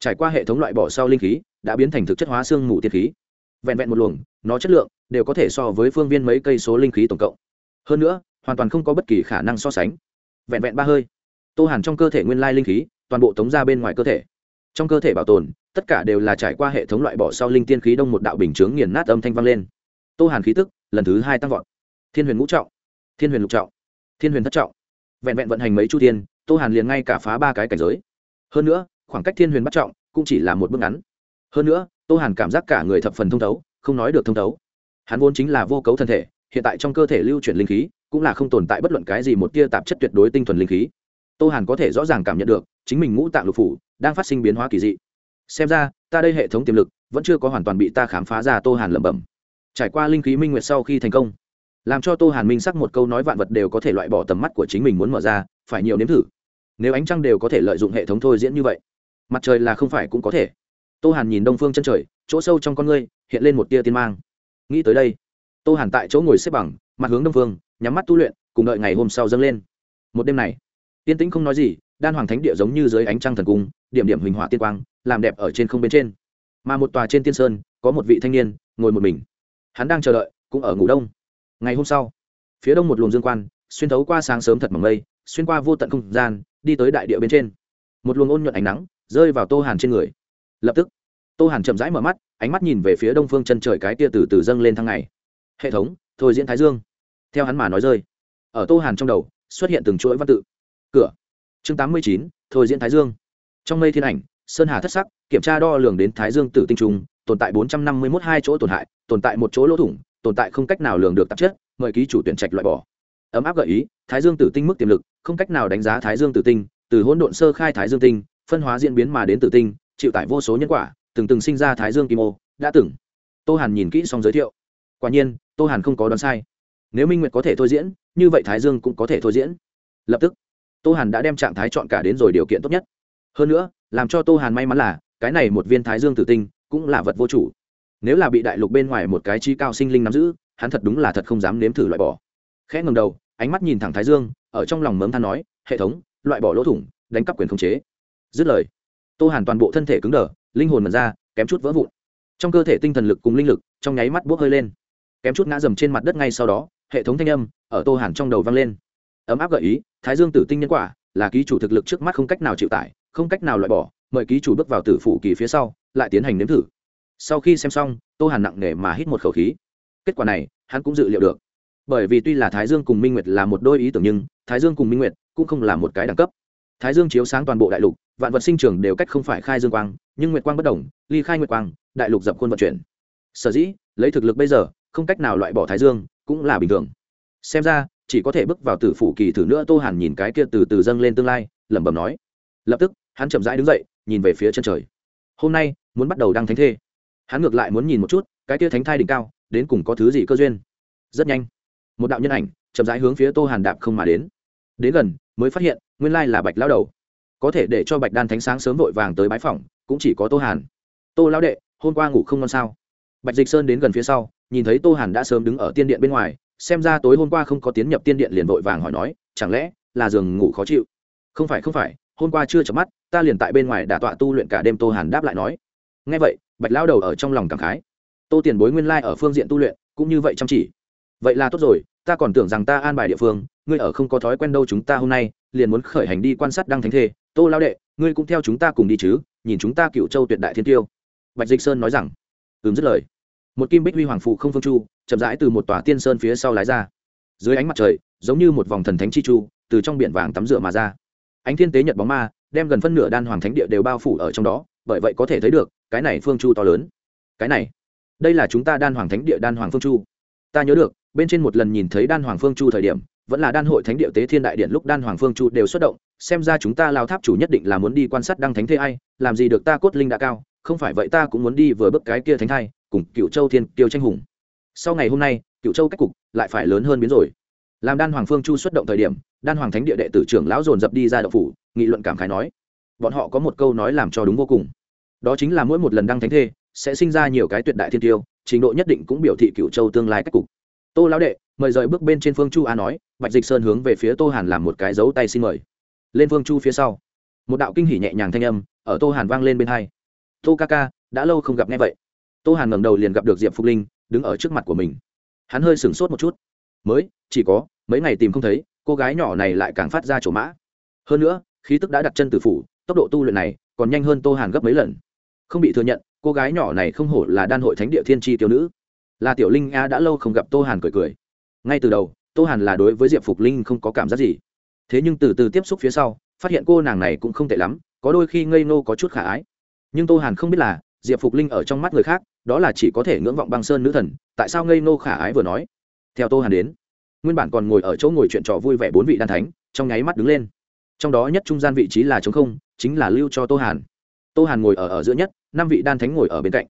A: Trải qua hệ thống loại bỏ sau linh khí, đã biến thành thực chất hóa xương mù tiên khí. Vẹn vẹn một luồng, nó chất lượng, đều có thể so với phương viên mấy cây số linh khí tổng cộng. Hơn nữa, hoàn toàn không có bất kỳ khả năng so sánh. Vẹn vẹn ba hơi, tô hàn trong cơ thể nguyên lai linh khí toàn bộ tống ra bên ngoài cơ thể. Trong cơ thể bảo tồn, tất cả đều là trải qua hệ thống loại bỏ sau linh tiên khí đông một đạo bình chướng nghiền nát âm thanh vang lên. Tô hàn khí tức, lần thứ hai tăng vọt. Thiên huyền ngũ trọng, thiên huyền lục trọng, thiên huyền thất trọng. Vẹn vẹn vận hành mấy chu tiên tô hàn liền ngay cả phá ba cái cảnh giới. Hơn nữa, khoảng cách thiên huyền bắt trọng cũng chỉ là một bước ngắn. Hơn nữa, tô hàn cảm giác cả người thập phần thông thấu, không nói được thông thấu. Hắn vốn chính là vô cấu thân thể, hiện tại trong cơ thể lưu chuyển linh khí, cũng là không tồn tại bất luận cái gì một tia tạp chất tuyệt đối tinh thuần linh khí tô hàn có thể rõ ràng cảm nhận được, chính mình ngũ tạng lục phủ đang phát sinh biến hóa kỳ dị. Xem ra, ta đây hệ thống tiềm lực vẫn chưa có hoàn toàn bị ta khám phá ra tô hàn lẩm bẩm. Trải qua linh khí minh nguyệt sau khi thành công, làm cho tô hàn minh sắc một câu nói vạn vật đều có thể loại bỏ tầm mắt của chính mình muốn mở ra, phải nhiều nếm thử. Nếu ánh trăng đều có thể lợi dụng hệ thống thôi diễn như vậy, mặt trời là không phải cũng có thể. Tô hàn nhìn đông phương chân trời, chỗ sâu trong con ngươi hiện lên một tia tiên mang. Nghĩ tới đây, tô hàn tại chỗ ngồi xếp bằng, mặt hướng đông phương, nhắm mắt tu luyện, cùng đợi ngày hôm sau dâng lên. Một đêm này tiên tĩnh không nói gì, đan hoàng thánh địa giống như dưới ánh trăng thần cung, điểm điểm huỳnh hỏa tiên quang, làm đẹp ở trên không bên trên. Mà một tòa trên tiên sơn, có một vị thanh niên, ngồi một mình. Hắn đang chờ đợi, cũng ở ngủ đông. Ngày hôm sau, phía đông một luồng dương quan, xuyên thấu qua sáng sớm thật mỏng mây, xuyên qua vô tận không gian, đi tới đại địa bên trên. Một luồng ôn nhuận ánh nắng, rơi vào tô hàn trên người. Lập tức, tô hàn chậm rãi mở mắt, ánh mắt nhìn về phía đông phương chân trời cái tia từ từ dâng lên thăng ngày. Hệ thống, thôi diễn thái dương. Theo hắn mà nói rơi, ở tô hàn trong đầu, xuất hiện từng chuỗi văn tự cửa. Chương tám mươi chín, thôi diễn thái dương. Trong mây thiên ảnh, sơn hà thất sắc, kiểm tra đo lường đến thái dương tử tinh trùng, tồn tại bốn trăm năm mươi mốt hai chỗ tổn hại, tồn tại một chỗ lỗ thủng, tồn tại không cách nào lường được tạp chất, mời ký chủ tuyển trạch loại bỏ. Ấm áp gợi ý, thái dương tử tinh mức tiềm lực, không cách nào đánh giá thái dương tử tinh, từ hỗn độn sơ khai thái dương tinh, phân hóa diễn biến mà đến tử tinh, chịu tải vô số nhân quả, từng từng sinh ra thái dương kim ô, đã từng. Tô hàn nhìn kỹ xong giới thiệu. Quả nhiên, tô hàn không có đoán sai. Nếu minh nguyệt có thể thôi diễn, như vậy thái dương cũng có thể thôi diễn. Lập tức tô hàn đã đem trạng thái chọn cả đến rồi điều kiện tốt nhất. Hơn nữa, làm cho tô hàn may mắn là, cái này một viên thái dương tử tinh cũng là vật vô chủ. Nếu là bị đại lục bên ngoài một cái chi cao sinh linh nắm giữ, hắn thật đúng là thật không dám nếm thử loại bỏ. Khẽ ngầm đầu, ánh mắt nhìn thẳng thái dương, ở trong lòng mớm than nói, hệ thống, loại bỏ lỗ thủng, đánh cắp quyền khống chế. Dứt lời, tô hàn toàn bộ thân thể cứng đờ, linh hồn mật ra, kém chút vỡ vụn. Trong cơ thể tinh thần lực cùng linh lực, trong nháy mắt buốc hơi lên. Kém chút ngã dầm trên mặt đất ngay sau đó, hệ thống thanh âm ở tô hàn trong đầu vang lên. Ấm áp gợi ý thái dương tử tinh nhân quả là ký chủ thực lực trước mắt không cách nào chịu tải, không cách nào loại bỏ, mời ký chủ bước vào tử phủ kỳ phía sau, lại tiến hành nếm thử. Sau khi xem xong, tô hàn nặng nề mà hít một khẩu khí. Kết quả này, hắn cũng dự liệu được. Bởi vì tuy là thái dương cùng minh nguyệt là một đôi ý tưởng nhưng thái dương cùng minh nguyệt cũng không là một cái đẳng cấp. Thái dương chiếu sáng toàn bộ đại lục, vạn vật sinh trưởng đều cách không phải khai dương quang, nhưng nguyệt quang bất đồng ly khai nguyệt quang, đại lục dập khuôn vận chuyển. Sở dĩ, lấy thực lực bây giờ, không cách nào loại bỏ thái dương, cũng là bình thường. Xem ra chỉ có thể bước vào tử phủ kỳ thử nữa, tô hàn nhìn cái kia từ từ dâng lên tương lai, lẩm bẩm nói. Lập tức, hắn chậm rãi đứng dậy, nhìn về phía chân trời. Hôm nay, muốn bắt đầu đăng thánh thê. Hắn ngược lại muốn nhìn một chút, cái kia thánh thai đỉnh cao, đến cùng có thứ gì cơ duyên. Rất nhanh, một đạo nhân ảnh chậm rãi hướng phía tô hàn đạp không mà đến. Đến gần, mới phát hiện, nguyên lai là bạch lao đầu. Có thể để cho bạch đan thánh sáng sớm vội vàng tới bái phòng cũng chỉ có tô hàn. Tô lao đệ, hôm qua ngủ không ngon sao? Bạch dịch sơn đến gần phía sau, nhìn thấy tô hàn đã sớm đứng ở tiên điện bên ngoài xem ra tối hôm qua không có tiến nhập tiên điện liền vội vàng hỏi nói, chẳng lẽ là giường ngủ khó chịu? Không phải không phải, hôm qua chưa chợp mắt, ta liền tại bên ngoài đả tọa tu luyện cả đêm tô hàn đáp lại nói. Ngay vậy, bạch lao đầu ở trong lòng cảm khái. Tô tiền bối nguyên lai ở phương diện tu luyện, cũng như vậy chăm chỉ. Vậy là tốt rồi, ta còn tưởng rằng ta an bài địa phương, ngươi ở không có thói quen đâu chúng ta hôm nay, liền muốn khởi hành đi quan sát đăng thánh thê. Tô lao đệ, ngươi cũng theo chúng ta cùng đi chứ, nhìn chúng ta cựu châu tuyệt đại thiên tiêu. Bạch dịch sơn nói rằng. Ừm, dứt lời một kim bích huy hoàng phụ không phương chu, chậm rãi từ một tòa tiên sơn phía sau lái ra. Dưới ánh mặt trời, giống như một vòng thần thánh chi chu, từ trong biển vàng tắm rửa mà ra. Ánh thiên tế nhật bóng ma, đem gần phân nửa đan hoàng thánh địa đều bao phủ ở trong đó, bởi vậy có thể thấy được, cái này phương chu to lớn. Cái này, đây là chúng ta đan hoàng thánh địa đan hoàng phương chu. Ta nhớ được, bên trên một lần nhìn thấy đan hoàng phương chu thời điểm, vẫn là đan hội thánh địa tế thiên đại điện lúc đan hoàng phương chu đều xuất động, xem ra chúng ta lao tháp chủ nhất định là muốn đi quan sát đăng thánh thế ai, làm gì được ta cốt linh đã cao, không phải vậy ta cũng muốn đi vừa bước cái kia thánh thai cùng cựu châu thiên tiêu tranh hùng. Sau ngày hôm nay, cựu châu cách cục lại phải lớn hơn biến rồi. Làm đan hoàng phương chu xuất động thời điểm, đan hoàng thánh địa đệ tử trưởng lão dồn dập đi ra đậu phủ, nghị luận cảm khái nói, bọn họ có một câu nói làm cho đúng vô cùng. Đó chính là mỗi một lần đăng thánh thê, sẽ sinh ra nhiều cái tuyệt đại thiên tiêu, trình độ nhất định cũng biểu thị cựu châu tương lai cách cục. Tô lão đệ, mời rời bước bên trên phương chu a nói, bạch dịch sơn hướng về phía tô hàn làm một cái dấu tay xin mời. Lên phương chu phía sau. Một đạo kinh hỉ nhẹ nhàng thanh âm, ở tô hàn vang lên bên hai. Tô ca ca, đã lâu không gặp nghe vậy tô hàn ngẩng đầu liền gặp được diệp phục linh, đứng ở trước mặt của mình. Hắn hơi sửng sốt một chút. Mới, chỉ có, mấy ngày tìm không thấy, cô gái nhỏ này lại càng phát ra chỗ mã. Hơn nữa, khí tức đã đặt chân từ phủ, tốc độ tu luyện này còn nhanh hơn tô hàn gấp mấy lần. Không bị thừa nhận, cô gái nhỏ này không hổ là đan hội thánh địa thiên tri tiêu nữ. Là tiểu linh a đã lâu không gặp tô hàn cười cười. Ngay từ đầu, tô hàn là đối với diệp phục linh không có cảm giác gì. Thế nhưng từ từ tiếp xúc phía sau, phát hiện cô nàng này cũng không tệ lắm, có đôi khi ngây nô có chút khả ái. Nhưng tô hàn không biết là diệp phục linh ở trong mắt người khác, đó là chỉ có thể ngưỡng vọng băng sơn nữ thần, tại sao ngây nô khả ái vừa nói? Theo tô hàn đến, nguyên bản còn ngồi ở chỗ ngồi chuyện trò vui vẻ bốn vị đan thánh, trong nháy mắt đứng lên. Trong đó nhất trung gian vị trí là chống không, chính là lưu cho tô hàn. Tô hàn ngồi ở ở giữa nhất, năm vị đan thánh ngồi ở bên cạnh.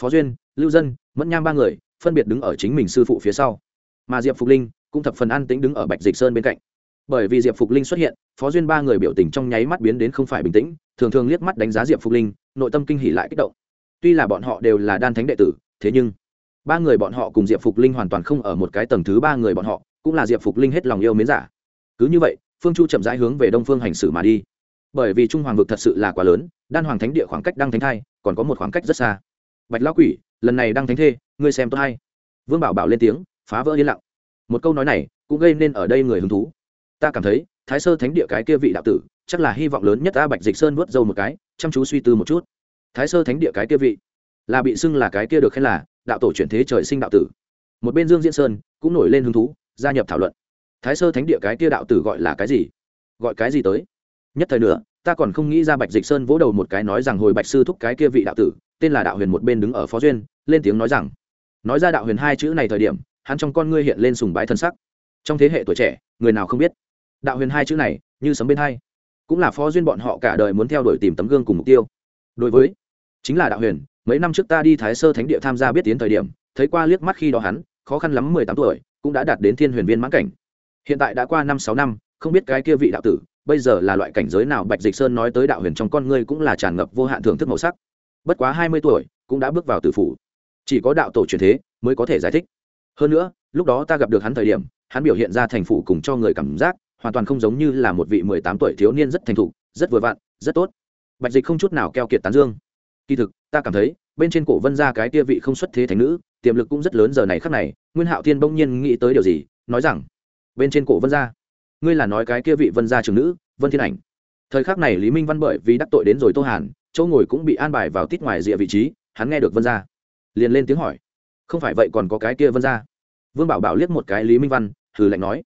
A: Phó duyên, lưu dân, mẫn nham ba người, phân biệt đứng ở chính mình sư phụ phía sau. Mà diệp phục linh cũng thập phần an tĩnh đứng ở bạch dịch sơn bên cạnh. Bởi vì diệp phục linh xuất hiện, phó duyên ba người biểu tình trong nháy mắt biến đến không phải bình tĩnh, thường thường liếc mắt đánh giá diệp phục linh, nội tâm kinh hỉ lại kích động tuy là bọn họ đều là đan thánh đệ tử, thế nhưng, ba người bọn họ cùng diệp phục linh hoàn toàn không ở một cái tầng thứ ba người bọn họ, cũng là diệp phục linh hết lòng yêu mến giả. Cứ như vậy, phương chu chậm rãi hướng về đông phương hành xử mà đi. Bởi vì trung hoàng vực thật sự là quá lớn, đan hoàng thánh địa khoảng cách đăng thánh thai, còn có một khoảng cách rất xa. Bạch lão quỷ, lần này đăng thánh thê, ngươi xem tôi hay. Vương bảo bảo lên tiếng, phá vỡ yên lặng. Một câu nói này, cũng gây nên ở đây người hứng thú. Ta cảm thấy, thái sơ thánh địa cái kia vị đạo tử, chắc là hy vọng lớn nhất ta bạch dịch sơn vớt dâu một cái, chăm chú suy tư một chút thái sơ thánh địa cái kia vị. Là bị xưng là cái kia được khen là đạo tổ chuyển thế trời sinh đạo tử. Một bên dương diễn sơn cũng nổi lên hứng thú, gia nhập thảo luận. Thái sơ thánh địa cái kia đạo tử gọi là cái gì? Gọi cái gì tới? Nhất thời nữa ta còn không nghĩ ra bạch dịch sơn vỗ đầu một cái nói rằng hồi bạch sư thúc cái kia vị đạo tử, tên là đạo huyền một bên đứng ở phó duyên, lên tiếng nói rằng, nói ra đạo huyền hai chữ này thời điểm, hắn trong con ngươi hiện lên sùng bái thân sắc. Trong thế hệ tuổi trẻ, người nào không biết? Đạo huyền hai chữ này, như sấm bên hai. Cũng là phó duyên bọn họ cả đời muốn theo đuổi tìm tấm gương cùng mục tiêu. Đối với chính là đạo huyền, mấy năm trước ta đi thái sơ thánh địa tham gia biết tiến thời điểm, thấy qua liếc mắt khi đó hắn, khó khăn lắm mười tám tuổi, cũng đã đạt đến thiên huyền viên mãn cảnh. Hiện tại đã qua năm sáu năm, không biết cái kia vị đạo tử, bây giờ là loại cảnh giới nào, bạch dịch sơn nói tới đạo huyền trong con ngươi cũng là tràn ngập vô hạn thưởng thức màu sắc. Bất quá hai mươi tuổi, cũng đã bước vào tử phủ. Chỉ có đạo tổ truyền thế, mới có thể giải thích. Hơn nữa, lúc đó ta gặp được hắn thời điểm, hắn biểu hiện ra thành phủ cùng cho người cảm giác, hoàn toàn không giống như là một vị mười tám tuổi thiếu niên rất thành thục, rất vừa vặn, rất tốt. Bạch dịch không chút nào keo kiệt tán dương kỳ thực, ta cảm thấy, bên trên cổ vân ra cái tia vị không xuất thế thành nữ, tiềm lực cũng rất lớn giờ này khắc này, nguyên hạo thiên bỗng nhiên nghĩ tới điều gì, nói rằng, bên trên cổ vân gia ngươi là nói cái kia vị vân gia trường nữ, vân thiên ảnh. Thời khắc này lý minh văn bởi vì đắc tội đến rồi tô hàn, chỗ ngồi cũng bị an bài vào tít ngoài rìa vị trí, hắn nghe được vân gia, liền lên tiếng hỏi, không phải vậy còn có cái kia vân gia? Vương bảo bảo liếc một cái lý minh văn thử lạnh nói,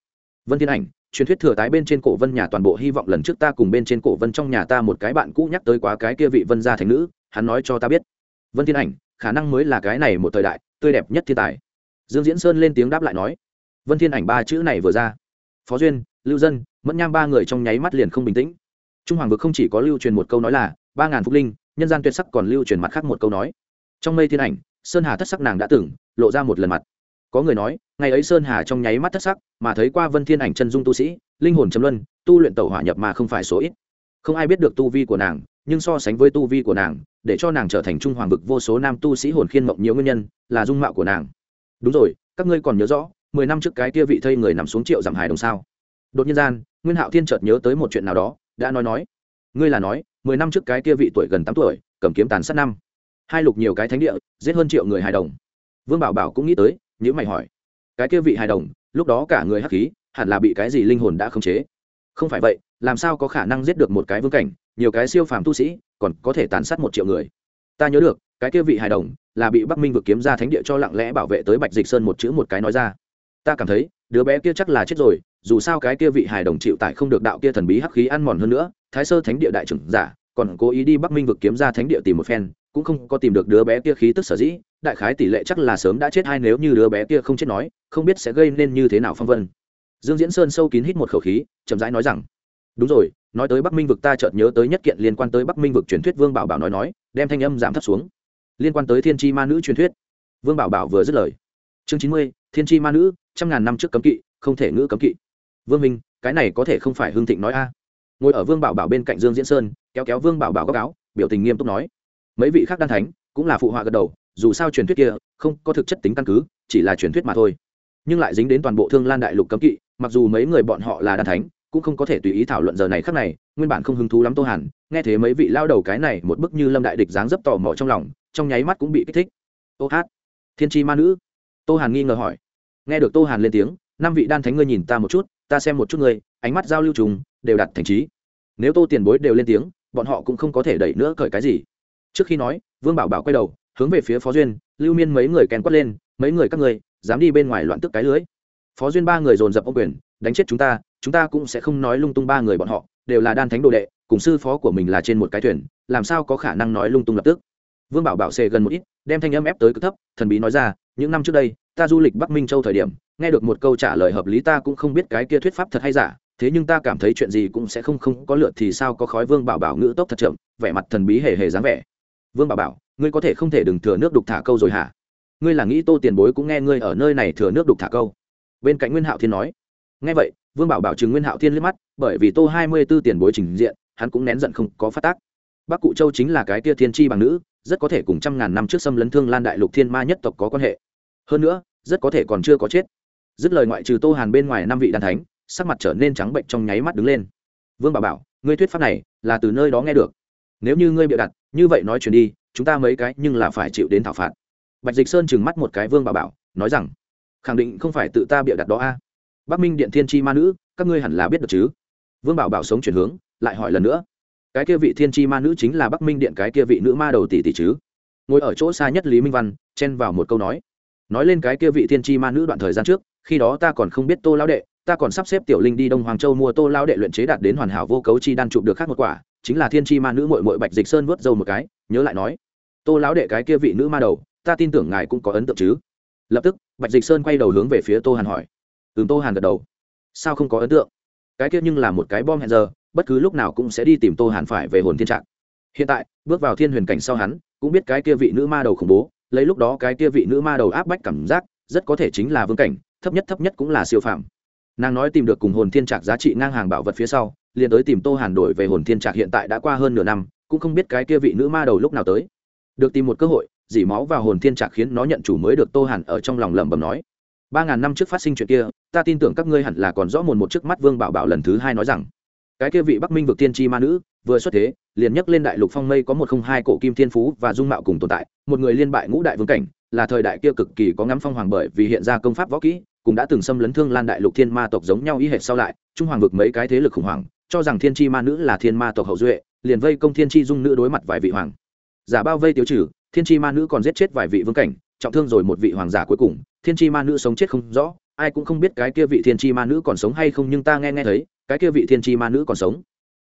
A: vân thiên ảnh, truyền thuyết thừa tái bên trên cổ vân nhà toàn bộ hy vọng lần trước ta cùng bên trên cổ vân trong nhà ta một cái bạn cũ nhắc tới quá cái kia vị vân gia thành nữ hắn nói cho ta biết. Vân thiên ảnh, khả năng mới là cái này một thời đại, tươi đẹp nhất thiên tài. Dương diễn sơn lên tiếng đáp lại nói. Vân thiên ảnh ba chữ này vừa ra. Phó duyên, lưu dân, mẫn nham ba người trong nháy mắt liền không bình tĩnh. Trung hoàng vực không chỉ có lưu truyền một câu nói là, ba ngàn phúc linh, nhân gian tuyệt sắc còn lưu truyền mặt khác một câu nói. Trong mây thiên ảnh, sơn hà thất sắc nàng đã từng, lộ ra một lần mặt. Có người nói, ngày ấy sơn hà trong nháy mắt thất sắc, mà thấy qua vân thiên ảnh chân dung tu sĩ, linh hồn chấm luân, tu luyện tẩu hỏa nhập mà không phải số ít. Không ai biết được tu vi của nàng nhưng so sánh với tu vi của nàng, để cho nàng trở thành trung hoàng vực vô số nam tu sĩ hồn khiên mộng nhiều nguyên nhân, là dung mạo của nàng. Đúng rồi, các ngươi còn nhớ rõ, mười năm trước cái kia vị thây người nằm xuống triệu giảm hài đồng sao? Đột nhiên gian, nguyên hạo thiên chợt nhớ tới một chuyện nào đó, đã nói nói. Ngươi là nói, mười năm trước cái kia vị tuổi gần tám tuổi, cầm kiếm tàn sát năm. Hai lục nhiều cái thánh địa, giết hơn triệu người hài đồng. Vương bảo bảo cũng nghĩ tới nhữ mày hỏi. Cái kia vị hài đồng, lúc đó cả người hắc khí, hẳn là bị cái gì linh hồn đã khống chế? Không phải vậy, làm sao có khả năng giết được một cái vương cảnh, nhiều cái siêu phàm tu sĩ, còn có thể tàn sát một triệu người? Ta nhớ được, cái kia vị hài đồng là bị bắc minh vực kiếm ra thánh địa cho lặng lẽ bảo vệ tới bạch dịch sơn một chữ một cái nói ra. Ta cảm thấy, đứa bé kia chắc là chết rồi, dù sao cái kia vị hài đồng chịu tại không được đạo kia thần bí hắc khí ăn mòn hơn nữa, thái sơ thánh địa đại trưởng giả, còn cố ý đi bắc minh vực kiếm ra thánh địa tìm một phen, cũng không có tìm được đứa bé kia khí tức sở dĩ, đại khái tỷ lệ chắc là sớm đã chết hay nếu như đứa bé kia không chết nói, không biết sẽ gây nên như thế nào phong vân dương diễn sơn sâu kín hít một khẩu khí, chậm rãi nói rằng, đúng rồi, nói tới bắc minh vực ta chợt nhớ tới nhất kiện liên quan tới bắc minh vực truyền thuyết vương bảo bảo nói nói, đem thanh âm giảm thấp xuống. Liên quan tới thiên tri ma nữ truyền thuyết. Vương bảo bảo vừa dứt lời. Chương chín mươi, thiên tri ma nữ, trăm ngàn năm trước cấm kỵ, không thể ngữ cấm kỵ. Vương minh, cái này có thể không phải hương thịnh nói a? Ngồi ở vương bảo bảo bên cạnh dương diễn sơn, kéo kéo vương bảo bảo góc áo, biểu tình nghiêm túc nói, mấy vị khác đan thánh, cũng là phụ họa gật đầu, dù sao truyền thuyết kia không có thực chất tính căn cứ, chỉ là truyền thuyết mà thôi. Nhưng lại dính đến toàn bộ thương lan đại lục cấm kỵ mặc dù mấy người bọn họ là đan thánh, cũng không có thể tùy ý thảo luận giờ này khắc này, nguyên bản không hứng thú lắm tô hàn, nghe thế mấy vị lao đầu cái này một bức như lâm đại địch dáng dấp tò mò trong lòng, trong nháy mắt cũng bị kích thích. Ô hát, thiên tri ma nữ. Tô hàn nghi ngờ hỏi. Nghe được tô hàn lên tiếng, năm vị đan thánh ngươi nhìn ta một chút, ta xem một chút ngươi, ánh mắt giao lưu trùng, đều đặt thành trí. Nếu tô tiền bối đều lên tiếng, bọn họ cũng không có thể đẩy nữa cởi cái gì. Trước khi nói, vương bảo bảo quay đầu, hướng về phía phó duyên, lưu miên mấy người kèn quất lên, mấy người các ngươi, dám đi bên ngoài loạn tức cái lưới phó duyên ba người dồn dập ông quyền, đánh chết chúng ta chúng ta cũng sẽ không nói lung tung ba người bọn họ, đều là đan thánh đồ đệ, cùng sư phó của mình là trên một cái thuyền, làm sao có khả năng nói lung tung lập tức? Vương bảo bảo xề gần một ít, đem thanh âm ép tới cực thấp, thần bí nói ra, những năm trước đây, ta du lịch bắc minh châu thời điểm, nghe được một câu trả lời hợp lý ta cũng không biết cái kia thuyết pháp thật hay giả, thế nhưng ta cảm thấy chuyện gì cũng sẽ không không có lượt thì sao có khói vương bảo bảo ngữ tốc thật chậm, vẻ mặt thần bí hề hề dáng vẻ. Vương bảo bảo, ngươi có thể không thể đừng thừa nước đục thả câu rồi hả? Ngươi là nghĩ tô tiền bối cũng nghe ngươi ở nơi này thừa nước đục thả câu bên cạnh nguyên hạo thiên nói nghe vậy vương bảo bảo chừng nguyên hạo thiên liếc mắt bởi vì tô hai mươi b ố tiền bối trình diện hắn cũng nén giận không có phát tác bắc cụ châu chính là cái tia thiên tri bằng nữ rất có thể cùng trăm ngàn năm trước xâm lấn thương lan đại lục thiên ma nhất tộc có quan hệ hơn nữa rất có thể còn chưa có chết dứt lời ngoại trừ tô hàn bên ngoài năm vị đàn thánh sắc mặt trở nên trắng bệnh trong nháy mắt đứng lên vương bảo bảo ngươi thuyết pháp này là từ nơi đó nghe được nếu như ngươi bịa đặt như vậy nói chuyện đi chúng ta mấy cái nhưng là phải chịu đến thảo phạt bạch dịch sơn trừng mắt một cái vương bảo bảo nói rằng khẳng định không phải tự ta bịa đặt đó a. Bắc minh điện thiên tri ma nữ, các ngươi hẳn là biết được chứ? Vương bảo bảo sống chuyển hướng, lại hỏi lần nữa. Cái kia vị thiên tri ma nữ chính là bắc minh điện cái kia vị nữ ma đầu tỷ tỷ chứ? Ngồi ở chỗ xa nhất lý minh văn, chen vào một câu nói. Nói lên cái kia vị thiên tri ma nữ đoạn thời gian trước, khi đó ta còn không biết tô lão đệ, ta còn sắp xếp tiểu linh đi đông hoàng châu mua tô lão đệ luyện chế đạt đến hoàn hảo vô cấu chi đan chụp được khác một quả, chính là thiên tri ma nữ mội mội bạch dịch sơn vớt dâu một cái, nhớ lại nói. Tô lão đệ cái kia vị nữ ma đầu, ta tin tưởng ngài cũng có ấn tượng chứ? Lập tức bạch dịch sơn quay đầu hướng về phía tô hàn hỏi. Ừm, tô hàn gật đầu. Sao không có ấn tượng? Cái kia nhưng là một cái bom hẹn giờ, bất cứ lúc nào cũng sẽ đi tìm tô hàn phải về hồn thiên trạng. Hiện tại, bước vào thiên huyền cảnh sau hắn, cũng biết cái kia vị nữ ma đầu khủng bố, lấy lúc đó cái kia vị nữ ma đầu áp bách cảm giác, rất có thể chính là vương cảnh, thấp nhất thấp nhất cũng là siêu phạm nàng nói tìm được cùng hồn thiên trạc giá trị ngang hàng bảo vật phía sau, liền tới tìm tô hàn đổi về hồn thiên trạc hiện tại đã qua hơn nửa năm, cũng không biết cái kia vị nữ ma đầu lúc nào tới. Được tìm một cơ hội dỉ máu vào hồn thiên trạc khiến nó nhận chủ mới được tô hàn ở trong lòng lẩm bẩm nói. Ba ngàn năm trước phát sinh chuyện kia, ta tin tưởng các ngươi hẳn là còn rõ mồn một trước mắt vương bảo bảo lần thứ hai nói rằng, cái kia vị bắc minh vực tiên tri ma nữ, vừa xuất thế, liền nhắc lên đại lục phong mây có một không hai cổ kim thiên phú và dung mạo cùng tồn tại, một người liên bại ngũ đại vương cảnh, là thời đại kia cực kỳ có ngắm phong hoàng bởi vì hiện ra công pháp võ kỹ, cũng đã từng xâm lấn thương lan đại lục thiên ma tộc giống nhau y hệt sau lại, trung hoàng vực mấy cái thế lực khủng hoảng, cho rằng thiên tri ma nữ là thiên ma tộc hậu duệ, liền vây công thiên tri dung nữ đối mặt vài vị hoàng. Giả bao vây tiêu trừ thiên tri ma nữ còn giết chết vài vị vương cảnh, trọng thương rồi một vị hoàng giả cuối cùng, thiên tri ma nữ sống chết không rõ, ai cũng không biết cái kia vị thiên tri ma nữ còn sống hay không nhưng ta nghe nghe thấy, cái kia vị thiên tri ma nữ còn sống.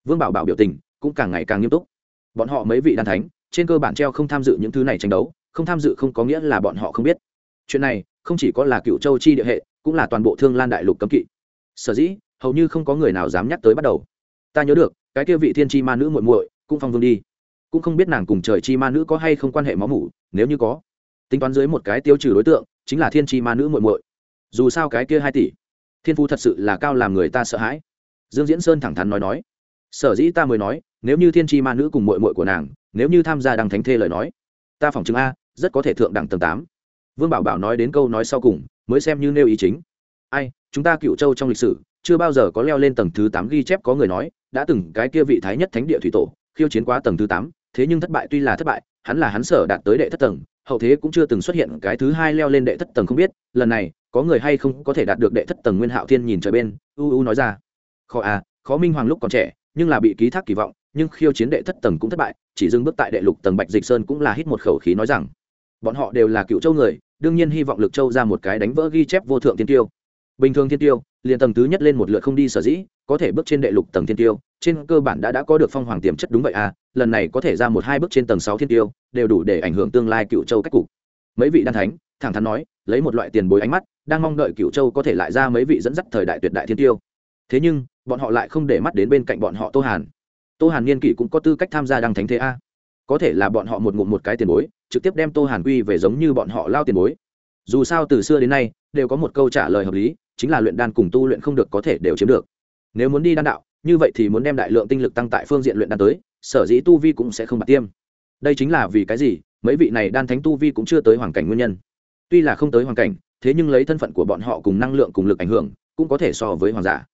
A: Vương bảo bảo biểu tình cũng càng ngày càng nghiêm túc. Bọn họ mấy vị đan thánh, trên cơ bản treo không tham dự những thứ này tranh đấu, không tham dự không có nghĩa là bọn họ không biết. Chuyện này không chỉ có là cựu châu chi địa hệ, cũng là toàn bộ thương lan đại lục cấm kỵ. Sở dĩ, hầu như không có người nào dám nhắc tới bắt đầu. Ta nhớ được, cái kia vị thiên chi ma nữ muội muội cũng phong vương đi cũng không biết nàng cùng trời chi ma nữ có hay không quan hệ máu mủ, nếu như có, tính toán dưới một cái tiêu trừ đối tượng, chính là thiên chi ma nữ muội muội. Dù sao cái kia hai tỷ, thiên phú thật sự là cao làm người ta sợ hãi. Dương diễn sơn thẳng thắn nói nói, sở dĩ ta mới nói, nếu như thiên chi ma nữ cùng muội muội của nàng, nếu như tham gia đăng thánh thê lời nói, ta phỏng chứng a, rất có thể thượng đẳng tầng tám. Vương bảo bảo nói đến câu nói sau cùng, mới xem như nêu ý chính. Ai, chúng ta cựu châu trong lịch sử, chưa bao giờ có leo lên tầng thứ tám ghi chép có người nói, đã từng cái kia vị thái nhất thánh địa thủy tổ, khiêu chiến quá tầng thứ tám thế nhưng thất bại tuy là thất bại, hắn là hắn sở đạt tới đệ thất tầng, hậu thế cũng chưa từng xuất hiện cái thứ hai leo lên đệ thất tầng không biết, lần này, có người hay không có thể đạt được đệ thất tầng nguyên hạo thiên nhìn trời bên, u u nói ra. Khó à khó minh hoàng lúc còn trẻ, nhưng là bị ký thác kỳ vọng, nhưng khiêu chiến đệ thất tầng cũng thất bại, chỉ dừng bước tại đệ lục tầng bạch dịch sơn cũng là hít một khẩu khí nói rằng, bọn họ đều là cựu châu người, đương nhiên hy vọng lực châu ra một cái đánh vỡ ghi chép vô thượng thiên tiêu. Bình thường thiên tiêu, liền tầng thứ nhất lên một lượt không đi sở dĩ có thể bước trên đệ lục tầng thiên tiêu, trên cơ bản đã đã có được phong hoàng tiềm chất đúng vậy à lần này có thể ra một hai bước trên tầng sáu thiên tiêu, đều đủ để ảnh hưởng tương lai cựu châu cách cục. Mấy vị đan thánh, thẳng thắn nói, lấy một loại tiền bối ánh mắt, đang mong đợi cựu châu có thể lại ra mấy vị dẫn dắt thời đại tuyệt đại thiên tiêu. Thế nhưng, bọn họ lại không để mắt đến bên cạnh bọn họ tô hàn. Tô hàn niên kỷ cũng có tư cách tham gia đăng thánh thế a. Có thể là bọn họ một ngụm một cái tiền bối, trực tiếp đem tô hàn quy về giống như bọn họ lao tiền bối. Dù sao từ xưa đến nay, đều có một câu trả lời hợp lý, chính là luyện đan cùng tu luyện không được có thể đều chiếm được nếu muốn đi đan đạo, như vậy thì muốn đem đại lượng tinh lực tăng tại phương diện luyện đan tới, sở dĩ tu vi cũng sẽ không bạc tiêm. Đây chính là vì cái gì, mấy vị này đan thánh tu vi cũng chưa tới hoàn cảnh nguyên nhân. Tuy là không tới hoàn cảnh, thế nhưng lấy thân phận của bọn họ cùng năng lượng cùng lực ảnh hưởng, cũng có thể so với hoàng giả.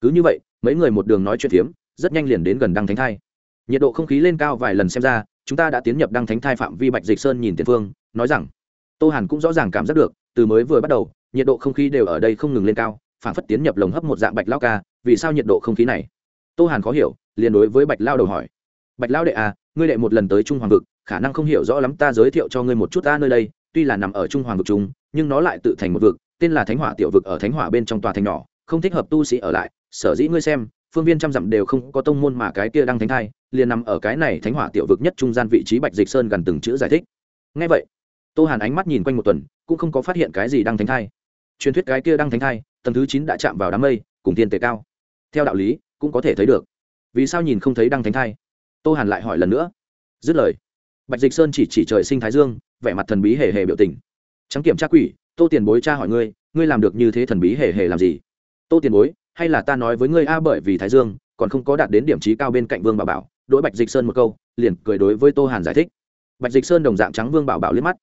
A: Cứ như vậy, mấy người một đường nói chuyện phiếm, rất nhanh liền đến gần đăng thánh thai. Nhiệt độ không khí lên cao vài lần xem ra, chúng ta đã tiến nhập đăng thánh thai phạm vi bạch dịch sơn nhìn tiền phương, nói rằng, tô hàn cũng rõ ràng cảm giác được, từ mới vừa bắt đầu, nhiệt độ không khí đều ở đây không ngừng lên cao phản phất tiến nhập lồng hấp một dạng bạch lao ca vì sao nhiệt độ không khí này? Tô hàn khó hiểu, liền đối với bạch lao đầu hỏi. Bạch lao đệ à ngươi đệ một lần tới trung hoàng vực, khả năng không hiểu rõ lắm, ta giới thiệu cho ngươi một chút ta nơi đây, tuy là nằm ở trung hoàng vực trung nhưng nó lại tự thành một vực, tên là thánh hỏa tiểu vực ở thánh hỏa bên trong tòa thành nhỏ, không thích hợp tu sĩ ở lại. Sở dĩ ngươi xem, phương viên trăm dặm đều không có tông môn mà cái kia đang thánh thai, liền nằm ở cái này thánh hỏa tiểu vực nhất trung gian vị trí bạch dịch sơn gần từng chữ giải thích. Ngay vậy, tô hàn ánh mắt nhìn quanh một tuần, cũng không có phát hiện cái gì đang thánh thai. Truyền thuyết cái kia đang thánh thai, tầng thứ chín đã chạm vào đám mây, cùng thiên tề cao theo đạo lý, cũng có thể thấy được. Vì sao nhìn không thấy đăng thánh thai? Tô hàn lại hỏi lần nữa. Dứt lời, bạch dịch sơn chỉ chỉ trời sinh thái dương, vẻ mặt thần bí hề hề biểu tình. Trắng kiểm tra quỷ, tô tiền bối cha hỏi ngươi ngươi làm được như thế thần bí hề hề làm gì? Tô tiền bối, hay là ta nói với ngươi a bởi vì thái dương, còn không có đạt đến điểm trí cao bên cạnh vương bảo bảo đỗi bạch dịch sơn một câu, liền cười đối với tô hàn giải thích. Bạch dịch sơn đồng dạng trắng vương bảo bảo liếc mắt.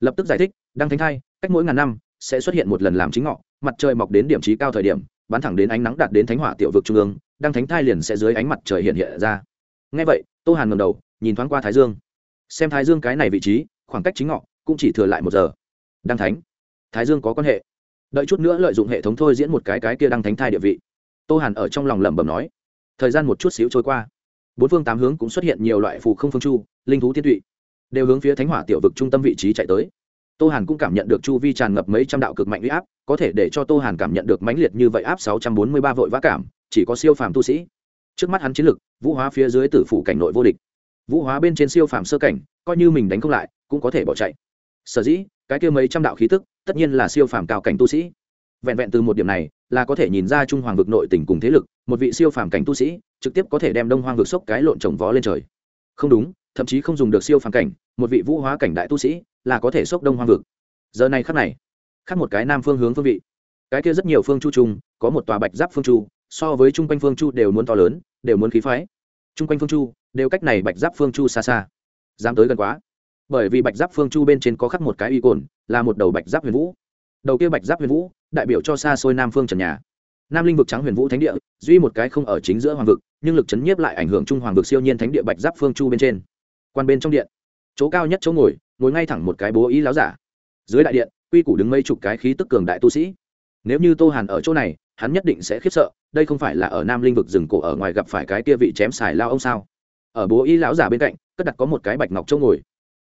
A: Lập tức giải thích, đăng thánh thai, cách mỗi ngàn năm sẽ xuất hiện một lần làm chính ngọ, mặt trời mọc đến điểm trí cao thời điểm bắn thẳng đến ánh nắng đạt đến thánh hỏa tiểu vực trung ương đang thánh thai liền sẽ dưới ánh mặt trời hiện hiện ra. Ngay vậy, tô hàn ngầm đầu, nhìn thoáng qua thái dương. Xem thái dương cái này vị trí, khoảng cách chính ngọ cũng chỉ thừa lại một giờ. Đăng thánh. Thái dương có quan hệ. Đợi chút nữa lợi dụng hệ thống thôi diễn một cái cái kia đăng thánh thai địa vị. Tô hàn ở trong lòng lẩm bẩm nói. Thời gian một chút xíu trôi qua. Bốn phương tám hướng cũng xuất hiện nhiều loại phù không phương chu, linh thú tiên tụy, đều hướng phía thánh hỏa tiểu vực trung tâm vị trí chạy tới tô hàn cũng cảm nhận được chu vi tràn ngập mấy trăm đạo cực mạnh uy áp, có thể để cho tô hàn cảm nhận được mãnh liệt như vậy áp sáu trăm bốn mươi ba vội vã cảm, chỉ có siêu phàm tu sĩ. Trước mắt hắn chiến lực, vũ hóa phía dưới tử phủ cảnh nội vô địch. Vũ hóa bên trên siêu phàm sơ cảnh, coi như mình đánh không lại, cũng có thể bỏ chạy. Sở dĩ, cái kia mấy trăm đạo khí tức, tất nhiên là siêu phàm cao cảnh tu sĩ. Vẹn vẹn từ một điểm này, là có thể nhìn ra trung hoàng vực nội tỉnh cùng thế lực, một vị siêu phàm cảnh tu sĩ, trực tiếp có thể đem đông hoang vực sốc cái lộn trồng vó lên trời. Không đúng, thậm chí không dùng được siêu phàm cảnh, một vị vũ hóa cảnh đại tu sĩ là có thể sốc đông hoang vực. Giờ này khắc này, khác một cái nam phương hướng phương vị. Cái kia rất nhiều phương chu trung, có một tòa bạch giáp phương chu, so với chung quanh phương chu đều muốn to lớn, đều muốn khí phái. Chung quanh phương chu, đều cách này bạch giáp phương chu xa xa. Dám tới gần quá. Bởi vì bạch giáp phương chu bên trên có khắc một cái y cồn, là một đầu bạch giáp huyền vũ. Đầu kia bạch giáp huyền vũ, đại biểu cho xa xôi nam phương trần nhà. Nam linh vực trắng huyền vũ thánh địa, duy một cái không ở chính giữa hoàng vực, nhưng lực chấn nhiếp lại ảnh hưởng trung hoàng vực siêu nhiên thánh địa bạch giáp phương chu bên trên. Quan bên trong điện, chỗ cao nhất chỗ ngồi ngồi ngay thẳng một cái bố ý láo giả. Dưới đại điện, quy củ đứng mấy chục cái khí tức cường đại tu sĩ. Nếu như tô hàn ở chỗ này, hắn nhất định sẽ khiếp sợ, đây không phải là ở nam linh vực rừng cổ ở ngoài gặp phải cái kia vị chém xài lao ông sao? Ở bố y lão giả bên cạnh, cất đặt có một cái bạch ngọc châu ngồi.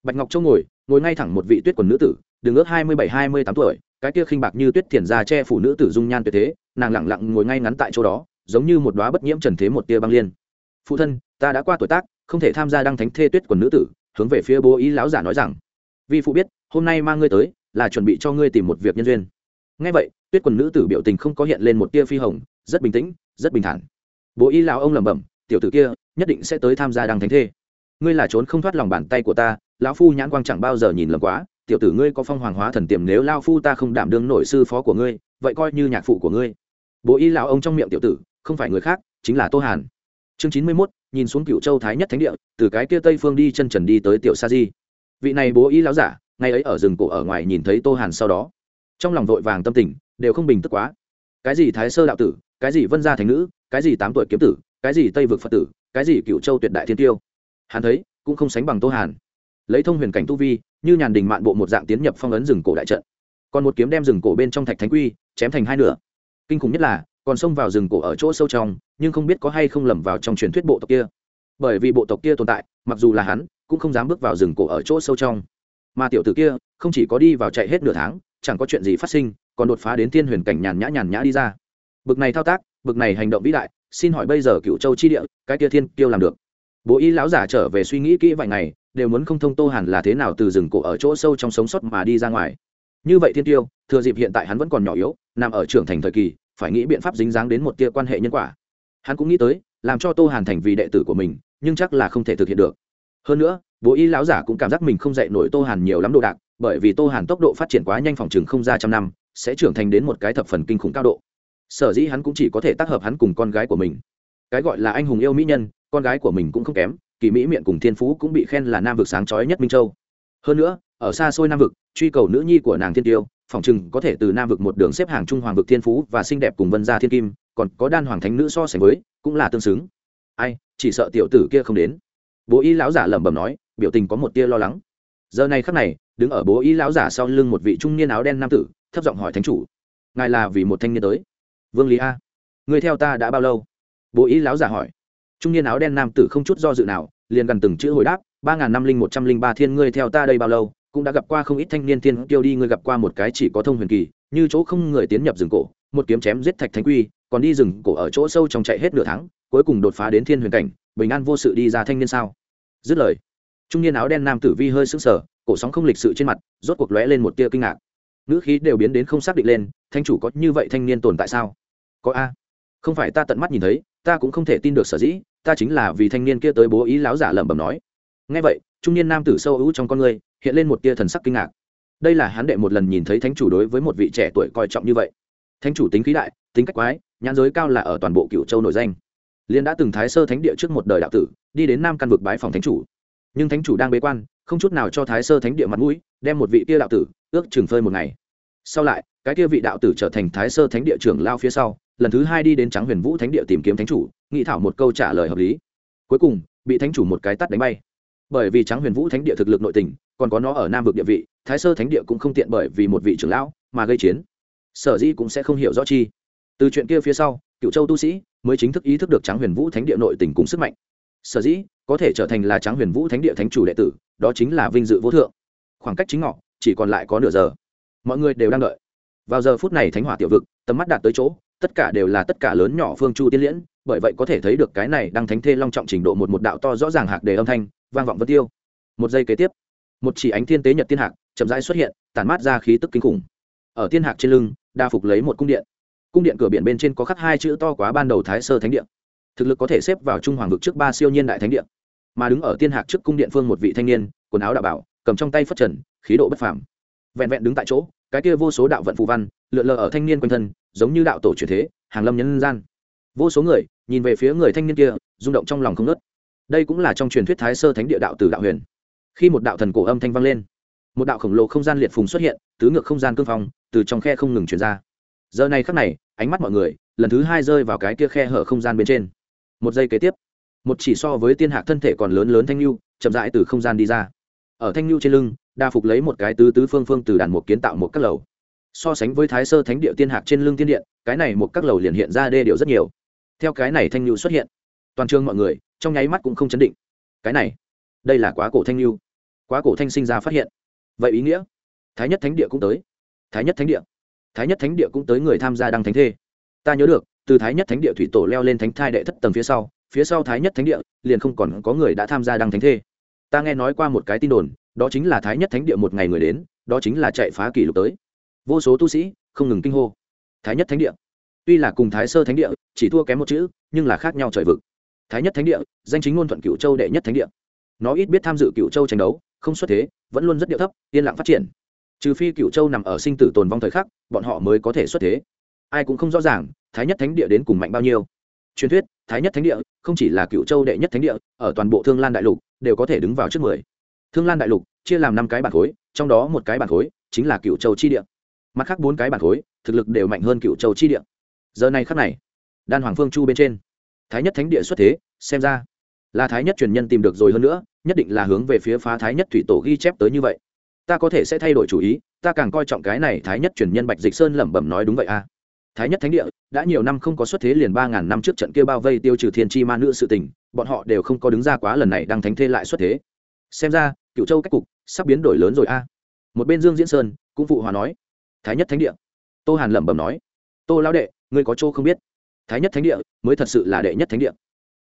A: Bạch ngọc châu ngồi ngồi ngay thẳng một vị tuyết quần nữ tử đường ước hai mươi bảy, hai mươi tám tuổi, cái kia khinh bạc như tuyết thiền ra che phủ nữ tử dung nhan tuyệt thế, nàng lẳng lặng ngồi ngay ngắn tại chỗ đó, giống như một đoá bất nhiễm trần thế một tia băng liên. Phụ thân, ta đã qua tuổi tác, không thể tham gia đăng thánh thê tuyết quần nữ tử hướng về phía bố ý lão giả nói rằng, vi phụ biết, hôm nay mang ngươi tới là chuẩn bị cho ngươi tìm một việc nhân duyên. Ngay vậy, tuyết quần nữ tử biểu tình không có hiện lên một tia phi hồng, rất bình tĩnh, rất bình thản. Bố ý lão ông lẩm bẩm, tiểu tử kia, nhất định sẽ tới tham gia đăng thánh thê. Ngươi là trốn không thoát lòng bàn tay của ta, lão phu nhãn quang chẳng bao giờ nhìn lầm quá, tiểu tử ngươi có phong hoàng hóa thần tiềm nếu lao phu ta không đảm đương nổi sư phó của ngươi, vậy coi như nhạc phụ của ngươi. Bố y lão ông trong miệng tiểu tử, không phải người khác, chính là tô hàn. Chương chín mươi mốt nhìn xuống cựu châu thái nhất thánh địa, từ cái kia tây phương đi chân trần đi tới tiểu sa di. Vị này bố ý lão giả, ngày ấy ở rừng cổ ở ngoài nhìn thấy tô hàn sau đó, trong lòng vội vàng tâm tình, đều không bình tức quá. Cái gì thái sơ đạo tử, cái gì vân gia thành nữ, cái gì tám tuổi kiếm tử, cái gì tây vực phật tử, cái gì cựu châu tuyệt đại thiên tiêu. Hắn thấy, cũng không sánh bằng tô hàn. Lấy thông huyền cảnh tu vi, như nhàn đình mạn bộ một dạng tiến nhập phong ấn rừng cổ đại trận. Còn một kiếm đem rừng cổ bên trong thạch thánh quy, chém thành hai nửa. Kinh khủng nhất là, còn xông vào rừng cổ ở chỗ sâu trong nhưng không biết có hay không lầm vào trong truyền thuyết bộ tộc kia. Bởi vì bộ tộc kia tồn tại, mặc dù là hắn, cũng không dám bước vào rừng cổ ở chỗ sâu trong. Mà tiểu tử kia, không chỉ có đi vào chạy hết nửa tháng, chẳng có chuyện gì phát sinh, còn đột phá đến thiên huyền cảnh nhàn nhã nhàn nhã đi ra. Bực này thao tác, bực này hành động vĩ đại, xin hỏi bây giờ cựu châu chi địa, cái kia thiên kiêu làm được. Bố y lão giả trở về suy nghĩ kỹ vài ngày, đều muốn không thông tô hàn là thế nào từ rừng cổ ở chỗ sâu trong sống sót mà đi ra ngoài. Như vậy thiên tiêu thừa dịp hiện tại hắn vẫn còn nhỏ yếu, nằm ở trưởng thành thời kỳ, phải nghĩ biện pháp dính dáng đến một tia quan hệ nhân quả hắn cũng nghĩ tới, làm cho tô hàn thành vì đệ tử của mình, nhưng chắc là không thể thực hiện được. Hơn nữa, bố y lão giả cũng cảm giác mình không dạy nổi tô hàn nhiều lắm đồ đạc, bởi vì tô hàn tốc độ phát triển quá nhanh phòng chừng không ra trăm năm, sẽ trưởng thành đến một cái thập phần kinh khủng cao độ. Sở dĩ hắn cũng chỉ có thể tác hợp hắn cùng con gái của mình. Cái gọi là anh hùng yêu mỹ nhân, con gái của mình cũng không kém, kỳ mỹ miệng cùng thiên phú cũng bị khen là nam vực sáng chói nhất minh châu. Hơn nữa, ở xa xôi nam vực, truy cầu nữ nhi của nàng thiên tiêu, phòng chừng có thể từ nam vực một đường xếp hàng trung hoàng vực thiên phú và xinh đẹp cùng vân gia thiên kim còn có đan hoàng thánh nữ so sánh với, cũng là tương xứng. Ai, chỉ sợ tiểu tử kia không đến. Bố y lão giả lẩm bẩm nói, biểu tình có một tia lo lắng. Giờ này khắc này, đứng ở bố y lão giả sau lưng một vị trung niên áo đen nam tử, thấp giọng hỏi thánh chủ, ngài là vì một thanh niên tới? Vương lý a. Người theo ta đã bao lâu? Bố y lão giả hỏi. Trung niên áo đen nam tử không chút do dự nào, liền gần từng chữ hồi đáp, ba ngàn năm linh một trăm linh ba thiên ngươi theo ta đây bao lâu, cũng đã gặp qua không ít thanh niên thiên kiêu đi, ngươi gặp qua một cái chỉ có thông huyền kỳ, như chỗ không người tiến nhập rừng cổ, một kiếm chém giết thạch thánh quy còn đi rừng cổ ở chỗ sâu trong chạy hết nửa tháng, cuối cùng đột phá đến thiên huyền cảnh, bình an vô sự đi ra thanh niên sao? Dứt lời, trung niên áo đen nam tử vi hơi sững sờ, cổ sóng không lịch sự trên mặt, rốt cuộc lóe lên một tia kinh ngạc. Nữ khí đều biến đến không xác định lên, thanh chủ có như vậy thanh niên tồn tại sao? Có a. Không phải ta tận mắt nhìn thấy, ta cũng không thể tin được sở dĩ, ta chính là vì thanh niên kia tới bố ý láo giả lẩm bẩm nói. Ngay vậy, trung niên nam tử sâu ưu trong con người, hiện lên một tia thần sắc kinh ngạc. Đây là hắn đệ một lần nhìn thấy thánh chủ đối với một vị trẻ tuổi coi trọng như vậy. Thánh chủ tính khí đại, tính cách quái nhãn giới cao là ở toàn bộ cựu châu nổi danh. Liên đã từng thái sơ thánh địa trước một đời đạo tử, đi đến nam căn vực bái phòng thánh chủ. Nhưng thánh chủ đang bế quan, không chút nào cho thái sơ thánh địa mặt mũi, đem một vị kia đạo tử ước chừng phơi một ngày. Sau lại, cái kia vị đạo tử trở thành thái sơ thánh địa trưởng lao phía sau, lần thứ hai đi đến trắng huyền vũ thánh địa tìm kiếm thánh chủ, nghị thảo một câu trả lời hợp lý. Cuối cùng, bị thánh chủ một cái tắt đánh bay. Bởi vì trắng huyền vũ thánh địa thực lực nội tình, còn có nó ở nam vực địa vị, thái sơ thánh địa cũng không tiện bởi vì một vị trưởng lão mà gây chiến. Sở dĩ cũng sẽ không hiểu rõ chi từ chuyện kia phía sau cựu châu tu sĩ mới chính thức ý thức được Tráng huyền vũ thánh địa nội tình cùng sức mạnh. Sở dĩ có thể trở thành là Tráng huyền vũ thánh địa thánh chủ đệ tử, đó chính là vinh dự vô thượng. Khoảng cách chính ngọ, chỉ còn lại có nửa giờ. Mọi người đều đang đợi. Vào giờ phút này thánh hỏa tiểu vực, tầm mắt đạt tới chỗ, tất cả đều là tất cả lớn nhỏ phương chu tiên liễn, bởi vậy có thể thấy được cái này đang thánh thê long trọng trình độ một một đạo to rõ ràng hạc đề âm thanh, vang vọng vân tiêu. Một giây kế tiếp, một chỉ ánh thiên tế nhật tiên hạc chậm rãi xuất hiện, tản mát ra khí tức kinh khủng. Ở tiên hạc trên lưng, đa phục lấy một cung điện cung điện cửa biển bên trên có khắc hai chữ to quá ban đầu thái sơ thánh điện thực lực có thể xếp vào trung hoàng vực trước ba siêu nhiên đại thánh điện mà đứng ở tiên hạc trước cung điện phương một vị thanh niên, quần áo đạo bảo, cầm trong tay phất trần, khí độ bất phàm. Vẹn vẹn đứng tại chỗ, cái kia vô số đạo vận phù văn, lượn lờ ở thanh niên quanh thân, giống như đạo tổ truyền thế, hàng lâm nhân gian. Vô số người, nhìn về phía người thanh niên kia, rung động trong lòng không nớt đây cũng là trong truyền thuyết thái sơ thánh địa đạo từ đạo huyền. Khi một đạo thần cổ âm thanh vang lên, một đạo khổng lồ không gian liệt phùng xuất hiện, tứ ngược không gian cương phong, từ trong khe không ngừng chuyển ra giờ này khắc này, ánh mắt mọi người, lần thứ hai rơi vào cái kia khe hở không gian bên trên. Một giây kế tiếp, một chỉ so với tiên hạc thân thể còn lớn lớn thanh lưu, chậm rãi từ không gian đi ra. Ở thanh lưu trên lưng, đa phục lấy một cái tứ tứ phương phương từ đàn một kiến tạo một các lầu. So sánh với thái sơ thánh địa tiên hạc trên lưng tiên điện, cái này một các lầu liền hiện ra đê điều rất nhiều. Theo cái này thanh lưu xuất hiện, toàn trường mọi người, trong nháy mắt cũng không chấn định. Cái này, đây là quá cổ thanh lưu. Quá cổ thanh sinh ra phát hiện. Vậy ý nghĩa, thái nhất thánh địa cũng tới. Thái nhất thánh địa thái nhất thánh địa cũng tới người tham gia đăng thánh thê. Ta nhớ được, từ thái nhất thánh địa thủy tổ leo lên thánh thai đệ thất tầng phía sau phía sau thái nhất thánh địa liền không còn có người đã tham gia đăng thánh thê. Ta nghe nói qua một cái tin đồn, đó chính là thái nhất thánh địa một ngày người đến, đó chính là chạy phá kỷ lục tới. Vô số tu sĩ không ngừng kinh hô. Thái nhất thánh địa. Tuy là cùng thái sơ thánh địa, chỉ thua kém một chữ, nhưng là khác nhau trời vực. Thái nhất thánh địa, danh chính ngôn thuận cựu châu đệ nhất thánh địa. Nó ít biết tham dự cựu châu tranh đấu, không xuất thế, vẫn luôn rất điệu thấp, yên lặng phát triển trừ phi cựu châu nằm ở sinh tử tồn vong thời khắc, bọn họ mới có thể xuất thế. Ai cũng không rõ ràng, thái nhất thánh địa đến cùng mạnh bao nhiêu. Truyền thuyết, thái nhất thánh địa không chỉ là cựu châu đệ nhất thánh địa, ở toàn bộ thương lan đại lục đều có thể đứng vào trước mười. Thương lan đại lục chia làm năm cái bản khối, trong đó một cái bản khối chính là cựu châu chi địa. Mặt khác bốn cái bản khối, thực lực đều mạnh hơn cựu châu chi địa. Giờ này khắc này, đan hoàng phương chu bên trên, thái nhất thánh địa xuất thế, xem ra là thái nhất truyền nhân tìm được rồi hơn nữa, nhất định là hướng về phía phá thái nhất thủy tổ ghi chép tới như vậy ta có thể sẽ thay đổi chủ ý, ta càng coi trọng cái này thái nhất truyền nhân bạch dịch sơn lẩm bẩm nói đúng vậy a à. thái nhất thánh địa, đã nhiều năm không có xuất thế liền ba ngàn năm trước trận kia bao vây tiêu trừ thiên chi ma nữ sự tình, bọn họ đều không có đứng ra quá lần này đang thánh thê lại xuất thế. Xem ra cựu châu cách cục sắp biến đổi lớn rồi a à. một bên dương diễn sơn, cũng phụ hòa nói. Thái nhất thánh địa. Tô hàn lẩm bẩm nói. Tô lão đệ, ngươi có chỗ không biết. Thái nhất thánh địa mới thật sự là đệ nhất thánh địa.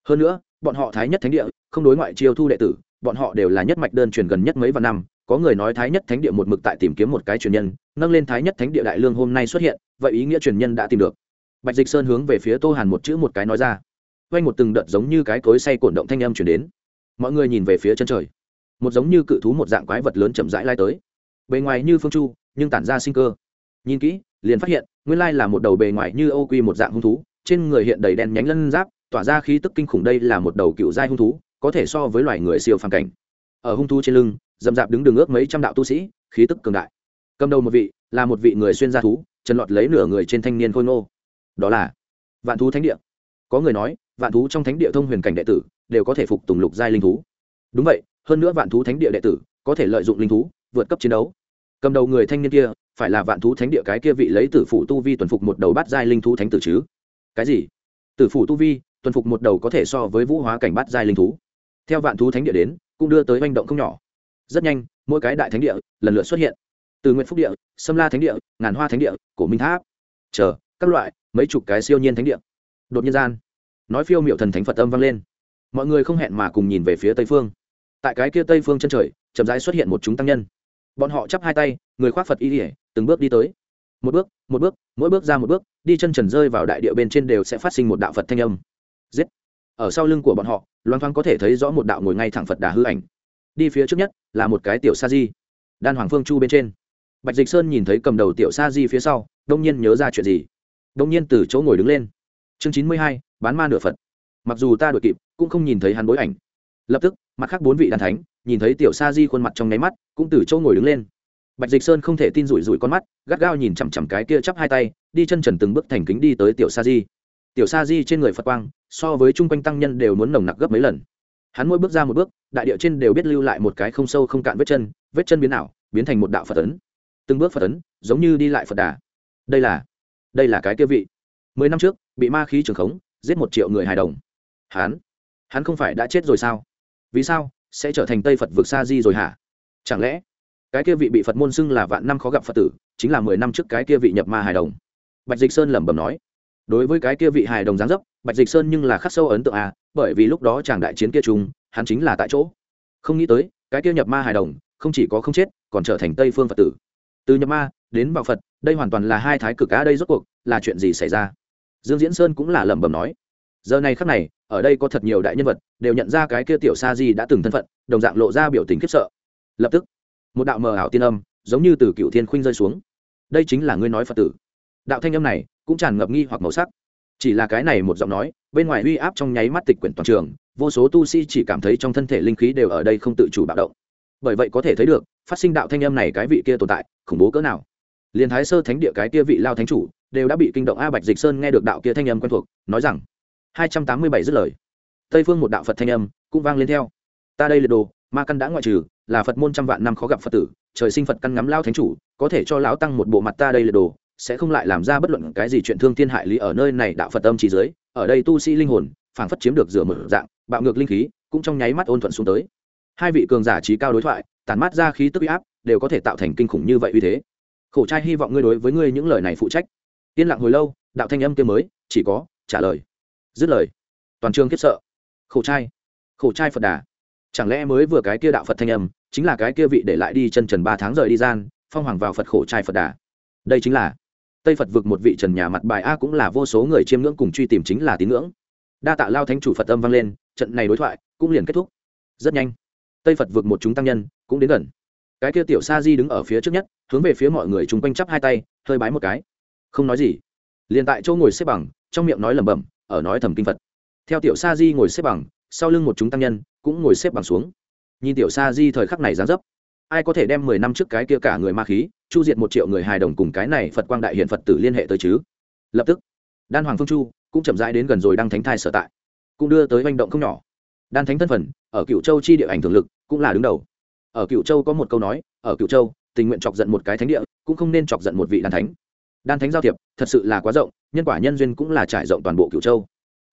A: Hơn nữa, bọn họ thái nhất thánh địa không đối ngoại chiêu thu đệ tử, bọn họ đều là nhất mạch đơn truyền gần nhất mấy vạn năm có người nói thái nhất thánh địa một mực tại tìm kiếm một cái truyền nhân, nâng lên thái nhất thánh địa đại lương hôm nay xuất hiện, vậy ý nghĩa truyền nhân đã tìm được. Bạch dịch sơn hướng về phía tô hàn một chữ một cái nói ra. Quanh một từng đợt giống như cái cối say cổn động thanh âm chuyển đến. Mọi người nhìn về phía chân trời. Một giống như cự thú một dạng quái vật lớn chậm rãi lai tới. Bề ngoài như phương chu, nhưng tản ra sinh cơ. Nhìn kỹ, liền phát hiện, nguyên lai là một đầu bề ngoài như âu quy một dạng hung thú, trên người hiện đầy đen nhánh lân giáp, tỏa ra khí tức kinh khủng đây là một đầu cựu giai hung thú, có thể so với loài người siêu phàm cảnh. Ở hung thú trên lưng dầm dạp đứng đường ước mấy trăm đạo tu sĩ, khí tức cường đại. Cầm đầu một vị, là một vị người xuyên gia thú, trần lọt lấy nửa người trên thanh niên khôi ngô. Đó là vạn thú thánh địa. Có người nói, vạn thú trong thánh địa thông huyền cảnh đệ tử đều có thể phục tùng lục giai linh thú. Đúng vậy, hơn nữa vạn thú thánh địa đệ tử có thể lợi dụng linh thú, vượt cấp chiến đấu. Cầm đầu người thanh niên kia, phải là vạn thú thánh địa cái kia vị lấy tử phụ tu vi tuần phục một đầu bát giai linh thú thánh tử chứ? Cái gì? Tử phụ tu vi tuần phục một đầu có thể so với vũ hóa cảnh bát giai linh thú. Theo vạn thú thánh địa đến, cũng đưa tới manh động không nhỏ rất nhanh, mỗi cái đại thánh địa lần lượt xuất hiện. Từ nguyện phúc địa, sâm la thánh địa, ngàn hoa thánh địa, cổ minh tháp. Chờ, các loại, mấy chục cái siêu nhiên thánh địa. Đột nhiên gian, nói phiêu miệu thần thánh phật âm vang lên. Mọi người không hẹn mà cùng nhìn về phía tây phương. Tại cái kia tây phương chân trời, chậm rãi xuất hiện một chúng tăng nhân. Bọn họ chắp hai tay, người khoác phật y ỉa từng bước đi tới. Một bước một bước, mỗi bước ra một bước, đi chân trần rơi vào đại địa bên trên đều sẽ phát sinh một đạo phật thanh âm. Giết! Ở sau lưng của bọn họ loan thoáng có thể thấy rõ một đạo ngồi ngay thẳng phật đà hư ảnh đi phía trước nhất là một cái tiểu sa di, đan hoàng phương chu bên trên. Bạch dịch sơn nhìn thấy cầm đầu tiểu sa di phía sau, đông nhiên nhớ ra chuyện gì? Đông nhiên từ chỗ ngồi đứng lên. Chương chín mươi hai, bán ma nửa phật. Mặc dù ta đ ổ i kịp, cũng không nhìn thấy hắn bối ảnh. Lập tức, mặt khác bốn vị đàn thánh, nhìn thấy tiểu sa di khuôn mặt trong nháy mắt, cũng từ chỗ ngồi đứng lên. Bạch dịch sơn không thể tin rủi rủi con mắt, gắt gao nhìn chằm chằm cái kia chắp hai tay, đi chân trần từng bước thành kính đi tới tiểu sa di. Tiểu sa di trên người phật quang, so với chung quanh tăng nhân đều muốn nồng nặc gấp mấy lần hắn mỗi bước ra một bước, đại địa trên đều biết lưu lại một cái không sâu không cạn vết chân vết chân biến ảo, biến thành một đạo phật ấn. Từng bước phật ấn, giống như đi lại phật đà. Đây là đây là cái kia vị. Mười năm trước, bị ma khí trường khống, giết một triệu người hài đồng. Hắn hắn không phải đã chết rồi sao? Vì sao, sẽ trở thành tây phật vượt xa di rồi hả? Chẳng lẽ, cái kia vị bị phật môn xưng là vạn năm khó gặp phật tử, chính là mười năm trước cái kia vị nhập ma hài đồng? Bạch dịch sơn lẩm bẩm nói. Đối với cái kia vị hài đồng giáng dấp, bạch dịch sơn nhưng là khắc sâu ấn tượng à bởi vì lúc đó chàng đại chiến kia chung, hắn chính là tại chỗ. Không nghĩ tới, cái kia nhập ma hài đồng, không chỉ có không chết, còn trở thành tây phương phật tử. Từ nhập ma đến vào phật, đây hoàn toàn là hai thái cực á đây rốt cuộc là chuyện gì xảy ra? Dương diễn sơn cũng là lẩm bẩm nói. Giờ này khắc này, ở đây có thật nhiều đại nhân vật, đều nhận ra cái kia tiểu sa di đã từng thân phận, đồng dạng lộ ra biểu tình khiếp sợ. Lập tức, một đạo mờ ảo tiên âm, giống như từ cựu thiên khuynh rơi xuống. Đây chính là ngươi nói phật tử. Đạo thanh âm này cũng tràn ngập nghi hoặc màu sắc chỉ là cái này một giọng nói, bên ngoài uy áp trong nháy mắt tịch quyển toàn trường, vô số tu sĩ chỉ cảm thấy trong thân thể linh khí đều ở đây không tự chủ bạo động. Bởi vậy có thể thấy được, phát sinh đạo thanh âm này cái vị kia tồn tại, khủng bố cỡ nào. Liền thái sơ thánh địa cái kia vị lao thánh chủ, đều đã bị kinh động a bạch dịch sơn nghe được đạo kia thanh âm quen thuộc, nói rằng, hai trăm tám mươi bảy dứt lời. Tây phương một đạo phật thanh âm cũng vang lên theo. Ta đây liệt đồ, ma căn đã ngoại trừ, là phật môn trăm vạn năm khó gặp phật tử, trời sinh phật căn ngắm lao thánh chủ, có thể cho lão tăng một bộ mặt ta đây liệt đồ sẽ không lại làm ra bất luận cái gì chuyện thương thiên hại lý ở nơi này đạo phật âm chỉ dưới, ở đây tu sĩ linh hồn, phảng phất chiếm được rửa mở dạng, bạo ngược linh khí, cũng trong nháy mắt ôn thuận xuống tới. Hai vị cường giả trí cao đối thoại, tản mát ra khí tức uy áp, đều có thể tạo thành kinh khủng như vậy uy thế. Khổ trai hy vọng ngươi đối với ngươi những lời này phụ trách. Yên lặng hồi lâu, đạo thanh âm kia mới, chỉ có, trả lời. Dứt lời. Toàn trường kiếp sợ. Khổ trai. Khổ trai phật đà. Chẳng lẽ mới vừa cái kia đạo phật thanh âm, chính là cái kia vị để lại đi chân trần ba tháng rời đi gian, phong hoàng vào phật khổ trai phật đà? Đây chính là tây phật vực một vị trần nhà mặt bài a cũng là vô số người chiêm ngưỡng cùng truy tìm chính là tín ngưỡng. Đa tạ lao thánh chủ phật âm vang lên, trận này đối thoại cũng liền kết thúc. Rất nhanh, tây phật vực một chúng tăng nhân cũng đến gần. Cái kia tiểu sa di đứng ở phía trước nhất, hướng về phía mọi người chung quanh chắp hai tay, hơi bái một cái. Không nói gì. Liền tại chỗ ngồi xếp bằng, trong miệng nói lẩm bẩm, ở nói thầm kinh phật. Theo tiểu sa di ngồi xếp bằng, sau lưng một chúng tăng nhân cũng ngồi xếp bằng xuống. Nhìn tiểu sa di thời khắc này dán dấp ai có thể đem mười năm trước cái kia cả người ma khí, chu diệt một triệu người hài đồng cùng cái này phật quang đại hiện phật tử liên hệ tới chứ? Lập tức, đan hoàng phương chu cũng chậm rãi đến gần rồi đăng thánh thai sở tại, cũng đưa tới manh động không nhỏ. Đan thánh thân phần ở cựu châu chi địa ảnh thường lực, cũng là đứng đầu. Ở cựu châu có một câu nói, ở cựu châu, tình nguyện chọc giận một cái thánh địa, cũng không nên chọc giận một vị đan thánh. Đan thánh giao thiệp, thật sự là quá rộng, nhân quả nhân duyên cũng là trải rộng toàn bộ cựu châu.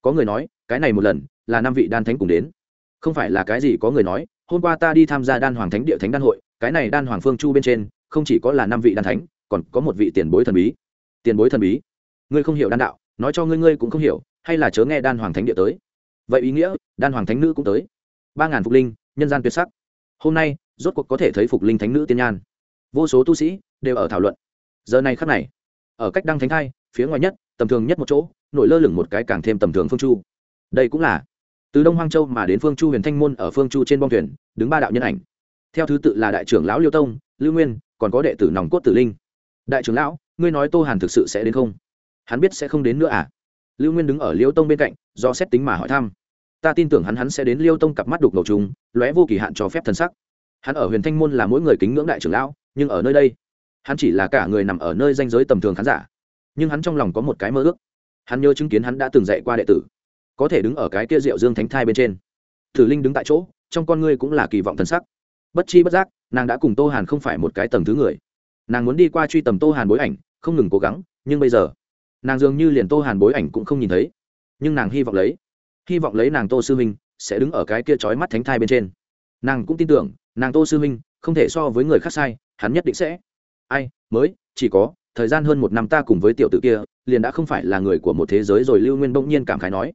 A: Có người nói, cái này một lần, là năm vị đan thánh cùng đến. Không phải là cái gì có người nói hôm qua ta đi tham gia đan hoàng thánh địa thánh đan hội, cái này đan hoàng phương chu bên trên, không chỉ có là năm vị đan thánh, còn có một vị tiền bối thần bí. Tiền bối thần bí? Ngươi không hiểu đan đạo, nói cho ngươi ngươi cũng không hiểu, hay là chớ nghe đan hoàng thánh địa tới? Vậy ý nghĩa, đan hoàng thánh nữ cũng tới. Ba ngàn phục linh, nhân gian tuyệt sắc. Hôm nay, rốt cuộc có thể thấy phục linh thánh nữ tiên nhan. Vô số tu sĩ đều ở thảo luận. Giờ này khắc này, ở cách đăng thánh thai, phía ngoài nhất, tầm thường nhất một chỗ, nổi lơ lửng một cái càng thêm tầm thường phương chu. Đây cũng là từ đông hoang châu mà đến phương chu huyền thanh môn ở phương chu trên bong thuyền, đứng ba đạo nhân ảnh. Theo thứ tự là đại trưởng lão liêu tông, lưu nguyên, còn có đệ tử nòng cốt tử linh. Đại trưởng lão, ngươi nói tô hàn thực sự sẽ đến không? Hắn biết sẽ không đến nữa à? Lưu nguyên đứng ở liêu tông bên cạnh, do xét tính mà hỏi thăm. Ta tin tưởng hắn hắn sẽ đến liêu tông cặp mắt đục ngầu trùng, lóe vô kỳ hạn cho phép thân sắc. Hắn ở huyền thanh môn là mỗi người kính ngưỡng đại trưởng lão, nhưng ở nơi đây, hắn chỉ là cả người nằm ở nơi danh giới tầm thường khán giả. Nhưng hắn trong lòng có một cái mơ ước. Hắn nhớ chứng kiến hắn đã từng dạy qua đệ tử có thể đứng ở cái kia rượu dương thánh thai bên trên. Thử linh đứng tại chỗ, trong con ngươi cũng là kỳ vọng thần sắc. Bất chi bất giác, nàng đã cùng tô hàn không phải một cái tầng thứ người. Nàng muốn đi qua truy tầm tô hàn bối ảnh, không ngừng cố gắng, nhưng bây giờ, nàng dường như liền tô hàn bối ảnh cũng không nhìn thấy. Nhưng nàng hy vọng lấy, hy vọng lấy nàng tô sư minh sẽ đứng ở cái kia trói mắt thánh thai bên trên. Nàng cũng tin tưởng, nàng tô sư minh không thể so với người khác sai, hắn nhất định sẽ. Ai, mới, chỉ có, thời gian hơn một năm ta cùng với tiểu t ử kia, liền đã không phải là người của một thế giới rồi lưu nguyên bỗng nhiên cảm khái nói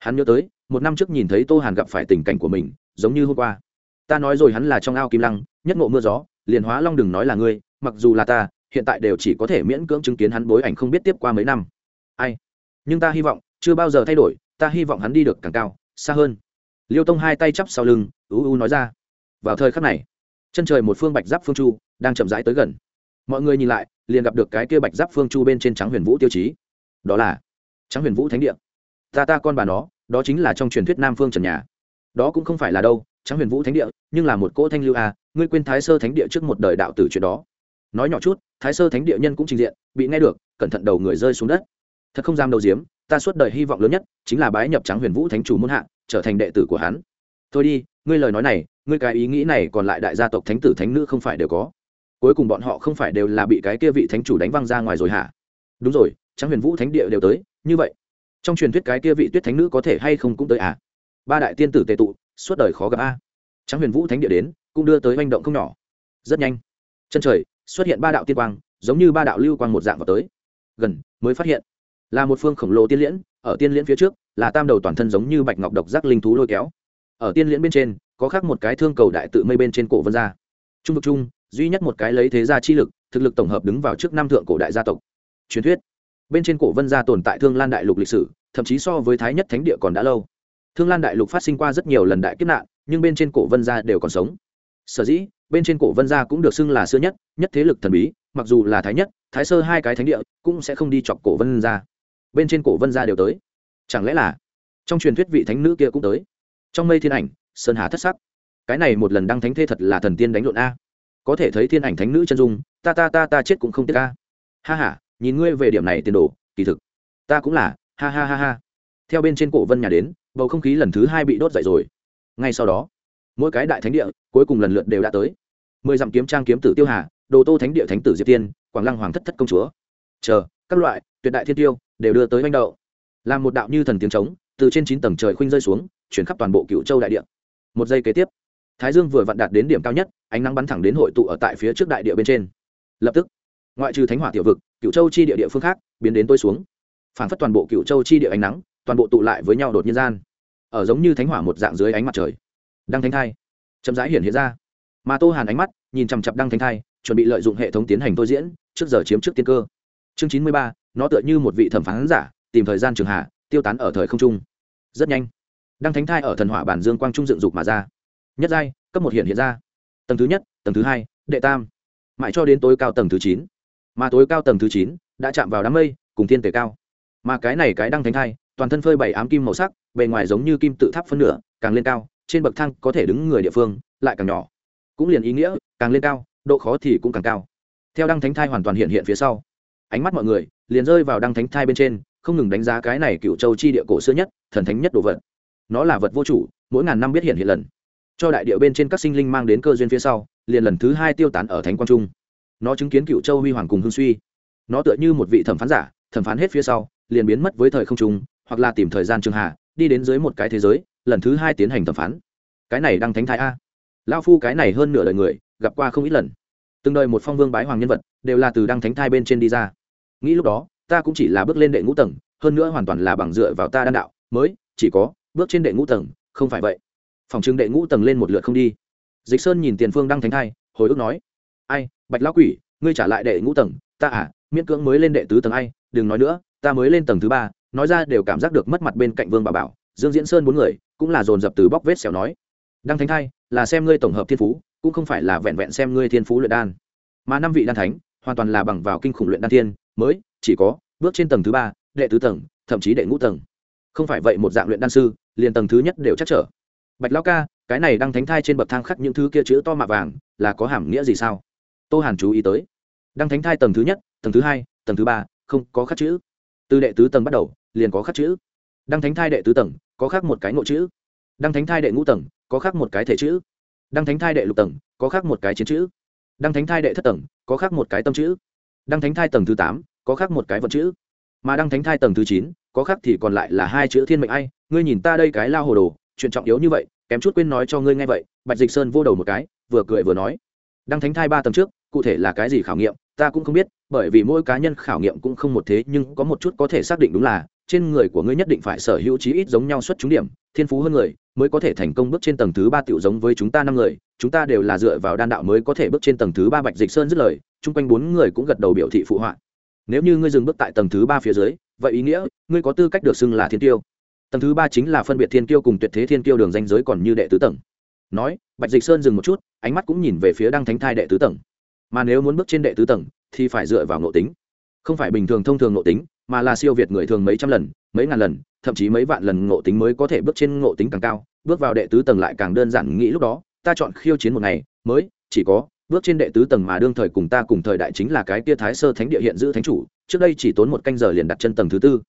A: hắn nhớ tới, một năm trước nhìn thấy tô hàn gặp phải tình cảnh của mình, giống như hôm qua. Ta nói rồi hắn là trong ao kim lăng, nhất ngộ mưa gió, liền hóa long đừng nói là ngươi, mặc dù là ta, hiện tại đều chỉ có thể miễn cưỡng chứng kiến hắn bối ảnh không biết tiếp qua mấy năm. Ai? Nhưng ta hy vọng, chưa bao giờ thay đổi, ta hy vọng hắn đi được càng cao, xa hơn. Liêu tông hai tay chắp sau lưng u u nói ra. Vào thời khắc này, chân trời một phương bạch giáp phương chu đang chậm rãi tới gần. Mọi người nhìn lại, liền gặp được cái kia bạch giáp phương chu bên trên trắng huyền vũ tiêu chí. Đó là trắng huyền vũ thánh địa ta ta con bà nó, đó chính là trong truyền thuyết nam phương trần nhà. Đó cũng không phải là đâu trắng huyền vũ thánh địa, nhưng là một cỗ thanh lưu a, ngươi quên thái sơ thánh địa trước một đời đạo tử chuyện đó. Nói nhỏ chút, thái sơ thánh địa nhân cũng trình diện, bị nghe được, cẩn thận đầu người rơi xuống đất. Thật không dám đầu diếm ta suốt đời hy vọng lớn nhất, chính là bái nhập trắng huyền vũ thánh chủ muôn hạ, trở thành đệ tử của hắn. Thôi đi, ngươi lời nói này, ngươi cái ý nghĩ này còn lại đại gia tộc thánh tử thánh nữ không phải đều có. Cuối cùng bọn họ không phải đều là bị cái kia vị thánh chủ đánh văng ra ngoài rồi hả? Đúng rồi trắng huyền vũ thánh địa đều tới, như vậy trong truyền thuyết cái kia vị tuyết thánh nữ có thể hay không cũng tới à? Ba đại tiên tử tề tụ, suốt đời khó gặp a. Trắng huyền vũ thánh địa đến, cũng đưa tới manh động không nhỏ. Rất nhanh, chân trời xuất hiện ba đạo tiên quang, giống như ba đạo lưu quang một dạng vào tới. Gần, mới phát hiện, là một phương khổng lồ tiên liễn, ở tiên liễn phía trước, là tam đầu toàn thân giống như bạch ngọc độc giác linh thú lôi kéo. Ở tiên liễn bên trên, có khác một cái thương cầu đại tự mây bên trên cổ vân gia. Trung vực trung, duy nhất một cái lấy thế gia chi lực, thực lực tổng hợp đứng vào trước năm thượng cổ đại gia tộc. Truyền thuyết bên trên cổ vân gia tồn tại thương lan đại lục lịch sử, thậm chí so với thái nhất thánh địa còn đã lâu. Thương lan đại lục phát sinh qua rất nhiều lần đại kiếp nạn, nhưng bên trên cổ vân gia đều còn sống. Sở dĩ, bên trên cổ vân gia cũng được xưng là xưa nhất nhất thế lực thần bí, mặc dù là thái nhất, thái sơ hai cái thánh địa cũng sẽ không đi chọc cổ vân gia. Bên trên cổ vân gia đều tới. Chẳng lẽ là trong truyền thuyết vị thánh nữ kia cũng tới? Trong mây thiên ảnh, sơn hà thất sắc. Cái này một lần đăng thánh thê thật là thần tiên đánh lộn a. Có thể thấy thiên ảnh thánh nữ chân dung, ta ta ta ta chết cũng không tiếc a. Ha ha nhìn ngươi về điểm này tiền đồ, kỳ thực, ta cũng là, ha ha ha ha. Theo bên trên cổ vân nhà đến, bầu không khí lần thứ hai bị đốt dậy rồi. Ngay sau đó, mỗi cái đại thánh địa, cuối cùng lần lượt đều đã tới. Mười dặm kiếm trang kiếm tử tiêu hà, đồ tô thánh địa thánh tử diệp tiên, quảng lăng hoàng thất thất công chúa. Chờ, các loại, tuyệt đại thiên tiêu, đều đưa tới manh đậu làm một đạo như thần tiếng trống, từ trên chín tầng trời khuynh rơi xuống, chuyển khắp toàn bộ cựu châu đại địa. Một giây kế tiếp, thái dương vừa vặn đạt đến điểm cao nhất, ánh nắng bắn thẳng đến hội tụ ở tại phía trước đại địa bên trên. Lập tức ngoại trừ thánh hỏa tiểu vực cựu châu chi địa địa phương khác, biến đến tôi xuống. Phản phất toàn bộ cựu châu chi địa ánh nắng, toàn bộ tụ lại với nhau đột nhiên gian. Ở giống như thánh hỏa một dạng dưới ánh mặt trời. Đăng thánh thai. Chậm rãi hiện hiện ra. Mà tô hàn ánh mắt, nhìn chằm chặp đăng thánh thai, chuẩn bị lợi dụng hệ thống tiến hành tôi diễn, trước giờ chiếm trước tiên cơ. Chương chín mươi ba, nó tựa như một vị thẩm phán giả, tìm thời gian trường hạ, tiêu tán ở thời không trung. Rất nhanh, đăng thánh thai ở thần hỏa bản dương quang trung dựng dục mà ra. Nhất giai, cấp một hiện hiện ra. Tầng thứ nhất, tầng thứ hai, đệ tam. Mãi cho đến tối cao tầng thứ chín mà tối cao tầng thứ chín, đã chạm vào đám mây, cùng thiên tề cao. Mà cái này cái đăng thánh thai, toàn thân phơi bảy ám kim màu sắc, bề ngoài giống như kim tự tháp phân nửa, càng lên cao, trên bậc thang có thể đứng người địa phương, lại càng nhỏ. Cũng liền ý nghĩa, càng lên cao, độ khó thì cũng càng cao. Theo đăng thánh thai hoàn toàn hiện hiện phía sau, ánh mắt mọi người liền rơi vào đăng thánh thai bên trên, không ngừng đánh giá cái này cựu châu chi địa cổ xưa nhất, thần thánh nhất đồ vật. Nó là vật vô chủ, mỗi ngàn năm biết hiện hiện lần. Cho đại địa bên trên các sinh linh mang đến cơ duyên phía sau, liền lần thứ hai tiêu tán ở thánh quang trung nó chứng kiến cựu châu huy hoàng cùng hương suy. Nó tựa như một vị thẩm phán giả, thẩm phán hết phía sau, liền biến mất với thời không trung, hoặc là tìm thời gian trường hạ, đi đến dưới một cái thế giới, lần thứ hai tiến hành thẩm phán. Cái này đang thánh thái a. Lao phu cái này hơn nửa đời người, gặp qua không ít lần. Từng đời một phong vương bái hoàng nhân vật, đều là từ đăng thánh thai bên trên đi ra. Nghĩ lúc đó, ta cũng chỉ là bước lên đệ ngũ tầng, hơn nữa hoàn toàn là bằng dựa vào ta đan đạo, mới, chỉ có, bước trên đệ ngũ tầng, không phải vậy. Phòng chứng đệ ngũ tầng lên một lượt không đi. Dịch sơn nhìn tiền phương đăng thánh thai, hồi ức nói, ai bạch lão quỷ, ngươi trả lại đệ ngũ tầng, ta à miễn cưỡng mới lên đệ tứ tầng ai, đừng nói nữa, ta mới lên tầng thứ ba, nói ra đều cảm giác được mất mặt bên cạnh vương bà bảo, dương diễn sơn bốn người cũng là dồn dập từ bóc vết xẻo nói. Đăng thánh thai, là xem ngươi tổng hợp thiên phú, cũng không phải là vẹn vẹn xem ngươi thiên phú luyện đan. Mà năm vị đan thánh, hoàn toàn là bằng vào kinh khủng luyện đan thiên, mới chỉ có bước trên tầng thứ ba, đệ tứ tầng, thậm chí đệ ngũ tầng. Không phải vậy một dạng luyện đan sư, liền tầng thứ nhất đều chắc trở. Bạch lão ca, cái này đăng thánh thai trên bậc thang khắc những thứ kia chữ to mạ vàng, là có hàm nghĩa gì sao? Tô hàn chú ý tới. Đăng thánh thai tầng thứ nhất, tầng thứ hai, tầng thứ ba, không có khắc chữ. Từ đệ tứ tầng bắt đầu, liền có khắc chữ. Đăng thánh thai đệ tứ tầng, có khắc một cái ngộ chữ. Đăng thánh thai đệ ngũ tầng, có khắc một cái thể chữ. Đăng thánh thai đệ lục tầng, có khắc một cái chiến chữ. Đăng thánh thai đệ thất tầng, có khắc một cái tâm chữ. Đăng thánh thai tầng thứ tám, có khắc một cái vật chữ. Mà đăng thánh thai tầng thứ chín, có khắc thì còn lại là hai chữ thiên mệnh ai. Ngươi nhìn ta đây cái lao hồ đồ, chuyện trọng yếu như vậy, kém chút quên nói cho ngươi nghe vậy, bạch dịch sơn vô đầu một cái, vừa cười vừa nói. Đăng thánh thai ba tầng trước cụ thể là cái gì khảo nghiệm, ta cũng không biết, bởi vì mỗi cá nhân khảo nghiệm cũng không một thế, nhưng có một chút có thể xác định đúng là, trên người của ngươi nhất định phải sở hữu trí ít giống nhau xuất trúng điểm, thiên phú hơn người, mới có thể thành công bước trên tầng thứ ba tiểu giống với chúng ta năm người, chúng ta đều là dựa vào đan đạo mới có thể bước trên tầng thứ ba bạch dịch sơn dứt lời, chung quanh bốn người cũng gật đầu biểu thị phụ họa. Nếu như ngươi dừng bước tại tầng thứ ba phía dưới, vậy ý nghĩa, ngươi có tư cách được xưng là thiên tiêu. Tầng thứ ba chính là phân biệt thiên tiêu cùng tuyệt thế thiên tiêu đường danh giới còn như đệ tứ tầng. Nói, bạch dịch sơn dừng một chút, ánh mắt cũng nhìn về phía đăng thánh thai đệ tứ tầng mà nếu muốn bước trên đệ tứ tầng, thì phải dựa vào nội tính. Không phải bình thường thông thường nội tính, mà là siêu việt người thường mấy trăm lần, mấy ngàn lần, thậm chí mấy vạn lần ngộ tính mới có thể bước trên ngộ tính càng cao. Bước vào đệ tứ tầng lại càng đơn giản, nghĩ lúc đó, ta chọn khiêu chiến một ngày, mới, chỉ có, bước trên đệ tứ tầng mà đương thời cùng ta cùng thời đại chính là cái kia thái sơ thánh địa hiện giữ thánh chủ, trước đây chỉ tốn một canh giờ liền đặt chân tầng thứ tư.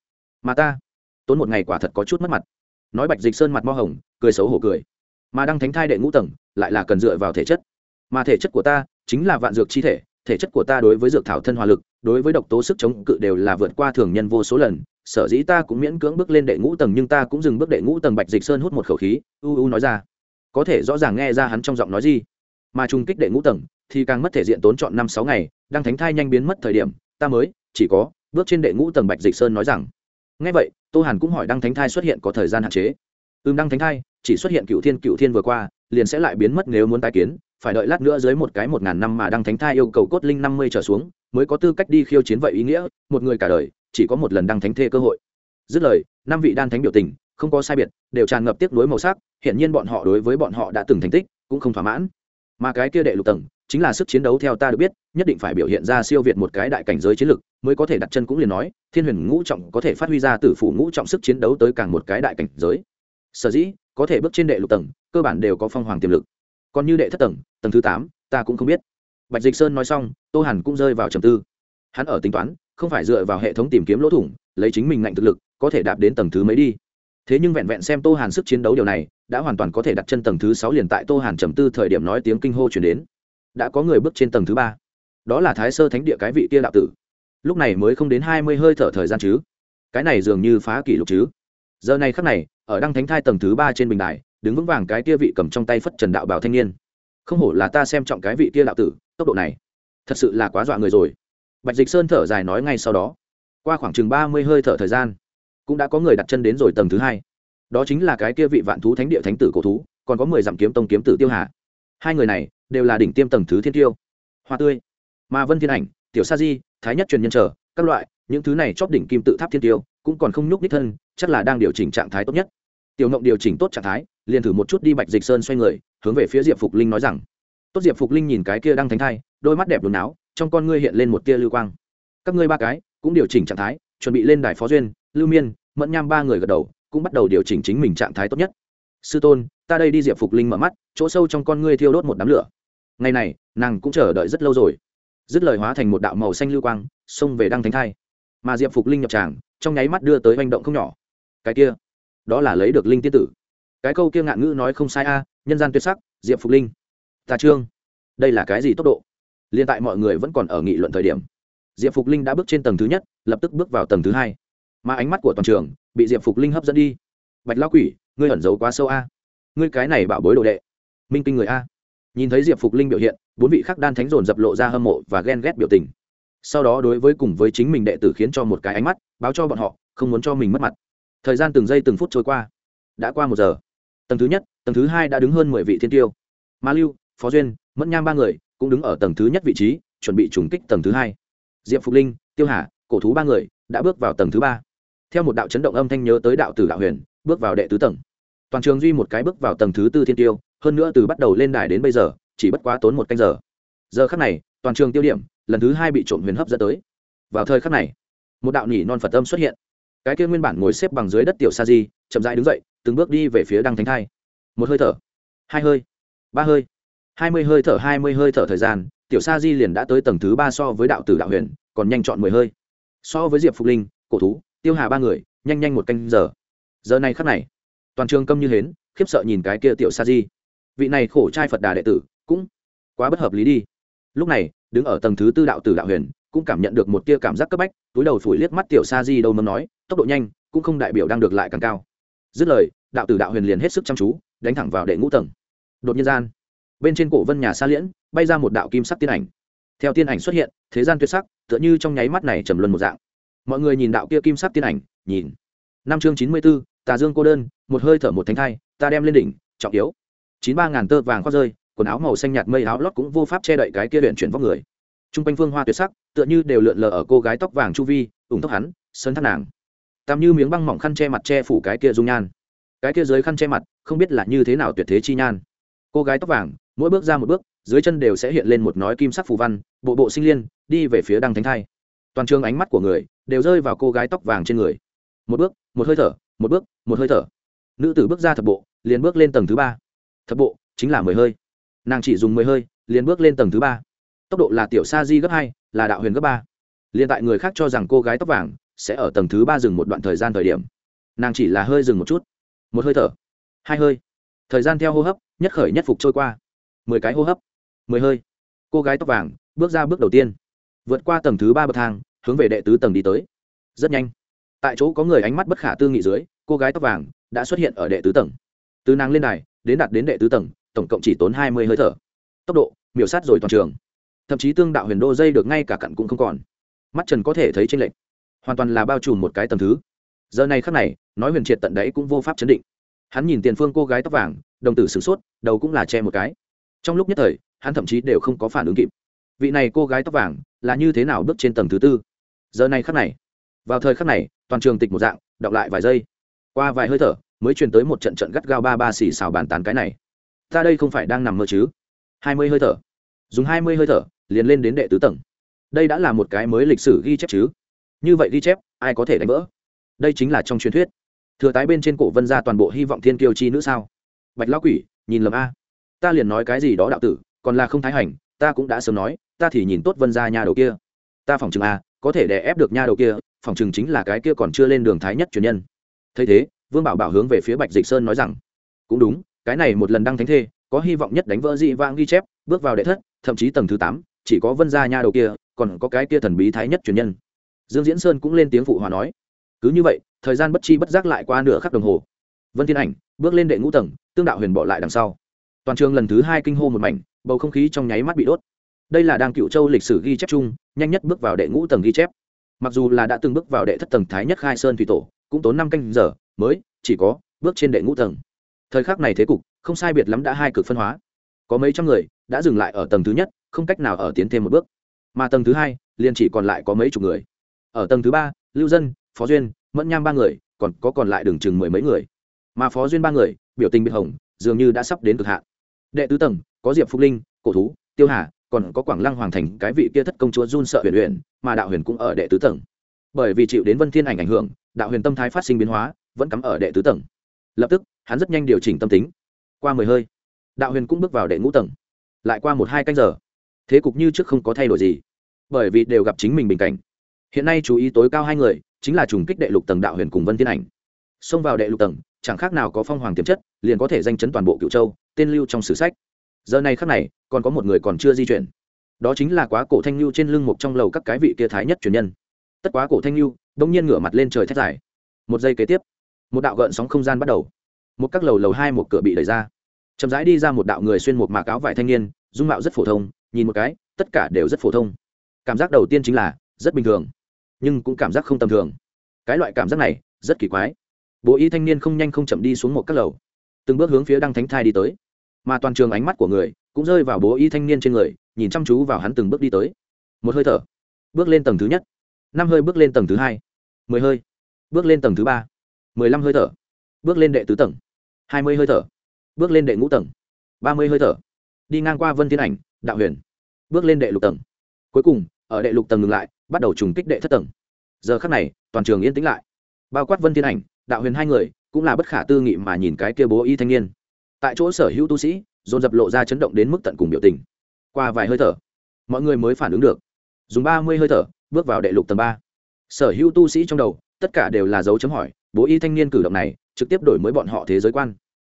A: Mà ta, tốn một ngày quả thật có chút mất mặt. Nói bạch dịch sơn mặt mo hồng, cười xấu hổ cười. Mà đăng thánh thai đệ ngũ tầng, lại là cần dựa vào thể chất. Mà thể chất của ta chính là vạn dược chi thể thể chất của ta đối với dược thảo thân hòa lực, đối với độc tố sức chống cự đều là vượt qua thường nhân vô số lần. Sở dĩ ta cũng miễn cưỡng bước lên đệ ngũ tầng, nhưng ta cũng dừng bước đệ ngũ tầng bạch dịch sơn hút một khẩu khí. U u nói ra. Có thể rõ ràng nghe ra hắn trong giọng nói gì. Mà trung kích đệ ngũ tầng thì càng mất thể diện tốn chọn năm sáu ngày, đang thánh thai nhanh biến mất thời điểm, ta mới, chỉ có, bước trên đệ ngũ tầng bạch dịch sơn nói rằng. Ngay vậy, tô hàn cũng hỏi đăng thánh thai xuất hiện có thời gian hạn chế. Ưm đăng thánh thai, chỉ xuất hiện cựu thiên cựu thiên vừa qua liền sẽ lại biến mất nếu muốn tái kiến, phải đợi lát nữa dưới một cái một ngàn năm mà đăng thánh thai yêu cầu cốt linh năm mươi trở xuống, mới có tư cách đi khiêu chiến vậy ý nghĩa, một người cả đời, chỉ có một lần đăng thánh thê cơ hội. Dứt lời, năm vị đan thánh biểu tình, không có sai biệt, đều tràn ngập tiếc nuối màu sắc hiện nhiên bọn họ đối với bọn họ đã từng thành tích, cũng không thỏa mãn. Mà cái kia đệ lục tầng, chính là sức chiến đấu theo ta được biết, nhất định phải biểu hiện ra siêu việt một cái đại cảnh giới chiến lực, mới có thể đặt chân cũng liền nói, thiên huyền ngũ trọng có thể phát huy ra từ phủ ngũ trọng sức chiến đấu tới càng một cái đại cảnh giới. Sở dĩ có thể bước trên đệ lục tầng, cơ bản đều có phong hoàng tiềm lực. Còn như đệ thất tầng tầng thứ tám, ta cũng không biết. Bạch dịch sơn nói xong, tô hàn cũng rơi vào trầm tư. Hắn ở tính toán, không phải dựa vào hệ thống tìm kiếm lỗ thủng, lấy chính mình ngạnh thực lực, có thể đạp đến tầng thứ mấy đi. Thế nhưng vẹn vẹn xem tô hàn sức chiến đấu điều này, đã hoàn toàn có thể đặt chân tầng thứ sáu liền tại tô hàn trầm tư thời điểm nói tiếng kinh hô chuyển đến. Đã có người bước trên tầng thứ ba. Đó là thái sơ thánh địa cái vị kia đạo tử. Lúc này mới không đến hai mươi hơi thở thời gian chứ. Cái này dường như phá kỷ lục chứ giờ này khắc này, ở đăng thánh thai tầng thứ ba trên bình đài, đứng vững vàng cái kia vị cầm trong tay phất trần đạo bảo thanh niên. Không hổ là ta xem trọng cái vị kia đạo tử, tốc độ này, thật sự là quá dọa người rồi. Bạch dịch sơn thở dài nói ngay sau đó. Qua khoảng chừng ba mươi hơi thở thời gian, cũng đã có người đặt chân đến rồi tầng thứ hai. Đó chính là cái kia vị vạn thú thánh địa thánh tử cổ thú, còn có mười dặm kiếm tông kiếm tử tiêu hà. Hai người này đều là đỉnh tiêm tầng thứ thiên tiêu. Hoa tươi, ma vân thiên ảnh, tiểu sa di, thái nhất truyền nhân trở, các loại, những thứ này chóp đỉnh kim tự tháp thiên tiêu cũng còn không nhúc nhích thân, chắc là đang điều chỉnh trạng thái tốt nhất. Tiểu ngộng điều chỉnh tốt trạng thái, liền thử một chút đi bạch dịch sơn xoay người, hướng về phía diệp phục linh nói rằng, tốt diệp phục linh nhìn cái kia đang thánh thai, đôi mắt đẹp đồn áo trong con ngươi hiện lên một tia lưu quang. Các ngươi ba cái cũng điều chỉnh trạng thái, chuẩn bị lên đài phó duyên, lưu miên, mẫn nham ba người gật đầu, cũng bắt đầu điều chỉnh chính mình trạng thái tốt nhất. Sư tôn, ta đây đi diệp phục linh mở mắt, chỗ sâu trong con ngươi thiêu đốt một đám lửa. Ngày này, nàng cũng chờ đợi rất lâu rồi. Dứt lời hóa thành một đạo màu xanh lưu quang, xông về đăng thánh thai mà diệp phục linh nhập tràng, trong nháy mắt đưa tới hành động không nhỏ. Cái kia, đó là lấy được linh tiên tử. Cái câu kia ngạn ngữ nói không sai a, nhân gian tuyệt sắc, diệp phục linh. Ta trương. Đây là cái gì tốc độ? Liên tại mọi người vẫn còn ở nghị luận thời điểm. Diệp phục linh đã bước trên tầng thứ nhất, lập tức bước vào tầng thứ hai. Mà ánh mắt của toàn trường bị diệp phục linh hấp dẫn đi. Bạch lao quỷ, ngươi ẩn giấu quá sâu a. Ngươi cái này bảo bối đồ đệ. Minh kinh người a. Nhìn thấy diệp phục linh biểu hiện, bốn vị khắc đan thánh dồn dập lộ ra hâm mộ và ghen ghét biểu tình sau đó đối với cùng với chính mình đệ tử khiến cho một cái ánh mắt, báo cho bọn họ, không muốn cho mình mất mặt. Thời gian từng giây từng phút trôi qua. Đã qua một giờ. Tầng thứ nhất, tầng thứ hai đã đứng hơn mười vị thiên tiêu. Ma lưu, phó duyên, mẫn nham ba người cũng đứng ở tầng thứ nhất vị trí, chuẩn bị trùng kích tầng thứ hai. Diệp phục linh, tiêu hà, cổ thú ba người đã bước vào tầng thứ ba. Theo một đạo chấn động âm thanh nhớ tới đạo tử đạo huyền, bước vào đệ tứ tầng. Toàn trường duy một cái bước vào tầng thứ tư thiên tiêu, hơn nữa từ bắt đầu lên đài đến bây giờ, chỉ bất quá tốn một canh giờ. Giờ khắc này, toàn trường tiêu điểm lần thứ hai bị trộm huyền hấp dẫn tới. Vào thời khắc này, một đạo nhỉ non phật âm xuất hiện. Cái kia nguyên bản ngồi xếp bằng dưới đất tiểu sa di, chậm rãi đứng dậy, từng bước đi về phía đăng thánh thai. Một hơi thở, hai hơi, ba hơi, hai mươi hơi thở, hai mươi hơi thở thời gian, tiểu sa di liền đã tới tầng thứ ba so với đạo tử đạo huyền, còn nhanh chọn mười hơi. So với diệp phục linh, cổ thú, tiêu hà ba người, nhanh nhanh một canh giờ. Giờ này khắc này, toàn trường câm như hến, khiếp sợ nhìn cái kia tiểu sa di. Vị này khổ trai phật đà đệ tử cũng quá bất hợp lý đi. Lúc này đứng ở tầng thứ tư đạo tử đạo huyền, cũng cảm nhận được một tia cảm giác cấp bách, túi đầu phủi liếc mắt tiểu sa di đâu mâm nói, tốc độ nhanh, cũng không đại biểu đang được lại càng cao. Dứt lời, đạo tử đạo huyền liền hết sức chăm chú, đánh thẳng vào đệ ngũ tầng. Đột nhiên gian, bên trên cổ vân nhà sa liễn bay ra một đạo kim sắc tiên ảnh. Theo tiên ảnh xuất hiện, thế gian tuyệt sắc, tựa như trong nháy mắt này trầm luân một dạng. Mọi người nhìn đạo kia kim sắc tiên ảnh, nhìn. Năm chương chín mươi b ố tà dương cô đơn, một hơi thở một thánh thai, ta đem lên đỉnh, trọng yếu. Chín ba ngàn tơ vàng khoác rơi quần áo màu xanh nhạt mây áo lót cũng vô pháp che đậy cái kia luyện chuyển vóc người. T r u n g quanh phương hoa tuyệt sắc, tựa như đều lượn lờ ở cô gái tóc vàng chu vi, ủng tóc hắn, sơn thắt nàng. Tạm như miếng băng mỏng khăn che mặt che phủ cái kia dung nhan. Cái kia dưới khăn che mặt, không biết là như thế nào tuyệt thế chi nhan. Cô gái tóc vàng, mỗi bước ra một bước, dưới chân đều sẽ hiện lên một nói kim sắc phù văn, bộ bộ sinh liên, đi về phía đăng thánh thai. Toàn trường ánh mắt của người, đều rơi vào cô gái tóc vàng trên người. Một bước, một hơi thở, một bước, một hơi thở. Nữ tử bước ra thập bộ, liền bước lên tầng thứ ba. Thập bộ, chính là mười hơi nàng chỉ dùng mười hơi, liền bước lên tầng thứ ba. Tốc độ là tiểu sa di gấp hai, là đạo huyền gấp ba. Liền tại người khác cho rằng cô gái tóc vàng sẽ ở tầng thứ ba dừng một đoạn thời gian thời điểm. Nàng chỉ là hơi dừng một chút. Một hơi thở. Hai hơi. Thời gian theo hô hấp, nhất khởi nhất phục trôi qua. Mười cái hô hấp. Mười hơi. Cô gái tóc vàng bước ra bước đầu tiên. Vượt qua tầng thứ ba bậc thang, hướng về đệ tứ tầng đi tới. Rất nhanh. Tại chỗ có người ánh mắt bất khả tư nghị dưới, cô gái tóc vàng đã xuất hiện ở đệ tứ tầng. Từ nàng lên đài đến đạt đến đệ tứ tầng tổng cộng chỉ tốn hai mươi hơi thở. Tốc độ, miểu sát rồi toàn trường. Thậm chí tương đạo huyền đô dây được ngay cả cặn cũng không còn. Mắt trần có thể thấy tranh lệch. Hoàn toàn là bao trùm một cái tầm thứ. Giờ này khắc này, nói huyền triệt tận đấy cũng vô pháp chấn định. Hắn nhìn tiền phương cô gái tóc vàng, đồng tử sửng sốt, đầu cũng là che một cái. Trong lúc nhất thời, hắn thậm chí đều không có phản ứng kịp. Vị này cô gái tóc vàng, là như thế nào bước trên tầng thứ tư? Giờ này khắc này, vào thời khắc này, toàn trường tịch một dạng, đọc lại vài giây. Qua vài hơi thở, mới truyền tới một trận trận gắt gao ba ba xì xào bàn tán cái này ta đây không phải đang nằm mơ chứ? Hai mươi hơi thở. Dùng hai mươi hơi thở, liền lên đến đệ tứ tầng. Đây đã là một cái mới lịch sử ghi chép chứ? Như vậy ghi chép, ai có thể đánh vỡ? Đây chính là trong truyền thuyết. Thừa tái bên trên cổ vân ra toàn bộ hy vọng thiên kiêu chi nữ sao? Bạch lão quỷ, nhìn lầm a. Ta liền nói cái gì đó đạo tử, còn là không thái hành, ta cũng đã sớm nói, ta thì nhìn tốt vân ra nhà đầu kia. Ta phòng chừng a, có thể đè ép được nha đầu kia phòng chừng chính là cái kia còn chưa lên đường thái nhất truyền nhân. Thấy thế, vương bảo bảo hướng về phía bạch dịch sơn nói rằng, cũng đúng cái này một lần đăng thánh thê, có hy vọng nhất đánh vỡ dị vãng ghi chép, bước vào đệ thất, thậm chí tầng thứ tám, chỉ có vân gia nha đầu kia, còn có cái kia thần bí thái nhất truyền nhân. Dương diễn sơn cũng lên tiếng phụ hòa nói, cứ như vậy, thời gian bất chi bất giác lại qua nửa khắc đồng hồ. Vân thiên ảnh bước lên đệ ngũ tầng, tương đạo huyền bỏ lại đằng sau. Toàn trường lần thứ hai kinh hô một mảnh, bầu không khí trong nháy mắt bị đốt. Đây là đang cựu châu lịch sử ghi chép chung, nhanh nhất bước vào đệ ngũ tầng ghi chép. Mặc dù là đã từng bước vào đệ thất tầng thái nhất khai sơn thủy tổ, cũng tốn năm canh giờ, mới chỉ có bước trên đệ ngũ tầng thời khắc này thế cục, không sai biệt lắm đã hai cực phân hóa. Có mấy trăm người đã dừng lại ở tầng thứ nhất, không cách nào ở tiến thêm một bước. Mà tầng thứ hai, liền chỉ còn lại có mấy chục người. Ở tầng thứ ba, lưu dân, phó duyên, mẫn nham ba người, còn có còn lại đường chừng mười mấy người. Mà phó duyên ba người, biểu tình biệt hồng, dường như đã sắp đến cực hạn. Đệ tứ tầng, có diệp phúc linh, cổ thú, tiêu hà, còn có quảng lăng hoàng thành, cái vị kia thất công chúa run sợ huyền huyền, mà đạo huyền cũng ở đệ tứ tầng. Bởi vì chịu đến vân thiên ảnh ảnh hưởng, đạo huyền tâm thái phát sinh biến hóa, vẫn cắm ở đệ tứ tầng. Lập tức hắn rất nhanh điều chỉnh tâm tính. Qua mười hơi, đạo huyền cũng bước vào đệ ngũ tầng. Lại qua một hai canh giờ, thế cục như trước không có thay đổi gì, bởi vì đều gặp chính mình bình cảnh. Hiện nay chú ý tối cao hai người, chính là trùng kích đệ lục tầng đạo huyền cùng vân thiên ảnh. Xông vào đệ lục tầng, chẳng khác nào có phong hoàng tiềm chất, liền có thể danh chấn toàn bộ cựu châu, tên lưu trong sử sách. Giờ này khác này, còn có một người còn chưa di chuyển. Đó chính là quá cổ thanh lưu trên lưng một trong lầu các cái vị kia thái nhất truyền nhân. Tất quá cổ thanh lưu, đông nhiên ngửa mặt lên trời thét dài. Một giây kế tiếp, một đạo gợn sóng không gian bắt đầu một các lầu lầu hai một cửa bị đẩy ra. Chậm rãi đi ra một đạo người xuyên một mạc áo vải thanh niên, dung mạo rất phổ thông, nhìn một cái, tất cả đều rất phổ thông. Cảm giác đầu tiên chính là rất bình thường, nhưng cũng cảm giác không tầm thường. Cái loại cảm giác này rất kỳ quái. Bộ y thanh niên không nhanh không chậm đi xuống một các lầu, từng bước hướng phía đăng thánh thai đi tới. Mà toàn trường ánh mắt của người cũng rơi vào bố y thanh niên trên người, nhìn chăm chú vào hắn từng bước đi tới. Một hơi thở, bước lên tầng thứ nhất. Năm hơi bước lên tầng thứ hai. Mười hơi, bước lên tầng thứ ba. Mười lăm hơi thở, bước lên đệ tứ tầng hai mươi hơi thở. Bước lên đệ ngũ tầng. ba mươi hơi thở. Đi ngang qua vân thiên ảnh, đạo huyền. Bước lên đệ lục tầng. Cuối cùng, ở đệ lục tầng ngừng lại, bắt đầu trùng kích đệ thất tầng. Giờ khắc này, toàn trường yên tĩnh lại. Bao quát vân thiên ảnh, đạo huyền hai người, cũng là bất khả tư nghị mà nhìn cái kia bố y thanh niên. Tại chỗ sở hữu tu sĩ, dồn dập lộ ra chấn động đến mức tận cùng biểu tình. Qua vài hơi thở, mọi người mới phản ứng được. Dùng ba mươi hơi thở, bước vào đệ lục tầng ba. Sở hữu tu sĩ trong đầu, tất cả đều là dấu chấm hỏi bố y thanh niên cử động này trực tiếp đổi mới bọn họ thế giới quan.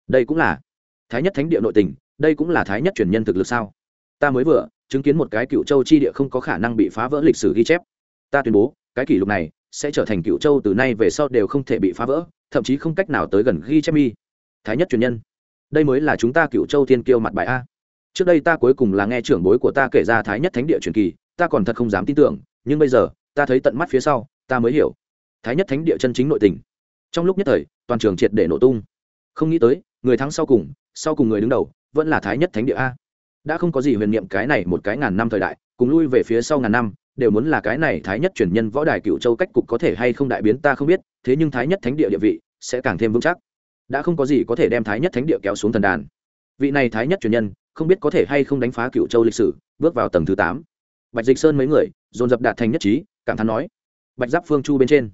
A: Đây cũng là thái nhất thánh địa nội tình, đây cũng là thái nhất truyền nhân thực lực sao? Ta mới vừa, chứng kiến một cái cựu châu chi địa không có khả năng bị phá vỡ lịch sử ghi chép. Ta tuyên bố, cái kỷ lục này sẽ trở thành cựu châu từ nay về sau đều không thể bị phá vỡ, thậm chí không cách nào tới gần ghi chép mi thái nhất truyền nhân, đây mới là chúng ta cựu châu thiên kiêu mặt bài a. Trước đây ta cuối cùng là nghe trưởng bối của ta kể ra thái nhất thánh địa truyền kỳ, ta còn thật không dám tin tưởng, nhưng bây giờ, ta thấy tận mắt phía sau, ta mới hiểu. Thái nhất thánh địa chân chính nội tình trong lúc nhất thời, toàn trường triệt để nổ tung. Không nghĩ tới, người thắng sau cùng sau cùng người đứng đầu, vẫn là thái nhất thánh địa a. Đã không có gì huyền niệm cái này một cái ngàn năm thời đại, cùng lui về phía sau ngàn năm, đều muốn là cái này thái nhất truyền nhân võ đài cựu châu cách cục có thể hay không đại biến ta không biết, thế nhưng thái nhất thánh địa địa vị, sẽ càng thêm vững chắc. Đã không có gì có thể đem thái nhất thánh địa kéo xuống thần đàn. Vị này thái nhất truyền nhân, không biết có thể hay không đánh phá cựu châu lịch sử, bước vào tầng thứ tám. Bạch dịch sơn mấy người, dồn dập đạt thành nhất trí, cảm thán nói. Bạch giáp phương chu bên trên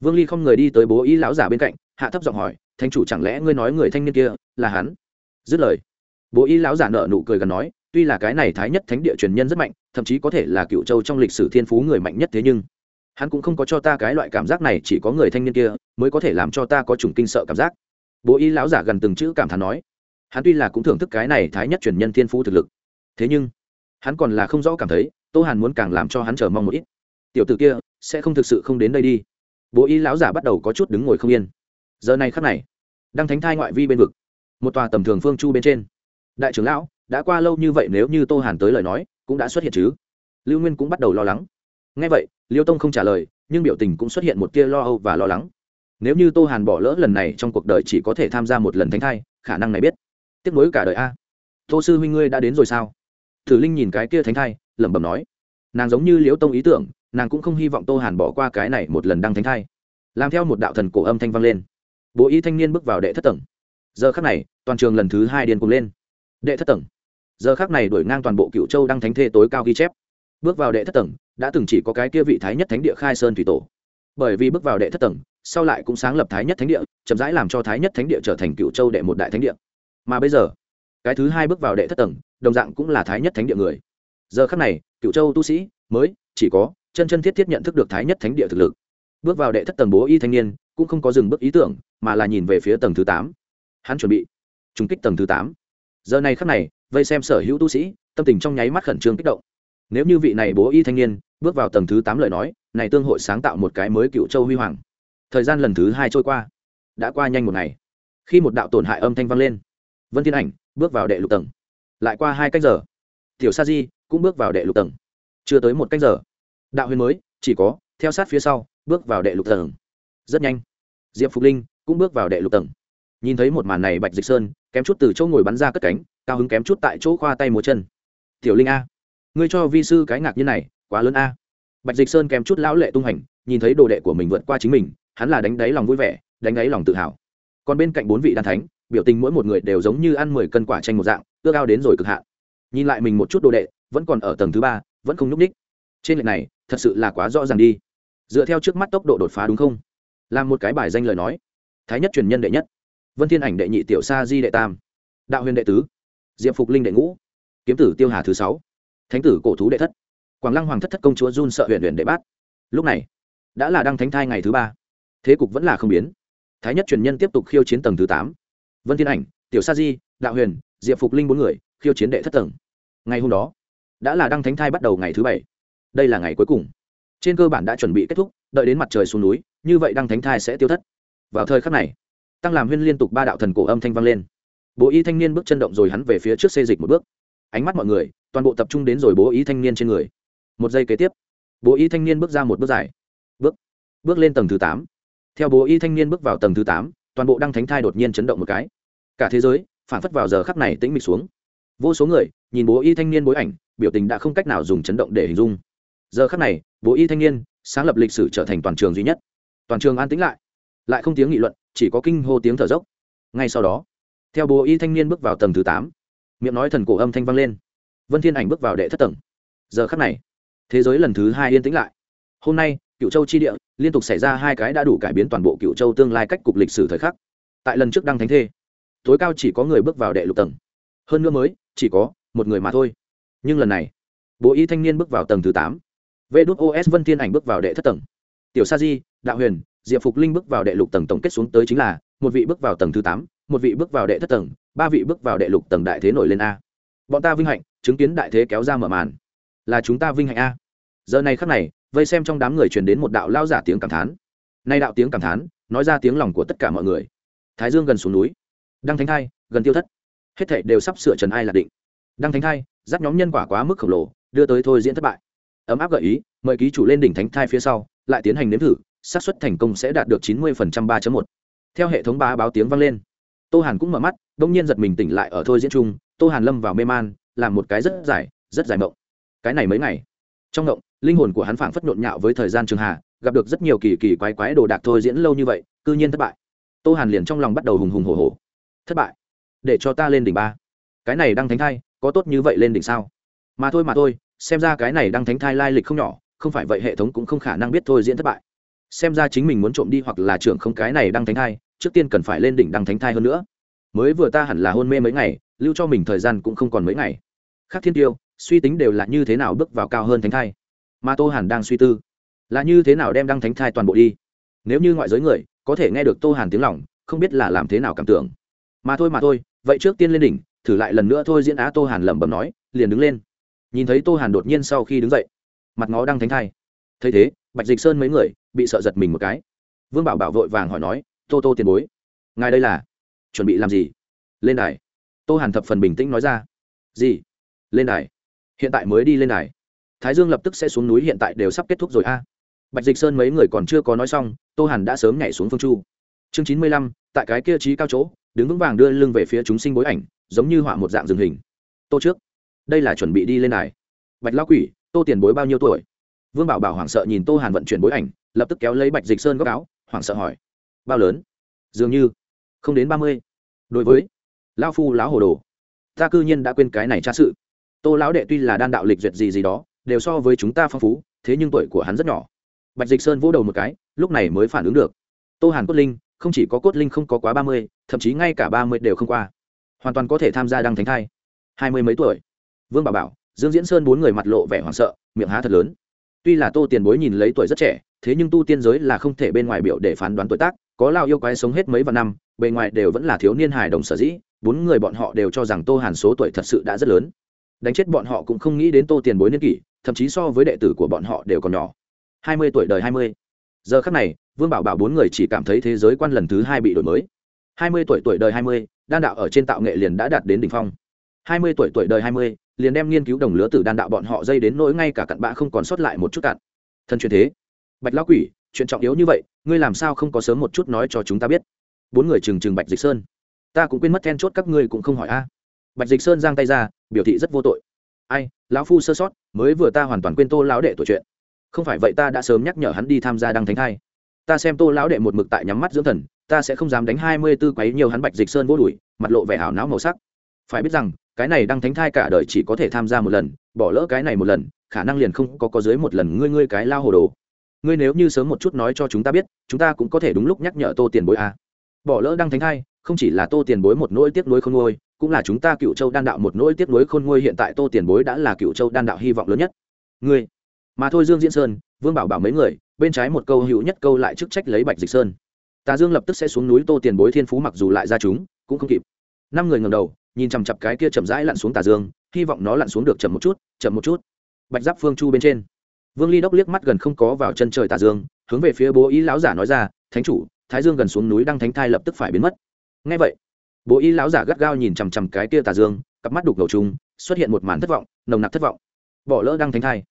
A: vương ly không người đi tới bố ý lão giả bên cạnh, hạ thấp giọng hỏi thanh chủ chẳng lẽ ngươi nói người thanh niên kia là hắn? Dứt lời, bố ý lão giả nợ nụ cười gần nói, tuy là cái này thái nhất thánh địa truyền nhân rất mạnh, thậm chí có thể là cựu châu trong lịch sử thiên phú người mạnh nhất thế nhưng, hắn cũng không có cho ta cái loại cảm giác này, chỉ có người thanh niên kia mới có thể làm cho ta có chủng kinh sợ cảm giác. Bố y lão giả gần từng chữ cảm thán nói, hắn tuy là cũng thưởng thức cái này thái nhất truyền nhân thiên phú thực lực, thế nhưng, hắn còn là không rõ cảm thấy, tô hàn muốn càng làm cho hắn chờ mong một ít. Tiểu t ử kia sẽ không thực sự không đến đây đi bố y lão giả bắt đầu có chút đứng ngồi không yên. Giờ này khắc này đang thánh thai ngoại vi bên vực, một tòa tầm thường phương chu bên trên. Đại trưởng lão, đã qua lâu như vậy nếu như tô hàn tới lời nói, cũng đã xuất hiện chứ? Lưu nguyên cũng bắt đầu lo lắng. Ngay vậy, liêu tông không trả lời, nhưng biểu tình cũng xuất hiện một tia lo âu và lo lắng. Nếu như tô hàn bỏ lỡ lần này trong cuộc đời chỉ có thể tham gia một lần thánh thai, khả năng này biết. Tiếp nối cả đời a. Tô sư huynh ngươi đã đến rồi sao? Thử linh nhìn cái kia thánh thai, lẩm bẩm nói. Nàng giống như liễu tông ý tưởng nàng cũng không hy vọng tô hàn bỏ qua cái này một lần đăng thánh thai. Làm theo một đạo thần cổ âm thanh vang lên. Bố ý thanh niên bước vào đệ thất tầng. Giờ khắc này, toàn trường lần thứ hai điên cùng lên. Đệ thất tầng. Giờ khắc này đổi ngang toàn bộ cựu châu đăng thánh thê tối cao ghi chép. Bước vào đệ thất tầng, đã từng chỉ có cái kia vị thái nhất thánh địa khai sơn thủy tổ. Bởi vì bước vào đệ thất tầng, sau lại cũng sáng lập thái nhất thánh địa, chậm rãi làm cho thái nhất thánh địa trở thành cựu châu đệ một đại thánh địa. Mà bây giờ, cái thứ hai bước vào đệ thất tầng, đồng dạng cũng là thái nhất thánh địa người. Giờ khắc này cựu châu tu sĩ mới chỉ có chân chân thiết thiết nhận thức được thái nhất thánh địa thực lực. Bước vào đệ thất tầng bố y thanh niên, cũng không có dừng bước ý tưởng, mà là nhìn về phía tầng thứ tám. Hắn chuẩn bị trúng kích tầng thứ tám. Giờ này khắc này, vây xem sở hữu tu sĩ, tâm tình trong nháy mắt khẩn trương kích động. Nếu như vị này bố y thanh niên bước vào tầng thứ tám lời nói, này tương hội sáng tạo một cái mới cựu châu huy hoàng. Thời gian lần thứ hai trôi qua. Đã qua nhanh một ngày. Khi một đạo tổn hại âm thanh vang lên, vân thiên ảnh bước vào đệ lục tầng. Lại qua hai cách giờ. Tiểu sa di cũng bước vào đệ lục tầng. Chưa tới một cách giờ đạo huyền mới, chỉ có, theo sát phía sau, bước vào đệ lục tầng. Rất nhanh. Diệp phục linh cũng bước vào đệ lục tầng. Nhìn thấy một màn này, bạch dịch sơn kém chút từ chỗ ngồi bắn ra cất cánh, cao hứng kém chút tại chỗ khoa tay múa chân. Tiểu linh a, ngươi cho vi sư cái ngạc như này, quá lớn a. Bạch dịch sơn kém chút lão lệ tung hành, nhìn thấy đồ đệ của mình vượt qua chính mình, hắn là đánh đáy lòng vui vẻ, đánh đáy lòng tự hào. Còn bên cạnh bốn vị đan thánh, biểu tình mỗi một người đều giống như ăn mười cân quả tranh một dạng, ước ao đến rồi cực hạn. Nhìn lại mình một chút đồ đệ, vẫn còn ở tầng thứ ba, vẫn không nhúc ních trên lệch này thật sự là quá rõ ràng đi. Dựa theo trước mắt tốc độ đột phá đúng không? Làm một cái bài danh lời nói. Thái nhất truyền nhân đệ nhất. Vân thiên ảnh đệ nhị tiểu sa di đệ tam. Đạo huyền đệ tứ. Diệp phục linh đệ ngũ. Kiếm tử tiêu hà thứ sáu. Thánh tử cổ thú đệ thất. Quảng lăng hoàng thất thất công chúa run sợ huyện huyện đệ bát. Lúc này, đã là đăng thánh thai ngày thứ ba. Thế cục vẫn là không biến. Thái nhất truyền nhân tiếp tục khiêu chiến tầng thứ tám. Vân thiên ảnh, tiểu sa di, đạo huyền, diệp phục linh bốn người, khiêu chiến đệ thất tầng. Ngày hôm đó, đã là đăng thánh thai bắt đầu ngày thứ bảy đây là ngày cuối cùng. Trên cơ bản đã chuẩn bị kết thúc, đợi đến mặt trời xuống núi, như vậy đăng thánh thai sẽ tiêu thất. Vào thời khắc này, tăng làm huyên liên tục ba đạo thần cổ âm thanh vang lên. Bố y thanh niên bước chân động rồi hắn về phía trước xê dịch một bước. Ánh mắt mọi người, toàn bộ tập trung đến rồi bố ý thanh niên trên người. Một giây kế tiếp, bố y thanh niên bước ra một bước dài. Bước bước lên tầng thứ tám. Theo bố y thanh niên bước vào tầng thứ tám, toàn bộ đăng thánh thai đột nhiên chấn động một cái. Cả thế giới, phản phất vào giờ khắc này tĩnh mịch xuống. Vô số người, nhìn bố y thanh niên bối ảnh, biểu tình đã không cách nào dùng chấn động để hình dung giờ khắc này, bố y thanh niên sáng lập lịch sử trở thành toàn trường duy nhất. Toàn trường an tĩnh lại lại không tiếng nghị luận, chỉ có kinh hô tiếng thở dốc. Ngay sau đó, theo bố y thanh niên bước vào tầng thứ tám, miệng nói thần cổ âm thanh vang lên. Vân thiên ảnh bước vào đệ thất tầng. Giờ khắc này, thế giới lần thứ hai yên tĩnh lại. Hôm nay cựu châu chi địa liên tục xảy ra hai cái đã đủ cải biến toàn bộ cựu châu tương lai cách cục lịch sử thời khắc. Tại lần trước đăng thánh thê, tối cao chỉ có người bước vào đệ lục tầng. Hơn nữa mới, chỉ có một người mà thôi. Nhưng lần này, bố y thanh niên bước vào tầng thứ tám vê đốt os vân thiên ảnh bước vào đệ thất tầng. Tiểu sa di, đạo huyền, diệp phục linh bước vào đệ lục tầng tổng kết xuống tới chính là, một vị bước vào tầng thứ tám, một vị bước vào đệ thất tầng, ba vị bước vào đệ lục tầng đại thế nổi lên a. Bọn ta vinh hạnh, chứng kiến đại thế kéo ra mở màn. Là chúng ta vinh hạnh a. Giờ này khắc này, vây xem trong đám người truyền đến một đạo lao giả tiếng cảm thán. Nay đạo tiếng cảm thán, nói ra tiếng lòng của tất cả mọi người. Thái dương gần xuống núi. Đăng thánh thai, gần tiêu thất. Hết thảy đều sắp sửa trần ai là định. Đăng thánh thai, dắt nhóm nhân quả quá mức khổng lồ, đưa tới thôi diễn thất bại ấm áp gợi ý, mời ký chủ lên đỉnh thánh thai phía sau, lại tiến hành nếm thử, xác suất thành công sẽ đạt được chín mươi ba một. Theo hệ thống ba báo tiếng vang lên, tô hàn cũng mở mắt, đông nhiên giật mình tỉnh lại ở thôi diễn chung, tô hàn lâm vào mê man, làm một cái rất dài rất dài mộng. Cái này mấy ngày? Trong mộng, linh hồn của hắn phảng phất nhộn nhạo với thời gian trường hà, gặp được rất nhiều kỳ kỳ quái quái đồ đạc thôi diễn lâu như vậy, cư nhiên thất bại. Tô hàn liền trong lòng bắt đầu hùng hùng hồ hồ thất bại? Để cho ta lên đỉnh ba. Cái này đang thánh thai, có tốt như vậy lên đỉnh sao? Mà thôi mà thôi xem ra cái này đang thánh thai lai lịch không nhỏ, không phải vậy hệ thống cũng không khả năng biết thôi diễn thất bại. Xem ra chính mình muốn trộm đi hoặc là trưởng không cái này đang thánh thai, trước tiên cần phải lên đỉnh đăng thánh thai hơn nữa. Mới vừa ta hẳn là hôn mê mấy ngày, lưu cho mình thời gian cũng không còn mấy ngày. Khác thiên tiêu, suy tính đều là như thế nào bước vào cao hơn thánh thai? Mà tô hàn đang suy tư, là như thế nào đem đăng thánh thai toàn bộ đi? Nếu như ngoại giới người, có thể nghe được tô hàn tiếng lòng, không biết là làm thế nào cảm tưởng. Mà thôi mà thôi, vậy trước tiên lên đỉnh, thử lại lần nữa thôi diễn á tô hàn lẩm bẩm nói, liền đứng lên nhìn thấy tô hàn đột nhiên sau khi đứng dậy mặt ngó đang thánh thai thấy thế bạch dịch sơn mấy người bị sợ giật mình một cái vương bảo bảo vội vàng hỏi nói tô tô tiền bối ngài đây là chuẩn bị làm gì lên đài tô hàn thập phần bình tĩnh nói ra gì lên đài hiện tại mới đi lên đài thái dương lập tức sẽ xuống núi hiện tại đều sắp kết thúc rồi a bạch dịch sơn mấy người còn chưa có nói xong tô hàn đã sớm nhảy xuống phương chu chương chín mươi lăm tại cái kia trí cao chỗ đứng vững vàng đưa lưng về phía chúng sinh bối ảnh giống như họa một dạng rừng hình tô trước đây là chuẩn bị đi lên này, bạch lao quỷ tô tiền bối bao nhiêu tuổi? Vương bảo bảo hoảng sợ nhìn tô hàn vận chuyển bối ảnh lập tức kéo lấy bạch dịch sơn góc áo hoảng sợ hỏi bao lớn? Dường như không đến ba mươi. Đối với lao phu lão hồ đồ ta cư nhiên đã quên cái này tra sự. Tô lão đệ tuy là đan đạo lịch duyệt gì gì đó đều so với chúng ta phong phú thế nhưng tuổi của hắn rất nhỏ. Bạch dịch sơn vỗ đầu một cái lúc này mới phản ứng được. Tô hàn cốt linh không chỉ có cốt linh không có quá ba mươi thậm chí ngay cả ba mươi đều không qua. Hoàn toàn có thể tham gia đăng thánh thai. Hai mươi mấy tuổi? Vương bảo bảo, dương diễn sơn bốn người mặt lộ vẻ hoảng sợ, miệng há thật lớn. Tuy là tô tiền bối nhìn lấy tuổi rất trẻ, thế nhưng tu tiên giới là không thể bên ngoài biểu để phán đoán tuổi tác, có lao yêu quái sống hết mấy vạn năm, bề ngoài đều vẫn là thiếu niên hài đồng sở dĩ, bốn người bọn họ đều cho rằng tô hàn số tuổi thật sự đã rất lớn. Đánh chết bọn họ cũng không nghĩ đến tô tiền bối niên kỷ, thậm chí so với đệ tử của bọn họ đều còn nhỏ. Hai mươi tuổi đời hai mươi. Giờ khắc này, vương bảo bảo bốn người chỉ cảm thấy thế giới quan lần thứ hai bị đổi mới. Hai mươi tuổi tuổi đời hai mươi, đan đạo ở trên tạo nghệ liền đã đạt đến đỉnh phong. Hai mươi tuổi tuổi đời hai mươi liền đem nghiên cứu đồng lứa tử đan đạo bọn họ dây đến nỗi ngay cả cặn bã không còn sót lại một chút cặn. Thân truyền thế. Bạch lão quỷ, chuyện trọng yếu như vậy, ngươi làm sao không có sớm một chút nói cho chúng ta biết? Bốn người trừng trừng bạch dịch sơn. Ta cũng quên mất then chốt các ngươi cũng không hỏi a. Bạch dịch sơn giang tay ra, biểu thị rất vô tội. Ai, lão phu sơ sót, mới vừa ta hoàn toàn quên tô lão đệ tuổi chuyện. Không phải vậy ta đã sớm nhắc nhở hắn đi tham gia đăng thánh thai. Ta xem tô lão đệ một mực tại nhắm mắt dưỡng thần, ta sẽ không dám đánh hai mươi b ố quấy nhiều hắn bạch dịch sơn vô đùi mặt lộ vẻ hảo não màu sắc. Phải biết rằng cái này đăng thánh thai cả đời chỉ có thể tham gia một lần, bỏ lỡ cái này một lần, khả năng liền không có có dưới một lần ngươi ngươi cái lao hồ đồ. Ngươi nếu như sớm một chút nói cho chúng ta biết, chúng ta cũng có thể đúng lúc nhắc nhở tô tiền bối a à. bỏ lỡ đăng thánh thai, không chỉ là tô tiền bối một nỗi tiếc nuối khôn ngôi cũng là chúng ta cựu châu đan đạo một nỗi tiếc nuối khôn ngôi hiện tại tô tiền bối đã là cựu châu đan đạo hy vọng lớn nhất. Ngươi. Mà thôi dương diễn sơn, vương bảo bảo mấy người, bên trái một câu hữu nhất câu lại chức trách lấy bạch dịch sơn. Tà dương lập tức sẽ xuống núi tô tiền bối thiên phú mặc dù lại ra chúng, cũng không kịp. Năm người ngầm đầu nhìn chằm chặp cái kia chậm rãi lặn xuống tà dương, hy vọng nó lặn xuống được chậm một chút, chậm một chút. Bạch giáp phương chu bên trên. Vương ly đốc liếc mắt gần không có vào chân trời tà dương, hướng về phía bố ý lão giả nói ra, thánh chủ, thái dương gần xuống núi đang thánh thai lập tức phải biến mất. Ngay vậy, bố ý lão giả gắt gao nhìn chằm chằm cái kia tà dương, cặp mắt đục ngầu trùng, xuất hiện một màn thất vọng, nồng nặc thất vọng. Bỏ lỡ đang thánh thai.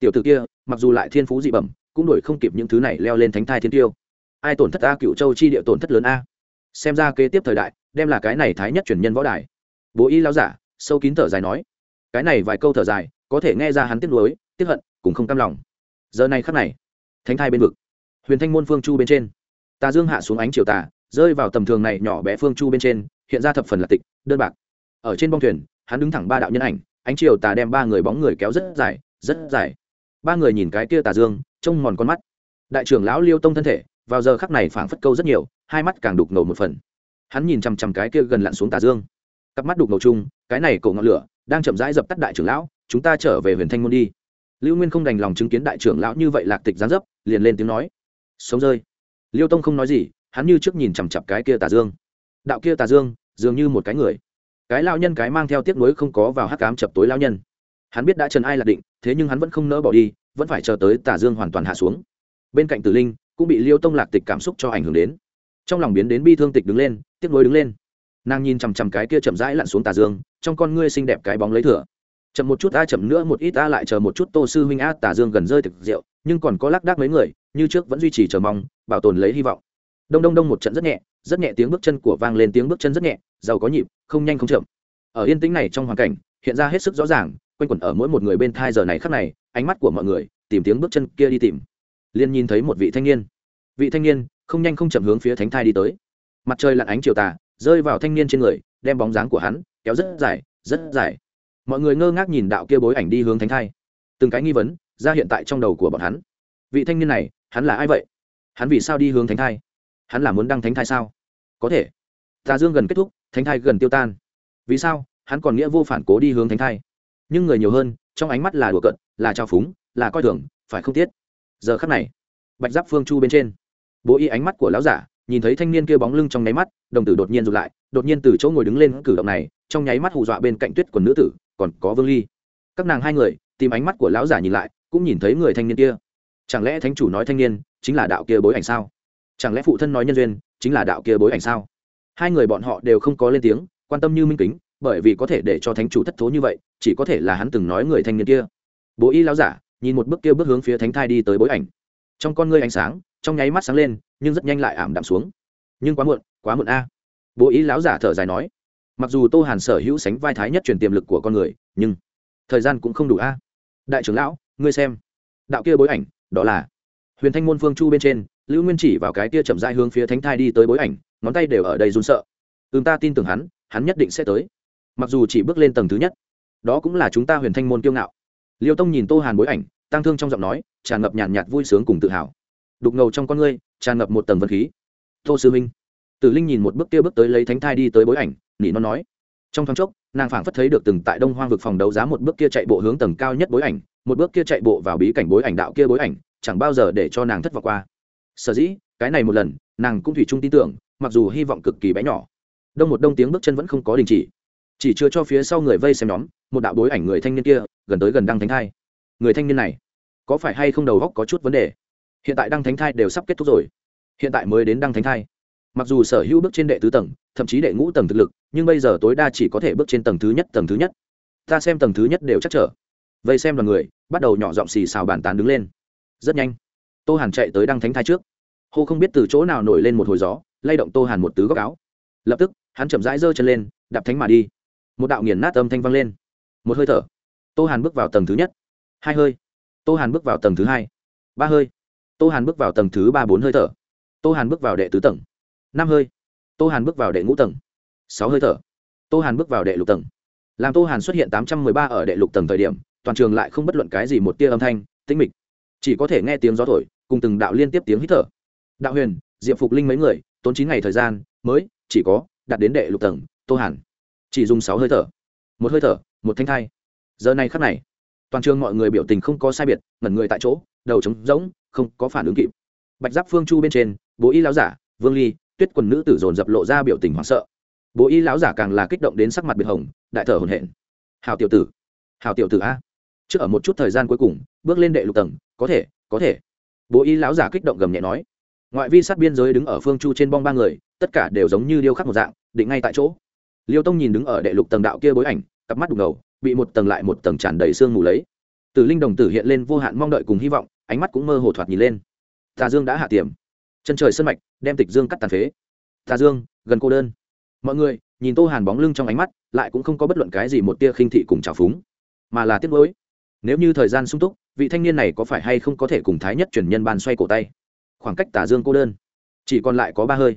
A: Tiểu tử kia, mặc dù lại thiên phú dị bẩm, cũng đổi không kịp những thứ này leo lên thánh thai thiên tiêu. Ai tổn thất a cựu châu chi địa tổn thất lớn a? Xem ra kế tiếp thời đại, đem là cái này thái nhất truyền nhân võ đài bố y lao giả, sâu kín thở dài nói, cái này vài câu thở dài, có thể nghe ra hắn tiếc nuối, tiếc hận cũng không cam lòng. Giờ này khắc này, thánh thai bên vực, huyền thanh môn phương chu bên trên, tà dương hạ xuống ánh chiều tà, rơi vào tầm thường này nhỏ bé phương chu bên trên, hiện ra thập phần là tịch, đơn bạc. Ở trên bong thuyền, hắn đứng thẳng ba đạo nhân ảnh, ánh chiều tà đem ba người bóng người kéo rất dài rất dài. Ba người nhìn cái kia tà dương, trông mòn con mắt. Đại trưởng lão liêu tông thân thể, vào giờ khắc này phảng phất câu rất nhiều, hai mắt càng đục ngầu một phần. Hắn nhìn chằm chằm cái kia gần lặn xuống tà dương cặp mắt đục ngầu chung, cái này cổ ngọn lửa đang chậm rãi dập tắt đại trưởng lão, chúng ta trở về huyền thanh môn đi. Lưu nguyên không đành lòng chứng kiến đại trưởng lão như vậy lạc tịch gián dấp, liền lên tiếng nói, sống rơi. Liêu tông không nói gì, hắn như trước nhìn chằm chặp cái kia tà dương. Đạo kia tà dương, dường như một cái người. Cái lao nhân cái mang theo tiếc nuối không có vào hắc cám chập tối lao nhân. Hắn biết đã trần ai lạc định, thế nhưng hắn vẫn không nỡ bỏ đi, vẫn phải chờ tới tà dương hoàn toàn hạ xuống. Bên cạnh tử linh cũng bị liêu tông lạc tịch cảm xúc cho ảnh hưởng đến. Trong lòng biến đến bi thương tịch đứng lên, tiếc nuối đứng lên nàng nhìn chằm chằm cái kia chậm rãi lặn xuống tà dương, trong con ngươi xinh đẹp cái bóng lấy thừa. Chậm một chút a chậm nữa một ít a lại chờ một chút tô sư huynh a tà dương gần rơi thực rượu, nhưng còn có lác đác mấy người, như trước vẫn duy trì chờ mong, bảo tồn lấy hy vọng. Đông đông đông một trận rất nhẹ rất nhẹ tiếng bước chân của vang lên, tiếng bước chân rất nhẹ, giàu có nhịp, không nhanh không chậm. Ở yên tĩnh này trong hoàn cảnh, hiện ra hết sức rõ ràng, quanh quẩn ở mỗi một người bên thai giờ này khắc này, ánh mắt của mọi người, tìm tiếng bước chân kia đi tìm. Liền nhìn thấy một vị thanh niên. Vị thanh niên không nhanh không chậm hướng phía thánh thai đi tới. Mặt trời lặn ánh chiều tà rơi vào thanh niên trên người, đem bóng dáng của hắn kéo rất dài rất dài. Mọi người ngơ ngác nhìn đạo kia bối ảnh đi hướng thánh thai. Từng cái nghi vấn ra hiện tại trong đầu của bọn hắn. Vị thanh niên này, hắn là ai vậy? Hắn vì sao đi hướng thánh thai? Hắn là muốn đăng thánh thai sao? Có thể. Tà dương gần kết thúc, thánh thai gần tiêu tan. Vì sao? Hắn còn nghĩa vô phản cố đi hướng thánh thai. Nhưng người nhiều hơn, trong ánh mắt là đùa cận là trao phúng, là coi thường, phải không tiết? Giờ khắc này, bạch giáp phương chu bên trên, bố y ánh mắt của lão giả nhìn thấy thanh niên kia bóng lưng trong nháy mắt, đồng tử đột nhiên rụt lại, đột nhiên từ chỗ ngồi đứng lên cử động này, trong nháy mắt hù dọa bên cạnh tuyết quần nữ tử, còn có vương ly. Các nàng hai người, tìm ánh mắt của lão giả nhìn lại, cũng nhìn thấy người thanh niên kia. Chẳng lẽ thánh chủ nói thanh niên chính là đạo kia bối ảnh sao? Chẳng lẽ phụ thân nói nhân duyên chính là đạo kia bối ảnh sao? Hai người bọn họ đều không có lên tiếng, quan tâm như minh kính, bởi vì có thể để cho thánh chủ thất thố như vậy, chỉ có thể là hắn từng nói người thanh niên kia. Bố y lão giả, nhìn một bước kia bước hướng phía thánh thai đi tới bối ảnh. Trong con ngươi ánh sáng trong nháy mắt sáng lên nhưng rất nhanh lại ảm đạm xuống. Nhưng quá muộn quá muộn a. Bố ý lão giả thở dài nói mặc dù tô hàn sở hữu sánh vai thái nhất truyền tiềm lực của con người nhưng thời gian cũng không đủ a. Đại trưởng lão ngươi xem. Đạo kia bối ảnh đó là huyền thanh môn phương chu bên trên lưu nguyên chỉ vào cái kia chậm dai hướng phía thánh thai đi tới bối ảnh ngón tay đều ở đây run sợ. Ừm ta tin tưởng hắn hắn nhất định sẽ tới. Mặc dù chỉ bước lên tầng thứ nhất đó cũng là chúng ta huyền thanh môn kiêu ngạo. Liêu tông nhìn tô hàn bối ảnh tăng thương trong giọng nói tràn ngập nhàn nhạt, nhạt vui sướng cùng tự hào đục ngầu trong con ngươi, tràn ngập một tầng vật khí. Tô sư minh tử linh nhìn một bước kia bước tới lấy thánh thai đi tới bối ảnh, nỉ nó nói. Trong thoáng chốc, nàng phảng phất thấy được từng tại đông hoang vực phòng đấu giá một bước kia chạy bộ hướng tầng cao nhất bối ảnh, một bước kia chạy bộ vào bí cảnh bối ảnh đạo kia bối ảnh, chẳng bao giờ để cho nàng thất vọng qua. Sở dĩ, cái này một lần, nàng cũng thủy chung tin tưởng, mặc dù hy vọng cực kỳ bé nhỏ. Đông một đông tiếng bước chân vẫn không có đình chỉ. Chỉ chưa cho phía sau người vây xem nhóm, một đạo bối ảnh người thanh niên kia, gần tới gần đăng thánh thai. Người thanh niên này, có phải hay không đầu góc có chút vấn đề? Hiện tại đăng thánh thai đều sắp kết thúc rồi. Hiện tại mới đến đăng thánh thai. Mặc dù sở hữu bước trên đệ tứ tầng, thậm chí đệ ngũ tầng thực lực, nhưng bây giờ tối đa chỉ có thể bước trên tầng thứ nhất, tầng thứ nhất. Ta xem tầng thứ nhất đều chắc trở. Vây xem đoàn người, bắt đầu nhỏ giọng xì xào bàn tán đứng lên. Rất nhanh, tô hàn chạy tới đăng thánh thai trước. Hô không biết từ chỗ nào nổi lên một hồi gió, lay động tô hàn một tứ góc áo. Lập tức, hắn chậm rãi giơ chân lên, đạp thánh mà đi. Một đạo nghiền nát âm thanh vang lên. Một hơi thở, tô hàn bước vào tầng thứ nhất. Hai hơi, tô hàn bước vào tầng thứ hai. Ba hơi tô hàn bước vào tầng thứ ba bốn hơi thở. Tô hàn bước vào đệ tứ tầng. Năm hơi. Tô hàn bước vào đệ ngũ tầng. Sáu hơi thở. Tô hàn bước vào đệ lục tầng. Làm tô hàn xuất hiện tám trăm mười ba ở đệ lục tầng thời điểm, toàn trường lại không bất luận cái gì một tia âm thanh, tĩnh mịch. Chỉ có thể nghe tiếng gió thổi, cùng từng đạo liên tiếp tiếng hít thở. Đạo huyền, diệp phục linh mấy người, tốn chín ngày thời gian, mới, chỉ có, đạt đến đệ lục tầng, tô hàn. Chỉ dùng sáu hơi thở. Một hơi thở, một thanh thai. Giờ này khắc này, toàn trường mọi người biểu tình không có sai biệt, ngẩn người tại chỗ, đầu trống rỗng không có phản ứng kịp. Bạch giáp phương chu bên trên, bố y lão giả, vương ly, tuyết quần nữ tử dồn dập lộ ra biểu tình hoảng sợ. Bố y lão giả càng là kích động đến sắc mặt biệt hồng, đại thở hồn hển. Hào tiểu tử hào tiểu tử a. Trước ở một chút thời gian cuối cùng, bước lên đệ lục tầng, có thể có thể. Bố y lão giả kích động gầm nhẹ nói. Ngoại vi sát biên giới đứng ở phương chu trên bong ba người, tất cả đều giống như điêu khắc một dạng, định ngay tại chỗ. Liêu tông nhìn đứng ở đệ lục tầng đạo kia bối ảnh, cặp mắt đục ngầu, bị một tầng lại một tầng tràn đầy sương mù lấy. Tử linh đồng tử hiện lên vô hạn mong đợi cùng hy vọng ánh mắt cũng mơ hồ thoạt nhìn lên. Tà dương đã hạ tiềm. Chân trời sân mạch, đem tịch dương cắt tàn phế. Tà dương, gần cô đơn. Mọi người, nhìn tô hàn bóng lưng trong ánh mắt, lại cũng không có bất luận cái gì một tia khinh thị cùng trào phúng, mà là tiếc nuối. Nếu như thời gian sung túc, vị thanh niên này có phải hay không có thể cùng thái nhất truyền nhân bàn xoay cổ tay? Khoảng cách tả dương cô đơn, chỉ còn lại có ba hơi.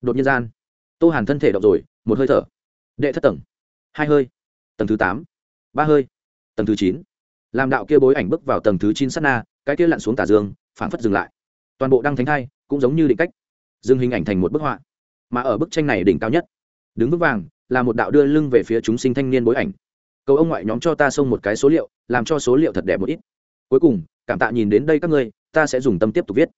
A: Đột nhiên gian, tô hàn thân thể động rồi, một hơi thở. Đệ thất tầng. Hai hơi. Tầng thứ tám. Ba hơi. Tầng thứ chín. Làm đạo kia bối ảnh bước vào tầng thứ chín sát na cái kia lặn xuống tả dương, phảng phất dừng lại. Toàn bộ đăng thánh thai cũng giống như định cách, dừng hình ảnh thành một bức họa, mà ở bức tranh này đỉnh cao nhất, đứng vững vàng là một đạo đưa lưng về phía chúng sinh thanh niên bối ảnh. Cầu ông ngoại nhóm cho ta xông một cái số liệu, làm cho số liệu thật đẹp một ít. Cuối cùng, cảm tạ nhìn đến đây các ngươi, ta sẽ dùng tâm tiếp tục viết.